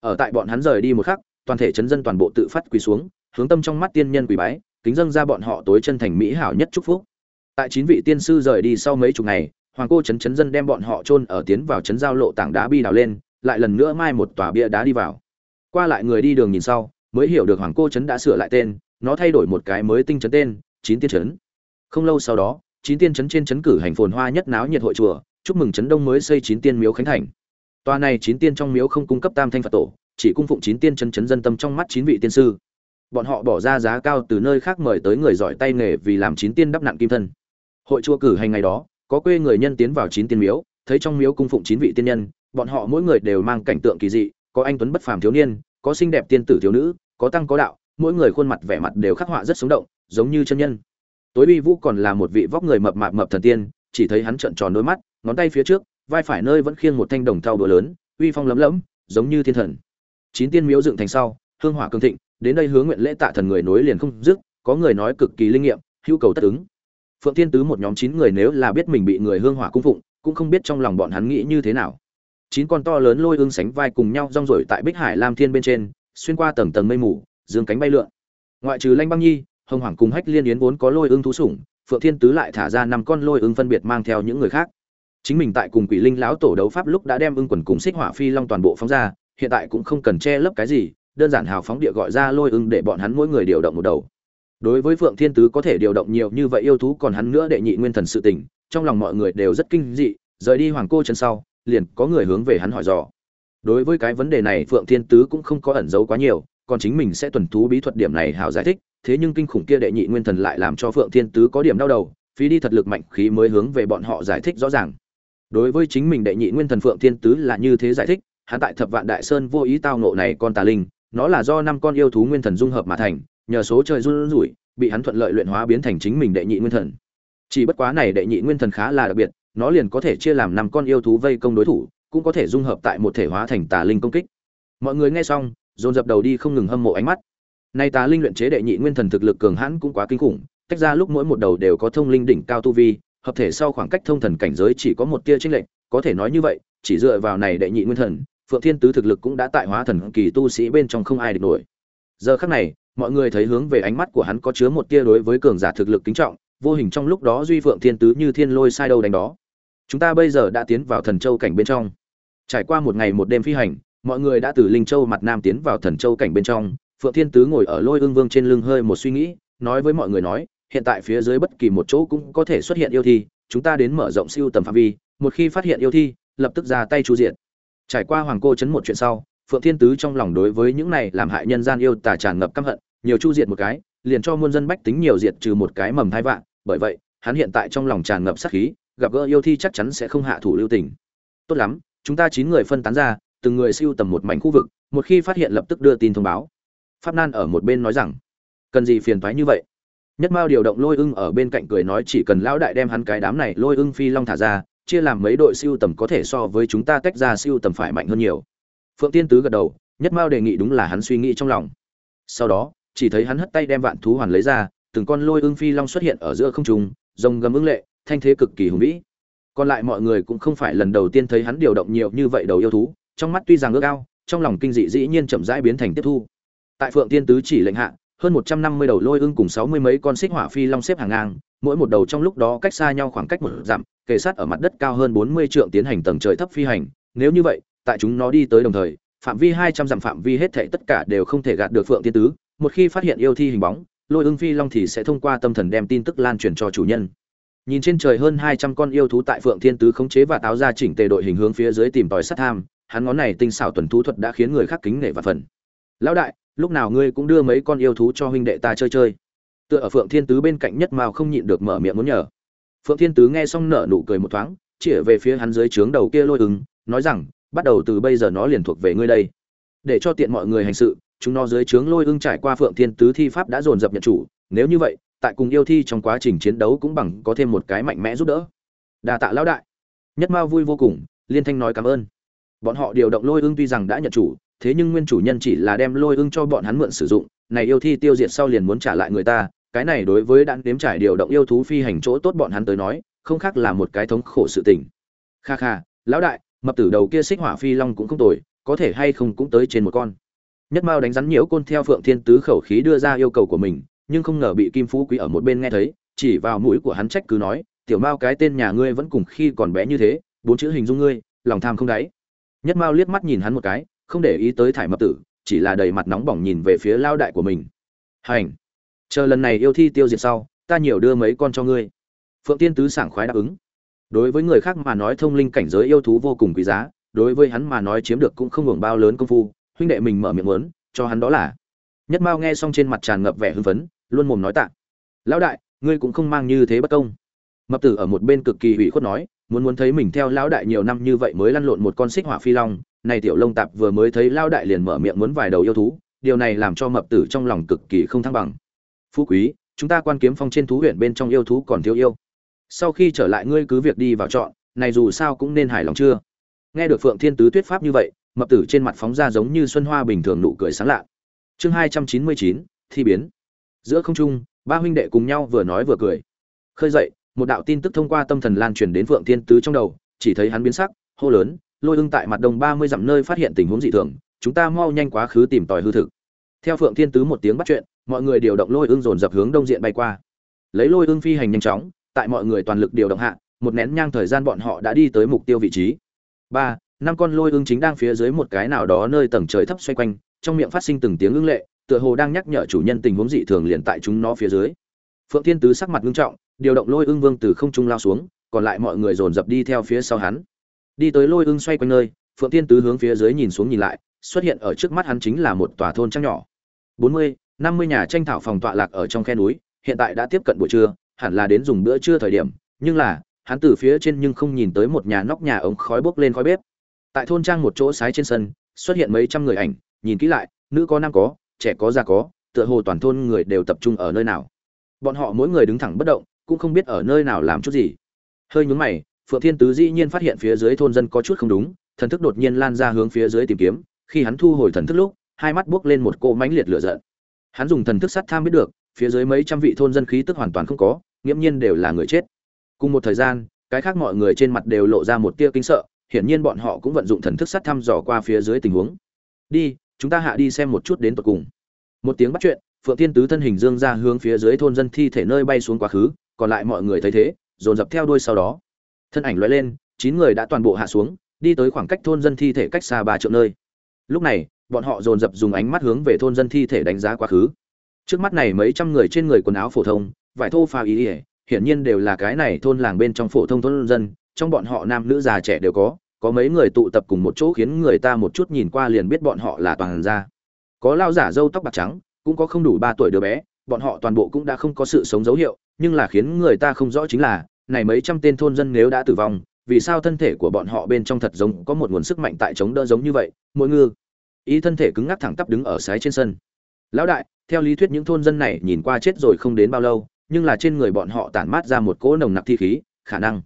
ở tại bọn hắn rời đi một khắc, toàn thể chấn dân toàn bộ tự phát quỳ xuống, hướng tâm trong mắt tiên nhân quỳ bái, kính dâng ra bọn họ tối chân thành mỹ hảo nhất chúc phúc. Tại chín vị tiên sư rời đi sau mấy chục ngày, hoàng cô chấn chấn dân đem bọn họ chôn ở tiến vào chấn giao lộ tảng đá bi đào lên, lại lần nữa mai một tòa bia đá đi vào. Qua lại người đi đường nhìn sau, mới hiểu được hoàng cô chấn đã sửa lại tên, nó thay đổi một cái mới tinh chấn tên, chín tiên chấn. không lâu sau đó, chín tiên chấn trên chấn cử hành phồn hoa nhất náo nhiệt hội chùa, chúc mừng chấn đông mới xây chín tiên miếu khánh thành tòa này chín tiên trong miếu không cung cấp tam thanh phật tổ, chỉ cung phụng chín tiên chân chấn dân tâm trong mắt chín vị tiên sư. Bọn họ bỏ ra giá cao từ nơi khác mời tới người giỏi tay nghề vì làm chín tiên đắp nặng kim thân. Hội chùa cử hành ngày đó, có quê người nhân tiến vào chín tiên miếu, thấy trong miếu cung phụng chín vị tiên nhân, bọn họ mỗi người đều mang cảnh tượng kỳ dị, có anh tuấn bất phàm thiếu niên, có xinh đẹp tiên tử thiếu nữ, có tăng có đạo, mỗi người khuôn mặt vẻ mặt đều khắc họa rất sống động, giống như chân nhân. Tối uy vũ còn là một vị vóc người mập mạp mập thần tiên, chỉ thấy hắn trợn tròn đôi mắt, ngón tay phía trước vai phải nơi vẫn khiêng một thanh đồng thau đũa lớn, uy phong lấm lẫm, giống như thiên thần. Chín tiên miếu dựng thành sau, hương hỏa cương thịnh, đến đây hướng nguyện lễ tạ thần người nối liền không dứt, có người nói cực kỳ linh nghiệm, hữu cầu tất ứng. Phượng thiên tứ một nhóm chín người nếu là biết mình bị người hương hỏa cung phụng, cũng không biết trong lòng bọn hắn nghĩ như thế nào. Chín con to lớn lôi ương sánh vai cùng nhau rong rổi tại bích hải lam thiên bên trên, xuyên qua tầng tầng mây mù, dương cánh bay lượn. Ngoại trừ lanh băng nhi, hồng hoàng cùng hách liên yến vốn có lôi ương thú sủng, phượng thiên tứ lại thả ra năm con lôi ương phân biệt mang theo những người khác chính mình tại cùng quỷ linh lão tổ đấu pháp lúc đã đem ưng quần cùng xích hỏa phi long toàn bộ phóng ra, hiện tại cũng không cần che lấp cái gì, đơn giản hào phóng địa gọi ra lôi ưng để bọn hắn mỗi người điều động một đầu. Đối với phượng thiên tứ có thể điều động nhiều như vậy yêu thú còn hắn nữa đệ nhị nguyên thần sự tình, trong lòng mọi người đều rất kinh dị, rời đi hoàng cô chân sau, liền có người hướng về hắn hỏi dò. Đối với cái vấn đề này, phượng thiên tứ cũng không có ẩn giấu quá nhiều, còn chính mình sẽ tuần thú bí thuật điểm này hào giải thích, thế nhưng kinh khủng kia đệ nhị nguyên thần lại làm cho phượng thiên tứ có điểm đau đầu, phí đi thật lực mạnh khí mới hướng về bọn họ giải thích rõ ràng đối với chính mình đệ nhị nguyên thần phượng thiên tứ là như thế giải thích, hắn tại thập vạn đại sơn vô ý tao nộ này con tà linh, nó là do năm con yêu thú nguyên thần dung hợp mà thành, nhờ số trời run rủi, bị hắn thuận lợi luyện hóa biến thành chính mình đệ nhị nguyên thần. Chỉ bất quá này đệ nhị nguyên thần khá là đặc biệt, nó liền có thể chia làm năm con yêu thú vây công đối thủ, cũng có thể dung hợp tại một thể hóa thành tà linh công kích. Mọi người nghe xong, dồn dập đầu đi không ngừng hâm mộ ánh mắt. Nay tà linh luyện chế đệ nhị nguyên thần thực lực cường hãn cũng quá kinh khủng, tách ra lúc mỗi một đầu đều có thông linh đỉnh cao tu vi hợp thể sau khoảng cách thông thần cảnh giới chỉ có một tia chênh lệch, có thể nói như vậy, chỉ dựa vào này đệ nhị nguyên thần, phượng thiên tứ thực lực cũng đã tại hóa thần kỳ tu sĩ bên trong không ai địch nổi. Giờ khắc này, mọi người thấy hướng về ánh mắt của hắn có chứa một tia đối với cường giả thực lực kính trọng, vô hình trong lúc đó duy phượng thiên tứ như thiên lôi sai đâu đánh đó. Chúng ta bây giờ đã tiến vào thần châu cảnh bên trong. Trải qua một ngày một đêm phi hành, mọi người đã từ linh châu mặt nam tiến vào thần châu cảnh bên trong. Phượng thiên tứ ngồi ở lôi ương vương trên lưng hơi một suy nghĩ, nói với mọi người nói hiện tại phía dưới bất kỳ một chỗ cũng có thể xuất hiện yêu thi, chúng ta đến mở rộng siêu tầm phạm vi, một khi phát hiện yêu thi, lập tức ra tay chu diện trải qua hoàng cô chấn một chuyện sau, phượng thiên tứ trong lòng đối với những này làm hại nhân gian yêu tà tràn ngập căm hận, nhiều chu diệt một cái, liền cho muôn dân bách tính nhiều diệt trừ một cái mầm thai vạn, bởi vậy, hắn hiện tại trong lòng tràn ngập sát khí, gặp gỡ yêu thi chắc chắn sẽ không hạ thủ lưu tình. Tốt lắm, chúng ta chín người phân tán ra, từng người siêu tầm một mảnh khu vực, một khi phát hiện lập tức đưa tin thông báo. Pháp nan ở một bên nói rằng, cần gì phiền toái như vậy? Nhất mao điều động lôi ưng ở bên cạnh cười nói, chỉ cần lão đại đem hắn cái đám này lôi ưng phi long thả ra, chia làm mấy đội siêu tầm có thể so với chúng ta tách ra siêu tầm phải mạnh hơn nhiều. Phượng tiên tứ gật đầu, nhất mao đề nghị đúng là hắn suy nghĩ trong lòng. Sau đó, chỉ thấy hắn hất tay đem vạn thú hoàn lấy ra, từng con lôi ưng phi long xuất hiện ở giữa không trung, rồng gầm ưng lệ, thanh thế cực kỳ hùng vĩ. Còn lại mọi người cũng không phải lần đầu tiên thấy hắn điều động nhiều như vậy đầu yêu thú, trong mắt tuy rằng ước ao, trong lòng kinh dị dĩ nhiên chậm rãi biến thành tiếp thu. Tại phượng tiên tứ chỉ lệnh hạ hơn một trăm năm mươi đầu lôi ưng cùng sáu mươi mấy con xích hỏa phi long xếp hàng ngang, mỗi một đầu trong lúc đó cách xa nhau khoảng cách một dặm, kề sát ở mặt đất cao hơn bốn mươi trượng tiến hành tầng trời thấp phi hành. Nếu như vậy, tại chúng nó đi tới đồng thời, phạm vi hai trăm dặm phạm vi hết thảy tất cả đều không thể gạt được phượng tiên tứ. Một khi phát hiện yêu thi hình bóng, lôi ưng phi long thì sẽ thông qua tâm thần đem tin tức lan truyền cho chủ nhân. Nhìn trên trời hơn hai trăm con yêu thú tại phượng thiên tứ khống chế và táo ra chỉnh tề đội hình hướng phía dưới tìm tòi sát tham, hắn ngón này tinh xảo tuần thú thuật đã khiến người khác kính nể và phần. Lão đại lúc nào ngươi cũng đưa mấy con yêu thú cho huynh đệ ta chơi chơi. Tựa ở phượng thiên tứ bên cạnh nhất mao không nhịn được mở miệng muốn nhờ. Phượng thiên tứ nghe xong nở nụ cười một thoáng chỉ về phía hắn dưới trướng đầu kia lôi ứng, nói rằng, bắt đầu từ bây giờ nó liền thuộc về ngươi đây. Để cho tiện mọi người hành sự, chúng nó dưới trướng lôi ưng trải qua phượng thiên tứ thi pháp đã dồn dập nhận chủ. Nếu như vậy, tại cùng yêu thi trong quá trình chiến đấu cũng bằng có thêm một cái mạnh mẽ giúp đỡ. Đà tạ lão đại. Nhất mao vui vô cùng, liên thanh nói cảm ơn. Bọn họ điều động lôi ưng tuy rằng đã nhận chủ thế nhưng nguyên chủ nhân chỉ là đem lôi ưng cho bọn hắn mượn sử dụng, này yêu thi tiêu diệt sau liền muốn trả lại người ta, cái này đối với đạn đếm trải điều động yêu thú phi hành chỗ tốt bọn hắn tới nói, không khác là một cái thống khổ sự tình. Kha kha, lão đại, mập tử đầu kia xích hỏa phi long cũng không tồi, có thể hay không cũng tới trên một con. Nhất mao đánh rắn nhiễu côn theo phượng thiên tứ khẩu khí đưa ra yêu cầu của mình, nhưng không ngờ bị kim phú quý ở một bên nghe thấy, chỉ vào mũi của hắn trách cứ nói, tiểu mao, cái tên nhà ngươi vẫn cùng khi còn bé như thế, bốn chữ hình dung ngươi, lòng tham không đáy. Nhất mao liếc mắt nhìn hắn một cái không để ý tới thải mập tử, chỉ là đầy mặt nóng bỏng nhìn về phía lao đại của mình. Hành. Chờ lần này yêu thi tiêu diệt sau, ta nhiều đưa mấy con cho ngươi. Phượng tiên tứ sảng khoái đáp ứng. Đối với người khác mà nói thông linh cảnh giới yêu thú vô cùng quý giá, đối với hắn mà nói chiếm được cũng không hưởng bao lớn công phu, huynh đệ mình mở miệng muốn, cho hắn đó là. Nhất mao nghe xong trên mặt tràn ngập vẻ hưng phấn, luôn mồm nói tạ. Lão đại, ngươi cũng không mang như thế bất công. Mập tử ở một bên cực kỳ hủy khuất nói, muốn muốn thấy mình theo lão đại nhiều năm như vậy mới lăn lộn một con xích hỏa phi long này tiểu lông tạp vừa mới thấy lao đại liền mở miệng muốn vài đầu yêu thú, điều này làm cho mập tử trong lòng cực kỳ không thăng bằng. Phú quý, chúng ta quan kiếm phong trên thú huyện bên trong yêu thú còn thiếu yêu. Sau khi trở lại ngươi cứ việc đi vào chọn, này dù sao cũng nên hài lòng chưa? Nghe được phượng thiên tứ tuyết pháp như vậy, mập tử trên mặt phóng ra giống như xuân hoa bình thường nụ cười sáng lạ. Chương hai trăm chín mươi chín, thi biến. Giữa không trung, ba huynh đệ cùng nhau vừa nói vừa cười. Khơi dậy, một đạo tin tức thông qua tâm thần lan truyền đến phượng thiên tứ trong đầu, chỉ thấy hắn biến sắc, hô lớn lôi ưng tại mặt đông ba mươi dặm nơi phát hiện tình huống dị thường, chúng ta mau nhanh quá khứ tìm tòi hư thực. Theo phượng thiên tứ một tiếng bắt chuyện, mọi người điều động lôi ưng dồn dập hướng đông diện bay qua. Lấy lôi ưng phi hành nhanh chóng, tại mọi người toàn lực điều động hạ, một nén nhang thời gian bọn họ đã đi tới mục tiêu vị trí. Ba, năm con lôi ưng chính đang phía dưới một cái nào đó nơi tầng trời thấp xoay quanh, trong miệng phát sinh từng tiếng ưng lệ, tựa hồ đang nhắc nhở chủ nhân tình huống dị thường liền tại chúng nó phía dưới. Phượng thiên tứ sắc mặt nghiêm trọng, điều động lôi ưng vương từ không trung lao xuống, còn lại mọi người dồn dập đi theo phía sau hắn đi tới lôi ưng xoay quanh nơi, phượng thiên tứ hướng phía dưới nhìn xuống nhìn lại, xuất hiện ở trước mắt hắn chính là một tòa thôn trăng nhỏ. Bốn mươi, năm mươi nhà tranh thảo phòng tọa lạc ở trong khe núi, hiện tại đã tiếp cận buổi trưa, hẳn là đến dùng bữa trưa thời điểm, nhưng là, hắn từ phía trên nhưng không nhìn tới một nhà nóc nhà ống khói bốc lên khói bếp. Tại thôn trang một chỗ sái trên sân, xuất hiện mấy trăm người ảnh, nhìn kỹ lại, nữ có nam có, trẻ có già có, tựa hồ toàn thôn người đều tập trung ở nơi nào. Bọn họ mỗi người đứng thẳng bất động, cũng không biết ở nơi nào làm chút gì. Hơi nhún mày phượng thiên tứ dĩ nhiên phát hiện phía dưới thôn dân có chút không đúng, thần thức đột nhiên lan ra hướng phía dưới tìm kiếm, khi hắn thu hồi thần thức lúc, hai mắt buốc lên một cỗ mãnh liệt lửa giận. Hắn dùng thần thức sát tham biết được, phía dưới mấy trăm vị thôn dân khí tức hoàn toàn không có, nghiễm nhiên đều là người chết. Cùng một thời gian, cái khác mọi người trên mặt đều lộ ra một tia kinh sợ, hiển nhiên bọn họ cũng vận dụng thần thức sát thăm dò qua phía dưới tình huống. Đi, chúng ta hạ đi xem một chút đến tận cùng. Một tiếng bắt chuyện, phượng thiên tứ thân hình dương ra hướng phía dưới thôn dân thi thể nơi bay xuống quá khứ, còn lại mọi người thấy thế, dồn dập theo đuôi sau đó thân ảnh lóe lên, chín người đã toàn bộ hạ xuống, đi tới khoảng cách thôn dân thi thể cách xa ba triệu nơi. Lúc này, bọn họ dồn dập dùng ánh mắt hướng về thôn dân thi thể đánh giá quá khứ. Trước mắt này mấy trăm người trên người quần áo phổ thông, vải thô pha ý ỉa hiển nhiên đều là cái này thôn làng bên trong phổ thông thôn dân, trong bọn họ nam nữ già trẻ đều có có mấy người tụ tập cùng một chỗ khiến người ta một chút nhìn qua liền biết bọn họ là toàn gia. Có lao giả râu tóc bạc trắng, cũng có không đủ ba tuổi đứa bé, bọn họ toàn bộ cũng đã không có sự sống dấu hiệu, nhưng là khiến người ta không rõ chính là này mấy trăm tên thôn dân nếu đã tử vong, vì sao thân thể của bọn họ bên trong thật giống có một nguồn sức mạnh tại chống đỡ giống như vậy, mỗi ngư? Ý thân thể cứng ngắc thẳng tắp đứng ở sái trên sân. Lão đại, theo lý thuyết những thôn dân này nhìn qua chết rồi không đến bao lâu, nhưng là trên người bọn họ tản mát ra một cỗ nồng nặc thi khí, khả năng.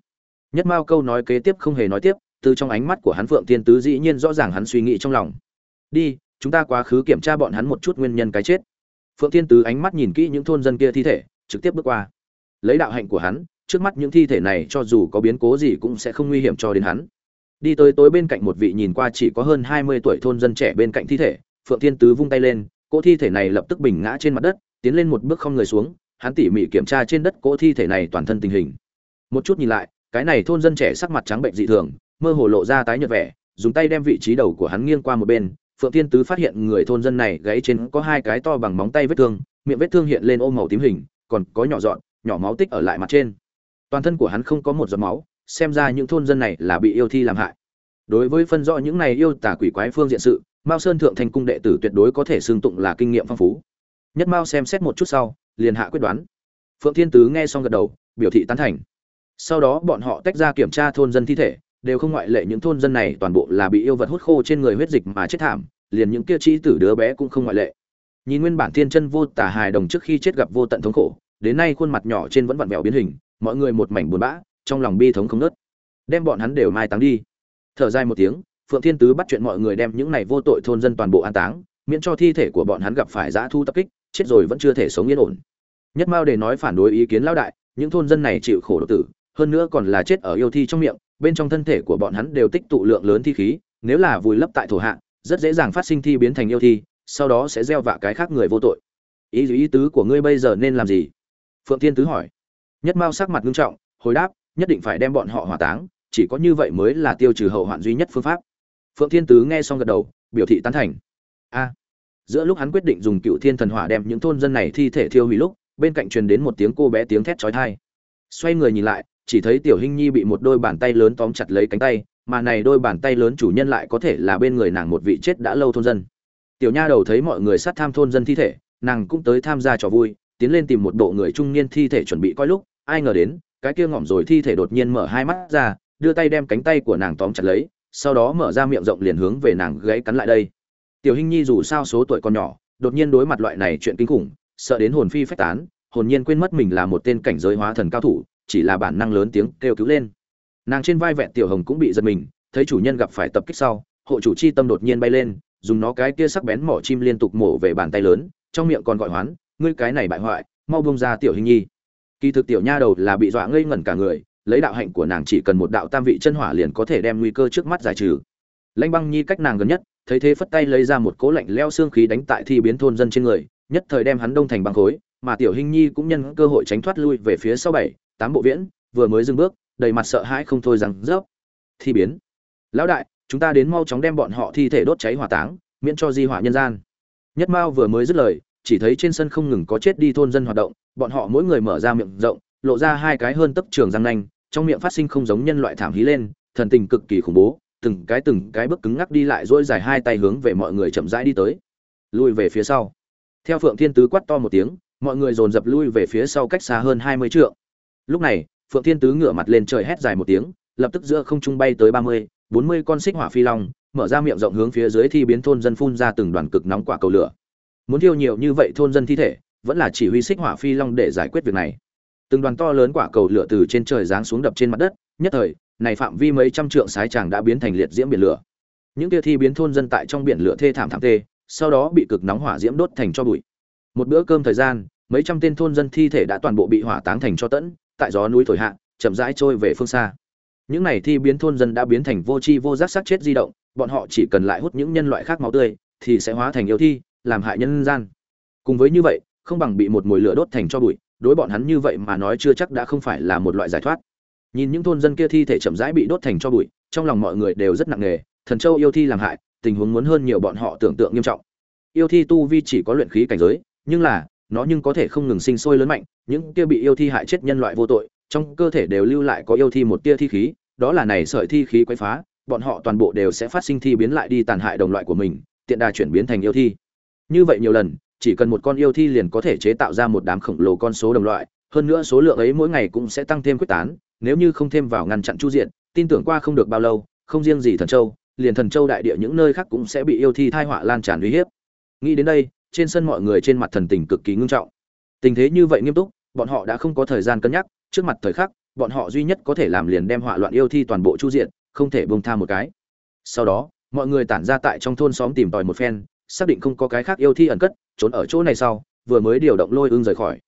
Nhất mao câu nói kế tiếp không hề nói tiếp, từ trong ánh mắt của hắn phượng tiên tứ dĩ nhiên rõ ràng hắn suy nghĩ trong lòng. Đi, chúng ta quá khứ kiểm tra bọn hắn một chút nguyên nhân cái chết. Phượng tiên tứ ánh mắt nhìn kỹ những thôn dân kia thi thể, trực tiếp bước qua. Lấy đạo hạnh của hắn trước mắt những thi thể này cho dù có biến cố gì cũng sẽ không nguy hiểm cho đến hắn. Đi tới tối bên cạnh một vị nhìn qua chỉ có hơn hai mươi tuổi thôn dân trẻ bên cạnh thi thể, phượng Thiên tứ vung tay lên, cỗ thi thể này lập tức bình ngã trên mặt đất, tiến lên một bước không người xuống, hắn tỉ mỉ kiểm tra trên đất cỗ thi thể này toàn thân tình hình. Một chút nhìn lại, cái này thôn dân trẻ sắc mặt trắng bệnh dị thường, mơ hồ lộ ra tái nhợt vẻ, dùng tay đem vị trí đầu của hắn nghiêng qua một bên, phượng Thiên tứ phát hiện người thôn dân này gãy trên có hai cái to bằng móng tay vết thương, miệng vết thương hiện lên ôm màu tím hình, còn có nhỏ dọn, nhỏ máu tích ở lại mặt trên toàn thân của hắn không có một giọt máu, xem ra những thôn dân này là bị yêu thi làm hại. Đối với phân rõ những này yêu tả quỷ quái phương diện sự, mao sơn thượng thành cung đệ tử tuyệt đối có thể xưng tụng là kinh nghiệm phong phú. Nhất mao xem xét một chút sau, liền hạ quyết đoán. Phượng thiên tứ nghe xong gật đầu, biểu thị tán thành. Sau đó bọn họ tách ra kiểm tra thôn dân thi thể, đều không ngoại lệ những thôn dân này toàn bộ là bị yêu vật hút khô trên người huyết dịch mà chết thảm, liền những kia chi tử đứa bé cũng không ngoại lệ. Nhìn nguyên bản thiên chân vô tả hài đồng trước khi chết gặp vô tận thống khổ, đến nay khuôn mặt nhỏ trên vẫn vặn vẹo biến hình mọi người một mảnh buồn bã, trong lòng bi thống không nớt đem bọn hắn đều mai táng đi. Thở dài một tiếng, phượng thiên tứ bắt chuyện mọi người đem những này vô tội thôn dân toàn bộ an táng, miễn cho thi thể của bọn hắn gặp phải giã thu tập kích, chết rồi vẫn chưa thể sống yên ổn. Nhất mao để nói phản đối ý kiến lão đại, những thôn dân này chịu khổ độc tử, hơn nữa còn là chết ở yêu thi trong miệng, bên trong thân thể của bọn hắn đều tích tụ lượng lớn thi khí, nếu là vùi lấp tại thổ hạ, rất dễ dàng phát sinh thi biến thành yêu thi, sau đó sẽ gieo vạ cái khác người vô tội. Ý ý tứ của ngươi bây giờ nên làm gì? Phượng thiên tứ hỏi nhất mao sắc mặt nghiêm trọng, hồi đáp, nhất định phải đem bọn họ hỏa táng, chỉ có như vậy mới là tiêu trừ hậu hoạn duy nhất phương pháp. Phượng thiên tứ nghe xong gật đầu, biểu thị tán thành. A. Giữa lúc hắn quyết định dùng cựu thiên thần hỏa đem những thôn dân này thi thể thiêu hủy lúc, bên cạnh truyền đến một tiếng cô bé tiếng thét chói tai. Xoay người nhìn lại, chỉ thấy tiểu hinh nhi bị một đôi bàn tay lớn tóm chặt lấy cánh tay, mà này đôi bàn tay lớn chủ nhân lại có thể là bên người nàng một vị chết đã lâu thôn dân. Tiểu nha đầu thấy mọi người sát tham thôn dân thi thể, nàng cũng tới tham gia trò vui, tiến lên tìm một bộ người trung niên thi thể chuẩn bị coi lúc ai ngờ đến, cái kia ngỏm rồi thi thể đột nhiên mở hai mắt ra, đưa tay đem cánh tay của nàng tóm chặt lấy, sau đó mở ra miệng rộng liền hướng về nàng gãy cắn lại đây. Tiểu hinh nhi dù sao số tuổi còn nhỏ, đột nhiên đối mặt loại này chuyện kinh khủng, sợ đến hồn phi phách tán, hồn nhiên quên mất mình là một tên cảnh giới hóa thần cao thủ, chỉ là bản năng lớn tiếng kêu cứu lên. Nàng trên vai vẹn tiểu hồng cũng bị giật mình, thấy chủ nhân gặp phải tập kích sau, hộ chủ chi tâm đột nhiên bay lên, dùng nó cái kia sắc bén mỏ chim liên tục mổ về bàn tay lớn, trong miệng còn gọi hoán, ngươi cái này bại hoại, mau bông ra tiểu hình nhi kỳ thực tiểu nha đầu là bị dọa ngây ngẩn cả người, lấy đạo hạnh của nàng chỉ cần một đạo tam vị chân hỏa liền có thể đem nguy cơ trước mắt giải trừ. Lãnh băng nhi cách nàng gần nhất, thấy thế phất tay lấy ra một cố lạnh leo xương khí đánh tại thi biến thôn dân trên người, nhất thời đem hắn đông thành băng khối, mà tiểu hình nhi cũng nhân cơ hội tránh thoát lui về phía sau bảy, tám bộ viễn, vừa mới dừng bước, đầy mặt sợ hãi không thôi rằng rớp thi biến, lão đại, chúng ta đến mau chóng đem bọn họ thi thể đốt cháy hỏa táng, miễn cho di hỏa nhân gian. Nhất mao vừa mới dứt lời chỉ thấy trên sân không ngừng có chết đi thôn dân hoạt động, bọn họ mỗi người mở ra miệng rộng, lộ ra hai cái hơn tấc trường răng nanh, trong miệng phát sinh không giống nhân loại thảm hí lên, thần tình cực kỳ khủng bố, từng cái từng cái bước cứng ngắc đi lại dỗi dài hai tay hướng về mọi người chậm rãi đi tới. Lui về phía sau. Theo phượng thiên tứ quát to một tiếng, mọi người dồn dập lui về phía sau cách xa hơn hai mươi trượng. Lúc này, phượng thiên tứ ngửa mặt lên trời hét dài một tiếng, lập tức giữa không trung bay tới ba mươi, bốn mươi con xích hỏa phi long, mở ra miệng rộng hướng phía dưới thi biến thôn dân phun ra từng đoàn cực nóng quả cầu lửa muốn thiêu nhiều như vậy thôn dân thi thể, vẫn là chỉ huy xích hỏa phi long để giải quyết việc này. Từng đoàn to lớn quả cầu lửa từ trên trời giáng xuống đập trên mặt đất, nhất thời, này phạm vi mấy trăm trượng sái tràng đã biến thành liệt diễm biển lửa. Những kia thi biến thôn dân tại trong biển lửa thê thảm thảm tê, sau đó bị cực nóng hỏa diễm đốt thành cho bụi. Một bữa cơm thời gian, mấy trăm tên thôn dân thi thể đã toàn bộ bị hỏa táng thành cho tẫn, tại gió núi thổi hạ, chậm rãi trôi về phương xa. Những này thi biến thôn dân đã biến thành vô tri vô giác sát chết di động, bọn họ chỉ cần lại hút những nhân loại khác máu tươi, thì sẽ hóa thành yêu thi làm hại nhân gian. Cùng với như vậy, không bằng bị một mồi lửa đốt thành cho bụi, đối bọn hắn như vậy mà nói chưa chắc đã không phải là một loại giải thoát. Nhìn những thôn dân kia thi thể chậm rãi bị đốt thành cho bụi, trong lòng mọi người đều rất nặng nề, thần châu yêu thi làm hại, tình huống muốn hơn nhiều bọn họ tưởng tượng nghiêm trọng. Yêu thi tu vi chỉ có luyện khí cảnh giới, nhưng là, nó nhưng có thể không ngừng sinh sôi lớn mạnh, những kia bị yêu thi hại chết nhân loại vô tội, trong cơ thể đều lưu lại có yêu thi một tia thi khí, đó là này sợi thi khí quấy phá, bọn họ toàn bộ đều sẽ phát sinh thi biến lại đi tàn hại đồng loại của mình, tiện đà chuyển biến thành yêu thi như vậy nhiều lần, chỉ cần một con yêu thi liền có thể chế tạo ra một đám khổng lồ con số đồng loại, hơn nữa số lượng ấy mỗi ngày cũng sẽ tăng thêm quyết tán, nếu như không thêm vào ngăn chặn chu diện, tin tưởng qua không được bao lâu, không riêng gì thần châu, liền thần châu đại địa những nơi khác cũng sẽ bị yêu thi thai họa lan tràn uy hiếp. Nghĩ đến đây, trên sân mọi người trên mặt thần tình cực kỳ ngưng trọng. Tình thế như vậy nghiêm túc, bọn họ đã không có thời gian cân nhắc, trước mặt thời khắc, bọn họ duy nhất có thể làm liền đem họa loạn yêu thi toàn bộ chu diện, không thể bông tha một cái. Sau đó, mọi người tản ra tại trong thôn xóm tìm tòi một phen xác định không có cái khác yêu thi ẩn cất, trốn ở chỗ này sau, vừa mới điều động lôi ưng rời khỏi.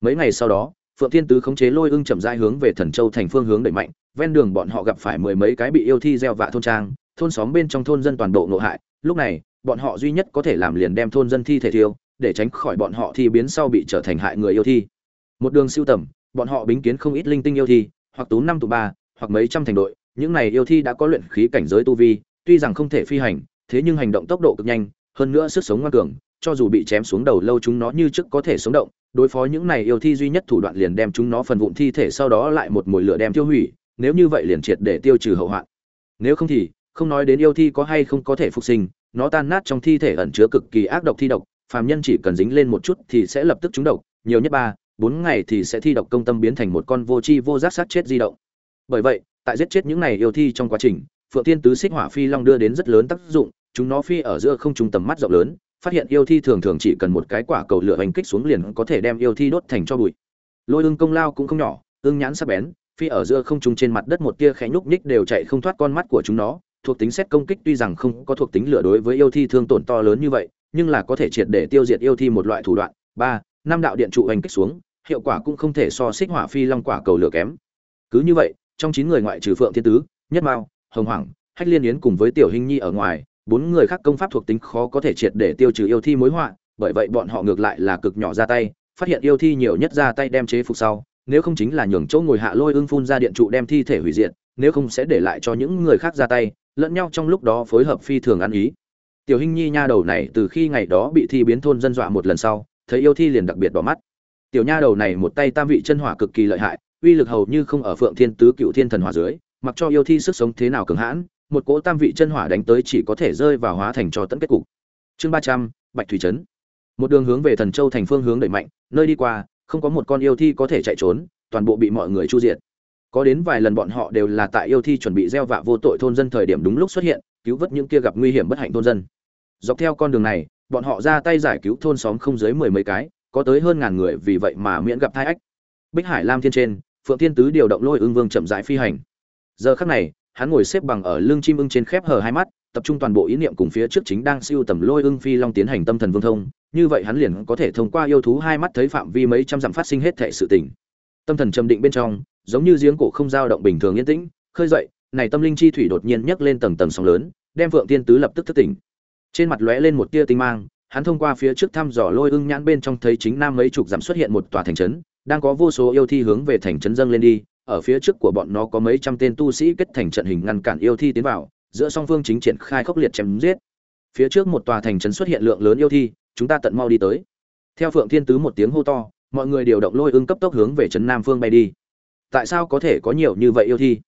Mấy ngày sau đó, phượng thiên tứ khống chế lôi ưng chậm rãi hướng về thần châu thành phương hướng đẩy mạnh, ven đường bọn họ gặp phải mười mấy cái bị yêu thi gieo vạ thôn trang, thôn xóm bên trong thôn dân toàn bộ nộ hại, lúc này, bọn họ duy nhất có thể làm liền đem thôn dân thi thể thiêu, để tránh khỏi bọn họ thi biến sau bị trở thành hại người yêu thi. Một đường siêu tầm, bọn họ bính kiến không ít linh tinh yêu thi, hoặc tú năm tụ ba, hoặc mấy trăm thành đội, những này yêu thi đã có luyện khí cảnh giới tu vi, tuy rằng không thể phi hành, thế nhưng hành động tốc độ cực nhanh hơn nữa sức sống ngoan cường, cho dù bị chém xuống đầu lâu chúng nó như trước có thể sống động, đối phó những này yêu thi duy nhất thủ đoạn liền đem chúng nó phần vụn thi thể sau đó lại một mồi lửa đem tiêu hủy, nếu như vậy liền triệt để tiêu trừ hậu hoạn. Nếu không thì, không nói đến yêu thi có hay không có thể phục sinh, nó tan nát trong thi thể ẩn chứa cực kỳ ác độc thi độc, phàm nhân chỉ cần dính lên một chút thì sẽ lập tức trúng độc, nhiều nhất ba, bốn ngày thì sẽ thi độc công tâm biến thành một con vô tri vô giác sát chết di động. Bởi vậy, tại giết chết những này yêu thi trong quá trình, phượng tiên tứ xích hỏa phi long đưa đến rất lớn tác dụng chúng nó phi ở giữa không trung tầm mắt rộng lớn, phát hiện yêu thi thường thường chỉ cần một cái quả cầu lửa hành kích xuống liền có thể đem yêu thi đốt thành cho bụi. Lôi ưng công lao cũng không nhỏ ương nhãn sắc bén, phi ở giữa không trung trên mặt đất một tia khẽ nhúc nhích đều chạy không thoát con mắt của chúng nó, thuộc tính xét công kích tuy rằng không có thuộc tính lửa đối với yêu thi thương tổn to lớn như vậy, nhưng là có thể triệt để tiêu diệt yêu thi một loại thủ đoạn. Ba, năm đạo điện trụ hành kích xuống, hiệu quả cũng không thể so xích hỏa phi long quả cầu lửa kém. Cứ như vậy, trong chín người ngoại trừ phượng thiên tứ, nhất mao, hồng hoàng hách liên yến cùng với tiểu hình nhi ở ngoài bốn người khác công pháp thuộc tính khó có thể triệt để tiêu trừ yêu thi mối họa, bởi vậy bọn họ ngược lại là cực nhỏ ra tay, phát hiện yêu thi nhiều nhất ra tay đem chế phục sau, nếu không chính là nhường chỗ ngồi hạ lôi ưng phun ra điện trụ đem thi thể hủy diệt, nếu không sẽ để lại cho những người khác ra tay, lẫn nhau trong lúc đó phối hợp phi thường ăn ý. Tiểu hinh nhi nha đầu này từ khi ngày đó bị thi biến thôn dân dọa một lần sau, thấy yêu thi liền đặc biệt đỏ mắt. Tiểu nha đầu này một tay tam vị chân hỏa cực kỳ lợi hại, uy lực hầu như không ở phượng thiên tứ cựu thiên thần hỏa dưới, mặc cho yêu thi sức sống thế nào cường hãn một cỗ tam vị chân hỏa đánh tới chỉ có thể rơi vào hóa thành cho tận kết cục. Chương ba trăm, bạch thủy trấn. Một đường hướng về thần châu thành phương hướng đẩy mạnh, nơi đi qua, không có một con yêu thi có thể chạy trốn, toàn bộ bị mọi người chu diệt. Có đến vài lần bọn họ đều là tại yêu thi chuẩn bị gieo vạ vô tội thôn dân thời điểm đúng lúc xuất hiện, cứu vớt những kia gặp nguy hiểm bất hạnh thôn dân. Dọc theo con đường này, bọn họ ra tay giải cứu thôn xóm không dưới mười mấy cái, có tới hơn ngàn người vì vậy mà miễn gặp tai ách. Bích hải lam thiên trên, phượng thiên tứ điều động lôi Ưng vương chậm rãi phi hành. Giờ khắc này hắn ngồi xếp bằng ở lưng chim ưng trên khép hờ hai mắt, tập trung toàn bộ ý niệm cùng phía trước chính đang siêu tầm lôi ưng phi long tiến hành tâm thần vương thông. Như vậy hắn liền có thể thông qua yêu thú hai mắt thấy phạm vi mấy trăm dặm phát sinh hết thệ sự tình. Tâm thần trầm định bên trong, giống như giếng cổ không dao động bình thường yên tĩnh, khơi dậy, này tâm linh chi thủy đột nhiên nhấc lên tầng tầng sóng lớn, đem vượng tiên tứ lập tức thức tỉnh. Trên mặt lóe lên một tia tinh mang, hắn thông qua phía trước thăm dò lôi ưng nhãn bên trong thấy chính nam mấy chục dặm xuất hiện một tòa thành trấn, đang có vô số yêu thi hướng về thành trấn dâng lên đi ở phía trước của bọn nó có mấy trăm tên tu sĩ kết thành trận hình ngăn cản yêu thi tiến vào, giữa song phương chính triển khai khốc liệt chém giết. Phía trước một tòa thành trấn xuất hiện lượng lớn yêu thi, chúng ta tận mau đi tới. Theo phượng thiên tứ một tiếng hô to, mọi người điều động lôi ưng cấp tốc hướng về trấn nam phương bay đi. Tại sao có thể có nhiều như vậy yêu thi?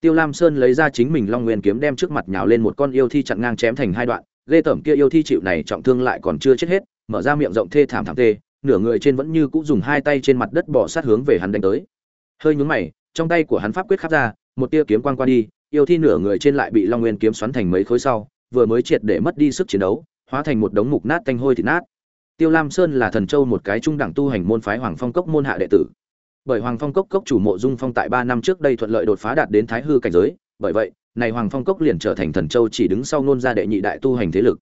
Tiêu lam sơn lấy ra chính mình long nguyên kiếm đem trước mặt nhào lên một con yêu thi chặn ngang chém thành hai đoạn, ghê tởm kia yêu thi chịu này trọng thương lại còn chưa chết hết, mở ra miệng rộng thê thảm thảm tê, nửa người trên vẫn như cũ dùng hai tay trên mặt đất bỏ sát hướng về hắn đánh tới. Hơi nhún mày trong tay của hắn pháp quyết khắp ra, một tia kiếm quang qua đi, yêu thi nửa người trên lại bị long nguyên kiếm xoắn thành mấy khối sau, vừa mới triệt để mất đi sức chiến đấu, hóa thành một đống mục nát tanh hôi thịt nát. Tiêu lam sơn là thần châu một cái trung đẳng tu hành môn phái hoàng phong cốc môn hạ đệ tử. Bởi hoàng phong cốc cốc chủ mộ dung phong tại ba năm trước đây thuận lợi đột phá đạt đến thái hư cảnh giới, bởi vậy, này hoàng phong cốc liền trở thành thần châu chỉ đứng sau nôn gia đệ nhị đại tu hành thế lực.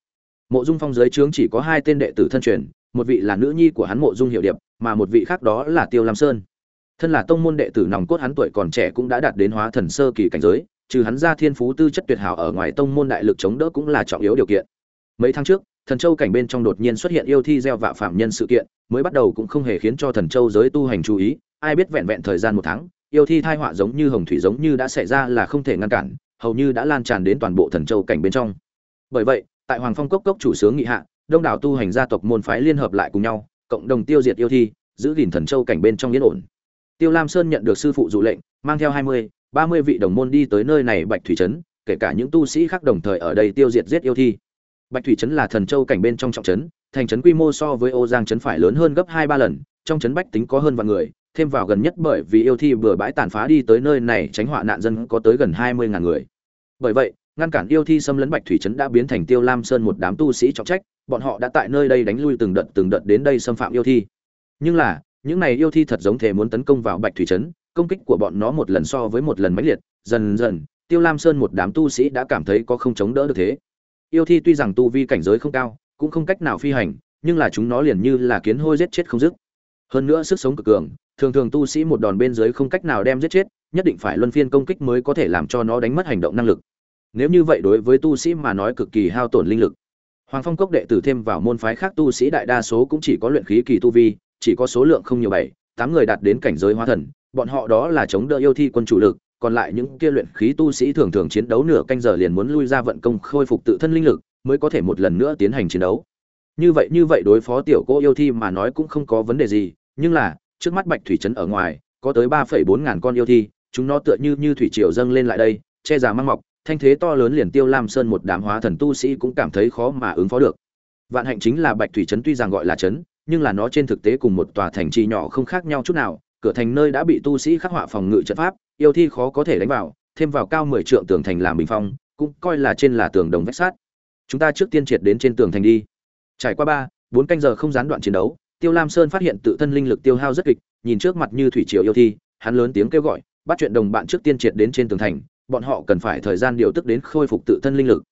Mộ dung phong dưới trướng chỉ có hai tên đệ tử thân truyền, một vị là nữ nhi của hắn mộ dung hiệu điệp, mà một vị khác đó là tiêu lam sơn thân là tông môn đệ tử nòng cốt hắn tuổi còn trẻ cũng đã đạt đến hóa thần sơ kỳ cảnh giới, trừ hắn ra thiên phú tư chất tuyệt hảo ở ngoài tông môn đại lực chống đỡ cũng là trọng yếu điều kiện. Mấy tháng trước, thần châu cảnh bên trong đột nhiên xuất hiện yêu thi gieo vạ phạm nhân sự kiện, mới bắt đầu cũng không hề khiến cho thần châu giới tu hành chú ý, ai biết vẹn vẹn thời gian một tháng, yêu thi thai họa giống như hồng thủy giống như đã xảy ra là không thể ngăn cản, hầu như đã lan tràn đến toàn bộ thần châu cảnh bên trong. Bởi vậy, tại hoàng phong cốc cốc chủ sướng nghị hạ, đông đảo tu hành gia tộc môn phái liên hợp lại cùng nhau, cộng đồng tiêu diệt yêu thi, giữ gìn thần châu cảnh bên trong yên ổn tiêu lam sơn nhận được sư phụ dụ lệnh, mang theo hai mươi, ba mươi vị đồng môn đi tới nơi này bạch thủy trấn, kể cả những tu sĩ khác đồng thời ở đây tiêu diệt giết yêu thi. Bạch thủy trấn là thần châu cảnh bên trong trọng trấn, thành trấn quy mô so với ô giang trấn phải lớn hơn gấp hai ba lần, trong trấn bách tính có hơn vạn người, thêm vào gần nhất bởi vì yêu thi vừa bãi tàn phá đi tới nơi này tránh họa nạn dân có tới gần hai mươi ngàn người. Bởi vậy, ngăn cản yêu thi xâm lấn bạch thủy trấn đã biến thành tiêu lam sơn một đám tu sĩ trọng trách, bọn họ đã tại nơi đây đánh lui từng đợt từng đợt đến đây xâm phạm yêu thi. Nhưng là những này yêu thi thật giống thể muốn tấn công vào bạch thủy trấn, công kích của bọn nó một lần so với một lần mãnh liệt, dần dần, tiêu lam sơn một đám tu sĩ đã cảm thấy có không chống đỡ được thế. Yêu thi tuy rằng tu vi cảnh giới không cao, cũng không cách nào phi hành, nhưng là chúng nó liền như là kiến hôi giết chết không dứt. Hơn nữa sức sống cực cường, thường thường tu sĩ một đòn bên dưới không cách nào đem giết chết, nhất định phải luân phiên công kích mới có thể làm cho nó đánh mất hành động năng lực. Nếu như vậy đối với tu sĩ mà nói cực kỳ hao tổn linh lực. Hoàng phong cốc đệ tử thêm vào môn phái khác tu sĩ đại đa số cũng chỉ có luyện khí kỳ tu vi chỉ có số lượng không nhiều bảy, tám người đạt đến cảnh giới hóa thần, bọn họ đó là chống đỡ yêu thi quân chủ lực, còn lại những kia luyện khí tu sĩ thường thường chiến đấu nửa canh giờ liền muốn lui ra vận công khôi phục tự thân linh lực, mới có thể một lần nữa tiến hành chiến đấu. Như vậy như vậy đối phó tiểu cô yêu thi mà nói cũng không có vấn đề gì, nhưng là, trước mắt bạch thủy trấn ở ngoài, có tới ba phẩy bốn ngàn con yêu thi, chúng nó tựa như như thủy triều dâng lên lại đây, che già mang mọc, thanh thế to lớn liền tiêu lam sơn một đám hóa thần tu sĩ cũng cảm thấy khó mà ứng phó được. Vạn hạnh chính là bạch thủy trấn tuy rằng gọi là trấn nhưng là nó trên thực tế cùng một tòa thành trì nhỏ không khác nhau chút nào, cửa thành nơi đã bị tu sĩ khắc họa phòng ngự trận pháp, yêu thi khó có thể đánh vào, thêm vào cao mười trượng tường thành làm bình phong, cũng coi là trên là tường đồng vách sát chúng ta trước tiên triệt đến trên tường thành đi. Trải qua ba, bốn canh giờ không gián đoạn chiến đấu, tiêu lam sơn phát hiện tự thân linh lực tiêu hao rất kịch, nhìn trước mặt như thủy triều yêu thi, hắn lớn tiếng kêu gọi, bắt chuyện đồng bạn trước tiên triệt đến trên tường thành, bọn họ cần phải thời gian điều tức đến khôi phục tự thân linh lực.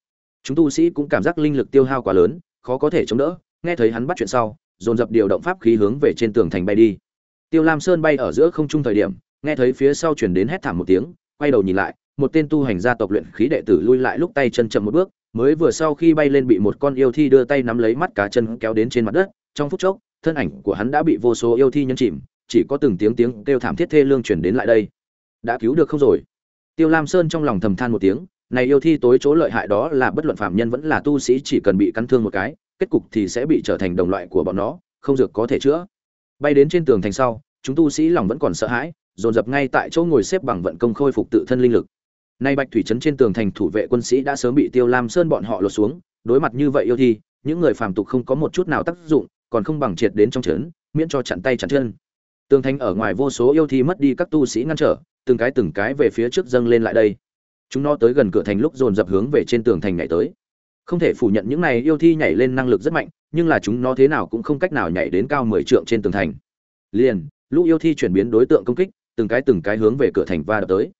Chúng tu sĩ cũng cảm giác linh lực tiêu hao quá lớn, khó có thể chống đỡ, nghe thấy hắn bắt chuyện sau dồn dập điều động pháp khí hướng về trên tường thành bay đi. Tiêu lam sơn bay ở giữa không trung thời điểm, nghe thấy phía sau truyền đến hét thảm một tiếng, quay đầu nhìn lại, một tên tu hành gia tộc luyện khí đệ tử lui lại lúc tay chân chậm một bước, mới vừa sau khi bay lên bị một con yêu thi đưa tay nắm lấy mắt cá chân kéo đến trên mặt đất, trong phút chốc, thân ảnh của hắn đã bị vô số yêu thi nhấn chìm, chỉ có từng tiếng tiếng kêu thảm thiết thê lương truyền đến lại đây. Đã cứu được không rồi? Tiêu lam sơn trong lòng thầm than một tiếng, này yêu thi tối chỗ lợi hại đó là bất luận phạm nhân vẫn là tu sĩ chỉ cần bị cắn thương một cái kết cục thì sẽ bị trở thành đồng loại của bọn nó, không dược có thể chữa. Bay đến trên tường thành sau, chúng tu sĩ lòng vẫn còn sợ hãi, dồn dập ngay tại chỗ ngồi xếp bằng vận công khôi phục tự thân linh lực. Nay bạch thủy trấn trên tường thành thủ vệ quân sĩ đã sớm bị tiêu lam sơn bọn họ lột xuống, đối mặt như vậy yêu thi, những người phàm tục không có một chút nào tác dụng, còn không bằng triệt đến trong trấn, miễn cho chặn tay chặn chân. Tường thành ở ngoài vô số yêu thi mất đi các tu sĩ ngăn trở, từng cái từng cái về phía trước dâng lên lại đây. Chúng nó tới gần cửa thành lúc dồn dập hướng về trên tường thành nhảy tới không thể phủ nhận những này yêu thi nhảy lên năng lực rất mạnh, nhưng là chúng nó thế nào cũng không cách nào nhảy đến cao mười trượng trên tường thành. Liền, lũ yêu thi chuyển biến đối tượng công kích, từng cái từng cái hướng về cửa thành va đập tới.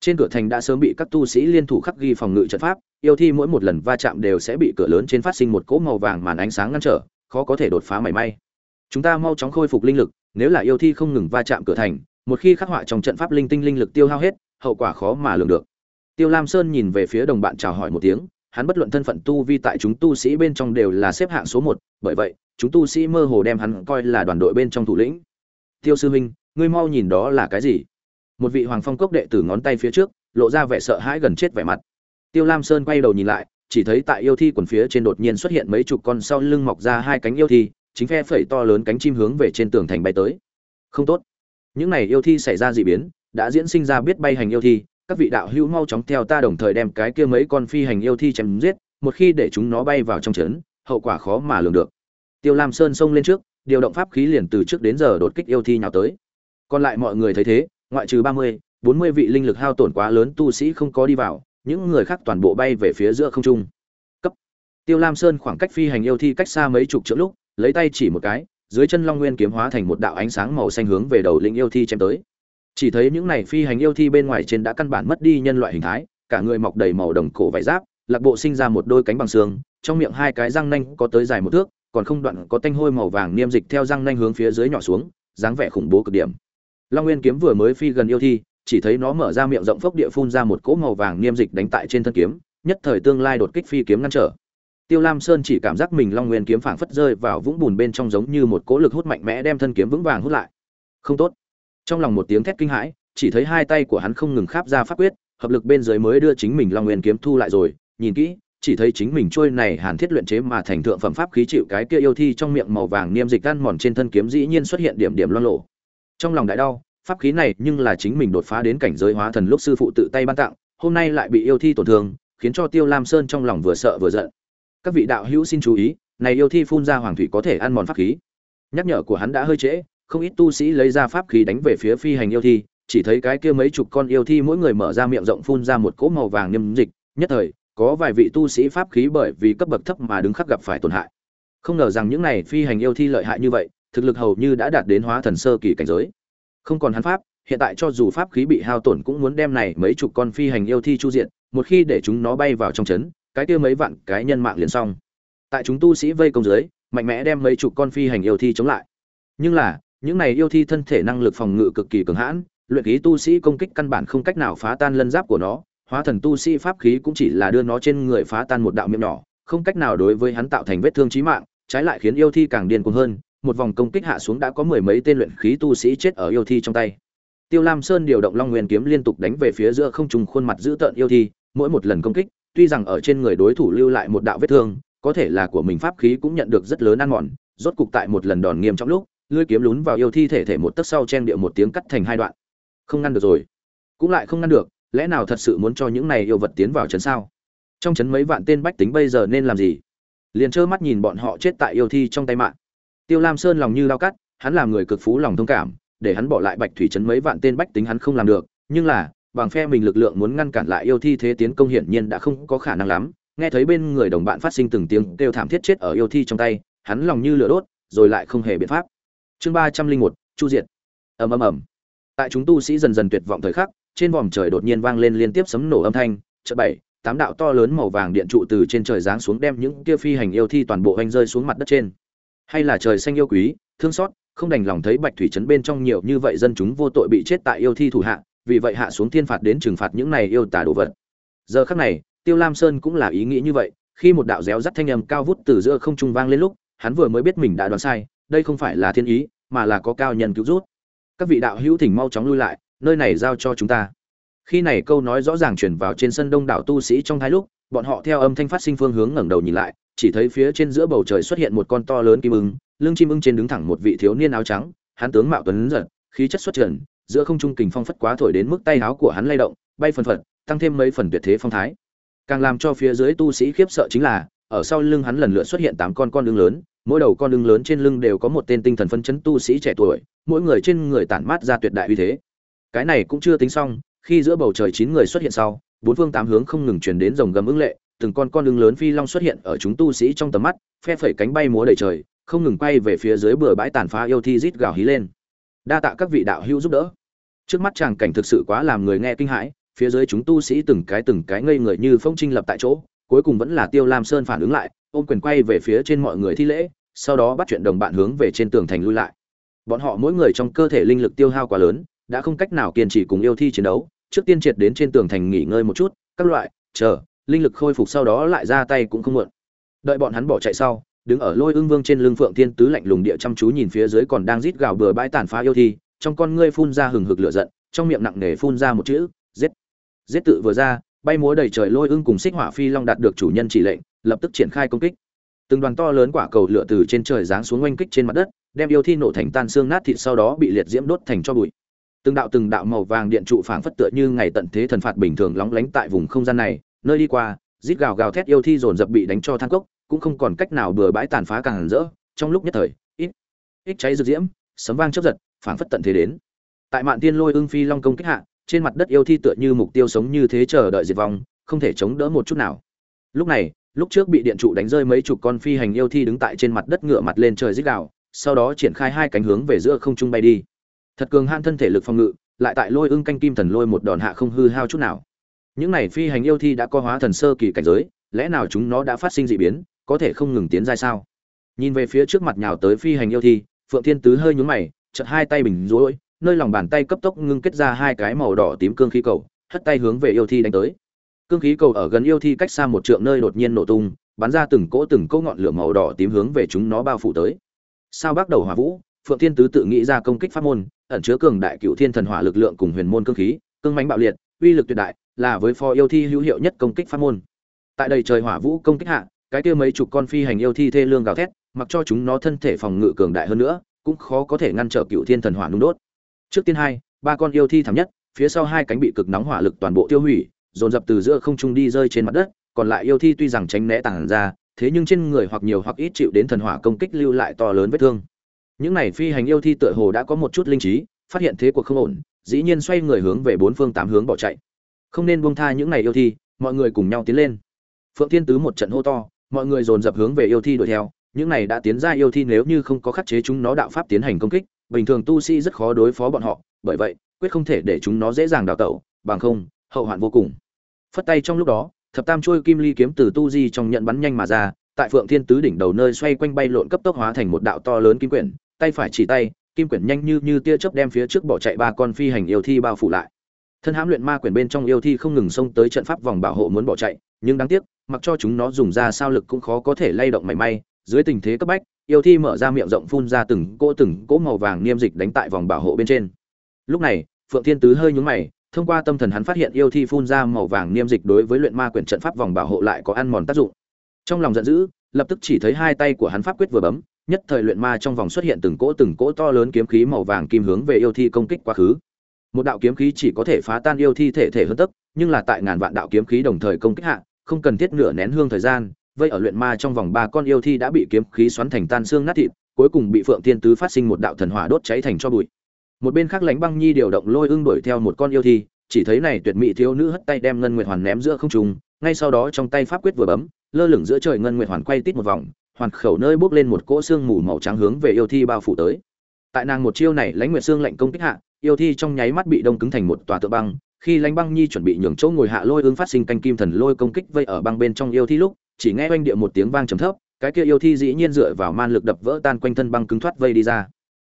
Trên cửa thành đã sớm bị các tu sĩ liên thủ khắc ghi phòng ngự trận pháp, yêu thi mỗi một lần va chạm đều sẽ bị cửa lớn trên phát sinh một cỗ màu vàng màn ánh sáng ngăn trở, khó có thể đột phá mảy may. Chúng ta mau chóng khôi phục linh lực, nếu là yêu thi không ngừng va chạm cửa thành, một khi khắc họa trong trận pháp linh tinh linh lực tiêu hao hết, hậu quả khó mà lường được. Tiêu lam sơn nhìn về phía đồng bạn chào hỏi một tiếng hắn bất luận thân phận tu vi tại chúng tu sĩ bên trong đều là xếp hạng số một, bởi vậy, chúng tu sĩ mơ hồ đem hắn coi là đoàn đội bên trong thủ lĩnh. Tiêu sư huynh, ngươi mau nhìn đó là cái gì? Một vị hoàng phong cốc đệ tử ngón tay phía trước, lộ ra vẻ sợ hãi gần chết vẻ mặt. Tiêu lam sơn quay đầu nhìn lại, chỉ thấy tại yêu thi quần phía trên đột nhiên xuất hiện mấy chục con sau lưng mọc ra hai cánh yêu thi, chính phe phẩy to lớn cánh chim hướng về trên tường thành bay tới. Không tốt. Những này yêu thi xảy ra dị biến, đã diễn sinh ra biết bay hành yêu thi các vị đạo hữu mau chóng theo ta đồng thời đem cái kia mấy con phi hành yêu thi chém giết, một khi để chúng nó bay vào trong trấn, hậu quả khó mà lường được. Tiêu lam sơn xông lên trước, điều động pháp khí liền từ trước đến giờ đột kích yêu thi nhào tới. Còn lại mọi người thấy thế, ngoại trừ ba mươi, bốn mươi vị linh lực hao tổn quá lớn tu sĩ không có đi vào, những người khác toàn bộ bay về phía giữa không trung. Cấp. Tiêu lam sơn khoảng cách phi hành yêu thi cách xa mấy chục trượng lúc, lấy tay chỉ một cái, dưới chân long nguyên kiếm hóa thành một đạo ánh sáng màu xanh hướng về đầu linh yêu thi chém tới chỉ thấy những này phi hành yêu thi bên ngoài trên đã căn bản mất đi nhân loại hình thái, cả người mọc đầy màu đồng cổ vải giáp, lạc bộ sinh ra một đôi cánh bằng xương, trong miệng hai cái răng nanh có tới dài một thước, còn không đoạn có tanh hôi màu vàng niêm dịch theo răng nanh hướng phía dưới nhỏ xuống, dáng vẻ khủng bố cực điểm. Long nguyên kiếm vừa mới phi gần yêu thi, chỉ thấy nó mở ra miệng rộng phốc địa phun ra một cỗ màu vàng niêm dịch đánh tại trên thân kiếm, nhất thời tương lai đột kích phi kiếm ngăn trở. Tiêu lam sơn chỉ cảm giác mình long nguyên kiếm phảng phất rơi vào vũng bùn bên trong giống như một cỗ lực hút mạnh mẽ đem thân kiếm vững vàng hút lại. Không tốt trong lòng một tiếng thét kinh hãi, chỉ thấy hai tay của hắn không ngừng kháp ra pháp quyết, hợp lực bên dưới mới đưa chính mình long nguyên kiếm thu lại rồi. Nhìn kỹ, chỉ thấy chính mình trôi này hàn thiết luyện chế mà thành thượng phẩm pháp khí chịu cái kia yêu thi trong miệng màu vàng niêm dịch ăn mòn trên thân kiếm dĩ nhiên xuất hiện điểm điểm loang lộ trong lòng đại đau, pháp khí này nhưng là chính mình đột phá đến cảnh giới hóa thần lúc sư phụ tự tay ban tặng, hôm nay lại bị yêu thi tổn thương, khiến cho tiêu lam sơn trong lòng vừa sợ vừa giận. Các vị đạo hữu xin chú ý, này yêu thi phun ra hoàng thủy có thể ăn mòn pháp khí. Nhắc nhở của hắn đã hơi trễ không ít tu sĩ lấy ra pháp khí đánh về phía phi hành yêu thi, chỉ thấy cái kia mấy chục con yêu thi mỗi người mở ra miệng rộng phun ra một cỗ màu vàng niêm dịch, nhất thời, có vài vị tu sĩ pháp khí bởi vì cấp bậc thấp mà đứng khắc gặp phải tổn hại. Không ngờ rằng những này phi hành yêu thi lợi hại như vậy, thực lực hầu như đã đạt đến hóa thần sơ kỳ cảnh giới. Không còn hắn pháp, hiện tại cho dù pháp khí bị hao tổn cũng muốn đem này mấy chục con phi hành yêu thi chu diện, một khi để chúng nó bay vào trong chấn cái kia mấy vạn cái nhân mạng liền xong. Tại chúng tu sĩ vây công dưới, mạnh mẽ đem mấy chục con phi hành yêu thi chống lại. Nhưng là những này yêu thi thân thể năng lực phòng ngự cực kỳ cường hãn, luyện khí tu sĩ công kích căn bản không cách nào phá tan lân giáp của nó, hóa thần tu sĩ pháp khí cũng chỉ là đưa nó trên người phá tan một đạo miệng nhỏ, không cách nào đối với hắn tạo thành vết thương chí mạng, trái lại khiến yêu thi càng điên cuồng hơn, một vòng công kích hạ xuống đã có mười mấy tên luyện khí tu sĩ chết ở yêu thi trong tay. Tiêu lam sơn điều động long nguyên kiếm liên tục đánh về phía giữa không trùng khuôn mặt giữ tợn yêu thi, mỗi một lần công kích, tuy rằng ở trên người đối thủ lưu lại một đạo vết thương, có thể là của mình pháp khí cũng nhận được rất lớn ăn mòn, rốt cục tại một lần đòn nghiêm trọng lúc lưỡi kiếm lún vào yêu thi thể thể một tấc sau chen điệu một tiếng cắt thành hai đoạn. Không ngăn được rồi. Cũng lại không ngăn được, lẽ nào thật sự muốn cho những này yêu vật tiến vào trấn sao? Trong trấn mấy vạn tên bách tính bây giờ nên làm gì? Liền trơ mắt nhìn bọn họ chết tại yêu thi trong tay mạng. Tiêu lam sơn lòng như lao cắt, hắn làm người cực phú lòng thông cảm, để hắn bỏ lại bạch thủy trấn mấy vạn tên bách tính hắn không làm được. Nhưng là, bằng phe mình lực lượng muốn ngăn cản lại yêu thi thế tiến công hiển nhiên đã không có khả năng lắm. Nghe thấy bên người đồng bạn phát sinh từng tiếng kêu thảm thiết chết ở yêu thi trong tay, hắn lòng như lửa đốt, rồi lại không hề biện pháp chương ba trăm linh một, chu Diện. ầm ầm ầm. Tại chúng tu sĩ dần dần tuyệt vọng thời khắc, trên vòm trời đột nhiên vang lên liên tiếp sấm nổ âm thanh Chợ bảy, tám đạo to lớn màu vàng điện trụ từ trên trời giáng xuống đem những kia phi hành yêu thi toàn bộ hành rơi xuống mặt đất trên. Hay là trời xanh yêu quý, thương xót, không đành lòng thấy bạch thủy trấn bên trong nhiều như vậy dân chúng vô tội bị chết tại yêu thi thủ hạ, vì vậy hạ xuống thiên phạt đến trừng phạt những này yêu tả đồ vật. Giờ khắc này, tiêu lam sơn cũng là ý nghĩ như vậy, khi một đạo réo rắt thanh âm cao vút từ giữa không trung vang lên lúc, hắn vừa mới biết mình đã đoán sai đây không phải là thiên ý, mà là có cao nhân cứu rút. Các vị đạo hữu thỉnh mau chóng lui lại, nơi này giao cho chúng ta. Khi này câu nói rõ ràng truyền vào trên sân đông đảo tu sĩ trong thái lúc, bọn họ theo âm thanh phát sinh phương hướng ngẩng đầu nhìn lại, chỉ thấy phía trên giữa bầu trời xuất hiện một con to lớn kim ưng, lưng chim ưng trên đứng thẳng một vị thiếu niên áo trắng, hắn tướng mạo tuấn giật, khí chất xuất trần, giữa không trung kình phong phất quá thổi đến mức tay áo của hắn lay động, bay phần phật, tăng thêm mấy phần tuyệt thế phong thái. Càng làm cho phía dưới tu sĩ khiếp sợ chính là, ở sau lưng hắn lần lượt xuất hiện tám con con ưng lớn mỗi đầu con lưng lớn trên lưng đều có một tên tinh thần phân chấn tu sĩ trẻ tuổi, mỗi người trên người tản mát ra tuyệt đại uy thế. Cái này cũng chưa tính xong, khi giữa bầu trời chín người xuất hiện sau, bốn phương tám hướng không ngừng truyền đến rồng gầm ưng lệ, từng con con lưng lớn phi long xuất hiện ở chúng tu sĩ trong tầm mắt, phe phẩy cánh bay múa đầy trời, không ngừng quay về phía dưới bờ bãi tàn phá yêu thi rít gào hí lên. Đa tạ các vị đạo hữu giúp đỡ. Trước mắt chàng cảnh thực sự quá làm người nghe kinh hãi, phía dưới chúng tu sĩ từng cái từng cái ngây người như phong trinh lập tại chỗ cuối cùng vẫn là tiêu lam sơn phản ứng lại, ôm quyền quay về phía trên mọi người thi lễ, sau đó bắt chuyện đồng bạn hướng về trên tường thành lui lại. Bọn họ mỗi người trong cơ thể linh lực tiêu hao quá lớn, đã không cách nào kiên trì cùng yêu thi chiến đấu, trước tiên triệt đến trên tường thành nghỉ ngơi một chút, các loại, chờ, linh lực khôi phục sau đó lại ra tay cũng không muộn. Đợi bọn hắn bỏ chạy sau, đứng ở lôi ương vương trên lưng phượng thiên tứ lạnh lùng địa chăm chú nhìn phía dưới còn đang rít gào bừa bãi tàn phá yêu thi, trong con ngươi phun ra hừng hực lửa giận, trong miệng nặng nề phun ra một chữ, giết. Giết tự vừa ra bay múa đầy trời lôi ưng cùng xích hỏa phi long đạt được chủ nhân chỉ lệnh, lập tức triển khai công kích. Từng đoàn to lớn quả cầu lửa từ trên trời giáng xuống oanh kích trên mặt đất, đem yêu thi nổ thành tan xương nát thịt sau đó bị liệt diễm đốt thành cho bụi. Từng đạo từng đạo màu vàng điện trụ phảng phất tựa như ngày tận thế thần phạt bình thường lóng lánh tại vùng không gian này, nơi đi qua, rít gào gào thét yêu thi dồn dập bị đánh cho than cốc, cũng không còn cách nào bừa bãi tàn phá càng rỡ, trong lúc nhất thời, ít ít cháy rực diễm sấm vang chớp giật, phảng phất tận thế đến. Tại mạn tiên lôi ưng phi long công kích hạ trên mặt đất yêu thi tựa như mục tiêu sống như thế chờ đợi diệt vong, không thể chống đỡ một chút nào. Lúc này, lúc trước bị điện trụ đánh rơi mấy chục con phi hành yêu thi đứng tại trên mặt đất ngựa mặt lên trời rít gào, sau đó triển khai hai cánh hướng về giữa không trung bay đi. Thật cường han thân thể lực phòng ngự, lại tại lôi ưng canh kim thần lôi một đòn hạ không hư hao chút nào. Những này phi hành yêu thi đã co hóa thần sơ kỳ cảnh giới, lẽ nào chúng nó đã phát sinh dị biến, có thể không ngừng tiến ra sao? Nhìn về phía trước mặt nhào tới phi hành yêu thi, phượng thiên tứ hơi nhún mày, chợt hai tay bình rối nơi lòng bàn tay cấp tốc ngưng kết ra hai cái màu đỏ tím cương khí cầu, hất tay hướng về yêu thi đánh tới. Cương khí cầu ở gần yêu thi cách xa một trượng nơi đột nhiên nổ tung, bắn ra từng cỗ từng cỗ ngọn lửa màu đỏ tím hướng về chúng nó bao phủ tới. Sao bắt đầu hỏa vũ, phượng thiên tứ tự nghĩ ra công kích pháp môn, ẩn chứa cường đại cựu thiên thần hỏa lực lượng cùng huyền môn cương khí, cương mãnh bạo liệt, uy lực tuyệt đại, là với phò yêu thi hữu hiệu nhất công kích pháp môn. Tại đây trời hỏa vũ công kích hạ, cái kia mấy chục con phi hành yêu thi thê lương gào thét, mặc cho chúng nó thân thể phòng ngự cường đại hơn nữa, cũng khó có thể ngăn trở cựu thiên thần hỏa nung đốt trước tiên hai, ba con yêu thi thảm nhất, phía sau hai cánh bị cực nóng hỏa lực toàn bộ tiêu hủy, dồn dập từ giữa không trung đi rơi trên mặt đất, còn lại yêu thi tuy rằng tránh né tản ra, thế nhưng trên người hoặc nhiều hoặc ít chịu đến thần hỏa công kích lưu lại to lớn vết thương. Những này phi hành yêu thi tựa hồ đã có một chút linh trí, phát hiện thế cuộc không ổn, dĩ nhiên xoay người hướng về bốn phương tám hướng bỏ chạy. Không nên buông tha những này yêu thi, mọi người cùng nhau tiến lên. Phượng thiên tứ một trận hô to, mọi người dồn dập hướng về yêu thi đuổi theo, những này đã tiến ra yêu thi nếu như không có khắc chế chúng nó đạo pháp tiến hành công kích bình thường tu sĩ rất khó đối phó bọn họ, bởi vậy, quyết không thể để chúng nó dễ dàng đào tẩu, bằng không, hậu hoạn vô cùng. Phất tay trong lúc đó, thập tam chuôi kim ly kiếm từ tu di trong nhận bắn nhanh mà ra, tại phượng thiên tứ đỉnh đầu nơi xoay quanh bay lộn cấp tốc hóa thành một đạo to lớn kim quyển, tay phải chỉ tay, kim quyển nhanh như như tia chớp đem phía trước bỏ chạy ba con phi hành yêu thi bao phủ lại. Thân hãm luyện ma quyển bên trong yêu thi không ngừng xông tới trận pháp vòng bảo hộ muốn bỏ chạy, nhưng đáng tiếc, mặc cho chúng nó dùng ra sao lực cũng khó có thể lay động mảy may, dưới tình thế cấp bách yêu thi mở ra miệng rộng phun ra từng cỗ từng cỗ màu vàng niêm dịch đánh tại vòng bảo hộ bên trên. Lúc này, phượng thiên tứ hơi nhúng mày, thông qua tâm thần hắn phát hiện yêu thi phun ra màu vàng niêm dịch đối với luyện ma quyển trận pháp vòng bảo hộ lại có ăn mòn tác dụng. Trong lòng giận dữ, lập tức chỉ thấy hai tay của hắn pháp quyết vừa bấm, nhất thời luyện ma trong vòng xuất hiện từng cỗ từng cỗ to lớn kiếm khí màu vàng kim hướng về yêu thi công kích quá khứ. Một đạo kiếm khí chỉ có thể phá tan yêu thi thể thể hơn tấc nhưng là tại ngàn vạn đạo kiếm khí đồng thời công kích hạ, không cần thiết nửa nén hương thời gian vây ở luyện ma trong vòng ba con yêu thi đã bị kiếm khí xoắn thành tan xương nát thịt, cuối cùng bị phượng tiên tứ phát sinh một đạo thần hỏa đốt cháy thành cho bụi. Một bên khác lãnh băng nhi điều động lôi ưng đuổi theo một con yêu thi, chỉ thấy này tuyệt mỹ thiếu nữ hất tay đem ngân nguyệt hoàn ném giữa không trung, ngay sau đó trong tay pháp quyết vừa bấm, lơ lửng giữa trời ngân nguyệt hoàn quay tít một vòng, hoàn khẩu nơi bốc lên một cỗ xương mù màu trắng hướng về yêu thi bao phủ tới. Tại nàng một chiêu này, lãnh nguyệt xương lệnh công kích hạ, yêu thi trong nháy mắt bị đông cứng thành một tòa tượng băng. Khi lãnh băng nhi chuẩn bị nhường chỗ ngồi hạ lôi ương phát sinh canh kim thần lôi công kích vây ở băng bên trong yêu thi lúc chỉ nghe oanh địa một tiếng vang trầm thấp, cái kia yêu thi dĩ nhiên dựa vào man lực đập vỡ tan quanh thân băng cứng thoát vây đi ra.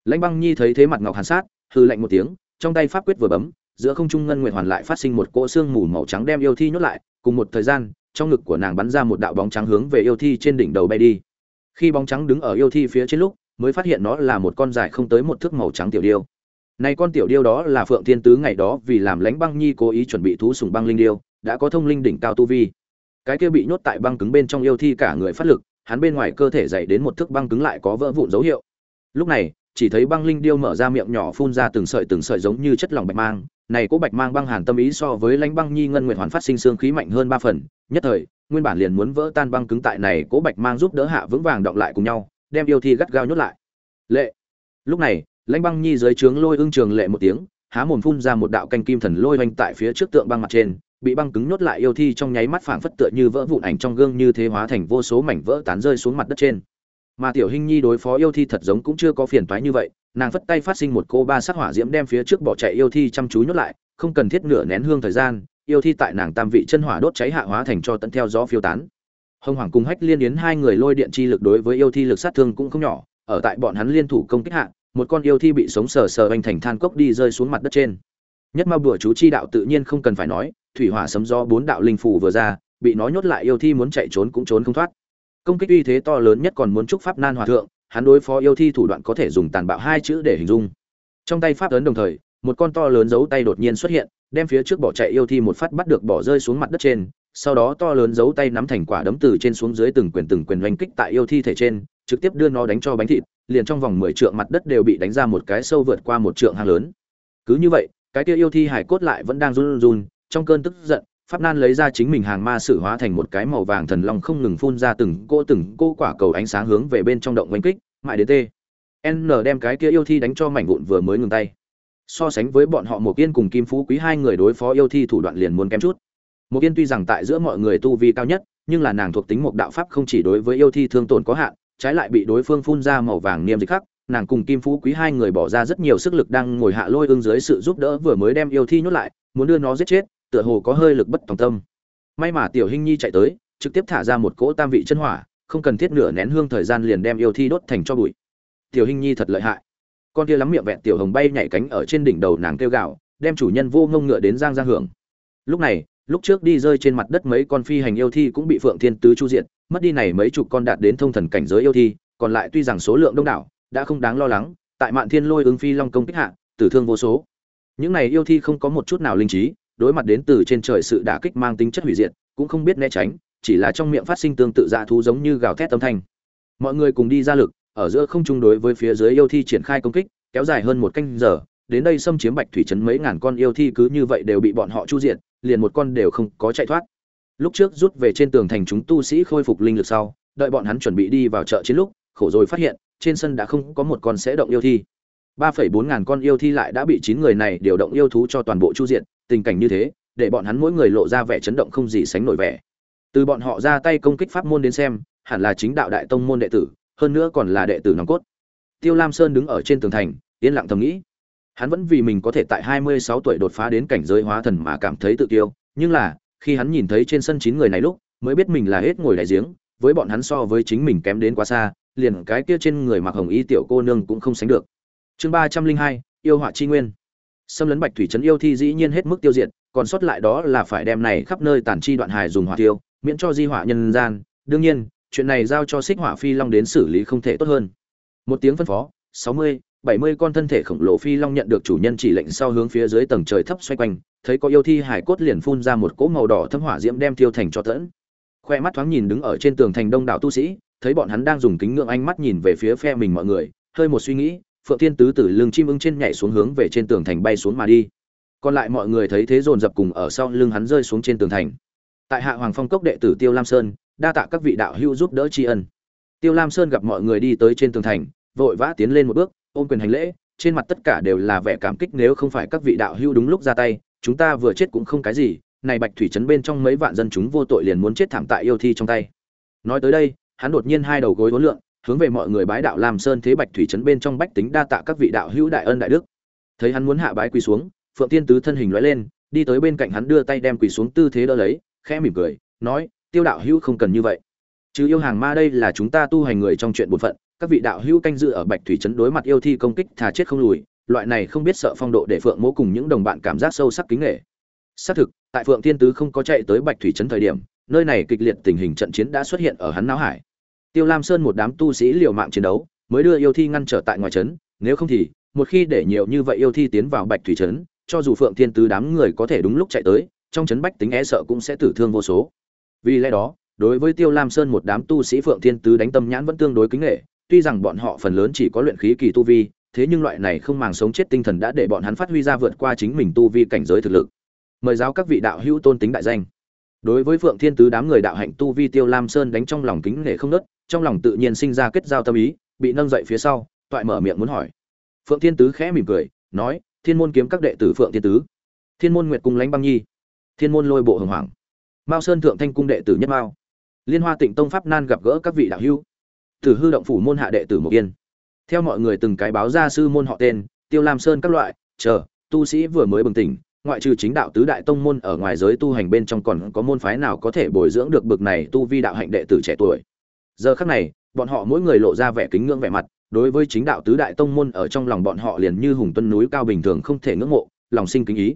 Lãnh băng nhi thấy thế mặt ngọc hàn sát hư lạnh một tiếng, trong tay pháp quyết vừa bấm, giữa không trung ngân nguyệt hoàn lại phát sinh một cỗ xương mù màu trắng đem yêu thi nhốt lại, cùng một thời gian, trong ngực của nàng bắn ra một đạo bóng trắng hướng về yêu thi trên đỉnh đầu bay đi. Khi bóng trắng đứng ở yêu thi phía trên lúc, mới phát hiện nó là một con dài không tới một thước màu trắng tiểu điêu. Này con tiểu điêu đó là phượng thiên tứ ngày đó vì làm lãnh băng nhi cố ý chuẩn bị thú sùng băng linh điêu, đã có thông linh đỉnh cao tu vi cái kia bị nhốt tại băng cứng bên trong yêu thi cả người phát lực, hắn bên ngoài cơ thể dày đến một thước băng cứng lại có vỡ vụn dấu hiệu. Lúc này, chỉ thấy băng linh điêu mở ra miệng nhỏ phun ra từng sợi từng sợi giống như chất lỏng bạch mang, này cố bạch mang băng hàn tâm ý so với lãnh băng nhi ngân nguyện hoàn phát sinh xương khí mạnh hơn ba phần, nhất thời, nguyên bản liền muốn vỡ tan băng cứng tại này cố bạch mang giúp đỡ hạ vững vàng động lại cùng nhau, đem yêu thi gắt gao nhốt lại. Lệ. Lúc này, lãnh băng nhi dưới trướng lôi ương trường lệ một tiếng, há mồm phun ra một đạo canh kim thần lôi oanh tại phía trước tượng băng mặt trên bị băng cứng nhốt lại yêu thi trong nháy mắt phảng phất tựa như vỡ vụn ảnh trong gương như thế hóa thành vô số mảnh vỡ tán rơi xuống mặt đất trên. Mà tiểu hình nhi đối phó yêu thi thật giống cũng chưa có phiền toái như vậy, nàng phất tay phát sinh một cô ba sắc hỏa diễm đem phía trước bỏ chạy yêu thi chăm chú nhốt lại, không cần thiết nửa nén hương thời gian, yêu thi tại nàng tam vị chân hỏa đốt cháy hạ hóa thành cho tận theo gió phiêu tán. Hồng hoàng cùng hách liên yến hai người lôi điện chi lực đối với yêu thi lực sát thương cũng không nhỏ, ở tại bọn hắn liên thủ công kích hạ, một con yêu thi bị sống sờ sờ anh thành than cốc đi rơi xuống mặt đất trên. Nhất ma bùa chú chi đạo tự nhiên không cần phải nói thủy hỏa sấm do bốn đạo linh phủ vừa ra, bị nó nhốt lại yêu thi muốn chạy trốn cũng trốn không thoát. Công kích uy thế to lớn nhất còn muốn chúc pháp nan hòa thượng, hắn đối phó yêu thi thủ đoạn có thể dùng tàn bạo hai chữ để hình dung. Trong tay pháp ấn đồng thời, một con to lớn giấu tay đột nhiên xuất hiện, đem phía trước bỏ chạy yêu thi một phát bắt được bỏ rơi xuống mặt đất trên, sau đó to lớn giấu tay nắm thành quả đấm từ trên xuống dưới từng quyền từng quyền oanh kích tại yêu thi thể trên, trực tiếp đưa nó đánh cho bánh thịt, liền trong vòng mười trượng mặt đất đều bị đánh ra một cái sâu vượt qua một trượng hang lớn. Cứ như vậy, cái kia yêu thi hải cốt lại vẫn đang run run trong cơn tức giận, pháp nan lấy ra chính mình hàng ma sử hóa thành một cái màu vàng thần long không ngừng phun ra từng cô từng cô quả cầu ánh sáng hướng về bên trong động oanh kích, mãi đến t n đem cái kia yêu thi đánh cho mảnh vụn vừa mới ngừng tay. So sánh với bọn họ một kiên cùng kim phú quý hai người đối phó yêu thi thủ đoạn liền muốn kém chút. Một kiên tuy rằng tại giữa mọi người tu vi cao nhất, nhưng là nàng thuộc tính một đạo pháp không chỉ đối với yêu thi thương tổn có hạn, trái lại bị đối phương phun ra màu vàng niêm dịch khắc, nàng cùng kim phú quý hai người bỏ ra rất nhiều sức lực đang ngồi hạ lôi ương dưới sự giúp đỡ vừa mới đem yêu thi nhốt lại, muốn đưa nó giết chết tựa hồ có hơi lực bất tòng tâm. May mà tiểu hinh nhi chạy tới, trực tiếp thả ra một cỗ tam vị chân hỏa, không cần thiết nửa nén hương thời gian liền đem yêu thi đốt thành cho bụi. Tiểu hinh nhi thật lợi hại. Con kia lắm miệng vẹn tiểu hồng bay nhảy cánh ở trên đỉnh đầu nàng kêu gạo đem chủ nhân vô ngông ngựa đến giang giang hưởng. Lúc này, lúc trước đi rơi trên mặt đất mấy con phi hành yêu thi cũng bị phượng thiên tứ chu diện mất đi này mấy chục con đạt đến thông thần cảnh giới yêu thi, còn lại tuy rằng số lượng đông đảo, đã không đáng lo lắng, tại mạn thiên lôi ứng phi long công kích hạ, tử thương vô số. Những này yêu thi không có một chút nào linh trí đối mặt đến từ trên trời sự đả kích mang tính chất hủy diệt, cũng không biết né tránh, chỉ là trong miệng phát sinh tương tự dạ thú giống như gào thét âm thanh. Mọi người cùng đi ra lực, ở giữa không trung đối với phía dưới yêu thi triển khai công kích, kéo dài hơn một canh giờ, đến đây xâm chiếm bạch thủy trấn mấy ngàn con yêu thi cứ như vậy đều bị bọn họ chu diện liền một con đều không có chạy thoát. Lúc trước rút về trên tường thành chúng tu sĩ khôi phục linh lực sau, đợi bọn hắn chuẩn bị đi vào chợ chiến lúc, khổ rồi phát hiện, trên sân đã không có một con sẽ động yêu thi. Ba phẩy bốn ngàn con yêu thi lại đã bị chín người này điều động yêu thú cho toàn bộ chu diện tình cảnh như thế, để bọn hắn mỗi người lộ ra vẻ chấn động không gì sánh nổi vẻ. Từ bọn họ ra tay công kích pháp môn đến xem, hẳn là chính đạo đại tông môn đệ tử, hơn nữa còn là đệ tử nòng cốt. Tiêu lam sơn đứng ở trên tường thành, yên lặng thầm nghĩ. Hắn vẫn vì mình có thể tại hai mươi sáu tuổi đột phá đến cảnh giới hóa thần mà cảm thấy tự tiêu nhưng là, khi hắn nhìn thấy trên sân chín người này lúc, mới biết mình là hết ngồi đại giếng, với bọn hắn so với chính mình kém đến quá xa, liền cái kia trên người mặc hồng y tiểu cô nương cũng không sánh được. Chương ba trăm linh hai, yêu họa chi nguyên xâm lấn bạch thủy trấn yêu thi dĩ nhiên hết mức tiêu diệt, còn sót lại đó là phải đem này khắp nơi tàn chi đoạn hài dùng hỏa tiêu miễn cho di hỏa nhân gian. Đương nhiên, chuyện này giao cho xích hỏa phi long đến xử lý không thể tốt hơn. Một tiếng phân phó, sáu mươi, bảy mươi con thân thể khổng lồ phi long nhận được chủ nhân chỉ lệnh sau hướng phía dưới tầng trời thấp xoay quanh, thấy có yêu thi hải cốt liền phun ra một cỗ màu đỏ thâm hỏa diễm đem tiêu thành cho tẫn. Khoe mắt thoáng nhìn đứng ở trên tường thành đông đảo tu sĩ, thấy bọn hắn đang dùng kính ngưỡng ánh mắt nhìn về phía phe mình mọi người, hơi một suy nghĩ phượng thiên tứ từ lưng chim ưng trên nhảy xuống hướng về trên tường thành bay xuống mà đi. Còn lại mọi người thấy thế dồn dập cùng ở sau lưng hắn rơi xuống trên tường thành. Tại hạ hoàng phong cốc đệ tử tiêu lam sơn, đa tạ các vị đạo hữu giúp đỡ tri ân. Tiêu lam sơn gặp mọi người đi tới trên tường thành, vội vã tiến lên một bước, ôm quyền hành lễ, trên mặt tất cả đều là vẻ cảm kích nếu không phải các vị đạo hữu đúng lúc ra tay, chúng ta vừa chết cũng không cái gì, này bạch thủy trấn bên trong mấy vạn dân chúng vô tội liền muốn chết thảm tại yêu thi trong tay. Nói tới đây, hắn đột nhiên hai đầu gối hối lượng hướng về mọi người bái đạo lam sơn thế bạch thủy trấn bên trong bách tính đa tạ các vị đạo hữu đại ân đại đức. Thấy hắn muốn hạ bái quỳ xuống, phượng tiên tứ thân hình lóe lên, đi tới bên cạnh hắn đưa tay đem quỳ xuống tư thế đỡ lấy, khẽ mỉm cười, nói, tiêu đạo hữu không cần như vậy. Chứ yêu hàng ma đây là chúng ta tu hành người trong chuyện bổn phận, các vị đạo hữu canh dự ở bạch thủy trấn đối mặt yêu thi công kích thà chết không lùi, loại này không biết sợ phong độ để phượng mỗ cùng những đồng bạn cảm giác sâu sắc kính nghệ xác thực, tại phượng tiên tứ không có chạy tới bạch thủy trấn thời điểm, nơi này kịch liệt tình hình trận chiến đã xuất hiện ở hắn não hải tiêu lam sơn một đám tu sĩ liều mạng chiến đấu, mới đưa yêu thi ngăn trở tại ngoài trấn, nếu không thì, một khi để nhiều như vậy yêu thi tiến vào bạch thủy trấn, cho dù phượng thiên tứ đám người có thể đúng lúc chạy tới, trong trấn bách tính e sợ cũng sẽ tử thương vô số. Vì lẽ đó, đối với tiêu lam sơn một đám tu sĩ phượng thiên tứ đánh tâm nhãn vẫn tương đối kính nghệ tuy rằng bọn họ phần lớn chỉ có luyện khí kỳ tu vi, thế nhưng loại này không màng sống chết tinh thần đã để bọn hắn phát huy ra vượt qua chính mình tu vi cảnh giới thực lực. Mời giáo các vị đạo hữu tôn tính đại danh. Đối với phượng thiên tứ đám người đạo hạnh tu vi tiêu lam sơn đánh trong lòng kính nể không nớt trong lòng tự nhiên sinh ra kết giao tâm ý, bị nâng dậy phía sau, toại mở miệng muốn hỏi. Phượng thiên tứ khẽ mỉm cười, nói, thiên môn kiếm các đệ tử phượng thiên tứ. Thiên môn nguyệt cung lãnh băng nhi. Thiên môn lôi bộ hồng hoàng mao sơn thượng thanh cung đệ tử nhất mao. Liên hoa tịnh tông pháp nan gặp gỡ các vị đạo hữu. Tử hư động phủ môn hạ đệ tử một yên. Theo mọi người từng cái báo ra sư môn họ tên, tiêu lam sơn các loại, chờ, tu sĩ vừa mới bừng tỉnh, ngoại trừ chính đạo tứ đại tông môn ở ngoài giới tu hành bên trong còn có môn phái nào có thể bồi dưỡng được bực này tu vi đạo hạnh đệ tử trẻ tuổi giờ khắc này, bọn họ mỗi người lộ ra vẻ kính ngưỡng vẻ mặt, đối với chính đạo tứ đại tông môn ở trong lòng bọn họ liền như hùng tuân núi cao bình thường không thể ngưỡng mộ, lòng sinh kính ý.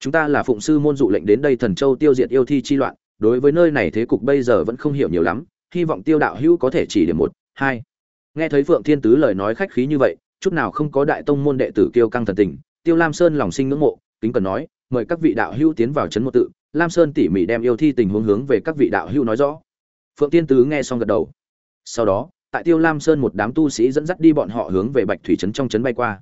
Chúng ta là phụng sư môn dụ lệnh đến đây thần châu tiêu diệt yêu thi chi loạn, đối với nơi này thế cục bây giờ vẫn không hiểu nhiều lắm, hy vọng tiêu đạo hữu có thể chỉ điểm một, hai. Nghe thấy phượng thiên tứ lời nói khách khí như vậy, chút nào không có đại tông môn đệ tử kiêu căng thần tình, tiêu lam sơn lòng sinh ngưỡng mộ, kính cần nói, mời các vị đạo hữu tiến vào chấn một tự. Lam sơn tỉ mỉ đem yêu thi tình huống hướng về các vị đạo hữu nói rõ phượng Tiên tứ nghe xong gật đầu. Sau đó, tại tiêu lam sơn một đám tu sĩ dẫn dắt đi bọn họ hướng về bạch thủy trấn trong trấn bay qua.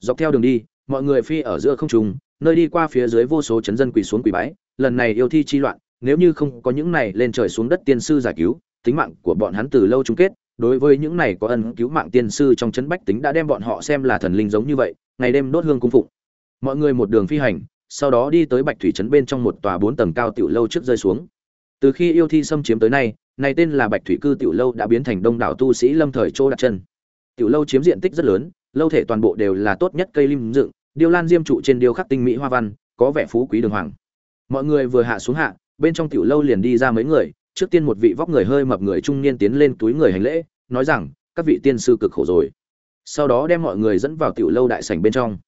Dọc theo đường đi, mọi người phi ở giữa không trung, nơi đi qua phía dưới vô số chấn dân quỳ xuống quỳ bái, lần này yêu thi chi loạn, nếu như không có những này lên trời xuống đất tiên sư giải cứu, tính mạng của bọn hắn từ lâu chung kết, đối với những này có ân cứu mạng tiên sư trong chấn bách tính đã đem bọn họ xem là thần linh giống như vậy, ngày đêm đốt hương cung phụng. Mọi người một đường phi hành, sau đó đi tới bạch thủy trấn bên trong một tòa bốn tầng cao tiểu lâu trước rơi xuống. Từ khi yêu thi xâm chiếm tới nay này tên là bạch thủy cư tiểu lâu đã biến thành đông đảo tu sĩ lâm thời chỗ đặt chân. Tiểu lâu chiếm diện tích rất lớn, lâu thể toàn bộ đều là tốt nhất cây lim dựng, điêu lan diêm trụ trên điêu khắc tinh mỹ hoa văn, có vẻ phú quý đường hoàng. Mọi người vừa hạ xuống hạ, bên trong tiểu lâu liền đi ra mấy người, trước tiên một vị vóc người hơi mập người trung niên tiến lên túi người hành lễ, nói rằng, các vị tiên sư cực khổ rồi. Sau đó đem mọi người dẫn vào tiểu lâu đại sảnh bên trong.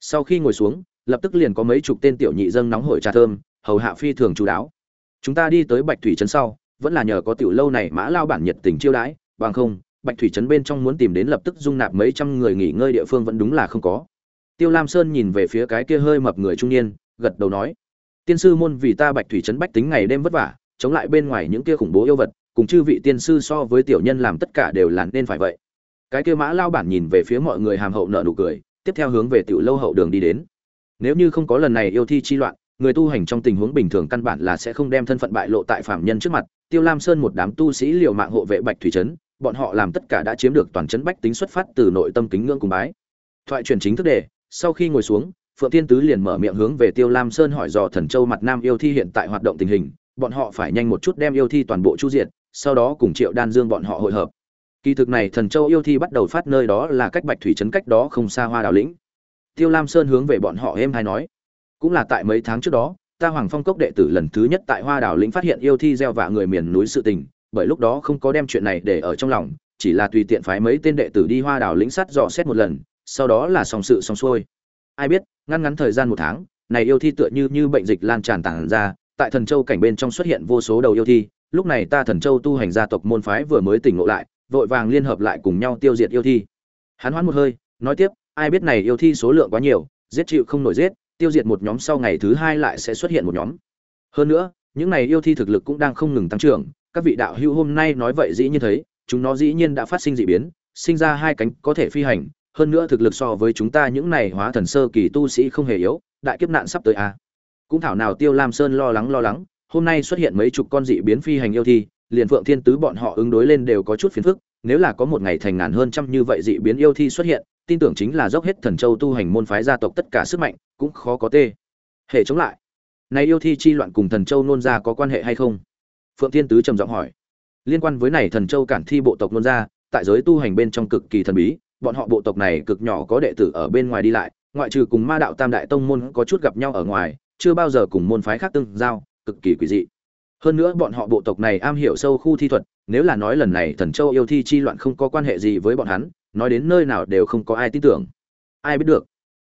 Sau khi ngồi xuống, lập tức liền có mấy chục tên tiểu nhị dâng nóng hổi trà thơm, hầu hạ phi thường chú đáo. Chúng ta đi tới bạch thủy trấn sau vẫn là nhờ có tiểu lâu này mã lao bản nhiệt tình chiêu đãi, bằng không, bạch thủy trấn bên trong muốn tìm đến lập tức dung nạp mấy trăm người nghỉ ngơi địa phương vẫn đúng là không có. Tiêu lam sơn nhìn về phía cái kia hơi mập người trung niên, gật đầu nói, tiên sư môn vì ta bạch thủy trấn bách tính ngày đêm vất vả, chống lại bên ngoài những kia khủng bố yêu vật, cùng chư vị tiên sư so với tiểu nhân làm tất cả đều là nên phải vậy. Cái kia mã lao bản nhìn về phía mọi người hàm hậu nợ nụ cười, tiếp theo hướng về tiểu lâu hậu đường đi đến. Nếu như không có lần này yêu thi chi loạn, người tu hành trong tình huống bình thường căn bản là sẽ không đem thân phận bại lộ tại phạm nhân trước mặt tiêu lam sơn một đám tu sĩ liều mạng hộ vệ bạch thủy trấn, bọn họ làm tất cả đã chiếm được toàn trấn bách tính xuất phát từ nội tâm kính ngưỡng cùng bái. Thoại truyền chính thức đề, sau khi ngồi xuống, phượng tiên tứ liền mở miệng hướng về tiêu lam sơn hỏi dò thần châu mặt nam yêu thi hiện tại hoạt động tình hình, bọn họ phải nhanh một chút đem yêu thi toàn bộ chu diệt, sau đó cùng triệu đan dương bọn họ hội hợp. Kỳ thực này thần châu yêu thi bắt đầu phát nơi đó là cách bạch thủy trấn cách đó không xa hoa đào lĩnh. Tiêu lam sơn hướng về bọn họ êm hay nói, cũng là tại mấy tháng trước đó ta hoàng phong cốc đệ tử lần thứ nhất tại hoa đào lĩnh phát hiện yêu thi gieo vạ người miền núi sự tình, bởi lúc đó không có đem chuyện này để ở trong lòng, chỉ là tùy tiện phái mấy tên đệ tử đi hoa đào lĩnh sắt dò xét một lần, sau đó là xong sự xong xuôi. Ai biết, ngăn ngắn thời gian một tháng, này yêu thi tựa như như bệnh dịch lan tràn tàn ra, tại thần châu cảnh bên trong xuất hiện vô số đầu yêu thi, lúc này ta thần châu tu hành gia tộc môn phái vừa mới tỉnh ngộ lại, vội vàng liên hợp lại cùng nhau tiêu diệt yêu thi. Hắn hoán một hơi, nói tiếp, ai biết này yêu thi số lượng quá nhiều, giết chịu không nổi giết tiêu diệt một nhóm sau ngày thứ hai lại sẽ xuất hiện một nhóm. Hơn nữa, những này yêu thi thực lực cũng đang không ngừng tăng trưởng. Các vị đạo hữu hôm nay nói vậy dĩ nhiên thấy, chúng nó dĩ nhiên đã phát sinh dị biến, sinh ra hai cánh có thể phi hành. Hơn nữa thực lực so với chúng ta những này hóa thần sơ kỳ tu sĩ không hề yếu, đại kiếp nạn sắp tới a à. cũng thảo nào tiêu lam sơn lo lắng lo lắng, hôm nay xuất hiện mấy chục con dị biến phi hành yêu thi, liền phượng thiên tứ bọn họ ứng đối lên đều có chút phiền phức. Nếu là có một ngày thành ngàn hơn trăm như vậy dị biến yêu thi xuất hiện, tin tưởng chính là dốc hết thần châu tu hành môn phái gia tộc tất cả sức mạnh cũng khó có tê. Hệ chống lại. Này yêu thi chi loạn cùng thần châu nôn ra có quan hệ hay không? Phượng thiên tứ trầm giọng hỏi. Liên quan với này thần châu cản thi bộ tộc nôn ra, tại giới tu hành bên trong cực kỳ thần bí, bọn họ bộ tộc này cực nhỏ có đệ tử ở bên ngoài đi lại, ngoại trừ cùng ma đạo tam đại tông môn có chút gặp nhau ở ngoài, chưa bao giờ cùng môn phái khác tương giao, cực kỳ quỷ dị. Hơn nữa bọn họ bộ tộc này am hiểu sâu khu thi thuật, nếu là nói lần này thần châu yêu thi chi loạn không có quan hệ gì với bọn hắn, nói đến nơi nào đều không có ai tin tưởng. Ai biết được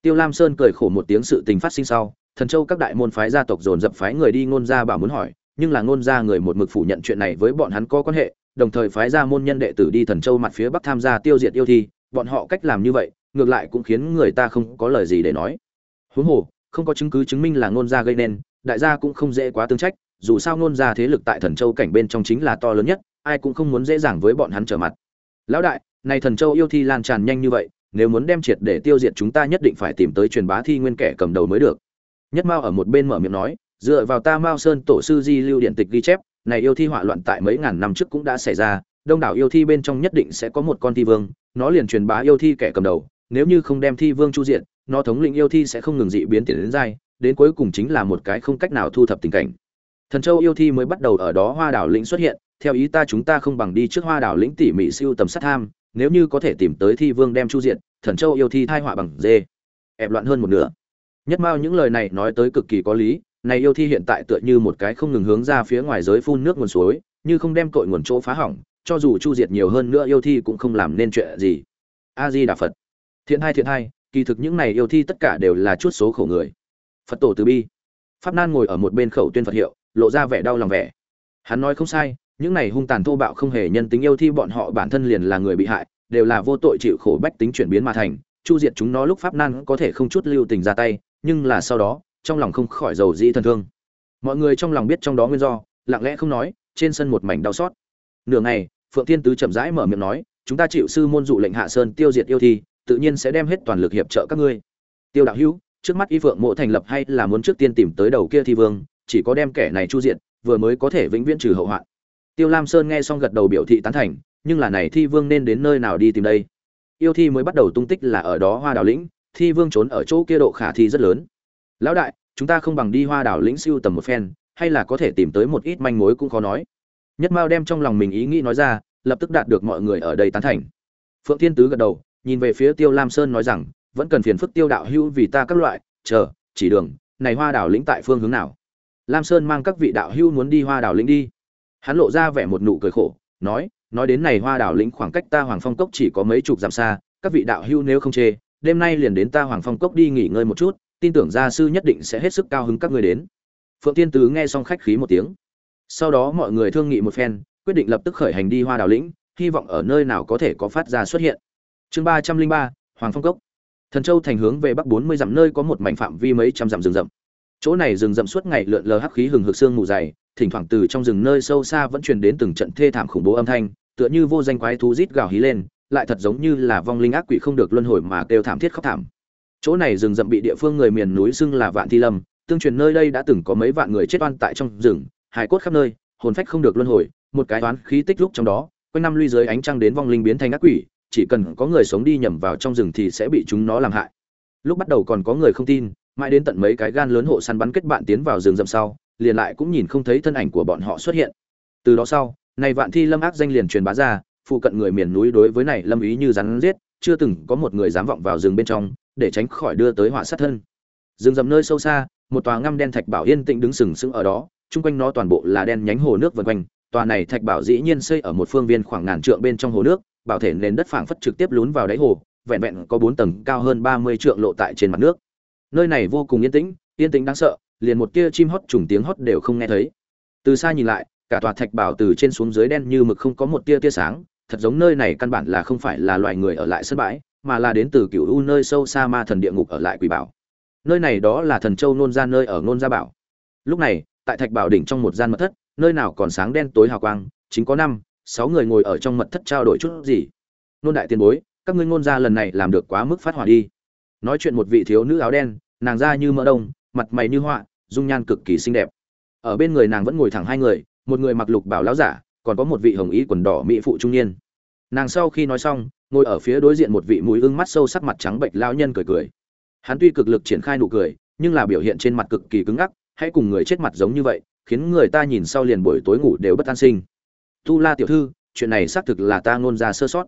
tiêu lam sơn cười khổ một tiếng sự tình phát sinh sau, thần châu các đại môn phái gia tộc dồn dập phái người đi ngôn Gia bảo muốn hỏi, nhưng là ngôn Gia người một mực phủ nhận chuyện này với bọn hắn có quan hệ, đồng thời phái ra môn nhân đệ tử đi thần châu mặt phía bắc tham gia tiêu diệt yêu thi, bọn họ cách làm như vậy, ngược lại cũng khiến người ta không có lời gì để nói. Huống hồ, không có chứng cứ chứng minh là ngôn gia gây nên, đại gia cũng không dễ quá tương trách, dù sao ngôn gia thế lực tại thần châu cảnh bên trong chính là to lớn nhất, ai cũng không muốn dễ dàng với bọn hắn trở mặt. Lão đại, này thần châu yêu thi lan tràn nhanh như vậy nếu muốn đem triệt để tiêu diệt chúng ta nhất định phải tìm tới truyền bá thi nguyên kẻ cầm đầu mới được. Nhất mao ở một bên mở miệng nói, dựa vào ta mao sơn tổ sư di lưu điện tịch ghi chép, này yêu thi hỏa loạn tại mấy ngàn năm trước cũng đã xảy ra, đông đảo yêu thi bên trong nhất định sẽ có một con thi vương, nó liền truyền bá yêu thi kẻ cầm đầu, nếu như không đem thi vương chu diện nó thống lĩnh yêu thi sẽ không ngừng dị biến tiến đến dai, đến cuối cùng chính là một cái không cách nào thu thập tình cảnh. Thần châu yêu thi mới bắt đầu ở đó hoa đảo lĩnh xuất hiện, theo ý ta chúng ta không bằng đi trước hoa đảo lĩnh tỉ mỉ siêu tầm sát tham nếu như có thể tìm tới thi vương đem chu diện thần châu yêu thi thai họa bằng dê, ẹp loạn hơn một nửa. Nhất mao những lời này nói tới cực kỳ có lý, này yêu thi hiện tại tựa như một cái không ngừng hướng ra phía ngoài giới phun nước nguồn suối, như không đem cội nguồn chỗ phá hỏng, cho dù chu diệt nhiều hơn nữa yêu thi cũng không làm nên chuyện gì. A di đà phật. Thiện hai thiện hai, kỳ thực những này yêu thi tất cả đều là chút số khổ người. Phật tổ từ bi. Pháp nan ngồi ở một bên khẩu tuyên phật hiệu, lộ ra vẻ đau lòng vẻ. Hắn nói không sai những này hung tàn thô bạo không hề nhân tính yêu thi bọn họ bản thân liền là người bị hại, đều là vô tội chịu khổ bách tính chuyển biến mà thành, chu diệt chúng nó lúc pháp nan có thể không chút lưu tình ra tay, nhưng là sau đó, trong lòng không khỏi dầu dĩ thân thương. Mọi người trong lòng biết trong đó nguyên do, lặng lẽ không nói, trên sân một mảnh đau xót. Nửa ngày, phượng thiên tứ chậm rãi mở miệng nói, chúng ta chịu sư môn dụ lệnh hạ sơn tiêu diệt yêu thi, tự nhiên sẽ đem hết toàn lực hiệp trợ các ngươi. Tiêu đạo hữu, trước mắt y phượng mộ thành lập hay là muốn trước tiên tìm tới đầu kia thi vương, chỉ có đem kẻ này chu diệt, vừa mới có thể vĩnh viễn trừ hậu hoạn tiêu lam sơn nghe xong gật đầu biểu thị tán thành, nhưng là này thi vương nên đến nơi nào đi tìm đây? Yêu thi mới bắt đầu tung tích là ở đó hoa đào lĩnh, thi vương trốn ở chỗ kia độ khả thi rất lớn. Lão đại, chúng ta không bằng đi hoa đào lĩnh siêu tầm một phen, hay là có thể tìm tới một ít manh mối cũng khó nói. Nhất mao đem trong lòng mình ý nghĩ nói ra, lập tức đạt được mọi người ở đây tán thành. Phượng thiên tứ gật đầu, nhìn về phía tiêu lam sơn nói rằng, vẫn cần phiền phức tiêu đạo hữu vì ta các loại, chờ, chỉ đường, này hoa đào lĩnh tại phương hướng nào? Lam sơn mang các vị đạo hữu muốn đi hoa đào lĩnh đi hắn lộ ra vẻ một nụ cười khổ, nói nói đến này hoa đảo lĩnh khoảng cách ta hoàng phong cốc chỉ có mấy chục dặm xa, các vị đạo hữu nếu không chê, đêm nay liền đến ta hoàng phong cốc đi nghỉ ngơi một chút, tin tưởng gia sư nhất định sẽ hết sức cao hứng các người đến. Phượng tiên tứ nghe xong khách khí một tiếng. Sau đó mọi người thương nghị một phen, quyết định lập tức khởi hành đi hoa đảo lĩnh, hy vọng ở nơi nào có thể có phát ra xuất hiện. Chương ba trăm linh ba, hoàng phong cốc. Thần châu thành hướng về bắc bốn mươi dặm, nơi có một mảnh phạm vi mấy trăm dặm rừng rậm. Chỗ này rừng rậm suốt ngày lượn lờ hắc khí hừng hực sương mù dày thỉnh thoảng từ trong rừng nơi sâu xa vẫn truyền đến từng trận thê thảm khủng bố âm thanh, tựa như vô danh quái thú rít gào hí lên, lại thật giống như là vong linh ác quỷ không được luân hồi mà kêu thảm thiết khóc thảm. Chỗ này rừng rậm bị địa phương người miền núi xưng là vạn thi lâm, tương truyền nơi đây đã từng có mấy vạn người chết oan tại trong rừng, hài cốt khắp nơi, hồn phách không được luân hồi, một cái toán khí tích lúc trong đó, quanh năm lui dưới ánh trăng đến vong linh biến thành ác quỷ, chỉ cần có người sống đi nhầm vào trong rừng thì sẽ bị chúng nó làm hại. Lúc bắt đầu còn có người không tin, mãi đến tận mấy cái gan lớn hộ săn bắn kết bạn tiến vào rừng rậm sau liền lại cũng nhìn không thấy thân ảnh của bọn họ xuất hiện. Từ đó sau này vạn thi lâm ác danh liền truyền bá ra, phụ cận người miền núi đối với này lâm ý như rắn giết, chưa từng có một người dám vọng vào rừng bên trong, để tránh khỏi đưa tới họa sát thân. Rừng rậm nơi sâu xa, một tòa ngăm đen thạch bảo yên tĩnh đứng sừng sững ở đó, chung quanh nó toàn bộ là đen nhánh hồ nước vần quanh, tòa này thạch bảo dĩ nhiên xây ở một phương viên khoảng ngàn trượng bên trong hồ nước, bảo thể nền đất phảng phất trực tiếp lún vào đáy hồ, vẹn vẹn có bốn tầng cao hơn ba mươi trượng lộ tại trên mặt nước. Nơi này vô cùng yên tĩnh yên tĩnh đáng sợ liền một tia chim hót trùng tiếng hót đều không nghe thấy. Từ xa nhìn lại, cả tòa thạch bảo từ trên xuống dưới đen như mực không có một tia tia sáng, thật giống nơi này căn bản là không phải là loài người ở lại sân bãi, mà là đến từ cựu u nơi sâu xa ma thần địa ngục ở lại quỷ bảo. Nơi này đó là thần châu nôn ra nơi ở nôn gia bảo. Lúc này, tại thạch bảo đỉnh trong một gian mật thất, nơi nào còn sáng đen tối hào quang, chính có năm, sáu người ngồi ở trong mật thất trao đổi chút gì. Nôn đại tiền bối, các ngươi ngôn gia lần này làm được quá mức phát hỏa đi. Nói chuyện một vị thiếu nữ áo đen, nàng da như mỡ đông, mặt mày như họa dung nhan cực kỳ xinh đẹp. Ở bên người nàng vẫn ngồi thẳng hai người, một người mặc lục bảo lão giả, còn có một vị hồng y quần đỏ mỹ phụ trung niên. Nàng sau khi nói xong, ngồi ở phía đối diện một vị mũi ưng mắt sâu sắc mặt trắng bệnh lão nhân cười cười. Hắn tuy cực lực triển khai nụ cười, nhưng là biểu hiện trên mặt cực kỳ cứng ngắc hãy cùng người chết mặt giống như vậy, khiến người ta nhìn sau liền buổi tối ngủ đều bất an sinh. Tu la tiểu thư, chuyện này xác thực là ta ngôn ra sơ sót.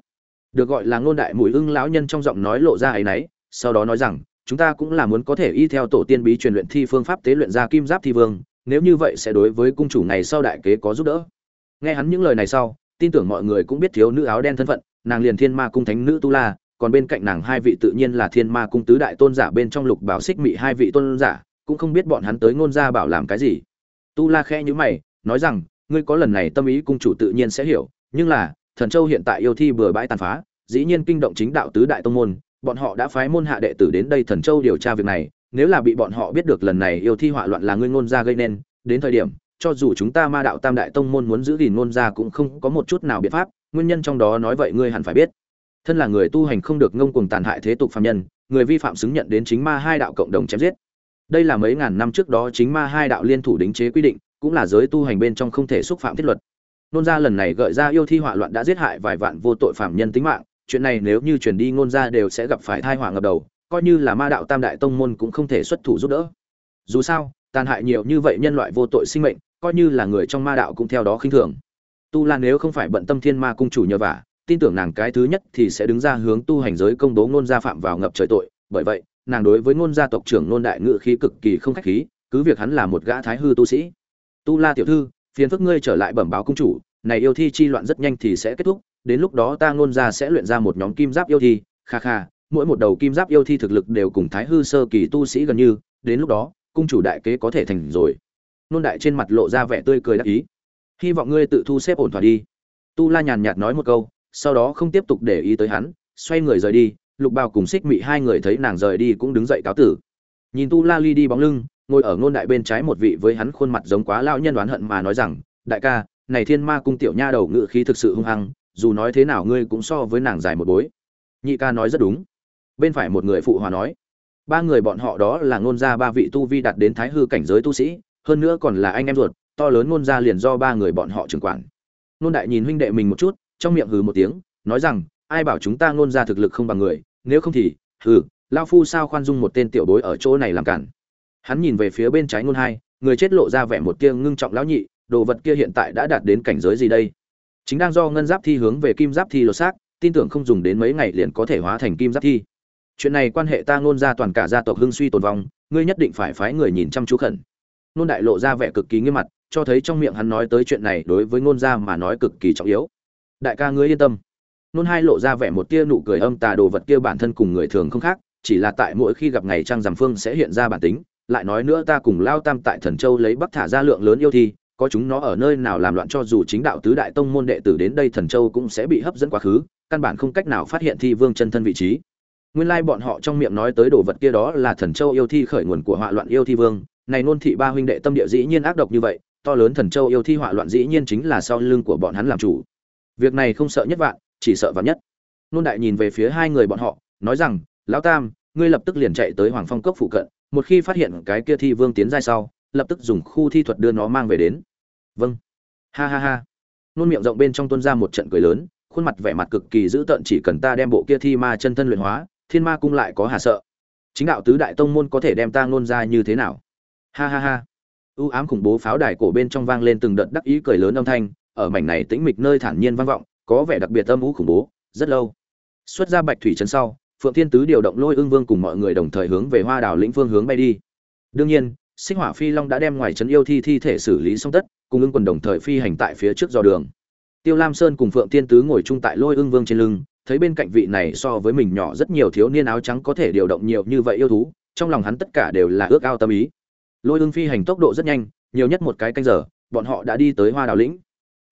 Được gọi là ngôn đại mũi ưng lão nhân trong giọng nói lộ ra ấy nấy sau đó nói rằng chúng ta cũng là muốn có thể y theo tổ tiên bí truyền luyện thi phương pháp tế luyện ra kim giáp thi vương, nếu như vậy sẽ đối với cung chủ ngày sau đại kế có giúp đỡ. Nghe hắn những lời này sau, tin tưởng mọi người cũng biết thiếu nữ áo đen thân phận, nàng liền thiên ma cung thánh nữ tu la, còn bên cạnh nàng hai vị tự nhiên là thiên ma cung tứ đại tôn giả bên trong lục bảo xích mị hai vị tôn giả, cũng không biết bọn hắn tới ngôn gia bảo làm cái gì. Tu la khẽ nhữ mày, nói rằng, ngươi có lần này tâm ý cung chủ tự nhiên sẽ hiểu, nhưng là, thần châu hiện tại yêu thi bừa bãi tàn phá, dĩ nhiên kinh động chính đạo tứ đại tông môn bọn họ đã phái môn hạ đệ tử đến đây thần châu điều tra việc này, nếu là bị bọn họ biết được lần này yêu thi họa loạn là ngươi ngôn gia gây nên, đến thời điểm, cho dù chúng ta ma đạo tam đại tông môn muốn giữ gìn ngôn gia cũng không có một chút nào biện pháp, nguyên nhân trong đó nói vậy ngươi hẳn phải biết. Thân là người tu hành không được ngông cuồng tàn hại thế tục phạm nhân, người vi phạm xứng nhận đến chính ma hai đạo cộng đồng chém giết. Đây là mấy ngàn năm trước đó chính ma hai đạo liên thủ đính chế quy định, cũng là giới tu hành bên trong không thể xúc phạm thiết luật. Nôn gia lần này gợi ra yêu thi họa loạn đã giết hại vài vạn vô tội phạm nhân tính mạng chuyện này nếu như truyền đi ngôn gia đều sẽ gặp phải thai họa ngập đầu, coi như là ma đạo tam đại tông môn cũng không thể xuất thủ giúp đỡ. Dù sao, tàn hại nhiều như vậy nhân loại vô tội sinh mệnh, coi như là người trong ma đạo cũng theo đó khinh thường. Tu lan nếu không phải bận tâm thiên ma cung chủ nhờ vả, tin tưởng nàng cái thứ nhất thì sẽ đứng ra hướng tu hành giới công bố ngôn gia phạm vào ngập trời tội. Bởi vậy, nàng đối với ngôn gia tộc trưởng ngôn đại ngự khí cực kỳ không khách khí, cứ việc hắn là một gã thái hư tu sĩ. Tu la tiểu thư, phiền phức ngươi trở lại bẩm báo cung chủ, này yêu thi chi loạn rất nhanh thì sẽ kết thúc đến lúc đó ta ngôn ra sẽ luyện ra một nhóm kim giáp yêu thi, kha kha, mỗi một đầu kim giáp yêu thi thực lực đều cùng thái hư sơ kỳ tu sĩ gần như, đến lúc đó, cung chủ đại kế có thể thành rồi. Nôn đại trên mặt lộ ra vẻ tươi cười đắc ý. Hy vọng ngươi tự thu xếp ổn thỏa đi. Tu la nhàn nhạt nói một câu, sau đó không tiếp tục để ý tới hắn, xoay người rời đi, lục bào cùng xích mị hai người thấy nàng rời đi cũng đứng dậy cáo tử. Nhìn tu la ly đi bóng lưng, ngồi ở ngôn đại bên trái một vị với hắn khuôn mặt giống quá lão nhân đoán hận mà nói rằng, đại ca, này thiên ma cung tiểu nha đầu ngự khí thực sự hung hăng dù nói thế nào ngươi cũng so với nàng dài một bối. Nhị ca nói rất đúng. Bên phải một người phụ hòa nói, ba người bọn họ đó là ngôn gia ba vị tu vi đạt đến thái hư cảnh giới tu sĩ, hơn nữa còn là anh em ruột, to lớn ngôn gia liền do ba người bọn họ trưởng quản. Ngôn đại nhìn huynh đệ mình một chút, trong miệng hừ một tiếng, nói rằng, ai bảo chúng ta ngôn gia thực lực không bằng người, nếu không thì, hừ, lao phu sao khoan dung một tên tiểu bối ở chỗ này làm cản. Hắn nhìn về phía bên trái ngôn hai, người chết lộ ra vẻ một tia ngưng trọng lão nhị, đồ vật kia hiện tại đã đạt đến cảnh giới gì đây? Chính đang do ngân giáp thi hướng về kim giáp thi lột xác, tin tưởng không dùng đến mấy ngày liền có thể hóa thành kim giáp thi. Chuyện này quan hệ ta ngôn ra toàn cả gia tộc hưng suy tồn vong, ngươi nhất định phải phái người nhìn chăm chú khẩn. Nôn đại lộ ra vẻ cực kỳ nghiêm mặt, cho thấy trong miệng hắn nói tới chuyện này đối với ngôn gia mà nói cực kỳ trọng yếu. Đại ca ngươi yên tâm. Nôn hai lộ ra vẻ một tia nụ cười âm tà đồ vật kia bản thân cùng người thường không khác, chỉ là tại mỗi khi gặp ngày trăng giảm phương sẽ hiện ra bản tính, lại nói nữa ta cùng lao tam tại thần châu lấy bắc thả ra lượng lớn yêu thi có chúng nó ở nơi nào làm loạn cho dù chính đạo tứ đại tông môn đệ tử đến đây thần châu cũng sẽ bị hấp dẫn quá khứ, căn bản không cách nào phát hiện thi vương chân thân vị trí. Nguyên lai bọn họ trong miệng nói tới đồ vật kia đó là thần châu yêu thi khởi nguồn của họa loạn yêu thi vương. Này nôn thị ba huynh đệ tâm địa dĩ nhiên ác độc như vậy, to lớn thần châu yêu thi họa loạn dĩ nhiên chính là sau lưng của bọn hắn làm chủ. Việc này không sợ nhất vạn, chỉ sợ vạn nhất. Nôn đại nhìn về phía hai người bọn họ, nói rằng, lão tam, ngươi lập tức liền chạy tới hoàng phong cốc phụ cận, một khi phát hiện cái kia thi vương tiến ra sau lập tức dùng khu thi thuật đưa nó mang về đến. Vâng. Ha ha ha. Nôn miệng rộng bên trong tuôn ra một trận cười lớn, khuôn mặt vẻ mặt cực kỳ dữ tợn chỉ cần ta đem bộ kia thi ma chân thân luyện hóa, thiên ma cung lại có hà sợ. Chính đạo tứ đại tông môn có thể đem ta nôn ra như thế nào? Ha ha ha. U ám khủng bố pháo đài cổ bên trong vang lên từng đợt đắc ý cười lớn âm thanh, ở mảnh này tĩnh mịch nơi thản nhiên vang vọng, có vẻ đặc biệt âm ú khủng bố, rất lâu. Xuất ra bạch thủy trấn sau, phượng thiên tứ điều động lôi ương vương cùng mọi người đồng thời hướng về hoa đảo lĩnh phương hướng bay đi. Đương nhiên sinh hỏa phi long đã đem ngoài trấn yêu thi thi thể xử lý xong tất, cùng ưng quần đồng thời phi hành tại phía trước dò đường. Tiêu lam sơn cùng phượng thiên tứ ngồi chung tại lôi ương vương trên lưng, thấy bên cạnh vị này so với mình nhỏ rất nhiều thiếu niên áo trắng có thể điều động nhiều như vậy yêu thú, trong lòng hắn tất cả đều là ước ao tâm ý. Lôi ương phi hành tốc độ rất nhanh, nhiều nhất một cái canh giờ, bọn họ đã đi tới hoa đào lĩnh.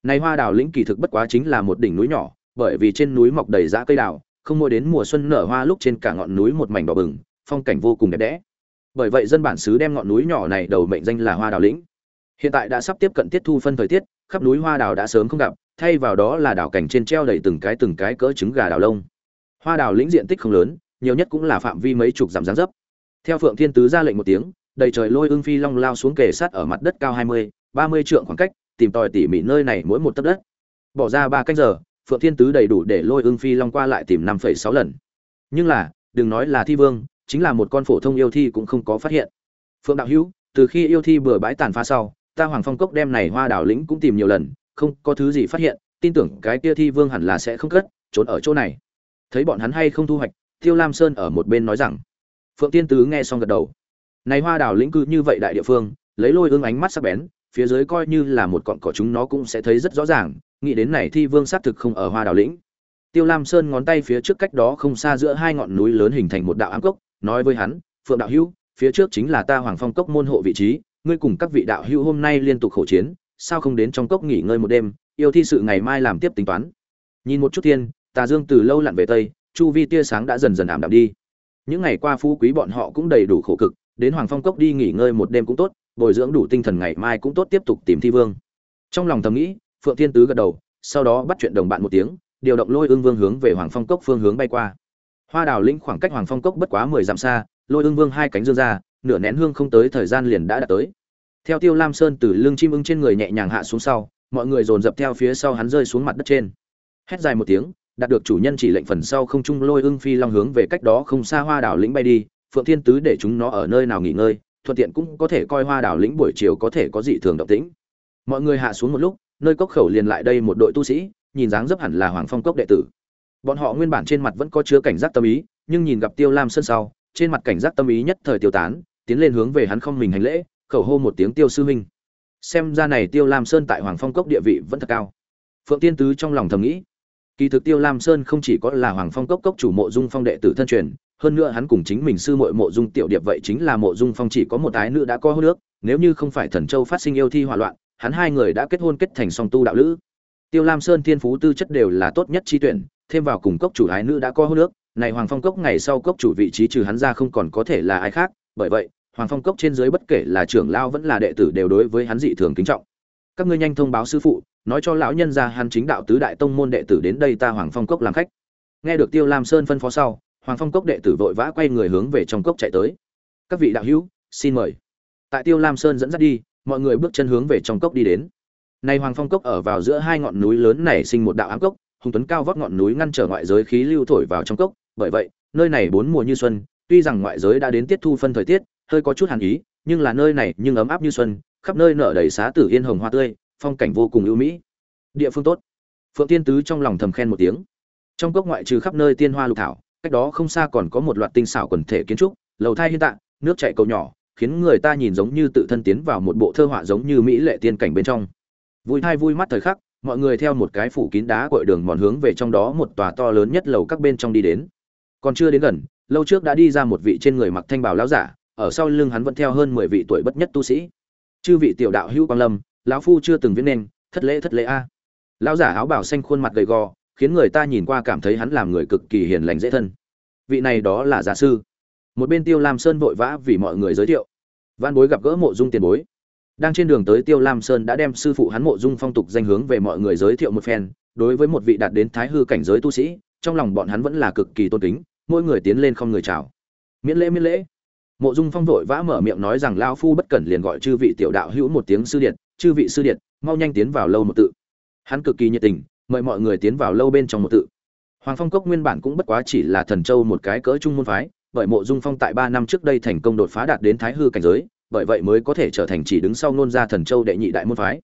Này hoa đào lĩnh kỳ thực bất quá chính là một đỉnh núi nhỏ, bởi vì trên núi mọc đầy dã cây đào, không mỗi đến mùa xuân nở hoa lúc trên cả ngọn núi một mảnh đỏ bừng, phong cảnh vô cùng đẹp đẽ bởi vậy dân bản xứ đem ngọn núi nhỏ này đầu mệnh danh là hoa đào lĩnh. Hiện tại đã sắp tiếp cận tiết thu phân thời tiết, khắp núi hoa đào đã sớm không gặp, thay vào đó là đảo cảnh trên treo đầy từng cái từng cái cỡ trứng gà đào lông. Hoa đào lĩnh diện tích không lớn, nhiều nhất cũng là phạm vi mấy chục dặm dáng dấp. Theo phượng thiên tứ ra lệnh một tiếng, đầy trời lôi ưng phi long lao xuống kề sát ở mặt đất cao hai mươi, ba mươi trượng khoảng cách, tìm tòi tỉ mỉ nơi này mỗi một tấc đất. Bỏ ra ba canh giờ, phượng thiên tứ đầy đủ để lôi ưng phi long qua lại tìm năm phẩy sáu lần. Nhưng là, đừng nói là thi vương chính là một con phổ thông yêu thi cũng không có phát hiện. Phượng đạo hữu, từ khi yêu thi bừa bãi tàn phá sau, ta hoàng phong cốc đem này hoa đảo lĩnh cũng tìm nhiều lần, không có thứ gì phát hiện, tin tưởng cái kia thi vương hẳn là sẽ không cất, trốn ở chỗ này. Thấy bọn hắn hay không thu hoạch, tiêu lam sơn ở một bên nói rằng. Phượng tiên tứ nghe xong gật đầu. Này hoa đảo lĩnh cư như vậy đại địa phương, lấy lôi ương ánh mắt sắc bén, phía dưới coi như là một cọn cỏ chúng nó cũng sẽ thấy rất rõ ràng, nghĩ đến này thi vương xác thực không ở hoa đảo lĩnh. Tiêu lam sơn ngón tay phía trước cách đó không xa giữa hai ngọn núi lớn hình thành một đạo ám cốc nói với hắn, phượng đạo hữu, phía trước chính là ta hoàng phong cốc môn hộ vị trí, ngươi cùng các vị đạo hữu hôm nay liên tục khổ chiến, sao không đến trong cốc nghỉ ngơi một đêm, yêu thi sự ngày mai làm tiếp tính toán. Nhìn một chút thiên, tà dương từ lâu lặn về tây, chu vi tia sáng đã dần dần ảm đạm đi. Những ngày qua phú quý bọn họ cũng đầy đủ khổ cực, đến hoàng phong cốc đi nghỉ ngơi một đêm cũng tốt, bồi dưỡng đủ tinh thần ngày mai cũng tốt tiếp tục tìm thi vương. Trong lòng thầm nghĩ, phượng thiên tứ gật đầu, sau đó bắt chuyện đồng bạn một tiếng, điều động lôi ương vương hướng về hoàng phong cốc phương hướng bay qua hoa đào lĩnh khoảng cách hoàng phong cốc bất quá mười dặm xa, lôi ương vương hai cánh dương ra, nửa nén hương không tới thời gian liền đã đạt tới. Theo tiêu lam sơn từ lưng chim ưng trên người nhẹ nhàng hạ xuống sau, mọi người dồn dập theo phía sau hắn rơi xuống mặt đất trên. Hét dài một tiếng, đạt được chủ nhân chỉ lệnh phần sau không trung lôi ưng phi long hướng về cách đó không xa hoa đảo lĩnh bay đi, phượng thiên tứ để chúng nó ở nơi nào nghỉ ngơi, thuận tiện cũng có thể coi hoa đảo lĩnh buổi chiều có thể có dị thường động tĩnh. Mọi người hạ xuống một lúc, nơi cốc khẩu liền lại đây một đội tu sĩ, nhìn dáng dấp hẳn là hoàng phong cốc đệ tử bọn họ nguyên bản trên mặt vẫn có chứa cảnh giác tâm ý, nhưng nhìn gặp tiêu lam sơn sau, trên mặt cảnh giác tâm ý nhất thời tiêu tán, tiến lên hướng về hắn không mình hành lễ, khẩu hô một tiếng tiêu sư huynh. Xem ra này tiêu lam sơn tại hoàng phong cốc địa vị vẫn thật cao. Phượng tiên tứ trong lòng thầm nghĩ, kỳ thực tiêu lam sơn không chỉ có là hoàng phong cốc cốc chủ mộ dung phong đệ tử thân truyền, hơn nữa hắn cùng chính mình sư muội mộ dung tiểu điệp vậy chính là mộ dung phong chỉ có một ái nữ đã có hô nước, nếu như không phải thần châu phát sinh yêu thi hỏa loạn, hắn hai người đã kết hôn kết thành song tu đạo lữ. Tiêu lam sơn thiên phú tư chất đều là tốt nhất chi tuyển thêm vào cùng cốc chủ ái nữ đã có hô nước này hoàng phong cốc ngày sau cốc chủ vị trí trừ hắn ra không còn có thể là ai khác, bởi vậy, hoàng phong cốc trên dưới bất kể là trưởng lao vẫn là đệ tử đều đối với hắn dị thường kính trọng. Các ngươi nhanh thông báo sư phụ, nói cho lão nhân ra hắn chính đạo tứ đại tông môn đệ tử đến đây ta hoàng phong cốc làm khách. Nghe được tiêu lam sơn phân phó sau, hoàng phong cốc đệ tử vội vã quay người hướng về trong cốc chạy tới. Các vị đạo hữu, xin mời. Tại tiêu lam sơn dẫn dắt đi, mọi người bước chân hướng về trong cốc đi đến. Nay hoàng phong cốc ở vào giữa hai ngọn núi lớn này sinh một đạo ám cốc hùng tuấn cao vót ngọn núi ngăn trở ngoại giới khí lưu thổi vào trong cốc. Bởi vậy, nơi này bốn mùa như xuân, tuy rằng ngoại giới đã đến tiết thu phân thời tiết, hơi có chút hàn ý, nhưng là nơi này nhưng ấm áp như xuân, khắp nơi nở đầy xá tử yên hồng hoa tươi, phong cảnh vô cùng ưu mỹ. Địa phương tốt. Phượng tiên tứ trong lòng thầm khen một tiếng. Trong cốc ngoại trừ khắp nơi tiên hoa lục thảo, cách đó không xa còn có một loạt tinh xảo quần thể kiến trúc, lầu thai hiện tại nước chảy cầu nhỏ, khiến người ta nhìn giống như tự thân tiến vào một bộ thơ họa giống như mỹ lệ tiên cảnh bên trong. Vui thai vui mắt thời khắc mọi người theo một cái phủ kín đá cội đường mòn hướng về trong đó một tòa to lớn nhất lầu các bên trong đi đến. Còn chưa đến gần, lâu trước đã đi ra một vị trên người mặc thanh bào lão giả, ở sau lưng hắn vẫn theo hơn mười vị tuổi bất nhất tu sĩ. Chư vị tiểu đạo hữu quang lâm, lão phu chưa từng viết nên, thất lễ thất lễ a. Lão giả áo bảo xanh khuôn mặt gầy gò, khiến người ta nhìn qua cảm thấy hắn làm người cực kỳ hiền lành dễ thân. Vị này đó là giả sư. Một bên tiêu lam sơn vội vã vì mọi người giới thiệu. Văn bối gặp gỡ mộ dung tiền bối đang trên đường tới tiêu lam sơn đã đem sư phụ hắn mộ dung phong tục danh hướng về mọi người giới thiệu một phen, đối với một vị đạt đến thái hư cảnh giới tu sĩ, trong lòng bọn hắn vẫn là cực kỳ tôn kính, mỗi người tiến lên không người chào. Miễn lễ miễn lễ. Mộ dung phong vội vã mở miệng nói rằng lao phu bất cẩn liền gọi chư vị tiểu đạo hữu một tiếng sư điện chư vị sư điện mau nhanh tiến vào lâu một tự. Hắn cực kỳ nhiệt tình, mời mọi người tiến vào lâu bên trong một tự. Hoàng phong cốc nguyên bản cũng bất quá chỉ là thần châu một cái cỡ trung môn phái, bởi mộ dung phong tại ba năm trước đây thành công đột phá đạt đến thái hư cảnh giới bởi vậy mới có thể trở thành chỉ đứng sau nôn gia thần châu đệ nhị đại môn phái.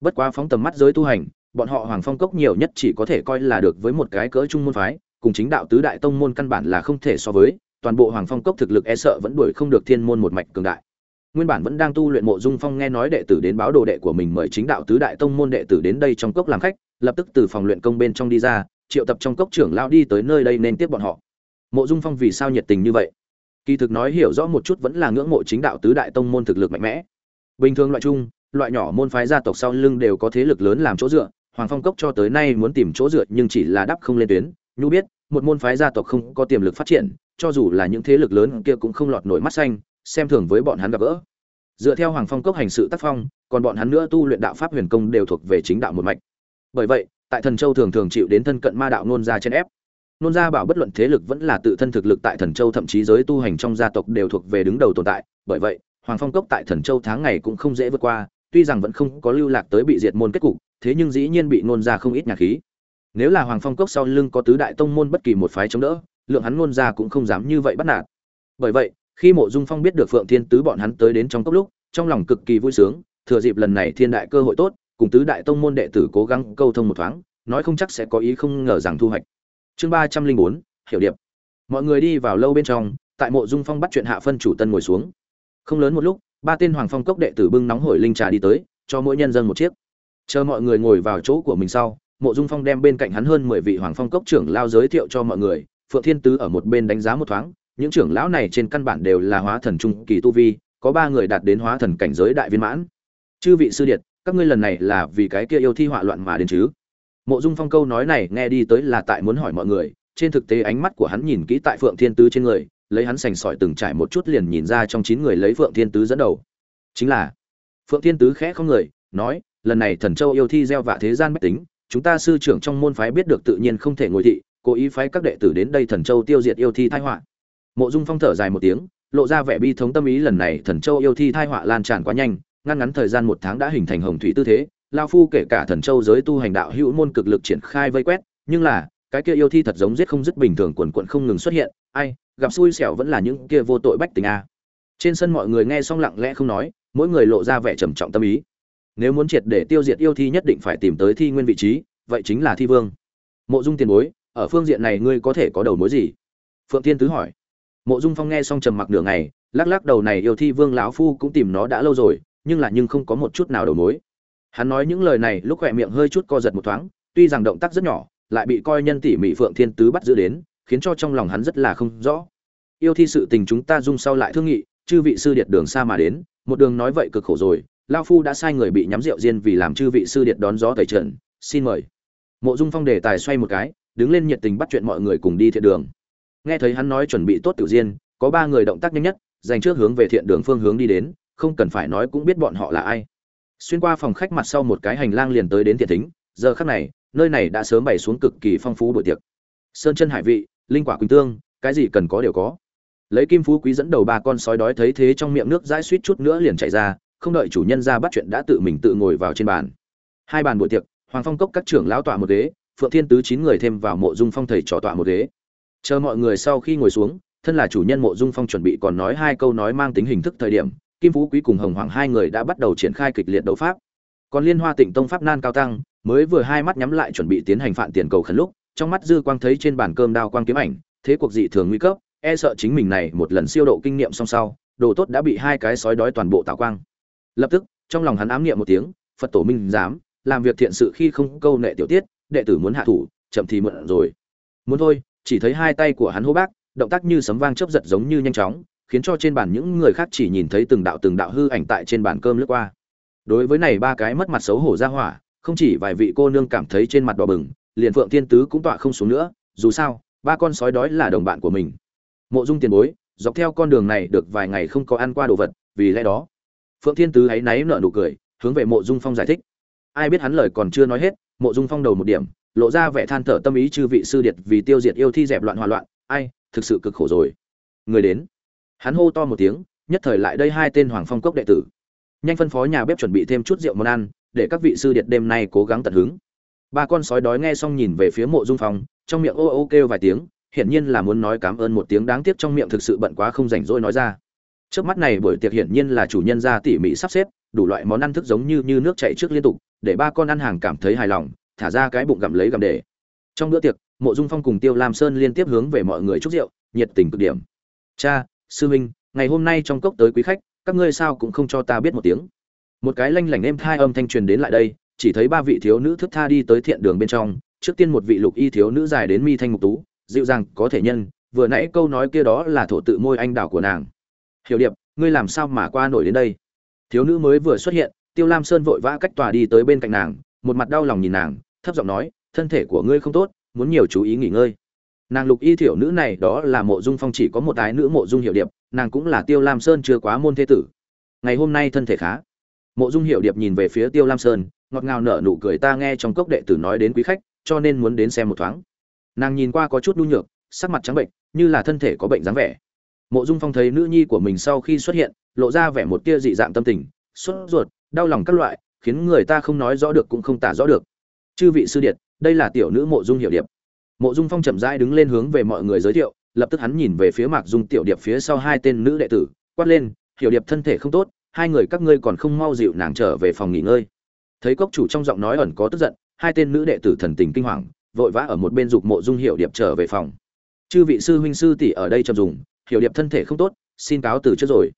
Bất quá phóng tầm mắt giới tu hành, bọn họ hoàng phong cốc nhiều nhất chỉ có thể coi là được với một cái cỡ trung môn phái, cùng chính đạo tứ đại tông môn căn bản là không thể so với, toàn bộ hoàng phong cốc thực lực e sợ vẫn đuổi không được thiên môn một mạch cường đại. Nguyên bản vẫn đang tu luyện mộ dung phong nghe nói đệ tử đến báo đồ đệ của mình mời chính đạo tứ đại tông môn đệ tử đến đây trong cốc làm khách, lập tức từ phòng luyện công bên trong đi ra, triệu tập trong cốc trưởng lao đi tới nơi đây nên tiếp bọn họ. Mộ dung phong vì sao nhiệt tình như vậy? Kỳ thực nói hiểu rõ một chút vẫn là ngưỡng mộ chính đạo tứ đại tông môn thực lực mạnh mẽ. Bình thường loại chung, loại nhỏ môn phái gia tộc sau lưng đều có thế lực lớn làm chỗ dựa, hoàng phong cốc cho tới nay muốn tìm chỗ dựa nhưng chỉ là đắp không lên tuyến. Nhu biết, một môn phái gia tộc không có tiềm lực phát triển, cho dù là những thế lực lớn kia cũng không lọt nổi mắt xanh, xem thường với bọn hắn gặp gỡ. Dựa theo hoàng phong cốc hành sự tác phong, còn bọn hắn nữa tu luyện đạo pháp huyền công đều thuộc về chính đạo một mạch. Bởi vậy, tại thần châu thường thường chịu đến thân cận ma đạo nôn ra trên ép nôn gia bảo bất luận thế lực vẫn là tự thân thực lực tại thần châu thậm chí giới tu hành trong gia tộc đều thuộc về đứng đầu tồn tại. Bởi vậy, hoàng phong cốc tại thần châu tháng ngày cũng không dễ vượt qua, tuy rằng vẫn không có lưu lạc tới bị diệt môn kết cục, thế nhưng dĩ nhiên bị nôn gia không ít nhà khí. Nếu là hoàng phong cốc sau lưng có tứ đại tông môn bất kỳ một phái chống đỡ, lượng hắn nôn gia cũng không dám như vậy bắt nạt. Bởi vậy, khi mộ dung phong biết được phượng thiên tứ bọn hắn tới đến trong cốc lúc, trong lòng cực kỳ vui sướng, thừa dịp lần này thiên đại cơ hội tốt, cùng tứ đại tông môn đệ tử cố gắng câu thông một thoáng, nói không chắc sẽ có ý không ngờ rằng thu hoạch chương ba trăm linh bốn, hiểu điệp. Mọi người đi vào lâu bên trong, tại mộ dung phong bắt chuyện hạ phân chủ tân ngồi xuống. Không lớn một lúc, ba tên hoàng phong cốc đệ tử bưng nóng hổi linh trà đi tới, cho mỗi nhân dân một chiếc. Chờ mọi người ngồi vào chỗ của mình sau, mộ dung phong đem bên cạnh hắn hơn mười vị hoàng phong cốc trưởng lao giới thiệu cho mọi người. Phượng thiên tứ ở một bên đánh giá một thoáng, những trưởng lão này trên căn bản đều là hóa thần trung kỳ tu vi, có ba người đạt đến hóa thần cảnh giới đại viên mãn. Chư vị sư điệt, các ngươi lần này là vì cái kia yêu thi họa loạn mà đến chứ? Mộ dung phong câu nói này nghe đi tới là tại muốn hỏi mọi người, trên thực tế ánh mắt của hắn nhìn kỹ tại phượng thiên tứ trên người, lấy hắn sành sỏi từng trải một chút liền nhìn ra trong chín người lấy phượng thiên tứ dẫn đầu. Chính là, phượng thiên tứ khẽ không người, nói, lần này thần châu yêu thi gieo vạ thế gian bách tính, chúng ta sư trưởng trong môn phái biết được tự nhiên không thể ngồi thị, cố ý phái các đệ tử đến đây thần châu tiêu diệt yêu thi tai họa. Mộ dung phong thở dài một tiếng, lộ ra vẻ bi thống tâm ý lần này thần châu yêu thi tai họa lan tràn quá nhanh ngăn ngắn thời gian một tháng đã hình thành hồng thủy tư thế lao phu kể cả thần châu giới tu hành đạo hữu môn cực lực triển khai vây quét, nhưng là, cái kia yêu thi thật giống giết không dứt bình thường quần quận không ngừng xuất hiện, ai, gặp xui xẻo vẫn là những kia vô tội bách tình a. Trên sân mọi người nghe xong lặng lẽ không nói, mỗi người lộ ra vẻ trầm trọng tâm ý. Nếu muốn triệt để tiêu diệt yêu thi nhất định phải tìm tới thi nguyên vị trí, vậy chính là thi vương. Mộ dung tiền bối, ở phương diện này ngươi có thể có đầu mối gì? Phượng thiên tứ hỏi. Mộ dung phong nghe xong trầm mặc nửa ngày, lắc lắc đầu này yêu thi vương lão phu cũng tìm nó đã lâu rồi, nhưng là nhưng không có một chút nào đầu mối hắn nói những lời này lúc khỏe miệng hơi chút co giật một thoáng, tuy rằng động tác rất nhỏ, lại bị coi nhân tỉ mỉ phượng thiên tứ bắt giữ đến, khiến cho trong lòng hắn rất là không rõ. Yêu thi sự tình chúng ta dung sau lại thương nghị, chư vị sư điệt đường xa mà đến, một đường nói vậy cực khổ rồi Lão phu đã sai người bị nhắm rượu riêng vì làm chư vị sư điệt đón gió tẩy trần, xin mời. Mộ dung phong đề tài xoay một cái, đứng lên nhiệt tình bắt chuyện mọi người cùng đi thiện đường. Nghe thấy hắn nói chuẩn bị tốt tiểu diên, có ba người động tác nhanh nhất, dành trước hướng về thiện đường phương hướng đi đến, không cần phải nói cũng biết bọn họ là ai xuyên qua phòng khách mặt sau một cái hành lang liền tới đến thiện thính. Giờ khắc này, nơi này đã sớm bày xuống cực kỳ phong phú buổi tiệc. Sơn chân hải vị, linh quả quỳnh tương, cái gì cần có đều có. Lấy kim phú quý dẫn đầu ba con sói đói thấy thế trong miệng nước dãi suýt chút nữa liền chạy ra, không đợi chủ nhân ra bắt chuyện đã tự mình tự ngồi vào trên bàn. Hai bàn buổi tiệc, hoàng phong cốc các trưởng lão tọa một ghế, phượng thiên tứ chín người thêm vào mộ dung phong thầy trò tọa một ghế. Chờ mọi người sau khi ngồi xuống, thân là chủ nhân mộ dung phong chuẩn bị còn nói hai câu nói mang tính hình thức thời điểm kim phú quý cùng hồng hoàng hai người đã bắt đầu triển khai kịch liệt đấu pháp. Còn liên hoa tịnh tông pháp nan cao tăng mới vừa hai mắt nhắm lại chuẩn bị tiến hành phản tiền cầu khẩn lúc, trong mắt dư quang thấy trên bàn cơm đao quang kiếm ảnh, thế cuộc dị thường nguy cấp e sợ chính mình này một lần siêu độ kinh nghiệm song sau, đồ tốt đã bị hai cái sói đói toàn bộ tạo quang. Lập tức, trong lòng hắn ám niệm một tiếng, phật tổ minh dám làm việc thiện sự khi không câu nệ tiểu tiết, đệ tử muốn hạ thủ, chậm thì mượn rồi. Muốn thôi, chỉ thấy hai tay của hắn hô bác, động tác như sấm vang chớp giật giống như nhanh chóng khiến cho trên bàn những người khác chỉ nhìn thấy từng đạo từng đạo hư ảnh tại trên bàn cơm lướt qua. Đối với này ba cái mất mặt xấu hổ ra hỏa, không chỉ vài vị cô nương cảm thấy trên mặt đỏ bừng, liền phượng thiên tứ cũng tọa không xuống nữa, dù sao, ba con sói đói là đồng bạn của mình. Mộ dung tiền bối, dọc theo con đường này được vài ngày không có ăn qua đồ vật, vì lẽ đó. Phượng thiên tứ hãy náy nở nụ cười, hướng về mộ dung phong giải thích. Ai biết hắn lời còn chưa nói hết, mộ dung phong đầu một điểm, lộ ra vẻ than thở tâm ý chư vị sư điệt vì tiêu diệt yêu thi dẹp loạn hòa loạn. Ai, thực sự cực khổ rồi. Người đến hắn hô to một tiếng, nhất thời lại đây hai tên hoàng phong cốc đệ tử. Nhanh phân phó nhà bếp chuẩn bị thêm chút rượu món ăn, để các vị sư điệt đêm nay cố gắng tận hứng. Ba con sói đói nghe xong nhìn về phía mộ dung phong, trong miệng ô ô kêu vài tiếng, hiển nhiên là muốn nói cảm ơn một tiếng đáng tiếc trong miệng thực sự bận quá không rảnh rỗi nói ra. Trước mắt này buổi tiệc hiển nhiên là chủ nhân ra tỉ mỉ sắp xếp, đủ loại món ăn thức giống như như nước chảy trước liên tục, để ba con ăn hàng cảm thấy hài lòng, thả ra cái bụng gặm lấy gặm để. Trong bữa tiệc, mộ dung phong cùng tiêu lam sơn liên tiếp hướng về mọi người chúc rượu, nhiệt tình cực điểm. Cha sư minh ngày hôm nay trong cốc tới quý khách, các ngươi sao cũng không cho ta biết một tiếng. Một cái lanh lảnh êm thai âm thanh truyền đến lại đây, chỉ thấy ba vị thiếu nữ thức tha đi tới thiện đường bên trong, trước tiên một vị lục y thiếu nữ dài đến mi thanh mục tú, dịu dàng, có thể nhân, vừa nãy câu nói kia đó là thổ tự môi anh đảo của nàng. Hiểu điệp, ngươi làm sao mà qua nổi đến đây? Thiếu nữ mới vừa xuất hiện, tiêu lam sơn vội vã cách tòa đi tới bên cạnh nàng, một mặt đau lòng nhìn nàng, thấp giọng nói, thân thể của ngươi không tốt, muốn nhiều chú ý nghỉ ngơi nàng lục y thiểu nữ này đó là mộ dung phong chỉ có một ái nữ mộ dung hiệu điệp, nàng cũng là tiêu lam sơn chưa quá môn thế tử. Ngày hôm nay thân thể khá. Mộ dung hiệu điệp nhìn về phía tiêu lam sơn, ngọt ngào nở nụ cười ta nghe trong cốc đệ tử nói đến quý khách, cho nên muốn đến xem một thoáng. Nàng nhìn qua có chút nhu nhược, sắc mặt trắng bệnh, như là thân thể có bệnh dáng vẻ. Mộ dung phong thấy nữ nhi của mình sau khi xuất hiện, lộ ra vẻ một tia dị dạng tâm tình, sốt ruột, đau lòng các loại, khiến người ta không nói rõ được cũng không tả rõ được. Chư vị sư điệt, đây là tiểu nữ mộ dung hiệu điệp mộ dung phong chậm rãi đứng lên hướng về mọi người giới thiệu, lập tức hắn nhìn về phía mạc dung tiểu điệp phía sau hai tên nữ đệ tử, quát lên, Hiểu điệp thân thể không tốt, hai người các ngươi còn không mau dịu nàng trở về phòng nghỉ ngơi. Thấy cốc chủ trong giọng nói ẩn có tức giận, hai tên nữ đệ tử thần tình kinh hoàng, vội vã ở một bên dục mộ dung hiệu điệp trở về phòng. Chư vị sư huynh sư tỷ ở đây chậm dùng hiệu điệp thân thể không tốt, xin cáo từ trước rồi.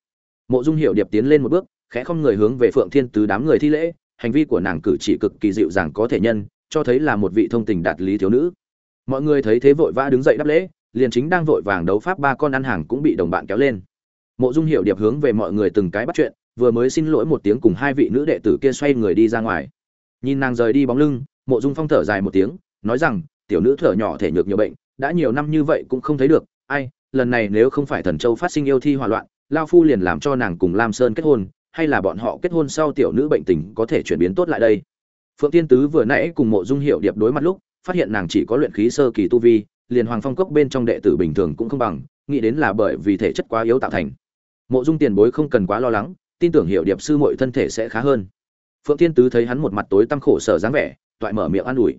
Mộ dung hiệu điệp tiến lên một bước, khẽ không người hướng về phượng thiên tứ đám người thi lễ, hành vi của nàng cử chỉ cực kỳ dịu dàng có thể nhân, cho thấy là một vị thông tình đạt lý thiếu nữ mọi người thấy thế vội vã đứng dậy đáp lễ, liền chính đang vội vàng đấu pháp ba con ăn hàng cũng bị đồng bạn kéo lên. Mộ dung hiệu điệp hướng về mọi người từng cái bắt chuyện, vừa mới xin lỗi một tiếng cùng hai vị nữ đệ tử kia xoay người đi ra ngoài. Nhìn nàng rời đi bóng lưng, mộ dung phong thở dài một tiếng, nói rằng, tiểu nữ thở nhỏ thể nhược nhiều bệnh, đã nhiều năm như vậy cũng không thấy được, ai, lần này nếu không phải thần châu phát sinh yêu thi hòa loạn, lao phu liền làm cho nàng cùng lam sơn kết hôn, hay là bọn họ kết hôn sau tiểu nữ bệnh tình có thể chuyển biến tốt lại đây. Phượng tiên tứ vừa nãy cùng mộ dung hiệu điệp đối mặt lúc phát hiện nàng chỉ có luyện khí sơ kỳ tu vi, liền hoàng phong cốc bên trong đệ tử bình thường cũng không bằng, nghĩ đến là bởi vì thể chất quá yếu tạo thành. Mộ dung tiền bối không cần quá lo lắng, tin tưởng hiểu điệp sư muội thân thể sẽ khá hơn. Phượng thiên tứ thấy hắn một mặt tối tăm khổ sở dáng vẻ, toại mở miệng an ủi.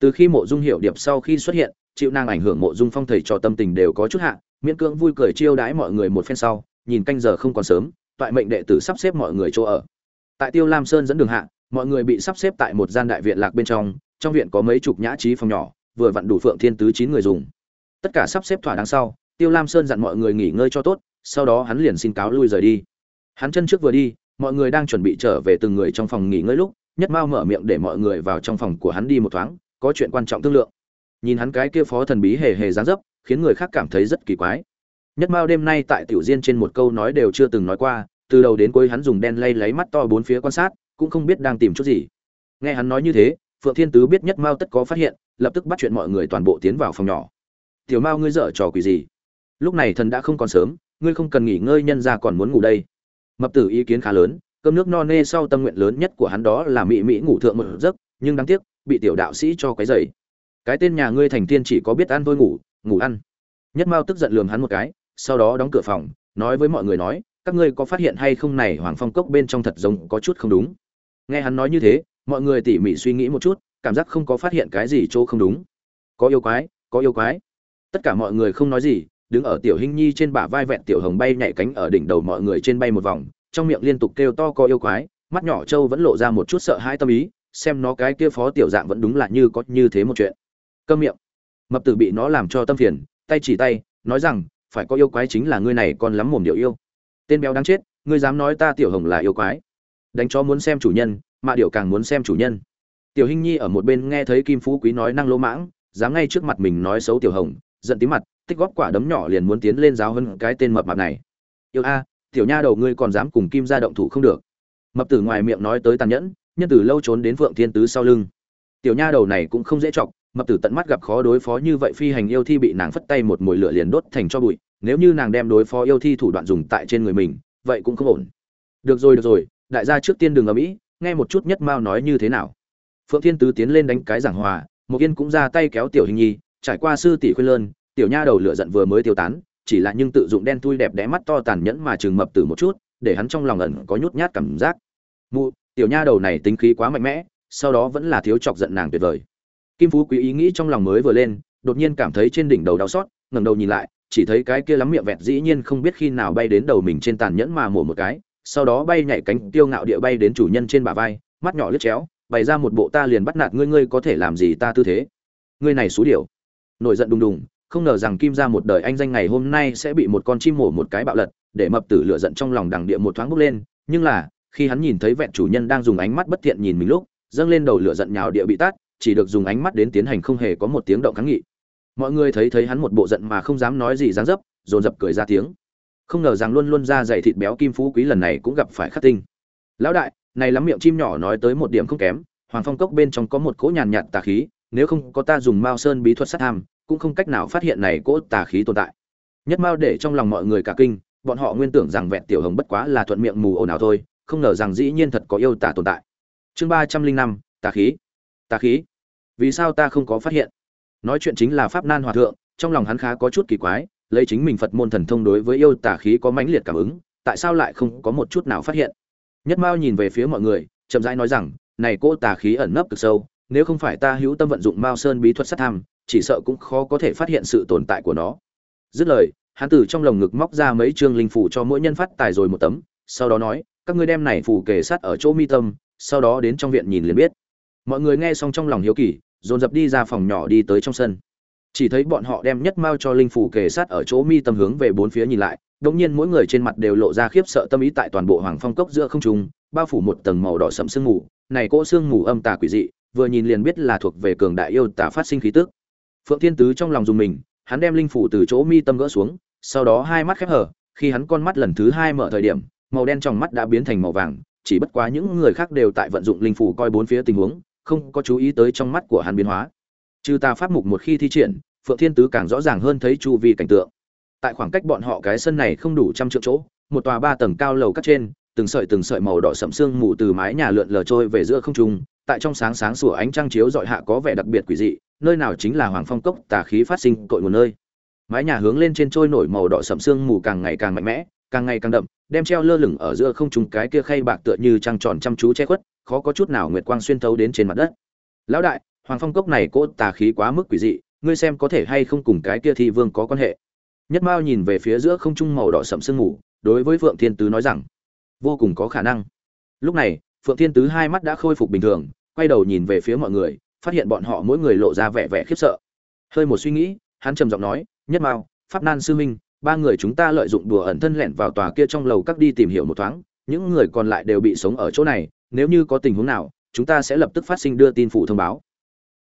Từ khi mộ dung hiểu điệp sau khi xuất hiện, chịu nàng ảnh hưởng mộ dung phong thầy cho tâm tình đều có chút hạ, miễn cưỡng vui cười chiêu đãi mọi người một phen sau, nhìn canh giờ không còn sớm, toại mệnh đệ tử sắp xếp mọi người chỗ ở. Tại tiêu lam sơn dẫn đường hạ, mọi người bị sắp xếp tại một gian đại viện lạc bên trong trong viện có mấy chục nhã trí phòng nhỏ, vừa vặn đủ phượng thiên tứ chín người dùng. Tất cả sắp xếp thỏa đáng sau, tiêu lam sơn dặn mọi người nghỉ ngơi cho tốt, sau đó hắn liền xin cáo lui rời đi. Hắn chân trước vừa đi, mọi người đang chuẩn bị trở về từng người trong phòng nghỉ ngơi lúc, nhất mao mở miệng để mọi người vào trong phòng của hắn đi một thoáng, có chuyện quan trọng thương lượng. Nhìn hắn cái kia phó thần bí hề hề dáng dấp, khiến người khác cảm thấy rất kỳ quái. Nhất mao đêm nay tại tiểu diên trên một câu nói đều chưa từng nói qua, từ đầu đến cuối hắn dùng đen lay lấy mắt to bốn phía quan sát, cũng không biết đang tìm chút gì. Nghe hắn nói như thế phượng thiên tứ biết nhất mao tất có phát hiện, lập tức bắt chuyện mọi người toàn bộ tiến vào phòng nhỏ. Tiểu mao, ngươi dở trò quỷ gì? Lúc này thần đã không còn sớm, ngươi không cần nghỉ ngơi, nhân ra còn muốn ngủ đây. Mập tử ý kiến khá lớn, cơm nước no nê sau tâm nguyện lớn nhất của hắn đó là mỹ mỹ ngủ thượng một giấc, nhưng đáng tiếc, bị tiểu đạo sĩ cho cái dày cái tên nhà ngươi thành tiên chỉ có biết ăn thôi ngủ ngủ ăn. Nhất mao tức giận lườm hắn một cái, sau đó đóng cửa phòng, nói với mọi người nói, các ngươi có phát hiện hay không này, hoàng phong cốc bên trong thật giống có chút không đúng. Nghe hắn nói như thế mọi người tỉ mỉ suy nghĩ một chút, cảm giác không có phát hiện cái gì chỗ không đúng. Có yêu quái, có yêu quái. Tất cả mọi người không nói gì, đứng ở tiểu hình nhi trên bả vai vẹn tiểu hồng bay nhảy cánh ở đỉnh đầu mọi người trên bay một vòng, trong miệng liên tục kêu to có yêu quái, mắt nhỏ trâu vẫn lộ ra một chút sợ hãi tâm ý, xem nó cái kia phó tiểu dạng vẫn đúng là như có như thế một chuyện. Câm miệng. Mập tử bị nó làm cho tâm phiền, tay chỉ tay, nói rằng, phải có yêu quái chính là ngươi này còn lắm mồm điệu yêu. Tên béo đáng chết, ngươi dám nói ta tiểu hồng là yêu quái. Đánh chó muốn xem chủ nhân mà điều càng muốn xem chủ nhân. Tiểu hinh nhi ở một bên nghe thấy kim phú quý nói năng lỗ mãng, dám ngay trước mặt mình nói xấu tiểu hồng, giận tí mặt, tích góp quả đấm nhỏ liền muốn tiến lên giáo hơn cái tên mập mạp này. Yêu a, tiểu nha đầu ngươi còn dám cùng kim ra động thủ không được. Mập tử ngoài miệng nói tới tàn nhẫn, nhân từ lâu trốn đến phượng thiên tứ sau lưng. Tiểu nha đầu này cũng không dễ chọc, mập tử tận mắt gặp khó đối phó như vậy phi hành yêu thi bị nàng phất tay một mũi lửa liền đốt thành cho bụi, nếu như nàng đem đối phó yêu thi thủ đoạn dùng tại trên người mình, vậy cũng không ổn. Được rồi được rồi, đại gia trước tiên đừng ở mỹ nghe một chút nhất mao nói như thế nào. Phượng thiên tứ tiến lên đánh cái giảng hòa một yên cũng ra tay kéo tiểu hình nhi, trải qua sư tỷ khuyên lơn, tiểu nha đầu lửa giận vừa mới tiêu tán, chỉ là nhưng tự dụng đen thui đẹp đẽ mắt to tàn nhẫn mà trừng mập tử một chút, để hắn trong lòng ẩn có nhút nhát cảm giác. Mụ, tiểu nha đầu này tính khí quá mạnh mẽ, sau đó vẫn là thiếu chọc giận nàng tuyệt vời. Kim phú quý ý nghĩ trong lòng mới vừa lên, đột nhiên cảm thấy trên đỉnh đầu đau xót, ngẩng đầu nhìn lại, chỉ thấy cái kia lắm miệng vẹt dĩ nhiên không biết khi nào bay đến đầu mình trên tàn nhẫn mà mổ một cái sau đó bay nhảy cánh tiêu ngạo địa bay đến chủ nhân trên bả vai, mắt nhỏ lướt chéo, bày ra một bộ ta liền bắt nạt ngươi ngươi có thể làm gì ta tư thế? Ngươi này xú điều nổi giận đùng đùng, không ngờ rằng kim ra một đời anh danh ngày hôm nay sẽ bị một con chim mổ một cái bạo lật, để mập tử lựa giận trong lòng đằng địa một thoáng bốc lên. Nhưng là, khi hắn nhìn thấy vẹn chủ nhân đang dùng ánh mắt bất thiện nhìn mình lúc, dâng lên đầu lửa giận nhào địa bị tát, chỉ được dùng ánh mắt đến tiến hành không hề có một tiếng động kháng nghị. Mọi người thấy thấy hắn một bộ giận mà không dám nói gì dáng dấp, dồn dập cười ra tiếng không ngờ rằng luôn luôn ra dày thịt béo kim phú quý lần này cũng gặp phải khắc tinh. Lão đại, này lắm miệng chim nhỏ nói tới một điểm không kém, hoàng phong cốc bên trong có một cỗ nhàn nhạt tà khí, nếu không có ta dùng mao sơn bí thuật sát tham cũng không cách nào phát hiện này cỗ tà khí tồn tại. Nhất mao để trong lòng mọi người cả kinh, bọn họ nguyên tưởng rằng vẹn tiểu hồng bất quá là thuận miệng mù ồn ào thôi, không ngờ rằng dĩ nhiên thật có yêu tà tồn tại. Chương ba trăm linh năm, tà khí. Tà khí? Vì sao ta không có phát hiện? Nói chuyện chính là pháp nan hòa thượng, trong lòng hắn khá có chút kỳ quái lấy chính mình phật môn thần thông đối với yêu tà khí có mãnh liệt cảm ứng, tại sao lại không có một chút nào phát hiện? Nhất mao nhìn về phía mọi người, chậm rãi nói rằng, này cô tà khí ẩn nấp cực sâu, nếu không phải ta hữu tâm vận dụng mao sơn bí thuật sát tham, chỉ sợ cũng khó có thể phát hiện sự tồn tại của nó. Dứt lời, hắn từ trong lồng ngực móc ra mấy chương linh phủ cho mỗi nhân phát tài rồi một tấm, sau đó nói, các ngươi đem này phù kề sát ở chỗ mi tâm, sau đó đến trong viện nhìn liền biết. Mọi người nghe xong trong lòng hiếu kỳ, dồn dập đi ra phòng nhỏ đi tới trong sân chỉ thấy bọn họ đem nhất mao cho linh phủ kề sát ở chỗ mi tâm hướng về bốn phía nhìn lại đống nhiên mỗi người trên mặt đều lộ ra khiếp sợ tâm ý tại toàn bộ hoàng phong cốc giữa không trung, bao phủ một tầng màu đỏ sẫm sương mù. Này cỗ sương mù âm tà quỷ dị, vừa nhìn liền biết là thuộc về cường đại yêu tà phát sinh khí tức. Phượng thiên tứ trong lòng dùng mình, hắn đem linh phủ từ chỗ mi tâm gỡ xuống, sau đó hai mắt khép hở, khi hắn con mắt lần thứ hai mở thời điểm, màu đen trong mắt đã biến thành màu vàng, chỉ bất quá những người khác đều tại vận dụng linh phủ coi bốn phía tình huống, không có chú ý tới trong mắt của hắn biến hóa trừ tà pháp mục một khi thi triển, phượng thiên tứ càng rõ ràng hơn thấy chu vi cảnh tượng. Tại khoảng cách bọn họ cái sân này không đủ trăm triệu chỗ, một tòa ba tầng cao lầu cắt trên, từng sợi từng sợi màu đỏ sẫm sương mù từ mái nhà lượn lờ trôi về giữa không trung, tại trong sáng sáng sủa ánh trăng chiếu dọi hạ có vẻ đặc biệt quỷ dị, nơi nào chính là hoàng phong cốc, tà khí phát sinh cội nguồn nơi. Mái nhà hướng lên trên trôi nổi màu đỏ sẫm sương mù càng ngày càng mạnh mẽ, càng ngày càng đậm, đem treo lơ lửng ở giữa không trung cái kia khay bạc tựa như trăng tròn chăm chú che khuất, khó có chút nào nguyệt quang xuyên thấu đến trên mặt đất. Lão đại hoàng phong cốc này cỗ tà khí quá mức quỷ dị, ngươi xem có thể hay không cùng cái kia thi vương có quan hệ? Nhất mao nhìn về phía giữa không trung màu đỏ sẫm sương mù, đối với phượng thiên tứ nói rằng, vô cùng có khả năng. Lúc này, phượng thiên tứ hai mắt đã khôi phục bình thường, quay đầu nhìn về phía mọi người, phát hiện bọn họ mỗi người lộ ra vẻ vẻ khiếp sợ. Hơi một suy nghĩ, hắn trầm giọng nói, nhất mao, pháp nan sư minh, ba người chúng ta lợi dụng đùa ẩn thân lẻn vào tòa kia trong lầu các đi tìm hiểu một thoáng, những người còn lại đều bị sống ở chỗ này, nếu như có tình huống nào, chúng ta sẽ lập tức phát sinh đưa tin phụ thông báo.